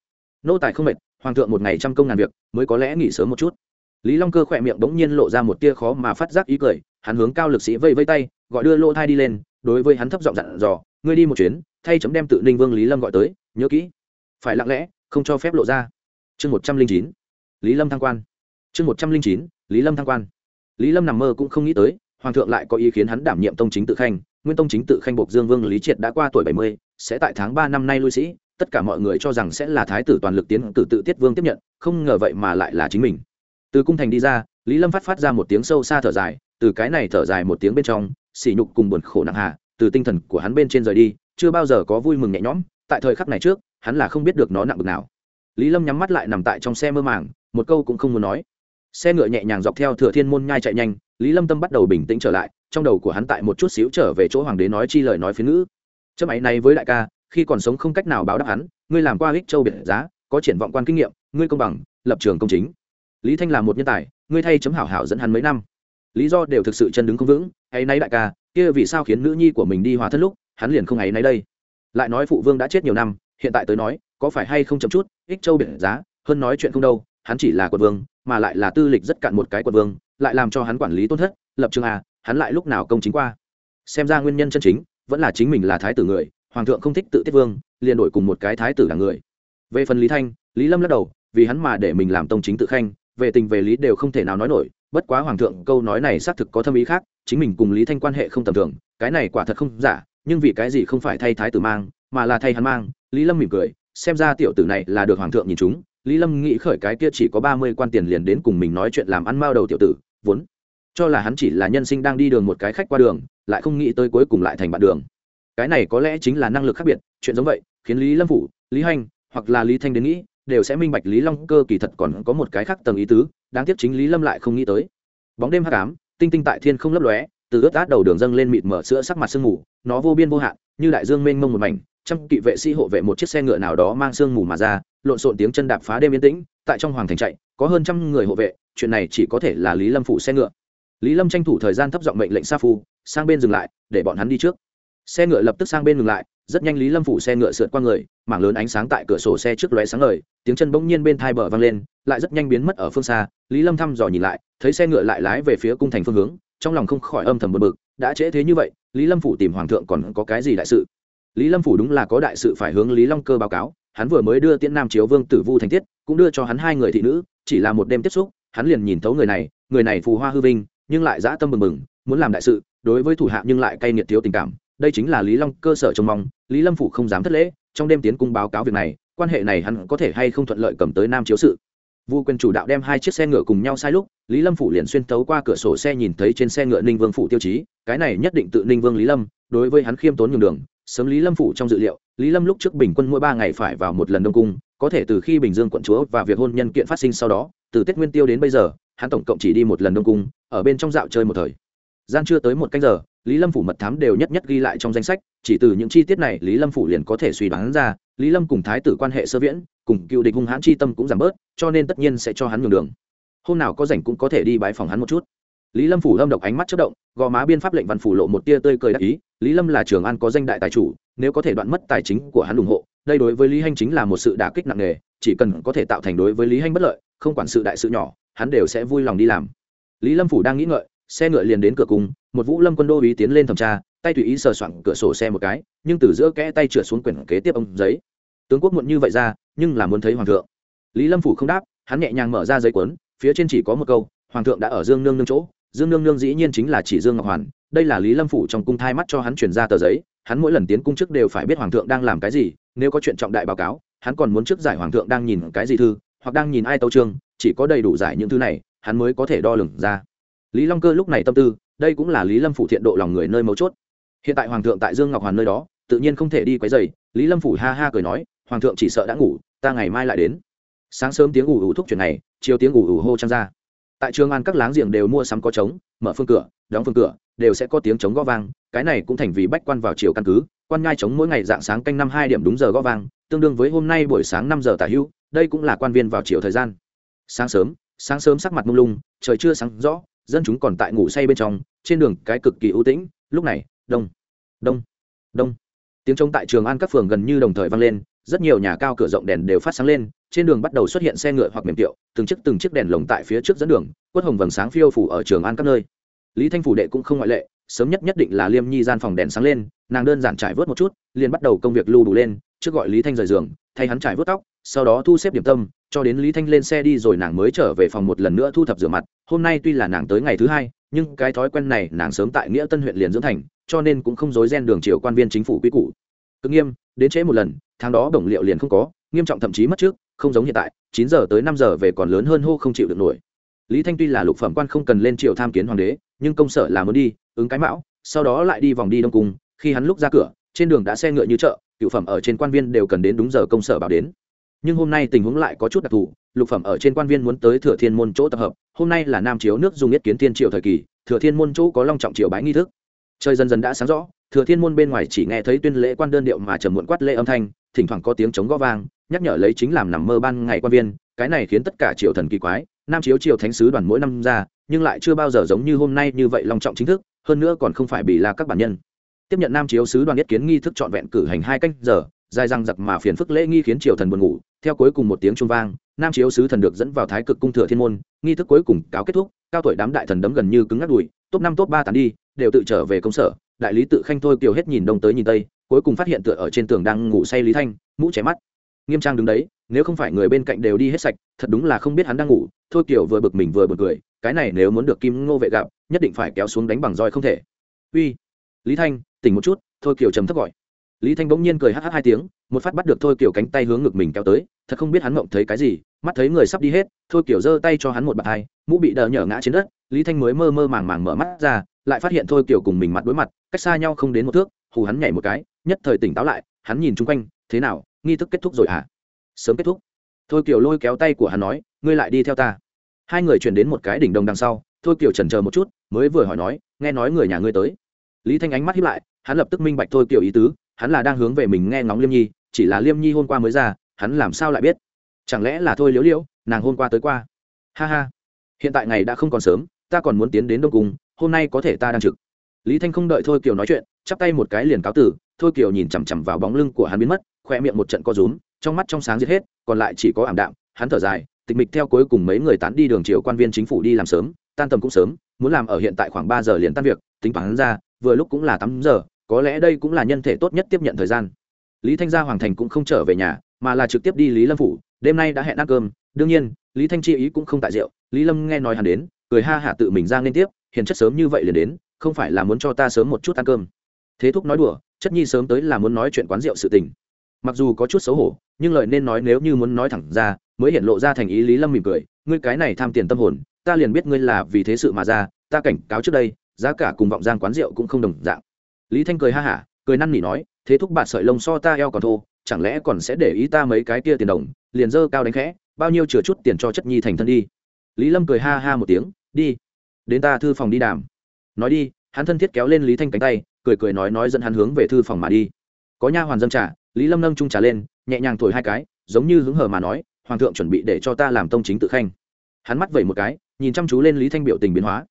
Nô tài không mệt, hoàng thượng một ngày trăm công ngàn việc, mới có lẽ nghỉ sớm một chút. Lý long cơ khỏe miệng bỗng nhiên lộ ra một tia khó mà phát giác ý cười, hắn hướng cao lực sĩ vây vây tay, gọi đưa lô thai đi lên, đối với hắn thấp giọng dặn dò, ngươi đi một chuyến, thay chấm đem tự ninh vương lý lâm gọi tới, nhớ kỹ. Phải lặng lẽ, không cho phép lộ ra. Chương một trăm linh chín, lý lâm thăng quan. Chương một trăm linh chín, lý lâm thăng quan. Lý lâm nằm mơ cũng không nghĩ tới, hoàng thượng lại có ý kiến hắn đảm nhiệm tông chính tự khanh, nguyên tông chính tự khanh buộc dương vương lý triệt đã qua tuổi bảy mươi, sẽ tại tháng ba năm nay lui sĩ tất cả mọi người cho rằng sẽ là thái tử toàn lực tiến cử tự tiết vương tiếp nhận, không ngờ vậy mà lại là chính mình. Từ cung thành đi ra, lý lâm phát phát ra một tiếng sâu xa thở dài, từ cái này thở dài một tiếng bên trong, sỉ nhục cùng buồn khổ nặng hà, từ tinh thần của hắn bên trên rời đi, chưa bao giờ có vui mừng nhẹ nhõm, tại thời khắc này trước, hắn là không biết được nó nặng bực nào. Lý lâm nhắm mắt lại nằm tại trong xe mơ màng, một câu cũng không muốn nói. Xe ngựa nhẹ nhàng dọc theo thừa thiên môn nhai chạy nhanh, lý lâm tâm bắt đầu bình tĩnh trở lại, trong đầu của hắn tại một chút xíu trở về chỗ hoàng đế nói chi lời nói phía ngữ. Chấm ấy này với đại ca khi còn sống không cách nào báo đáp hắn, ngươi làm qua ích châu biệt giá, có triển vọng quan kinh nghiệm, ngươi công bằng, lập trường công chính. Lý thanh là một nhân tài, ngươi thay chấm hảo hảo dẫn hắn mấy năm. Lý do đều thực sự chân đứng không vững hay nay đại ca, kia vì sao khiến nữ nhi của mình đi hòa thân lúc, hắn liền không ấy nay đây? Lại nói phụ vương đã chết nhiều năm, hiện tại tới nói, có phải hay không chậm chút, ích châu biệt giá, hơn nói chuyện không đâu, hắn chỉ là quận vương, mà lại là tư lịch rất cạn một cái quận vương, lại làm cho hắn quản lý tốt thất, lập trường à hắn lại lúc nào công chính qua? Xem ra nguyên nhân chân chính, vẫn là chính mình là thái tử người hoàng thượng không thích tự tiết vương, liền đổi cùng một cái thái tử là người. Về phần lý thanh, lý lâm lắc đầu, vì hắn mà để mình làm tông chính tự khanh, về tình về lý đều không thể nào nói nổi, bất quá hoàng thượng câu nói này xác thực có thâm ý khác, chính mình cùng lý thanh quan hệ không tầm thường, cái này quả thật không giả, nhưng vì cái gì không phải thay thái tử mang, mà là thay hắn mang, lý lâm mỉm cười, xem ra tiểu tử này là được hoàng thượng nhìn chúng, lý lâm nghĩ khởi cái kia chỉ có ba mươi quan tiền liền đến cùng mình nói chuyện làm ăn mao đầu tiểu tử, vốn, cho là hắn chỉ là nhân sinh đang đi đường một cái khách qua đường, lại không nghĩ tới cuối cùng lại thành bạn đường cái này có lẽ chính là năng lực khác biệt, chuyện giống vậy, khiến lý lâm phủ, lý hành, hoặc là lý thanh đến nghĩ, đều sẽ minh bạch lý long cơ kỳ thật còn có một cái khác tầng ý tứ, đáng tiếc chính lý lâm lại không nghĩ tới. Bóng đêm hắc ám, tinh tinh tại thiên không lấp lóe, từ ướt át đầu đường dâng lên mịt mở sữa sắc mặt sương mù, nó vô biên vô hạn, như đại dương mênh mông một mảnh, trăm kỵ vệ sĩ hộ vệ một chiếc xe ngựa nào đó mang sương mù mà ra, lộn xộn tiếng chân đạp phá đêm yên tĩnh, tại trong hoàng thành chạy, có hơn trăm người hộ vệ, chuyện này chỉ có thể là lý lâm phủ xe ngựa. Lý lâm tranh thủ thời gian thấp giọng mệnh lệnh sa phu, sang bên dừng lại, để bọn hắn đi trước xe ngựa lập tức sang bên ngừng lại, rất nhanh lý lâm phủ xe ngựa sượt qua người, mảng lớn ánh sáng tại cửa sổ xe trước lóe sáng ngời, tiếng chân bỗng nhiên bên thai bờ vang lên, lại rất nhanh biến mất ở phương xa. Lý lâm thăm dò nhìn lại, thấy xe ngựa lại lái về phía cung thành phương hướng, trong lòng không khỏi âm thầm bực bực, đã trễ thế như vậy, lý lâm phủ tìm hoàng thượng còn có cái gì đại sự? Lý lâm phủ đúng là có đại sự phải hướng lý long cơ báo cáo, hắn vừa mới đưa tiễn nam chiếu vương tử vu thành tiết, cũng đưa cho hắn hai người thị nữ, chỉ là một đêm tiếp xúc, hắn liền nhìn thấu người này người này phù hoa hư vinh, nhưng lại dã tâm bừng bừng, muốn làm đại sự, đối với thủ hạ nhưng lại cay nghiệt thiếu tình cảm đây chính là lý long cơ sở trông mong, lý lâm phủ không dám thất lễ, trong đêm tiến cung báo cáo việc này, quan hệ này hắn có thể hay không thuận lợi cầm tới nam chiếu sự. Vu quyền chủ đạo đem hai chiếc xe ngựa cùng nhau sai lúc, lý lâm phủ liền xuyên tấu qua cửa sổ xe nhìn thấy trên xe ngựa ninh vương phủ tiêu chí, cái này nhất định tự ninh vương lý lâm, đối với hắn khiêm tốn nhường đường. Sớm lý lâm phủ trong dự liệu, lý lâm lúc trước bình quân mỗi ba ngày phải vào một lần đông cung, có thể từ khi bình dương quận chúa và việc hôn nhân kiện phát sinh sau đó, từ tết nguyên tiêu đến bây giờ, hắn tổng cộng chỉ đi một lần đông cung, ở bên trong dạo chơi một thời gian chưa tới một canh giờ, lý lâm phủ mật thám đều nhất nhất ghi lại trong danh sách, chỉ từ những chi tiết này lý lâm phủ liền có thể suy đoán ra, lý lâm cùng thái tử quan hệ sơ viễn, cùng cựu địch hung hãn chi tâm cũng giảm bớt, cho nên tất nhiên sẽ cho hắn nhường đường. Hôm nào có rảnh cũng có thể đi bãi phòng hắn một chút. Lý lâm phủ lâm độc ánh mắt chất động, gò má biên pháp lệnh văn phủ lộ một tia tươi cười đắc ý, lý lâm là trường an có danh đại tài chủ, nếu có thể đoạn mất tài chính của hắn ủng hộ, đây đối với lý hanh chính là một sự đả kích nặng nề, chỉ cần có thể tạo thành đối với lý hanh bất lợi, không quản sự đại sự nhỏ, hắn đều sẽ vui lòng đi làm. Lý lâm phủ đang nghĩ ngợi xe ngựa liền đến cửa cung một vũ lâm quân đô ý tiến lên thẩm tra, tay tùy ý sờ soạn cửa sổ xe một cái, nhưng từ giữa kẽ tay trượt xuống quyển kế tiếp ông giấy. Tướng quốc muộn như vậy ra, nhưng là muốn thấy hoàng thượng. Lý lâm phủ không đáp, hắn nhẹ nhàng mở ra giấy cuốn, phía trên chỉ có một câu, hoàng thượng đã ở dương nương nương chỗ, dương nương nương dĩ nhiên chính là chỉ dương ngọc hoàn. Đây là lý lâm phủ trong cung thai mắt cho hắn chuyển ra tờ giấy, hắn mỗi lần tiến cung trước đều phải biết hoàng thượng đang làm cái gì, nếu có chuyện trọng đại báo cáo, hắn còn muốn trước giải hoàng thượng đang nhìn cái gì thư, hoặc đang nhìn ai tâu trương chỉ có đầy đủ giải những thứ này, hắn mới có thể đo lường ra lý long cơ lúc này tâm tư, đây cũng là lý lâm phủ thiện độ lòng người nơi mấu chốt. Hiện tại hoàng thượng tại dương ngọc hoàn nơi đó, tự nhiên không thể đi quấy dày lý lâm phủ ha ha cười nói, hoàng thượng chỉ sợ đã ngủ, ta ngày mai lại đến. Sáng sớm tiếng ủ ủ thúc chuyển này chiều tiếng ủ ủ hô trăng ra. Tại trường an các láng giềng đều mua sắm có trống, mở phương cửa, đóng phương cửa, đều sẽ có tiếng trống gõ vang, cái này cũng thành vì bách quan vào chiều căn cứ, quan ngai trống mỗi ngày dạng sáng canh năm hai điểm đúng giờ gõ vang, tương đương với hôm nay buổi sáng năm giờ tả hữu đây cũng là quan viên vào chiều thời gian. Sáng sớm sáng sớm sắc mặt mông lung, trời chưa sáng rõ dân chúng còn tại ngủ say bên trong, trên đường cái cực kỳ ưu tĩnh, lúc này, đông đông đông. Tiếng trống tại trường an các phường gần như đồng thời vang lên, rất nhiều nhà cao cửa rộng đèn đều phát sáng lên, trên đường bắt đầu xuất hiện xe ngựa hoặc mềm tiệu, từng chiếc từng chiếc đèn lồng tại phía trước dẫn đường, quất hồng vầng sáng phiêu phủ ở trường an các nơi. Lý thanh phủ đệ cũng không ngoại lệ, sớm nhất nhất định là liêm nhi gian phòng đèn sáng lên, nàng đơn giản trải vớt một chút, liền bắt đầu công việc lưu đủ lên, trước gọi lý thanh rời giường thay hắn trải vớt tóc, sau đó thu xếp điểm tâm, cho đến lý thanh lên xe đi rồi nàng mới trở về phòng một lần nữa thu thập rửa mặt. Hôm nay tuy là nàng tới ngày thứ hai, nhưng cái thói quen này nàng sớm tại nghĩa tân huyện liền dưỡng thành, cho nên cũng không dối ghen đường chiều quan viên chính phủ quy củ. Cứ nghiêm, đến trễ một lần, tháng đó đồng liệu liền không có, nghiêm trọng thậm chí mất trước, không giống hiện tại, chín giờ tới năm giờ về còn lớn hơn hô không chịu được nổi. Lý thanh tuy là lục phẩm quan không cần lên triều tham kiến hoàng đế, nhưng công sở là muốn đi, ứng cái mão, sau đó lại đi vòng đi đông cung, khi hắn lúc ra cửa trên đường đã xe ngựa như chợ, cựu phẩm ở trên quan viên đều cần đến đúng giờ công sở bảo đến. Nhưng hôm nay tình huống lại có chút đặc thù, lục phẩm ở trên quan viên muốn tới thừa thiên môn chỗ tập hợp, hôm nay là nam chiếu nước dùng nhất kiến thiên triều thời kỳ, thừa thiên môn chỗ có long trọng triều bái nghi thức. Trời dần dần đã sáng rõ, thừa thiên môn bên ngoài chỉ nghe thấy tuyên lễ quan đơn điệu mà trầm muộn quát lễ âm thanh, thỉnh thoảng có tiếng chống gõ vang, nhắc nhở lấy chính làm nằm mơ ban ngày quan viên, cái này khiến tất cả triều thần kỳ quái, nam chiếu triều thánh sứ đoàn mỗi năm ra, nhưng lại chưa bao giờ giống như hôm nay như vậy long trọng chính thức, hơn nữa còn không phải bị là các bản nhân tiếp nhận nam chiếu sứ đoàn nhất kiến nghi thức trọn vẹn cử hành hai canh giờ, dài răng giặc mà phiền phức lễ nghi khiến triều thần buồn ngủ. Theo cuối cùng một tiếng trung vang, nam chiếu sứ thần được dẫn vào thái cực cung thừa thiên môn. Nghi thức cuối cùng cáo kết thúc, cao tuổi đám đại thần đấm gần như cứng ngắt đùi, top năm, top ba tàn đi, đều tự trở về công sở. Đại lý tự khanh thôi kiều hết nhìn đông tới nhìn tây, cuối cùng phát hiện tựa ở trên tường đang ngủ say lý thanh, mũ chém mắt. Nghiêm trang đứng đấy, nếu không phải người bên cạnh đều đi hết sạch, thật đúng là không biết hắn đang ngủ. Thôi kiều vừa bực mình vừa bực cười, cái này nếu muốn được kim ngô vệ gặp, nhất định phải kéo xuống đánh bằng roi không thể. Uy, lý thanh tỉnh một chút, thôi kiều trầm thấp gọi. Lý thanh bỗng nhiên cười hh hai tiếng, một phát bắt được thôi kiều cánh tay hướng ngực mình kéo tới, thật không biết hắn mộng thấy cái gì, mắt thấy người sắp đi hết, thôi kiều giơ tay cho hắn một bàn hai, mũ bị đờ nhở ngã trên đất, lý thanh mới mơ mơ màng màng mở mắt ra, lại phát hiện thôi kiều cùng mình mặt đối mặt, cách xa nhau không đến một thước, hù hắn nhảy một cái, nhất thời tỉnh táo lại, hắn nhìn chung quanh, thế nào, nghi thức kết thúc rồi hả? À? sớm kết thúc. Thôi kiều lôi kéo tay của hắn nói, ngươi lại đi theo ta. Hai người chuyển đến một cái đỉnh đồng đằng sau, thôi kiều trần chờ một chút, mới vừa hỏi nói, nghe nói người nhà ngươi tới. Lý thanh ánh mắt hiếp lại hắn lập tức minh bạch thôi kiều ý tứ, hắn là đang hướng về mình nghe ngóng liêm nhi, chỉ là liêm nhi hôm qua mới ra, hắn làm sao lại biết? Chẳng lẽ là thôi liễu liễu, nàng hôm qua tới qua? Ha ha, hiện tại ngày đã không còn sớm, ta còn muốn tiến đến đông cung, hôm nay có thể ta đang trực. Lý thanh không đợi thôi kiều nói chuyện, chắp tay một cái liền cáo tử, thôi kiều nhìn chằm chằm vào bóng lưng của hắn biến mất, khoe miệng một trận co rúm, trong mắt trong sáng giết hết, còn lại chỉ có ảm đạm, hắn thở dài, tịch mịch theo cuối cùng mấy người tán đi đường chiều quan viên chính phủ đi làm sớm, tan tầm cũng sớm, muốn làm ở hiện tại khoảng ba giờ liền tan việc, tính toán ra, vừa lúc cũng là tám giờ có lẽ đây cũng là nhân thể tốt nhất tiếp nhận thời gian. Lý thanh gia hoàng thành cũng không trở về nhà, mà là trực tiếp đi lý lâm phủ. Đêm nay đã hẹn ăn cơm. Đương nhiên, lý thanh chi ý cũng không tại rượu. Lý lâm nghe nói hắn đến, cười ha hạ tự mình ra liên tiếp. Hiền chất sớm như vậy liền đến, không phải là muốn cho ta sớm một chút ăn cơm. Thế thúc nói đùa, chất nhi sớm tới là muốn nói chuyện quán rượu sự tình. Mặc dù có chút xấu hổ, nhưng lời nên nói nếu như muốn nói thẳng ra, mới hiện lộ ra thành ý lý lâm mỉm cười. Ngươi cái này tham tiền tâm hồn, ta liền biết ngươi là vì thế sự mà ra. Ta cảnh cáo trước đây, giá cả cùng vọng giang quán rượu cũng không đồng dạng lý thanh cười ha hả, cười năn nỉ nói, thế thúc bạn sợi lông so ta eo còn thô, chẳng lẽ còn sẽ để ý ta mấy cái kia tiền đồng, liền dơ cao đánh khẽ, bao nhiêu chừa chút tiền cho chất nhi thành thân đi. Lý lâm cười ha ha một tiếng, đi, đến ta thư phòng đi đàm. Nói đi, hắn thân thiết kéo lên lý thanh cánh tay, cười cười nói nói dẫn hắn hướng về thư phòng mà đi. Có nha hoàn dâm trả lý lâm nâng trung trà lên, nhẹ nhàng thổi hai cái, giống như hứng hở mà nói, hoàng thượng chuẩn bị để cho ta làm tông chính tự khanh. Hắn mắt vẩy một cái, nhìn chăm chú lên lý thanh biểu tình biến hóa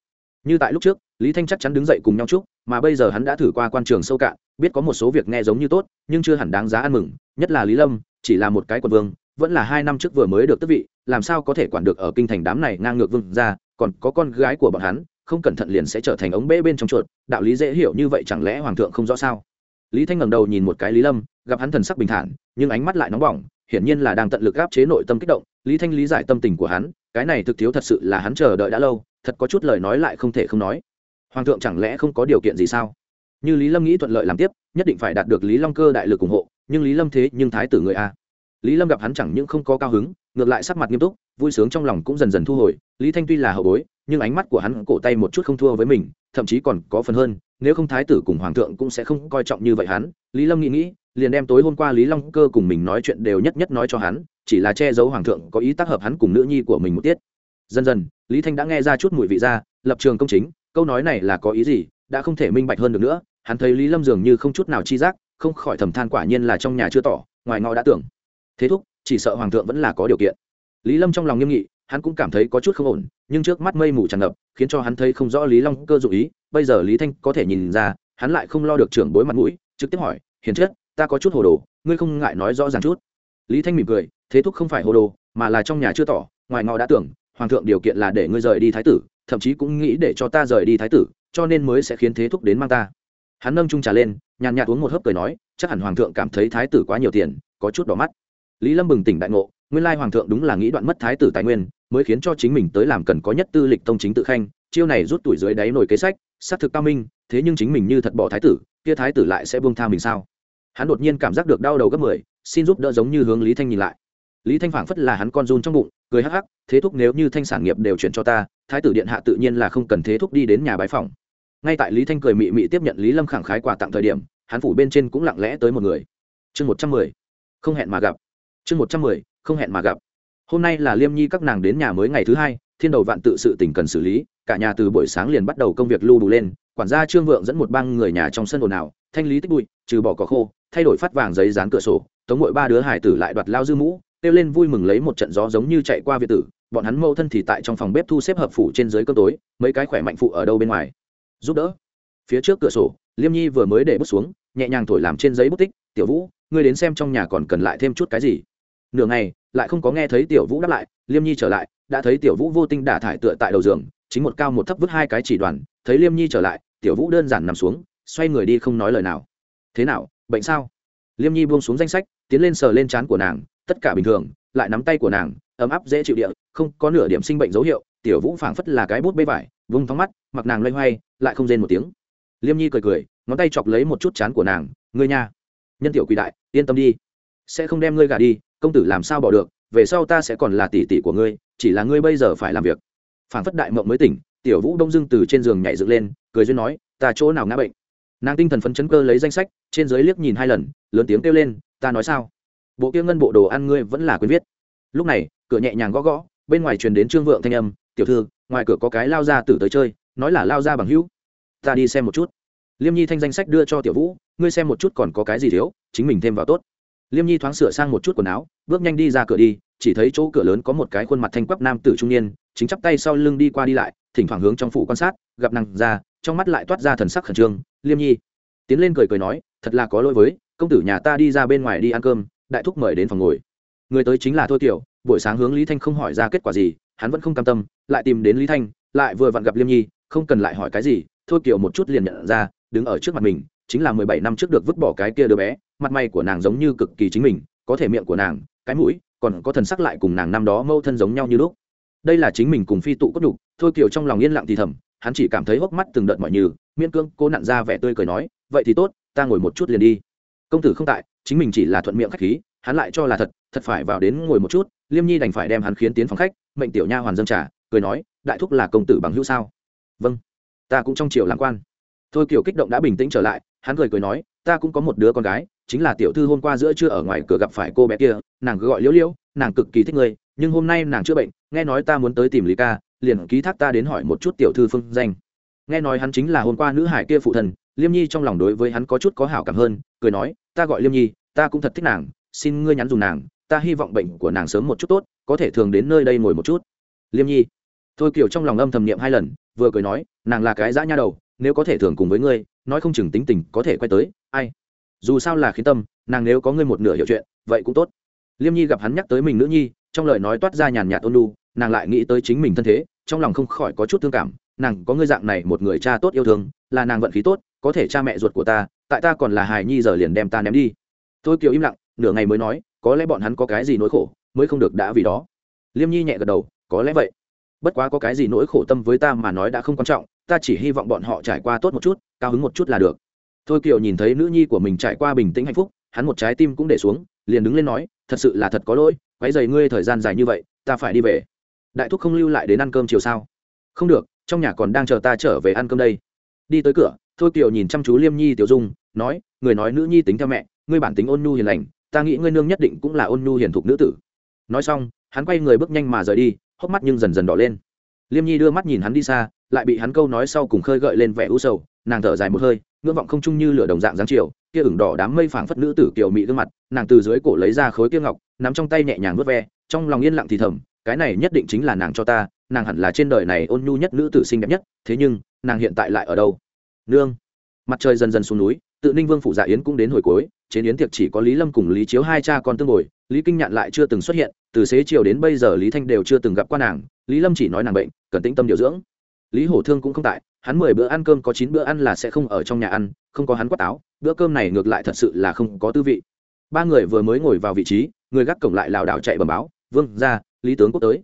như tại lúc trước, lý thanh chắc chắn đứng dậy cùng nhau chúc, mà bây giờ hắn đã thử qua quan trường sâu cạn, biết có một số việc nghe giống như tốt, nhưng chưa hẳn đáng giá ăn mừng, nhất là lý lâm, chỉ là một cái quận vương, vẫn là hai năm trước vừa mới được tước vị, làm sao có thể quản được ở kinh thành đám này ngang ngược vương ra còn có con gái của bọn hắn, không cẩn thận liền sẽ trở thành ống bê bên trong chuột, đạo lý dễ hiểu như vậy chẳng lẽ hoàng thượng không rõ sao? Lý thanh ngẩng đầu nhìn một cái lý lâm, gặp hắn thần sắc bình thản, nhưng ánh mắt lại nóng bỏng, hiển nhiên là đang tận lực áp chế nội tâm kích động, lý thanh lý giải tâm tình của hắn, cái này thực thiếu thật sự là hắn chờ đợi đã lâu thật có chút lời nói lại không thể không nói. Hoàng thượng chẳng lẽ không có điều kiện gì sao? Như lý lâm nghĩ thuận lợi làm tiếp, nhất định phải đạt được lý long cơ đại lực ủng hộ, nhưng lý lâm thế nhưng thái tử người a. Lý lâm gặp hắn chẳng những không có cao hứng, ngược lại sắc mặt nghiêm túc, vui sướng trong lòng cũng dần dần thu hồi. Lý thanh tuy là hậu bối, nhưng ánh mắt của hắn cổ tay một chút không thua với mình, thậm chí còn có phần hơn, nếu không thái tử cùng hoàng thượng cũng sẽ không coi trọng như vậy hắn. Lý lâm nghĩ nghĩ, liền đem tối hôm qua lý long cơ cùng mình nói chuyện đều nhất nhất nói cho hắn, chỉ là che giấu hoàng thượng có ý tác hợp hắn cùng nữ nhi của mình một tiết dần dần, lý thanh đã nghe ra chút mùi vị ra, lập trường công chính, câu nói này là có ý gì, đã không thể minh bạch hơn được nữa, hắn thấy lý lâm dường như không chút nào chi giác, không khỏi thầm than quả nhiên là trong nhà chưa tỏ, ngoài ngõ đã tưởng. Thế thúc, chỉ sợ hoàng thượng vẫn là có điều kiện. Lý lâm trong lòng nghiêm nghị, hắn cũng cảm thấy có chút không ổn, nhưng trước mắt mây mù tràn ngập, khiến cho hắn thấy không rõ lý long cơ dụ ý, bây giờ lý thanh có thể nhìn ra, hắn lại không lo được trưởng bối mặt mũi, trực tiếp hỏi, hiền chất ta có chút hồ đồ, ngươi không ngại nói rõ ràng chút? Lý thanh mỉm cười, thế thúc không phải hồ đồ, mà là trong nhà chưa tỏ, ngoài ngõ đã tưởng hoàng thượng điều kiện là để ngươi rời đi thái tử, thậm chí cũng nghĩ để cho ta rời đi thái tử, cho nên mới sẽ khiến thế thúc đến mang ta. Hắn nâng trung trà lên, nhàn nhạt uống một hớp cười nói, chắc hẳn hoàng thượng cảm thấy thái tử quá nhiều tiền, có chút đỏ mắt. Lý lâm bừng tỉnh đại ngộ, nguyên lai hoàng thượng đúng là nghĩ đoạn mất thái tử tài nguyên, mới khiến cho chính mình tới làm cần có nhất tư lịch tông chính tự khanh, chiêu này rút tuổi dưới đáy nổi kế sách, xác thực cao minh, thế nhưng chính mình như thật bỏ thái tử, kia thái tử lại sẽ buông tha mình sao? Hắn đột nhiên cảm giác được đau đầu gấp mười, xin giúp đỡ giống như hướng lý thanh nhìn lại lý thanh phảng phất là hắn con run trong bụng, cười hắc hắc, thế thúc nếu như thanh sản nghiệp đều chuyển cho ta, thái tử điện hạ tự nhiên là không cần thế thúc đi đến nhà bái phòng ngay tại lý thanh cười mị mị tiếp nhận lý lâm khẳng khái quà tặng thời điểm, hắn phủ bên trên cũng lặng lẽ tới một người. Chương một trăm mười, không hẹn mà gặp. Chương một trăm mười, không hẹn mà gặp. Hôm nay là liêm nhi các nàng đến nhà mới ngày thứ hai, thiên đầu vạn tự sự tỉnh cần xử lý, cả nhà từ buổi sáng liền bắt đầu công việc lưu đủ lên, quản gia trương vượng dẫn một băng người nhà trong sân ồn ào, thanh lý tích bụi, trừ bỏ cỏ khô, thay đổi phát vàng giấy dán cửa sổ, tống mỗi ba đứa hải tử lại đoạt lao dư mũ kêu lên vui mừng lấy một trận gió giống như chạy qua việt tử, bọn hắn mâu thân thì tại trong phòng bếp thu xếp hợp phủ trên dưới cơm tối, mấy cái khỏe mạnh phụ ở đâu bên ngoài. Giúp đỡ. Phía trước cửa sổ, liêm nhi vừa mới để bút xuống, nhẹ nhàng thổi làm trên giấy bút tích, tiểu vũ, ngươi đến xem trong nhà còn cần lại thêm chút cái gì? Nửa ngày, lại không có nghe thấy tiểu vũ đáp lại, liêm nhi trở lại, đã thấy tiểu vũ vô tinh đả thải tựa tại đầu giường, chính một cao một thấp vứt hai cái chỉ đoàn, thấy liêm nhi trở lại, tiểu vũ đơn giản nằm xuống, xoay người đi không nói lời nào. Thế nào, bệnh sao? Liêm nhi buông xuống danh sách, tiến lên sờ lên trán của nàng tất cả bình thường, lại nắm tay của nàng, ấm áp dễ chịu địa, không có nửa điểm sinh bệnh dấu hiệu, tiểu vũ phảng phất là cái bút bê vải, vung thóng mắt, mặc nàng loay hoay, lại không rên một tiếng. Liêm nhi cười cười, ngón tay chọc lấy một chút chán của nàng, ngươi nha, nhân tiểu quỳ đại, yên tâm đi. Sẽ không đem ngươi gả đi, công tử làm sao bỏ được, về sau ta sẽ còn là tỷ tỷ của ngươi, chỉ là ngươi bây giờ phải làm việc. Phảng phất đại mộng mới tỉnh, tiểu vũ đông dưng từ trên giường nhảy dựng lên, cười duyên nói, ta chỗ nào ngã bệnh? Nàng tinh thần phấn chấn cơ lấy danh sách, trên dưới liếc nhìn hai lần, lớn tiếng kêu lên, ta nói sao? Bộ kia ngân bộ đồ ăn ngươi vẫn là quên viết. Lúc này, cửa nhẹ nhàng gõ gõ, bên ngoài truyền đến trương vượng thanh âm, tiểu thư, ngoài cửa có cái lao ra tử tới chơi, nói là lao ra bằng hữu. Ta đi xem một chút. Liêm nhi thanh danh sách đưa cho tiểu vũ, ngươi xem một chút còn có cái gì thiếu, chính mình thêm vào tốt. Liêm nhi thoáng sửa sang một chút quần áo, bước nhanh đi ra cửa đi, chỉ thấy chỗ cửa lớn có một cái khuôn mặt thanh quắp nam tử trung niên, chính chắp tay sau lưng đi qua đi lại, thỉnh thoảng hướng trong phủ quan sát, gặp nàng ra, trong mắt lại toát ra thần sắc khẩn trương. Liêm nhi. Tiến lên cười cười nói, thật là có lỗi với, công tử nhà ta đi ra bên ngoài đi ăn cơm đại thúc mời đến phòng ngồi. Người tới chính là thôi tiểu buổi sáng hướng lý thanh không hỏi ra kết quả gì, hắn vẫn không cam tâm, lại tìm đến lý thanh, lại vừa vặn gặp liêm nhi, không cần lại hỏi cái gì, thôi kiểu một chút liền nhận ra, đứng ở trước mặt mình, chính là mười bảy năm trước được vứt bỏ cái kia đứa bé, mặt mày của nàng giống như cực kỳ chính mình, có thể miệng của nàng, cái mũi, còn có thần sắc lại cùng nàng năm đó mâu thân giống nhau như lúc. Đây là chính mình cùng phi tụ cốt đục thôi kiểu trong lòng yên lặng thì thầm, hắn chỉ cảm thấy hốc mắt từng đợt mọi như miễn cưỡng cố nặn ra vẻ tươi cười nói, vậy thì tốt, ta ngồi một chút liền đi. Công tử không tại chính mình chỉ là thuận miệng khách khí, hắn lại cho là thật thật phải vào đến ngồi một chút, liêm nhi đành phải đem hắn khiến tiến phòng khách, mệnh tiểu nha hoàn dâng trà, cười nói, đại thúc là công tử bằng hữu sao? Vâng ta cũng trong triều làm quan. Thôi kiểu kích động đã bình tĩnh trở lại, hắn cười cười nói, ta cũng có một đứa con gái, chính là tiểu thư hôm qua giữa trưa ở ngoài cửa gặp phải cô bé kia, nàng cứ gọi liễu liễu, nàng cực kỳ thích ngươi, nhưng hôm nay nàng chữa bệnh, nghe nói ta muốn tới tìm lý ca, liền ký thác ta đến hỏi một chút tiểu thư phương danh. Nghe nói hắn chính là hôm qua nữ hải kia phụ thần liêm nhi trong lòng đối với hắn có chút có hảo cảm hơn, cười nói, ta gọi liêm nhi, ta cũng thật thích nàng, xin ngươi nhắn dùng nàng, ta hy vọng bệnh của nàng sớm một chút tốt, có thể thường đến nơi đây ngồi một chút. Liêm nhi, thôi kiểu trong lòng âm thầm niệm hai lần, vừa cười nói, nàng là cái dã nha đầu, nếu có thể thường cùng với ngươi, nói không chừng tính tình có thể quay tới, ai? Dù sao là khiến tâm, nàng nếu có ngươi một nửa hiểu chuyện, vậy cũng tốt. Liêm nhi gặp hắn nhắc tới mình nữ nhi, trong lời nói toát ra nhàn nhạt ôn lu nàng lại nghĩ tới chính mình thân thế, trong lòng không khỏi có chút thương cảm, nàng có ngươi dạng này một người cha tốt yêu thương, là nàng vận khí tốt có thể cha mẹ ruột của ta, tại ta còn là hài nhi giờ liền đem ta ném đi. Tôi kiều im lặng, nửa ngày mới nói, có lẽ bọn hắn có cái gì nỗi khổ, mới không được đã vì đó. Liêm nhi nhẹ gật đầu, có lẽ vậy. Bất quá có cái gì nỗi khổ tâm với ta mà nói đã không quan trọng, ta chỉ hy vọng bọn họ trải qua tốt một chút, cao hứng một chút là được. Thôi kiều nhìn thấy nữ nhi của mình trải qua bình tĩnh hạnh phúc, hắn một trái tim cũng để xuống, liền đứng lên nói, thật sự là thật có lỗi, quấy dày ngươi thời gian dài như vậy, ta phải đi về. Đại thúc không lưu lại đến ăn cơm chiều sao? Không được, trong nhà còn đang chờ ta trở về ăn cơm đây. Đi tới cửa thôi kiều nhìn chăm chú liêm nhi tiểu dung, nói, người nói nữ nhi tính theo mẹ, ngươi bản tính ôn nhu hiền lành, ta nghĩ ngươi nương nhất định cũng là ôn nhu hiền thục nữ tử. Nói xong, hắn quay người bước nhanh mà rời đi, hốc mắt nhưng dần dần đỏ lên. Liêm nhi đưa mắt nhìn hắn đi xa, lại bị hắn câu nói sau cùng khơi gợi lên vẻ u sầu, nàng thở dài một hơi, ngưỡng vọng không chung như lửa đồng dạng dáng chiều, kia ửng đỏ đám mây phảng phất nữ tử kiều mị gương mặt, nàng từ dưới cổ lấy ra khối kia ngọc, nắm trong tay nhẹ nhàng vớt ve, trong lòng yên lặng thì thầm, cái này nhất định chính là nàng cho ta, nàng hẳn là trên đời này ôn nhu nhất nữ tử xinh đẹp nhất, thế nhưng, nàng hiện tại lại ở đâu? Nương. Mặt trời dần dần xuống núi, tự ninh vương phủ dạ yến cũng đến hồi cuối, trên yến tiệc chỉ có lý lâm cùng lý chiếu hai cha con tương ngồi lý kinh nhạn lại chưa từng xuất hiện, từ xế chiều đến bây giờ lý thanh đều chưa từng gặp qua nàng, lý lâm chỉ nói nàng bệnh, cần tĩnh tâm điều dưỡng. Lý hổ thương cũng không tại, hắn mười bữa ăn cơm có chín bữa ăn là sẽ không ở trong nhà ăn, không có hắn quát táo, bữa cơm này ngược lại thật sự là không có tư vị. Ba người vừa mới ngồi vào vị trí, người gác cổng lại lảo đảo chạy bầm báo, vương ra lý tướng quốc tới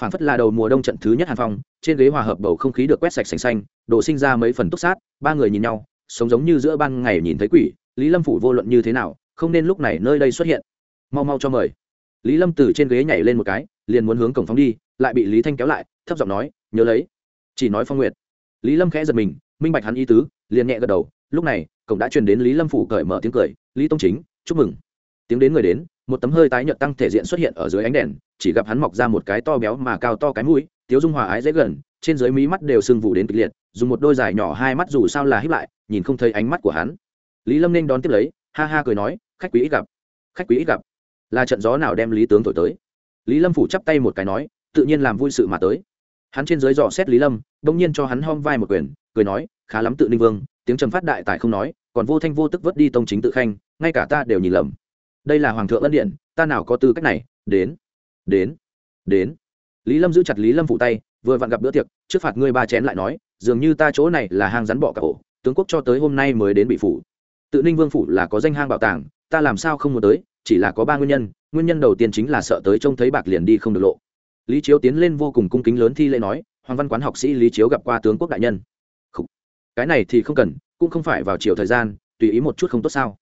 phản phất là đầu mùa đông trận thứ nhất hàn phong, trên ghế hòa hợp bầu không khí được quét sạch sành xanh, đổ sinh ra mấy phần túc sát, ba người nhìn nhau, sống giống như giữa ban ngày nhìn thấy quỷ, lý lâm phủ vô luận như thế nào, không nên lúc này nơi đây xuất hiện. Mau mau cho mời. Lý lâm từ trên ghế nhảy lên một cái, liền muốn hướng cổng phóng đi, lại bị lý thanh kéo lại, thấp giọng nói, nhớ lấy. Chỉ nói phong nguyệt. Lý lâm khẽ giật mình, minh bạch hắn ý tứ, liền nhẹ gật đầu, lúc này, cổng đã truyền đến lý lâm phủ cởi mở tiếng cười, lý tông chính, chúc mừng. Tiếng đến người đến một tấm hơi tái nhợt tăng thể diện xuất hiện ở dưới ánh đèn, chỉ gặp hắn mọc ra một cái to béo mà cao to cái mũi, tiếu dung hòa ái dễ gần, trên dưới mí mắt đều sưng vụ đến kịch liệt, dùng một đôi dài nhỏ hai mắt dù sao là híp lại, nhìn không thấy ánh mắt của hắn. Lý lâm nên đón tiếp lấy, ha ha cười nói, khách quý ít gặp, khách quý ít gặp. Là trận gió nào đem lý tướng thổi tới? Lý lâm phủ chắp tay một cái nói, tự nhiên làm vui sự mà tới. Hắn trên dưới dò xét lý lâm đông nhiên cho hắn hom vai một quyền, cười nói, khá lắm tự ninh vương, tiếng trầm phát đại tài không nói, còn vô thanh vô tức vớt đi tông chính tự khanh, ngay cả ta đều nhìn lầm đây là hoàng thượng ân điện ta nào có tư cách này, đến đến đến. Lý lâm giữ chặt lý lâm phụ tay, vừa vặn gặp bữa tiệc, trước phạt ngươi ba chén lại nói, dường như ta chỗ này là hang rắn bọ cả ổ tướng quốc cho tới hôm nay mới đến bị phủ. Tự ninh vương phủ là có danh hang bảo tàng, ta làm sao không muốn tới, chỉ là có ba nguyên nhân nguyên nhân đầu tiên chính là sợ tới trông thấy bạc liền đi không được lộ. Lý chiếu tiến lên vô cùng cung kính lớn thi lễ nói, hoàng văn quán học sĩ lý chiếu gặp qua tướng quốc đại nhân. Cái này thì không cần, cũng không phải vào chiều thời gian, tùy ý một chút không tốt sao?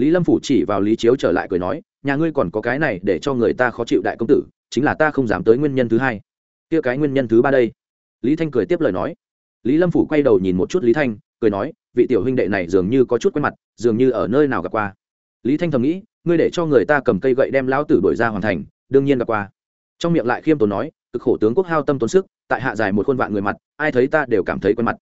Lý lâm phủ chỉ vào lý chiếu trở lại cười nói, nhà ngươi còn có cái này để cho người ta khó chịu đại công tử, chính là ta không dám tới nguyên nhân thứ hai. Kia cái nguyên nhân thứ ba đây? Lý thanh cười tiếp lời nói. Lý lâm phủ quay đầu nhìn một chút lý thanh, cười nói, vị tiểu huynh đệ này dường như có chút quen mặt, dường như ở nơi nào gặp qua. Lý thanh thầm nghĩ, ngươi để cho người ta cầm cây gậy đem lão tử đổi ra hoàn thành, đương nhiên gặp qua. Trong miệng lại khiêm tốn nói, cực khổ tướng quốc hao tâm tốn sức, tại hạ dài một khuôn vạn người mặt, ai thấy ta đều cảm thấy quen mặt.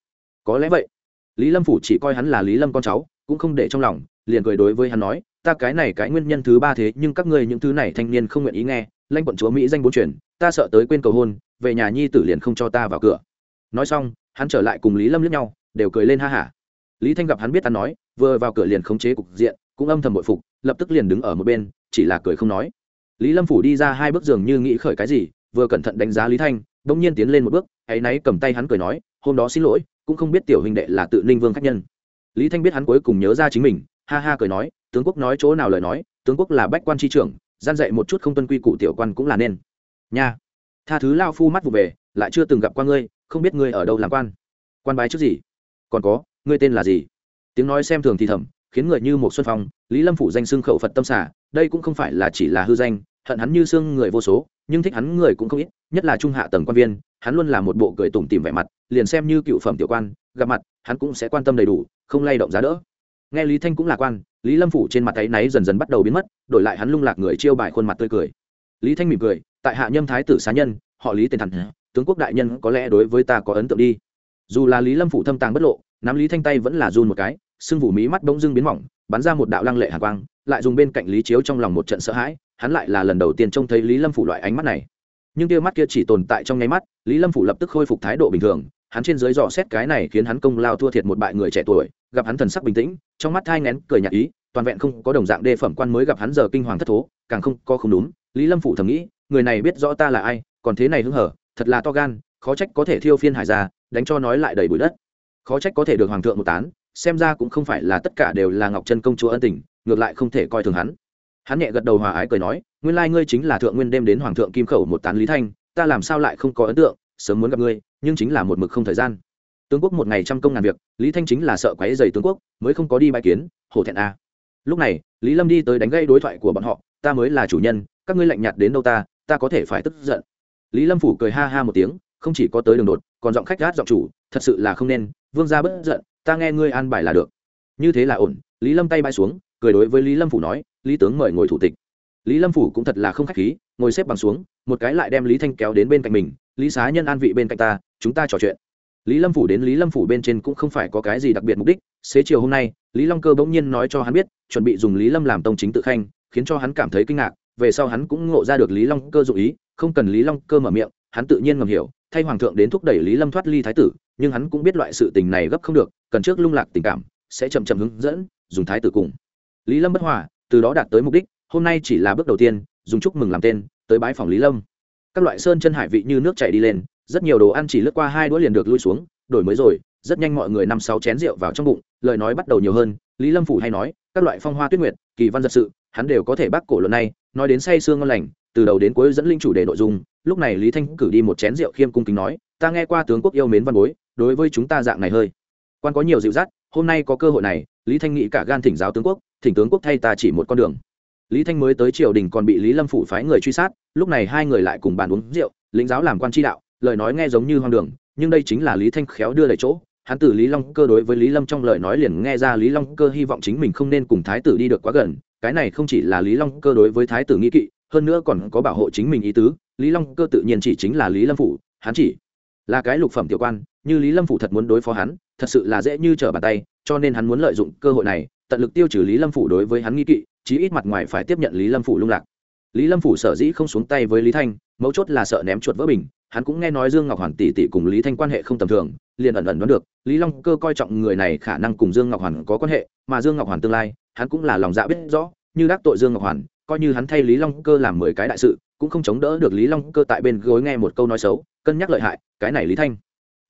Có lẽ vậy. Lý lâm phủ chỉ coi hắn là lý lâm con cháu, cũng không để trong lòng liền cười đối với hắn nói, ta cái này cái nguyên nhân thứ ba thế, nhưng các ngươi những thứ này thanh niên không nguyện ý nghe lanh quận chúa mỹ danh bốn truyền ta sợ tới quên cầu hôn, về nhà nhi tử liền không cho ta vào cửa. Nói xong, hắn trở lại cùng lý lâm lướt nhau, đều cười lên ha hả. Lý thanh gặp hắn biết ta nói, vừa vào cửa liền khống chế cục diện, cũng âm thầm bội phục, lập tức liền đứng ở một bên, chỉ là cười không nói. Lý lâm phủ đi ra hai bước giường như nghĩ khởi cái gì, vừa cẩn thận đánh giá lý thanh đ ỗ n g nhiên tiến lên một bước, ấy náy cầm tay hắn cười nói, hôm đó xin lỗi, cũng không biết tiểu huynh đệ là tự ninh vương khách nhân. Lý thanh biết hắn cuối cùng nhớ ra chính mình ha ha cười nói, tướng quốc nói chỗ nào lời nói, tướng quốc là bách quan tri trưởng, gian dạy một chút không tuân quy củ tiểu quan cũng là nên. Nha. Tha thứ lao phu mắt vụ về, lại chưa từng gặp qua ngươi, không biết ngươi ở đâu làm quan. Quan bái trước gì? Còn có, ngươi tên là gì? Tiếng nói xem thường thì thầm, khiến người như một xuân phong, lý lâm phủ danh xưng khẩu phật tâm xả đây cũng không phải là chỉ là hư danh, hận hắn như xương người vô số, nhưng thích hắn người cũng không ít, nhất là trung hạ tầng quan viên, hắn luôn là một bộ cười tủm tìm vẻ mặt, liền xem như cựu phẩm tiểu quan, gặp mặt, hắn cũng sẽ quan tâm đầy đủ, không lay động giá đỡ nghe lý thanh cũng lạc quan, lý lâm phủ trên mặt tay náy dần dần bắt đầu biến mất, đổi lại hắn lung lạc người chiêu bài khuôn mặt tươi cười. Lý thanh mỉm cười, tại hạ nhâm thái tử xá nhân, họ lý tên thẳng tướng quốc đại nhân có lẽ đối với ta có ấn tượng đi. Dù là lý lâm phủ thâm tàng bất lộ, nắm lý thanh tay vẫn là run một cái, sưng vụ mí mắt bỗng dưng biến mỏng, bắn ra một đạo lăng lệ hạ quang, lại dùng bên cạnh lý chiếu trong lòng một trận sợ hãi, hắn lại là lần đầu tiên trông thấy lý lâm phủ loại ánh mắt này. Nhưng tia mắt kia chỉ tồn tại trong nháy mắt, lý lâm phủ lập tức khôi phục thái độ bình thường hắn trên dưới dò xét cái này khiến hắn công lao thua thiệt một bại người trẻ tuổi, gặp hắn thần sắc bình tĩnh, trong mắt thai ngén cười nhạt ý, toàn vẹn không có đồng dạng đê phẩm quan mới gặp hắn giờ kinh hoàng thất thố, càng không có không đúng, lý lâm phủ thầm nghĩ, người này biết rõ ta là ai, còn thế này hứng hở, thật là to gan, khó trách có thể thiêu phiên hải ra đánh cho nói lại đầy bụi đất. Khó trách có thể được hoàng thượng một tán, xem ra cũng không phải là tất cả đều là ngọc chân công chúa ân tình, ngược lại không thể coi thường hắn. Hắn nhẹ gật đầu hòa ái cười nói, nguyên lai ngươi chính là thượng nguyên đêm đến hoàng thượng kim khẩu một tán lý thanh, ta làm sao lại không có ấn tượng, sớm muốn gặp ngươi nhưng chính là một mực không thời gian. Tướng quốc một ngày trăm công ngàn việc, lý thanh chính là sợ quáy dày tướng quốc, mới không có đi bãi kiến, hổ thẹn a. Lúc này, lý lâm đi tới đánh gây đối thoại của bọn họ, ta mới là chủ nhân, các ngươi lạnh nhạt đến đâu ta ta có thể phải tức giận. Lý lâm phủ cười ha ha một tiếng, không chỉ có tới đường đột, còn giọng khách gát giọng chủ, thật sự là không nên, vương gia bất giận, ta nghe ngươi an bài là được. Như thế là ổn, lý lâm tay bay xuống, cười đối với lý lâm phủ nói, lý tướng mời ngồi thủ tịch. Lý lâm phủ cũng thật là không khách khí, ngồi xếp bằng xuống, một cái lại đem lý thanh kéo đến bên cạnh mình, lý xá nhân an vị bên cạnh ta chúng ta trò chuyện. Lý lâm phủ đến lý lâm phủ bên trên cũng không phải có cái gì đặc biệt mục đích. Xế chiều hôm nay, lý long cơ bỗng nhiên nói cho hắn biết, chuẩn bị dùng lý lâm làm tông chính tự khanh, khiến cho hắn cảm thấy kinh ngạc. Về sau hắn cũng ngộ ra được lý long cơ dụ ý, không cần lý long cơ mở miệng, hắn tự nhiên ngầm hiểu, thay hoàng thượng đến thúc đẩy lý lâm thoát ly thái tử, nhưng hắn cũng biết loại sự tình này gấp không được, cần trước lung lạc tình cảm, sẽ chậm chậm hướng dẫn, dùng thái tử cùng. Lý lâm bất hòa, từ đó đạt tới mục đích, hôm nay chỉ là bước đầu tiên, dùng chúc mừng làm tên, tới bãi phòng lý lâm. Các loại sơn chân hải vị như nước chảy đi lên rất nhiều đồ ăn chỉ lướt qua hai đũa liền được lui xuống, đổi mới rồi, rất nhanh mọi người năm sáu chén rượu vào trong bụng, lời nói bắt đầu nhiều hơn, lý lâm phủ hay nói, các loại phong hoa tuyết nguyệt, kỳ văn giật sự, hắn đều có thể bác cổ luận này nói đến say sương ngon lành, từ đầu đến cuối dẫn linh chủ đề nội dung, lúc này lý thanh cử đi một chén rượu khiêm cung kính nói, ta nghe qua tướng quốc yêu mến văn bối, đối với chúng ta dạng này hơi. Quan có nhiều dịu dắt, hôm nay có cơ hội này, lý thanh nghĩ cả gan thỉnh giáo tướng quốc, thỉnh tướng quốc thay ta chỉ một con đường. Lý thanh mới tới triều đình còn bị lý lâm phủ phái người truy sát, lúc này hai người lại cùng bàn uống rượu, lĩnh giáo làm quan tri đạo lời nói nghe giống như hoang đường, nhưng đây chính là lý thanh khéo đưa lời chỗ. Hắn từ lý long cơ đối với lý lâm trong lời nói liền nghe ra lý long cơ hy vọng chính mình không nên cùng thái tử đi được quá gần. Cái này không chỉ là lý long cơ đối với thái tử nghĩ kỵ, hơn nữa còn có bảo hộ chính mình ý tứ. Lý long cơ tự nhiên chỉ chính là lý lâm phủ, hắn chỉ là cái lục phẩm tiểu quan. Như lý lâm phủ thật muốn đối phó hắn, thật sự là dễ như trở bàn tay, cho nên hắn muốn lợi dụng cơ hội này, tận lực tiêu trừ lý lâm phủ đối với hắn nghi kỵ, chí ít mặt ngoài phải tiếp nhận lý lâm phủ lung lạc. Lý lâm phủ sở dĩ không xuống tay với lý thanh, mấu chốt là sợ ném chuột vỡ bình hắn cũng nghe nói dương ngọc hoàn tỷ tỷ cùng lý thanh quan hệ không tầm thường, liền ẩn ẩn đoán được, lý long cơ coi trọng người này khả năng cùng dương ngọc hoàn có quan hệ, mà dương ngọc hoàn tương lai, hắn cũng là lòng dạ biết rõ, như đắc tội dương ngọc hoàn, coi như hắn thay lý long cơ làm mười cái đại sự, cũng không chống đỡ được lý long cơ tại bên gối nghe một câu nói xấu, cân nhắc lợi hại, cái này lý thanh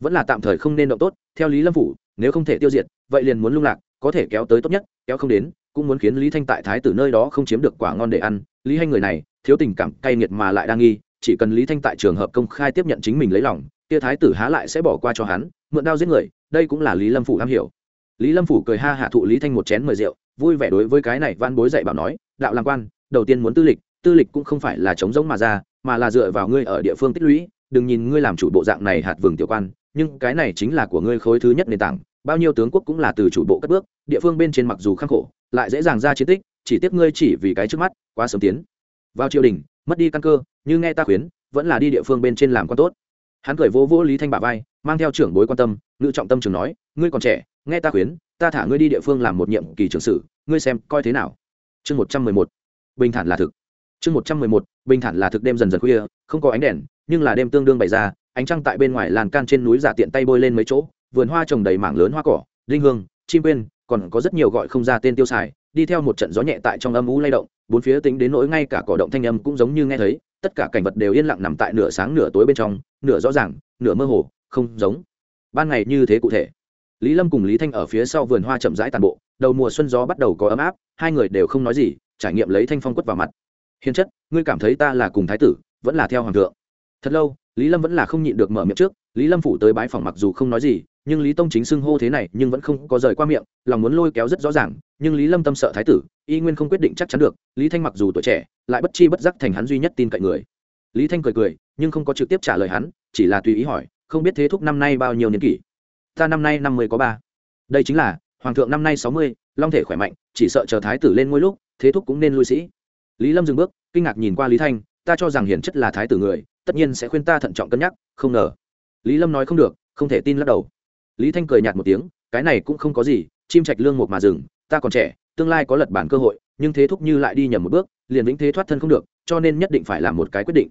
vẫn là tạm thời không nên động tốt, theo lý lâm phủ, nếu không thể tiêu diệt, vậy liền muốn lung lạc, có thể kéo tới tốt nhất, kéo không đến, cũng muốn khiến lý thanh tại thái tử nơi đó không chiếm được quả ngon để ăn, lý Hành người này, thiếu tình cảm cay nghiệt mà lại đang nghi chỉ cần lý thanh tại trường hợp công khai tiếp nhận chính mình lấy lòng, kia thái tử há lại sẽ bỏ qua cho hắn, mượn đao giết người, đây cũng là lý lâm phủ am hiểu. Lý lâm phủ cười ha hạ thụ lý thanh một chén mời rượu, vui vẻ đối với cái này van bối dạy bảo nói, đạo làm quan, đầu tiên muốn tư lịch tư lịch cũng không phải là chống giống mà ra, mà là dựa vào ngươi ở địa phương tích lũy, đừng nhìn ngươi làm chủ bộ dạng này hạt vừng tiểu quan, nhưng cái này chính là của ngươi khối thứ nhất nền tảng, bao nhiêu tướng quốc cũng là từ chủ bộ cất bước, địa phương bên trên mặc dù khắc khổ, lại dễ dàng ra chiến tích, chỉ tiếc ngươi chỉ vì cái trước mắt, quá sớm tiến vào triều đình mất đi căn cơ, như nghe ta khuyến, vẫn là đi địa phương bên trên làm quan tốt. Hắn cười vô vô lý thanh bà vai, mang theo trưởng bối quan tâm, ngự trọng tâm trường nói, ngươi còn trẻ, nghe ta khuyến, ta thả ngươi đi địa phương làm một nhiệm kỳ trưởng sử ngươi xem coi thế nào. Chương một trăm mười một, bình thản là thực. Chương một trăm mười một, bình thản là thực đêm dần dần khuya, không có ánh đèn, nhưng là đêm tương đương bày ra, ánh trăng tại bên ngoài làn can trên núi giả tiện tay bôi lên mấy chỗ, vườn hoa trồng đầy mảng lớn hoa cỏ, linh hương, chim quên, còn có rất nhiều gọi không ra tên tiêu xài, đi theo một trận gió nhẹ tại trong âm ú lay động bốn phía tính đến nỗi ngay cả cỏ động thanh âm cũng giống như nghe thấy, tất cả cảnh vật đều yên lặng nằm tại nửa sáng nửa tối bên trong, nửa rõ ràng, nửa mơ hồ, không giống. Ban ngày như thế cụ thể. Lý lâm cùng lý thanh ở phía sau vườn hoa chậm rãi tàn bộ, đầu mùa xuân gió bắt đầu có ấm áp, hai người đều không nói gì, trải nghiệm lấy thanh phong quất vào mặt. Hiền chất, ngươi cảm thấy ta là cùng thái tử, vẫn là theo hoàng thượng. Thật lâu, lý lâm vẫn là không nhịn được mở miệng trước, lý lâm phủ tới bái phòng mặc dù không nói gì nhưng lý tông chính xưng hô thế này nhưng vẫn không có rời qua miệng, lòng muốn lôi kéo rất rõ ràng, nhưng lý lâm tâm sợ thái tử, y nguyên không quyết định chắc chắn được, lý thanh mặc dù tuổi trẻ, lại bất chi bất giác thành hắn duy nhất tin cậy người. Lý thanh cười cười, nhưng không có trực tiếp trả lời hắn, chỉ là tùy ý hỏi, không biết thế thúc năm nay bao nhiêu niên kỷ? Ta năm nay năm mươi có ba. Đây chính là, hoàng thượng năm nay sáu mươi, long thể khỏe mạnh, chỉ sợ chờ thái tử lên ngôi lúc, thế thúc cũng nên lui sĩ. Lý lâm dừng bước, kinh ngạc nhìn qua lý thanh, ta cho rằng hiển chất là thái tử người, tất nhiên sẽ khuyên ta thận trọng cân nhắc, không ngờ. Lý lâm nói không được, không thể tin lắc đầu lý thanh cười nhạt một tiếng, cái này cũng không có gì, chim trạch lương một mà dừng, ta còn trẻ, tương lai có lật bản cơ hội, nhưng thế thúc như lại đi nhầm một bước, liền vĩnh thế thoát thân không được, cho nên nhất định phải làm một cái quyết định.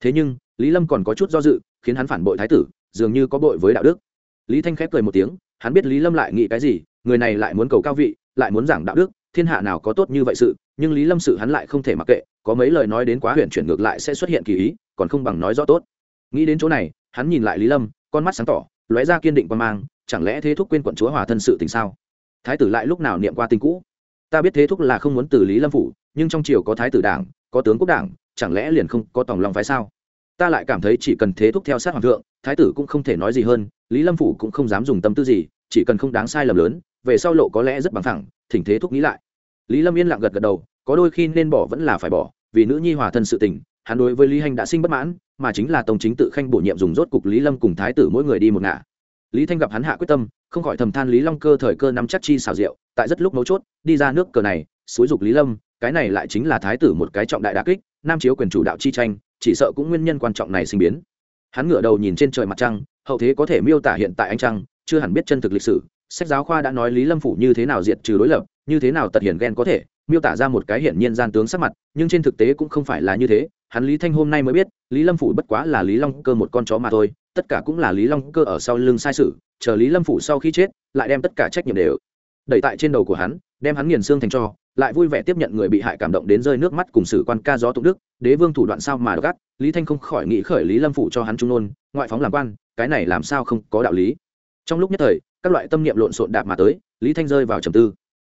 Thế nhưng, lý lâm còn có chút do dự, khiến hắn phản bội thái tử, dường như có bội với đạo đức. Lý thanh khép cười một tiếng, hắn biết lý lâm lại nghĩ cái gì, người này lại muốn cầu cao vị, lại muốn giảng đạo đức, thiên hạ nào có tốt như vậy sự, nhưng lý lâm sự hắn lại không thể mặc kệ, có mấy lời nói đến quá huyện chuyển ngược lại sẽ xuất hiện kỳ ý, còn không bằng nói rõ tốt. Nghĩ đến chỗ này, hắn nhìn lại lý lâm, con mắt sáng tỏ, lóe ra kiên định quan mang chẳng lẽ thế thúc quên quận chúa hòa thân sự tình sao? Thái tử lại lúc nào niệm qua tình cũ? Ta biết thế thúc là không muốn từ lý lâm phủ, nhưng trong triều có thái tử đảng, có tướng quốc đảng, chẳng lẽ liền không có tòng lòng phái sao? Ta lại cảm thấy chỉ cần thế thúc theo sát hoàng thượng, thái tử cũng không thể nói gì hơn, lý lâm phủ cũng không dám dùng tâm tư gì, chỉ cần không đáng sai lầm lớn, về sau lộ có lẽ rất bằng thẳng thỉnh thế thúc nghĩ lại. Lý lâm yên lặng gật gật đầu, có đôi khi nên bỏ vẫn là phải bỏ, vì nữ nhi hòa thân sự tình, hắn đối với lý hành đã sinh bất mãn, mà chính là tông chính tự khanh bổ nhiệm dùng rốt cục lý lâm cùng thái tử mỗi người đi một ngả lý thanh gặp hắn hạ quyết tâm, không khỏi thầm than lý long cơ thời cơ nắm chắc chi xào rượu tại rất lúc mấu chốt, đi ra nước cờ này, xúi dục lý lâm, cái này lại chính là thái tử một cái trọng đại đà kích, nam chiếu quyền chủ đạo chi tranh, chỉ sợ cũng nguyên nhân quan trọng này sinh biến. Hắn ngửa đầu nhìn trên trời mặt trăng, hậu thế có thể miêu tả hiện tại anh trăng, chưa hẳn biết chân thực lịch sử, sách giáo khoa đã nói lý lâm phủ như thế nào diệt trừ đối lập, như thế nào tật hiển ghen có thể, miêu tả ra một cái hiển nhiên gian tướng sắc mặt, nhưng trên thực tế cũng không phải là như thế, hắn lý thanh hôm nay mới biết, lý lâm phủ bất quá là lý long cơ một con chó mà thôi tất cả cũng là lý long cơ ở sau lưng sai sự, chờ lý lâm phủ sau khi chết, lại đem tất cả trách nhiệm đều đẩy tại trên đầu của hắn, đem hắn nghiền xương thành cho, lại vui vẻ tiếp nhận người bị hại cảm động đến rơi nước mắt cùng sử quan ca gió tụng đức, đế vương thủ đoạn sao mà gắt lý thanh không khỏi nghĩ khởi lý lâm phủ cho hắn trung nôn ngoại phóng làm quan, cái này làm sao không có đạo lý. Trong lúc nhất thời, các loại tâm niệm lộn xộn đạp mà tới, lý thanh rơi vào trầm tư.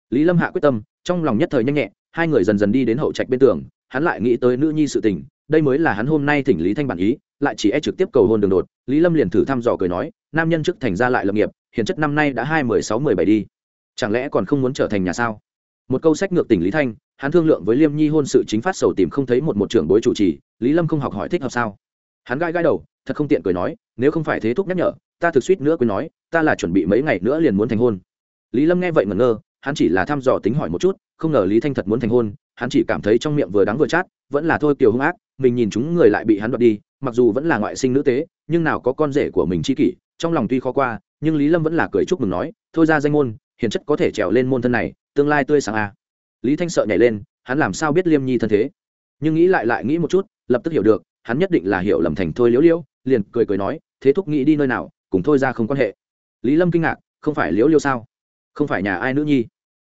Lý lâm hạ quyết tâm, trong lòng nhất thời nhanh nhẹ, hai người dần dần đi đến hậu trạch bên tường, hắn lại nghĩ tới nữ nhi sự tình, đây mới là hắn hôm nay thỉnh lý thanh bản ý lại chỉ e trực tiếp cầu hôn đường đột, lý lâm liền thử thăm dò cười nói, nam nhân chức thành ra lại lập nghiệp, hiện chất năm nay đã hai mười sáu mười bảy đi. Chẳng lẽ còn không muốn trở thành nhà sao? Một câu sách ngược tỉnh lý thanh, hắn thương lượng với liêm nhi hôn sự chính phát sầu tìm không thấy một một trưởng bối chủ trì, lý lâm không học hỏi thích hợp sao? Hắn gai gai đầu, thật không tiện cười nói, nếu không phải thế thúc nhắc nhở, ta thực suýt nữa quên nói, ta là chuẩn bị mấy ngày nữa liền muốn thành hôn. Lý lâm nghe vậy ngẩn ngơ, hắn chỉ là thăm dò tính hỏi một chút, không ngờ lý thanh thật muốn thành hôn, hắn chỉ cảm thấy trong miệng vừa đắng vừa chát, vẫn là thôi, kiều hung ác mình nhìn chúng người lại bị hắn đoạt đi, mặc dù vẫn là ngoại sinh nữ tế, nhưng nào có con rể của mình chi kỷ, trong lòng tuy khó qua, nhưng lý lâm vẫn là cười chúc mừng nói, thôi ra danh môn, hiền chất có thể trèo lên môn thân này, tương lai tươi sáng a. À. lý thanh sợ nhảy lên, hắn làm sao biết liêm nhi thân thế? Nhưng nghĩ lại lại nghĩ một chút, lập tức hiểu được, hắn nhất định là hiểu lầm thành thôi liễu liễu, liền cười cười nói, thế thúc nghĩ đi nơi nào, cùng thôi ra không quan hệ. Lý lâm kinh ngạc, không phải liễu liễu sao? Không phải nhà ai nữ nhi?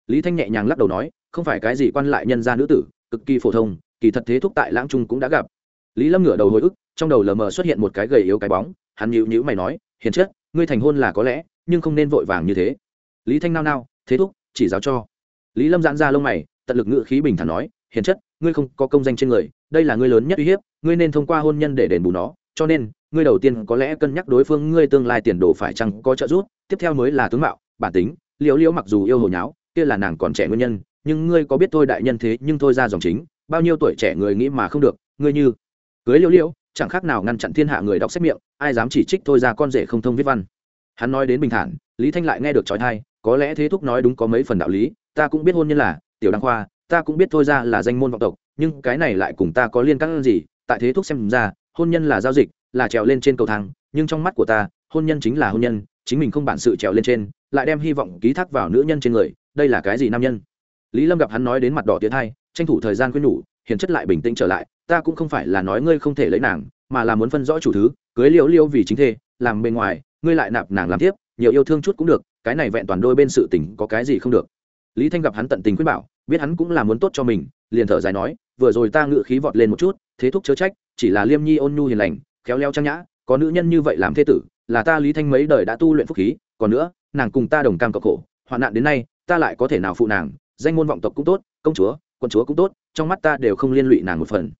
Lý thanh nhẹ nhàng lắc đầu nói, không phải cái gì quan lại nhân gia nữ tử, cực kỳ phổ thông kỳ thật thế thúc tại lãng trung cũng đã gặp. Lý lâm ngửa đầu hồi ức, trong đầu lờ mờ xuất hiện một cái gầy yếu cái bóng, hắn nhịu nhữ mày nói, hiền chất ngươi thành hôn là có lẽ, nhưng không nên vội vàng như thế. Lý thanh nao nao, thế thúc, chỉ giáo cho. Lý lâm giãn ra lông mày, tận lực ngự khí bình thản nói, hiền chất ngươi không có công danh trên người, đây là ngươi lớn nhất uy hiếp, ngươi nên thông qua hôn nhân để đền bù nó, cho nên, ngươi đầu tiên có lẽ cân nhắc đối phương ngươi tương lai tiền đồ phải chăng có trợ giúp, tiếp theo mới là tướng mạo, bản tính, liễu liễu mặc dù yêu hồ nháo, kia là nàng còn trẻ nguyên nhân, nhưng ngươi có biết thôi đại nhân thế nhưng thôi ra dòng chính bao nhiêu tuổi trẻ người nghĩ mà không được, ngươi như cưới liễu liễu, chẳng khác nào ngăn chặn thiên hạ người đọc xét miệng, ai dám chỉ trích thôi ra con rể không thông viết văn. Hắn nói đến bình thản, lý thanh lại nghe được trói thai, có lẽ thế thúc nói đúng có mấy phần đạo lý, ta cũng biết hôn nhân là, tiểu đăng khoa, ta cũng biết thôi ra là danh môn vọng tộc, nhưng cái này lại cùng ta có liên cắt gì, tại thế thúc xem ra, hôn nhân là giao dịch, là trèo lên trên cầu thang, nhưng trong mắt của ta, hôn nhân chính là hôn nhân, chính mình không bản sự trèo lên trên, lại đem hy vọng ký thác vào nữ nhân trên người, đây là cái gì nam nhân? Lý lâm gặp hắn nói đến mặt đỏ tiến hai tranh thủ thời gian khuyên nhủ, hiền chất lại bình tĩnh trở lại, ta cũng không phải là nói ngươi không thể lấy nàng, mà là muốn phân rõ chủ thứ, cưới liễu liễu vì chính thê, làm bên ngoài, ngươi lại nạp nàng làm tiếp, nhiều yêu thương chút cũng được, cái này vẹn toàn đôi bên sự tình có cái gì không được. Lý thanh gặp hắn tận tình khuyên bảo, biết hắn cũng là muốn tốt cho mình, liền thở dài nói, vừa rồi ta ngự khí vọt lên một chút, thế thúc chớ trách, chỉ là liêm nhi ôn nhu hiền lành, khéo leo trang nhã, có nữ nhân như vậy làm thế tử, là ta lý thanh mấy đời đã tu luyện phúc khí, còn nữa, nàng cùng ta đồng cam cộng khổ, hoạn nạn đến nay, ta lại có thể nào phụ nàng, danh môn vọng tộc cũng tốt, công chúa quân chúa cũng tốt, trong mắt ta đều không liên lụy nàng một phần.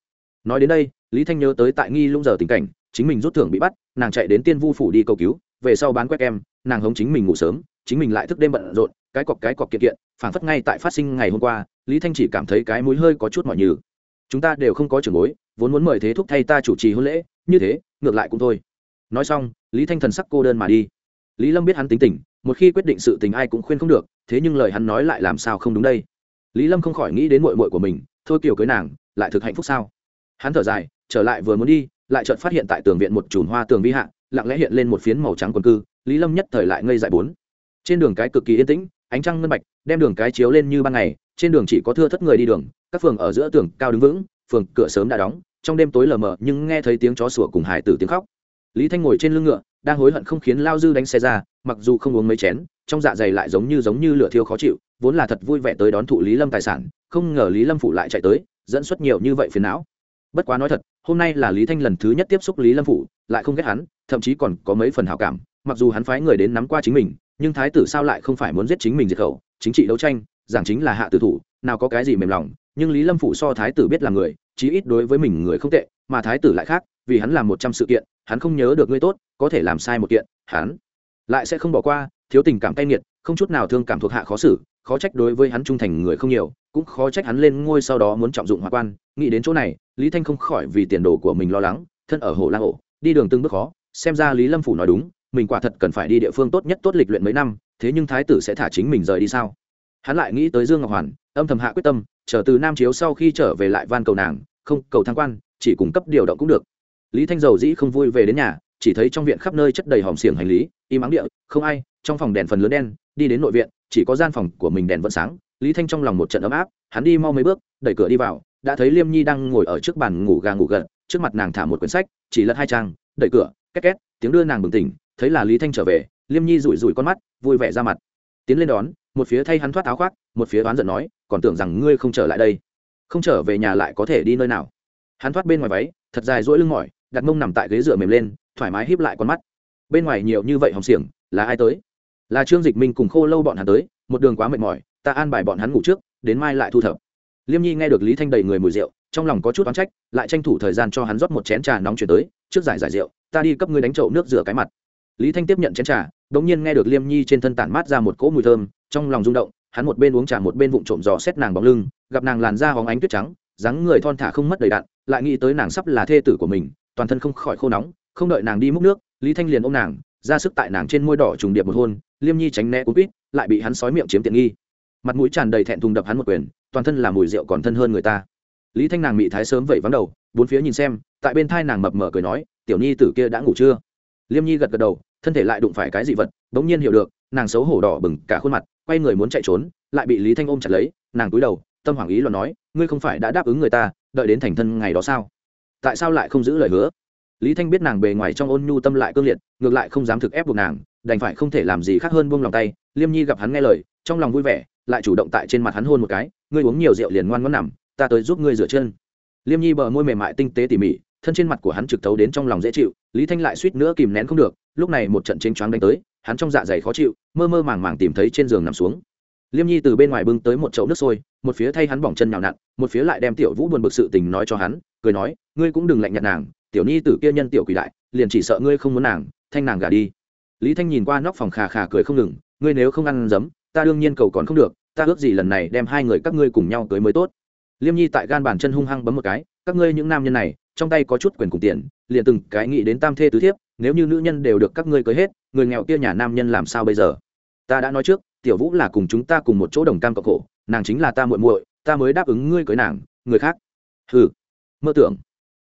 Nói đến đây, lý thanh nhớ tới tại nghi lung giờ tình cảnh, chính mình rút thưởng bị bắt, nàng chạy đến tiên vu phủ đi cầu cứu, về sau bán quét em, nàng hống chính mình ngủ sớm, chính mình lại thức đêm bận rộn, cái cọc cái cọc kiện kiện phản phất ngay tại phát sinh ngày hôm qua, lý thanh chỉ cảm thấy cái mũi hơi có chút mọi nhừ. chúng ta đều không có trường mối vốn muốn mời thế thúc thay ta chủ trì hôn lễ, như thế, ngược lại cũng thôi. Nói xong, lý thanh thần sắc cô đơn mà đi. Lý lâm biết hắn tính tình, một khi quyết định sự tình ai cũng khuyên không được, thế nhưng lời hắn nói lại làm sao không đúng đây? Lý lâm không khỏi nghĩ đến mội mội của mình, thôi kiểu cưới nàng, lại thực hạnh phúc sao? Hắn thở dài, trở lại vừa muốn đi, lại chợt phát hiện tại tường viện một chùm hoa tường vi hạ, lặng lẽ hiện lên một phiến màu trắng quần cư, lý lâm nhất thời lại ngây dại bốn. Trên đường cái cực kỳ yên tĩnh, ánh trăng ngân bạch, đem đường cái chiếu lên như ban ngày, trên đường chỉ có thưa thất người đi đường, các phường ở giữa tường cao đứng vững, phường cửa sớm đã đóng, trong đêm tối lờ mờ nhưng nghe thấy tiếng chó sủa cùng hải tử tiếng khóc. Lý thanh ngồi trên lưng ngựa đang hối hận không khiến lao dư đánh xe ra, mặc dù không uống mấy chén, trong dạ dày lại giống như giống như lửa thiêu khó chịu, vốn là thật vui vẻ tới đón thụ lý lâm tài sản, không ngờ lý lâm phụ lại chạy tới, dẫn xuất nhiều như vậy phiền não. Bất quá nói thật, hôm nay là lý thanh lần thứ nhất tiếp xúc lý lâm phụ lại không ghét hắn, thậm chí còn có mấy phần hảo cảm, mặc dù hắn phái người đến nắm qua chính mình, nhưng thái tử sao lại không phải muốn giết chính mình diệt khẩu, chính trị đấu tranh, giảng chính là hạ tử thủ, nào có cái gì mềm lòng, nhưng lý lâm phụ so thái tử biết là người, chí ít đối với mình người không tệ, mà thái tử lại khác vì hắn làm một trăm sự kiện, hắn không nhớ được ngươi tốt, có thể làm sai một kiện, hắn lại sẽ không bỏ qua, thiếu tình cảm cay nghiệt, không chút nào thương cảm thuộc hạ khó xử, khó trách đối với hắn trung thành người không nhiều, cũng khó trách hắn lên ngôi sau đó muốn trọng dụng hòa quan. Nghĩ đến chỗ này, lý thanh không khỏi vì tiền đồ của mình lo lắng, thân ở hồ lang ổ, đi đường từng bước khó, xem ra lý lâm phủ nói đúng, mình quả thật cần phải đi địa phương tốt nhất tốt lịch luyện mấy năm, thế nhưng thái tử sẽ thả chính mình rời đi sao? Hắn lại nghĩ tới dương ngọc hoàn, âm thầm hạ quyết tâm, chờ từ nam chiếu sau khi trở về lại van cầu nàng, không cầu thăng quan, chỉ cung cấp điều động cũng được lý thanh dầu dĩ không vui về đến nhà, chỉ thấy trong viện khắp nơi chất đầy hòm xiềng hành lý, im ắng địa, không ai, trong phòng đèn phần lớn đen, đi đến nội viện, chỉ có gian phòng của mình đèn vẫn sáng. Lý thanh trong lòng một trận ấm áp, hắn đi mau mấy bước, đẩy cửa đi vào, đã thấy liêm nhi đang ngồi ở trước bàn ngủ gà ngủ gật, trước mặt nàng thả một quyển sách, chỉ lật hai trang, đẩy cửa, két két, tiếng đưa nàng bừng tỉnh, thấy là lý thanh trở về, liêm nhi rủi rủi con mắt, vui vẻ ra mặt. Tiến lên đón, một phía thay hắn thoát áo khoác, một phía đoán giận nói, còn tưởng rằng ngươi không trở lại đây. Không trở về nhà lại có thể đi nơi nào? Hắn thoát bên ngoài váy, thật dài dỗi lưng mỏi đặt mông nằm tại ghế dựa mềm lên, thoải mái híp lại con mắt. Bên ngoài nhiều như vậy hòng xiềng, là ai tới? Là trương dịch minh cùng khô lâu bọn hắn tới, một đường quá mệt mỏi, ta an bài bọn hắn ngủ trước, đến mai lại thu thập. Liêm nhi nghe được lý thanh đầy người mùi rượu, trong lòng có chút oán trách, lại tranh thủ thời gian cho hắn rót một chén trà nóng chuyển tới, trước giải giải rượu, ta đi cấp ngươi đánh chậu nước rửa cái mặt. Lý thanh tiếp nhận chén trà đ ỗ n g nhiên nghe được liêm nhi trên thân tản mát ra một cỗ mùi thơm, trong lòng rung động, hắn một bên uống trà một bên vụng trộm dò xét nàng bóng lưng, gặp nàng làn da hóng ánh tuyết trắng, dáng người thon thả không mất đầy đạn lại nghĩ tới nàng sắp là thê tử của mình toàn thân không khỏi khô nóng, không đợi nàng đi múc nước, lý thanh liền ôm nàng, ra sức tại nàng trên môi đỏ trùng điệp một hôn, liêm nhi tránh né cú quýt, lại bị hắn sói miệng chiếm tiện nghi. Mặt mũi tràn đầy thẹn thùng đập hắn một quyền, toàn thân là mùi rượu còn thân hơn người ta. Lý thanh nàng bị thái sớm vẩy vắng đầu, bốn phía nhìn xem, tại bên thai nàng mập mở cười nói, tiểu nhi tử kia đã ngủ chưa? Liêm nhi gật gật đầu, thân thể lại đụng phải cái dị vật, bỗng nhiên hiểu được, nàng xấu hổ đỏ bừng cả khuôn mặt, quay người muốn chạy trốn, lại bị lý thanh ôm chặt lấy, nàng cúi đầu, tâm hoàng ý lo nói, ngươi không phải đã đáp ứng người ta, đợi đến thành thân ngày đó sao? Tại sao lại không giữ lời hứa? Lý thanh biết nàng bề ngoài trong ôn nhu tâm lại cương liệt, ngược lại không dám thực ép buộc nàng, đành phải không thể làm gì khác hơn buông lòng tay. Liêm nhi gặp hắn nghe lời, trong lòng vui vẻ, lại chủ động tại trên mặt hắn hôn một cái, ngươi uống nhiều rượu liền ngoan ngoãn nằm, ta tới giúp ngươi rửa chân. Liêm nhi bờ môi mềm mại tinh tế tỉ mỉ, thân trên mặt của hắn trực thấu đến trong lòng dễ chịu, lý thanh lại suýt nữa kìm nén không được, lúc này một trận chênh choáng đánh tới, hắn trong dạ dày khó chịu, mơ mơ màng màng tìm thấy trên giường nằm xuống. Liêm nhi từ bên ngoài bưng tới một chậu nước sôi, một phía thay hắn bỏng chân nhào nặn, một phía lại đem tiểu vũ buồn bực sự tình nói cho hắn cười nói, ngươi cũng đừng lạnh nhạt nàng, tiểu nhi tử kia nhân tiểu quỷ đại, liền chỉ sợ ngươi không muốn nàng, thanh nàng gả đi. Lý thanh nhìn qua nóc phòng khà khà cười không ngừng, ngươi nếu không ăn giấm, ta đương nhiên cầu còn không được, ta ước gì lần này đem hai người các ngươi cùng nhau tới mới tốt. Liêm nhi tại gan bàn chân hung hăng bấm một cái, các ngươi những nam nhân này, trong tay có chút quyền cùng tiền, liền từng cái nghĩ đến tam thê tứ thiếp, nếu như nữ nhân đều được các ngươi cưới hết, người nghèo kia nhà nam nhân làm sao bây giờ? Ta đã nói trước, tiểu vũ là cùng chúng ta cùng một chỗ đồng cam cộng khổ, nàng chính là ta muội muội, ta mới đáp ứng ngươi cưới nàng, người khác. Hừ mơ tưởng.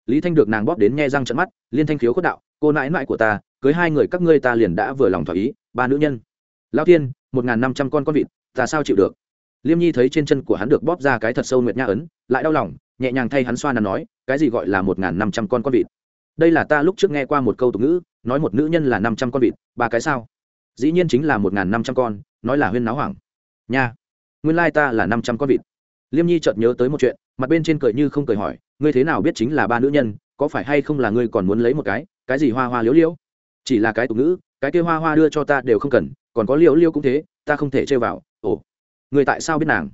Lý thanh được nàng bóp đến nghe răng trận mắt, liên thanh khiếu khuất đạo, cô nãi nãi của ta, cưới hai người các ngươi ta liền đã vừa lòng thỏa ý, ba nữ nhân. Lao Thiên, một n g h n năm trăm con con vịt, ta sao chịu được? Liêm nhi thấy trên chân của hắn được bóp ra cái thật sâu nguyệt nha ấn, lại đau lòng, nhẹ nhàng thay hắn xoa nắn nói, cái gì gọi là một n g h n năm trăm con con vịt? Đây là ta lúc trước nghe qua một câu tục ngữ, nói một nữ nhân là năm trăm con vịt, ba cái sao? Dĩ nhiên chính là một n g h n năm trăm con, nói là huyên náo hoảng. Nha, nguyên lai ta là năm trăm con vịt. Liêm nhi chợt nhớ tới một chuyện mặt bên trên cười như không cười hỏi, ngươi thế nào biết chính là ba nữ nhân, có phải hay không là ngươi còn muốn lấy một cái cái gì hoa hoa liễu liễu? Chỉ là cái tục ngữ, cái kia hoa hoa đưa cho ta đều không cần, còn có liễu liễu cũng thế, ta không thể chơi vào. Ồ người tại sao biết nàng?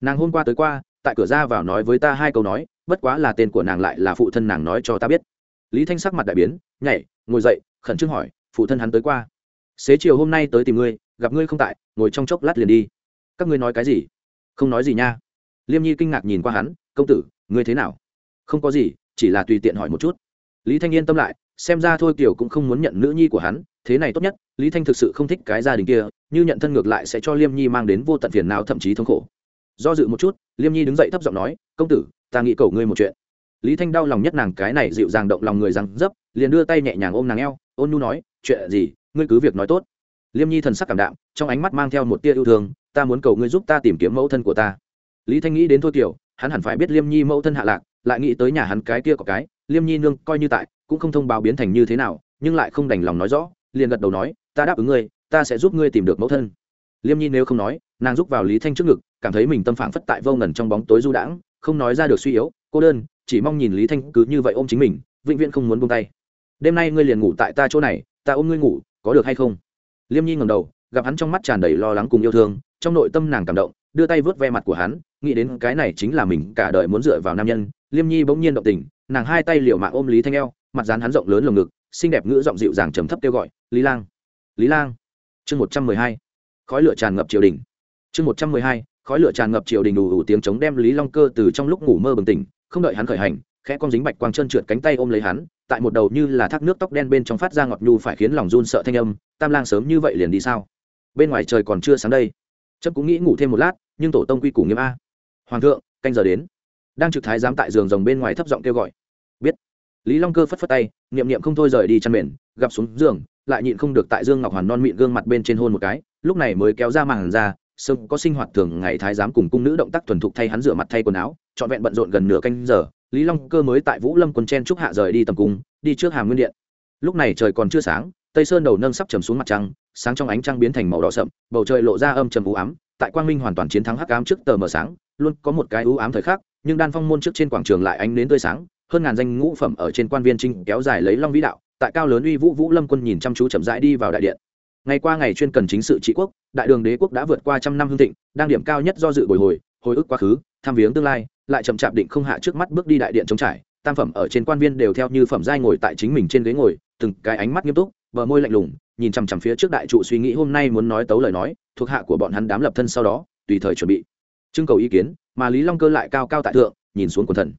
Nàng hôm qua tới qua, tại cửa ra vào nói với ta hai câu nói, bất quá là tên của nàng lại là phụ thân nàng nói cho ta biết. Lý thanh sắc mặt đại biến, nhảy, ngồi dậy, khẩn trương hỏi, phụ thân hắn tới qua. Xế chiều hôm nay tới tìm ngươi, gặp ngươi không tại, ngồi trong chốc lát liền đi. Các ngươi nói cái gì? Không nói gì nha. Liêm nhi kinh ngạc nhìn qua hắn công tử, ngươi thế nào? Không có gì, chỉ là tùy tiện hỏi một chút. Lý thanh yên tâm lại, xem ra thôi kiều cũng không muốn nhận nữ nhi của hắn, thế này tốt nhất, lý thanh thực sự không thích cái gia đình kia, như nhận thân ngược lại sẽ cho liêm nhi mang đến vô tận phiền nào thậm chí thống khổ. Do dự một chút, liêm nhi đứng dậy thấp giọng nói, công tử, ta nghĩ cầu ngươi một chuyện. Lý thanh đau lòng nhất nàng cái này dịu dàng động lòng người rằng dấp, liền đưa tay nhẹ nhàng ôm nàng eo, ôn nhu nói, chuyện gì, ngươi cứ việc nói tốt. Liêm nhi thần sắc cảm đạm, trong ánh mắt mang theo một tia yêu thương, ta muốn cầu ngươi giúp ta tìm kiếm mẫu thân của ta. Lý thanh nghĩ đến thôi kiều hắn hẳn phải biết liêm nhi mẫu thân hạ lạc, lại nghĩ tới nhà hắn cái kia có cái, liêm nhi nương coi như tại, cũng không thông báo biến thành như thế nào, nhưng lại không đành lòng nói rõ, liền gật đầu nói, ta đáp ứng ngươi, ta sẽ giúp ngươi tìm được mẫu thân. Liêm nhi nếu không nói, nàng giúp vào lý thanh trước ngực, cảm thấy mình tâm phản phất tại vô ngần trong bóng tối du đãng, không nói ra được suy yếu, cô đơn, chỉ mong nhìn lý thanh cứ như vậy ôm chính mình, vĩnh viễn không muốn buông tay. Đêm nay ngươi liền ngủ tại ta chỗ này, ta ôm ngươi ngủ, có được hay không? Liêm nhi ngầm đầu, gặp hắn trong mắt tràn đầy lo lắng cùng yêu thương, trong nội tâm nàng cảm động đưa tay vớt ve mặt của hắn, nghĩ đến cái này chính là mình cả đời muốn dựa vào nam nhân. Liêm nhi bỗng nhiên động tình, nàng hai tay liều mạng ôm lý thanh eo, mặt dán hắn rộng lớn lồng ngực, xinh đẹp ngữ giọng dịu dàng trầm thấp kêu gọi, lý lang lý lang. Chương một trăm mười hai, khói lửa tràn ngập triều đình. Chương một trăm mười hai, khói lửa tràn ngập triều đình đủ đủ tiếng chống đem lý long cơ từ trong lúc ngủ mơ bừng tỉnh, không đợi hắn khởi hành, khẽ con dính bạch quang chân trượt cánh tay ôm lấy hắn, tại một đầu như là thác nước tóc đen bên trong phát ra ngọt nhu phải khiến lòng run sợ thanh âm, tam lang sớm như vậy liền đi sao? Bên ngoài trời còn chưa sáng đây. Chấp cũng nghĩ ngủ thêm một lát nhưng tổ tông quy củ nghiêm a. Hoàng thượng, canh giờ đến. Đang trực thái giám tại giường rồng bên ngoài thấp giọng kêu gọi. Biết. Lý long cơ phất phất tay, niệm niệm không thôi rời đi chăn mền, gặp xuống giường, lại nhịn không được tại dương ngọc hoàn non mịn gương mặt bên trên hôn một cái, lúc này mới kéo ra màn ra sưng có sinh hoạt thường ngày thái giám cùng cung nữ động tác thuần thục thay hắn rửa mặt thay quần áo, trọn vẹn bận rộn gần nửa canh giờ, lý long cơ mới tại vũ lâm quân chen trúc hạ rời đi tầm cung, đi trước hàm nguyên điện. Lúc này trời còn chưa sáng, tây sơn đầu nâng sắp chầm xuống mặt trăng, sáng trong ánh trăng biến thành màu đỏ sậm, bầu trời lộ ra âm trầm u ám tại quang minh hoàn toàn chiến thắng hắc ám trước tờ mờ sáng, luôn có một cái ưu ám thời khắc, nhưng đan phong môn trước trên quảng trường lại ánh đến tươi sáng, hơn ngàn danh ngũ phẩm ở trên quan viên trinh kéo dài lấy long vĩ đạo, tại cao lớn uy vũ vũ lâm quân nhìn chăm chú chậm rãi đi vào đại điện. Ngày qua ngày chuyên cần chính sự trị quốc, đại đường đế quốc đã vượt qua trăm năm hương thịnh, đang điểm cao nhất do dự bồi hồi hồi ức quá khứ, tham viếng tương lai, lại chậm chạp định không hạ trước mắt bước đi đại điện chống trải, tam phẩm ở trên quan viên đều theo như phẩm giai ngồi tại chính mình trên ghế ngồi, từng cái ánh mắt nghiêm túc, bờ môi lạnh lùng, nhìn chằm chằm phía trước đại trụ suy nghĩ hôm nay muốn nói tấu lời nói thuộc hạ của bọn hắn đám lập thân sau đó, tùy thời chuẩn bị. Trưng cầu ý kiến, mà lý long cơ lại cao cao tại thượng, nhìn xuống quần thần.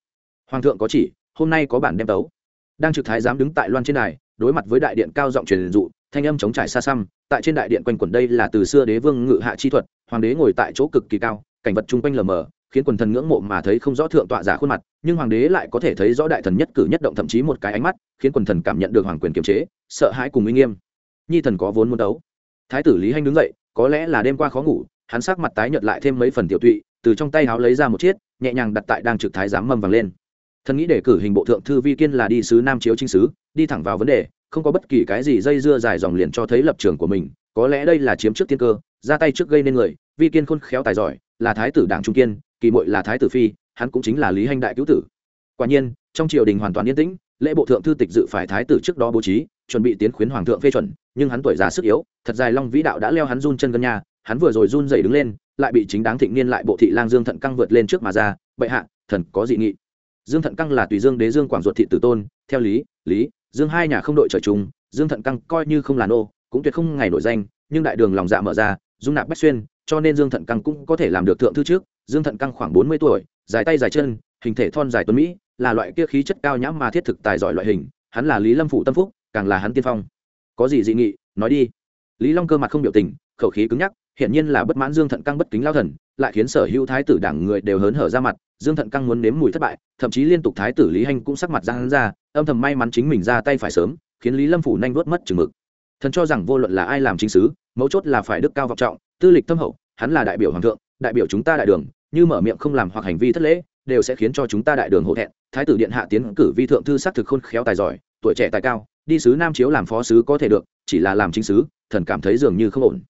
Hoàng thượng có chỉ, hôm nay có bản đem tấu. Đang trực thái giám đứng tại loan trên đài, đối mặt với đại điện cao giọng truyền dụ, thanh âm chống trải xa xăm, tại trên đại điện quanh quẩn đây là từ xưa đế vương ngự hạ chi thuật, hoàng đế ngồi tại chỗ cực kỳ cao, cảnh vật chung quanh lờ mờ, khiến quần thần ngưỡng mộ mà thấy không rõ thượng tọa giả khuôn mặt, nhưng hoàng đế lại có thể thấy rõ đại thần nhất cử nhất động thậm chí một cái ánh mắt, khiến quần thần cảm nhận được hoàng quyền kiềm chế, sợ hãi cùng uy nghiêm. Nhi thần có vốn muốn đấu. Thái tử lý hanh đứng dậy có lẽ là đêm qua khó ngủ, hắn sắc mặt tái nhợt lại thêm mấy phần tiểu tụy, từ trong tay háo lấy ra một chiếc, nhẹ nhàng đặt tại đang trực thái giám mâm vàng lên. Thần nghĩ để cử hình bộ thượng thư vi kiên là đi sứ nam chiếu chính sứ, đi thẳng vào vấn đề, không có bất kỳ cái gì dây dưa dài dòng liền cho thấy lập trường của mình, có lẽ đây là chiếm trước tiên cơ, ra tay trước gây nên người, vi kiên khôn khéo tài giỏi, là thái tử đảng trung kiên, kỳ mội là thái tử phi, hắn cũng chính là lý hành đại cứu tử. Quả nhiên, trong triều đình hoàn toàn yên tĩnh lễ bộ thượng thư tịch dự phải thái tử trước đó bố trí, chuẩn bị tiến khuyến hoàng thượng phê chuẩn, nhưng hắn tuổi già sức yếu, thật dài long vĩ đạo đã leo hắn run chân gần nhà, hắn vừa rồi run dậy đứng lên, lại bị chính đáng thịnh niên lại bộ thị lang dương thận căng vượt lên trước mà ra, bệ hạ, thần có dị nghị. Dương thận căng là tùy dương đế dương quảng ruột thị tử tôn, theo lý lý, dương hai nhà không đội trời chung, dương thận căng coi như không là nô, cũng tuyệt không ngày nổi danh, nhưng đại đường lòng dạ mở ra, dung nạp bách xuyên, cho nên dương thận căng cũng có thể làm được thượng thư trước. Dương thận căng khoảng bốn mươi tuổi, dài tay dài chân, hình thể thon dài tuấn mỹ là loại kia khí chất cao nhãm mà thiết thực tài giỏi loại hình, hắn là lý lâm phụ tâm phúc, càng là hắn tiên phong. Có gì dị nghị, nói đi. Lý long cơ mặt không biểu tình, khẩu khí cứng nhắc, hiển nhiên là bất mãn dương thận căng bất kính lao thần, lại khiến sở hữu thái tử đảng người đều hớn hở ra mặt, dương thận căng muốn nếm mùi thất bại, thậm chí liên tục thái tử lý hanh cũng sắc mặt ra hắn ra, âm thầm may mắn chính mình ra tay phải sớm, khiến lý lâm phủ nhanh vuốt mất chừng mực. Thần cho rằng vô luận là ai làm chính sứ, mấu chốt là phải đức cao vọng trọng, tư lịch thâm hậu, hắn là đại biểu hoàng thượng, đại biểu chúng ta đại đường, như mở miệng không làm hoặc hành vi thất lễ đều sẽ khiến cho chúng ta đại đường hổ thẹn. Thái tử điện hạ tiến cử vi thượng thư xác thực khôn khéo tài giỏi, tuổi trẻ tài cao, đi sứ nam chiếu làm phó sứ có thể được, chỉ là làm chính sứ, thần cảm thấy dường như không ổn.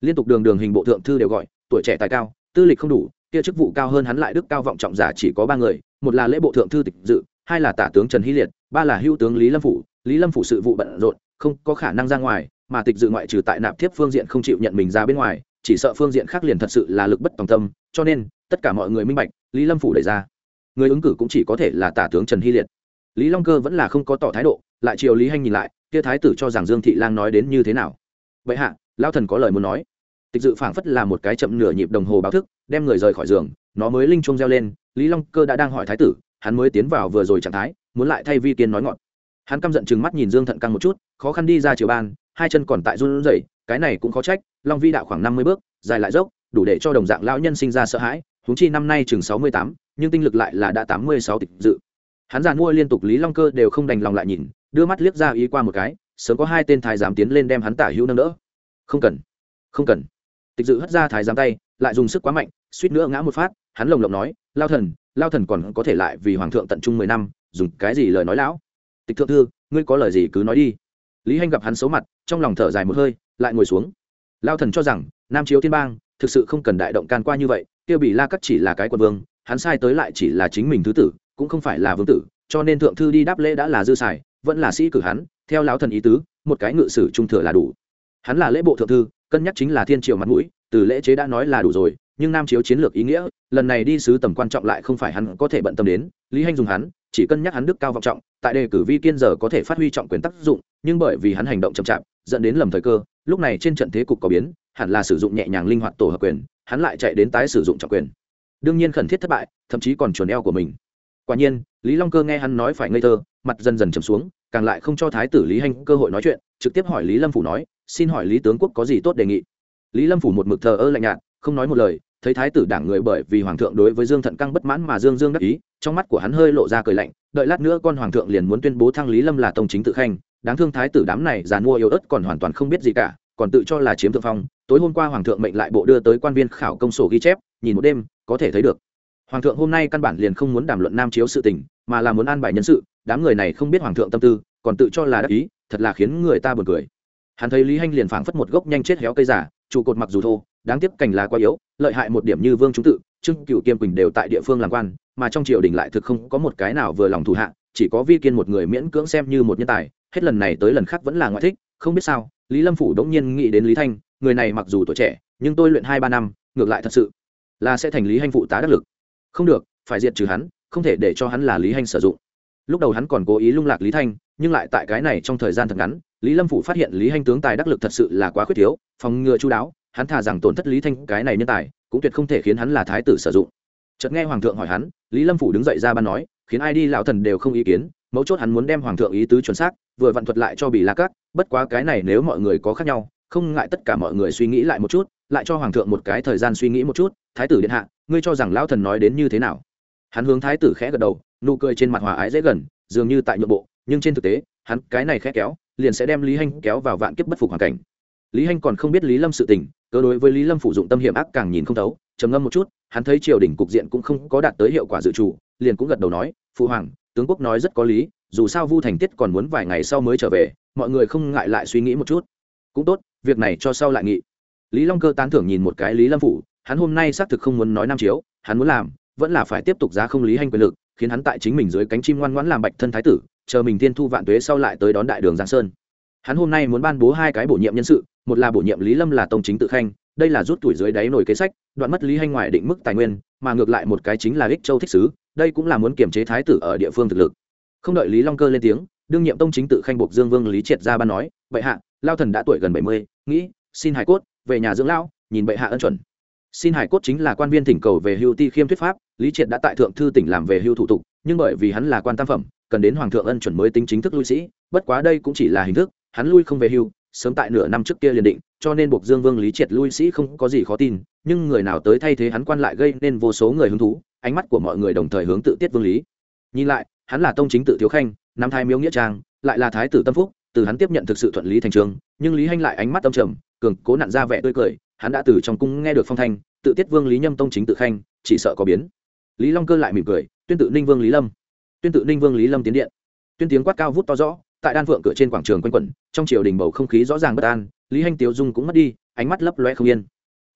Liên tục đường đường hình bộ thượng thư đều gọi, tuổi trẻ tài cao, tư lịch không đủ, kia chức vụ cao hơn hắn lại đức cao vọng trọng giả chỉ có ba người, một là lễ bộ thượng thư tịch dự, hai là tả tướng trần hy liệt, ba là hữu tướng lý lâm phủ. Lý lâm phủ sự vụ bận rộn, không có khả năng ra ngoài, mà tịch dự ngoại trừ tại nạp thiếp phương diện không chịu nhận mình ra bên ngoài, chỉ sợ phương diện khác liền thật sự là lực bất tòng tâm, cho nên tất cả mọi người minh bạch lý lâm phủ đẩy ra. Người ứng cử cũng chỉ có thể là tả tướng trần hy liệt. Lý long cơ vẫn là không có tỏ thái độ, lại chiều lý hanh nhìn lại, kia thái tử cho rằng dương thị lang nói đến như thế nào. Vậy hạ lao thần có lời muốn nói. Tịch dự phảng phất là một cái chậm nửa nhịp đồng hồ báo thức, đem người rời khỏi giường, nó mới linh chuông reo lên, lý long cơ đã đang hỏi thái tử, hắn mới tiến vào vừa rồi trạng thái, muốn lại thay vi kiên nói ngọn. Hắn căm giận chừng mắt nhìn dương thận căng một chút, khó khăn đi ra chiều ban, hai chân còn tại run rẩy, cái này cũng khó trách, long vi đạo khoảng năm mươi bước, dài lại dốc, đủ để cho đồng dạng lão nhân sinh ra sợ hãi huống chi năm nay chừng sáu mươi tám, nhưng tinh lực lại là đã tám mươi sáu tịch dự. Hắn giàn mua liên tục lý long cơ đều không đành lòng lại nhìn, đưa mắt liếc ra ý qua một cái, sớm có hai tên thái giám tiến lên đem hắn tả hữu nâng đỡ. Không cần không cần. Tịch dự hất ra thái giám tay, lại dùng sức quá mạnh, suýt nữa ngã một phát, hắn lồng lộng nói, lao thần lao thần còn có thể lại vì hoàng thượng tận trung mười năm, dùng cái gì lời nói lão? Tịch thượng thư, ngươi có lời gì cứ nói đi. Lý hanh gặp hắn xấu mặt, trong lòng thở dài một hơi, lại ngồi xuống. Lao thần cho rằng, nam chiếu thiên bang thực sự không cần đại động can qua như vậy kia bị la cắt chỉ là cái quân vương, hắn sai tới lại chỉ là chính mình thứ tử, cũng không phải là vương tử, cho nên thượng thư đi đáp lễ đã là dư xài, vẫn là sĩ cử hắn, theo lão thần ý tứ, một cái ngự sử trung thừa là đủ. Hắn là lễ bộ thượng thư, cân nhắc chính là thiên triều mặt mũi, từ lễ chế đã nói là đủ rồi, nhưng nam chiếu chiến lược ý nghĩa, lần này đi sứ tầm quan trọng lại không phải hắn có thể bận tâm đến, lý hanh dùng hắn, chỉ cân nhắc hắn đức cao vọng trọng, tại đề cử vi kiên giờ có thể phát huy trọng quyền tác dụng, nhưng bởi vì hắn hành động chậm chạp, dẫn đến lầm thời cơ, lúc này trên trận thế cục có biến, hẳn là sử dụng nhẹ nhàng linh hoạt tổ hợp quyền hắn lại chạy đến tái sử dụng trọng quyền. Đương nhiên khẩn thiết thất bại, thậm chí còn chuồn eo của mình. Quả nhiên, lý long cơ nghe hắn nói phải ngây thơ, mặt dần dần trầm xuống, càng lại không cho thái tử lý hanh cơ hội nói chuyện, trực tiếp hỏi lý lâm phủ nói, xin hỏi lý tướng quốc có gì tốt đề nghị? Lý lâm phủ một mực thờ ơ lạnh nhạt, không nói một lời, thấy thái tử đảng người bởi vì hoàng thượng đối với dương thận căng bất mãn mà dương dương đắc ý, trong mắt của hắn hơi lộ ra cười lạnh, đợi lát nữa con hoàng thượng liền muốn tuyên bố thăng lý lâm là tông chính tự khanh, đáng thương thái tử đám này già mua yếu ớt còn hoàn toàn không biết gì cả còn tự cho là chiếm thượng phong, tối hôm qua hoàng thượng mệnh lại bộ đưa tới quan viên khảo công sổ ghi chép, nhìn một đêm, có thể thấy được. Hoàng thượng hôm nay căn bản liền không muốn đàm luận nam chiếu sự tình, mà là muốn an bài nhân sự, đám người này không biết hoàng thượng tâm tư, còn tự cho là đắc ý, thật là khiến người ta buồn cười. Hắn thấy lý hanh liền phảng phất một gốc nhanh chết héo cây giả, trụ cột mặc dù thô, đáng tiếc cành lá quá yếu, lợi hại một điểm như vương chúng tự, trương cựu kiêm quỳnh đều tại địa phương làm quan, mà trong triều đình lại thực không có một cái nào vừa lòng thủ hạ, chỉ có vi kiên một người miễn cưỡng xem như một nhân tài, hết lần này tới lần khác vẫn là ngoại thích, không biết sao lý lâm phủ đống nhiên nghĩ đến lý thanh, người này mặc dù tuổi trẻ, nhưng tôi luyện hai ba năm, ngược lại thật sự là sẽ thành lý hanh phụ tá đắc lực. Không được, phải diệt trừ hắn, không thể để cho hắn là lý hanh sử dụng. Lúc đầu hắn còn cố ý lung lạc lý thanh, nhưng lại tại cái này trong thời gian thật ngắn, lý lâm phủ phát hiện lý hanh tướng tài đắc lực thật sự là quá khuyết thiếu, phòng ngừa chú đáo, hắn thà rằng tổn thất lý thanh cái này nhân tài, cũng tuyệt không thể khiến hắn là thái tử sử dụng. Chợt nghe hoàng thượng hỏi hắn, lý lâm phủ đứng dậy ra ban nói, khiến ai đi lão thần đều không ý kiến, mấu chốt hắn muốn đem hoàng thượng ý tứ chuẩn xác, vừa vặn thuật lại cho bị la cát bất quá cái này nếu mọi người có khác nhau, không ngại tất cả mọi người suy nghĩ lại một chút, lại cho hoàng thượng một cái thời gian suy nghĩ một chút. Thái tử điện hạ, ngươi cho rằng lão thần nói đến như thế nào? Hắn hướng thái tử khẽ gật đầu, nụ cười trên mặt hòa ái dễ gần, dường như tại nhượng bộ, nhưng trên thực tế, hắn cái này khẽ kéo, liền sẽ đem lý hanh kéo vào vạn kiếp bất phục hoàn cảnh. Lý hanh còn không biết lý lâm sự tình cơ đối với lý lâm phụ dụng tâm hiểm ác càng nhìn không thấu, trầm ngâm một chút, hắn thấy triều đình cục diện cũng không có đạt tới hiệu quả dự trù, liền cũng gật đầu nói, phụ hoàng, tướng quốc nói rất có lý, dù sao vu thành tiết còn muốn vài ngày sau mới trở về mọi người không ngại lại suy nghĩ một chút. Cũng tốt, việc này cho sau lại nghị. Lý long cơ tán thưởng nhìn một cái lý lâm phủ, hắn hôm nay xác thực không muốn nói nam chiếu, hắn muốn làm, vẫn là phải tiếp tục giá không lý hành quyền lực, khiến hắn tại chính mình dưới cánh chim ngoan ngoãn làm bạch thân thái tử, chờ mình tiên thu vạn tuế sau lại tới đón đại đường giang sơn. Hắn hôm nay muốn ban bố hai cái bổ nhiệm nhân sự, một là bổ nhiệm lý lâm là tông chính tự khanh, đây là rút tuổi dưới đáy nổi kế sách, đoạn mất lý hành ngoài định mức tài nguyên, mà ngược lại một cái chính là ích châu thích sứ, đây cũng là muốn kiềm chế thái tử ở địa phương thực lực. Không đợi lý long cơ lên tiếng đương nhiệm tông chính tự khanh buộc dương vương lý triệt ra ban nói, bệ hạ, lao thần đã tuổi gần bảy mươi, nghĩ, xin hải cốt, về nhà dưỡng lão, nhìn bệ hạ ân chuẩn. Xin hải cốt chính là quan viên thỉnh cầu về hưu ti khiêm thuyết pháp, lý triệt đã tại thượng thư tỉnh làm về hưu thủ tục, nhưng bởi vì hắn là quan tam phẩm, cần đến hoàng thượng ân chuẩn mới tính chính thức lui sĩ, bất quá đây cũng chỉ là hình thức, hắn lui không về hưu, sớm tại nửa năm trước kia liền định, cho nên buộc dương vương lý triệt lui sĩ không có gì khó tin, nhưng người nào tới thay thế hắn quan lại gây nên vô số người hứng thú, ánh mắt của mọi người đồng thời hướng tự tiết vương lý. Nhìn lại, hắn là tông chính tự thiếu khanh năm thái miếu nghĩa trang, lại là thái tử tâm phúc, từ hắn tiếp nhận thực sự thuận lý thành trường, nhưng lý hanh lại ánh mắt tâm trầm, cường cố nặn ra vẻ tươi cười, hắn đã từ trong cung nghe được phong thanh, tự tiết vương lý nhâm tông chính tự khanh, chỉ sợ có biến. Lý long cơ lại mỉm cười, tuyên tự ninh vương lý lâm. Tuyên tự ninh vương lý lâm tiến điện. Tuyên tiếng quát cao vút to rõ, tại đan phượng cửa trên quảng trường quanh quẩn, trong triều đình bầu không khí rõ ràng bất an, lý hanh tiếu dung cũng mất đi, ánh mắt lấp loe không yên.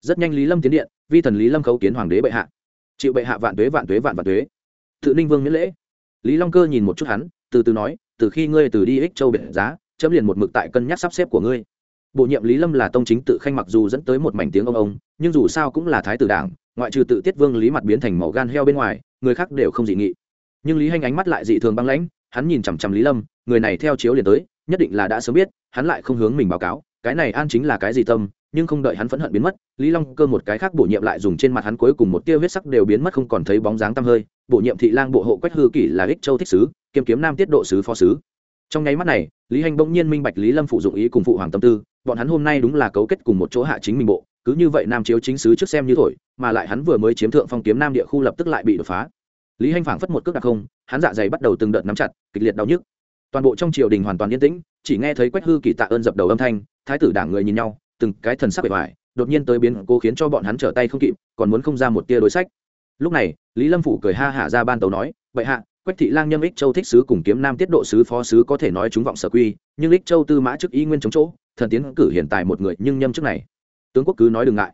Rất nhanh lý lâm tiến điện, vi thần lý lâm khấu kiến hoàng đế bệ hạ. Chịu bệ hạ vạn tuế vạn tuế vạn vạn tuế. Tự ninh vương miễn lễ. Lý long cơ nhìn một chút hắn từ từ nói, từ khi ngươi từ đi ích châu biển giá, chấm liền một mực tại cân nhắc sắp xếp của ngươi. Bổ nhiệm lý lâm là tông chính tự khanh mặc dù dẫn tới một mảnh tiếng ông ông, nhưng dù sao cũng là thái tử đảng, ngoại trừ tự tiết vương lý mặt biến thành màu gan heo bên ngoài, người khác đều không dị nghị. Nhưng lý hanh ánh mắt lại dị thường băng lãnh, hắn nhìn chằm chằm lý lâm, người này theo chiếu liền tới, nhất định là đã sớm biết, hắn lại không hướng mình báo cáo cái này an chính là cái gì tâm, nhưng không đợi hắn phẫn hận biến mất, lý long cơ một cái khác bổ nhiệm lại dùng trên mặt hắn cuối cùng một tia huyết sắc đều biến mất không còn thấy bóng dáng tăm hơi. Bổ nhiệm thị lang bộ hộ quách hư kỷ là ích châu thích sứ, kiếm kiếm nam tiết độ sứ phó sứ. Trong nháy mắt này, lý hành bỗng nhiên minh bạch lý lâm phụ dụng ý cùng phụ hoàng tâm tư, bọn hắn hôm nay đúng là cấu kết cùng một chỗ hạ chính mình bộ, cứ như vậy nam chiếu chính sứ trước xem như thổi, mà lại hắn vừa mới chiếm thượng phong kiếm nam địa khu lập tức lại bị đột phá. Lý hành phảng phất một cước đặc không, hắn dạ dày bắt đầu từng đợt nắm chặt, kịch liệt đau nhức. Toàn bộ trong triều đình hoàn toàn yên tĩnh, chỉ nghe thấy quách hư kỳ tạ ơn dập đầu âm thanh thái tử đảng người nhìn nhau, từng cái thần sắc bề ngoài, đột nhiên tới biến cố khiến cho bọn hắn trở tay không kịp, còn muốn không ra một tia đối sách. Lúc này, lý lâm phủ cười ha hả ra ban tàu nói vậy hạ, quách thị lang nhâm ích châu thích sứ cùng kiếm nam tiết độ sứ phó sứ có thể nói chúng vọng sở quy, nhưng ích châu tư mã chức y nguyên chống chỗ, thần tiến cử hiện tại một người, nhưng nhâm chức này. Tướng quốc cứ nói đừng ngại.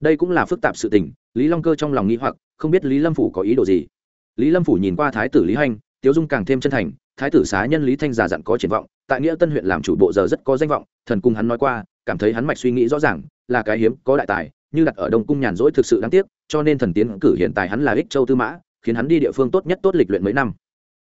Đây cũng là phức tạp sự tình, lý long cơ trong lòng nghi hoặc, không biết lý lâm phủ có ý đồ gì. Lý lâm phủ nhìn qua thái tử lý hành tiếu dung càng thêm chân thành thái tử xá nhân lý thanh già dặn có triển vọng, tại nghĩa tân huyện làm chủ bộ giờ rất có danh vọng, thần cung hắn nói qua, cảm thấy hắn mạch suy nghĩ rõ ràng, là cái hiếm, có đại tài, như đặt ở đông cung nhàn rỗi thực sự đáng tiếc, cho nên thần tiến cử hiện tại hắn là ích châu tư mã, khiến hắn đi địa phương tốt nhất tốt lịch luyện mấy năm.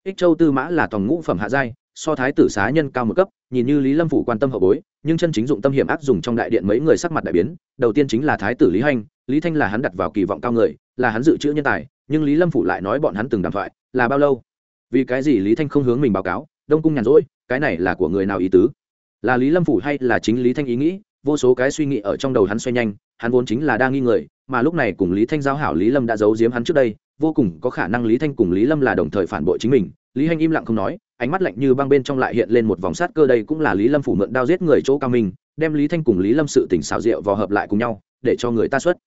Ích châu tư mã là tòng ngũ phẩm hạ giai, so thái tử xá nhân cao một cấp, nhìn như lý lâm phủ quan tâm hậu bối, nhưng chân chính dụng tâm hiểm ác dùng trong đại điện mấy người sắc mặt đại biến, đầu tiên chính là thái tử lý hành, lý thanh là hắn đặt vào kỳ vọng cao người, là hắn dự trữ nhân tài, nhưng lý lâm phủ lại nói bọn hắn từng đàm thoại, là bao lâu? Vì cái gì lý thanh không hướng mình báo cáo? Đông cung nhàn rỗi, cái này là của người nào ý tứ? Là lý lâm phủ hay là chính lý thanh ý nghĩ? Vô số cái suy nghĩ ở trong đầu hắn xoay nhanh, hắn vốn chính là đang nghi ngờ mà lúc này cùng lý thanh giao hảo lý lâm đã giấu giếm hắn trước đây, vô cùng có khả năng lý thanh cùng lý lâm là đồng thời phản bội chính mình. Lý hanh im lặng không nói, ánh mắt lạnh như băng bên trong lại hiện lên một vòng sát cơ đây cũng là lý lâm phủ mượn đao giết người chỗ cao minh đem lý thanh cùng lý lâm sự tỉnh xảo rượu vào hợp lại cùng nhau, để cho người ta xuất.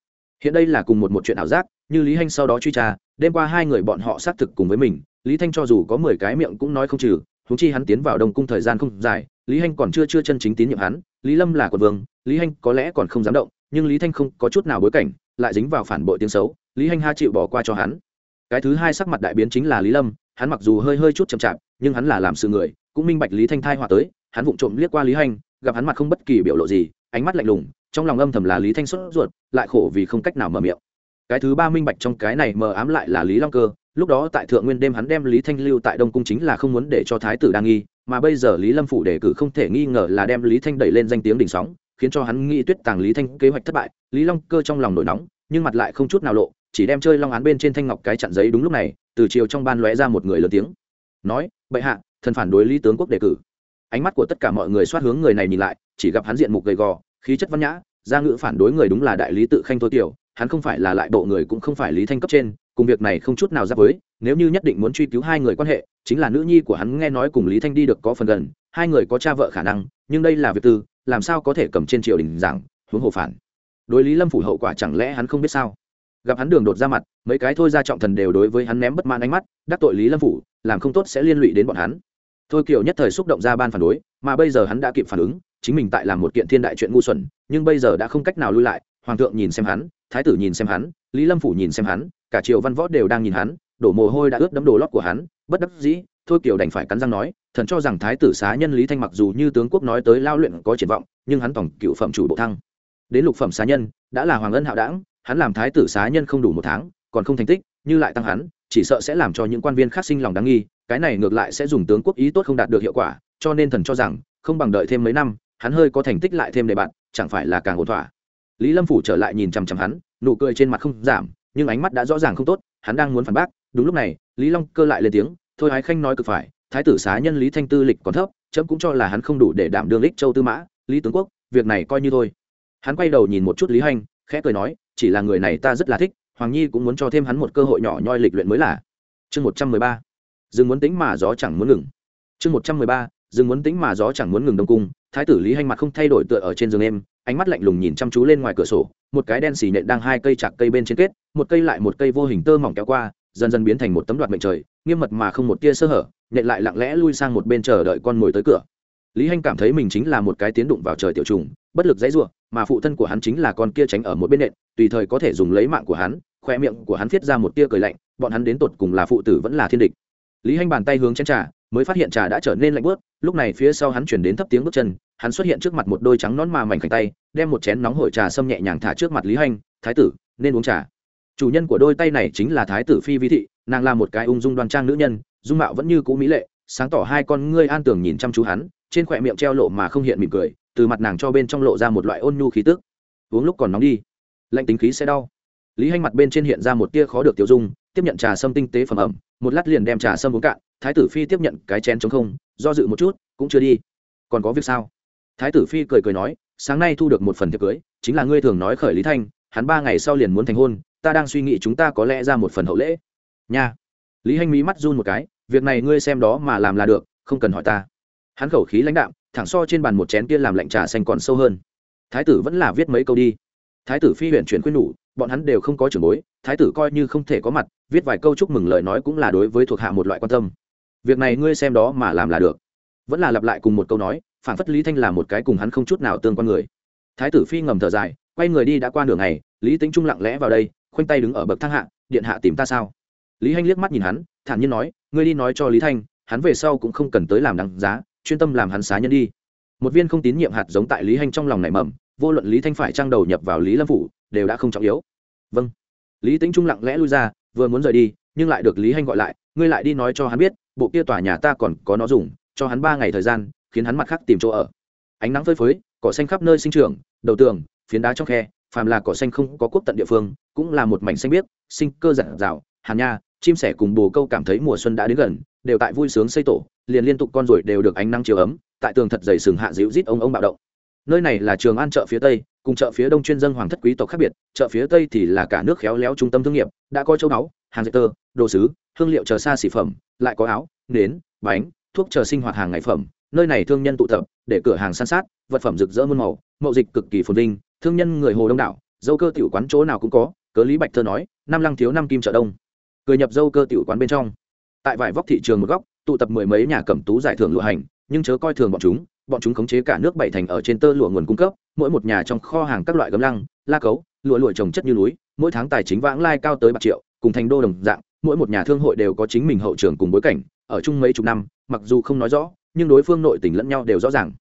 Hiện đây là cùng một một chuyện ảo giác, như lý hanh sau đó truy tra, đêm qua hai người bọn họ xác thực cùng với mình lý thanh cho dù có mười cái miệng cũng nói không trừ húng chi hắn tiến vào đông cung thời gian không dài, lý hanh còn chưa chưa chân chính tín nhiệm hắn, lý lâm là quận vương, lý hanh có lẽ còn không dám động, nhưng lý thanh không có chút nào bối cảnh, lại dính vào phản bội tiếng xấu, lý hanh ha chịu bỏ qua cho hắn. Cái thứ hai sắc mặt đại biến chính là lý lâm, hắn mặc dù hơi hơi chút chậm chạp, nhưng hắn là làm sự người, cũng minh bạch lý thanh thai họa tới, hắn vụng trộm liếc qua lý hanh, gặp hắn mặt không bất kỳ biểu lộ gì, ánh mắt lạnh lùng, trong lòng âm thầm là lý thanh xuất ruột, lại khổ vì không cách nào mở miệng. Cái thứ ba minh bạch trong cái này mờ ám lại là lý long cơ lúc đó tại thượng nguyên đêm hắn đem lý thanh lưu tại đông cung chính là không muốn để cho thái tử đa nghi, mà bây giờ lý lâm phủ đề cử không thể nghi ngờ là đem lý thanh đẩy lên danh tiếng đỉnh sóng, khiến cho hắn nghĩ tuyết tàng lý thanh kế hoạch thất bại, lý long cơ trong lòng nổi nóng, nhưng mặt lại không chút nào lộ, chỉ đem chơi long án bên trên thanh ngọc cái chặn giấy đúng lúc này, từ chiều trong ban lóe ra một người lớn tiếng. Nói, bệ hạ, thần phản đối lý tướng quốc đề cử. Ánh mắt của tất cả mọi người xoát hướng người này nhìn lại, chỉ gặp hắn diện mục gầy gò, khí chất văn nhã gia ngữ phản đối người đúng là đại lý tự khanh thôi tiểu, hắn không phải là lại bộ người cũng không phải lý thanh cấp trên cùng việc này không chút nào giáp với, nếu như nhất định muốn truy cứu hai người quan hệ, chính là nữ nhi của hắn nghe nói cùng lý thanh đi được có phần gần, hai người có cha vợ khả năng, nhưng đây là việc tư, làm sao có thể cầm trên triều đình giảng, huống hồ phản. Đối lý lâm phủ hậu quả chẳng lẽ hắn không biết sao? Gặp hắn đường đột ra mặt, mấy cái thôi ra trọng thần đều đối với hắn ném bất mãn ánh mắt, đắc tội lý lâm phủ, làm không tốt sẽ liên lụy đến bọn hắn. Thôi kiểu nhất thời xúc động ra ban phản đối, mà bây giờ hắn đã kịp phản ứng, chính mình tại làm một kiện thiên đại chuyện ngu xuẩn, nhưng bây giờ đã không cách nào lui lại, hoàng thượng nhìn xem hắn, thái tử nhìn xem hắn, lý lâm phủ nhìn xem hắn cả triều văn võ đều đang nhìn hắn, đổ mồ hôi đã ướt đẫm đồ lót của hắn, bất đắc dĩ, thôi kiều đành phải cắn răng nói, thần cho rằng thái tử xá nhân lý thanh mặc dù như tướng quốc nói tới lao luyện có triển vọng, nhưng hắn tổng cựu phẩm chủ bộ thăng. Đến lục phẩm xá nhân, đã là hoàng ân hạo đảng, hắn làm thái tử xá nhân không đủ một tháng, còn không thành tích, như lại tăng hắn, chỉ sợ sẽ làm cho những quan viên khác sinh lòng đáng nghi, cái này ngược lại sẽ dùng tướng quốc ý tốt không đạt được hiệu quả, cho nên thần cho rằng, không bằng đợi thêm mấy năm, hắn hơi có thành tích lại thêm đề bạn chẳng phải là càng ổn thỏa. Lý lâm phủ trở lại nhìn chằm chằm hắn, nụ cười trên mặt không giảm nhưng ánh mắt đã rõ ràng không tốt, hắn đang muốn phản bác. Đúng lúc này, lý long cơ lại lên tiếng, thôi ái khanh nói cực phải, thái tử xá nhân lý thanh tư lịch còn thấp, chấm cũng cho là hắn không đủ để đảm đương lích châu tư mã, lý tướng quốc, việc này coi như thôi. Hắn quay đầu nhìn một chút lý hanh khẽ cười nói, chỉ là người này ta rất là thích, hoàng nhi cũng muốn cho thêm hắn một cơ hội nhỏ nhoi lịch luyện mới là. Chương một trăm mười ba. Dừng muốn tính mà gió chẳng muốn ngừng. Chương một trăm mười ba. Dừng muốn tính mà gió chẳng muốn ngừng đông cung, thái tử lý hanh mặt không thay đổi tựa ở trên giường em ánh mắt lạnh lùng nhìn chăm chú lên ngoài cửa sổ, một cái đen xì nện đang hai cây chạc cây bên trên kết, một cây lại một cây vô hình tơ mỏng kéo qua, dần dần biến thành một tấm đoạt mệnh trời, nghiêm mật mà không một tia sơ hở, nện lại lặng lẽ lui sang một bên chờ đợi con mồi tới cửa. Lý hanh cảm thấy mình chính là một cái tiến đụng vào trời tiểu trùng, bất lực dãy ruộng mà phụ thân của hắn chính là con kia tránh ở một bên nện, tùy thời có thể dùng lấy mạng của hắn, khoe miệng của hắn viết ra một tia cười lạnh, bọn hắn đến tột cùng là phụ tử vẫn là thiên địch. Lý hanh bàn tay hướng chén trà, mới phát hiện trà đã trở nên lạnh bớt lúc này phía sau hắn chuyển đến thấp tiếng bước chân hắn xuất hiện trước mặt một đôi trắng nón mà mảnh khảnh tay, đem một chén nóng hổi trà sâm nhẹ nhàng thả trước mặt lý hanh, thái tử, nên uống trà. Chủ nhân của đôi tay này chính là thái tử phi vi thị, nàng là một cái ung dung đoan trang nữ nhân, dung mạo vẫn như cũ mỹ lệ, sáng tỏ hai con ngươi an tường nhìn chăm chú hắn, trên khỏe miệng treo lộ mà không hiện mỉm cười, từ mặt nàng cho bên trong lộ ra một loại ôn nhu khí tức. Uống lúc còn nóng đi. Lạnh tính khí sẽ đau. Lý hanh mặt bên trên hiện ra một tia khó được tiêu dung, tiếp nhận trà sâm tinh tế phẩm ẩm, một lát liền đem trà sâm uống cạn, thái tử phi tiếp nhận cái chén chống không, do dự một chút, cũng chưa đi. Còn có việc sao? Thái tử phi cười cười nói, sáng nay thu được một phần thiệp cưới, chính là ngươi thường nói khởi lý thanh, hắn ba ngày sau liền muốn thành hôn, ta đang suy nghĩ chúng ta có lẽ ra một phần hậu lễ. Nha. Lý hanh mỹ mắt run một cái, việc này ngươi xem đó mà làm là được, không cần hỏi ta. Hắn khẩu khí lãnh đạm, thẳng so trên bàn một chén kia làm lạnh trà xanh còn sâu hơn. Thái tử vẫn là viết mấy câu đi. Thái tử phi huyện chuyển khuyên nhủ, bọn hắn đều không có trưởng bối, thái tử coi như không thể có mặt, viết vài câu chúc mừng lời nói cũng là đối với thuộc hạ một loại quan tâm. Việc này ngươi xem đó mà làm là được. Vẫn là lặp lại cùng một câu nói phản phất lý thanh là một cái cùng hắn không chút nào tương quan người. Thái tử phi ngầm thở dài, quay người đi đã qua nửa ngày, lý tính trung lặng lẽ vào đây, khoanh tay đứng ở bậc thang hạ, điện hạ tìm ta sao? Lý hanh liếc mắt nhìn hắn, thản nhiên nói, ngươi đi nói cho lý thanh, hắn về sau cũng không cần tới làm đăng giá, chuyên tâm làm hắn xá nhân đi. Một viên không tín nhiệm hạt giống tại lý hanh trong lòng nảy mầm, vô luận lý thanh phải trang đầu nhập vào lý lâm phủ, đều đã không trọng yếu. Vâng. Lý tính trung lặng lẽ lui ra, vừa muốn rời đi, nhưng lại được lý hanh gọi lại, ngươi lại đi nói cho hắn biết, bộ kia tòa nhà ta còn có nó dùng, cho hắn ba ngày thời gian khiến hắn mặt khác tìm chỗ ở. Ánh nắng phơi phới, cỏ xanh khắp nơi sinh trưởng, đầu tường, phiến đá trong khe, phàm là cỏ xanh không có quốc tận địa phương, cũng là một mảnh xanh biếc, sinh cơ giản rào hàn nha, chim sẻ cùng bồ câu cảm thấy mùa xuân đã đến gần, đều tại vui sướng xây tổ, liền liên tục con ruồi đều được ánh nắng chiều ấm, tại tường thật dày sừng hạ dịu rít ông ông bạo động. Nơi này là trường an chợ phía tây, cùng chợ phía đông chuyên dân hoàng thất quý tộc khác biệt, chợ phía tây thì là cả nước khéo léo trung tâm thương nghiệp, đã có châu báu, hàng dệt tơ, đồ sứ, hương liệu chờ xa xỉ phẩm, lại có áo, nến, bánh, thuốc chờ sinh hoạt hàng ngày phẩm nơi này thương nhân tụ tập, để cửa hàng san sát, vật phẩm rực rỡ muôn màu, mậu dịch cực kỳ phồn vinh, thương nhân người hồ đông đảo, dâu cơ tiểu quán chỗ nào cũng có, cớ lý bạch thơ nói năm lăng thiếu năm kim chợ đông. Cười nhập dâu cơ tiểu quán bên trong. Tại vải vóc thị trường một góc, tụ tập mười mấy nhà cẩm tú giải thưởng lụa hành, nhưng chớ coi thường bọn chúng bọn chúng khống chế cả nước bảy thành ở trên tơ lụa nguồn cung cấp, mỗi một nhà trong kho hàng các loại gấm lăng, la cấu, lụa lụa trồng chất như núi, mỗi tháng tài chính vãng lai cao tới bạc triệu, cùng thành đô đồng dạng, mỗi một nhà thương hội đều có chính mình hậu trường cùng bối cảnh, ở chung mấy chục năm, mặc dù không nói rõ nhưng đối phương nội tình lẫn nhau đều rõ ràng.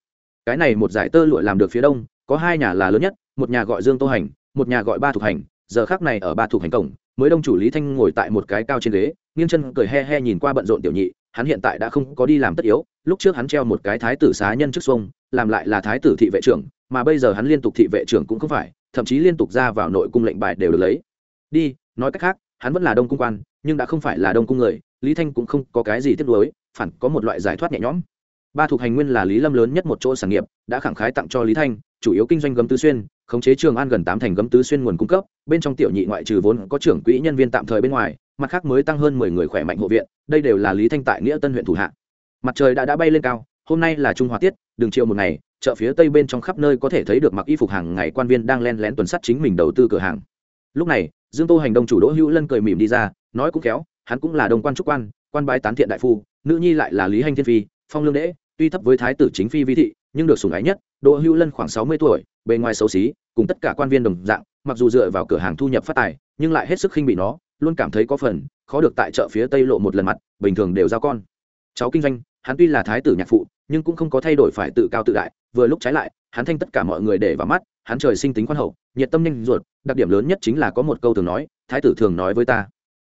Cái này một giải tơ lụa làm được phía đông, có hai nhà là lớn nhất, một nhà gọi dương tô hành, một nhà gọi ba thuộc hành, giờ khác này ở ba thuộc hành cổng, mới đông chủ lý thanh ngồi tại một cái cao trên ghế, nghiêng chân cười he he nhìn qua bận rộn tiểu nhị, hắn hiện tại đã không có đi làm tất yếu, lúc trước hắn treo một cái thái tử xá nhân trước xuông, làm lại là thái tử thị vệ trưởng, mà bây giờ hắn liên tục thị vệ trưởng cũng không phải, thậm chí liên tục ra vào nội cung lệnh bài đều được lấy. Đi, nói cách khác, hắn vẫn là đông cung quan, nhưng đã không phải là đông cung người, lý thanh cũng không có cái gì tiếc nuối phản có một loại giải thoát nhẹ nhõm ba thuộc hành nguyên là lý lâm lớn nhất một chỗ sản nghiệp, đã khẳng khái tặng cho lý thanh, chủ yếu kinh doanh gấm tứ xuyên, khống chế trường an gần tám thành gấm tứ xuyên nguồn cung cấp, bên trong tiểu nhị ngoại trừ vốn có trưởng quỹ nhân viên tạm thời bên ngoài, mặt khác mới tăng hơn mười người khỏe mạnh hộ viện, đây đều là lý thanh tại nghĩa tân huyện thủ hạ. Mặt trời đã đã bay lên cao, hôm nay là trung hoa tiết đường chiều một ngày, chợ phía tây bên trong khắp nơi có thể thấy được mặc y phục hàng ngày quan viên đang len lén tuần sắt chính mình đầu tư cửa hàng. Lúc này, dương tô hành đông chủ đỗ hữu lân cười mỉm đi ra, nói cũng khéo, hắn cũng là đồng quan trúc quan quan bái tán thiện đại phu, nữ nhi lại là lý hành thiên phi, phong lương đễ tuy thấp với thái tử chính phi vi thị, nhưng được sủng ái nhất, đỗ hữu lân khoảng sáu mươi tuổi, bề ngoài xấu xí, cùng tất cả quan viên đồng dạng, mặc dù dựa vào cửa hàng thu nhập phát tài, nhưng lại hết sức khinh bị nó, luôn cảm thấy có phần, khó được tại chợ phía tây lộ một lần mặt, bình thường đều giao con. Cháu kinh doanh, hắn tuy là thái tử nhạc phụ, nhưng cũng không có thay đổi phải tự cao tự đại, vừa lúc trái lại, hắn thanh tất cả mọi người để vào mắt, hắn trời sinh tính khoan hậu, nhiệt tâm nhanh ruột, đặc điểm lớn nhất chính là có một câu thường nói, thái tử thường nói với ta.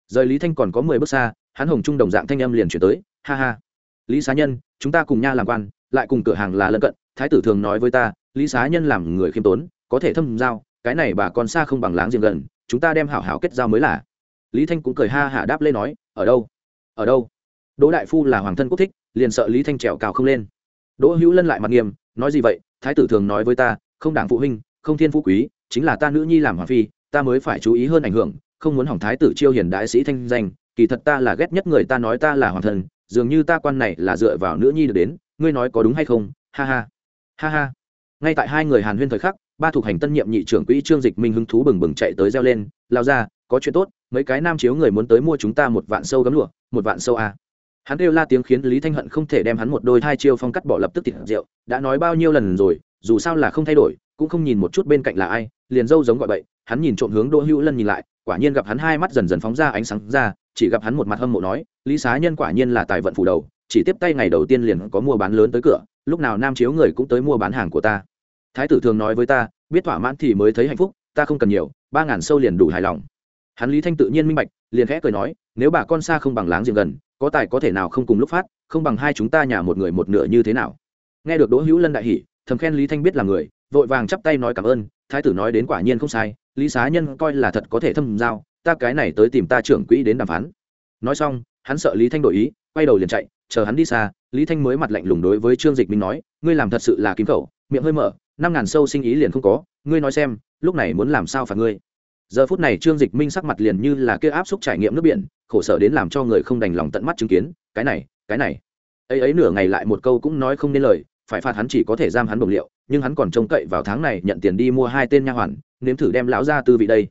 Rời lý thanh còn có mười bước xa, hắn hồng trung đồng dạng thanh âm liền chuyển tới, ha ha. Lý xá nhân chúng ta cùng nha làm quan, lại cùng cửa hàng là lân cận, thái tử thường nói với ta, lý xá nhân làm người khiêm tốn, có thể thâm giao, cái này bà con xa không bằng láng giềng gần, chúng ta đem hảo hảo kết giao mới là. Lý thanh cũng cười ha hả đáp lên nói, ở đâu? Ở đâu? Đỗ đại phu là hoàng thân quốc thích, liền sợ lý thanh trèo cao không lên. Đỗ hữu lân lại mặt nghiêm, nói gì vậy? Thái tử thường nói với ta, không đảng phụ huynh, không thiên phú quý, chính là ta nữ nhi làm hoàng phi, ta mới phải chú ý hơn ảnh hưởng, không muốn hỏng thái tử chiêu hiền đại sĩ thanh danh, kỳ thật ta là ghét nhất người ta nói ta là hoàng thân dường như ta quan này là dựa vào nữ nhi được đến, ngươi nói có đúng hay không? Ha ha. Ha ha. Ngay tại hai người hàn huyên thời khắc, ba thuộc hành tân nhiệm nhị trưởng quỹ trương dịch minh hứng thú bừng bừng chạy tới reo lên lao ra có chuyện tốt, mấy cái nam chiếu người muốn tới mua chúng ta một vạn sâu gấm lụa, một vạn sâu à. hắn kêu la tiếng khiến lý thanh hận không thể đem hắn một đôi hai chiêu phong cắt bỏ lập tức thịt rượu, đã nói bao nhiêu lần rồi, dù sao là không thay đổi, cũng không nhìn một chút bên cạnh là ai, liền dâu giống gọi bậy. Hắn nhìn trộm hướng đỗ hữu lân nhìn lại quả nhiên gặp hắn hai mắt dần dần phóng ra ánh sáng ra, chỉ gặp hắn một mặt hâm mộ nói, lý xá nhân quả nhiên là tài vận phủ đầu, chỉ tiếp tay ngày đầu tiên liền có mua bán lớn tới cửa, lúc nào nam chiếu người cũng tới mua bán hàng của ta. Thái tử thường nói với ta, biết thỏa mãn thì mới thấy hạnh phúc, ta không cần nhiều, ba ngàn sâu liền đủ hài lòng. Hắn lý thanh tự nhiên minh bạch, liền khẽ cười nói, nếu bà con xa không bằng láng giềng gần, có tài có thể nào không cùng lúc phát, không bằng hai chúng ta nhà một người một nửa như thế nào? Nghe được đỗ hữu lân đại hỉ, thầm khen lý thanh biết là người, vội vàng chắp tay nói cảm ơn, thái tử nói đến quả nhiên không sai lý xá nhân coi là thật có thể thâm giao, ta cái này tới tìm ta trưởng quỹ đến đàm phán. Nói xong, hắn sợ lý thanh đổi ý, quay đầu liền chạy, chờ hắn đi xa, lý thanh mới mặt lạnh lùng đối với trương dịch minh nói, ngươi làm thật sự là kim khẩu, miệng hơi mở, năm ngàn sâu sinh ý liền không có, ngươi nói xem, lúc này muốn làm sao phạt ngươi? Giờ phút này trương dịch minh sắc mặt liền như là kia áp xúc trải nghiệm nước biển, khổ sở đến làm cho người không đành lòng tận mắt chứng kiến, cái này cái này. Ấy ấy nửa ngày lại một câu cũng nói không nên lời, phải phạt hắn chỉ có thể giam hắn đồng liệu, nhưng hắn còn trông cậy vào tháng này nhận tiền đi mua hai tên nha hoàn nếm thử đem lão ra tư vị đây.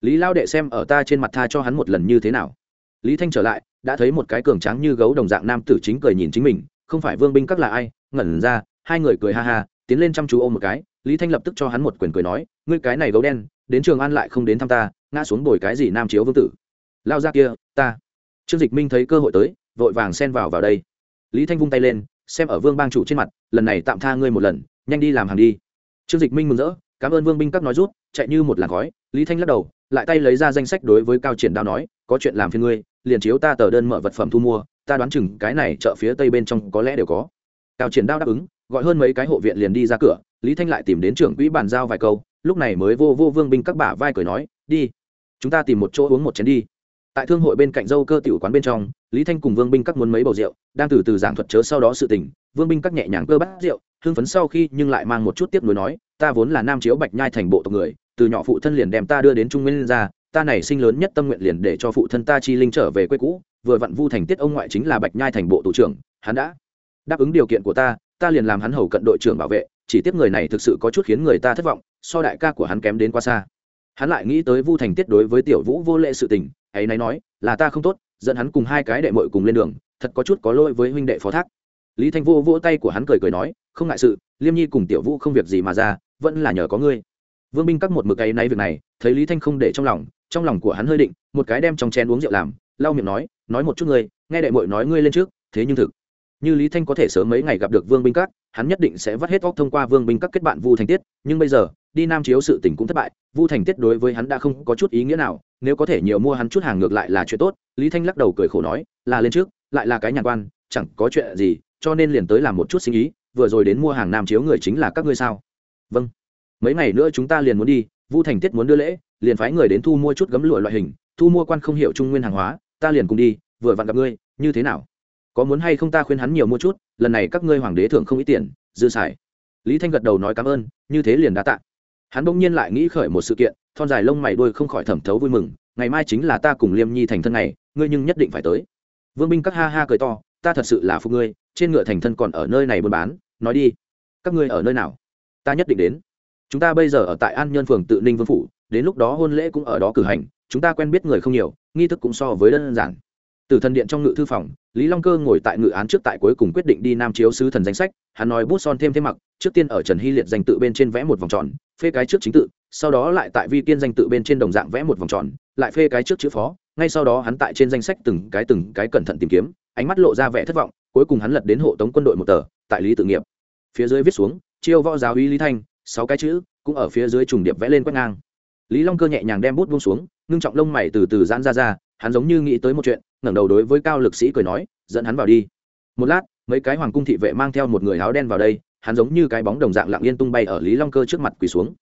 Lý lao đệ xem ở ta trên mặt tha cho hắn một lần như thế nào. Lý thanh trở lại, đã thấy một cái cường tráng như gấu đồng dạng nam tử chính cười nhìn chính mình, không phải vương binh các là ai, ngẩn ra, hai người cười ha ha, tiến lên chăm chú ôm một cái, lý thanh lập tức cho hắn một quyền cười nói, ngươi cái này gấu đen, đến trường an lại không đến thăm ta, ngã xuống bồi cái gì nam chiếu vương tử. Lao ra kia, ta. Trương dịch minh thấy cơ hội tới, vội vàng xen vào vào đây. Lý thanh vung tay lên, xem ở vương bang chủ trên mặt, lần này tạm tha ngươi một lần, nhanh đi làm hàng đi. Trương dịch minh mừng rỡ, cảm ơn vương binh các nói rút chạy như một làn khói, lý thanh lắc đầu, lại tay lấy ra danh sách đối với cao triển đao nói, có chuyện làm phiên ngươi, liền chiếu ta tờ đơn mở vật phẩm thu mua, ta đoán chừng cái này chợ phía tây bên trong có lẽ đều có. Cao triển đao đáp ứng, gọi hơn mấy cái hộ viện liền đi ra cửa, lý thanh lại tìm đến trưởng quỹ bàn giao vài câu, lúc này mới vô vô vương binh các bả vai cười nói, đi, chúng ta tìm một chỗ uống một chén đi. Tại thương hội bên cạnh dâu cơ tiểu quán bên trong, lý thanh cùng vương binh các muốn mấy bầu rượu, đang từ từ giảng thuật chớ sau đó sự tình, vương binh các nhẹ nhàng cơ bắt rượu, hưng phấn sau khi nhưng lại mang một chút tiếp nối nói, ta vốn là nam chiếu bạch nhai thành bộ tộc người từ nhỏ phụ thân liền đem ta đưa đến trung nguyên ra, ta này sinh lớn nhất tâm nguyện liền để cho phụ thân ta chi linh trở về quê cũ, vừa vặn vu thành tiết ông ngoại chính là bạch nhai thành bộ thủ trưởng, hắn đã đáp ứng điều kiện của ta ta liền làm hắn hầu cận đội trưởng bảo vệ, chỉ tiếp người này thực sự có chút khiến người ta thất vọng, so đại ca của hắn kém đến quá xa. Hắn lại nghĩ tới vu thành tiết đối với tiểu vũ vô lệ sự tình, ấy nay nói, là ta không tốt, dẫn hắn cùng hai cái đệ mội cùng lên đường, thật có chút có lỗi với huynh đệ phó thác. Lý thanh vô vỗ tay của hắn cười cười nói, không ngại sự, liêm nhi cùng tiểu vũ không việc gì mà ra, vẫn là nhờ có ngươi vương binh Các một mực ấy nay việc này, thấy lý thanh không để trong lòng trong lòng của hắn hơi định, một cái đem trong chén uống rượu làm, lau miệng nói nói một chút ngươi, nghe đệ mội nói ngươi lên trước, thế nhưng thực, như lý thanh có thể sớm mấy ngày gặp được vương binh các, hắn nhất định sẽ vắt hết óc thông qua vương binh các kết bạn vu thành tiết, nhưng bây giờ, đi nam chiếu sự tình cũng thất bại, vu thành tiết đối với hắn đã không có chút ý nghĩa nào, nếu có thể nhiều mua hắn chút hàng ngược lại là chuyện tốt. Lý thanh lắc đầu cười khổ nói, là lên trước, lại là cái nhàn quan, chẳng có chuyện gì, cho nên liền tới làm một chút sinh ý, vừa rồi đến mua hàng nam chiếu người chính là các ngươi sao? Vâng mấy ngày nữa chúng ta liền muốn đi, vu thành tiết muốn đưa lễ, liền phái người đến thu mua chút gấm lụa loại hình, thu mua quan không hiểu trung nguyên hàng hóa, ta liền cùng đi, vừa vặn gặp ngươi, như thế nào? Có muốn hay không ta khuyên hắn nhiều mua chút, lần này các ngươi hoàng đế thường không ít tiền, dư xài. Lý thanh gật đầu nói cảm ơn, như thế liền đã tạ. Hắn bỗng nhiên lại nghĩ khởi một sự kiện, thon dài lông mày đuôi không khỏi thẩm thấu vui mừng, ngày mai chính là ta cùng liêm nhi thành thân này ngươi nhưng nhất định phải tới. Vương binh các ha ha cười to, ta thật sự là phụ ngươi, trên ngựa thành thân còn ở nơi này buôn bán, nói đi, các ngươi ở nơi nào? Ta nhất định đến chúng ta bây giờ ở tại an nhân phường tự ninh vương phủ, đến lúc đó hôn lễ cũng ở đó cử hành, chúng ta quen biết người không nhiều, nghi thức cũng so với đơn giản. Từ thần điện trong ngự thư phòng, lý long cơ ngồi tại ngự án trước tại cuối cùng quyết định đi nam chiếu sứ thần danh sách, hắn nói bút son thêm thêm mặc, trước tiên ở trần hy liệt danh tự bên trên vẽ một vòng tròn, phê cái trước chính tự, sau đó lại tại vi tiên danh tự bên trên đồng dạng vẽ một vòng tròn, lại phê cái trước chữ phó, ngay sau đó hắn tại trên danh sách từng cái từng cái cẩn thận tìm kiếm, ánh mắt lộ ra vẻ thất vọng, cuối cùng hắn lật đến hộ tống quân đội một tờ, tại lý tự nghiệp. Phía dưới viết xuống, chiêu võ giáo uy lý thanh sáu cái chữ, cũng ở phía dưới trùng điệp vẽ lên quét ngang. Lý long cơ nhẹ nhàng đem bút buông xuống, ngưng trọng lông mày từ từ giãn ra ra, hắn giống như nghĩ tới một chuyện, ngẩng đầu đối với cao lực sĩ cười nói, dẫn hắn vào đi. Một lát, mấy cái hoàng cung thị vệ mang theo một người áo đen vào đây, hắn giống như cái bóng đồng dạng lặng yên tung bay ở lý long cơ trước mặt quỳ xuống.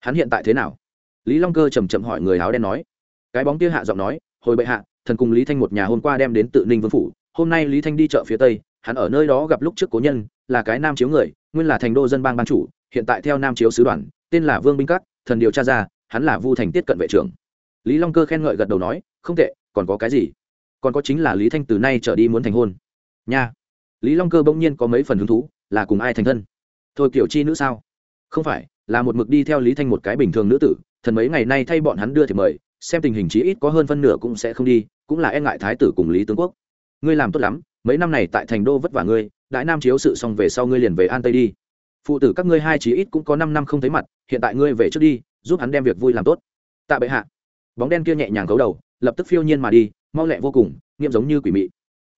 Hắn hiện tại thế nào? Lý long cơ chầm chậm hỏi người áo đen nói. Cái bóng kia hạ giọng nói, hồi bệ hạ, thần cùng lý thanh một nhà hôm qua đem đến tự ninh vương phủ, hôm nay lý thanh đi chợ phía tây, hắn ở nơi đó gặp lúc trước cố nhân, là cái nam chiếu người, nguyên là thành đô dân bang ban chủ hiện tại theo nam chiếu sứ đoàn, tên là vương binh cát thần điều tra ra, hắn là vu thành tiết cận vệ trưởng. Lý long cơ khen ngợi gật đầu nói, không tệ, còn có cái gì? Còn có chính là lý thanh từ nay trở đi muốn thành hôn. Nha. Lý long cơ bỗng nhiên có mấy phần hứng thú, là cùng ai thành thân? Thôi kiểu chi nữ sao? Không phải, là một mực đi theo lý thanh một cái bình thường nữ tử, thần mấy ngày nay thay bọn hắn đưa thì mời, xem tình hình chí ít có hơn phân nửa cũng sẽ không đi, cũng là e ngại thái tử cùng lý tướng quốc. Ngươi làm tốt lắm, mấy năm này tại thành đô vất vả ngươi, đại nam chiếu sự xong về sau ngươi liền về an tây đi phụ tử các ngươi hai chí ít cũng có năm năm không thấy mặt, hiện tại ngươi về trước đi, giúp hắn đem việc vui làm tốt. Tạ bệ hạ. Bóng đen kia nhẹ nhàng cấu đầu, lập tức phiêu nhiên mà đi, mau lẹ vô cùng nghiêm giống như quỷ mị.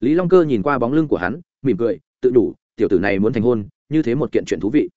Lý long cơ nhìn qua bóng lưng của hắn, mỉm cười, tự đủ, tiểu tử này muốn thành hôn, như thế một kiện chuyện thú vị.